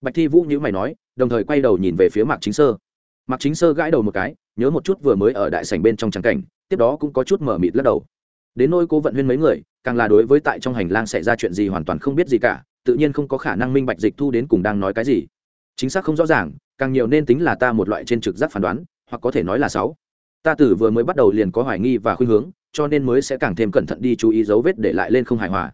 bạch thi vũ như mày nói, đồng thời quay đầu nhìn về phía mạc chính sơ. Mạc chính sơ gãi đầu một cái, nhớ một chút vừa mới ở đại sảnh bên trong trắng cảnh, tiếp đó cũng có chút mở mịt lắc đầu. Đến nôi cố vận huyên mấy người, càng là đối với tại trong hành lang xảy ra chuyện gì hoàn toàn không biết gì cả, tự nhiên không có khả năng minh bạch dịch thu đến cùng đang nói cái gì. Chính xác không rõ ràng, càng nhiều nên tính là ta một loại trên trực giác phán đoán, hoặc có thể nói là sáu. Ta tử vừa mới bắt đầu liền có hoài nghi và khuynh hướng, cho nên mới sẽ càng thêm cẩn thận đi chú ý dấu vết để lại lên không hài hòa.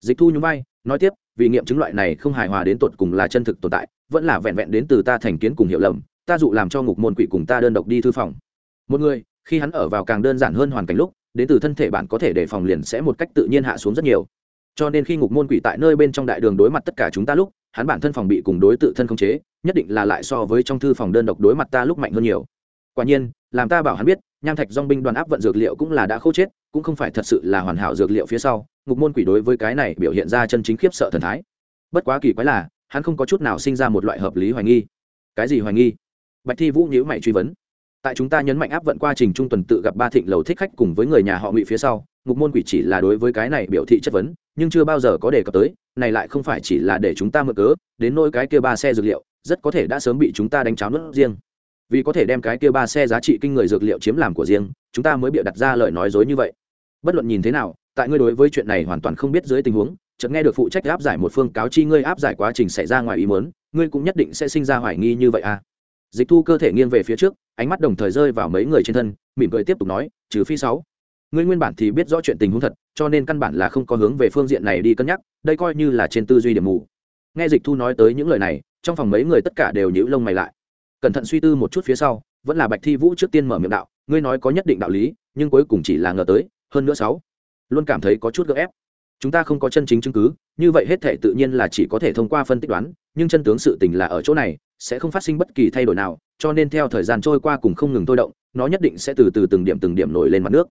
Dịch thu nhún vai, nói tiếp vì nghiệm chứng loại này không hài hòa đến tột cùng là chân thực tồn tại, vẫn là vẹn vẹn đến từ ta thành kiến cùng hiểu lầm, ta dụ làm cho ngục môn quỷ cùng ta đơn độc đi thư phòng. Một người, khi hắn ở vào càng đơn giản hơn hoàn cảnh lúc, đến từ thân thể bạn có thể đề phòng liền sẽ một cách tự nhiên hạ xuống rất nhiều. Cho nên khi ngục môn quỷ tại nơi bên trong đại đường đối mặt tất cả chúng ta lúc, hắn bản thân phòng bị cùng đối tự thân không chế, nhất định là lại so với trong thư phòng đơn độc đối mặt ta lúc mạnh hơn nhiều. Quả nhiên, làm ta bảo hắn biết, nham thạch dong binh đoàn áp vận dược liệu cũng là đã khô chết cũng không phải thật sự là hoàn hảo dược liệu phía sau, ngục môn quỷ đối với cái này biểu hiện ra chân chính khiếp sợ thần thái. Bất quá kỳ quái là, hắn không có chút nào sinh ra một loại hợp lý hoài nghi. Cái gì hoài nghi? Bạch thi vũ nhữ mày truy vấn. Tại chúng ta nhấn mạnh áp vận quá trình trung tuần tự gặp ba thịnh lầu thích khách cùng với người nhà họ ngụy phía sau, ngục môn quỷ chỉ là đối với cái này biểu thị chất vấn, nhưng chưa bao giờ có đề cập tới, này lại không phải chỉ là để chúng ta mượn cớ, đến nỗi cái kia ba xe dược liệu, rất có thể đã sớm bị chúng ta đánh cháo nước riêng. Vì có thể đem cái kia ba xe giá trị kinh người dược liệu chiếm làm của riêng, chúng ta mới bịa đặt ra lời nói dối như vậy bất luận nhìn thế nào, tại ngươi đối với chuyện này hoàn toàn không biết dưới tình huống, chợt nghe được phụ trách áp giải một phương cáo chi ngươi áp giải quá trình xảy ra ngoài ý muốn, ngươi cũng nhất định sẽ sinh ra hoài nghi như vậy à? Dịch thu cơ thể nghiêng về phía trước, ánh mắt đồng thời rơi vào mấy người trên thân, mỉm cười tiếp tục nói, trừ phi sáu. Ngươi nguyên bản thì biết rõ chuyện tình huống thật, cho nên căn bản là không có hướng về phương diện này đi cân nhắc, đây coi như là trên tư duy điểm mù. Nghe dịch thu nói tới những lời này, trong phòng mấy người tất cả đều nhíu lông mày lại. Cẩn thận suy tư một chút phía sau, vẫn là bạch thi vũ trước tiên mở miệng đạo, ngươi nói có nhất định đạo lý, nhưng cuối cùng chỉ là ngờ tới hơn nữa sáu, luôn cảm thấy có chút gợ ép. Chúng ta không có chân chính chứng cứ, như vậy hết thể tự nhiên là chỉ có thể thông qua phân tích đoán, nhưng chân tướng sự tình là ở chỗ này, sẽ không phát sinh bất kỳ thay đổi nào, cho nên theo thời gian trôi qua cùng không ngừng thôi động, nó nhất định sẽ từ từ từng điểm từng điểm nổi lên mặt nước.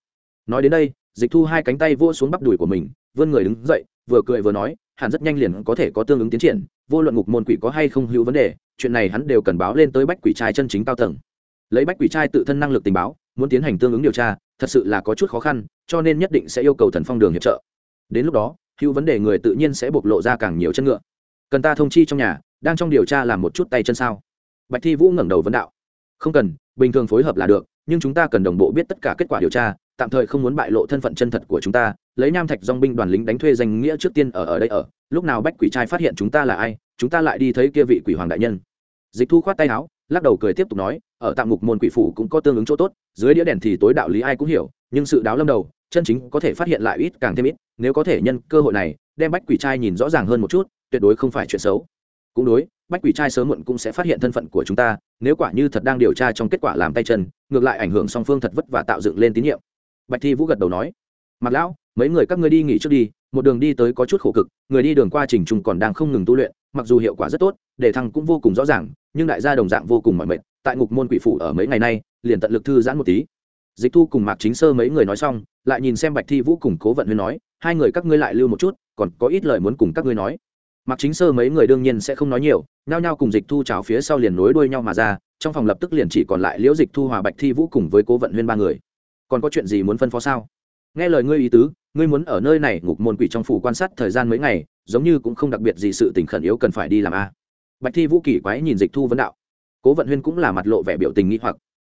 Nói đến đây, dịch thu hai cánh tay vua xuống bắp đùi của mình, vươn người đứng dậy, vừa cười vừa nói, hẳn rất nhanh liền có thể có tương ứng tiến triển, vô luận ngục môn quỷ có hay không hữu vấn đề, chuyện này hắn đều cần báo lên tới bách quỷ trai chân chính cao tầng. Lấy bách quỷ trai tự thân năng lực tình báo, muốn tiến hành tương ứng điều tra, thật sự là có chút khó khăn cho nên nhất định sẽ yêu cầu thần phong đường hiệp trợ. Đến lúc đó, hữu vấn đề người tự nhiên sẽ bộc lộ ra càng nhiều chân ngựa. Cần ta thông chi trong nhà, đang trong điều tra làm một chút tay chân sao? Bạch thi vũ ngẩng đầu vấn đạo. Không cần, bình thường phối hợp là được, nhưng chúng ta cần đồng bộ biết tất cả kết quả điều tra, tạm thời không muốn bại lộ thân phận chân thật của chúng ta, lấy nam thạch dong binh đoàn lính đánh thuê danh nghĩa trước tiên ở ở đây ở, lúc nào bách quỷ trai phát hiện chúng ta là ai, chúng ta lại đi thấy kia vị quỷ hoàng đại nhân. Dịch thu khoát tay áo, lắc đầu cười tiếp tục nói, ở tạm ngục môn quỷ phủ cũng có tương ứng chỗ tốt, dưới đĩa đèn thì tối đạo lý ai cũng hiểu, nhưng sự đáo lâm đầu chân chính có thể phát hiện lại ít càng thêm ít, nếu có thể nhân cơ hội này, đem bách quỷ trai nhìn rõ ràng hơn một chút, tuyệt đối không phải chuyện xấu. Cũng đối, bách quỷ trai sớm muộn cũng sẽ phát hiện thân phận của chúng ta, nếu quả như thật đang điều tra trong kết quả làm tay chân, ngược lại ảnh hưởng song phương thật vất và tạo dựng lên tín nhiệm. Bạch thi vũ gật đầu nói mặc lão, mấy người các ngươi đi nghỉ trước đi, một đường đi tới có chút khổ cực, người đi đường qua trình trùng còn đang không ngừng tu luyện, mặc dù hiệu quả rất tốt, để thăng cũng vô cùng rõ ràng, nhưng đại gia đồng dạng vô cùng mỏi mệt, tại ngục môn quỷ phủ ở mấy ngày nay, liền tận lực thư giãn một tí dịch thu cùng mạc chính sơ mấy người nói xong, lại nhìn xem bạch thi vũ cùng cố vận huyên nói, hai người các ngươi lại lưu một chút, còn có ít lời muốn cùng các ngươi nói. Mạc chính sơ mấy người đương nhiên sẽ không nói nhiều, nhao nhao cùng dịch thu trào phía sau liền nối đuôi nhau mà ra, trong phòng lập tức liền chỉ còn lại liễu dịch thu hòa bạch thi vũ cùng với cố vận huyên ba người. Còn có chuyện gì muốn phân phó sao? Nghe lời ngươi ý tứ, ngươi muốn ở nơi này ngục môn quỷ trong phủ quan sát thời gian mấy ngày, giống như cũng không đặc biệt gì sự tình khẩn yếu cần phải đi làm a. Bạch thi vũ kỳ quái nhìn dịch thu vấn đạo. Cố vận huyên cũng là mặt lộ vẻ biểu tình nghĩ hoặc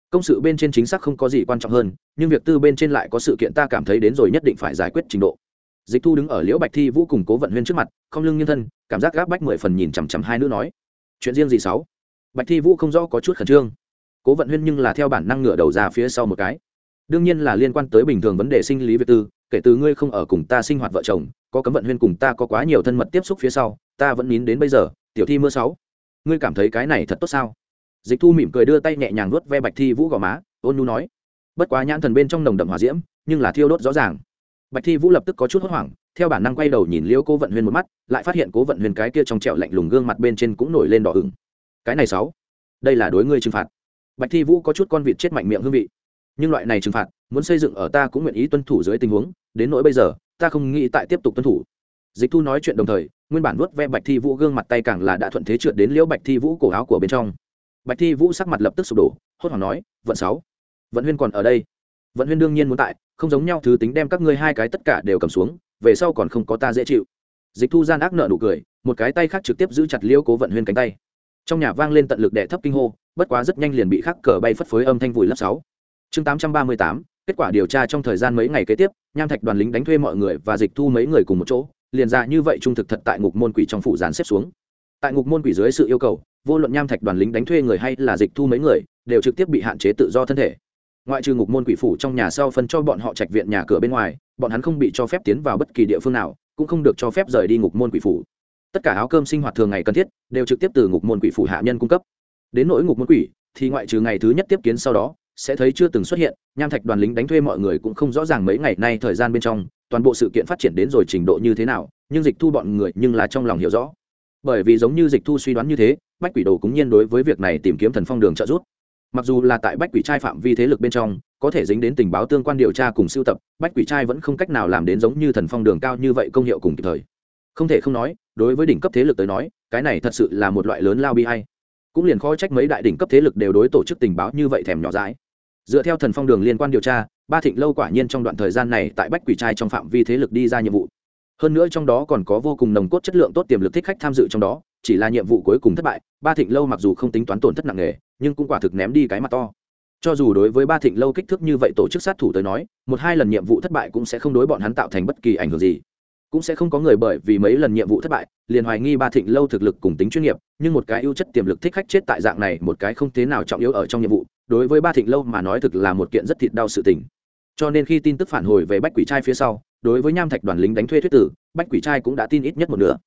công sự bên trên chính xác không có gì quan trọng hơn, nhưng việc tư bên trên lại có sự kiện ta cảm thấy đến rồi nhất định phải giải quyết trình độ. Dịch thu đứng ở liễu bạch thi vũ cùng cố vận huyên trước mặt, không lưng nhân thân, cảm giác gác bách mười phần nhìn chằm chằm hai nữ nói, chuyện riêng gì sáu? Bạch thi vũ không rõ có chút khẩn trương. Cố vận huyên nhưng là theo bản năng ngửa đầu ra phía sau một cái. Đương nhiên là liên quan tới bình thường vấn đề sinh lý việc tư, kể từ ngươi không ở cùng ta sinh hoạt vợ chồng, có cấm vận huyên cùng ta có quá nhiều thân mật tiếp xúc phía sau, ta vẫn nín đến bây giờ, tiểu thi mưa sáu. Ngươi cảm thấy cái này thật tốt sao? Dịch thu mỉm cười đưa tay nhẹ nhàng nuốt ve bạch thi vũ gò má, ôn nhu nói, bất quá nhãn thần bên trong nồng đậm hòa diễm, nhưng là thiêu đốt rõ ràng. Bạch thi vũ lập tức có chút hốt hoảng, theo bản năng quay đầu nhìn liễu cố vận huyên một mắt, lại phát hiện cố vận huyên cái kia trong trẹo lạnh lùng gương mặt bên trên cũng nổi lên đỏ ửng. Cái này sáu, đây là đối ngươi trừng phạt. Bạch thi vũ có chút con vịt chết mạnh miệng hương vị. Nhưng loại này trừng phạt, muốn xây dựng ở ta cũng nguyện ý tuân thủ dưới tình huống, đến nỗi bây giờ, ta không nghĩ tại tiếp tục tuân thủ. Dịch thu nói chuyện đồng thời, nguyên bản vuốt ve bạch thi vũ gương mặt tay càng là đã thuận thế trượt đến liễu bạch thi vũ cổ áo của bên trong bạch thi vũ sắc mặt lập tức sụp đổ, hốt hoảng nói, vận sáu, vận huyên còn ở đây? Vận huyên đương nhiên muốn tại, không giống nhau, thứ tính đem các ngươi hai cái tất cả đều cầm xuống, về sau còn không có ta dễ chịu. Dịch thu gian ác nợ nụ cười, một cái tay khác trực tiếp giữ chặt liêu cố vận huyên cánh tay. Trong nhà vang lên tận lực đệ thấp kinh hô, bất quá rất nhanh liền bị khắc cờ bay phất phới âm thanh vùi lấp sáu. Chương tám trăm ba mươi tám, kết quả điều tra trong thời gian mấy ngày kế tiếp, nham thạch đoàn lính đánh thuê mọi người và dịch thu mấy người cùng một chỗ, liền ra như vậy trung thực thật tại ngục môn quỷ trong phủ dàn xếp xuống. Tại ngục môn quỷ dưới sự yêu cầu vô luận nham thạch đoàn lính đánh thuê người hay là dịch thu mấy người, đều trực tiếp bị hạn chế tự do thân thể. Ngoại trừ ngục môn quỷ phủ trong nhà sau phân cho bọn họ trạch viện nhà cửa bên ngoài, bọn hắn không bị cho phép tiến vào bất kỳ địa phương nào, cũng không được cho phép rời đi ngục môn quỷ phủ. Tất cả áo cơm sinh hoạt thường ngày cần thiết, đều trực tiếp từ ngục môn quỷ phủ hạ nhân cung cấp. Đến nỗi ngục môn quỷ, thì ngoại trừ ngày thứ nhất tiếp kiến sau đó, sẽ thấy chưa từng xuất hiện, nham thạch đoàn lính đánh thuê mọi người cũng không rõ ràng mấy ngày nay thời gian bên trong, toàn bộ sự kiện phát triển đến rồi trình độ như thế nào, nhưng dịch thu bọn người nhưng là trong lòng hiểu rõ. Bởi vì giống như dịch thu suy đoán như thế bách quỷ đồ cũng nhiên đối với việc này tìm kiếm thần phong đường trợ giúp. Mặc dù là tại bách quỷ trai phạm vi thế lực bên trong, có thể dính đến tình báo tương quan điều tra cùng siêu tập, bách quỷ trai vẫn không cách nào làm đến giống như thần phong đường cao như vậy công hiệu cùng kịp thời. Không thể không nói, đối với đỉnh cấp thế lực tới nói, cái này thật sự là một loại lớn lao bi hay cũng liền khó trách mấy đại đỉnh cấp thế lực đều đối tổ chức tình báo như vậy thèm nhỏ dãi. Dựa theo thần phong đường liên quan điều tra, ba thịnh lâu quả nhiên trong đoạn thời gian này tại bách quỷ trai trong phạm vi thế lực đi ra nhiệm vụ. Hơn nữa trong đó còn có vô cùng nồng cốt chất lượng tốt tiềm lực thích khách tham dự trong đó chỉ là nhiệm vụ cuối cùng thất bại, ba thịnh lâu mặc dù không tính toán tổn thất nặng nề, nhưng cũng quả thực ném đi cái mặt to. Cho dù đối với ba thịnh lâu kích thước như vậy tổ chức sát thủ tới nói, một hai lần nhiệm vụ thất bại cũng sẽ không đối bọn hắn tạo thành bất kỳ ảnh hưởng gì. Cũng sẽ không có người bởi vì mấy lần nhiệm vụ thất bại, liền hoài nghi ba thịnh lâu thực lực cùng tính chuyên nghiệp, nhưng một cái ưu chất tiềm lực thích khách chết tại dạng này, một cái không thế nào trọng yếu ở trong nhiệm vụ, đối với ba thịnh lâu mà nói thực là một kiện rất thịt đau sự tình. Cho nên khi tin tức phản hồi về bách quỷ trai phía sau, đối với nham thạch đoàn lính đánh thuê thuyết tử, bách quỷ trai cũng đã tin ít nhất một nửa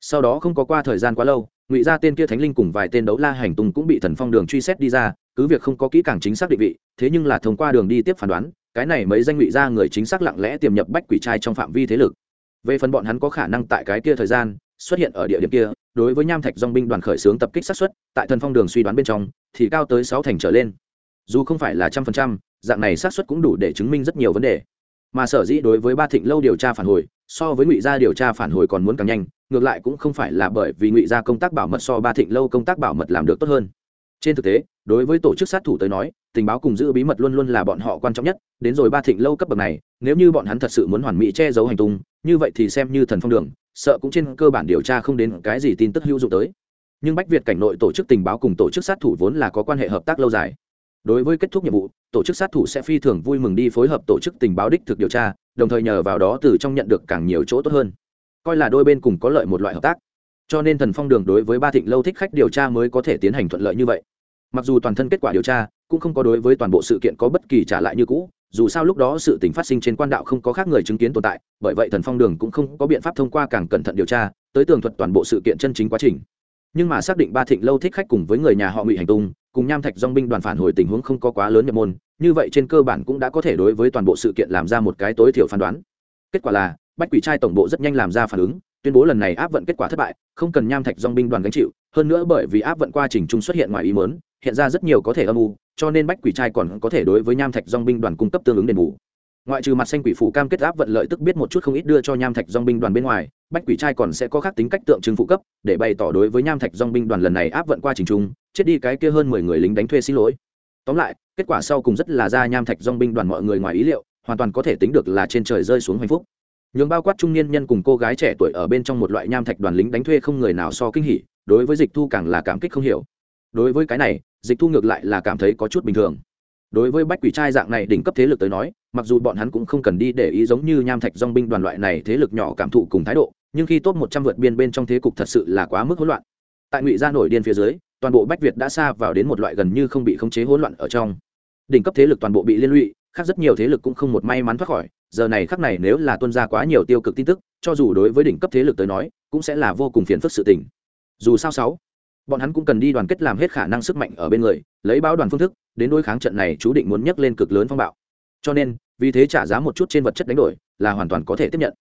sau đó không có qua thời gian quá lâu, ngụy ra tên kia thánh linh cùng vài tên đấu la hành tung cũng bị thần phong đường truy xét đi ra, cứ việc không có kỹ càng chính xác định vị, thế nhưng là thông qua đường đi tiếp phán đoán, cái này mấy danh ngụy ra người chính xác lặng lẽ tiềm nhập bách quỷ trai trong phạm vi thế lực. Về phần bọn hắn có khả năng tại cái kia thời gian xuất hiện ở địa điểm kia, đối với nham thạch dong binh đoàn khởi xướng tập kích sát xuất tại thần phong đường suy đoán bên trong, thì cao tới sáu thành trở lên. Dù không phải là trăm phần trăm, dạng này sát xuất cũng đủ để chứng minh rất nhiều vấn đề. Mà sở dĩ đối với ba thịnh lâu điều tra phản hồi so với ngụy gia điều tra phản hồi còn muốn càng nhanh, ngược lại cũng không phải là bởi vì ngụy gia công tác bảo mật so ba thịnh lâu công tác bảo mật làm được tốt hơn. Trên thực tế, đối với tổ chức sát thủ tới nói, tình báo cùng giữ bí mật luôn luôn là bọn họ quan trọng nhất, đến rồi ba thịnh lâu cấp bậc này, nếu như bọn hắn thật sự muốn hoàn mỹ che giấu hành tung, như vậy thì xem như thần phong đường, sợ cũng trên cơ bản điều tra không đến cái gì tin tức hữu dụng tới. Nhưng bách việt cảnh nội tổ chức tình báo cùng tổ chức sát thủ vốn là có quan hệ hợp tác lâu dài đối với kết thúc nhiệm vụ, tổ chức sát thủ sẽ phi thường vui mừng đi phối hợp tổ chức tình báo đích thực điều tra, đồng thời nhờ vào đó từ trong nhận được càng nhiều chỗ tốt hơn. Coi là đôi bên cùng có lợi một loại hợp tác. Cho nên thần phong đường đối với ba thịnh lâu thích khách điều tra mới có thể tiến hành thuận lợi như vậy. Mặc dù toàn thân kết quả điều tra cũng không có đối với toàn bộ sự kiện có bất kỳ trả lại như cũ, dù sao lúc đó sự tình phát sinh trên quan đạo không có khác người chứng kiến tồn tại, bởi vậy thần phong đường cũng không có biện pháp thông qua càng cẩn thận điều tra, tới tường thuật toàn bộ sự kiện chân chính quá trình. Nhưng mà xác định ba thịnh lâu thích khách cùng với người nhà họ ngụy hành tung cùng nham thạch dong binh đoàn phản hồi tình huống không có quá lớn nhập môn, như vậy trên cơ bản cũng đã có thể đối với toàn bộ sự kiện làm ra một cái tối thiểu phán đoán. Kết quả là, bách quỷ trai tổng bộ rất nhanh làm ra phản ứng, tuyên bố lần này áp vận kết quả thất bại, không cần nham thạch dong binh đoàn gánh chịu, hơn nữa bởi vì áp vận quá trình chung xuất hiện ngoài ý mớn hiện ra rất nhiều có thể âm u, cho nên bách quỷ trai còn có thể đối với nham thạch dong binh đoàn cung cấp tương ứng đền bù. Ngoại trừ mặt xanh quỷ phủ cam kết áp vận lợi tức biết một chút không ít đưa cho nham thạch dong binh đoàn bên ngoài bách quỷ trai còn sẽ có khác tính cách tượng trưng phụ cấp, để bày tỏ đối với nham thạch dong binh đoàn lần này áp vận qua trình trung chết đi cái kia hơn mười người lính đánh thuê xin lỗi. Tóm lại, kết quả sau cùng rất là ra nham thạch dong binh đoàn mọi người ngoài ý liệu, hoàn toàn có thể tính được là trên trời rơi xuống hạnh phúc. Nhường bao quát trung niên nhân cùng cô gái trẻ tuổi ở bên trong một loại nham thạch đoàn lính đánh thuê không người nào so kinh hỉ, đối với dịch thu càng là cảm kích không hiểu. Đối với cái này, dịch thu ngược lại là cảm thấy có chút bình thường. Đối với bách quỷ trai dạng này đỉnh cấp thế lực tới nói, mặc dù bọn hắn cũng không cần đi để ý giống như nham thạch dong binh đoàn loại này thế lực nhỏ cảm thụ cùng thái độ nhưng khi top một trăm vượt biên bên trong thế cục thật sự là quá mức hỗn loạn. Tại ngụy gia nổi điên phía dưới, toàn bộ bách việt đã xa vào đến một loại gần như không bị khống chế hỗn loạn ở trong. Đỉnh cấp thế lực toàn bộ bị liên lụy, khác rất nhiều thế lực cũng không một may mắn thoát khỏi. Giờ này khắc này nếu là tuân ra quá nhiều tiêu cực tin tức, cho dù đối với đỉnh cấp thế lực tới nói, cũng sẽ là vô cùng phiền phức sự tình. Dù sao sáu, bọn hắn cũng cần đi đoàn kết làm hết khả năng sức mạnh ở bên người, lấy báo đoàn phương thức, đến đối kháng trận này chú định muốn nhấc lên cực lớn phong bạo. Cho nên, vì thế trả giá một chút trên vật chất đánh đổi là hoàn toàn có thể tiếp nhận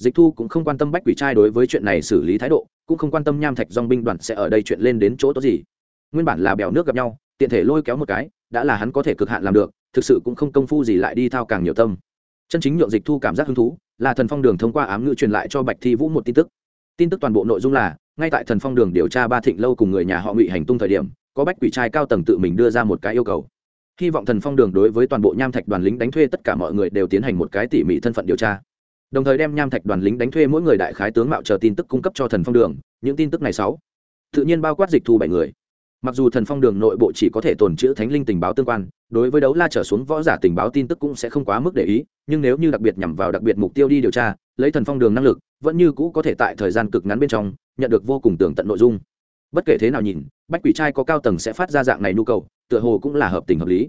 dịch thu cũng không quan tâm bách quỷ trai đối với chuyện này xử lý thái độ, cũng không quan tâm nham thạch dong binh đoàn sẽ ở đây chuyện lên đến chỗ tốt gì. Nguyên bản là bèo nước gặp nhau, tiện thể lôi kéo một cái, đã là hắn có thể cực hạn làm được, thực sự cũng không công phu gì lại đi thao càng nhiều tâm. Chân chính nhượng dịch thu cảm giác hứng thú, là thần phong đường thông qua ám ngữ truyền lại cho bạch thi vũ một tin tức. Tin tức toàn bộ nội dung là, ngay tại thần phong đường điều tra ba thịnh lâu cùng người nhà họ ngụy hành tung thời điểm, có bách quỷ trai cao tầng tự mình đưa ra một cái yêu cầu. Hy vọng thần phong đường đối với toàn bộ nham thạch đoàn lính đánh thuê tất cả mọi người đều tiến hành một cái tỉ mỉ thân phận điều tra đồng thời đem nham thạch đoàn lính đánh thuê mỗi người đại khái tướng mạo chờ tin tức cung cấp cho thần phong đường, những tin tức này sáu. Tự nhiên bao quát dịch thu bảy người. Mặc dù thần phong đường nội bộ chỉ có thể tồn chữ thánh linh tình báo tương quan, đối với đấu la trở xuống võ giả tình báo tin tức cũng sẽ không quá mức để ý, nhưng nếu như đặc biệt nhằm vào đặc biệt mục tiêu đi điều tra, lấy thần phong đường năng lực, vẫn như cũ có thể tại thời gian cực ngắn bên trong, nhận được vô cùng tường tận nội dung. Bất kể thế nào nhìn, bách quỷ trai có cao tầng sẽ phát ra dạng này nhu cầu, tựa hồ cũng là hợp tình hợp lý.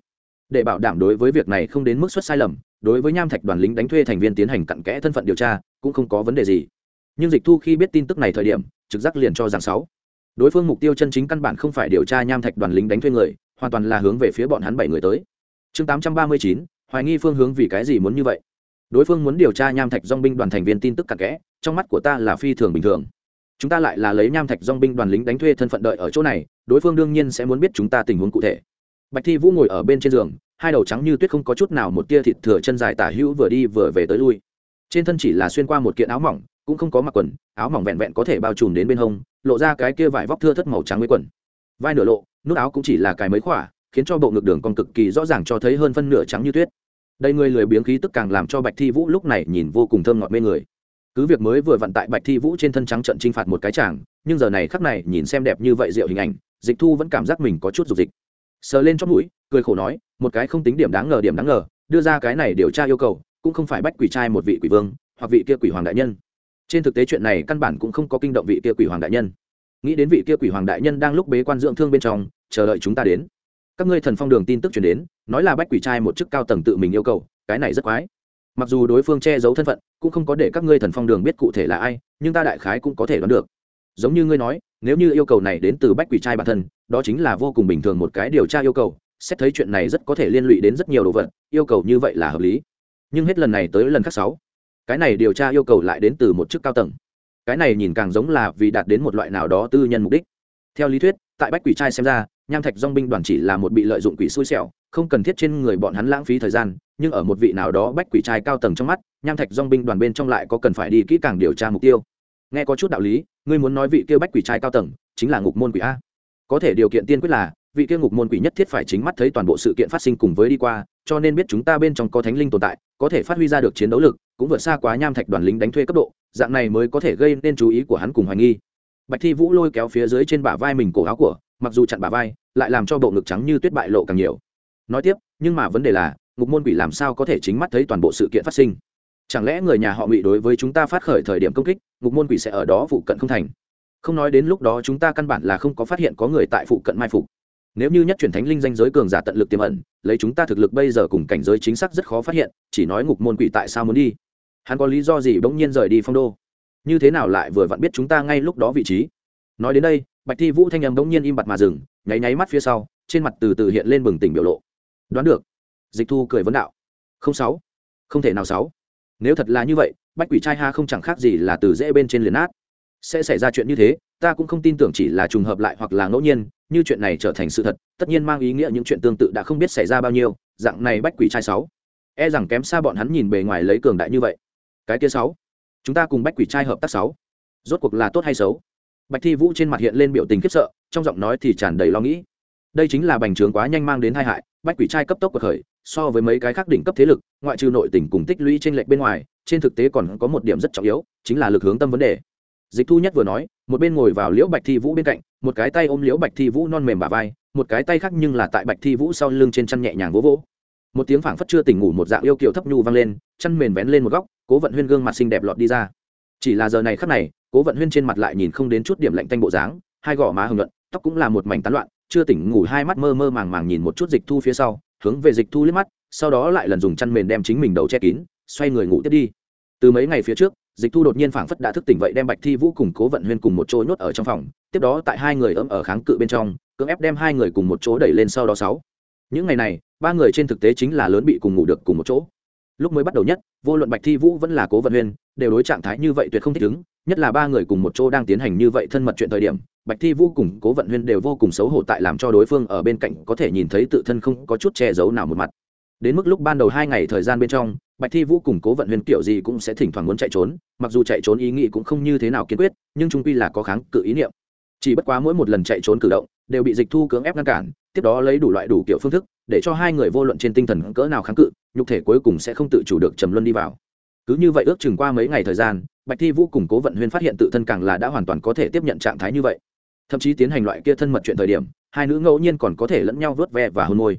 Để bảo đảm đối với việc này không đến mức xuất sai lầm đối với nham thạch đoàn lính đánh thuê thành viên tiến hành cặn kẽ thân phận điều tra, cũng không có vấn đề gì. Nhưng dịch thu khi biết tin tức này thời điểm, trực giác liền cho rằng sáu. Đối phương mục tiêu chân chính căn bản không phải điều tra nham thạch đoàn lính đánh thuê người, hoàn toàn là hướng về phía bọn hắn bảy người tới. Chương tám trăm ba mươi chín, hoài nghi phương hướng vì cái gì muốn như vậy? Đối phương muốn điều tra nham thạch dong binh đoàn thành viên tin tức cặn kẽ, trong mắt của ta là phi thường bình thường. Chúng ta lại là lấy nham thạch dong binh đoàn lính đánh thuê thân phận đợi ở chỗ này, đối phương đương nhiên sẽ muốn biết chúng ta tình huống cụ thể. Bạch thi vũ ngồi ở bên trên giường hai đầu trắng như tuyết không có chút nào một tia thịt thừa chân dài tả hữu vừa đi vừa về tới lui. Trên thân chỉ là xuyên qua một kiện áo mỏng, cũng không có mặc quần, áo mỏng vẹn vẹn có thể bao trùm đến bên hông, lộ ra cái kia vải vóc thưa thất màu trắng với quần. Vai nửa lộ, nút áo cũng chỉ là cái mấy khỏa, khiến cho bộ ngực đường còn cực kỳ rõ ràng cho thấy hơn phân nửa trắng như tuyết. Đây người lười biếng khí tức càng làm cho bạch thi vũ lúc này nhìn vô cùng thơm ngọt mê người. Cứ việc mới vừa vận tại bạch thi vũ trên thân trắng trận chinh phạt một cái chàng, nhưng giờ này khắc này nhìn xem đẹp như vậy diệu hình ảnh, dịch thu vẫn cảm giác mình có chút dục dịch sờ lên chót mũi, cười khổ nói, một cái không tính điểm đáng ngờ, điểm đáng ngờ, đưa ra cái này điều tra yêu cầu, cũng không phải bách quỷ trai một vị quỷ vương, hoặc vị kia quỷ hoàng đại nhân. Trên thực tế chuyện này căn bản cũng không có kinh động vị kia quỷ hoàng đại nhân. Nghĩ đến vị kia quỷ hoàng đại nhân đang lúc bế quan dưỡng thương bên trong, chờ đợi chúng ta đến. Các ngươi thần phong đường tin tức chuyển đến, nói là bách quỷ trai một chức cao tầng tự mình yêu cầu, cái này rất quái. Mặc dù đối phương che giấu thân phận, cũng không có để các ngươi thần phong đường biết cụ thể là ai, nhưng ta đại khái cũng có thể đoán được giống như ngươi nói, nếu như yêu cầu này đến từ bách quỷ trai bản thân, đó chính là vô cùng bình thường một cái điều tra yêu cầu. Xét thấy chuyện này rất có thể liên lụy đến rất nhiều đồ vật, yêu cầu như vậy là hợp lý. Nhưng hết lần này tới lần khác sáu, cái này điều tra yêu cầu lại đến từ một chức cao tầng. Cái này nhìn càng giống là vì đạt đến một loại nào đó tư nhân mục đích. Theo lý thuyết, tại bách quỷ trai xem ra, nham thạch dong binh đoàn chỉ là một bị lợi dụng quỷ xui xẻo, không cần thiết trên người bọn hắn lãng phí thời gian, nhưng ở một vị nào đó bách quỷ trai cao tầng trong mắt, nham thạch dong binh đoàn bên trong lại có cần phải đi kỹ càng điều tra mục tiêu nghe có chút đạo lý, ngươi muốn nói vị kia bách quỷ trai cao tầng, chính là ngục môn quỷ a. Có thể điều kiện tiên quyết là, vị kia ngục môn quỷ nhất thiết phải chính mắt thấy toàn bộ sự kiện phát sinh cùng với đi qua, cho nên biết chúng ta bên trong có thánh linh tồn tại, có thể phát huy ra được chiến đấu lực, cũng vượt xa quá nham thạch đoàn lính đánh thuê cấp độ, dạng này mới có thể gây nên chú ý của hắn cùng hoài nghi. Bạch thi vũ lôi kéo phía dưới trên bả vai mình cổ áo của, mặc dù chặn bả vai, lại làm cho bộ ngực trắng như tuyết bại lộ càng nhiều. Nói tiếp, nhưng mà vấn đề là, ngục môn quỷ làm sao có thể chính mắt thấy toàn bộ sự kiện phát sinh? Chẳng lẽ người nhà họ ngụy đối với chúng ta phát khởi thời điểm công kích, ngục môn quỷ sẽ ở đó phụ cận không thành? Không nói đến lúc đó chúng ta căn bản là không có phát hiện có người tại phụ cận mai phục. Nếu như nhất chuyển thánh linh danh giới cường giả tận lực tiềm ẩn, lấy chúng ta thực lực bây giờ cùng cảnh giới chính xác rất khó phát hiện, chỉ nói ngục môn quỷ tại sao muốn đi? Hắn có lý do gì bỗng nhiên rời đi phong đô? Như thế nào lại vừa vặn biết chúng ta ngay lúc đó vị trí? Nói đến đây, bạch thi vũ thanh âm bỗng nhiên im bặt mà dừng, nháy nháy mắt phía sau, trên mặt từ từ hiện lên bừng tỉnh biểu lộ. Đoán được. Dịch thu cười vấn đạo. Không sáu. Không thể nào sáu nếu thật là như vậy, bách quỷ trai ha không chẳng khác gì là từ dễ bên trên liền nát. Sẽ xảy ra chuyện như thế, ta cũng không tin tưởng chỉ là trùng hợp lại hoặc là ngẫu nhiên, như chuyện này trở thành sự thật, tất nhiên mang ý nghĩa những chuyện tương tự đã không biết xảy ra bao nhiêu, dạng này bách quỷ trai sáu. E rằng kém xa bọn hắn nhìn bề ngoài lấy cường đại như vậy. Cái kia sáu. Chúng ta cùng bách quỷ trai hợp tác sáu. Rốt cuộc là tốt hay xấu? Bạch thi vũ trên mặt hiện lên biểu tình khiếp sợ, trong giọng nói thì tràn đầy lo nghĩ. Đây chính là bành trướng quá nhanh mang đến tai hại, bách quỷ trai cấp tốc cuộc khởi so với mấy cái khác đỉnh cấp thế lực, ngoại trừ nội tỉnh cùng tích lũy trên lệch bên ngoài, trên thực tế còn có một điểm rất trọng yếu, chính là lực hướng tâm vấn đề. Dịch thu nhất vừa nói, một bên ngồi vào liễu bạch thi vũ bên cạnh, một cái tay ôm liễu bạch thi vũ non mềm bà vai, một cái tay khác nhưng là tại bạch thi vũ sau lưng trên chăn nhẹ nhàng vỗ vỗ. Một tiếng phảng phất chưa tỉnh ngủ một dạng yêu kiều thấp nhu vang lên, chăn mềm vén lên một góc, cố vận huyên gương mặt xinh đẹp lọt đi ra. Chỉ là giờ này khắc này, cố vận huyên trên mặt lại nhìn không đến chút điểm lạnh tanh bộ dáng, hai gò má hồng luận tóc cũng là một mảnh tán loạn, chưa tỉnh ngủ hai mắt mơ mơ màng màng nhìn một chút dịch thu phía sau hướng về dịch thu liếc mắt, sau đó lại lần dùng chăn mền đem chính mình đầu che kín, xoay người ngủ tiếp đi. Từ mấy ngày phía trước, dịch thu đột nhiên phảng phất đã thức tỉnh vậy đem bạch thi vũ cùng cố vận huyên cùng một chỗ nhốt ở trong phòng, tiếp đó tại hai người ấm ở kháng cự bên trong, cưỡng ép đem hai người cùng một chỗ đẩy lên sau đó sáu. Những ngày này, ba người trên thực tế chính là lớn bị cùng ngủ được cùng một chỗ. Lúc mới bắt đầu nhất, vô luận bạch thi vũ vẫn là cố vận huyên, đều đối trạng thái như vậy tuyệt không thích ứng, nhất là ba người cùng một chỗ đang tiến hành như vậy thân mật chuyện thời điểm bạch thi vũ cùng cố vận huyên đều vô cùng xấu hổ tại làm cho đối phương ở bên cạnh có thể nhìn thấy tự thân không có chút che giấu nào một mặt. Đến mức lúc ban đầu hai ngày thời gian bên trong, bạch thi vũ cùng cố vận huyên kiểu gì cũng sẽ thỉnh thoảng muốn chạy trốn, mặc dù chạy trốn ý nghĩ cũng không như thế nào kiên quyết, nhưng trung quy là có kháng cự ý niệm. Chỉ bất quá mỗi một lần chạy trốn cử động, đều bị dịch thu cưỡng ép ngăn cản, tiếp đó lấy đủ loại đủ kiểu phương thức, để cho hai người vô luận trên tinh thần cỡ nào kháng cự, nhục thể cuối cùng sẽ không tự chủ được trầm luân đi vào. Cứ như vậy ước chừng qua mấy ngày thời gian, bạch thi vũ cùng cố vận huyên phát hiện tự thân càng là đã hoàn toàn có thể tiếp nhận trạng thái như vậy thậm chí tiến hành loại kia thân mật chuyện thời điểm, hai nữ ngẫu nhiên còn có thể lẫn nhau vớt ve và hôn môi.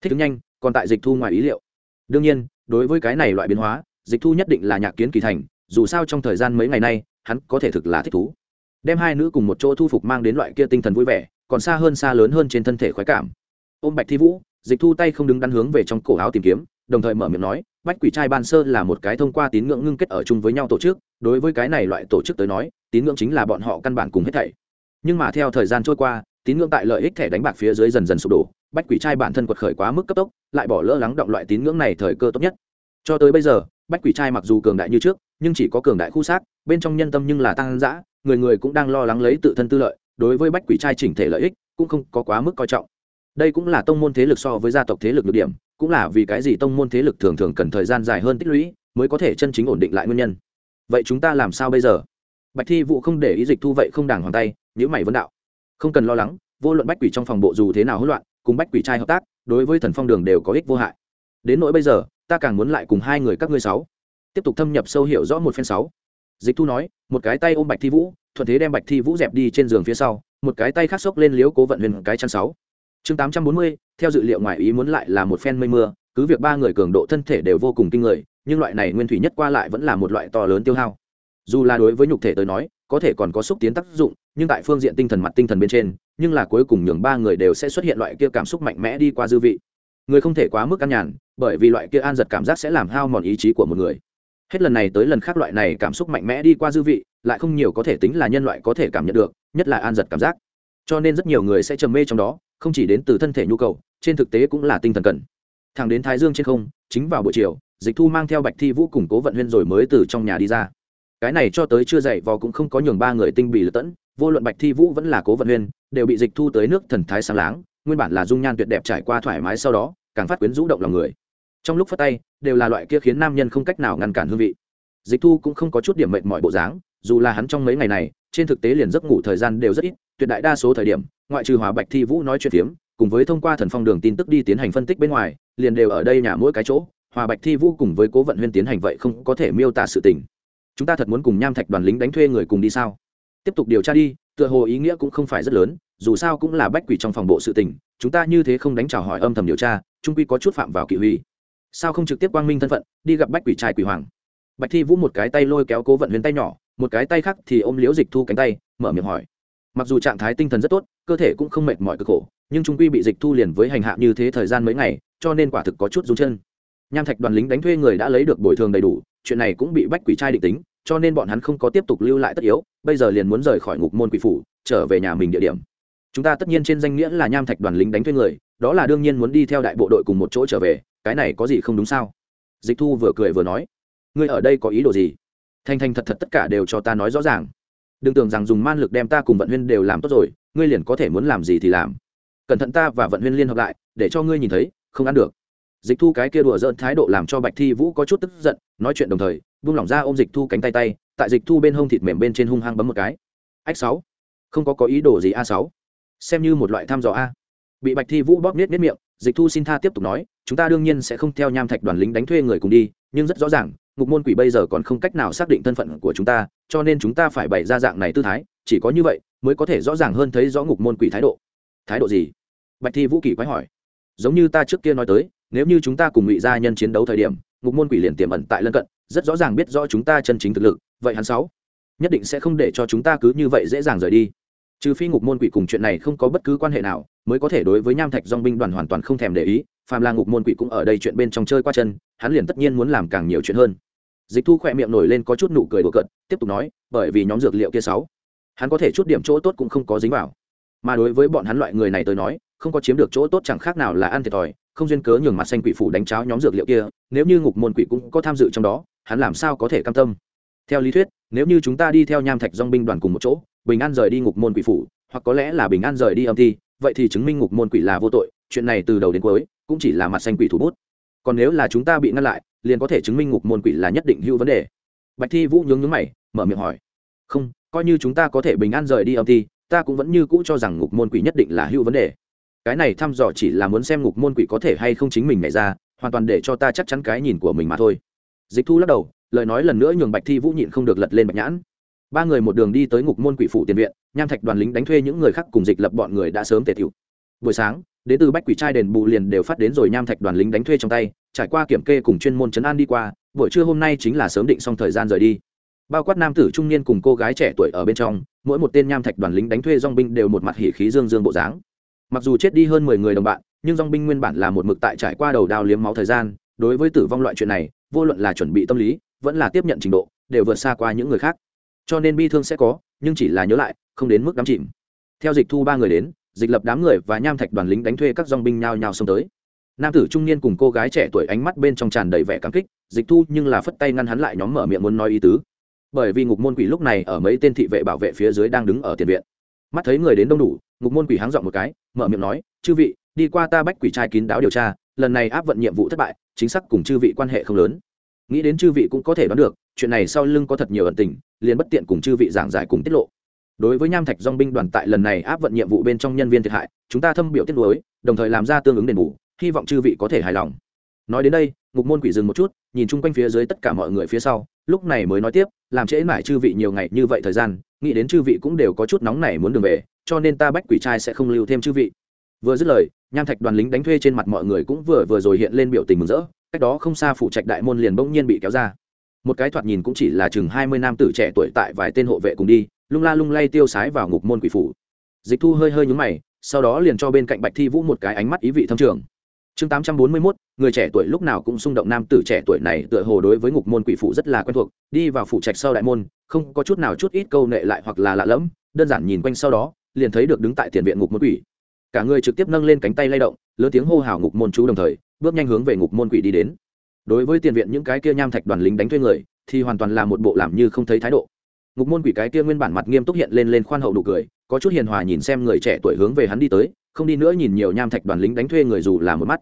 Thích ứng nhanh, còn tại dịch thu ngoài ý liệu. Đương nhiên, đối với cái này loại biến hóa, dịch thu nhất định là nhạc kiến kỳ thành, dù sao trong thời gian mấy ngày nay, hắn có thể thực là thích thú. Đem hai nữ cùng một chỗ thu phục mang đến loại kia tinh thần vui vẻ, còn xa hơn xa lớn hơn trên thân thể khoái cảm. Ôm bạch thi vũ, dịch thu tay không đứng đắn hướng về trong cổ áo tìm kiếm, đồng thời mở miệng nói, bách quỷ trai ban sơ là một cái thông qua tín ngưỡng ngưng kết ở chung với nhau tổ chức, đối với cái này loại tổ chức tới nói, tín ngưỡng chính là bọn họ căn bản cùng hết thảy nhưng mà theo thời gian trôi qua, tín ngưỡng tại lợi ích thẻ đánh bạc phía dưới dần dần sụp đổ, bách quỷ trai bản thân quật khởi quá mức cấp tốc, lại bỏ lỡ lắng động loại tín ngưỡng này thời cơ tốt nhất. Cho tới bây giờ, bách quỷ trai mặc dù cường đại như trước, nhưng chỉ có cường đại khu xác, bên trong nhân tâm nhưng là tăng dã, người người cũng đang lo lắng lấy tự thân tư lợi, đối với bách quỷ trai chỉnh thể lợi ích, cũng không có quá mức coi trọng. Đây cũng là tông môn thế lực so với gia tộc thế lực được điểm, cũng là vì cái gì tông môn thế lực thường thường cần thời gian dài hơn tích lũy, mới có thể chân chính ổn định lại nguyên nhân. Vậy chúng ta làm sao bây giờ? Bạch thi vụ không để ý dịch thu vậy không đàng hoàng tay nhữ mày vấn đạo. Không cần lo lắng, vô luận bách quỷ trong phòng bộ dù thế nào hỗn loạn, cùng bách quỷ trai hợp tác, đối với thần phong đường đều có ích vô hại. Đến nỗi bây giờ, ta càng muốn lại cùng hai người các ngươi sáu. Tiếp tục thâm nhập sâu hiểu rõ một phen sáu. Dịch thu nói, một cái tay ôm bạch thi vũ, thuận thế đem bạch thi vũ dẹp đi trên giường phía sau, một cái tay khác xốc lên liếu cố vận huyền cái chăn sáu. Chương tám trăm bốn mươi, theo dự liệu ngoài ý muốn lại là một phen mây mưa, cứ việc ba người cường độ thân thể đều vô cùng kinh người, nhưng loại này nguyên thủy nhất qua lại vẫn là một loại to lớn tiêu hao. Dù là đối với nhục thể tới nói có thể còn có xúc tiến tác dụng, nhưng tại phương diện tinh thần mặt tinh thần bên trên, nhưng là cuối cùng nhường ba người đều sẽ xuất hiện loại kia cảm xúc mạnh mẽ đi qua dư vị. Người không thể quá mức căn nhàn, bởi vì loại kia an giật cảm giác sẽ làm hao mòn ý chí của một người. Hết lần này tới lần khác loại này cảm xúc mạnh mẽ đi qua dư vị, lại không nhiều có thể tính là nhân loại có thể cảm nhận được, nhất là an giật cảm giác. Cho nên rất nhiều người sẽ trầm mê trong đó, không chỉ đến từ thân thể nhu cầu, trên thực tế cũng là tinh thần cần. Thẳng đến thái dương trên không, chính vào buổi chiều, dịch thu mang theo bạch thi vũ củng cố vận huyên rồi mới từ trong nhà đi ra cái này cho tới chưa dậy vò cũng không có nhường ba người tinh bị lật tẫn, vô luận bạch thi vũ vẫn là cố vận huyên, đều bị dịch thu tới nước thần thái sáng láng, nguyên bản là dung nhan tuyệt đẹp trải qua thoải mái sau đó, càng phát quyến rũ động lòng người. Trong lúc phát tay, đều là loại kia khiến nam nhân không cách nào ngăn cản hương vị. Dịch thu cũng không có chút điểm mệnh mọi bộ dáng, dù là hắn trong mấy ngày này, trên thực tế liền giấc ngủ thời gian đều rất ít, tuyệt đại đa số thời điểm, ngoại trừ hòa bạch thi vũ nói chuyện phiếm, cùng với thông qua thần phong đường tin tức đi tiến hành phân tích bên ngoài, liền đều ở đây nhà mỗi cái chỗ, hòa bạch thi vũ cùng với cố vận huyên tiến hành vậy không có thể miêu tả sự tình chúng ta thật muốn cùng nham thạch đoàn lính đánh thuê người cùng đi sao? Tiếp tục điều tra đi, tựa hồ ý nghĩa cũng không phải rất lớn, dù sao cũng là bách quỷ trong phòng bộ sự tình, chúng ta như thế không đánh trả hỏi âm thầm điều tra, trung quy có chút phạm vào kỵ huy. Sao không trực tiếp quang minh thân phận, đi gặp bách quỷ trai quỷ hoàng? Bạch thi vũ một cái tay lôi kéo cố vận huyền tay nhỏ, một cái tay khác thì ôm liễu dịch thu cánh tay, mở miệng hỏi. Mặc dù trạng thái tinh thần rất tốt, cơ thể cũng không mệt mỏi cực khổ, nhưng trung quy bị dịch thu liền với hành hạ như thế thời gian mấy ngày, cho nên quả thực có chút rung chân. Nham thạch đoàn lính đánh thuê người đã lấy được bồi thường đầy đủ chuyện này cũng bị bách quỷ trai định tính, cho nên bọn hắn không có tiếp tục lưu lại tất yếu, bây giờ liền muốn rời khỏi ngục môn quỷ phủ, trở về nhà mình địa điểm. Chúng ta tất nhiên trên danh nghĩa là nham thạch đoàn lính đánh thuê người, đó là đương nhiên muốn đi theo đại bộ đội cùng một chỗ trở về, cái này có gì không đúng sao? Dịch thu vừa cười vừa nói, ngươi ở đây có ý đồ gì? Thanh thanh thật thật tất cả đều cho ta nói rõ ràng. Đừng tưởng rằng dùng man lực đem ta cùng vận huyên đều làm tốt rồi, ngươi liền có thể muốn làm gì thì làm. Cẩn thận ta và vận huyên liên hợp lại, để cho ngươi nhìn thấy, không ăn được dịch thu cái kia đùa dỡn thái độ làm cho bạch thi vũ có chút tức giận, nói chuyện đồng thời, buông lỏng ra ôm dịch thu cánh tay tay, tại dịch thu bên hông thịt mềm bên trên hung hăng bấm một cái. Ách sáu, không có có ý đồ gì a sáu. Xem như một loại thăm dò a. Bị bạch thi vũ bóp nết nết miệng, dịch thu xin tha tiếp tục nói, chúng ta đương nhiên sẽ không theo nham thạch đoàn lính đánh thuê người cùng đi, nhưng rất rõ ràng, ngục môn quỷ bây giờ còn không cách nào xác định thân phận của chúng ta, cho nên chúng ta phải bày ra dạng này tư thái, chỉ có như vậy mới có thể rõ ràng hơn thấy rõ ngục môn quỷ thái độ. Thái độ gì? Bạch thi vũ kỳ quái hỏi. Giống như ta trước kia nói tới nếu như chúng ta cùng ngụy gia nhân chiến đấu thời điểm, ngục môn quỷ liền tiềm ẩn tại lân cận, rất rõ ràng biết rõ chúng ta chân chính thực lực, vậy hắn sáu nhất định sẽ không để cho chúng ta cứ như vậy dễ dàng rời đi. Trừ phi ngục môn quỷ cùng chuyện này không có bất cứ quan hệ nào, mới có thể đối với nham thạch dong binh đoàn hoàn toàn không thèm để ý, phàm là ngục môn quỷ cũng ở đây chuyện bên trong chơi qua chân, hắn liền tất nhiên muốn làm càng nhiều chuyện hơn. Dịch thu khỏe miệng nổi lên có chút nụ cười đùa cợt, tiếp tục nói, bởi vì nhóm dược liệu kia sáu, hắn có thể chút điểm chỗ tốt cũng không có dính vào. Mà đối với bọn hắn loại người này tới nói, không có chiếm được chỗ tốt chẳng khác nào là ăn thiệt thòi không duyên cớ nhường mặt xanh quỷ phủ đánh cháo nhóm dược liệu kia, nếu như ngục môn quỷ cũng có tham dự trong đó, hắn làm sao có thể cam tâm? Theo lý thuyết, nếu như chúng ta đi theo nham thạch dong binh đoàn cùng một chỗ, bình an rời đi ngục môn quỷ phủ, hoặc có lẽ là bình an rời đi âm thi, vậy thì chứng minh ngục môn quỷ là vô tội, chuyện này từ đầu đến cuối, cũng chỉ là mặt xanh quỷ thủ bút. Còn nếu là chúng ta bị ngăn lại, liền có thể chứng minh ngục môn quỷ là nhất định hữu vấn đề. Bạch thi vũ nhướng nhướng mày, mở miệng hỏi. Không, coi như chúng ta có thể bình an rời đi âm thi, ta cũng vẫn như cũ cho rằng ngục môn quỷ nhất định là hữu vấn đề cái này thăm dò chỉ là muốn xem ngục môn quỷ có thể hay không chính mình nhảy ra, hoàn toàn để cho ta chắc chắn cái nhìn của mình mà thôi. Dịch thu lắc đầu, lời nói lần nữa nhường bạch thi vũ nhịn không được lật lên bạch nhãn. Ba người một đường đi tới ngục môn quỷ phủ tiền viện, nham thạch đoàn lính đánh thuê những người khác cùng dịch lập bọn người đã sớm tề thiệu buổi sáng, đến từ bách quỷ trai đền bù liền đều phát đến rồi nham thạch đoàn lính đánh thuê trong tay, trải qua kiểm kê cùng chuyên môn chấn an đi qua, buổi trưa hôm nay chính là sớm định xong thời gian rời đi. Bao quát nam tử trung niên cùng cô gái trẻ tuổi ở bên trong, mỗi một tên nham thạch đoàn lính đánh thuê dong binh đều một mặt hỉ khí dương dương bộ dáng mặc dù chết đi hơn mười người đồng bạn, nhưng dong binh nguyên bản là một mực tại trải qua đầu đao liếm máu thời gian, đối với tử vong loại chuyện này, vô luận là chuẩn bị tâm lý, vẫn là tiếp nhận trình độ, đều vượt xa qua những người khác. Cho nên bi thương sẽ có, nhưng chỉ là nhớ lại, không đến mức đắm chìm. Theo dịch thu ba người đến, dịch lập đám người và nham thạch đoàn lính đánh thuê các dong binh nhao nhao xông tới. Nam tử trung niên cùng cô gái trẻ tuổi ánh mắt bên trong tràn đầy vẻ cảm kích, dịch thu nhưng là phất tay ngăn hắn lại nhóm mở miệng muốn nói ý tứ. Bởi vì ngục môn quỷ lúc này ở mấy tên thị vệ bảo vệ phía dưới đang đứng ở tiền viện. Mắt thấy người đến đông đủ ngục môn quỷ háng dọn một cái, mở miệng nói, chư vị, đi qua ta bách quỷ trai kín đáo điều tra, lần này áp vận nhiệm vụ thất bại, chính xác cùng chư vị quan hệ không lớn. Nghĩ đến chư vị cũng có thể đoán được, chuyện này sau lưng có thật nhiều ẩn tình, liền bất tiện cùng chư vị giảng giải cùng tiết lộ. Đối với nham thạch dong binh đoàn tại lần này áp vận nhiệm vụ bên trong nhân viên thiệt hại, chúng ta thâm biểu tiết lối đồng thời làm ra tương ứng đền bù, hy vọng chư vị có thể hài lòng. Nói đến đây, ngục môn quỷ dừng một chút, nhìn chung quanh phía dưới tất cả mọi người phía sau lúc này mới nói tiếp, làm trễ mãi chư vị nhiều ngày như vậy thời gian, nghĩ đến chư vị cũng đều có chút nóng này muốn đường về, cho nên ta bách quỷ trai sẽ không lưu thêm chư vị. Vừa dứt lời, nham thạch đoàn lính đánh thuê trên mặt mọi người cũng vừa vừa rồi hiện lên biểu tình mừng rỡ, cách đó không xa phủ trạch đại môn liền bỗng nhiên bị kéo ra. Một cái thoạt nhìn cũng chỉ là chừng hai mươi nam tử trẻ tuổi tại vài tên hộ vệ cùng đi, lung la lung lay tiêu sái vào ngục môn quỷ phủ. Dịch thu hơi hơi nhúng mày, sau đó liền cho bên cạnh bạch thi vũ một cái ánh mắt ý vị thâm trường chương tám trăm bốn mươi mốt, người trẻ tuổi lúc nào cũng xung động nam tử trẻ tuổi này tựa hồ đối với ngục môn quỷ phụ rất là quen thuộc, đi vào phủ trạch sau đại môn, không có chút nào chút ít câu nệ lại hoặc là lạ lẫm, đơn giản nhìn quanh sau đó, liền thấy được đứng tại tiền viện ngục môn quỷ. Cả người trực tiếp nâng lên cánh tay lay động, lớn tiếng hô hào ngục môn chú đồng thời, bước nhanh hướng về ngục môn quỷ đi đến. Đối với tiền viện những cái kia nham thạch đoàn lính đánh thuê người, thì hoàn toàn là một bộ làm như không thấy thái độ. Ngục môn quỷ cái kia nguyên bản mặt nghiêm túc hiện lên lên khoan hậu đủ cười, có chút hiền hòa nhìn xem người trẻ tuổi hướng về hắn đi tới không đi nữa nhìn nhiều nham thạch đoàn lính đánh thuê người dù là một mắt.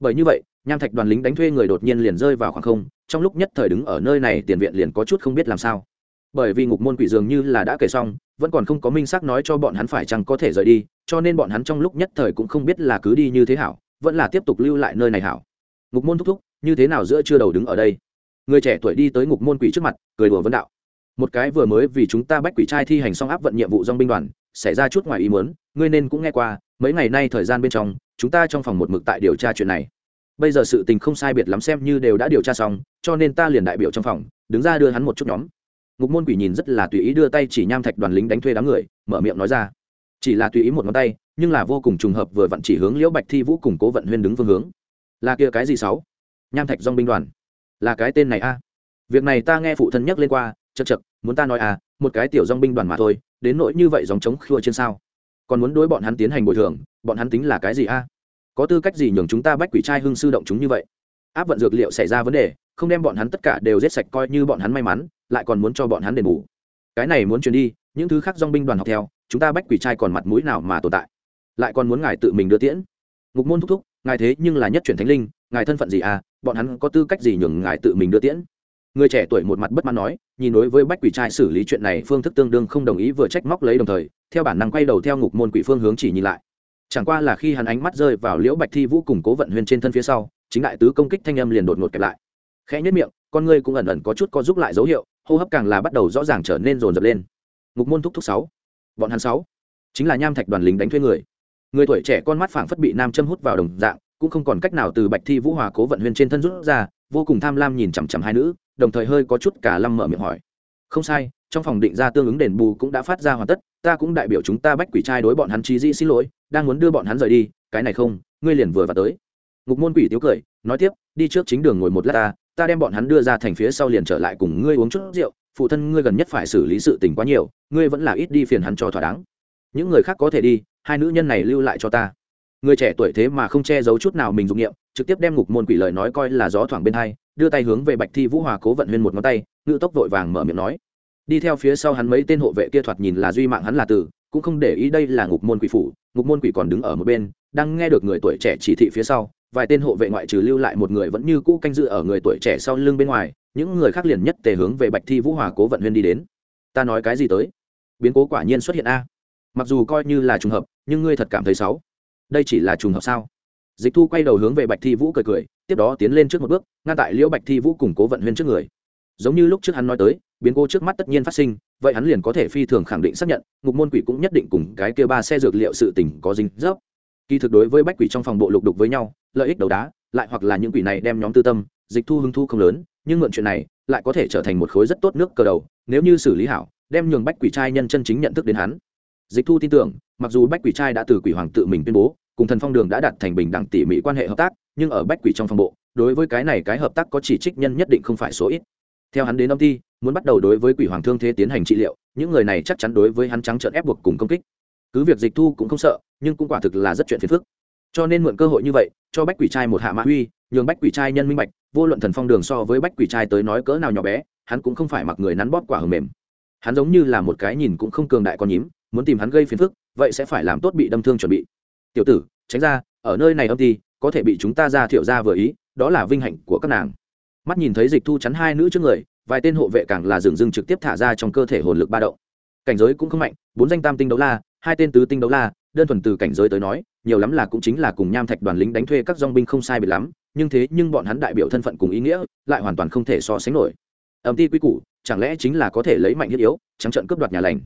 Bởi như vậy, nham thạch đoàn lính đánh thuê người đột nhiên liền rơi vào khoảng không, trong lúc nhất thời đứng ở nơi này tiền viện liền có chút không biết làm sao. Bởi vì ngục môn quỷ dường như là đã kể xong, vẫn còn không có minh xác nói cho bọn hắn phải chăng có thể rời đi, cho nên bọn hắn trong lúc nhất thời cũng không biết là cứ đi như thế hảo, vẫn là tiếp tục lưu lại nơi này hảo. Ngục môn thúc thúc, như thế nào giữa chưa đầu đứng ở đây? Người trẻ tuổi đi tới ngục môn quỷ trước mặt, cười đùa vấn đạo. Một cái vừa mới vì chúng ta bách quỷ trai thi hành xong áp vận nhiệm vụ dong binh đoàn, xảy ra chút ngoài ý muốn, ngươi nên cũng nghe qua mấy ngày nay thời gian bên trong, chúng ta trong phòng một mực tại điều tra chuyện này. Bây giờ sự tình không sai biệt lắm xem như đều đã điều tra xong, cho nên ta liền đại biểu trong phòng, đứng ra đưa hắn một chút nhóm. Ngục môn quỷ nhìn rất là tùy ý đưa tay chỉ nham thạch đoàn lính đánh thuê đám người, mở miệng nói ra. Chỉ là tùy ý một ngón tay, nhưng là vô cùng trùng hợp vừa vặn chỉ hướng liễu bạch thi vũ cùng cố vận huyên đứng phương hướng. Là kia cái gì sáu? Nham thạch dong binh đoàn. Là cái tên này a? Việc này ta nghe phụ thân nhắc lên qua chật chật muốn ta nói à một cái tiểu dong binh đoàn mà thôi, đến nỗi như vậy dòng chống khua trên sao? Còn muốn đối bọn hắn tiến hành bồi thường, bọn hắn tính là cái gì a? Có tư cách gì nhường chúng ta bách quỷ trai hưng sư động chúng như vậy? Áp vận dược liệu xảy ra vấn đề, không đem bọn hắn tất cả đều giết sạch coi như bọn hắn may mắn, lại còn muốn cho bọn hắn đền bù. Cái này muốn truyền đi, những thứ khác dong binh đoàn học theo, chúng ta bách quỷ trai còn mặt mũi nào mà tồn tại? Lại còn muốn ngài tự mình đưa tiễn? Ngục môn thúc thúc, ngài thế nhưng là nhất truyền thánh linh, ngài thân phận gì à bọn hắn có tư cách gì nhường ngài tự mình đưa tiễn? Người trẻ tuổi một mặt bất mãn nói, nhìn đối với bách quỷ trai xử lý chuyện này phương thức tương đương không đồng ý vừa trách móc lấy đồng thời, theo bản năng quay đầu theo ngục môn quỷ phương hướng chỉ nhìn lại. Chẳng qua là khi hắn ánh mắt rơi vào liễu bạch thi vũ cùng cố vận huyên trên thân phía sau, chính đại tứ công kích thanh âm liền đột ngột kẹp lại. Khẽ nhất miệng, con ngươi cũng ẩn ẩn có chút có giúp lại dấu hiệu, hô hấp càng là bắt đầu rõ ràng trở nên rồn rập lên. Ngục môn thúc thúc sáu, bọn hắn sáu, chính là nham thạch đoàn lính đánh thuê người. Người tuổi trẻ con mắt phảng phất bị nam châm hút vào đồng dạng, cũng không còn cách nào từ bạch thi vũ hòa cố vận huyên trên thân rút ra, vô cùng tham lam nhìn chằm chằm hai nữ đồng thời hơi có chút cả lâm mở miệng hỏi. Không sai, trong phòng định ra tương ứng đền bù cũng đã phát ra hoàn tất, ta cũng đại biểu chúng ta bách quỷ trai đối bọn hắn trí dĩ xin lỗi, đang muốn đưa bọn hắn rời đi, cái này không, ngươi liền vừa vào tới. Ngục môn quỷ tiếu cười, nói tiếp, đi trước chính đường ngồi một lát ta ta đem bọn hắn đưa ra thành phía sau liền trở lại cùng ngươi uống chút rượu, phụ thân ngươi gần nhất phải xử lý sự tình quá nhiều, ngươi vẫn là ít đi phiền hắn cho thỏa đáng. Những người khác có thể đi, hai nữ nhân này lưu lại cho ta. Người trẻ tuổi thế mà không che giấu chút nào mình dụng nghiệm trực tiếp đem ngục môn quỷ lời nói coi là gió thoảng bên hai đưa tay hướng về bạch thi vũ hòa cố vận huyên một ngón tay ngự tốc vội vàng mở miệng nói. Đi theo phía sau hắn mấy tên hộ vệ kia thoạt nhìn là duy mạng hắn là tử, cũng không để ý đây là ngục môn quỷ phủ, ngục môn quỷ còn đứng ở một bên, đang nghe được người tuổi trẻ chỉ thị phía sau, vài tên hộ vệ ngoại trừ lưu lại một người vẫn như cũ canh dự ở người tuổi trẻ sau lưng bên ngoài, những người khác liền nhất tề hướng về bạch thi vũ hòa cố vận huyên đi đến. Ta nói cái gì tới? Biến cố quả nhiên xuất hiện a. Mặc dù coi như là trùng hợp, nhưng ngươi thật cảm thấy xấu. Đây chỉ là trùng hợp sao? Dịch thu quay đầu hướng về bạch thi vũ cười cười, tiếp đó tiến lên trước một bước, ngăn tại liễu bạch thi vũ cùng cố vận huyên trước người. Giống như lúc trước hắn nói tới, biến cố trước mắt tất nhiên phát sinh, vậy hắn liền có thể phi thường khẳng định xác nhận ngục môn quỷ cũng nhất định cùng cái kia ba xe dược liệu sự tình có dính dấp. Kỳ thực đối với bách quỷ trong phòng bộ lục đục với nhau, lợi ích đầu đá, lại hoặc là những quỷ này đem nhóm tư tâm, dịch thu hưng thu không lớn, nhưng mượn chuyện này lại có thể trở thành một khối rất tốt nước cờ đầu, nếu như xử lý hảo, đem nhường bách quỷ trai nhân chân chính nhận thức đến hắn. Dịch thu tin tưởng, mặc dù bách quỷ trai đã từ quỷ hoàng tự mình tuyên bố cùng thần phong đường đã đạt thành bình đẳng tỉ mỉ quan hệ hợp tác, nhưng ở bách quỷ trong phòng bộ, đối với cái này cái hợp tác có chỉ trích nhân nhất định không phải số ít. Theo hắn đến âm ty muốn bắt đầu đối với quỷ hoàng thương thế tiến hành trị liệu, những người này chắc chắn đối với hắn trắng trợn ép buộc cùng công kích. Cứ việc dịch thu cũng không sợ, nhưng cũng quả thực là rất chuyện phiền phức. Cho nên mượn cơ hội như vậy, cho bách quỷ trai một hạ mã huy nhường bách quỷ trai nhân minh bạch, vô luận thần phong đường so với bách quỷ trai tới nói cỡ nào nhỏ bé, hắn cũng không phải mặc người nắn bóp quả hầm mềm. Hắn giống như là một cái nhìn cũng không cường đại con nhím, muốn tìm hắn gây phiền phức, vậy sẽ phải làm tốt bị đâm thương chuẩn bị tiểu tử, tránh ra, ở nơi này âm ti có thể bị chúng ta ra thiệu ra vừa ý, đó là vinh hạnh của các nàng. Mắt nhìn thấy dịch thu chắn hai nữ trước người, vài tên hộ vệ càng là dừng dưng trực tiếp thả ra trong cơ thể hồn lực ba động. Cảnh giới cũng không mạnh, bốn danh tam tinh đấu la, hai tên tứ tinh đấu la, đơn thuần từ cảnh giới tới nói, nhiều lắm là cũng chính là cùng nham thạch đoàn lính đánh thuê các dong binh không sai biệt lắm, nhưng thế nhưng bọn hắn đại biểu thân phận cùng ý nghĩa, lại hoàn toàn không thể so sánh nổi. Ẩm ti quy củ, chẳng lẽ chính là có thể lấy mạnh thiết yếu, trắng trận cướp đoạt nhà lành?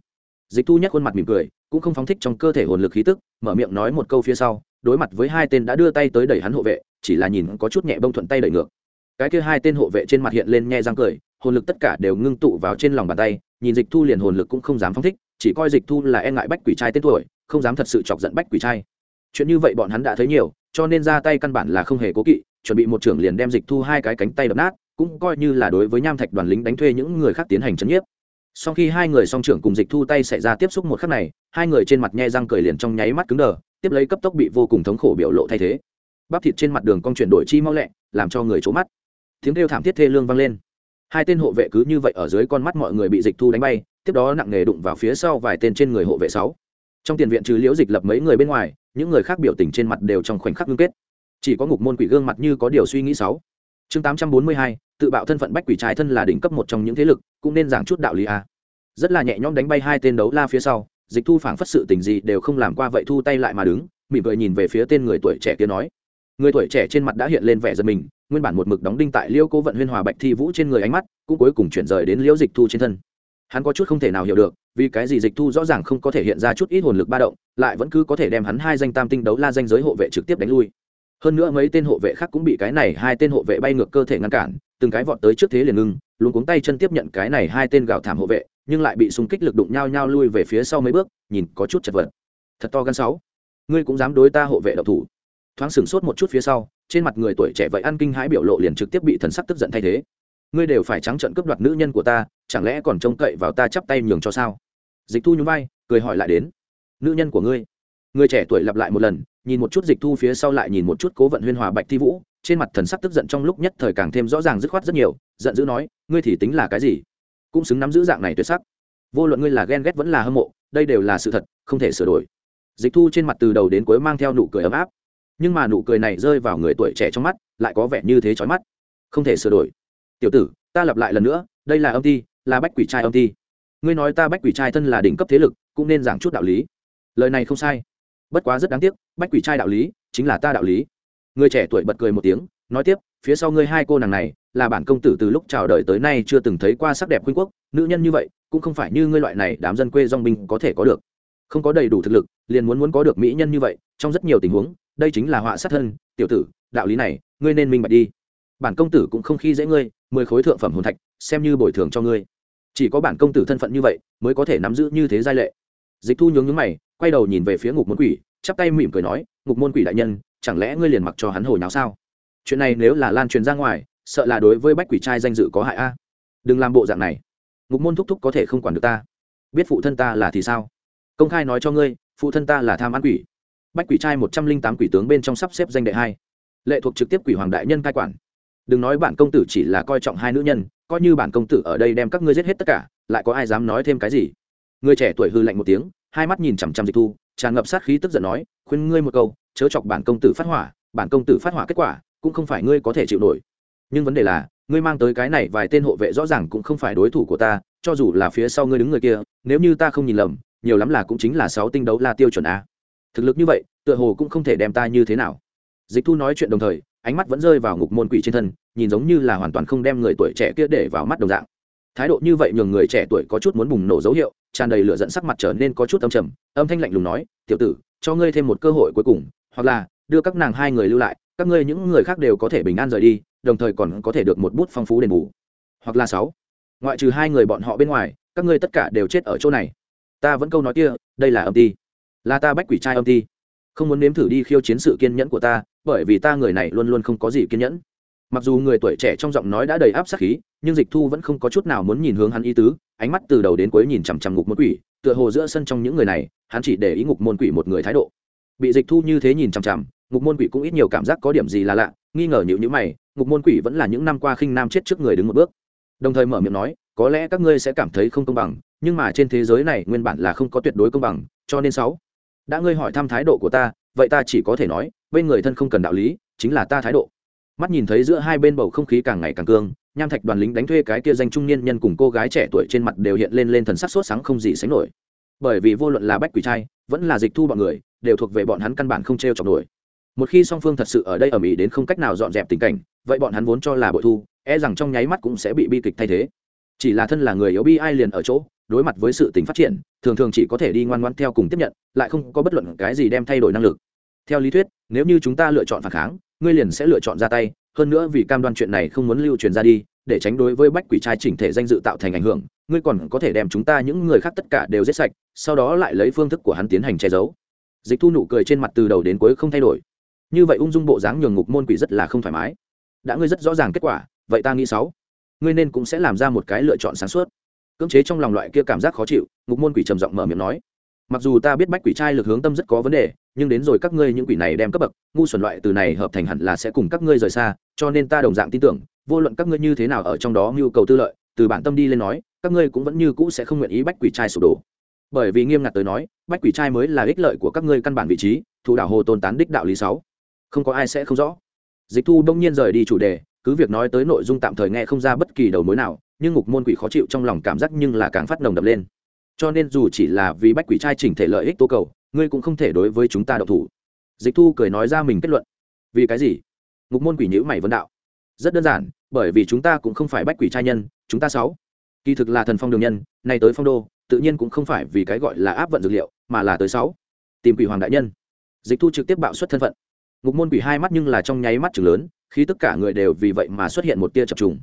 Dịch thu nhất khuôn mặt mỉm cười, cũng không phóng thích trong cơ thể hồn lực khí tức, mở miệng nói một câu phía sau, đối mặt với hai tên đã đưa tay tới đẩy hắn hộ vệ, chỉ là nhìn có chút nhẹ bông thuận tay đẩy ngược. Cái kia hai tên hộ vệ trên mặt hiện lên nhe răng cười, hồn lực tất cả đều ngưng tụ vào trên lòng bàn tay, nhìn dịch thu liền hồn lực cũng không dám phóng thích, chỉ coi dịch thu là e ngại bách quỷ trai tên tuổi, không dám thật sự chọc giận bách quỷ trai. Chuyện như vậy bọn hắn đã thấy nhiều, cho nên ra tay căn bản là không hề cố kỵ, chuẩn bị một trưởng liền đem dịch thu hai cái cánh tay đập nát, cũng coi như là đối với nham thạch đoàn lính đánh thuê những người khác tiến hành chấn nhiếp sau khi hai người song trưởng cùng dịch thu tay xảy ra tiếp xúc một khắc này, hai người trên mặt nhe răng cười liền trong nháy mắt cứng đờ, tiếp lấy cấp tốc bị vô cùng thống khổ biểu lộ thay thế. Bắp thịt trên mặt đường cong chuyển đổi chi mau lẹ, làm cho người trố mắt. Tiếng kêu thảm thiết thê lương vang lên. Hai tên hộ vệ cứ như vậy ở dưới con mắt mọi người bị dịch thu đánh bay, tiếp đó nặng nề đụng vào phía sau vài tên trên người hộ vệ sáu. Trong tiền viện trừ liễu dịch lập mấy người bên ngoài, những người khác biểu tình trên mặt đều trong khoảnh khắc ngưng kết. Chỉ có ngục môn quỷ gương mặt như có điều suy nghĩ sáu. Chương tám trăm bốn mươi hai tự bạo thân phận bách quỷ trái thân là đỉnh cấp một trong những thế lực, cũng nên giảng chút đạo lý a. Rất là nhẹ nhõm đánh bay hai tên đấu la phía sau, dịch thu phảng phất sự tình gì đều không làm qua vậy thu tay lại mà đứng, mỉm cười nhìn về phía tên người tuổi trẻ kia nói. Người tuổi trẻ trên mặt đã hiện lên vẻ giật mình, nguyên bản một mực đóng đinh tại liêu cố vận huyên hòa bạch thi vũ trên người ánh mắt, cũng cuối cùng chuyển rời đến liễu dịch thu trên thân. Hắn có chút không thể nào hiểu được, vì cái gì dịch thu rõ ràng không có thể hiện ra chút ít hồn lực ba động, lại vẫn cứ có thể đem hắn hai danh tam tinh đấu la danh giới hộ vệ trực tiếp đánh lui hơn nữa mấy tên hộ vệ khác cũng bị cái này hai tên hộ vệ bay ngược cơ thể ngăn cản, từng cái vọt tới trước thế liền ngưng luôn cuống tay chân tiếp nhận cái này hai tên gạo thảm hộ vệ, nhưng lại bị súng kích lực đụng nhau nhau lui về phía sau mấy bước, nhìn có chút chật vật. Thật to gan sáu. Ngươi cũng dám đối ta hộ vệ độc thủ. Thoáng sửng sốt một chút phía sau, trên mặt người tuổi trẻ vậy ăn kinh hãi biểu lộ liền trực tiếp bị thần sắc tức giận thay thế. Ngươi đều phải trắng trận cướp đoạt nữ nhân của ta, chẳng lẽ còn trông cậy vào ta chắp tay nhường cho sao? Dịch thu nhún vai, cười hỏi lại đến. Nữ nhân của ngươi. Người trẻ tuổi lặp lại một lần nhìn một chút dịch thu phía sau lại nhìn một chút cố vận huyên hòa bạch thi vũ, trên mặt thần sắc tức giận trong lúc nhất thời càng thêm rõ ràng dứt khoát rất nhiều, giận dữ nói, ngươi thì tính là cái gì? Cũng xứng nắm giữ dạng này tuyệt sắc. Vô luận ngươi là ghen ghét vẫn là hâm mộ, đây đều là sự thật, không thể sửa đổi. Dịch thu trên mặt từ đầu đến cuối mang theo nụ cười ấm áp. Nhưng mà nụ cười này rơi vào người tuổi trẻ trong mắt, lại có vẻ như thế chói mắt. Không thể sửa đổi. Tiểu tử, ta lặp lại lần nữa, đây là âm ti, là bách quỷ trai âm ti. Ngươi nói ta bách quỷ trai thân là đỉnh cấp thế lực, cũng nên giảng chút đạo lý. Lời này không sai bất quá rất đáng tiếc, bách quỷ trai đạo lý chính là ta đạo lý. Người trẻ tuổi bật cười một tiếng, nói tiếp, phía sau ngươi hai cô nàng này, là bản công tử từ lúc chào đời tới nay chưa từng thấy qua sắc đẹp khuynh quốc, nữ nhân như vậy, cũng không phải như ngươi loại này đám dân quê dong binh có thể có được. Không có đầy đủ thực lực, liền muốn muốn có được mỹ nhân như vậy, trong rất nhiều tình huống, đây chính là họa sát thân, tiểu tử, đạo lý này, ngươi nên minh bạch đi. Bản công tử cũng không khi dễ ngươi, mười khối thượng phẩm hồn thạch, xem như bồi thường cho ngươi. Chỉ có bản công tử thân phận như vậy, mới có thể nắm giữ như thế giai lệ. Dịch thu nhướng nhướng mày quay đầu nhìn về phía ngục môn quỷ, chắp tay mỉm cười nói, ngục môn quỷ đại nhân, chẳng lẽ ngươi liền mặc cho hắn hồi nào sao? Chuyện này nếu là lan truyền ra ngoài, sợ là đối với bách quỷ trai danh dự có hại a. Đừng làm bộ dạng này. Ngục môn thúc thúc có thể không quản được ta. Biết phụ thân ta là thì sao? Công khai nói cho ngươi, phụ thân ta là tham ăn quỷ. Bách quỷ trai một trăm linh tám quỷ tướng bên trong sắp xếp danh đệ hai. Lệ thuộc trực tiếp quỷ hoàng đại nhân cai quản. Đừng nói bản công tử chỉ là coi trọng hai nữ nhân, coi như bản công tử ở đây đem các ngươi giết hết tất cả, lại có ai dám nói thêm cái gì? Người trẻ tuổi hư lạnh một tiếng hai mắt nhìn chằm chằm dịch thu, tràn ngập sát khí tức giận nói, khuyên ngươi một câu, chớ chọc bản công tử phát hỏa, bản công tử phát hỏa kết quả cũng không phải ngươi có thể chịu nổi. Nhưng vấn đề là, ngươi mang tới cái này vài tên hộ vệ rõ ràng cũng không phải đối thủ của ta, cho dù là phía sau ngươi đứng người kia, nếu như ta không nhìn lầm, nhiều lắm là cũng chính là sáu tinh đấu la tiêu chuẩn a. Thực lực như vậy, tựa hồ cũng không thể đem ta như thế nào. Dịch thu nói chuyện đồng thời, ánh mắt vẫn rơi vào ngục môn quỷ trên thân, nhìn giống như là hoàn toàn không đem người tuổi trẻ kia để vào mắt đồng dạng. Thái độ như vậy nhường người trẻ tuổi có chút muốn bùng nổ dấu hiệu tràn đầy lửa dẫn sắc mặt trở nên có chút âm trầm, âm thanh lạnh lùng nói, tiểu tử, cho ngươi thêm một cơ hội cuối cùng, hoặc là đưa các nàng hai người lưu lại, các ngươi những người khác đều có thể bình an rời đi, đồng thời còn có thể được một bút phong phú đền bù. Hoặc là sáu, ngoại trừ hai người bọn họ bên ngoài, các ngươi tất cả đều chết ở chỗ này. Ta vẫn câu nói kia, đây là âm ti. Là ta bách quỷ trai âm ti. Không muốn nếm thử đi khiêu chiến sự kiên nhẫn của ta, bởi vì ta người này luôn luôn không có gì kiên nhẫn. Mặc dù người tuổi trẻ trong giọng nói đã đầy áp sát khí, nhưng dịch thu vẫn không có chút nào muốn nhìn hướng hắn ý tứ ánh mắt từ đầu đến cuối nhìn chằm chằm ngục môn quỷ, tựa hồ giữa sân trong những người này, hắn chỉ để ý ngục môn quỷ một người thái độ. Bị dịch thu như thế nhìn chằm chằm, ngục môn quỷ cũng ít nhiều cảm giác có điểm gì là lạ, nghi ngờ nhịu nhữ mày, ngục môn quỷ vẫn là những năm qua khinh nam chết trước người đứng một bước. Đồng thời mở miệng nói, có lẽ các ngươi sẽ cảm thấy không công bằng, nhưng mà trên thế giới này nguyên bản là không có tuyệt đối công bằng, cho nên sáu, đã ngươi hỏi thăm thái độ của ta, vậy ta chỉ có thể nói, bên người thân không cần đạo lý, chính là ta thái độ. Mắt nhìn thấy giữa hai bên bầu không khí càng ngày càng cương nham thạch đoàn lính đánh thuê cái kia danh trung niên nhân cùng cô gái trẻ tuổi trên mặt đều hiện lên lên thần sắc sốt sáng không gì sánh nổi. Bởi vì vô luận là bách quỷ trai, vẫn là dịch thu bọn người, đều thuộc về bọn hắn căn bản không t r e o chọc nổi. Một khi song phương thật sự ở đây ầm ĩ đến không cách nào dọn dẹp tình cảnh, vậy bọn hắn vốn cho là bội thu e rằng trong nháy mắt cũng sẽ bị bi kịch thay thế. Chỉ là thân là người yếu bi ai liền ở chỗ, đối mặt với sự tình phát triển, thường thường chỉ có thể đi ngoan ngoan theo cùng tiếp nhận, lại không có bất luận cái gì đem thay đổi năng lực. Theo lý thuyết, nếu như chúng ta lựa chọn phản kháng, ngươi liền sẽ lựa chọn ra tay hơn nữa vì cam đoan chuyện này không muốn lưu truyền ra đi, để tránh đối với bách quỷ trai chỉnh thể danh dự tạo thành ảnh hưởng, ngươi còn có thể đem chúng ta những người khác tất cả đều giết sạch, sau đó lại lấy phương thức của hắn tiến hành che giấu. Dịch thu nụ cười trên mặt từ đầu đến cuối không thay đổi. Như vậy ung dung bộ dáng nhường ngục môn quỷ rất là không thoải mái. Đã ngươi rất rõ ràng kết quả, vậy ta nghĩ sáu. Ngươi nên cũng sẽ làm ra một cái lựa chọn sáng suốt. Cưỡng chế trong lòng loại kia cảm giác khó chịu, ngục môn quỷ trầm giọng mở miệng nói mặc dù ta biết bách quỷ trai lực hướng tâm rất có vấn đề, nhưng đến rồi các ngươi những quỷ này đem cấp bậc, ngu xuẩn loại từ này hợp thành hẳn là sẽ cùng các ngươi rời xa, cho nên ta đồng dạng tin tưởng, vô luận các ngươi như thế nào ở trong đó nhu cầu tư lợi, từ bản tâm đi lên nói, các ngươi cũng vẫn như cũ sẽ không nguyện ý bách quỷ trai sụp đổ. Bởi vì nghiêm ngặt tới nói, bách quỷ trai mới là ích lợi của các ngươi căn bản vị trí, thủ đảo hồ tôn tán đích đạo lý sáu. Không có ai sẽ không rõ. Dịch thu đông nhiên rời đi chủ đề, cứ việc nói tới nội dung tạm thời nghe không ra bất kỳ đầu mối nào, nhưng ngục môn quỷ khó chịu trong lòng cảm giác nhưng là càng phát nồng đập lên cho nên dù chỉ là vì bách quỷ trai chỉnh thể lợi ích tô cầu ngươi cũng không thể đối với chúng ta độc thủ. Dịch thu cười nói ra mình kết luận. Vì cái gì? Ngục môn quỷ nhữ mày vân đạo. Rất đơn giản bởi vì chúng ta cũng không phải bách quỷ trai nhân chúng ta sáu. Kỳ thực là thần phong đường nhân nay tới phong đô tự nhiên cũng không phải vì cái gọi là áp vận dược liệu mà là tới sáu. Tìm quỷ hoàng đại nhân. Dịch thu trực tiếp bạo xuất thân phận. Ngục môn quỷ hai mắt nhưng là trong nháy mắt chừng lớn khi tất cả người đều vì vậy mà xuất hiện một tia chập trùng.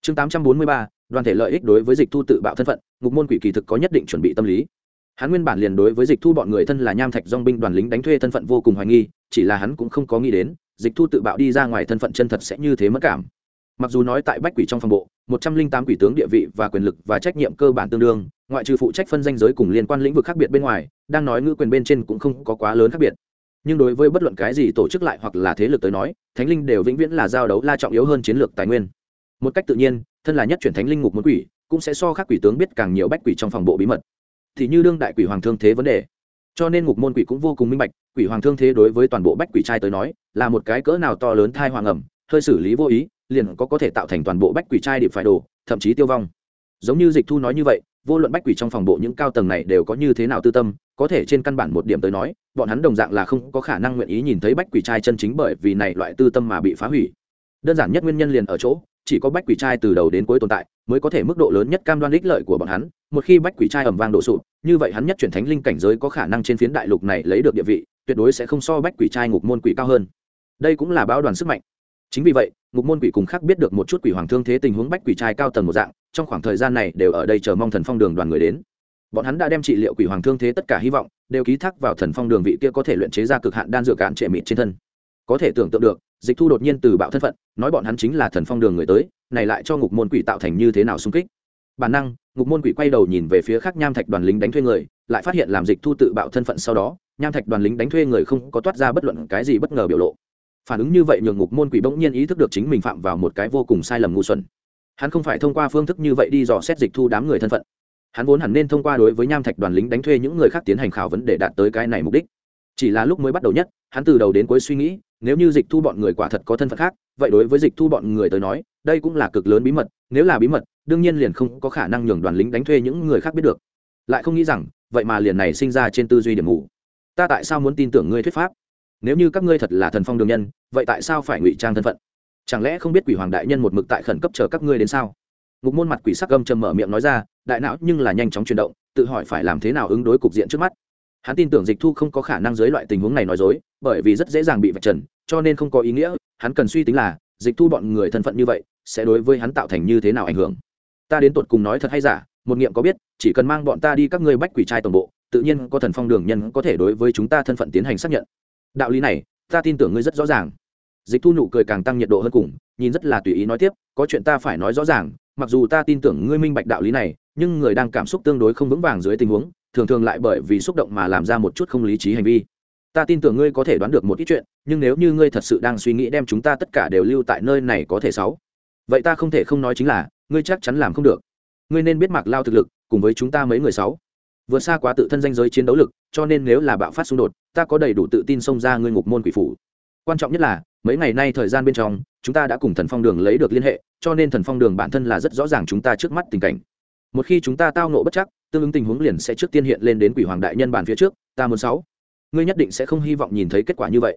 Chương 843, đoàn thể lợi ích đối với dịch thu tự bạo thân phận, ngục môn quỷ kỳ thực có nhất định chuẩn bị tâm lý. Hắn nguyên bản liền đối với dịch thu bọn người thân là nham thạch dong binh đoàn lính đánh thuê thân phận vô cùng hoài nghi, chỉ là hắn cũng không có nghĩ đến, dịch thu tự bạo đi ra ngoài thân phận chân thật sẽ như thế mất cảm. Mặc dù nói tại bách quỷ trong phòng bộ, một trăm linh tám quỷ tướng địa vị và quyền lực và trách nhiệm cơ bản tương đương, ngoại trừ phụ trách phân danh giới cùng liên quan lĩnh vực khác biệt bên ngoài, đang nói ngữ quyền bên trên cũng không có quá lớn khác biệt. Nhưng đối với bất luận cái gì tổ chức lại hoặc là thế lực tới nói, thánh linh đều vĩnh viễn là giao đấu la trọng yếu hơn chiến lược tài nguyên. Một cách tự nhiên thân là nhất chuyển thánh linh ngục muốn quỷ, cũng sẽ so khác quỷ tướng biết càng nhiều bách quỷ trong phòng bộ bí mật. Thì như đương đại quỷ hoàng thương thế vấn đề. Cho nên ngục môn quỷ cũng vô cùng minh bạch, quỷ hoàng thương thế đối với toàn bộ bách quỷ trai tới nói, là một cái cỡ nào to lớn thai hoàng ẩm, hơi xử lý vô ý, liền có có thể tạo thành toàn bộ bách quỷ trai điệp phải đổ, thậm chí tiêu vong. Giống như dịch thu nói như vậy, vô luận bách quỷ trong phòng bộ những cao tầng này đều có như thế nào tư tâm, có thể trên căn bản một điểm tới nói, bọn hắn đồng dạng là không có khả năng nguyện ý nhìn thấy bách quỷ trai chân chính bởi vì này loại tư tâm mà bị phá hủy. Đơn giản nhất nguyên nhân liền ở chỗ chỉ có bách quỷ trai từ đầu đến cuối tồn tại mới có thể mức độ lớn nhất cam đoan ích lợi của bọn hắn, một khi bách quỷ trai ẩm vang đổ sụp, như vậy hắn nhất chuyển thánh linh cảnh giới có khả năng trên phiến đại lục này lấy được địa vị, tuyệt đối sẽ không so bách quỷ trai ngục môn quỷ cao hơn. Đây cũng là báo đoàn sức mạnh. Chính vì vậy, ngục môn quỷ cùng khác biết được một chút quỷ hoàng thương thế tình huống bách quỷ trai cao tầng một dạng, trong khoảng thời gian này đều ở đây chờ mong thần phong đường đoàn người đến. Bọn hắn đã đem trị liệu quỷ hoàng thương thế tất cả hy vọng, đều ký thác vào thần phong đường vị kia có thể luyện chế ra cực hạn đan dược cạn trệ mịt trên thân. Có thể tưởng tượng được dịch thu đột nhiên từ bạo thân phận, nói bọn hắn chính là thần phong đường người tới, này lại cho ngục môn quỷ tạo thành như thế nào xung kích? Bản năng, ngục môn quỷ quay đầu nhìn về phía khác nham thạch đoàn lính đánh thuê người, lại phát hiện làm dịch thu tự bạo thân phận sau đó, nham thạch đoàn lính đánh thuê người không có toát ra bất luận cái gì bất ngờ biểu lộ. Phản ứng như vậy nhường ngục môn quỷ bỗng nhiên ý thức được chính mình phạm vào một cái vô cùng sai lầm ngu xuẩn. Hắn không phải thông qua phương thức như vậy đi dò xét dịch thu đám người thân phận. Hắn vốn hẳn nên thông qua đối với nham thạch đoàn lính đánh thuê những người khác tiến hành khảo vấn để đạt tới cái này mục đích. Chỉ là lúc mới bắt đầu nhất, hắn từ đầu đến cuối suy nghĩ nếu như dịch thu bọn người quả thật có thân phận khác, vậy đối với dịch thu bọn người tới nói, đây cũng là cực lớn bí mật, nếu là bí mật, đương nhiên liền không có khả năng nhường đoàn lính đánh thuê những người khác biết được. Lại không nghĩ rằng, vậy mà liền này sinh ra trên tư duy điểm ngủ. ta tại sao muốn tin tưởng ngươi thuyết pháp? Nếu như các ngươi thật là thần phong đường nhân, vậy tại sao phải ngụy trang thân phận? Chẳng lẽ không biết quỷ hoàng đại nhân một mực tại khẩn cấp chờ các ngươi đến sao? Ngục môn mặt quỷ sắc gâm trầm mở miệng nói ra, đại não nhưng là nhanh chóng chuyển động, tự hỏi phải làm thế nào ứng đối cục diện trước mắt hắn tin tưởng dịch thu không có khả năng dưới loại tình huống này nói dối, bởi vì rất dễ dàng bị vạch trần, cho nên không có ý nghĩa, hắn cần suy tính là, dịch thu bọn người thân phận như vậy, sẽ đối với hắn tạo thành như thế nào ảnh hưởng. Ta đến tột cùng nói thật hay giả, một nghiệm có biết, chỉ cần mang bọn ta đi các ngươi bách quỷ trai toàn bộ, tự nhiên có thần phong đường nhân có thể đối với chúng ta thân phận tiến hành xác nhận. Đạo lý này, ta tin tưởng ngươi rất rõ ràng. Dịch thu nụ cười càng tăng nhiệt độ hơn cùng, nhìn rất là tùy ý nói tiếp, có chuyện ta phải nói rõ ràng, mặc dù ta tin tưởng ngươi minh bạch đạo lý này, nhưng người đang cảm xúc tương đối không vững vàng dưới tình huống thường thường lại bởi vì xúc động mà làm ra một chút không lý trí hành vi. Ta tin tưởng ngươi có thể đoán được một ít chuyện, nhưng nếu như ngươi thật sự đang suy nghĩ đem chúng ta tất cả đều lưu tại nơi này có thể sáu. Vậy ta không thể không nói chính là, ngươi chắc chắn làm không được. Ngươi nên biết mặc lao thực lực, cùng với chúng ta mấy người sáu. Vượt xa quá tự thân danh giới chiến đấu lực, cho nên nếu là bạo phát xung đột, ta có đầy đủ tự tin xông ra ngươi ngục môn quỷ phủ. Quan trọng nhất là, mấy ngày nay thời gian bên trong, chúng ta đã cùng thần phong đường lấy được liên hệ, cho nên thần phong đường bản thân là rất rõ ràng chúng ta trước mắt tình cảnh. Một khi chúng ta tao nộ bất chắc tương ứng tình huống liền sẽ trước tiên hiện lên đến quỷ hoàng đại nhân bản phía trước, ta muốn sáu. Ngươi nhất định sẽ không hy vọng nhìn thấy kết quả như vậy.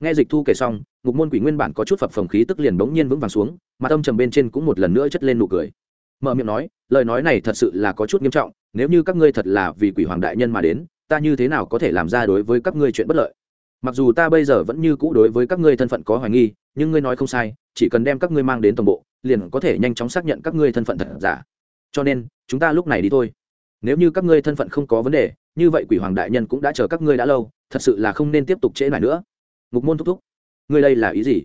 Nghe dịch thu kể xong, ngục môn quỷ nguyên bản có chút phập phồng khí tức liền bỗng nhiên vững vàng xuống, mà tâm trầm bên trên cũng một lần nữa chất lên nụ cười. Mở miệng nói, lời nói này thật sự là có chút nghiêm trọng, nếu như các ngươi thật là vì quỷ hoàng đại nhân mà đến, ta như thế nào có thể làm ra đối với các ngươi chuyện bất lợi? Mặc dù ta bây giờ vẫn như cũ đối với các ngươi thân phận có hoài nghi, nhưng ngươi nói không sai, chỉ cần đem các ngươi mang đến tổng bộ, liền có thể nhanh chóng xác nhận các ngươi thân phận thật giả. Cho nên, chúng ta lúc này đi thôi nếu như các ngươi thân phận không có vấn đề, như vậy quỷ hoàng đại nhân cũng đã chờ các ngươi đã lâu, thật sự là không nên tiếp tục trễ lại nữa. Ngục môn thúc thúc, ngươi đây là ý gì?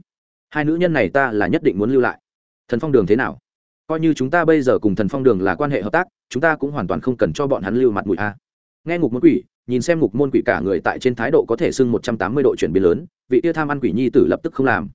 Hai nữ nhân này ta là nhất định muốn lưu lại. Thần phong đường thế nào? Coi như chúng ta bây giờ cùng thần phong đường là quan hệ hợp tác, chúng ta cũng hoàn toàn không cần cho bọn hắn lưu mặt mũi a. À. Nghe ngục môn quỷ, nhìn xem ngục môn quỷ cả người tại trên thái độ có thể sưng một trăm tám mươi độ chuyển biến lớn, vị tiêu tham ăn quỷ nhi tử lập tức không làm.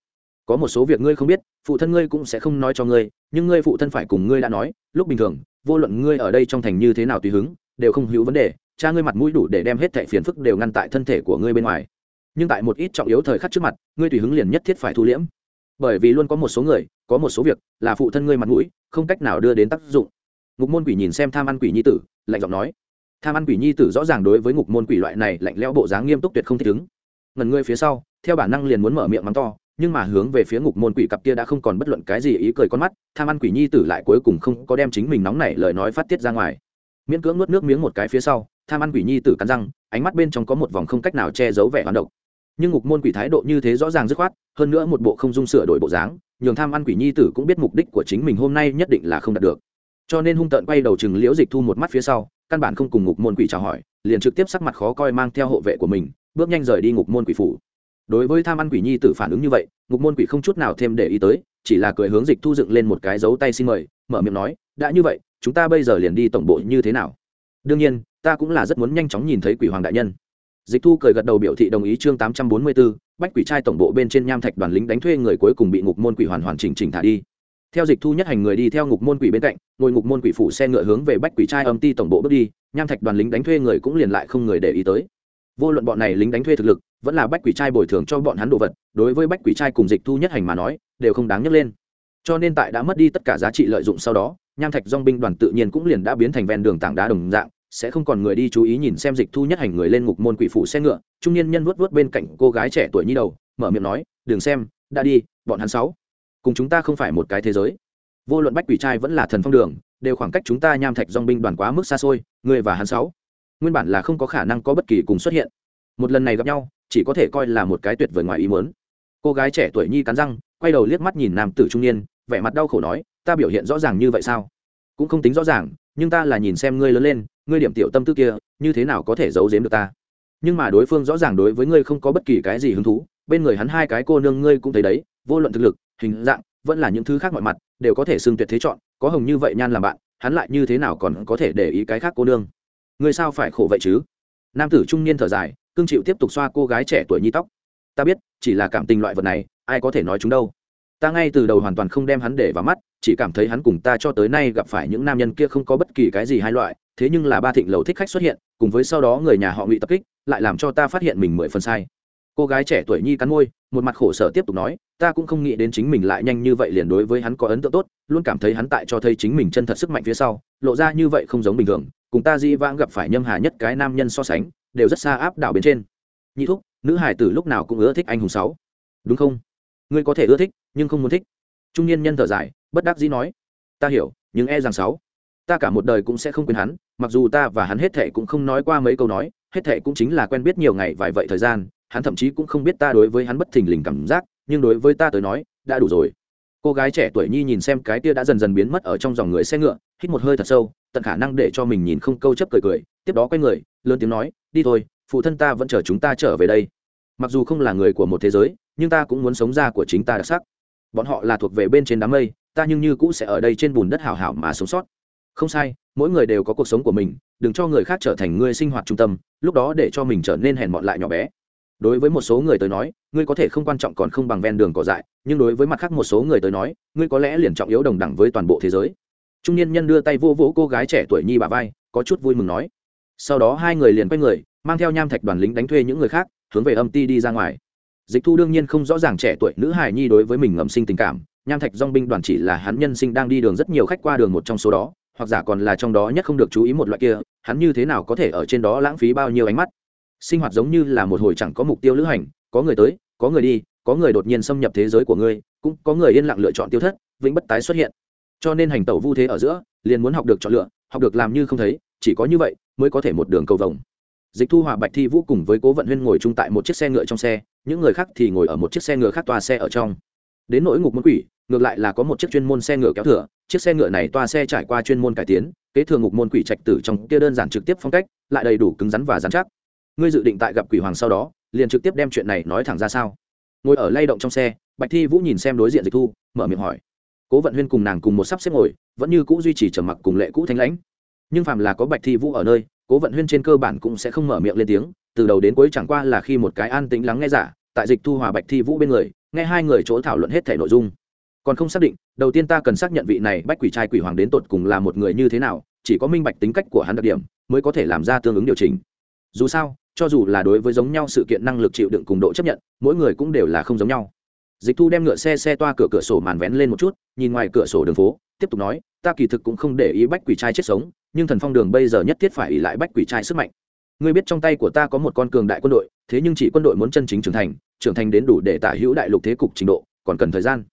Có một số việc ngươi không biết, phụ thân ngươi cũng sẽ không nói cho ngươi, nhưng ngươi phụ thân phải cùng ngươi đã nói, lúc bình thường vô luận ngươi ở đây trong thành như thế nào tùy hứng, đều không hữu vấn đề, cha ngươi mặt mũi đủ để đem hết thẻ phiền phức đều ngăn tại thân thể của ngươi bên ngoài. Nhưng tại một ít trọng yếu thời khắc trước mặt, ngươi tùy hứng liền nhất thiết phải thu liễm. Bởi vì luôn có một số người, có một số việc là phụ thân ngươi mặt mũi, không cách nào đưa đến tác dụng. Ngục môn quỷ nhìn xem tham ăn quỷ nhi tử, lạnh giọng nói. Tham ăn quỷ nhi tử rõ ràng đối với ngục môn quỷ loại này lạnh lẽo bộ dáng nghiêm túc tuyệt không thích ứng. Ngần ngươi phía sau, theo bản năng liền muốn mở miệng mắng to nhưng mà hướng về phía ngục môn quỷ cặp kia đã không còn bất luận cái gì ý cười con mắt, tham ăn quỷ nhi tử lại cuối cùng không có đem chính mình nóng nảy lời nói phát tiết ra ngoài. Miễn cưỡng nuốt nước miếng một cái phía sau, tham ăn quỷ nhi tử cắn răng, ánh mắt bên trong có một vòng không cách nào che giấu vẻ hoán độc. Nhưng ngục môn quỷ thái độ như thế rõ ràng dứt khoát, hơn nữa một bộ không dung sửa đổi bộ dáng, nhường tham ăn quỷ nhi tử cũng biết mục đích của chính mình hôm nay nhất định là không đạt được. Cho nên hung tợn quay đầu chừng liễu dịch thu một mắt phía sau, căn bản không cùng ngục môn quỷ chào hỏi, liền trực tiếp sắc mặt khó coi mang theo hộ vệ của mình, bước nhanh rời đi ngục môn quỷ phủ đối với tham ăn quỷ nhi tử phản ứng như vậy, ngục môn quỷ không chút nào thêm để ý tới, chỉ là cười hướng dịch thu dựng lên một cái dấu tay xin mời, mở miệng nói, đã như vậy, chúng ta bây giờ liền đi tổng bộ như thế nào? Đương nhiên, ta cũng là rất muốn nhanh chóng nhìn thấy quỷ hoàng đại nhân. Dịch thu cười gật đầu biểu thị đồng ý chương tám trăm bốn mươi b ố bách quỷ trai tổng bộ bên trên nham thạch đoàn lính đánh thuê người cuối cùng bị ngục môn quỷ hoàn hoàn chỉnh chỉnh thả đi. Theo dịch thu nhất hành người đi theo ngục môn quỷ bên cạnh, ngồi ngục môn quỷ phủ xe ngựa hướng về bách quỷ trai âm ti tổng bộ bước đi, nham thạch đoàn lính đánh thuê người cũng liền lại không người để ý tới vô luận bọn này lính đánh thuê thực lực, vẫn là bách quỷ trai bồi thường cho bọn hắn đồ vật, đối với bách quỷ trai cùng dịch thu nhất hành mà nói, đều không đáng nhắc lên. Cho nên tại đã mất đi tất cả giá trị lợi dụng sau đó, nham thạch dong binh đoàn tự nhiên cũng liền đã biến thành ven đường tảng đá đồng dạng, sẽ không còn người đi chú ý nhìn xem dịch thu nhất hành người lên ngục môn quỷ phủ xe ngựa, trung niên nhân vuốt vuốt bên cạnh cô gái trẻ tuổi nhi đầu, mở miệng nói, đừng xem, đã đi, bọn hắn sáu, cùng chúng ta không phải một cái thế giới. Vô luận bách quỷ trai vẫn là thần phong đường, đều khoảng cách chúng ta nham thạch dong binh đoàn quá mức xa xôi, người và hắn sáu nguyên bản là không có khả năng có bất kỳ cùng xuất hiện. Một lần này gặp nhau, chỉ có thể coi là một cái tuyệt vời ngoài ý muốn. Cô gái trẻ tuổi nhi cắn răng, quay đầu liếc mắt nhìn nam tử trung niên, vẻ mặt đau khổ nói, ta biểu hiện rõ ràng như vậy sao? Cũng không tính rõ ràng, nhưng ta là nhìn xem ngươi lớn lên, ngươi điểm tiểu tâm tư kia, như thế nào có thể giấu giếm được ta? Nhưng mà đối phương rõ ràng đối với ngươi không có bất kỳ cái gì hứng thú, bên người hắn hai cái cô nương ngươi cũng thấy đấy, vô luận thực lực, hình dạng, vẫn là những thứ khác mọi mặt, đều có thể xưng tuyệt thế chọn, có hồng như vậy nhan làm bạn, hắn lại như thế nào còn có thể để ý cái khác cô nương? Ngươi sao phải khổ vậy chứ? Nam tử trung niên thở dài, cương chịu tiếp tục xoa cô gái trẻ tuổi nhi tóc. Ta biết, chỉ là cảm tình loại vật này, ai có thể nói chúng đâu. Ta ngay từ đầu hoàn toàn không đem hắn để vào mắt, chỉ cảm thấy hắn cùng ta cho tới nay gặp phải những nam nhân kia không có bất kỳ cái gì hai loại, thế nhưng là ba thịnh lầu thích khách xuất hiện, cùng với sau đó người nhà họ ngụy tập kích, lại làm cho ta phát hiện mình mười phần sai. Cô gái trẻ tuổi nhi cắn môi, một mặt khổ sở tiếp tục nói, ta cũng không nghĩ đến chính mình lại nhanh như vậy liền đối với hắn có ấn tượng tốt, luôn cảm thấy hắn tại cho thấy chính mình chân thật sức mạnh phía sau, lộ ra như vậy không giống bình thường cùng ta di vãng gặp phải nhâm hà nhất cái nam nhân so sánh, đều rất xa áp đảo bên trên. Nhị thúc, nữ hải tử lúc nào cũng ưa thích anh hùng sáu. Đúng không? Ngươi có thể ưa thích, nhưng không muốn thích. Trung niên nhân thở dài, bất đắc dĩ nói. Ta hiểu, nhưng e rằng sáu. Ta cả một đời cũng sẽ không quên hắn, mặc dù ta và hắn hết thệ cũng không nói qua mấy câu nói, hết thệ cũng chính là quen biết nhiều ngày vài vậy thời gian, hắn thậm chí cũng không biết ta đối với hắn bất thình lình cảm giác, nhưng đối với ta tới nói, đã đủ rồi cô gái trẻ tuổi nhi nhìn xem cái tia đã dần dần biến mất ở trong dòng người xe ngựa, hít một hơi thật sâu, tận khả năng để cho mình nhìn không câu chấp cười cười, tiếp đó quay người, lớn tiếng nói, đi thôi, phụ thân ta vẫn chờ chúng ta trở về đây. Mặc dù không là người của một thế giới, nhưng ta cũng muốn sống ra của chính ta đặc sắc. Bọn họ là thuộc về bên trên đám mây, ta nhưng như cũ sẽ ở đây trên bùn đất hảo hảo mà sống sót. Không sai, mỗi người đều có cuộc sống của mình, đừng cho người khác trở thành người sinh hoạt trung tâm, lúc đó để cho mình trở nên hèn mọn lại nhỏ bé đối với một số người tới nói, ngươi có thể không quan trọng còn không bằng ven đường cỏ dại, nhưng đối với mặt khác một số người tới nói, ngươi có lẽ liền trọng yếu đồng đẳng với toàn bộ thế giới. Trung niên nhân đưa tay vô vỗ cô gái trẻ tuổi nhi bà vai, có chút vui mừng nói. Sau đó hai người liền quay người, mang theo nham thạch đoàn lính đánh thuê những người khác, hướng về âm ti đi ra ngoài. Dịch thu đương nhiên không rõ ràng trẻ tuổi nữ hài nhi đối với mình ngầm sinh tình cảm, nham thạch dong binh đoàn chỉ là hắn nhân sinh đang đi đường rất nhiều khách qua đường một trong số đó, hoặc giả còn là trong đó nhất không được chú ý một loại kia, hắn như thế nào có thể ở trên đó lãng phí bao nhiêu ánh mắt sinh hoạt giống như là một hồi chẳng có mục tiêu lữ hành, có người tới, có người đi, có người đột nhiên xâm nhập thế giới của ngươi, cũng có người yên lặng lựa chọn tiêu thất, vĩnh bất tái xuất hiện. Cho nên hành tẩu vu thế ở giữa, liền muốn học được chọn lựa, học được làm như không thấy, chỉ có như vậy mới có thể một đường cầu vồng. Dịch thu hòa, bạch thi vũ cùng với cố vận huyên ngồi chung tại một chiếc xe ngựa trong xe, những người khác thì ngồi ở một chiếc xe ngựa khác toa xe ở trong. Đến nỗi ngục môn quỷ, ngược lại là có một chiếc chuyên môn xe ngựa kéo thừa, chiếc xe ngựa này toa xe trải qua chuyên môn cải tiến, kế thừa ngục môn quỷ trạch tử trong kia đơn giản trực tiếp phong cách, lại đầy đủ cứng rắn và dán chắc ngươi dự định tại gặp quỷ hoàng sau đó, liền trực tiếp đem chuyện này nói thẳng ra sao? Ngồi ở lay động trong xe, bạch thi vũ nhìn xem đối diện dịch thu, mở miệng hỏi. Cố vận huyên cùng nàng cùng một sắp xếp ngồi, vẫn như cũ duy trì trầm mặc cùng lệ cũ thanh lãnh. Nhưng phàm là có bạch thi vũ ở nơi, cố vận huyên trên cơ bản cũng sẽ không mở miệng lên tiếng, từ đầu đến cuối chẳng qua là khi một cái an tĩnh lắng nghe giả, tại dịch thu hòa bạch thi vũ bên người, nghe hai người chỗ thảo luận hết thể nội dung. Còn không xác định, đầu tiên ta cần xác nhận vị này bách quỷ trai quỷ hoàng đến tột cùng là một người như thế nào, chỉ có minh bạch tính cách của hắn đặc điểm, mới có thể làm ra tương ứng điều chỉnh dù sao, cho dù là đối với giống nhau sự kiện năng lực chịu đựng cùng độ chấp nhận, mỗi người cũng đều là không giống nhau. Dịch thu đem ngựa xe xe toa cửa cửa sổ màn vén lên một chút, nhìn ngoài cửa sổ đường phố, tiếp tục nói, ta kỳ thực cũng không để ý bách quỷ trai chết sống, nhưng thần phong đường bây giờ nhất thiết phải ỉ lại bách quỷ trai sức mạnh. Ngươi biết trong tay của ta có một con cường đại quân đội, thế nhưng chỉ quân đội muốn chân chính trưởng thành trưởng thành đến đủ để tả hữu đại lục thế cục trình độ, còn cần thời gian.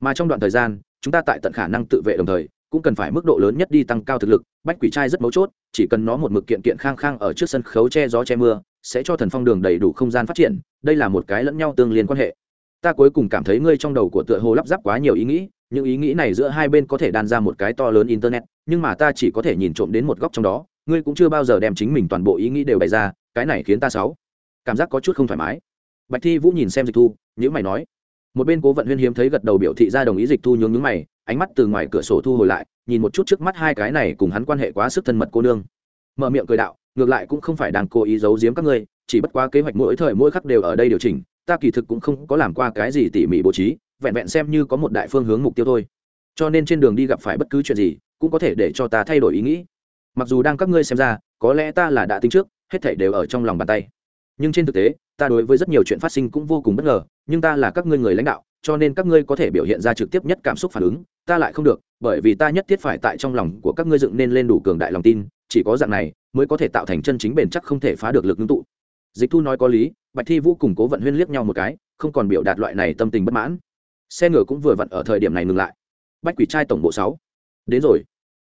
Mà trong đoạn thời gian, chúng ta tại tận khả năng tự vệ đồng thời cũng cần phải mức độ lớn nhất đi tăng cao thực lực, bách quỷ trai rất mấu chốt, chỉ cần nó một mực kiện kiện khang khang ở trước sân khấu che gió che mưa, sẽ cho thần phong đường đầy đủ không gian phát triển, đây là một cái lẫn nhau tương liên quan hệ. Ta cuối cùng cảm thấy ngươi trong đầu của tựa hồ lắp ráp quá nhiều ý nghĩ, những ý nghĩ này giữa hai bên có thể đan ra một cái to lớn internet, nhưng mà ta chỉ có thể nhìn trộm đến một góc trong đó, ngươi cũng chưa bao giờ đem chính mình toàn bộ ý nghĩ đều bày ra, cái này khiến ta xấu. Cảm giác có chút không thoải mái. Bạch thi vũ nhìn xem dịch thu nhữ mày nói. Một bên cố vận huyên hiếm thấy gật đầu biểu thị ra đồng ý dịch thu nhướng nhướng mày ánh mắt từ ngoài cửa sổ thu hồi lại, nhìn một chút trước mắt hai cái này cùng hắn quan hệ quá sức thân mật cô nương. Mở miệng cười đạo, ngược lại cũng không phải đang cố ý giấu giếm các ngươi, chỉ bất quá kế hoạch mỗi thời mỗi khắc đều ở đây điều chỉnh, ta kỳ thực cũng không có làm qua cái gì tỉ mỉ bố trí, vẹn vẹn xem như có một đại phương hướng mục tiêu thôi. Cho nên trên đường đi gặp phải bất cứ chuyện gì, cũng có thể để cho ta thay đổi ý nghĩ. Mặc dù đang các ngươi xem ra, có lẽ ta là đã tính trước, hết thảy đều ở trong lòng bàn tay. Nhưng trên thực tế, ta đối với rất nhiều chuyện phát sinh cũng vô cùng bất ngờ, nhưng ta là các ngươi người lãnh đạo cho nên các ngươi có thể biểu hiện ra trực tiếp nhất cảm xúc phản ứng, ta lại không được, bởi vì ta nhất thiết phải tại trong lòng của các ngươi dựng nên lên đủ cường đại lòng tin, chỉ có dạng này mới có thể tạo thành chân chính bền chắc không thể phá được lực ngưng tụ. Dịch thu nói có lý, bạch thi vũ cùng cố vận huyên liếc nhau một cái, không còn biểu đạt loại này tâm tình bất mãn. Xe ngựa cũng vừa vặn ở thời điểm này ngừng lại. Bách quỷ trai tổng bộ sáu. Đến rồi.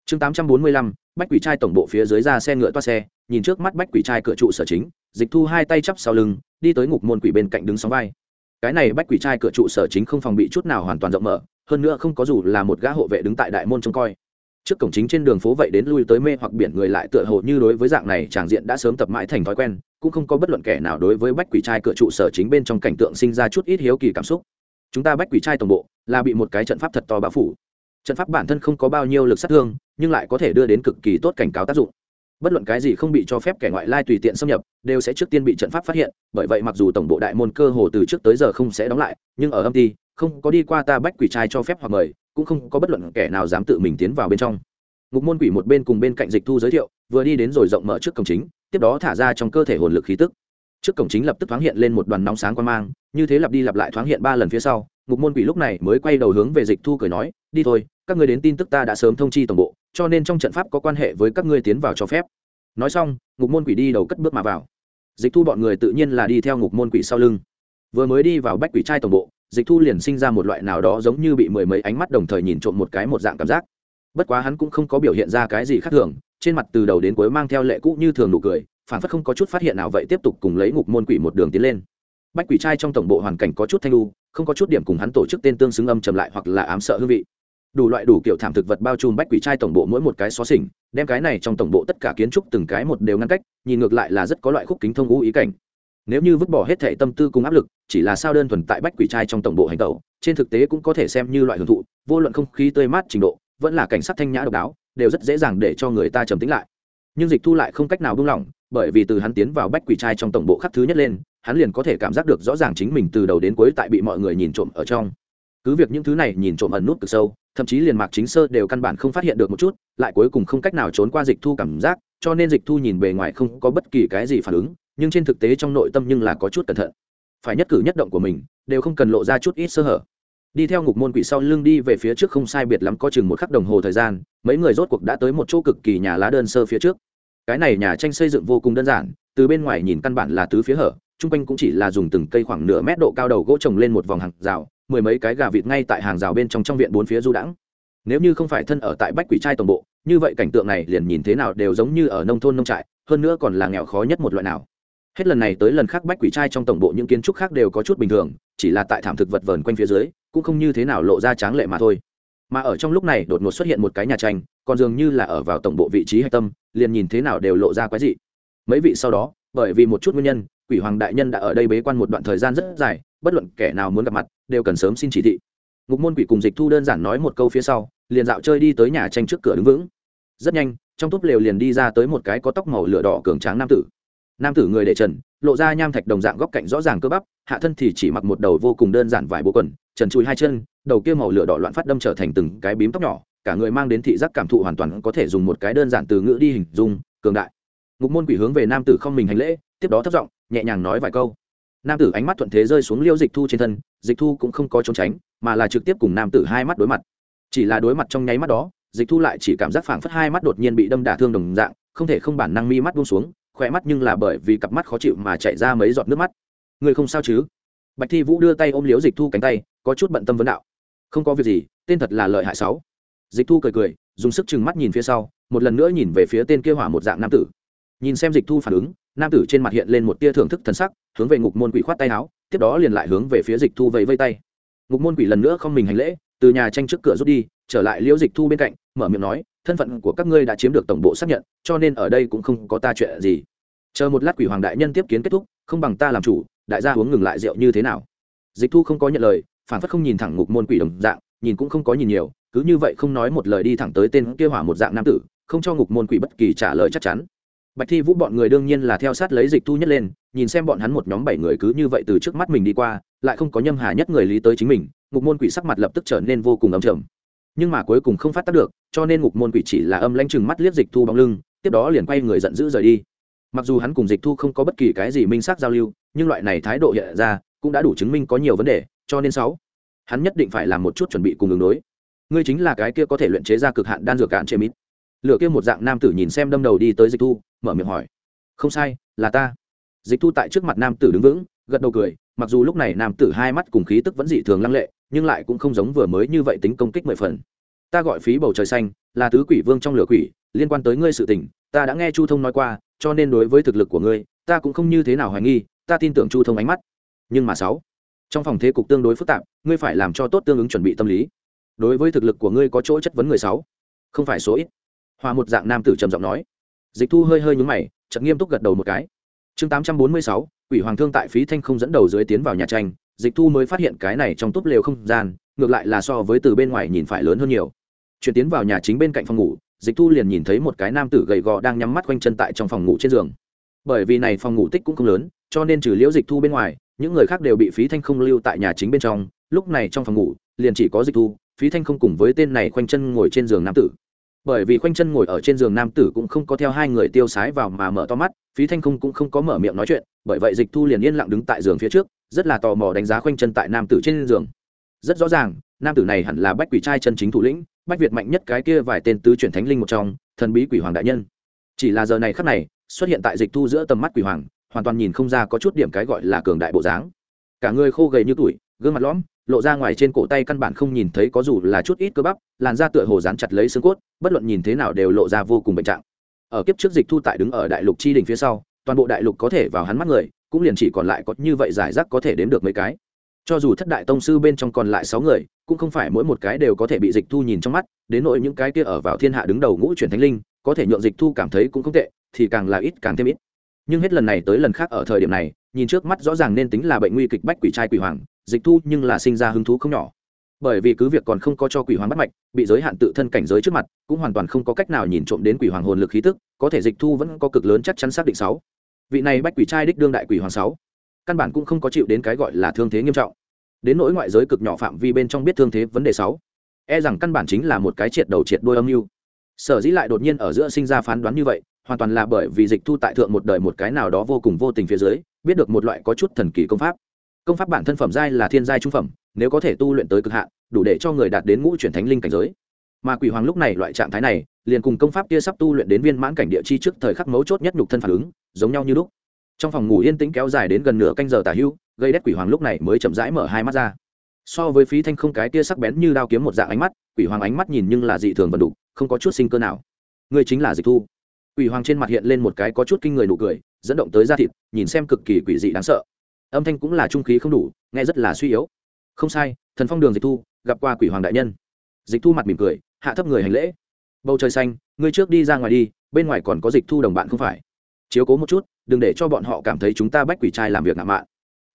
Chương tám trăm bốn mươi lăm, bách quỷ trai tổng bộ phía dưới ra xe ngựa toa xe, nhìn trước mắt bách quỷ trai cửa trụ sở chính, dịch thu hai tay chắp sau lưng, đi tới ngục môn quỷ bên cạnh đứng sóng vai cái này bách quỷ trai cửa trụ sở chính không phòng bị chút nào hoàn toàn rộng mở, hơn nữa không có dù là một gã hộ vệ đứng tại đại môn trông coi. Trước cổng chính trên đường phố vậy đến lui tới mê hoặc biển người lại tựa hồ như đối với dạng này tràng diện đã sớm tập mãi thành thói quen, cũng không có bất luận kẻ nào đối với bách quỷ trai cửa trụ sở chính bên trong cảnh tượng sinh ra chút ít hiếu kỳ cảm xúc. Chúng ta bách quỷ trai tổng bộ là bị một cái trận pháp thật to bão phủ. Trận pháp bản thân không có bao nhiêu lực sát thương, nhưng lại có thể đưa đến cực kỳ tốt cảnh cáo tác dụng bất luận cái gì không bị cho phép kẻ ngoại lai tùy tiện xâm nhập, đều sẽ trước tiên bị trận pháp phát hiện, bởi vậy mặc dù tổng bộ đại môn cơ hồ từ trước tới giờ không sẽ đóng lại, nhưng ở âm ty không có đi qua ta bách quỷ trai cho phép hoặc mời, cũng không có bất luận kẻ nào dám tự mình tiến vào bên trong. Ngục môn quỷ một bên cùng bên cạnh dịch thu giới thiệu, vừa đi đến rồi rộng mở trước cổng chính, tiếp đó thả ra trong cơ thể hồn lực khí tức. Trước cổng chính lập tức thoáng hiện lên một đoàn nóng sáng quan mang, như thế lặp đi lặp lại thoáng hiện ba lần phía sau, ngục môn quỷ lúc này mới quay đầu hướng về dịch thu cười nói, đi thôi, các người đến tin tức ta đã sớm thông chi tổng bộ cho nên trong trận pháp có quan hệ với các ngươi tiến vào cho phép. Nói xong, ngục môn quỷ đi đầu cất bước mà vào. Dịch thu bọn người tự nhiên là đi theo ngục môn quỷ sau lưng. Vừa mới đi vào bách quỷ trai tổng bộ, dịch thu liền sinh ra một loại nào đó giống như bị mười mấy ánh mắt đồng thời nhìn trộm một cái một dạng cảm giác. Bất quá hắn cũng không có biểu hiện ra cái gì khác thường, trên mặt từ đầu đến cuối mang theo lệ cũ như thường nụ cười, phản phất không có chút phát hiện nào vậy tiếp tục cùng lấy ngục môn quỷ một đường tiến lên. Bách quỷ trai trong tổng bộ hoàn cảnh có chút thanh lu không có chút điểm cùng hắn tổ chức tên tương xứng âm trầm lại hoặc là ám sợ hương vị đủ loại đủ kiểu thảm thực vật bao trùm bách quỷ trai tổng bộ mỗi một cái xó xỉnh, đem cái này trong tổng bộ tất cả kiến trúc từng cái một đều ngăn cách, nhìn ngược lại là rất có loại khúc kính thông ngũ ý cảnh. Nếu như vứt bỏ hết thể tâm tư cùng áp lực, chỉ là sao đơn thuần tại bách quỷ trai trong tổng bộ hành tẩu, trên thực tế cũng có thể xem như loại hưởng thụ, vô luận không khí tươi mát trình độ, vẫn là cảnh sát thanh nhã độc đáo, đều rất dễ dàng để cho người ta trầm tính lại. Nhưng dịch thu lại không cách nào buông lỏng, bởi vì từ hắn tiến vào bách quỷ trai trong tổng bộ khắc thứ nhất lên, hắn liền có thể cảm giác được rõ ràng chính mình từ đầu đến cuối tại bị mọi người nhìn trộm ở trong. Cứ việc những thứ này nhìn trộm ẩn nút cực sâu thậm chí liền mạc chính sơ đều căn bản không phát hiện được một chút, lại cuối cùng không cách nào trốn qua dịch thu cảm giác, cho nên dịch thu nhìn bề ngoài không có bất kỳ cái gì phản ứng, nhưng trên thực tế trong nội tâm nhưng là có chút cẩn thận. Phải nhất cử nhất động của mình, đều không cần lộ ra chút ít sơ hở. Đi theo ngục môn quỷ sau lưng đi về phía trước không sai biệt lắm có chừng một khắc đồng hồ thời gian, mấy người rốt cuộc đã tới một chỗ cực kỳ nhà lá đơn sơ phía trước. Cái này nhà tranh xây dựng vô cùng đơn giản, từ bên ngoài nhìn căn bản là tứ phía hở, chung quanh cũng chỉ là dùng từng cây khoảng nửa mét độ cao đầu gỗ trồng lên một vòng hàng rào mười mấy cái gà vịt ngay tại hàng rào bên trong trong viện bốn phía du đãng. Nếu như không phải thân ở tại bách quỷ trai tổng bộ, như vậy cảnh tượng này liền nhìn thế nào đều giống như ở nông thôn nông trại, hơn nữa còn là nghèo khó nhất một loại nào. Hết lần này tới lần khác bách quỷ trai trong tổng bộ những kiến trúc khác đều có chút bình thường, chỉ là tại thảm thực vật vờn quanh phía dưới, cũng không như thế nào lộ ra tráng lệ mà thôi. Mà ở trong lúc này đột ngột xuất hiện một cái nhà tranh, còn dường như là ở vào tổng bộ vị trí hạch tâm, liền nhìn thế nào đều lộ ra quái dị. Mấy vị sau đó, bởi vì một chút nguyên nhân, quỷ hoàng đại nhân đã ở đây bế quan một đoạn thời gian rất dài bất luận kẻ nào muốn gặp mặt, đều cần sớm xin chỉ thị. Ngục môn quỷ cùng dịch thu đơn giản nói một câu phía sau, liền dạo chơi đi tới nhà tranh trước cửa đứng vững. Rất nhanh, trong túp lều liền đi ra tới một cái có tóc màu lửa đỏ cường tráng nam tử. Nam tử người để trần, lộ ra nham thạch đồng dạng góc cạnh rõ ràng cơ bắp, hạ thân thì chỉ mặc một đầu vô cùng đơn giản vải bộ quần, trần chùi hai chân, đầu kia màu lửa đỏ loạn phát đâm trở thành từng cái bím tóc nhỏ, cả người mang đến thị giác cảm thụ hoàn toàn có thể dùng một cái đơn giản từ ngữ đi hình dung, cường đại. Ngục môn quỷ hướng về nam tử không mình hành lễ, tiếp đó thất giọng, nhẹ nhàng nói vài câu nam tử ánh mắt thuận thế rơi xuống liêu dịch thu trên thân, dịch thu cũng không có trốn tránh, mà là trực tiếp cùng nam tử hai mắt đối mặt. Chỉ là đối mặt trong nháy mắt đó, dịch thu lại chỉ cảm giác phảng phất hai mắt đột nhiên bị đâm đả thương đồng dạng, không thể không bản năng mi mắt buông xuống, khỏe mắt nhưng là bởi vì cặp mắt khó chịu mà chạy ra mấy giọt nước mắt. Người không sao chứ? Bạch thi vũ đưa tay ôm liếu dịch thu cánh tay, có chút bận tâm vấn đạo. Không có việc gì, tên thật là lợi hại sáu. Dịch thu cười cười, dùng sức chừng mắt nhìn phía sau, một lần nữa nhìn về phía tên kia hỏa một dạng nam tử. Nhìn xem dịch thu phản ứng nam tử trên mặt hiện lên một tia thưởng thức thần sắc, hướng về ngục môn quỷ khoát tay áo, tiếp đó liền lại hướng về phía dịch thu vẫy vây tay. Ngục môn quỷ lần nữa không mình hành lễ, từ nhà tranh trước cửa rút đi, trở lại liễu dịch thu bên cạnh, mở miệng nói, thân phận của các ngươi đã chiếm được tổng bộ xác nhận, cho nên ở đây cũng không có ta chuyện gì. Chờ một lát quỷ hoàng đại nhân tiếp kiến kết thúc, không bằng ta làm chủ, đại gia uống ngừng lại rượu như thế nào? Dịch thu không có nhận lời, phản phất không nhìn thẳng ngục môn quỷ đồng dạng, nhìn cũng không có nhìn nhiều, cứ như vậy không nói một lời đi thẳng tới tên kia hỏa một dạng nam tử, không cho ngục môn quỷ bất kỳ trả lời chắc chắn bạch thi vũ bọn người đương nhiên là theo sát lấy dịch thu nhất lên, nhìn xem bọn hắn một nhóm bảy người cứ như vậy từ trước mắt mình đi qua, lại không có nhâm hà nhất người lý tới chính mình, ngục môn quỷ sắc mặt lập tức trở nên vô cùng ấm trầm. Nhưng mà cuối cùng không phát tác được, cho nên ngục môn quỷ chỉ là âm lanh chừng mắt liếc dịch thu bóng lưng, tiếp đó liền quay người giận dữ rời đi. Mặc dù hắn cùng dịch thu không có bất kỳ cái gì minh xác giao lưu, nhưng loại này thái độ hiện ra, cũng đã đủ chứng minh có nhiều vấn đề, cho nên sáu, hắn nhất định phải làm một chút chuẩn bị cùng ứng đối. Ngươi chính là cái kia có thể luyện chế ra cực hạn đan dược cạn chế mít lựa kia một dạng nam tử nhìn xem đâm đầu đi tới dịch thu, mở miệng hỏi, không sai, là ta. Dịch thu tại trước mặt nam tử đứng vững, gật đầu cười, mặc dù lúc này nam tử hai mắt cùng khí tức vẫn dị thường lăng lệ, nhưng lại cũng không giống vừa mới như vậy tính công kích mười phần. Ta gọi phí bầu trời xanh, là tứ quỷ vương trong lửa quỷ, liên quan tới ngươi sự tình, ta đã nghe chu thông nói qua, cho nên đối với thực lực của ngươi, ta cũng không như thế nào hoài nghi, ta tin tưởng chu thông ánh mắt. Nhưng mà sáu, trong phòng thế cục tương đối phức tạp, ngươi phải làm cho tốt tương ứng chuẩn bị tâm lý. Đối với thực lực của ngươi có chỗ chất vấn người sáu, không phải số ít hòa một dạng nam tử trầm giọng nói. Dịch thu hơi hơi nhúng mày chậm nghiêm túc gật đầu một cái. Chương tám trăm bốn mươi sáu, quỷ hoàng thương tại phí thanh không dẫn đầu dưới tiến vào nhà tranh, dịch thu mới phát hiện cái này trong túp lều không gian, ngược lại là so với từ bên ngoài nhìn phải lớn hơn nhiều. Chuyển tiến vào nhà chính bên cạnh phòng ngủ, dịch thu liền nhìn thấy một cái nam tử gầy gò đang nhắm mắt quanh chân tại trong phòng ngủ trên giường. Bởi vì này phòng ngủ tích cũng không lớn, cho nên trừ liễu dịch thu bên ngoài, những người khác đều bị phí thanh không lưu tại nhà chính bên trong. Lúc này trong phòng ngủ, liền chỉ có dịch thu, phí thanh không cùng với tên này quanh chân ngồi trên giường nam tử bởi vì khoanh chân ngồi ở trên giường nam tử cũng không có theo hai người tiêu sái vào mà mở to mắt, phí thanh không cũng không có mở miệng nói chuyện, bởi vậy dịch thu liền yên lặng đứng tại giường phía trước, rất là tò mò đánh giá khoanh chân tại nam tử trên giường. Rất rõ ràng, nam tử này hẳn là bách quỷ trai chân chính thủ lĩnh, bách việt mạnh nhất cái kia vài tên tứ chuyển thánh linh một trong, thần bí quỷ hoàng đại nhân. Chỉ là giờ này khắc này, xuất hiện tại dịch thu giữa tầm mắt quỷ hoàng, hoàn toàn nhìn không ra có chút điểm cái gọi là cường đại bộ dáng. Cả người khô gầy như tuổi, gương mặt lõm lộ ra ngoài trên cổ tay căn bản không nhìn thấy có dù là chút ít cơ bắp, làn da tựa hồ dán chặt lấy xương cốt, bất luận nhìn thế nào đều lộ ra vô cùng bệnh trạng. Ở kiếp trước dịch thu tại đứng ở đại lục chi đỉnh phía sau, toàn bộ đại lục có thể vào hắn mắt người, cũng liền chỉ còn lại có như vậy giải rác có thể đếm được mấy cái. Cho dù thất đại tông sư bên trong còn lại sáu người, cũng không phải mỗi một cái đều có thể bị dịch thu nhìn trong mắt, đến nỗi những cái kia ở vào thiên hạ đứng đầu ngũ truyền thánh linh, có thể nhượng dịch thu cảm thấy cũng không tệ, thì càng là ít càng thêm ít. Nhưng hết lần này tới lần khác ở thời điểm này nhìn trước mắt rõ ràng nên tính là bệnh nguy kịch bách quỷ trai quỷ hoàng, dịch thu nhưng là sinh ra hứng thú không nhỏ. Bởi vì cứ việc còn không có cho quỷ hoàng bắt mạch, bị giới hạn tự thân cảnh giới trước mặt, cũng hoàn toàn không có cách nào nhìn trộm đến quỷ hoàng hồn lực khí tức, có thể dịch thu vẫn có cực lớn chắc chắn xác định sáu. Vị này bách quỷ trai đích đương đại quỷ hoàng sáu, căn bản cũng không có chịu đến cái gọi là thương thế nghiêm trọng. Đến nỗi ngoại giới cực nhỏ phạm vi bên trong biết thương thế vấn đề sáu e rằng căn bản chính là một cái triệt đầu triệt đôi âm mưu. Sở dĩ lại đột nhiên ở giữa sinh ra phán đoán như vậy hoàn toàn là bởi vì dịch thu tại thượng một đời một cái nào đó vô cùng vô tình phía dưới, biết được một loại có chút thần kỳ công pháp. Công pháp bản thân phẩm giai là thiên giai trung phẩm, nếu có thể tu luyện tới cực hạn, đủ để cho người đạt đến ngũ chuyển thánh linh cảnh giới. Mà quỷ hoàng lúc này loại trạng thái này, liền cùng công pháp kia sắp tu luyện đến viên mãn cảnh địa chi trước thời khắc mấu chốt nhất nhục thân phản ứng, giống nhau như lúc. Trong phòng ngủ yên tĩnh kéo dài đến gần nửa canh giờ tả hưu, gây đét quỷ hoàng lúc này mới chậm rãi mở hai mắt ra. So với phí thanh không cái tia sắc bén như đao kiếm một dạng ánh mắt, quỷ hoàng ánh mắt nhìn nhưng là dị thường vần đục không có chút sinh cơ nào. Người chính là dịch thu quỷ hoàng trên mặt hiện lên một cái có chút kinh người nụ cười, dẫn động tới da thịt, nhìn xem cực kỳ quỷ dị đáng sợ. Âm thanh cũng là trung khí không đủ, nghe rất là suy yếu. Không sai, thần phong đường dịch thu, gặp qua quỷ hoàng đại nhân. Dịch thu mặt mỉm cười, hạ thấp người hành lễ. Bầu trời xanh, ngươi trước đi ra ngoài đi, bên ngoài còn có dịch thu đồng bạn không phải? Chiếu cố một chút, đừng để cho bọn họ cảm thấy chúng ta bách quỷ trai làm việc ngạo mạn.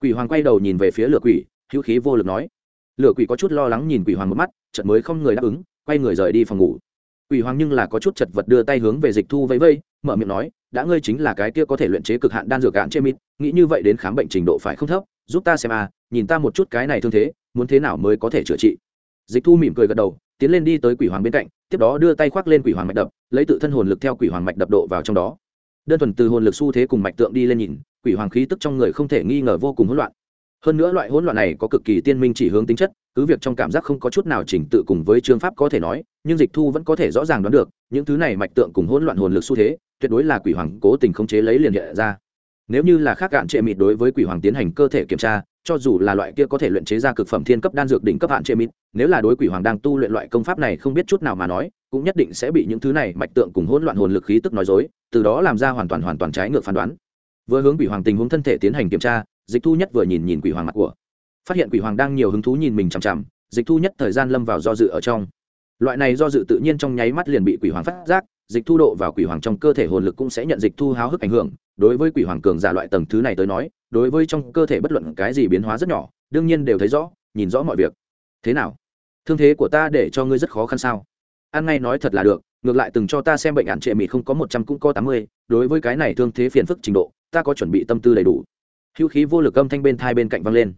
Quỷ hoàng quay đầu nhìn về phía lửa quỷ, hữu khí vô lực nói. Lửa quỷ có chút lo lắng nhìn quỷ hoàng một mắt trận mới không người đáp ứng, quay người rời đi phòng ngủ quỷ hoàng nhưng là có chút chật vật đưa tay hướng về dịch thu vẫy vây mở miệng nói, đã ngươi chính là cái kia có thể luyện chế cực hạn đan dược cạn chê mít nghĩ như vậy đến khám bệnh trình độ phải không thấp, giúp ta xem à nhìn ta một chút cái này thương thế, muốn thế nào mới có thể chữa trị? Dịch thu mỉm cười gật đầu, tiến lên đi tới quỷ hoàng bên cạnh, tiếp đó đưa tay khoác lên quỷ hoàng mạch đập, lấy tự thân hồn lực theo quỷ hoàng mạch đập độ vào trong đó. Đơn thuần từ hồn lực xu thế cùng mạch tượng đi lên nhìn, quỷ hoàng khí tức trong người không thể nghi ngờ vô cùng hỗn loạn hơn nữa loại hỗn loạn này có cực kỳ tiên minh chỉ hướng tính chất, cứ việc trong cảm giác không có chút nào chỉnh tự cùng với chương pháp có thể nói, nhưng dịch thu vẫn có thể rõ ràng đoán được, những thứ này mạch tượng cùng hỗn loạn hồn lực xu thế, tuyệt đối là quỷ hoàng cố tình khống chế lấy liền hiện ra. Nếu như là khác cạn trệ mịt đối với quỷ hoàng tiến hành cơ thể kiểm tra, cho dù là loại kia có thể luyện chế ra cực phẩm thiên cấp đan dược đỉnh cấp hạn trệ mịt, nếu là đối quỷ hoàng đang tu luyện loại công pháp này không biết chút nào mà nói, cũng nhất định sẽ bị những thứ này mạch tượng cùng hỗn loạn hồn lực khí tức nói dối, từ đó làm ra hoàn toàn hoàn toàn trái ngược phán đoán. Vừa hướng quỷ hoàng tình huống thân thể tiến hành kiểm tra dịch thu nhất vừa nhìn nhìn quỷ hoàng mặt của. Phát hiện quỷ hoàng đang nhiều hứng thú nhìn mình chằm chằm, dịch thu nhất thời gian lâm vào do dự ở trong. Loại này do dự tự nhiên trong nháy mắt liền bị quỷ hoàng phát giác, dịch thu độ vào quỷ hoàng trong cơ thể hồn lực cũng sẽ nhận dịch thu háo hức ảnh hưởng. Đối với quỷ hoàng cường giả loại tầng thứ này tới nói, đối với trong cơ thể bất luận cái gì biến hóa rất nhỏ, đương nhiên đều thấy rõ, nhìn rõ mọi việc. Thế nào? Thương thế của ta để cho ngươi rất khó khăn sao? An ngay nói thật là được, ngược lại từng cho ta xem bệnh ạn trệ mị không có một trăm cũng có tám mươi, đối với cái này thương thế phiền phức trình độ, ta có chuẩn bị tâm tư đầy đủ hữu khí vô lực âm thanh bên thai bên cạnh văng lên.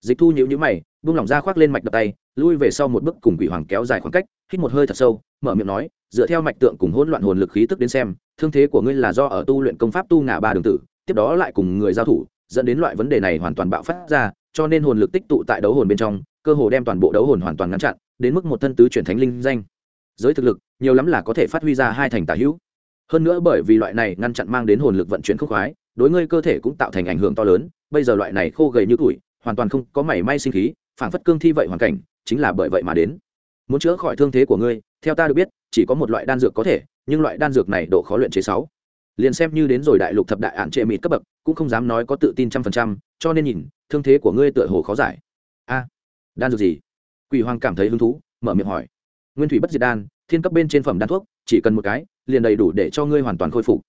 Dịch thu nhữ nhữ mày, buông lỏng ra khoác lên mạch đập tay, lui về sau một bước cùng quỷ hoàng kéo dài khoảng cách, hít một hơi thật sâu, mở miệng nói, dựa theo mạch tượng cùng hỗn loạn hồn lực khí tức đến xem, thương thế của ngươi là do ở tu luyện công pháp tu ngã ba đường tử, tiếp đó lại cùng người giao thủ, dẫn đến loại vấn đề này hoàn toàn bạo phát ra, cho nên hồn lực tích tụ tại đấu hồn bên trong, cơ hồ đem toàn bộ đấu hồn hoàn toàn ngăn chặn, đến mức một thân tứ chuyển thánh linh danh. Giới thực lực, nhiều lắm là có thể phát huy ra hai thành tả hữu. Hơn nữa bởi vì loại này ngăn chặn mang đến hồn lực vận chuyển khốc khoái đối ngươi cơ thể cũng tạo thành ảnh hưởng to lớn, bây giờ loại này khô gầy như tuổi, hoàn toàn không có mảy may sinh khí, phản phất cương thi vậy hoàn cảnh, chính là bởi vậy mà đến. Muốn chữa khỏi thương thế của ngươi, theo ta được biết, chỉ có một loại đan dược có thể, nhưng loại đan dược này độ khó luyện chế sáu. Liền xem như đến rồi đại lục thập đại ạn trệ mịt cấp bậc, cũng không dám nói có tự tin trăm phần trăm, cho nên nhìn, thương thế của ngươi tựa hồ khó giải. A, đan dược gì? Quỷ hoàng cảm thấy hứng thú, mở miệng hỏi. Nguyên thủy bất diệt đan, thiên cấp bên trên phẩm đan thuốc, chỉ cần một cái, liền đầy đủ để cho ngươi hoàn toàn khôi phục.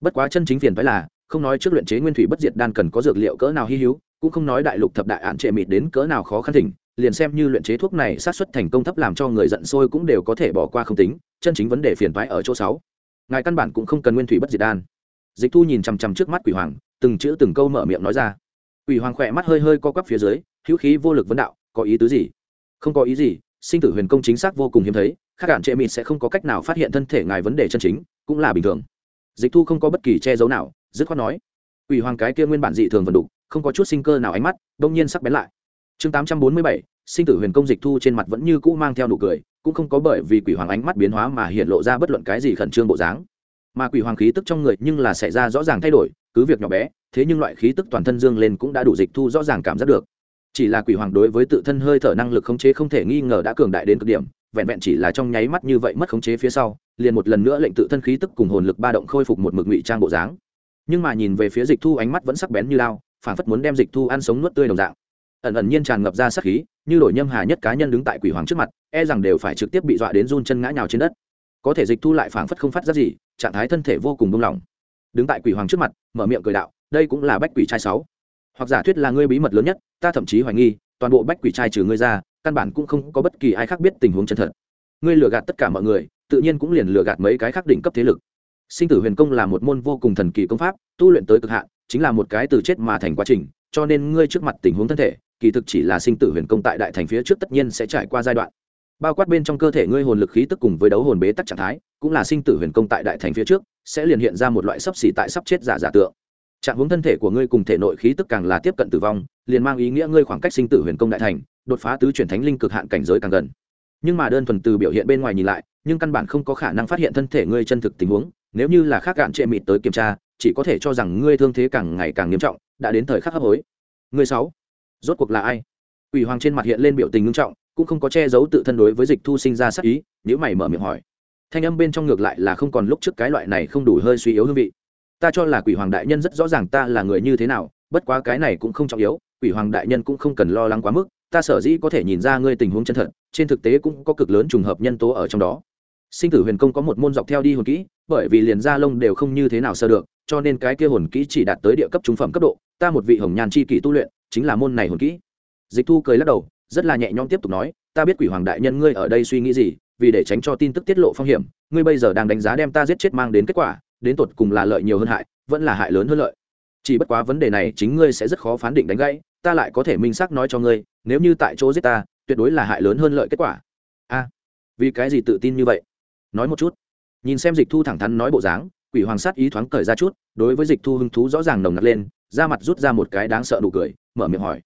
Bất quá chân chính phiền phải là không nói trước luyện chế nguyên thủy bất diệt đan cần có dược liệu cỡ nào hy hữu, cũng không nói đại lục thập đại án trệ mịt đến cỡ nào khó khăn thỉnh, liền xem như luyện chế thuốc này sát xuất thành công thấp làm cho người giận sôi cũng đều có thể bỏ qua không tính, chân chính vấn đề phiền toái ở chỗ sáu. Ngài căn bản cũng không cần nguyên thủy bất diệt đan. Dịch thu nhìn chằm chằm trước mắt quỷ hoàng, từng chữ từng câu mở miệng nói ra. Quỷ hoàng khỏe mắt hơi hơi co quắp phía dưới, hữu khí vô lực vấn đạo, có ý tứ gì? Không có ý gì, sinh tử huyền công chính xác vô cùng hiếm thấy, khác cản trệ mịt sẽ không có cách nào phát hiện thân thể ngài vấn đề chân chính, cũng là bình thường. Dịch thu không có bất kỳ che giấu nào dứt khoát nói, quỷ hoàng cái kia nguyên bản dị thường vần đục, không có chút sinh cơ nào ánh mắt đông nhiên sắc bén lại. Chương tám trăm bốn mươi bảy, sinh tử huyền công dịch thu trên mặt vẫn như cũ mang theo nụ cười, cũng không có bởi vì quỷ hoàng ánh mắt biến hóa mà hiện lộ ra bất luận cái gì khẩn trương bộ dáng. Mà quỷ hoàng khí tức trong người nhưng là xảy ra rõ ràng thay đổi, cứ việc nhỏ bé, thế nhưng loại khí tức toàn thân dương lên cũng đã đủ dịch thu rõ ràng cảm giác được. Chỉ là quỷ hoàng đối với tự thân hơi thở năng lực khống chế không thể nghi ngờ đã cường đại đến cực điểm, vẹn vẹn chỉ là trong nháy mắt như vậy mất khống chế phía sau, liền một lần nữa lệnh tự thân khí tức cùng hồn lực ba động khôi phục một mực ngụy trang bộ dáng nhưng mà nhìn về phía dịch thu ánh mắt vẫn sắc bén như lao phản phất muốn đem dịch thu ăn sống nuốt tươi đồng dạng. Ẩn ẩn nhiên tràn ngập ra sắc khí, như đổi nhâm hà nhất cá nhân đứng tại quỷ hoàng trước mặt e rằng đều phải trực tiếp bị dọa đến run chân ngã nhào trên đất. Có thể dịch thu lại phảng phất không phát ra gì, trạng thái thân thể vô cùng buông lỏng. Đứng tại quỷ hoàng trước mặt, mở miệng cười đạo, đây cũng là bách quỷ trai sáu. Hoặc giả thuyết là ngươi bí mật lớn nhất, ta thậm chí hoài nghi, toàn bộ bách quỷ trai trừ ngươi ra, căn bản cũng không có bất kỳ ai khác biết tình huống chân thật. Ngươi lừa gạt tất cả mọi người, tự nhiên cũng liền lừa gạt mấy cái khác đỉnh cấp thế lực sinh tử huyền công là một môn vô cùng thần kỳ công pháp, tu luyện tới cực hạn, chính là một cái từ chết mà thành quá trình, cho nên ngươi trước mặt tình huống thân thể, kỳ thực chỉ là sinh tử huyền công tại đại thành phía trước tất nhiên sẽ trải qua giai đoạn. Bao quát bên trong cơ thể ngươi hồn lực khí tức cùng với đấu hồn bế tắc trạng thái, cũng là sinh tử huyền công tại đại thành phía trước, sẽ liền hiện ra một loại sấp xỉ tại sắp chết giả giả tượng. Trạng hướng thân thể của ngươi cùng thể nội khí tức càng là tiếp cận tử vong, liền mang ý nghĩa ngươi khoảng cách sinh tử huyền công đại thành, đột phá tứ chuyển thánh linh cực hạn cảnh giới càng gần. Nhưng mà đơn thuần từ biểu hiện bên ngoài nhìn lại, nhưng căn bản không có khả năng phát hiện thân thể ngươi chân thực tình huống nếu như là khác cạn trệ mịt tới kiểm tra chỉ có thể cho rằng ngươi thương thế càng ngày càng nghiêm trọng đã đến thời khắc hấp hối Ngươi sáu, rốt cuộc là ai? Ủy hoàng trên mặt hiện lên biểu tình nghiêm trọng, cũng không có che giấu tự thân đối với dịch thu sinh ra sát ý, nếu mày mở miệng hỏi. Thanh âm bên trong ngược lại là không còn lúc trước cái loại này không đủ hơi suy yếu hương vị. Ta cho là quỷ hoàng đại nhân rất rõ ràng ta là người như thế nào, bất quá cái này cũng không trọng yếu, quỷ hoàng đại nhân cũng không cần lo lắng quá mức, ta sở dĩ có thể nhìn ra ngươi tình huống chân thật, trên thực tế cũng có cực lớn trùng hợp nhân tố ở trong đó. Sinh tử huyền công có một môn dọc theo đi hồn kỹ, bởi vì liền da lông đều không như thế nào sơ được, cho nên cái kia hồn kỹ chỉ đạt tới địa cấp trung phẩm cấp độ, ta một vị hồng nhan chi kỷ tu luyện, chính là môn này hồn kỹ. Dịch Thu cười lắc đầu, rất là nhẹ nhõm tiếp tục nói, ta biết quỷ hoàng đại nhân ngươi ở đây suy nghĩ gì, vì để tránh cho tin tức tiết lộ phong hiểm, ngươi bây giờ đang đánh giá đem ta giết chết mang đến kết quả, đến tột cùng là lợi nhiều hơn hại, vẫn là hại lớn hơn lợi. Chỉ bất quá vấn đề này chính ngươi sẽ rất khó phán định đánh gãy, ta lại có thể minh xác nói cho ngươi, nếu như tại chỗ giết ta, tuyệt đối là hại lớn hơn lợi kết quả. A, vì cái gì tự tin như vậy? Nói một chút. Nhìn xem Dịch Thu thẳng thắn nói bộ dáng, quỷ hoàng sát ý thoáng cởi ra chút đối với dịch thu hứng thú rõ ràng nồng nặc lên ra mặt rút ra một cái đáng sợ nụ cười mở miệng hỏi.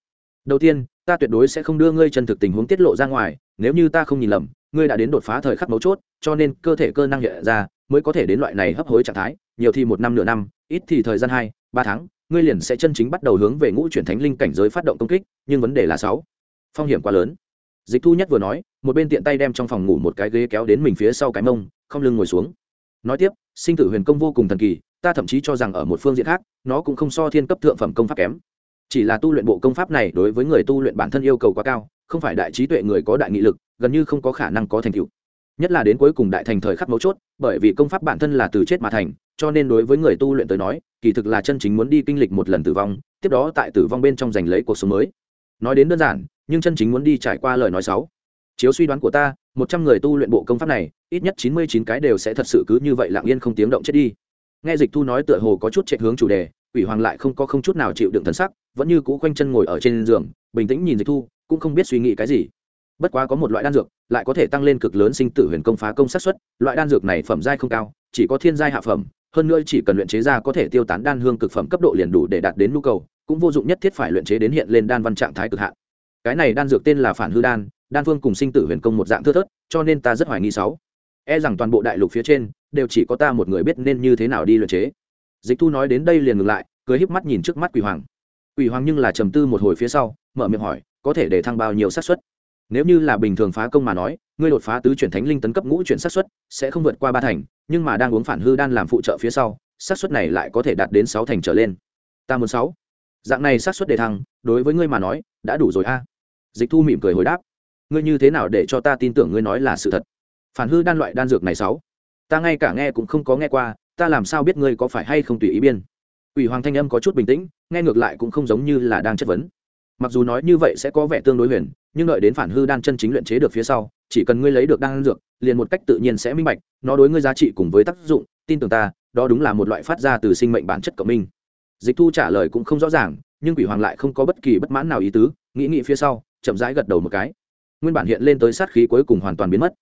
Đầu tiên ta tuyệt đối sẽ không đưa ngươi chân thực tình huống tiết lộ ra ngoài nếu như ta không nhìn lầm ngươi đã đến đột phá thời khắc mấu chốt cho nên cơ thể cơ năng hiện ra mới có thể đến loại này hấp hối trạng thái nhiều thì một năm nửa năm ít thì thời gian hai ba tháng ngươi liền sẽ chân chính bắt đầu hướng về ngũ chuyển thánh linh cảnh giới phát động công kích nhưng vấn đề là sáu. Phong hiểm quá lớn dịch thu nhất vừa nói, một bên tiện tay đem trong phòng ngủ một cái ghế kéo đến mình phía sau cái mông, không lưng ngồi xuống. Nói tiếp, sinh tử huyền công vô cùng thần kỳ, ta thậm chí cho rằng ở một phương diện khác, nó cũng không so thiên cấp thượng phẩm công pháp kém. Chỉ là tu luyện bộ công pháp này đối với người tu luyện bản thân yêu cầu quá cao, không phải đại trí tuệ người có đại nghị lực, gần như không có khả năng có thành tựu. Nhất là đến cuối cùng đại thành thời khắc mấu chốt, bởi vì công pháp bản thân là từ chết mà thành, cho nên đối với người tu luyện tới nói, kỳ thực là chân chính muốn đi kinh lịch một lần tử vong, tiếp đó tại tử vong bên trong giành lấy cuộc sống mới. Nói đến đơn giản nhưng chân chính muốn đi trải qua lời nói sáu chiếu suy đoán của ta, một trăm người tu luyện bộ công pháp này, ít nhất chín mươi chín cái đều sẽ thật sự cứ như vậy lặng yên không tiếng động chết đi. Nghe dịch thu nói tựa hồ có chút chạy hướng chủ đề, quỷ hoàng lại không có không chút nào chịu đựng thần sắc, vẫn như cũ quanh chân ngồi ở trên giường, bình tĩnh nhìn dịch thu, cũng không biết suy nghĩ cái gì. Bất quá có một loại đan dược, lại có thể tăng lên cực lớn sinh tử huyền công phá công sát xuất loại đan dược này phẩm giai không cao, chỉ có thiên giai hạ phẩm, hơn nữa chỉ cần luyện chế ra có thể tiêu tán đan hương cực phẩm cấp độ liền đủ để đạt đến nhu cầu, cũng vô dụng nhất thiết phải luyện chế đến hiện lên đan văn trạng thái cực hạn cái này đan dược tên là phản hư đan đan phương cùng sinh tử huyền công một dạng thưa thớt, cho nên ta rất hoài nghi sáu. E rằng toàn bộ đại lục phía trên, đều chỉ có ta một người biết nên như thế nào đi luyện chế. Dịch thu nói đến đây liền ngừng lại, cười híp mắt nhìn trước mắt quỷ hoàng. Quỷ hoàng nhưng là trầm tư một hồi phía sau, mở miệng hỏi, có thể để thăng bao nhiêu xác suất? Nếu như là bình thường phá công mà nói, ngươi đột phá tứ chuyển thánh linh tấn cấp ngũ chuyển xác suất, sẽ không vượt qua ba thành, nhưng mà đang uống phản hư đan làm phụ trợ phía sau, xác suất này lại có thể đạt đến sáu thành trở lên. Ta muốn sáu. Dạng này xác suất đề thăng, đối với ngươi mà nói, đã đủ rồi a dịch thu mỉm cười hồi đáp. Ngươi như thế nào để cho ta tin tưởng ngươi nói là sự thật? Phản hư đan loại đan dược này sáu. Ta ngay cả nghe cũng không có nghe qua, ta làm sao biết ngươi có phải hay không tùy ý biên? Ủy hoàng thanh âm có chút bình tĩnh, nghe ngược lại cũng không giống như là đang chất vấn. Mặc dù nói như vậy sẽ có vẻ tương đối huyền, nhưng đợi đến phản hư đan chân chính luyện chế được phía sau, chỉ cần ngươi lấy được đan dược, liền một cách tự nhiên sẽ minh bạch, nó đối ngươi giá trị cùng với tác dụng, tin tưởng ta, đó đúng là một loại phát ra từ sinh mệnh bản chất cộng minh dịch thu trả lời cũng không rõ ràng, nhưng quỷ hoàng lại không có bất kỳ bất mãn nào ý tứ, nghĩ nghĩ phía sau chậm rãi gật đầu một cái. Nguyên bản hiện lên tới sát khí cuối cùng hoàn toàn biến mất.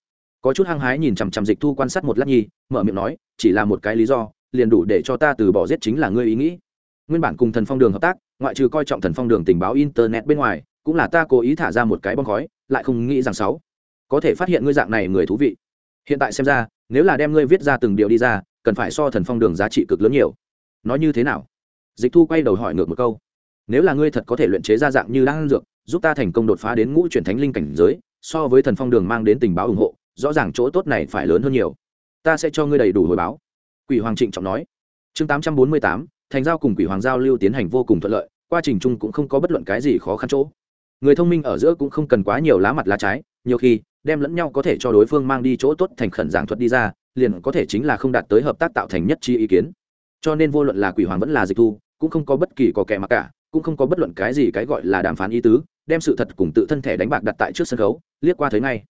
Có chút hăng hái nhìn chằm chằm dịch thu quan sát một lát nhi, mở miệng nói, chỉ là một cái lý do, liền đủ để cho ta từ bỏ giết chính là ngươi ý nghĩ. Nguyên bản cùng thần phong đường hợp tác, ngoại trừ coi trọng thần phong đường tình báo internet bên ngoài, cũng là ta cố ý thả ra một cái bong khói, lại không nghĩ rằng sáu, có thể phát hiện ngươi dạng này người thú vị. Hiện tại xem ra, nếu là đem ngươi viết ra từng điều đi ra, cần phải so thần phong đường giá trị cực lớn nhiều. Nói như thế nào? Dịch thu quay đầu hỏi ngược một câu. Nếu là ngươi thật có thể luyện chế ra dạng như đang dược giúp ta thành công đột phá đến ngũ chuyển thánh linh cảnh giới, so với thần phong đường mang đến tình báo ủng hộ, rõ ràng chỗ tốt này phải lớn hơn nhiều. Ta sẽ cho ngươi đầy đủ hồi báo. Quỷ hoàng trịnh trọng nói. Chương tám trăm bốn mươi tám, thành giao cùng quỷ hoàng giao lưu tiến hành vô cùng thuận lợi, quá trình chung cũng không có bất luận cái gì khó khăn chỗ. Người thông minh ở giữa cũng không cần quá nhiều lá mặt lá trái, nhiều khi, đem lẫn nhau có thể cho đối phương mang đi chỗ tốt thành khẩn giảng thuật đi ra, liền có thể chính là không đạt tới hợp tác tạo thành nhất chi ý kiến. Cho nên vô luận là quỷ hoàng vẫn là dịch thu, cũng không có bất kỳ có kẻ mặc cả cũng không có bất luận cái gì cái gọi là đàm phán ý tứ, đem sự thật cùng tự thân thể đánh bạc đặt tại trước sân khấu, liếc qua thấy ngay.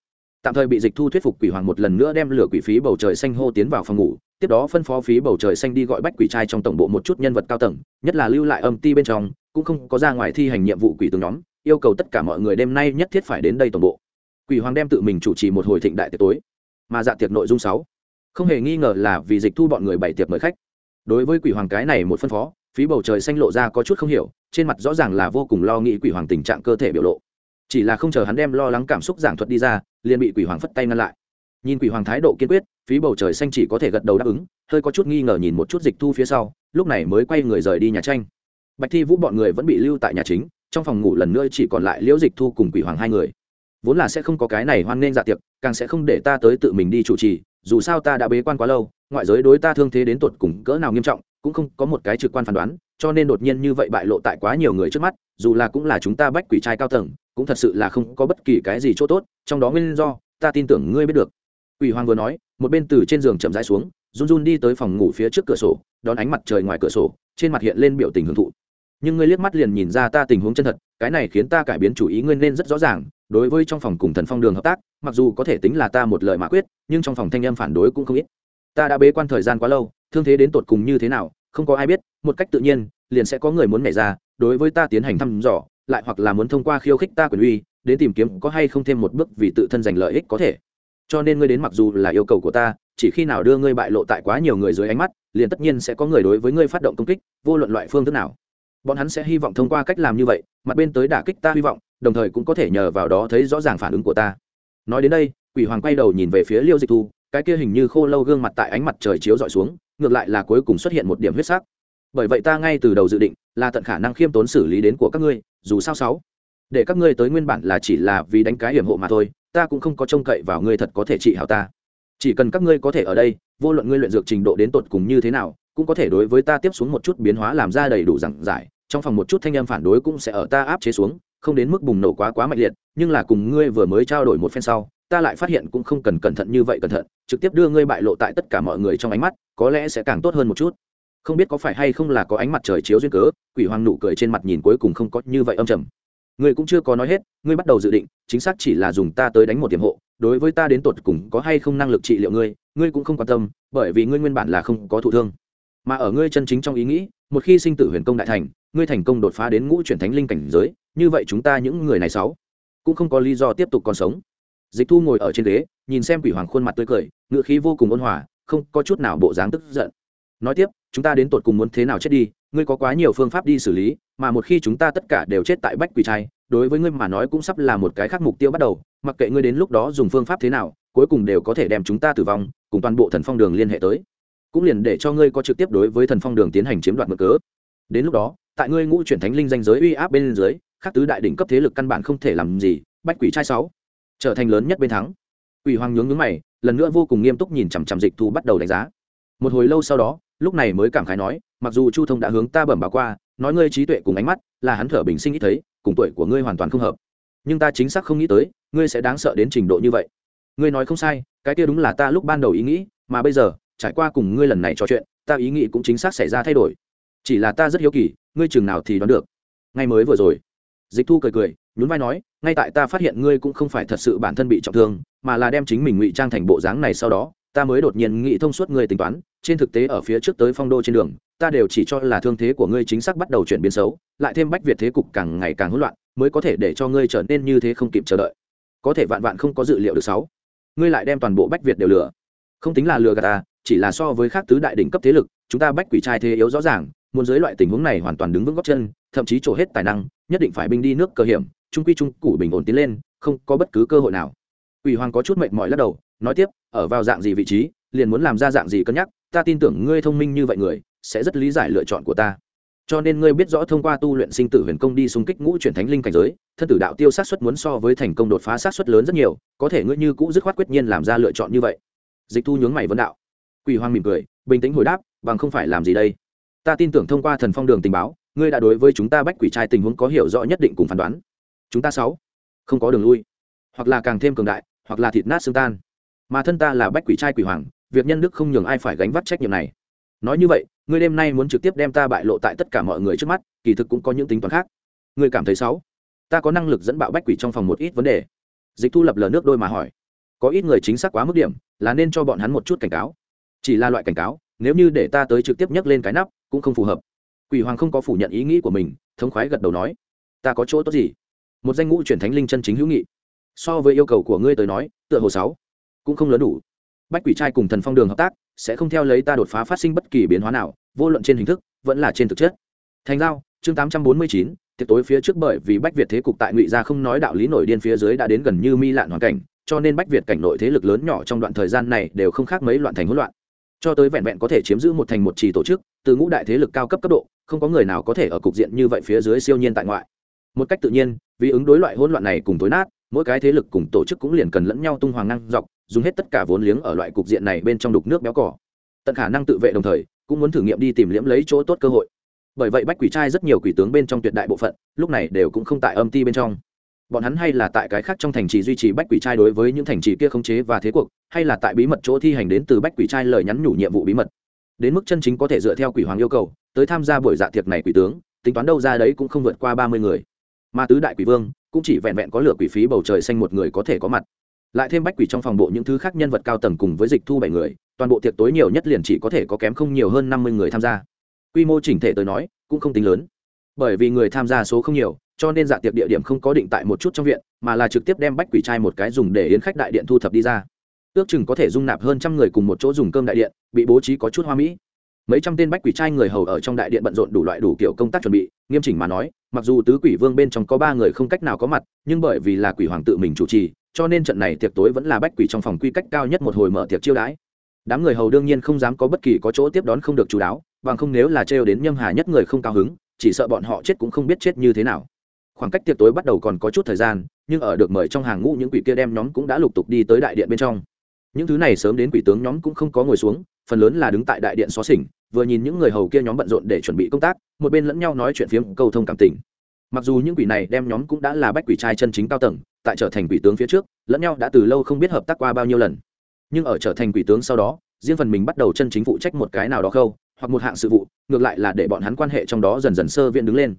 Tạm thời bị dịch thu thuyết phục quỷ hoàng một lần nữa đem lửa quỷ phí bầu trời xanh hô tiến vào phòng ngủ, tiếp đó phân phó phí bầu trời xanh đi gọi bách quỷ trai trong tổng bộ một chút nhân vật cao tầng, nhất là lưu lại âm ti bên trong, cũng không có ra ngoài thi hành nhiệm vụ quỷ tướng nhóm, yêu cầu tất cả mọi người đêm nay nhất thiết phải đến đây tổng bộ. Quỷ hoàng đem tự mình chủ trì một hồi thịnh đại tiệc tối, mà dạ tiệc nội dung sáu. Không hề nghi ngờ là vì dịch thu bọn người bảy tiệc mời khách. Đối với quỷ hoàng cái này một phân phó phí bầu trời xanh lộ ra có chút không hiểu, trên mặt rõ ràng là vô cùng lo nghĩ quỷ hoàng tình trạng cơ thể biểu lộ. Chỉ là không chờ hắn đem lo lắng cảm xúc giảng thuật đi ra, liền bị quỷ hoàng phất tay ngăn lại. Nhìn quỷ hoàng thái độ kiên quyết, phí bầu trời xanh chỉ có thể gật đầu đáp ứng, hơi có chút nghi ngờ nhìn một chút dịch thu phía sau, lúc này mới quay người rời đi nhà tranh. Bạch thi vũ bọn người vẫn bị lưu tại nhà chính, trong phòng ngủ lần nữa chỉ còn lại liễu dịch thu cùng quỷ hoàng hai người. Vốn là sẽ không có cái này hoan nghênh dạ tiệc, càng sẽ không để ta tới tự mình đi chủ trì, dù sao ta đã bế quan quá lâu, ngoại giới đối ta thương thế đến tột cùng cỡ nào nghiêm trọng cũng không có một cái trực quan phán đoán, cho nên đột nhiên như vậy bại lộ tại quá nhiều người trước mắt, dù là cũng là chúng ta bách quỷ trai cao tầng, cũng thật sự là không có bất kỳ cái gì chỗ tốt, trong đó nguyên do, ta tin tưởng ngươi biết được. Quỷ hoàng vừa nói, một bên từ trên giường chậm rãi xuống, run run đi tới phòng ngủ phía trước cửa sổ, đón ánh mặt trời ngoài cửa sổ, trên mặt hiện lên biểu tình hưởng thụ. Nhưng ngươi liếc mắt liền nhìn ra ta tình huống chân thật, cái này khiến ta cải biến chủ ý ngươi nên rất rõ ràng, đối với trong phòng cùng thần phong đường hợp tác, mặc dù có thể tính là ta một lời mã quyết, nhưng trong phòng thanh em phản đối cũng không ít. Ta đã bế quan thời gian quá lâu thương thế đến tột cùng như thế nào, không có ai biết, một cách tự nhiên, liền sẽ có người muốn nhảy ra, đối với ta tiến hành thăm dò, lại hoặc là muốn thông qua khiêu khích ta quyền uy, đến tìm kiếm có hay không thêm một bước vì tự thân giành lợi ích có thể. Cho nên ngươi đến mặc dù là yêu cầu của ta, chỉ khi nào đưa ngươi bại lộ tại quá nhiều người dưới ánh mắt, liền tất nhiên sẽ có người đối với ngươi phát động công kích, vô luận loại phương thức nào. Bọn hắn sẽ hy vọng thông qua cách làm như vậy, mặt bên tới đả kích ta hy vọng, đồng thời cũng có thể nhờ vào đó thấy rõ ràng phản ứng của ta. Nói đến đây, quỷ hoàng quay đầu nhìn về phía liêu dịch thu, cái kia hình như khô lâu gương mặt tại ánh mặt trời chiếu dọi xuống ngược lại là cuối cùng xuất hiện một điểm huyết sắc. Bởi vậy ta ngay từ đầu dự định là tận khả năng khiêm tốn xử lý đến của các ngươi, dù sao sáu. Để các ngươi tới nguyên bản là chỉ là vì đánh cái hiểm hộ mà thôi, ta cũng không có trông cậy vào ngươi thật có thể trị hảo ta. Chỉ cần các ngươi có thể ở đây, vô luận ngươi luyện dược trình độ đến tột cùng như thế nào, cũng có thể đối với ta tiếp xuống một chút biến hóa làm ra đầy đủ giảng giải. Trong phòng một chút thanh âm phản đối cũng sẽ ở ta áp chế xuống, không đến mức bùng nổ quá quá mạnh liệt, nhưng là cùng ngươi vừa mới trao đổi một phen sau ta lại phát hiện cũng không cần cẩn thận như vậy cẩn thận, trực tiếp đưa ngươi bại lộ tại tất cả mọi người trong ánh mắt, có lẽ sẽ càng tốt hơn một chút. Không biết có phải hay không là có ánh mặt trời chiếu duyên cớ, quỷ hoàng nụ cười trên mặt nhìn cuối cùng không có như vậy âm trầm. Ngươi cũng chưa có nói hết, ngươi bắt đầu dự định, chính xác chỉ là dùng ta tới đánh một tiềm hộ, đối với ta đến tột cùng có hay không năng lực trị liệu ngươi ngươi cũng không quan tâm, bởi vì ngươi nguyên bản là không có thụ thương. Mà ở ngươi chân chính trong ý nghĩ, một khi sinh tử huyền công đại thành, ngươi thành công đột phá đến ngũ chuyển thánh linh cảnh giới, như vậy chúng ta những người này sáu cũng không có lý do tiếp tục còn sống dịch thu ngồi ở trên ghế, nhìn xem quỷ hoàng khuôn mặt tươi cười ngựa khí vô cùng ôn hòa, không có chút nào bộ dáng tức giận. Nói tiếp, chúng ta đến tột cùng muốn thế nào chết đi, ngươi có quá nhiều phương pháp đi xử lý, mà một khi chúng ta tất cả đều chết tại bách quỷ trai, đối với ngươi mà nói cũng sắp là một cái khác mục tiêu bắt đầu, mặc kệ ngươi đến lúc đó dùng phương pháp thế nào, cuối cùng đều có thể đem chúng ta tử vong, cùng toàn bộ thần phong đường liên hệ tới. Cũng liền để cho ngươi có trực tiếp đối với thần phong đường tiến hành chiếm đoạt mực cớ. Đến lúc đó, tại ngươi ngũ chuyển thánh linh danh giới uy áp bên dưới các tứ đại đỉnh cấp thế lực căn bản không thể làm gì, bách quỷ trai sáu trở thành lớn nhất bên thắng. Quỷ hoàng nhướng nhướng mày, lần nữa vô cùng nghiêm túc nhìn chằm chằm dịch thu bắt đầu đánh giá. Một hồi lâu sau đó, lúc này mới cảm khái nói, mặc dù chu thông đã hướng ta bẩm báo qua, nói ngươi trí tuệ cùng ánh mắt, là hắn thở bình sinh ít thấy, cùng tuổi của ngươi hoàn toàn không hợp. Nhưng ta chính xác không nghĩ tới, ngươi sẽ đáng sợ đến trình độ như vậy. Ngươi nói không sai, cái kia đúng là ta lúc ban đầu ý nghĩ, mà bây giờ, trải qua cùng ngươi lần này trò chuyện, ta ý nghĩ cũng chính xác xảy ra thay đổi. Chỉ là ta rất hiếu kỳ, ngươi chừng nào thì đoán được. Ngay mới vừa rồi, dịch thu cười cười nhún vai nói, ngay tại ta phát hiện ngươi cũng không phải thật sự bản thân bị trọng thương, mà là đem chính mình ngụy trang thành bộ dáng này sau đó, ta mới đột nhiên nghĩ thông suốt ngươi tính toán, trên thực tế ở phía trước tới phong đô trên đường, ta đều chỉ cho là thương thế của ngươi chính xác bắt đầu chuyển biến xấu, lại thêm bách việt thế cục càng ngày càng hỗn loạn, mới có thể để cho ngươi trở nên như thế không kịp chờ đợi. Có thể vạn vạn không có dự liệu được sáu. Ngươi lại đem toàn bộ bách việt đều lừa. Không tính là lừa gạt ta, chỉ là so với khác tứ đại đỉnh cấp thế lực, chúng ta bách quỷ trai thế yếu rõ ràng, muốn dưới loại tình huống này hoàn toàn đứng vững góc chân, thậm chí trổ hết tài năng, nhất định phải binh đi nước cơ hiểm trung quy trung củ bình ổn tiến lên, không có bất cứ cơ hội nào. Quỷ hoàng có chút mệt mỏi lắc đầu, nói tiếp, ở vào dạng gì vị trí, liền muốn làm ra dạng gì cân nhắc, ta tin tưởng ngươi thông minh như vậy người, sẽ rất lý giải lựa chọn của ta. Cho nên ngươi biết rõ thông qua tu luyện sinh tử huyền công đi xung kích ngũ chuyển thánh linh cảnh giới, thân tử đạo tiêu sát xuất muốn so với thành công đột phá sát xuất lớn rất nhiều, có thể ngươi như cũ dứt khoát quyết nhiên làm ra lựa chọn như vậy. Dịch thu nhướng mày vấn đạo. Quỷ hoàng mỉm cười, bình tĩnh hồi đáp, bằng không phải làm gì đây. Ta tin tưởng thông qua thần phong đường tình báo, ngươi đã đối với chúng ta bách quỷ trai tình huống có hiểu rõ nhất định cùng phán đoán chúng ta sáu, không có đường lui, hoặc là càng thêm cường đại, hoặc là thịt nát xương tan. Mà thân ta là bách quỷ trai quỷ hoàng, việc nhân đức không nhường ai phải gánh vác trách nhiệm này. Nói như vậy, ngươi đêm nay muốn trực tiếp đem ta bại lộ tại tất cả mọi người trước mắt, kỳ thực cũng có những tính toán khác. Ngươi cảm thấy xấu ta có năng lực dẫn bạo bách quỷ trong phòng một ít vấn đề. Dịch thu lập lờ nước đôi mà hỏi. Có ít người chính xác quá mức điểm, là nên cho bọn hắn một chút cảnh cáo. Chỉ là loại cảnh cáo, nếu như để ta tới trực tiếp nhấc lên cái nắp, cũng không phù hợp. Quỷ hoàng không có phủ nhận ý nghĩ của mình, thống khoái gật đầu nói. Ta có chỗ tốt gì? Một danh ngũ chuyển thánh linh chân chính hữu nghị. So với yêu cầu của ngươi tới nói, tựa hồ sáu cũng không lớn đủ. Bách quỷ trai cùng thần phong đường hợp tác, sẽ không theo lấy ta đột phá phát sinh bất kỳ biến hóa nào, vô luận trên hình thức, vẫn là trên thực chất. Thành giao, chương tám trăm bốn mươi chín, tiệc tối phía trước bởi vì bách việt thế cục tại ngụy gia không nói đạo lý nổi điên phía dưới đã đến gần như mi lạn hoàn cảnh, cho nên bách việt cảnh nội thế lực lớn nhỏ trong đoạn thời gian này đều không khác mấy loạn thành hỗn loạn. Cho tới vẹn vẹn có thể chiếm giữ một thành một trì tổ chức, từ ngũ đại thế lực cao cấp cấp độ, không có người nào có thể ở cục diện như vậy phía dưới siêu nhiên tại ngoại. Một cách tự nhiên vì ứng đối loại hỗn loạn này cùng tối nát, mỗi cái thế lực cùng tổ chức cũng liền cần lẫn nhau tung hoàng năng dọc, dùng hết tất cả vốn liếng ở loại cục diện này bên trong đục nước béo cỏ. Tận khả năng tự vệ đồng thời, cũng muốn thử nghiệm đi tìm liễm lấy chỗ tốt cơ hội. Bởi vậy bách quỷ trai rất nhiều quỷ tướng bên trong tuyệt đại bộ phận, lúc này đều cũng không tại âm ti bên trong. Bọn hắn hay là tại cái khác trong thành trì duy trì bách quỷ trai đối với những thành trì kia khống chế và thế cuộc, hay là tại bí mật chỗ thi hành đến từ bách quỷ trai lời nhắn nhủ nhiệm vụ bí mật. Đến mức chân chính có thể dựa theo quỷ hoàng yêu cầu, tới tham gia buổi dạ tiệc này quỷ tướng, tính toán đâu ra đấy cũng không vượt qua ba mươi người mà tứ đại quỷ vương cũng chỉ vẹn vẹn có lửa quỷ phí bầu trời xanh một người có thể có mặt. Lại thêm bách quỷ trong phòng bộ những thứ khác nhân vật cao tầng cùng với dịch thu bảy người, toàn bộ tiệc tối nhiều nhất liền chỉ có thể có kém không nhiều hơn năm mươi người tham gia. Quy mô chỉnh thể tới nói, cũng không tính lớn. Bởi vì người tham gia số không nhiều, cho nên dạ tiệc địa điểm không có định tại một chút trong viện, mà là trực tiếp đem bách quỷ trai một cái dùng để yến khách đại điện thu thập đi ra. Ước chừng có thể dung nạp hơn trăm người cùng một chỗ dùng cơm đại điện, bị bố trí có chút hoa mỹ mấy trăm tên bách quỷ trai người hầu ở trong đại điện bận rộn đủ loại đủ kiểu công tác chuẩn bị, nghiêm chỉnh mà nói, mặc dù tứ quỷ vương bên trong có ba người không cách nào có mặt, nhưng bởi vì là quỷ hoàng tự mình chủ trì, cho nên trận này tiệc tối vẫn là bách quỷ trong phòng quy cách cao nhất một hồi mở tiệc chiêu đãi. Đám người hầu đương nhiên không dám có bất kỳ có chỗ tiếp đón không được chú đáo, bằng không nếu là trêu đến nhâm hà nhất người không cao hứng, chỉ sợ bọn họ chết cũng không biết chết như thế nào. Khoảng cách tiệc tối bắt đầu còn có chút thời gian, nhưng ở được mời trong hàng ngũ những quỷ kia đem nhóm cũng đã lục tục đi tới đại điện bên trong những thứ này sớm đến quỷ tướng nhóm cũng không có ngồi xuống, phần lớn là đứng tại đại điện xó xỉnh, vừa nhìn những người hầu kia nhóm bận rộn để chuẩn bị công tác, một bên lẫn nhau nói chuyện phiếm, câu thông cảm tình. Mặc dù những quỷ này đem nhóm cũng đã là bách quỷ trai chân chính cao tầng, tại trở thành quỷ tướng phía trước, lẫn nhau đã từ lâu không biết hợp tác qua bao nhiêu lần. Nhưng ở trở thành quỷ tướng sau đó, riêng phần mình bắt đầu chân chính phụ trách một cái nào đó khâu, hoặc một hạng sự vụ, ngược lại là để bọn hắn quan hệ trong đó dần dần sơ viện đứng lên.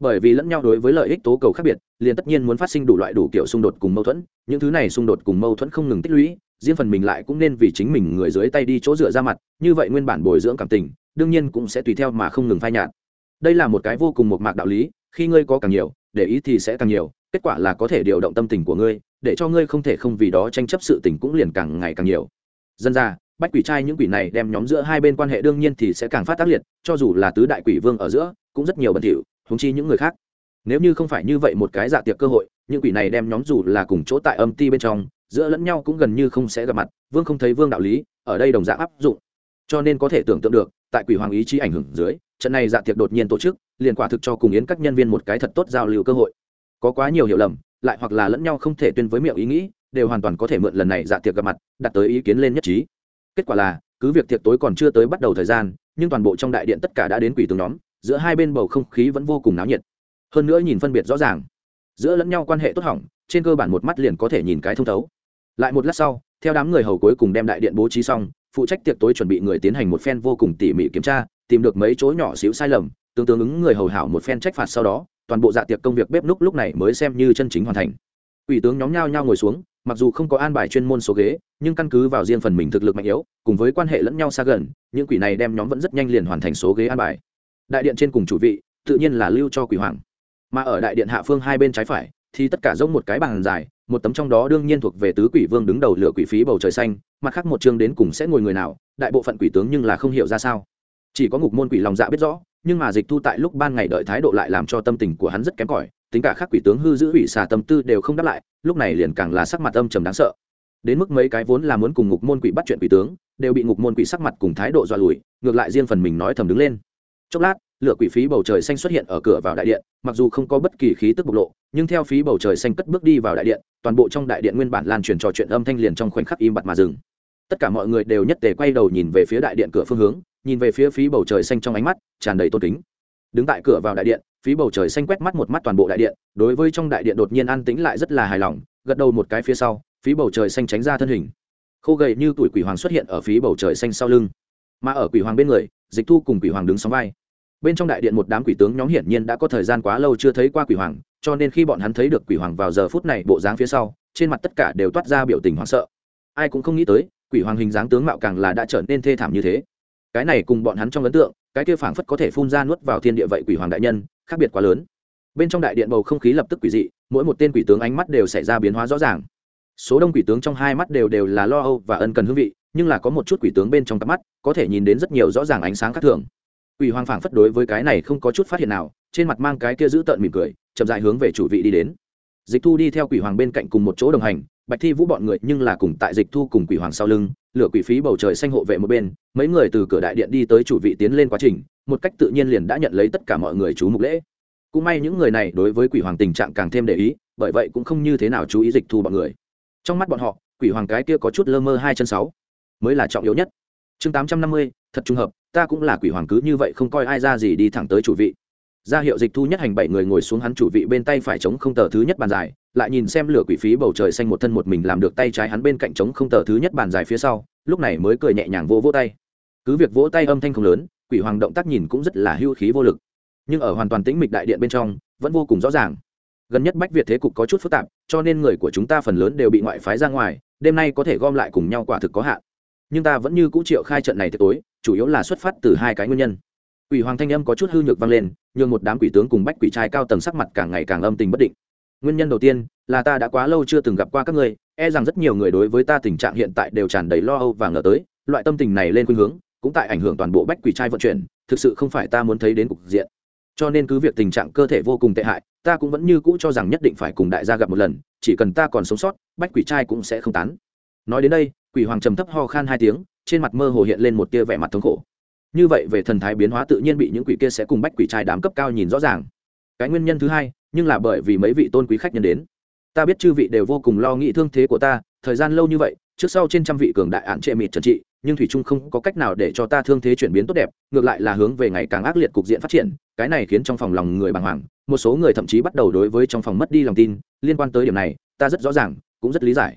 Bởi vì lẫn nhau đối với lợi ích tố cầu khác biệt, liền tất nhiên muốn phát sinh đủ loại đủ kiểu xung đột cùng mâu thuẫn, những thứ này xung đột cùng mâu thuẫn không ngừng tích lũy riêng phần mình lại cũng nên vì chính mình người dưới tay đi chỗ dựa ra mặt, như vậy nguyên bản bồi dưỡng cảm tình, đương nhiên cũng sẽ tùy theo mà không ngừng phai nhạt. Đây là một cái vô cùng một mạc đạo lý, khi ngươi có càng nhiều, để ý thì sẽ càng nhiều, kết quả là có thể điều động tâm tình của ngươi, để cho ngươi không thể không vì đó tranh chấp sự tình cũng liền càng ngày càng nhiều. Dân ra bách quỷ trai những quỷ này đem nhóm giữa hai bên quan hệ đương nhiên thì sẽ càng phát tác liệt, cho dù là tứ đại quỷ vương ở giữa, cũng rất nhiều bẩn thỉu húng chi những người khác. Nếu như không phải như vậy một cái dạ tiệc cơ hội, những quỷ này đem nhóm dù là cùng chỗ tại âm ti bên trong giữa lẫn nhau cũng gần như không sẽ gặp mặt, vương không thấy vương đạo lý, ở đây đồng dạng áp dụng. Cho nên có thể tưởng tượng được, tại quỷ hoàng ý chí ảnh hưởng dưới, trận này dạ tiệc đột nhiên tổ chức, liền quả thực cho cùng yến các nhân viên một cái thật tốt giao lưu cơ hội. Có quá nhiều hiểu lầm, lại hoặc là lẫn nhau không thể tuyên với miệng ý nghĩ, đều hoàn toàn có thể mượn lần này dạ tiệc gặp mặt, đặt tới ý kiến lên nhất trí. Kết quả là, cứ việc tiệc tối còn chưa tới bắt đầu thời gian, nhưng toàn bộ trong đại điện tất cả đã đến quỷ tướng nhóm, giữa hai bên bầu không khí vẫn vô cùng náo nhiệt. Hơn nữa nhìn phân biệt rõ ràng, giữa lẫn nhau quan hệ tốt hỏng, trên cơ bản một mắt liền có thể nhìn cái thông thấu lại một lát sau, theo đám người hầu cuối cùng đem đại điện bố trí xong, phụ trách tiệc tối chuẩn bị người tiến hành một phen vô cùng tỉ mỉ kiểm tra, tìm được mấy chỗ nhỏ xíu sai lầm, tương tương ứng người hầu hảo một phen trách phạt sau đó, toàn bộ dạ tiệc công việc bếp núc lúc này mới xem như chân chính hoàn thành. Ủy tướng nhóm nhau nhau ngồi xuống, mặc dù không có an bài chuyên môn số ghế, nhưng căn cứ vào riêng phần mình thực lực mạnh yếu, cùng với quan hệ lẫn nhau xa gần, những quỷ này đem nhóm vẫn rất nhanh liền hoàn thành số ghế an bài. Đại điện trên cùng chủ vị, tự nhiên là lưu cho quỷ hoàng. Mà ở đại điện hạ phương hai bên trái phải, thì tất cả giống một cái bàn dài một tấm trong đó đương nhiên thuộc về tứ quỷ vương đứng đầu lửa quỷ phí bầu trời xanh, mặt khác một chương đến cùng sẽ ngồi người nào, đại bộ phận quỷ tướng nhưng là không hiểu ra sao. Chỉ có ngục môn quỷ lòng dạ biết rõ, nhưng mà dịch thu tại lúc ban ngày đợi thái độ lại làm cho tâm tình của hắn rất kém cỏi, tính cả khác quỷ tướng hư giữ ủy xà tâm tư đều không đáp lại, lúc này liền càng là sắc mặt âm trầm đáng sợ. Đến mức mấy cái vốn là muốn cùng ngục môn quỷ bắt chuyện quỷ tướng, đều bị ngục môn quỷ sắc mặt cùng thái độ dọa lùi, ngược lại riêng phần mình nói thầm đứng lên. Chốc lát lửa quỷ phí bầu trời xanh xuất hiện ở cửa vào đại điện, mặc dù không có bất kỳ khí tức bộc lộ, nhưng theo phí bầu trời xanh cất bước đi vào đại điện, toàn bộ trong đại điện nguyên bản lan truyền trò chuyện âm thanh liền trong khoảnh khắc im bặt mà dừng. Tất cả mọi người đều nhất tề quay đầu nhìn về phía đại điện cửa phương hướng, nhìn về phía phí bầu trời xanh trong ánh mắt, tràn đầy tôn kính. Đứng tại cửa vào đại điện, phí bầu trời xanh quét mắt một mắt toàn bộ đại điện, đối với trong đại điện đột nhiên an tĩnh lại rất là hài lòng, gật đầu một cái phía sau, phí bầu trời xanh tránh ra thân hình. Khô gầy như tuổi quỷ hoàng xuất hiện ở phí bầu trời xanh sau lưng. Mà ở quỷ hoàng bên người, dịch thu cùng quỷ hoàng đứng sóng vai bên trong đại điện một đám quỷ tướng nhóm hiển nhiên đã có thời gian quá lâu chưa thấy qua quỷ hoàng, cho nên khi bọn hắn thấy được quỷ hoàng vào giờ phút này bộ dáng phía sau, trên mặt tất cả đều toát ra biểu tình hoảng sợ. Ai cũng không nghĩ tới, quỷ hoàng hình dáng tướng mạo càng là đã trở nên thê thảm như thế. Cái này cùng bọn hắn trong ấn tượng, cái kia phảng phất có thể phun ra nuốt vào thiên địa vậy quỷ hoàng đại nhân, khác biệt quá lớn. Bên trong đại điện bầu không khí lập tức quỷ dị, mỗi một tên quỷ tướng ánh mắt đều xảy ra biến hóa rõ ràng. Số đông quỷ tướng trong hai mắt đều đều là lo âu và ân cần hương vị, nhưng là có một chút quỷ tướng bên trong cặp mắt, có thể nhìn đến rất nhiều rõ ràng ánh sáng khác thường quỷ hoàng phảng phất đối với cái này không có chút phát hiện nào, trên mặt mang cái kia giữ tợn mỉm cười, chậm dại hướng về chủ vị đi đến. Dịch thu đi theo quỷ hoàng bên cạnh cùng một chỗ đồng hành, bạch thi vũ bọn người nhưng là cùng tại dịch thu cùng quỷ hoàng sau lưng, lửa quỷ phí bầu trời xanh hộ vệ một bên, mấy người từ cửa đại điện đi tới chủ vị tiến lên quá trình, một cách tự nhiên liền đã nhận lấy tất cả mọi người chú mục lễ. Cũng may những người này đối với quỷ hoàng tình trạng càng thêm để ý, bởi vậy cũng không như thế nào chú ý dịch thu bọn người. Trong mắt bọn họ, quỷ hoàng cái kia có chút lơ mơ hai chân sáu mới là trọng yếu nhất chương tám trăm năm mươi, thật trùng hợp, ta cũng là quỷ hoàng cứ như vậy không coi ai ra gì đi thẳng tới chủ vị. Ra hiệu dịch thu nhất hành bảy người ngồi xuống hắn chủ vị bên tay phải chống không tờ thứ nhất bàn dài, lại nhìn xem lửa quỷ phí bầu trời xanh một thân một mình làm được tay trái hắn bên cạnh chống không tờ thứ nhất bàn dài phía sau, lúc này mới cười nhẹ nhàng vỗ vỗ tay. Cứ việc vỗ tay âm thanh không lớn, quỷ hoàng động tác nhìn cũng rất là hưu khí vô lực. Nhưng ở hoàn toàn tĩnh mịch đại điện bên trong, vẫn vô cùng rõ ràng. Gần nhất bách việt thế cục có chút phức tạp, cho nên người của chúng ta phần lớn đều bị ngoại phái ra ngoài, đêm nay có thể gom lại cùng nhau quả thực có hạn nhưng ta vẫn như cũ triệu khai trận này tới tối, chủ yếu là xuất phát từ hai cái nguyên nhân. Quỷ hoàng thanh âm có chút hư nhược vang lên nhưng một đám quỷ tướng cùng bách quỷ trai cao tầng sắc mặt càng ngày càng âm tình bất định. Nguyên nhân đầu tiên là ta đã quá lâu chưa từng gặp qua các ngươi e rằng rất nhiều người đối với ta tình trạng hiện tại đều tràn đầy lo âu và ngờ tới, loại tâm tình này lên khuynh hướng, cũng tại ảnh hưởng toàn bộ bách quỷ trai vận chuyển, thực sự không phải ta muốn thấy đến cục diện. Cho nên cứ việc tình trạng cơ thể vô cùng tệ hại, ta cũng vẫn như cũ cho rằng nhất định phải cùng đại gia gặp một lần, chỉ cần ta còn sống sót, bách quỷ trai cũng sẽ không tán. Nói đến đây quỷ hoàng trầm thấp ho khan hai tiếng, trên mặt mơ hồ hiện lên một tia vẻ mặt thống khổ. Như vậy về thần thái biến hóa tự nhiên bị những quỷ kia sẽ cùng bách quỷ trai đám cấp cao nhìn rõ ràng. Cái nguyên nhân thứ hai, nhưng là bởi vì mấy vị tôn quý khách nhân đến. Ta biết chư vị đều vô cùng lo nghĩ thương thế của ta, thời gian lâu như vậy, trước sau trên trăm vị cường đại án trệ mịt trần trị, nhưng thủy trung không có cách nào để cho ta thương thế chuyển biến tốt đẹp, ngược lại là hướng về ngày càng ác liệt cục diện phát triển, cái này khiến trong phòng lòng người bàng hoàng, một số người thậm chí bắt đầu đối với trong phòng mất đi lòng tin, liên quan tới điểm này, ta rất rõ ràng, cũng rất lý giải.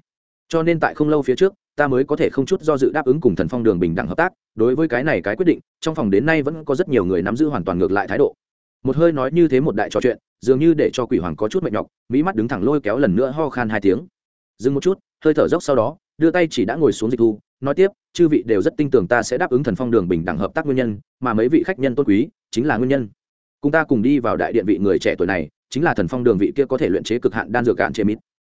Cho nên tại không lâu phía trước ta mới có thể không chút do dự đáp ứng cùng thần phong đường bình đẳng hợp tác, đối với cái này cái quyết định, trong phòng đến nay vẫn có rất nhiều người nắm giữ hoàn toàn ngược lại thái độ. Một hơi nói như thế một đại trò chuyện, dường như để cho quỷ hoàng có chút mệt nhọc, mỹ mắt đứng thẳng lôi kéo lần nữa ho khan hai tiếng. Dừng một chút, hơi thở dốc sau đó, đưa tay chỉ đã ngồi xuống dịch thu, nói tiếp, chư vị đều rất tin tưởng ta sẽ đáp ứng thần phong đường bình đẳng hợp tác nguyên nhân, mà mấy vị khách nhân tôn quý, chính là nguyên nhân. Cùng ta cùng đi vào đại điện vị người trẻ tuổi này, chính là thần phong đường vị kia có thể luyện chế cực hạn đan dược cạn chế mít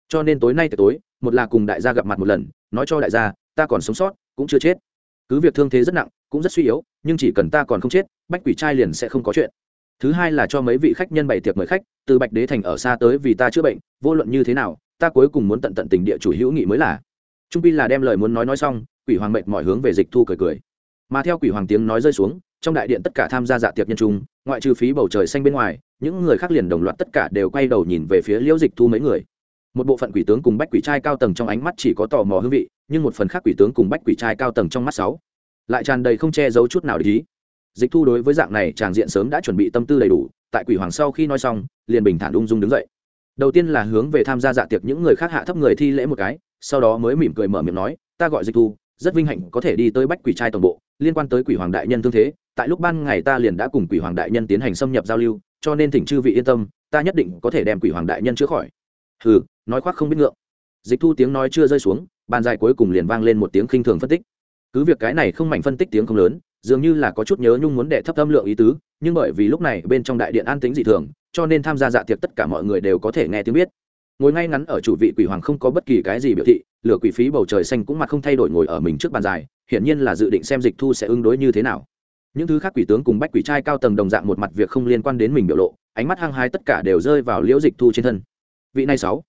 cho nên tối nay tối, một là cùng đại gia gặp mặt một lần, nói cho đại gia, ta còn sống sót, cũng chưa chết. Cứ việc thương thế rất nặng, cũng rất suy yếu, nhưng chỉ cần ta còn không chết, bách quỷ trai liền sẽ không có chuyện. Thứ hai là cho mấy vị khách nhân bày tiệc mời khách, từ bạch đế thành ở xa tới vì ta chữa bệnh, vô luận như thế nào, ta cuối cùng muốn tận tận tình địa chủ hữu nghị mới là. Trung pi là đem lời muốn nói nói xong, quỷ hoàng mệnh mọi hướng về dịch thu cười cười. Mà theo quỷ hoàng tiếng nói rơi xuống, trong đại điện tất cả tham gia dạ tiệc nhân trung, ngoại trừ phí bầu trời xanh bên ngoài, những người khác liền đồng loạt tất cả đều quay đầu nhìn về phía liễu dịch thu mấy người một bộ phận quỷ tướng cùng bách quỷ trai cao tầng trong ánh mắt chỉ có tò mò hương vị, nhưng một phần khác quỷ tướng cùng bách quỷ trai cao tầng trong mắt sáu lại tràn đầy không che giấu chút nào để ý. Dịch thu đối với dạng này tràng diện sớm đã chuẩn bị tâm tư đầy đủ, tại quỷ hoàng sau khi nói xong, liền bình thản ung dung đứng dậy. Đầu tiên là hướng về tham gia dạ tiệc những người khác hạ thấp người thi lễ một cái, sau đó mới mỉm cười mở miệng nói, ta gọi dịch thu, rất vinh hạnh có thể đi tới bách quỷ trai tổng bộ, liên quan tới quỷ hoàng đại nhân tương thế, tại lúc ban ngày ta liền đã cùng quỷ hoàng đại nhân tiến hành xâm nhập giao lưu, cho nên thỉnh chư vị yên tâm, ta nhất định có thể đem quỷ hoàng đại nhân chữa khỏi. Hừ nói khoác không biết ngượng. Dịch thu tiếng nói chưa rơi xuống, bàn dài cuối cùng liền vang lên một tiếng khinh thường phân tích. Cứ việc cái này không mảnh phân tích tiếng không lớn, dường như là có chút nhớ nhung muốn đệ thấp âm lượng ý tứ, nhưng bởi vì lúc này bên trong đại điện an tính dị thường, cho nên tham gia dạ tiệc tất cả mọi người đều có thể nghe tiếng biết. Ngồi ngay ngắn ở chủ vị quỷ hoàng không có bất kỳ cái gì biểu thị, lửa quỷ phí bầu trời xanh cũng mặt không thay đổi ngồi ở mình trước bàn dài, hiển nhiên là dự định xem dịch thu sẽ ứng đối như thế nào. Những thứ khác quỷ tướng cùng bách quỷ trai cao tầng đồng dạng một mặt việc không liên quan đến mình biểu lộ, ánh mắt hăng hai tất cả đều rơi vào liễu dịch thu trên thân. Vị này sáu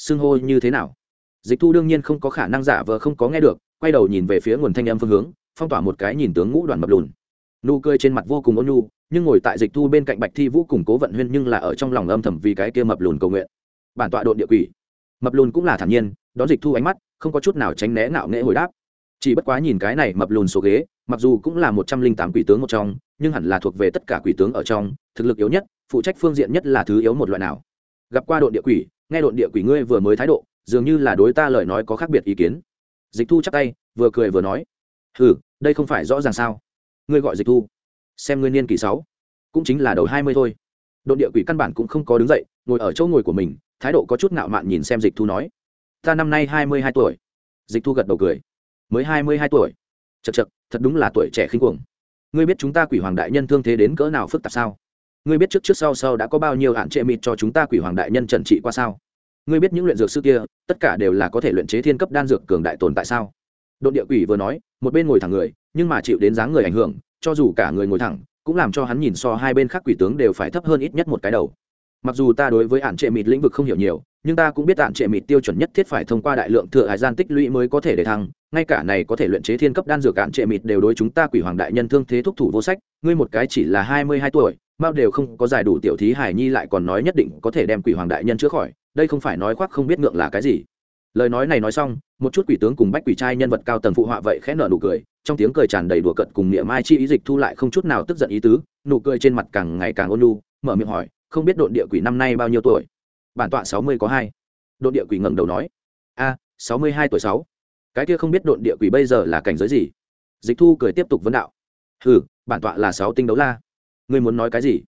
xưng hô như thế nào? Dịch thu đương nhiên không có khả năng giả vờ không có nghe được, quay đầu nhìn về phía nguồn thanh âm phương hướng, phong tỏa một cái nhìn tướng ngũ đoàn mập lùn. Nụ cười trên mặt vô cùng ôn nhu, nhưng ngồi tại dịch thu bên cạnh bạch thi vũ cùng cố vận huyên nhưng là ở trong lòng âm thầm vì cái kia mập lùn cầu nguyện. Bản tọa đội địa quỷ. Mập lùn cũng là thản nhiên, đón dịch thu ánh mắt, không có chút nào tránh né ngạo nghễ hồi đáp. Chỉ bất quá nhìn cái này mập lùn số ghế, mặc dù cũng là một trăm linh tám quỷ tướng một trong, nhưng hẳn là thuộc về tất cả quỷ tướng ở trong, thực lực yếu nhất, phụ trách phương diện nhất là thứ yếu một loại nào. Gặp qua đội địa quỷ nghe độn địa quỷ ngươi vừa mới thái độ, dường như là đối ta lời nói có khác biệt ý kiến. Dịch thu chắc tay, vừa cười vừa nói. Ừ đây không phải rõ ràng sao? Ngươi gọi dịch thu. Xem ngươi niên kỷ sáu. Cũng chính là đầu hai mươi thôi. Độn địa quỷ căn bản cũng không có đứng dậy, ngồi ở chỗ ngồi của mình, thái độ có chút ngạo mạn nhìn xem dịch thu nói. Ta năm nay hai mươi hai tuổi. Dịch thu gật đầu cười. Mới hai mươi hai tuổi. Chật chật thật đúng là tuổi trẻ khinh cuồng. Ngươi biết chúng ta quỷ hoàng đại nhân thương thế đến cỡ nào phức tạp sao? Ngươi biết trước trước sau sau đã có bao nhiêu hạn chế mịt cho chúng ta quỷ hoàng đại nhân trần trị qua sao? Ngươi biết những luyện dược sư kia, tất cả đều là có thể luyện chế thiên cấp đan dược cường đại tồn tại sao? Đội địa quỷ vừa nói, một bên ngồi thẳng người, nhưng mà chịu đến dáng người ảnh hưởng, cho dù cả người ngồi thẳng, cũng làm cho hắn nhìn so hai bên khác quỷ tướng đều phải thấp hơn ít nhất một cái đầu. Mặc dù ta đối với ạn trệ mịt lĩnh vực không hiểu nhiều, nhưng ta cũng biết ạn trệ mịt tiêu chuẩn nhất thiết phải thông qua đại lượng thừa hải gian tích lũy mới có thể để thăng, ngay cả này có thể luyện chế thiên cấp đan dược ạn trệ mịt đều đối chúng ta quỷ hoàng đại nhân thương thế thúc thủ vô sách, ngươi một cái chỉ là hai mươi hai tuổi mao đều không có giải đủ tiểu thí hải nhi lại còn nói nhất định có thể đem quỷ hoàng đại nhân chữa khỏi, đây không phải nói khoác không biết ngượng là cái gì. Lời nói này nói xong, một chút quỷ tướng cùng bách quỷ trai nhân vật cao tầng phụ họa vậy khẽ nở nụ cười, trong tiếng cười tràn đầy đùa cận cùng niệm mai chi ý dịch thu lại không chút nào tức giận ý tứ, nụ cười trên mặt càng ngày càng ôn lu mở miệng hỏi, không biết đội địa quỷ năm nay bao nhiêu tuổi? Bản tọa sáu mươi có hai. Đội địa quỷ ngẩng đầu nói, a, sáu mươi hai tuổi sáu. Cái kia không biết đội địa quỷ bây giờ là cảnh giới gì? Dịch thu cười tiếp tục vấn đạo, hừ, bản tọa là sáu tinh đấu la ngươi muốn nói cái gì?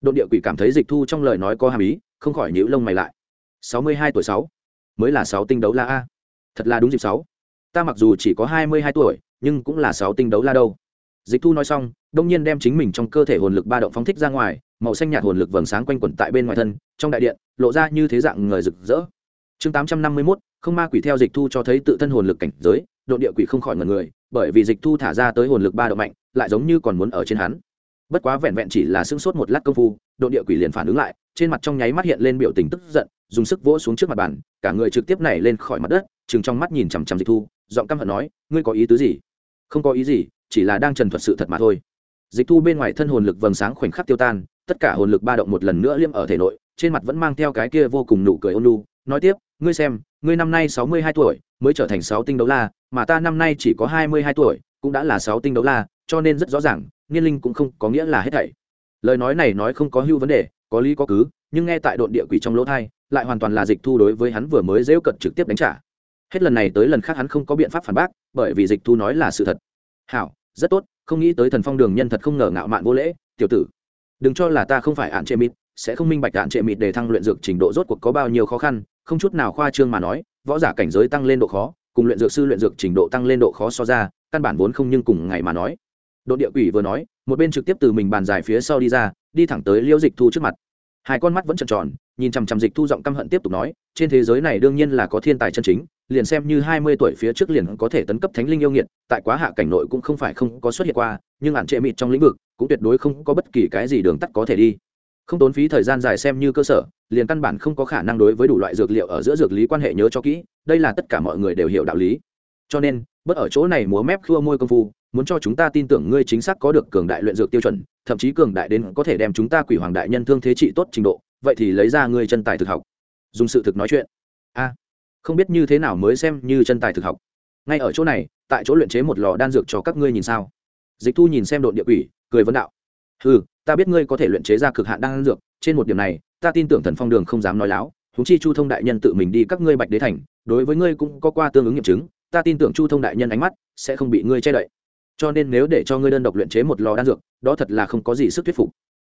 Đội địa quỷ cảm thấy dịch thu trong lời nói có hàm ý, không khỏi nhíu lông mày lại. Sáu mươi hai tuổi sáu, mới là sáu tinh đấu la a. Thật là đúng dịp sáu. Ta mặc dù chỉ có hai mươi hai tuổi, nhưng cũng là sáu tinh đấu la đâu. Dịch thu nói xong, đông nhiên đem chính mình trong cơ thể hồn lực ba động phóng thích ra ngoài, màu xanh nhạt hồn lực vầng sáng quanh quẩn tại bên ngoài thân, trong đại điện, lộ ra như thế dạng người rực rỡ. Chương tám trăm năm mươi mốt, không ma quỷ theo dịch thu cho thấy tự thân hồn lực cảnh giới độ địa quỷ không khỏi ngần người, bởi vì dịch thu thả ra tới hồn lực ba độ mạnh, lại giống như còn muốn ở trên hắn bất quá vẹn vẹn chỉ là sưng sốt một lát công phu, độ địa quỷ liền phản ứng lại, trên mặt trong nháy mắt hiện lên biểu tình tức giận, dùng sức vỗ xuống trước mặt bàn, cả người trực tiếp nảy lên khỏi mặt đất chừng trong mắt nhìn chằm chằm dịch thu, giọng căm hận nói, ngươi có ý tứ gì? Không có ý gì, chỉ là đang trần thuật sự thật mà thôi. Dịch thu bên ngoài thân hồn lực vầng sáng khoảnh khắc tiêu tan, tất cả hồn lực ba động một lần nữa liêm ở thể nội, trên mặt vẫn mang theo cái kia vô cùng nụ cười ôn lu nói tiếp, ngươi xem, ngươi năm nay sáu mươi hai tuổi, mới trở thành sáu tinh đấu la, mà ta năm nay chỉ có hai mươi hai tuổi, cũng đã là sáu tinh đấu la, cho nên rất rõ ràng niên linh cũng không có nghĩa là hết thảy. Lời nói này nói không có hưu vấn đề, có lý có cứ, nhưng nghe tại độn địa quỷ trong lỗ thai, lại hoàn toàn là dịch thu đối với hắn vừa mới rêu cận trực tiếp đánh trả. Hết lần này tới lần khác hắn không có biện pháp phản bác, bởi vì dịch thu nói là sự thật. Hảo, rất tốt, không nghĩ tới thần phong đường nhân thật không ngờ ngạo mạn vô lễ, tiểu tử. Đừng cho là ta không phải ạn trệ mịt, sẽ không minh bạch ạn trệ mịt để thăng luyện dược trình độ rốt cuộc có bao nhiêu khó khăn, không chút nào khoa trương mà nói, võ giả cảnh giới tăng lên độ khó, cùng luyện dược sư luyện dược trình độ tăng lên độ khó so ra, căn bản vốn không nhưng cùng ngày mà nói độ địa quỷ vừa nói, một bên trực tiếp từ mình bàn dài phía sau đi ra, đi thẳng tới liễu dịch thu trước mặt. Hai con mắt vẫn tròn tròn, nhìn chằm chằm dịch thu giọng căm hận tiếp tục nói, trên thế giới này đương nhiên là có thiên tài chân chính, liền xem như hai mươi tuổi phía trước liền có thể tấn cấp thánh linh yêu nghiệt, tại quá hạ cảnh nội cũng không phải không có xuất hiện qua, nhưng hạn trệ mịt trong lĩnh vực cũng tuyệt đối không có bất kỳ cái gì đường tắt có thể đi. Không tốn phí thời gian dài xem như cơ sở, liền căn bản không có khả năng đối với đủ loại dược liệu ở giữa dược lý quan hệ nhớ cho kỹ, đây là tất cả mọi người đều hiểu đạo lý. Cho nên, bất ở chỗ này múa mép khua môi công phu muốn cho chúng ta tin tưởng ngươi chính xác có được cường đại luyện dược tiêu chuẩn, thậm chí cường đại đến có thể đem chúng ta quỷ hoàng đại nhân thương thế trị tốt trình độ, vậy thì lấy ra ngươi chân tài thực học. Dùng sự thực nói chuyện. A, không biết như thế nào mới xem như chân tài thực học. Ngay ở chỗ này, tại chỗ luyện chế một lò đan dược cho các ngươi nhìn sao. Dịch thu nhìn xem đội địa quỷ, cười vấn đạo. Ừ ta biết ngươi có thể luyện chế ra cực hạn đan dược, trên một điểm này, ta tin tưởng thần phong đường không dám nói láo húng chi chu thông đại nhân tự mình đi các ngươi bạch đế thành, đối với ngươi cũng có qua tương ứng nghiệm chứng, ta tin tưởng chu thông đại nhân ánh mắt sẽ không bị ngươi che đậy cho nên nếu để cho ngươi đơn độc luyện chế một lò đan dược, đó thật là không có gì sức thuyết phục.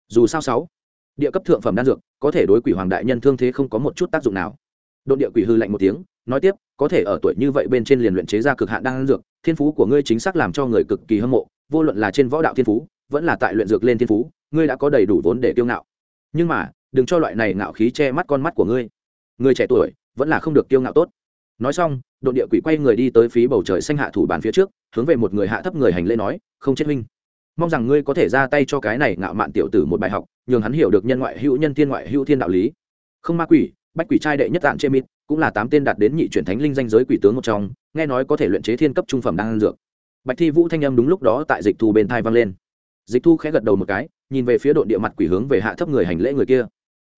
Dù sao sáu, địa cấp thượng phẩm đan dược, có thể đối quỷ hoàng đại nhân thương thế không có một chút tác dụng nào. Độn địa quỷ hư lạnh một tiếng, nói tiếp, có thể ở tuổi như vậy bên trên liền luyện chế ra cực hạn đan dược, thiên phú của ngươi chính xác làm cho người cực kỳ hâm mộ, vô luận là trên võ đạo thiên phú, vẫn là tại luyện dược lên thiên phú, ngươi đã có đầy đủ vốn để kiêu ngạo. Nhưng mà, đừng cho loại này ngạo khí che mắt con mắt của ngươi. Người trẻ tuổi, vẫn là không được kiêu ngạo tốt nói xong đội địa quỷ quay người đi tới phí bầu trời xanh hạ thủ bàn phía trước, hướng về một người hạ thấp người hành lễ nói, không chết huynh. Mong rằng ngươi có thể ra tay cho cái này ngạo mạn tiểu tử một bài học, nhường hắn hiểu được nhân ngoại hữu nhân thiên ngoại hữu thiên đạo lý. Không ma quỷ, bách quỷ trai đệ nhất tạng chê mít cũng là tám tên đạt đến nhị chuyển thánh linh danh giới quỷ tướng một trong, nghe nói có thể luyện chế thiên cấp trung phẩm đan dược. Bạch thi vũ thanh âm đúng lúc đó tại dịch thu bên thai vang lên. Dịch thu khẽ gật đầu một cái, nhìn về phía đội địa mặt quỷ hướng về hạ thấp người hành lễ người kia.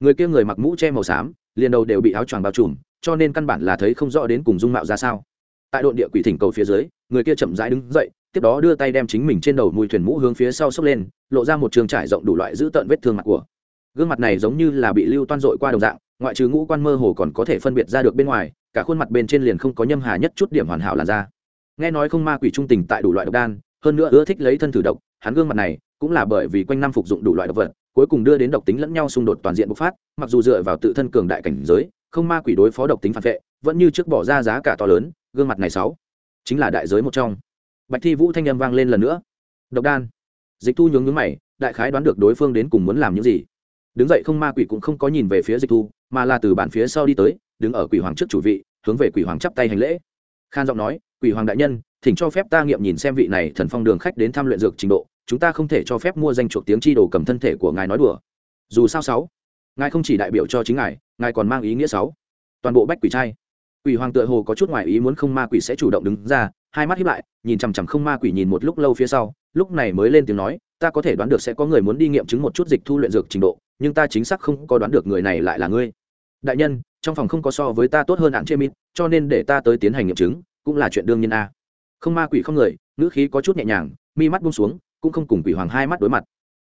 Người kia người mặc mũ che màu xám, liền đầu đều bị áo choàng bao trùm cho nên căn bản là thấy không rõ đến cùng dung mạo ra sao. Tại đội địa quỷ thỉnh cầu phía dưới, người kia chậm rãi đứng dậy, tiếp đó đưa tay đem chính mình trên đầu mùi thuyền mũ hướng phía sau xốc lên, lộ ra một trường trải rộng đủ loại dữ tợn vết thương mặt của. Gương mặt này giống như là bị lưu toan dội qua đồng dạng, ngoại trừ ngũ quan mơ hồ còn có thể phân biệt ra được bên ngoài, cả khuôn mặt bên trên liền không có nhâm hà nhất chút điểm hoàn hảo làn da. Nghe nói không ma quỷ trung tình tại đủ loại độc đan, hơn nữa ưa thích lấy thân thử độc, hắn gương mặt này cũng là bởi vì quanh năm phục dụng đủ loại độc vật, cuối cùng đưa đến độc tính lẫn nhau xung đột toàn diện bộc phát, mặc dù dựa vào tự thân cường đại cảnh giới không ma quỷ đối phó độc tính phản vệ, vẫn như trước bỏ ra giá cả to lớn, gương mặt này sáu. Chính là đại giới một trong. Bạch thi vũ thanh âm vang lên lần nữa. Độc đan. Dịch thu nhướng nhướng mày, đại khái đoán được đối phương đến cùng muốn làm những gì. Đứng dậy không ma quỷ cũng không có nhìn về phía dịch thu, mà là từ bản phía sau đi tới, đứng ở quỷ hoàng trước chủ vị, hướng về quỷ hoàng chắp tay hành lễ. Khan giọng nói, quỷ hoàng đại nhân, thỉnh cho phép ta nghiệm nhìn xem vị này thần phong đường khách đến thăm luyện dược trình độ, chúng ta không thể cho phép mua danh chuộc tiếng chi đồ cầm thân thể của ngài nói đùa. Dù sao sáu ngài không chỉ đại biểu cho chính ngài ngài còn mang ý nghĩa sáu. Toàn bộ bách quỷ trai. Quỷ hoàng tựa hồ có chút ngoài ý muốn không ma quỷ sẽ chủ động đứng ra, hai mắt hiếp lại, nhìn chằm chằm không ma quỷ nhìn một lúc lâu phía sau, lúc này mới lên tiếng nói, ta có thể đoán được sẽ có người muốn đi nghiệm chứng một chút dịch thu luyện dược trình độ, nhưng ta chính xác không có đoán được người này lại là ngươi. Đại nhân, trong phòng không có so với ta tốt hơn hạn chế mít cho nên để ta tới tiến hành nghiệm chứng, cũng là chuyện đương nhiên a. Không ma quỷ không người, ngữ khí có chút nhẹ nhàng, mi mắt buông xuống, cũng không cùng quỷ hoàng hai mắt đối mặt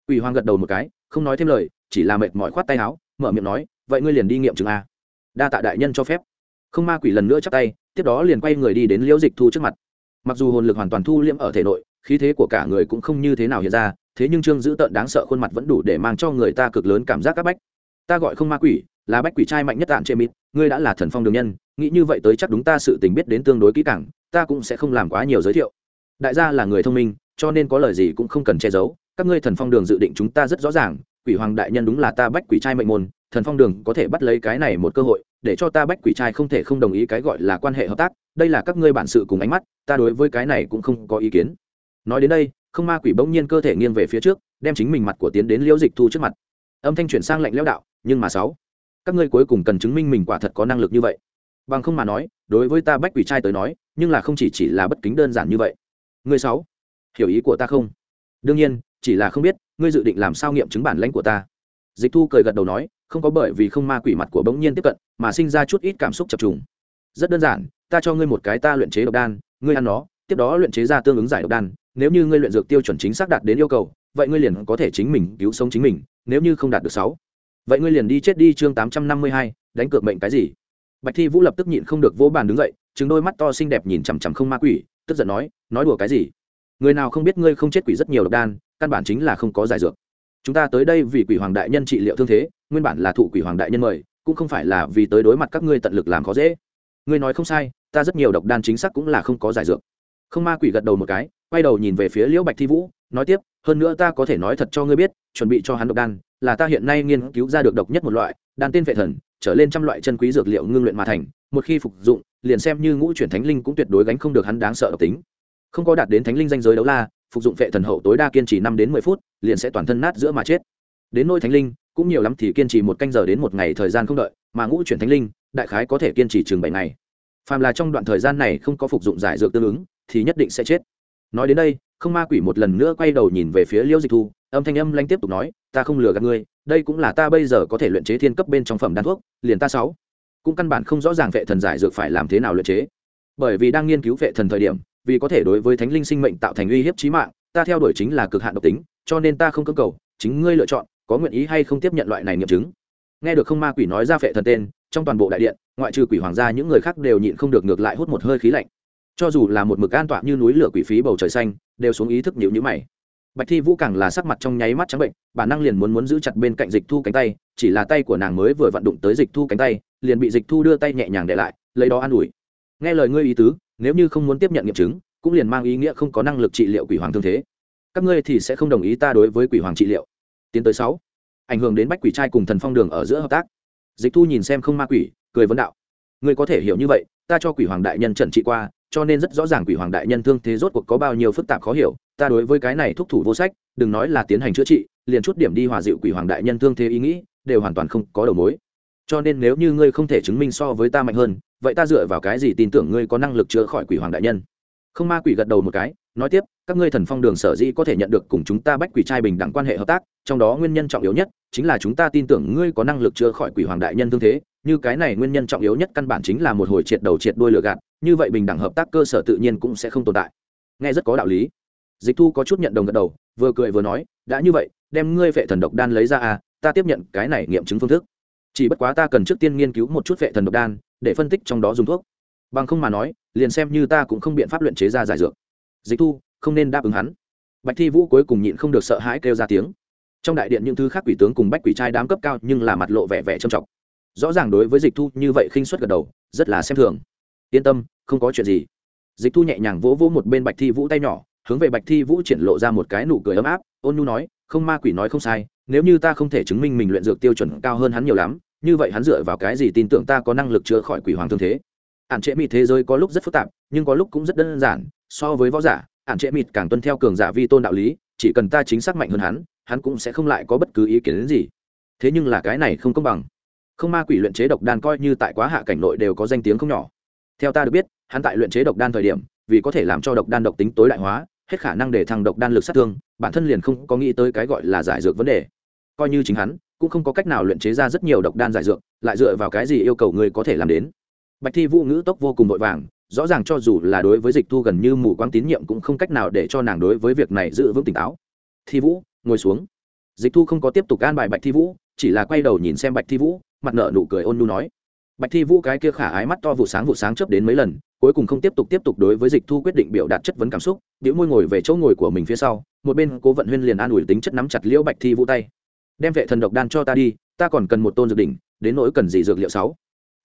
quỷ hoàng gật đầu một cái, không nói thêm lời, chỉ là mệt mỏi khoát tay áo, mở miệng nói, vậy ngươi liền đi nghiệm chứng a. Đa tạ đại nhân cho phép. Không ma quỷ lần nữa chắc tay, tiếp đó liền quay người đi đến liễu dịch thu trước mặt. Mặc dù hồn lực hoàn toàn thu liễm ở thể nội, khí thế của cả người cũng không như thế nào hiện ra, thế nhưng trương dữ tợn đáng sợ khuôn mặt vẫn đủ để mang cho người ta cực lớn cảm giác các bách. Ta gọi không ma quỷ, là bách quỷ trai mạnh nhất tạn trệ mịt, ngươi đã là thần phong đường nhân, nghĩ như vậy tới chắc đúng ta sự tình biết đến tương đối kỹ càng, ta cũng sẽ không làm quá nhiều giới thiệu. Đại gia là người thông minh, cho nên có lời gì cũng không cần che giấu các ngươi thần phong đường dự định chúng ta rất rõ ràng, quỷ hoàng đại nhân đúng là ta bách quỷ trai mệnh môn, thần phong đường có thể bắt lấy cái này một cơ hội, để cho ta bách quỷ trai không thể không đồng ý cái gọi là quan hệ hợp tác, đây là các ngươi bản sự cùng ánh mắt, ta đối với cái này cũng không có ý kiến. Nói đến đây, không ma quỷ bỗng nhiên cơ thể nghiêng về phía trước, đem chính mình mặt của tiến đến liễu dịch thu trước mặt. Âm thanh chuyển sang lạnh lẽo đạo, nhưng mà sáu, các ngươi cuối cùng cần chứng minh mình quả thật có năng lực như vậy. Bằng không mà nói, đối với ta bách quỷ trai tới nói, nhưng là không chỉ chỉ là bất kính đơn giản như vậy. Người sáu, hiểu ý của ta không? Đương nhiên chỉ là không biết, ngươi dự định làm sao nghiệm chứng bản lãnh của ta. Dịch thu cười gật đầu nói, không có bởi vì không ma quỷ mặt của bỗng nhiên tiếp cận, mà sinh ra chút ít cảm xúc chập trùng. Rất đơn giản, ta cho ngươi một cái ta luyện chế độc đan, ngươi ăn nó, tiếp đó luyện chế ra tương ứng giải độc đan, nếu như ngươi luyện dược tiêu chuẩn chính xác đạt đến yêu cầu, vậy ngươi liền có thể chính mình cứu sống chính mình, nếu như không đạt được sáu. Vậy ngươi liền đi chết đi chương tám trăm năm mươi hai, đánh cược mệnh cái gì? Bạch thi vũ lập tức nhịn không được vỗ bàn đứng dậy chứng đôi mắt to xinh đẹp nhìn chằm chằm không ma quỷ, tức giận nói nói đùa cái gì? Người nào không biết ngươi không chết quỷ rất nhiều độc đan căn bản chính là không có giải dược. Chúng ta tới đây vì quỷ hoàng đại nhân trị liệu thương thế, nguyên bản là thụ quỷ hoàng đại nhân mời, cũng không phải là vì tới đối mặt các ngươi tận lực làm khó dễ. Ngươi nói không sai, ta rất nhiều độc đan chính xác cũng là không có giải dược. Không ma quỷ gật đầu một cái, quay đầu nhìn về phía liễu bạch thi vũ, nói tiếp, hơn nữa ta có thể nói thật cho ngươi biết, chuẩn bị cho hắn độc đan, là ta hiện nay nghiên cứu ra được độc nhất một loại, đan tên vệ thần, trở lên trăm loại chân quý dược liệu ngưng luyện mà thành, một khi phục dụng, liền xem như ngũ chuyển thánh linh cũng tuyệt đối gánh không được hắn đáng sợ độc tính. Không có đạt đến thánh linh danh giới đấu la phục dụng vệ thần hậu tối đa kiên trì năm đến mười phút, liền sẽ toàn thân nát giữa mà chết. Đến nôi thánh linh, cũng nhiều lắm thì kiên trì một canh giờ đến một ngày thời gian không đợi, mà ngũ chuyển thánh linh, đại khái có thể kiên trì chừng bảy ngày. Phàm là trong đoạn thời gian này không có phục dụng giải dược tương ứng, thì nhất định sẽ chết. Nói đến đây, không ma quỷ một lần nữa quay đầu nhìn về phía liễu dịch thu, âm thanh âm lanh tiếp tục nói, ta không lừa gạt ngươi, đây cũng là ta bây giờ có thể luyện chế thiên cấp bên trong phẩm đan thuốc, liền ta sáu. Cũng căn bản không rõ ràng vệ thần giải dược phải làm thế nào luyện chế. Bởi vì đang nghiên cứu vệ thần thời điểm vì có thể đối với thánh linh sinh mệnh tạo thành uy hiếp chí mạng, ta theo đuổi chính là cực hạn độc tính, cho nên ta không cưỡng cầu, chính ngươi lựa chọn, có nguyện ý hay không tiếp nhận loại này nghiệm chứng. Nghe được không ma quỷ nói ra phệ thần tên, trong toàn bộ đại điện, ngoại trừ quỷ hoàng gia những người khác đều nhịn không được ngược lại hút một hơi khí lạnh. Cho dù là một mực an toàn như núi lửa quỷ phí bầu trời xanh, đều xuống ý thức nhịu nhữ mày. Bạch thi vũ càng là sắc mặt trong nháy mắt trắng bệnh, bản năng liền muốn muốn giữ chặt bên cạnh dịch thu cánh tay, chỉ là tay của nàng mới vừa vận đụng tới dịch thu cánh tay, liền bị dịch thu đưa tay nhẹ nhàng để lại, lấy đó an ủi. Nghe lời ngươi ý tứ nếu như không muốn tiếp nhận nghiệm chứng, cũng liền mang ý nghĩa không có năng lực trị liệu quỷ hoàng thương thế. Các ngươi thì sẽ không đồng ý ta đối với quỷ hoàng trị liệu. Tiến tới sáu. Ảnh hưởng đến bách quỷ trai cùng thần phong đường ở giữa hợp tác. Dịch thu nhìn xem không ma quỷ, cười vấn đạo. Ngươi có thể hiểu như vậy, ta cho quỷ hoàng đại nhân trần trị qua, cho nên rất rõ ràng quỷ hoàng đại nhân thương thế rốt cuộc có bao nhiêu phức tạp khó hiểu, ta đối với cái này thúc thủ vô sách, đừng nói là tiến hành chữa trị, liền chút điểm đi hòa dịu quỷ hoàng đại nhân thương thế ý nghĩ, đều hoàn toàn không có đầu mối. Cho nên nếu như ngươi không thể chứng minh so với ta mạnh hơn vậy ta dựa vào cái gì tin tưởng ngươi có năng lực chữa khỏi quỷ hoàng đại nhân? Không ma quỷ gật đầu một cái, nói tiếp, các ngươi thần phong đường sở dĩ có thể nhận được cùng chúng ta bách quỷ trai bình đẳng quan hệ hợp tác, trong đó nguyên nhân trọng yếu nhất chính là chúng ta tin tưởng ngươi có năng lực chữa khỏi quỷ hoàng đại nhân thương thế, như cái này nguyên nhân trọng yếu nhất căn bản chính là một hồi triệt đầu triệt đuôi lừa gạt, như vậy bình đẳng hợp tác cơ sở tự nhiên cũng sẽ không tồn tại. Nghe rất có đạo lý. Dịch thu có chút nhận đồng gật đầu, vừa cười vừa nói, đã như vậy, đem ngươi vệ thần độc đan lấy ra à ta tiếp nhận cái này nghiệm chứng phương thức. Chỉ bất quá ta cần trước tiên nghiên cứu một chút vệ thần độc đan để phân tích trong đó dùng thuốc. Bằng không mà nói, liền xem như ta cũng không biện pháp luyện chế ra giải dược. Dịch thu, không nên đáp ứng hắn. Bạch thi vũ cuối cùng nhịn không được sợ hãi kêu ra tiếng. Trong đại điện những thứ khác quỷ tướng cùng bách quỷ trai đám cấp cao nhưng là mặt lộ vẻ vẻ trầm trọng. Rõ ràng đối với dịch thu như vậy khinh suất gật đầu, rất là xem thường. Yên tâm, không có chuyện gì. Dịch thu nhẹ nhàng vỗ vỗ một bên bạch thi vũ tay nhỏ, hướng về bạch thi vũ triển lộ ra một cái nụ cười ấm áp, ôn nhu nói, không ma quỷ nói không sai, nếu như ta không thể chứng minh mình luyện dược tiêu chuẩn cao hơn hắn nhiều lắm như vậy hắn dựa vào cái gì tin tưởng ta có năng lực chữa khỏi quỷ hoàng thương thế? Ản trệ mịt thế giới có lúc rất phức tạp, nhưng có lúc cũng rất đơn giản, so với võ giả, ản trệ mịt càng tuân theo cường giả vi tôn đạo lý, chỉ cần ta chính xác mạnh hơn hắn hắn cũng sẽ không lại có bất cứ ý kiến đến gì. Thế nhưng là cái này không công bằng. Không ma quỷ luyện chế độc đan coi như tại quá hạ cảnh nội đều có danh tiếng không nhỏ. Theo ta được biết, hắn tại luyện chế độc đan thời điểm, vì có thể làm cho độc đan độc tính tối đại hóa, hết khả năng để thằng độc đan lực sát thương, bản thân liền không có nghĩ tới cái gọi là giải dược vấn đề. Coi như chính hắn cũng không có cách nào luyện chế ra rất nhiều độc đan giải dược, lại dựa vào cái gì yêu cầu người có thể làm đến. Bạch thi vũ ngữ tốc vô cùng vội vàng, rõ ràng cho dù là đối với dịch thu gần như mù quáng tín nhiệm cũng không cách nào để cho nàng đối với việc này giữ vững tỉnh táo. Thi vũ, ngồi xuống. Dịch thu không có tiếp tục an bài bạch thi vũ, chỉ là quay đầu nhìn xem bạch thi vũ, mặt nợ nụ cười ôn nhu nói. Bạch thi vũ cái kia khả ái mắt to vụ sáng vụ sáng chớp đến mấy lần, cuối cùng không tiếp tục tiếp tục đối với dịch thu quyết định biểu đạt chất vấn cảm xúc biểu môi ngồi về chỗ ngồi của mình phía sau, một bên cố vận huyên liền an ủi tính chất nắm chặt liễu bạch thi vũ tay đem vệ thần độc đan cho ta đi, ta còn cần một tôn dược đỉnh, đến nỗi cần gì dược liệu sáu?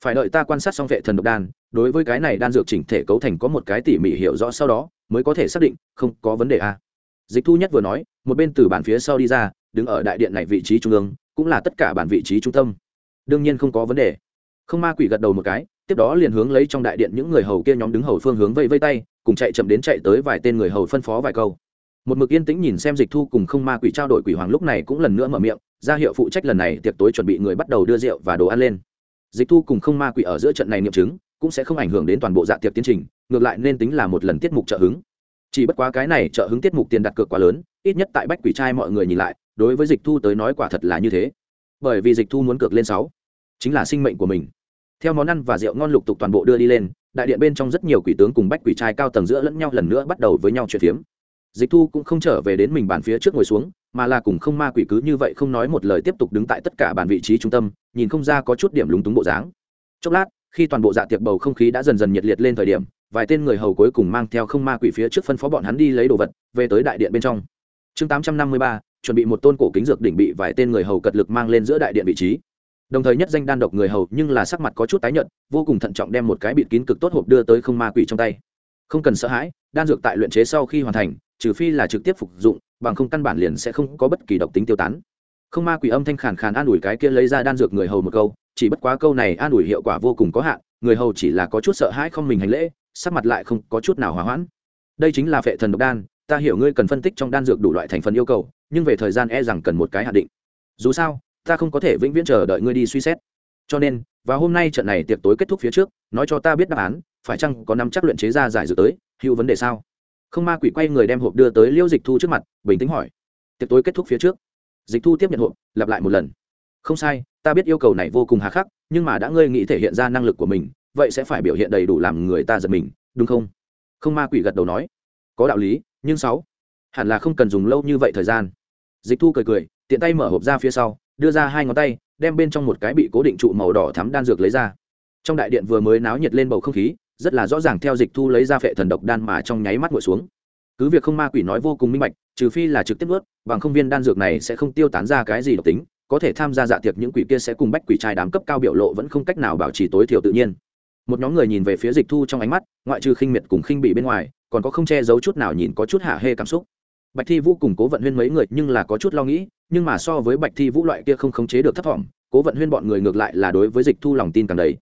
Phải đợi ta quan sát xong vệ thần độc đan, đối với cái này đan dược chỉnh thể cấu thành có một cái tỉ mỉ hiểu rõ sau đó, mới có thể xác định, không có vấn đề a dịch thu nhất vừa nói, một bên từ bàn phía sau đi ra, đứng ở đại điện này vị trí trung ương, cũng là tất cả bản vị trí trung tâm. Đương nhiên không có vấn đề. Không ma quỷ gật đầu một cái, tiếp đó liền hướng lấy trong đại điện những người hầu kia nhóm đứng hầu phương hướng vây vây tay, cùng chạy chậm đến chạy tới vài tên người hầu phân phó vài câu. Một mực yên tĩnh nhìn xem dịch thu cùng không ma quỷ trao đổi quỷ hoàng lúc này cũng lần nữa mở miệng ra hiệu phụ trách lần này tiệc tối chuẩn bị người bắt đầu đưa rượu và đồ ăn lên. Dịch thu cùng không ma quỷ ở giữa trận này nghiệm chứng, cũng sẽ không ảnh hưởng đến toàn bộ dạ tiệc tiến trình, ngược lại nên tính là một lần tiết mục trợ hứng. Chỉ bất quá cái này trợ hứng tiết mục tiền đặt cược quá lớn, ít nhất tại bách quỷ trai mọi người nhìn lại, đối với dịch thu tới nói quả thật là như thế. Bởi vì dịch thu muốn cược lên sáu, chính là sinh mệnh của mình. Theo món ăn và rượu ngon lục tục toàn bộ đưa đi lên, đại điện bên trong rất nhiều quỷ tướng cùng bách quỷ trai cao tầng giữa lẫn nhau lần nữa bắt đầu với nhau chuyện phiếm. Dịch thu cũng không trở về đến mình bàn phía trước ngồi xuống mà là cùng không ma quỷ cứ như vậy không nói một lời tiếp tục đứng tại tất cả bàn vị trí trung tâm, nhìn không ra có chút điểm lúng túng bộ dáng. Chốc lát, khi toàn bộ dạ tiệc bầu không khí đã dần dần nhiệt liệt lên thời điểm, vài tên người hầu cuối cùng mang theo không ma quỷ phía trước phân phó bọn hắn đi lấy đồ vật, về tới đại điện bên trong. Chương tám trăm năm mươi ba, chuẩn bị một tôn cổ kính dược đỉnh bị vài tên người hầu cật lực mang lên giữa đại điện vị trí. Đồng thời nhất danh đan độc người hầu nhưng là sắc mặt có chút tái nhợt, vô cùng thận trọng đem một cái bịt kín cực tốt hộp đưa tới không ma quỷ trong tay. Không cần sợ hãi, đan dược tại luyện chế sau khi hoàn thành, trừ phi là trực tiếp phục dụng bằng không căn bản liền sẽ không có bất kỳ độc tính tiêu tán. Không ma quỷ âm thanh khàn khàn an ủi cái kia lấy ra đan dược người hầu một câu, chỉ bất quá câu này an ủi hiệu quả vô cùng có hạn, người hầu chỉ là có chút sợ hãi không mình hành lễ, sắc mặt lại không có chút nào hòa hoãn. Đây chính là phệ thần độc đan, ta hiểu ngươi cần phân tích trong đan dược đủ loại thành phần yêu cầu, nhưng về thời gian e rằng cần một cái hạn định. Dù sao, ta không có thể vĩnh viễn chờ đợi ngươi đi suy xét. Cho nên và hôm nay trận này tiệc tối kết thúc phía trước, nói cho ta biết đáp án, phải chăng có năm chắc luyện chế ra giải dược tới, hữu vấn đề sao? Không ma quỷ quay người đem hộp đưa tới liễu dịch thu trước mặt, bình tĩnh hỏi. Tiệc tối kết thúc phía trước. Dịch thu tiếp nhận hộp, lặp lại một lần. Không sai, ta biết yêu cầu này vô cùng hà khắc, nhưng mà đã ngươi nghĩ thể hiện ra năng lực của mình, vậy sẽ phải biểu hiện đầy đủ làm người ta giật mình, đúng không? Không ma quỷ gật đầu nói. Có đạo lý, nhưng sáu, hẳn là không cần dùng lâu như vậy thời gian. Dịch thu cười cười, tiện tay mở hộp ra phía sau, đưa ra hai ngón tay, đem bên trong một cái bị cố định trụ màu đỏ thắm đan dược lấy ra. Trong đại điện vừa mới náo nhiệt lên bầu không khí rất là rõ ràng theo dịch thu lấy ra phệ thần độc đan mà trong nháy mắt ngồi xuống. Cứ việc không ma quỷ nói vô cùng minh bạch, trừ phi là trực tiếp ướt bằng không viên đan dược này sẽ không tiêu tán ra cái gì độc tính, có thể tham gia dạ tiệc những quỷ kia sẽ cùng bách quỷ trai đám cấp cao biểu lộ vẫn không cách nào bảo trì tối thiểu tự nhiên. Một nhóm người nhìn về phía dịch thu trong ánh mắt, ngoại trừ khinh miệt cùng khinh bị bên ngoài, còn có không che giấu chút nào nhìn có chút hạ hê cảm xúc. Bạch thi vũ cùng cố vận huyên mấy người nhưng là có chút lo nghĩ, nhưng mà so với bạch thi vũ loại kia không khống chế được thấp thỏm, cố vận huyên bọn người ngược lại là đối với dịch thu lòng tin càng đấy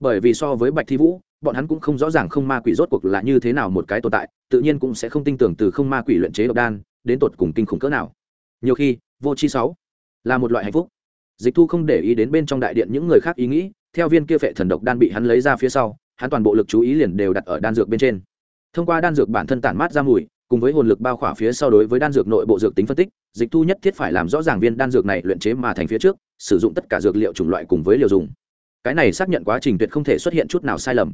bởi vì so với bạch thi vũ bọn hắn cũng không rõ ràng không ma quỷ rốt cuộc là như thế nào một cái tồn tại, tự nhiên cũng sẽ không tin tưởng từ không ma quỷ luyện chế độc đan đến tột cùng kinh khủng cỡ nào. Nhiều khi, vô chi sáu là một loại hạnh phúc. Dịch thu không để ý đến bên trong đại điện những người khác ý nghĩ, theo viên kia phệ thần độc đan bị hắn lấy ra phía sau, hắn toàn bộ lực chú ý liền đều đặt ở đan dược bên trên. Thông qua đan dược bản thân tản mát ra mùi, cùng với hồn lực bao khỏa phía sau đối với đan dược nội bộ dược tính phân tích, dịch thu nhất thiết phải làm rõ ràng viên đan dược này luyện chế mà thành phía trước, sử dụng tất cả dược liệu chủng loại cùng với liều dùng. Cái này xác nhận quá trình tuyệt không thể xuất hiện chút nào sai lầm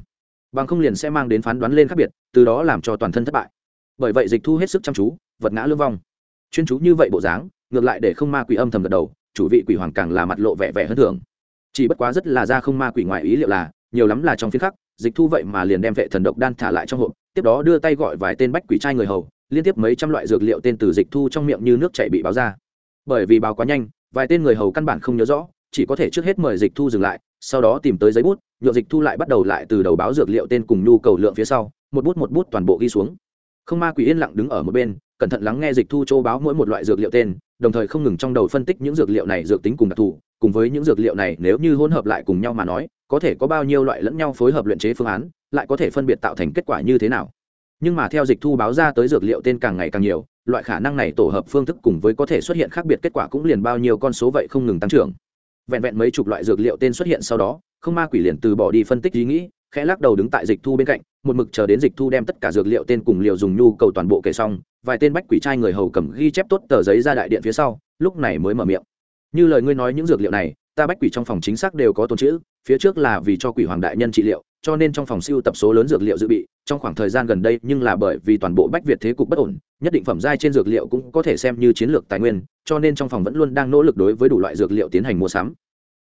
bằng không liền sẽ mang đến phán đoán lên khác biệt, từ đó làm cho toàn thân thất bại. Bởi vậy dịch thu hết sức chăm chú, vật ngã lương vong. Chuyên chú như vậy bộ dáng, ngược lại để không ma quỷ âm thầm gật đầu, chủ vị quỷ hoàng càng là mặt lộ vẻ vẻ hơn thường. Chỉ bất quá rất là ra không ma quỷ ngoài ý liệu là, nhiều lắm là trong phiên khắc, dịch thu vậy mà liền đem vệ thần độc đan thả lại trong hộp, tiếp đó đưa tay gọi vài tên bách quỷ trai người hầu, liên tiếp mấy trăm loại dược liệu tên từ dịch thu trong miệng như nước chảy bị báo ra. Bởi vì báo quá nhanh, vài tên người hầu căn bản không nhớ rõ chỉ có thể trước hết mời dịch thu dừng lại, sau đó tìm tới giấy bút nhuộm dịch thu lại bắt đầu lại từ đầu báo dược liệu tên cùng nhu cầu lượng phía sau, một bút một bút toàn bộ ghi xuống. Không ma quỷ yên lặng đứng ở một bên, cẩn thận lắng nghe dịch thu châu báo mỗi một loại dược liệu tên, đồng thời không ngừng trong đầu phân tích những dược liệu này dược tính cùng đặc thù, cùng với những dược liệu này nếu như hỗn hợp lại cùng nhau mà nói, có thể có bao nhiêu loại lẫn nhau phối hợp luyện chế phương án, lại có thể phân biệt tạo thành kết quả như thế nào. Nhưng mà theo dịch thu báo ra tới dược liệu tên càng ngày càng nhiều, loại khả năng này tổ hợp phương thức cùng với có thể xuất hiện khác biệt kết quả cũng liền bao nhiêu con số vậy không ngừng tăng trưởng vẹn vẹn mấy chục loại dược liệu tên xuất hiện sau đó, không ma quỷ liền từ bỏ đi phân tích ý nghĩ, khẽ lắc đầu đứng tại dịch thu bên cạnh, một mực chờ đến dịch thu đem tất cả dược liệu tên cùng liều dùng nhu cầu toàn bộ kể xong, vài tên bách quỷ trai người hầu cầm ghi chép tốt tờ giấy ra đại điện phía sau, lúc này mới mở miệng. Như lời ngươi nói những dược liệu này, ta bách quỷ trong phòng chính xác đều có tồn chữ, phía trước là vì cho quỷ hoàng đại nhân trị liệu cho nên trong phòng siêu tập số lớn dược liệu dự bị, trong khoảng thời gian gần đây, nhưng là bởi vì toàn bộ bách việt thế cục bất ổn, nhất định phẩm giai trên dược liệu cũng có thể xem như chiến lược tài nguyên, cho nên trong phòng vẫn luôn đang nỗ lực đối với đủ loại dược liệu tiến hành mua sắm.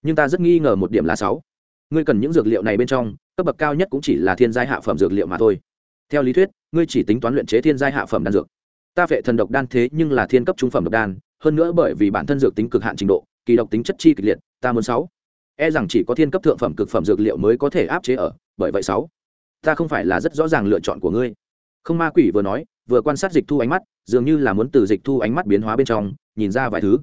Nhưng ta rất nghi ngờ một điểm là sáu. Ngươi cần những dược liệu này bên trong, cấp bậc cao nhất cũng chỉ là thiên giai hạ phẩm dược liệu mà thôi. Theo lý thuyết, ngươi chỉ tính toán luyện chế thiên giai hạ phẩm đan dược. Ta vệ thần độc đan thế nhưng là thiên cấp trung phẩm độc đan, hơn nữa bởi vì bản thân dược tính cực hạn trình độ, kỳ độc tính chất chi kịch liệt, ta muốn sáu e rằng chỉ có thiên cấp thượng phẩm cực phẩm dược liệu mới có thể áp chế ở, bởi vậy sáu, ta không phải là rất rõ ràng lựa chọn của ngươi. Không ma quỷ vừa nói, vừa quan sát dịch thu ánh mắt, dường như là muốn từ dịch thu ánh mắt biến hóa bên trong, nhìn ra vài thứ.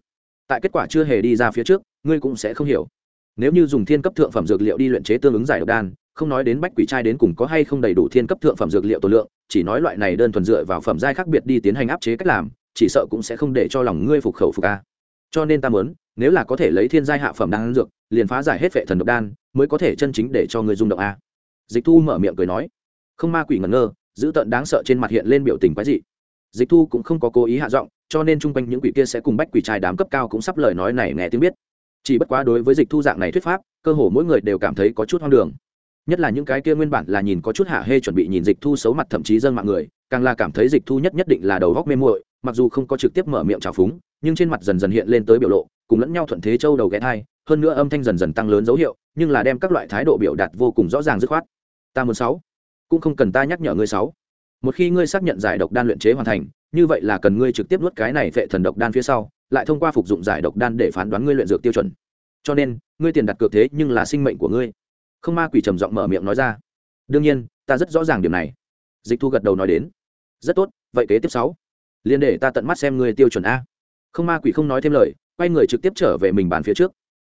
Tại kết quả chưa hề đi ra phía trước, ngươi cũng sẽ không hiểu. Nếu như dùng thiên cấp thượng phẩm dược liệu đi luyện chế tương ứng giải độc đan, không nói đến bách quỷ trai đến cùng có hay không đầy đủ thiên cấp thượng phẩm dược liệu tổ lượng, chỉ nói loại này đơn thuần dựa vào phẩm giai khác biệt đi tiến hành áp chế cách làm, chỉ sợ cũng sẽ không để cho lòng ngươi phục khẩu phục a. Cho nên ta muốn nếu là có thể lấy thiên giai hạ phẩm đan dược, liền phá giải hết vệ thần độc đan, mới có thể chân chính để cho người rung động a. Dịch thu mở miệng cười nói. Không ma quỷ ngẩn ngơ, giữ tận đáng sợ trên mặt hiện lên biểu tình quái dị. Dịch thu cũng không có cố ý hạ giọng, cho nên chung quanh những quỷ kia sẽ cùng bách quỷ trai đám cấp cao cũng sắp lời nói này nghe tiếng biết. Chỉ bất quá đối với dịch thu dạng này thuyết pháp, cơ hồ mỗi người đều cảm thấy có chút hoang đường. Nhất là những cái kia nguyên bản là nhìn có chút hạ hê chuẩn bị nhìn dịch thu xấu mặt thậm chí dân mạng người, càng là cảm thấy dịch thu nhất nhất định là đầu góc mê muội, mặc dù không có trực tiếp mở miệng trào phúng, nhưng trên mặt dần dần hiện lên tới biểu lộ cùng lẫn nhau thuận thế châu đầu ghé thai, hơn nữa âm thanh dần dần tăng lớn dấu hiệu, nhưng là đem các loại thái độ biểu đạt vô cùng rõ ràng dứt khoát. Ta muốn sáu, cũng không cần ta nhắc nhở ngươi sáu. Một khi ngươi xác nhận giải độc đan luyện chế hoàn thành, như vậy là cần ngươi trực tiếp nuốt cái này phệ thần độc đan phía sau, lại thông qua phục dụng giải độc đan để phán đoán ngươi luyện dược tiêu chuẩn. Cho nên, ngươi tiền đặt cược thế nhưng là sinh mệnh của ngươi. Không ma quỷ trầm giọng mở miệng nói ra. Đương nhiên, ta rất rõ ràng điểm này. Dịch thu gật đầu nói đến. Rất tốt, vậy kế tiếp sáu. Liên để ta tận mắt xem ngươi tiêu chuẩn a. Không ma quỷ không nói thêm lời quay người trực tiếp trở về mình bàn phía trước.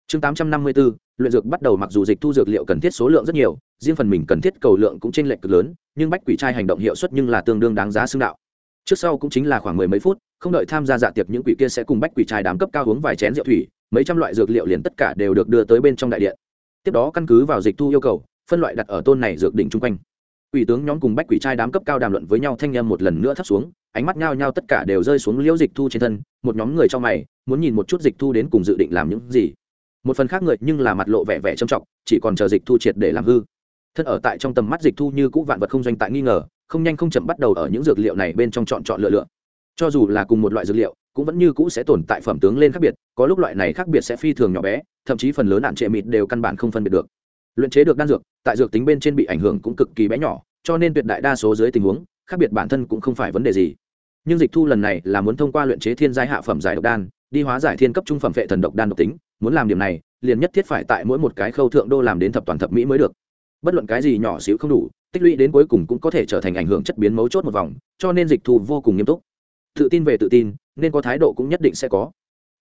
Chương tám trăm năm mươi 854, luyện dược bắt đầu mặc dù dịch thu dược liệu cần thiết số lượng rất nhiều riêng phần mình cần thiết cầu lượng cũng chênh lệch cực lớn nhưng bách quỷ trai hành động hiệu suất nhưng là tương đương đáng giá xương đạo. Trước sau cũng chính là khoảng mười mấy phút không đợi tham gia dạ tiệc những quỷ kia sẽ cùng bách quỷ trai đám cấp cao uống vài chén rượu thủy mấy trăm loại dược liệu liền tất cả đều được đưa tới bên trong đại điện. Tiếp đó căn cứ vào dịch thu yêu cầu phân loại đặt ở tôn này dược đỉnh chung quanh. Quỷ tướng nhóm cùng bách quỷ trai đám cấp cao đàm luận với nhau thanh em một lần nữa thấp xuống ánh mắt nhao nhao tất cả đều rơi xuống liễu dịch thu trên thân, một nhóm người trong mày, muốn nhìn một chút dịch thu đến cùng dự định làm những gì. Một phần khác người nhưng là mặt lộ vẻ vẻ trầm trọng, chỉ còn chờ dịch thu triệt để làm hư. Thân ở tại trong tầm mắt dịch thu như cũ vạn vật không doanh tại nghi ngờ, không nhanh không chậm bắt đầu ở những dược liệu này bên trong chọn chọn lựa lựa. Cho dù là cùng một loại dược liệu, cũng vẫn như cũ sẽ tồn tại phẩm tướng lên khác biệt, có lúc loại này khác biệt sẽ phi thường nhỏ bé, thậm chí phần lớn nạn trệ mịt đều căn bản không phân biệt được. Luyện chế được đan dược, tại dược tính bên trên bị ảnh hưởng cũng cực kỳ bé nhỏ, cho nên tuyệt đại đa số dưới tình huống, khác biệt bản thân cũng không phải vấn đề gì nhưng dịch thu lần này là muốn thông qua luyện chế thiên giai hạ phẩm giải độc đan, đi hóa giải thiên cấp trung phẩm vệ thần độc đan độc tính, muốn làm điểm này, liền nhất thiết phải tại mỗi một cái khâu thượng đô làm đến thập toàn thập mỹ mới được. Bất luận cái gì nhỏ xíu không đủ, tích lũy đến cuối cùng cũng có thể trở thành ảnh hưởng chất biến mấu chốt một vòng, cho nên dịch thu vô cùng nghiêm túc. Tự tin về tự tin, nên có thái độ cũng nhất định sẽ có.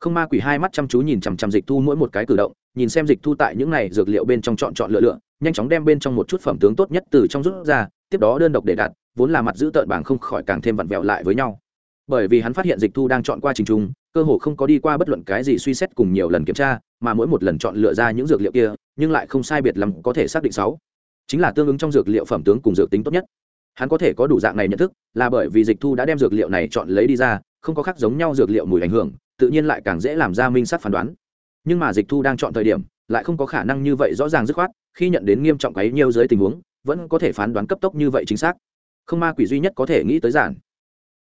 Không ma quỷ hai mắt chăm chú nhìn chằm chằm dịch thu mỗi một cái cử động, nhìn xem dịch thu tại những này dược liệu bên trong chọn chọn lựa lựa, nhanh chóng đem bên trong một chút phẩm tướng tốt nhất từ trong rút ra, tiếp đó đơn độc để đặt vốn là mặt giữ tợn bảng không khỏi càng thêm vặn vẹo lại với nhau. Bởi vì hắn phát hiện dịch thu đang chọn qua trình trung cơ hồ không có đi qua bất luận cái gì suy xét cùng nhiều lần kiểm tra, mà mỗi một lần chọn lựa ra những dược liệu kia, nhưng lại không sai biệt lắm có thể xác định sáu. Chính là tương ứng trong dược liệu phẩm tướng cùng dược tính tốt nhất. Hắn có thể có đủ dạng này nhận thức, là bởi vì dịch thu đã đem dược liệu này chọn lấy đi ra, không có khác giống nhau dược liệu mùi ảnh hưởng, tự nhiên lại càng dễ làm ra minh sát phán đoán. Nhưng mà dịch thu đang chọn thời điểm, lại không có khả năng như vậy rõ ràng dứt khoát, khi nhận đến nghiêm trọng ấy nhiều dưới tình huống, vẫn có thể phán đoán cấp tốc như vậy chính xác không ma quỷ duy nhất có thể nghĩ tới giản.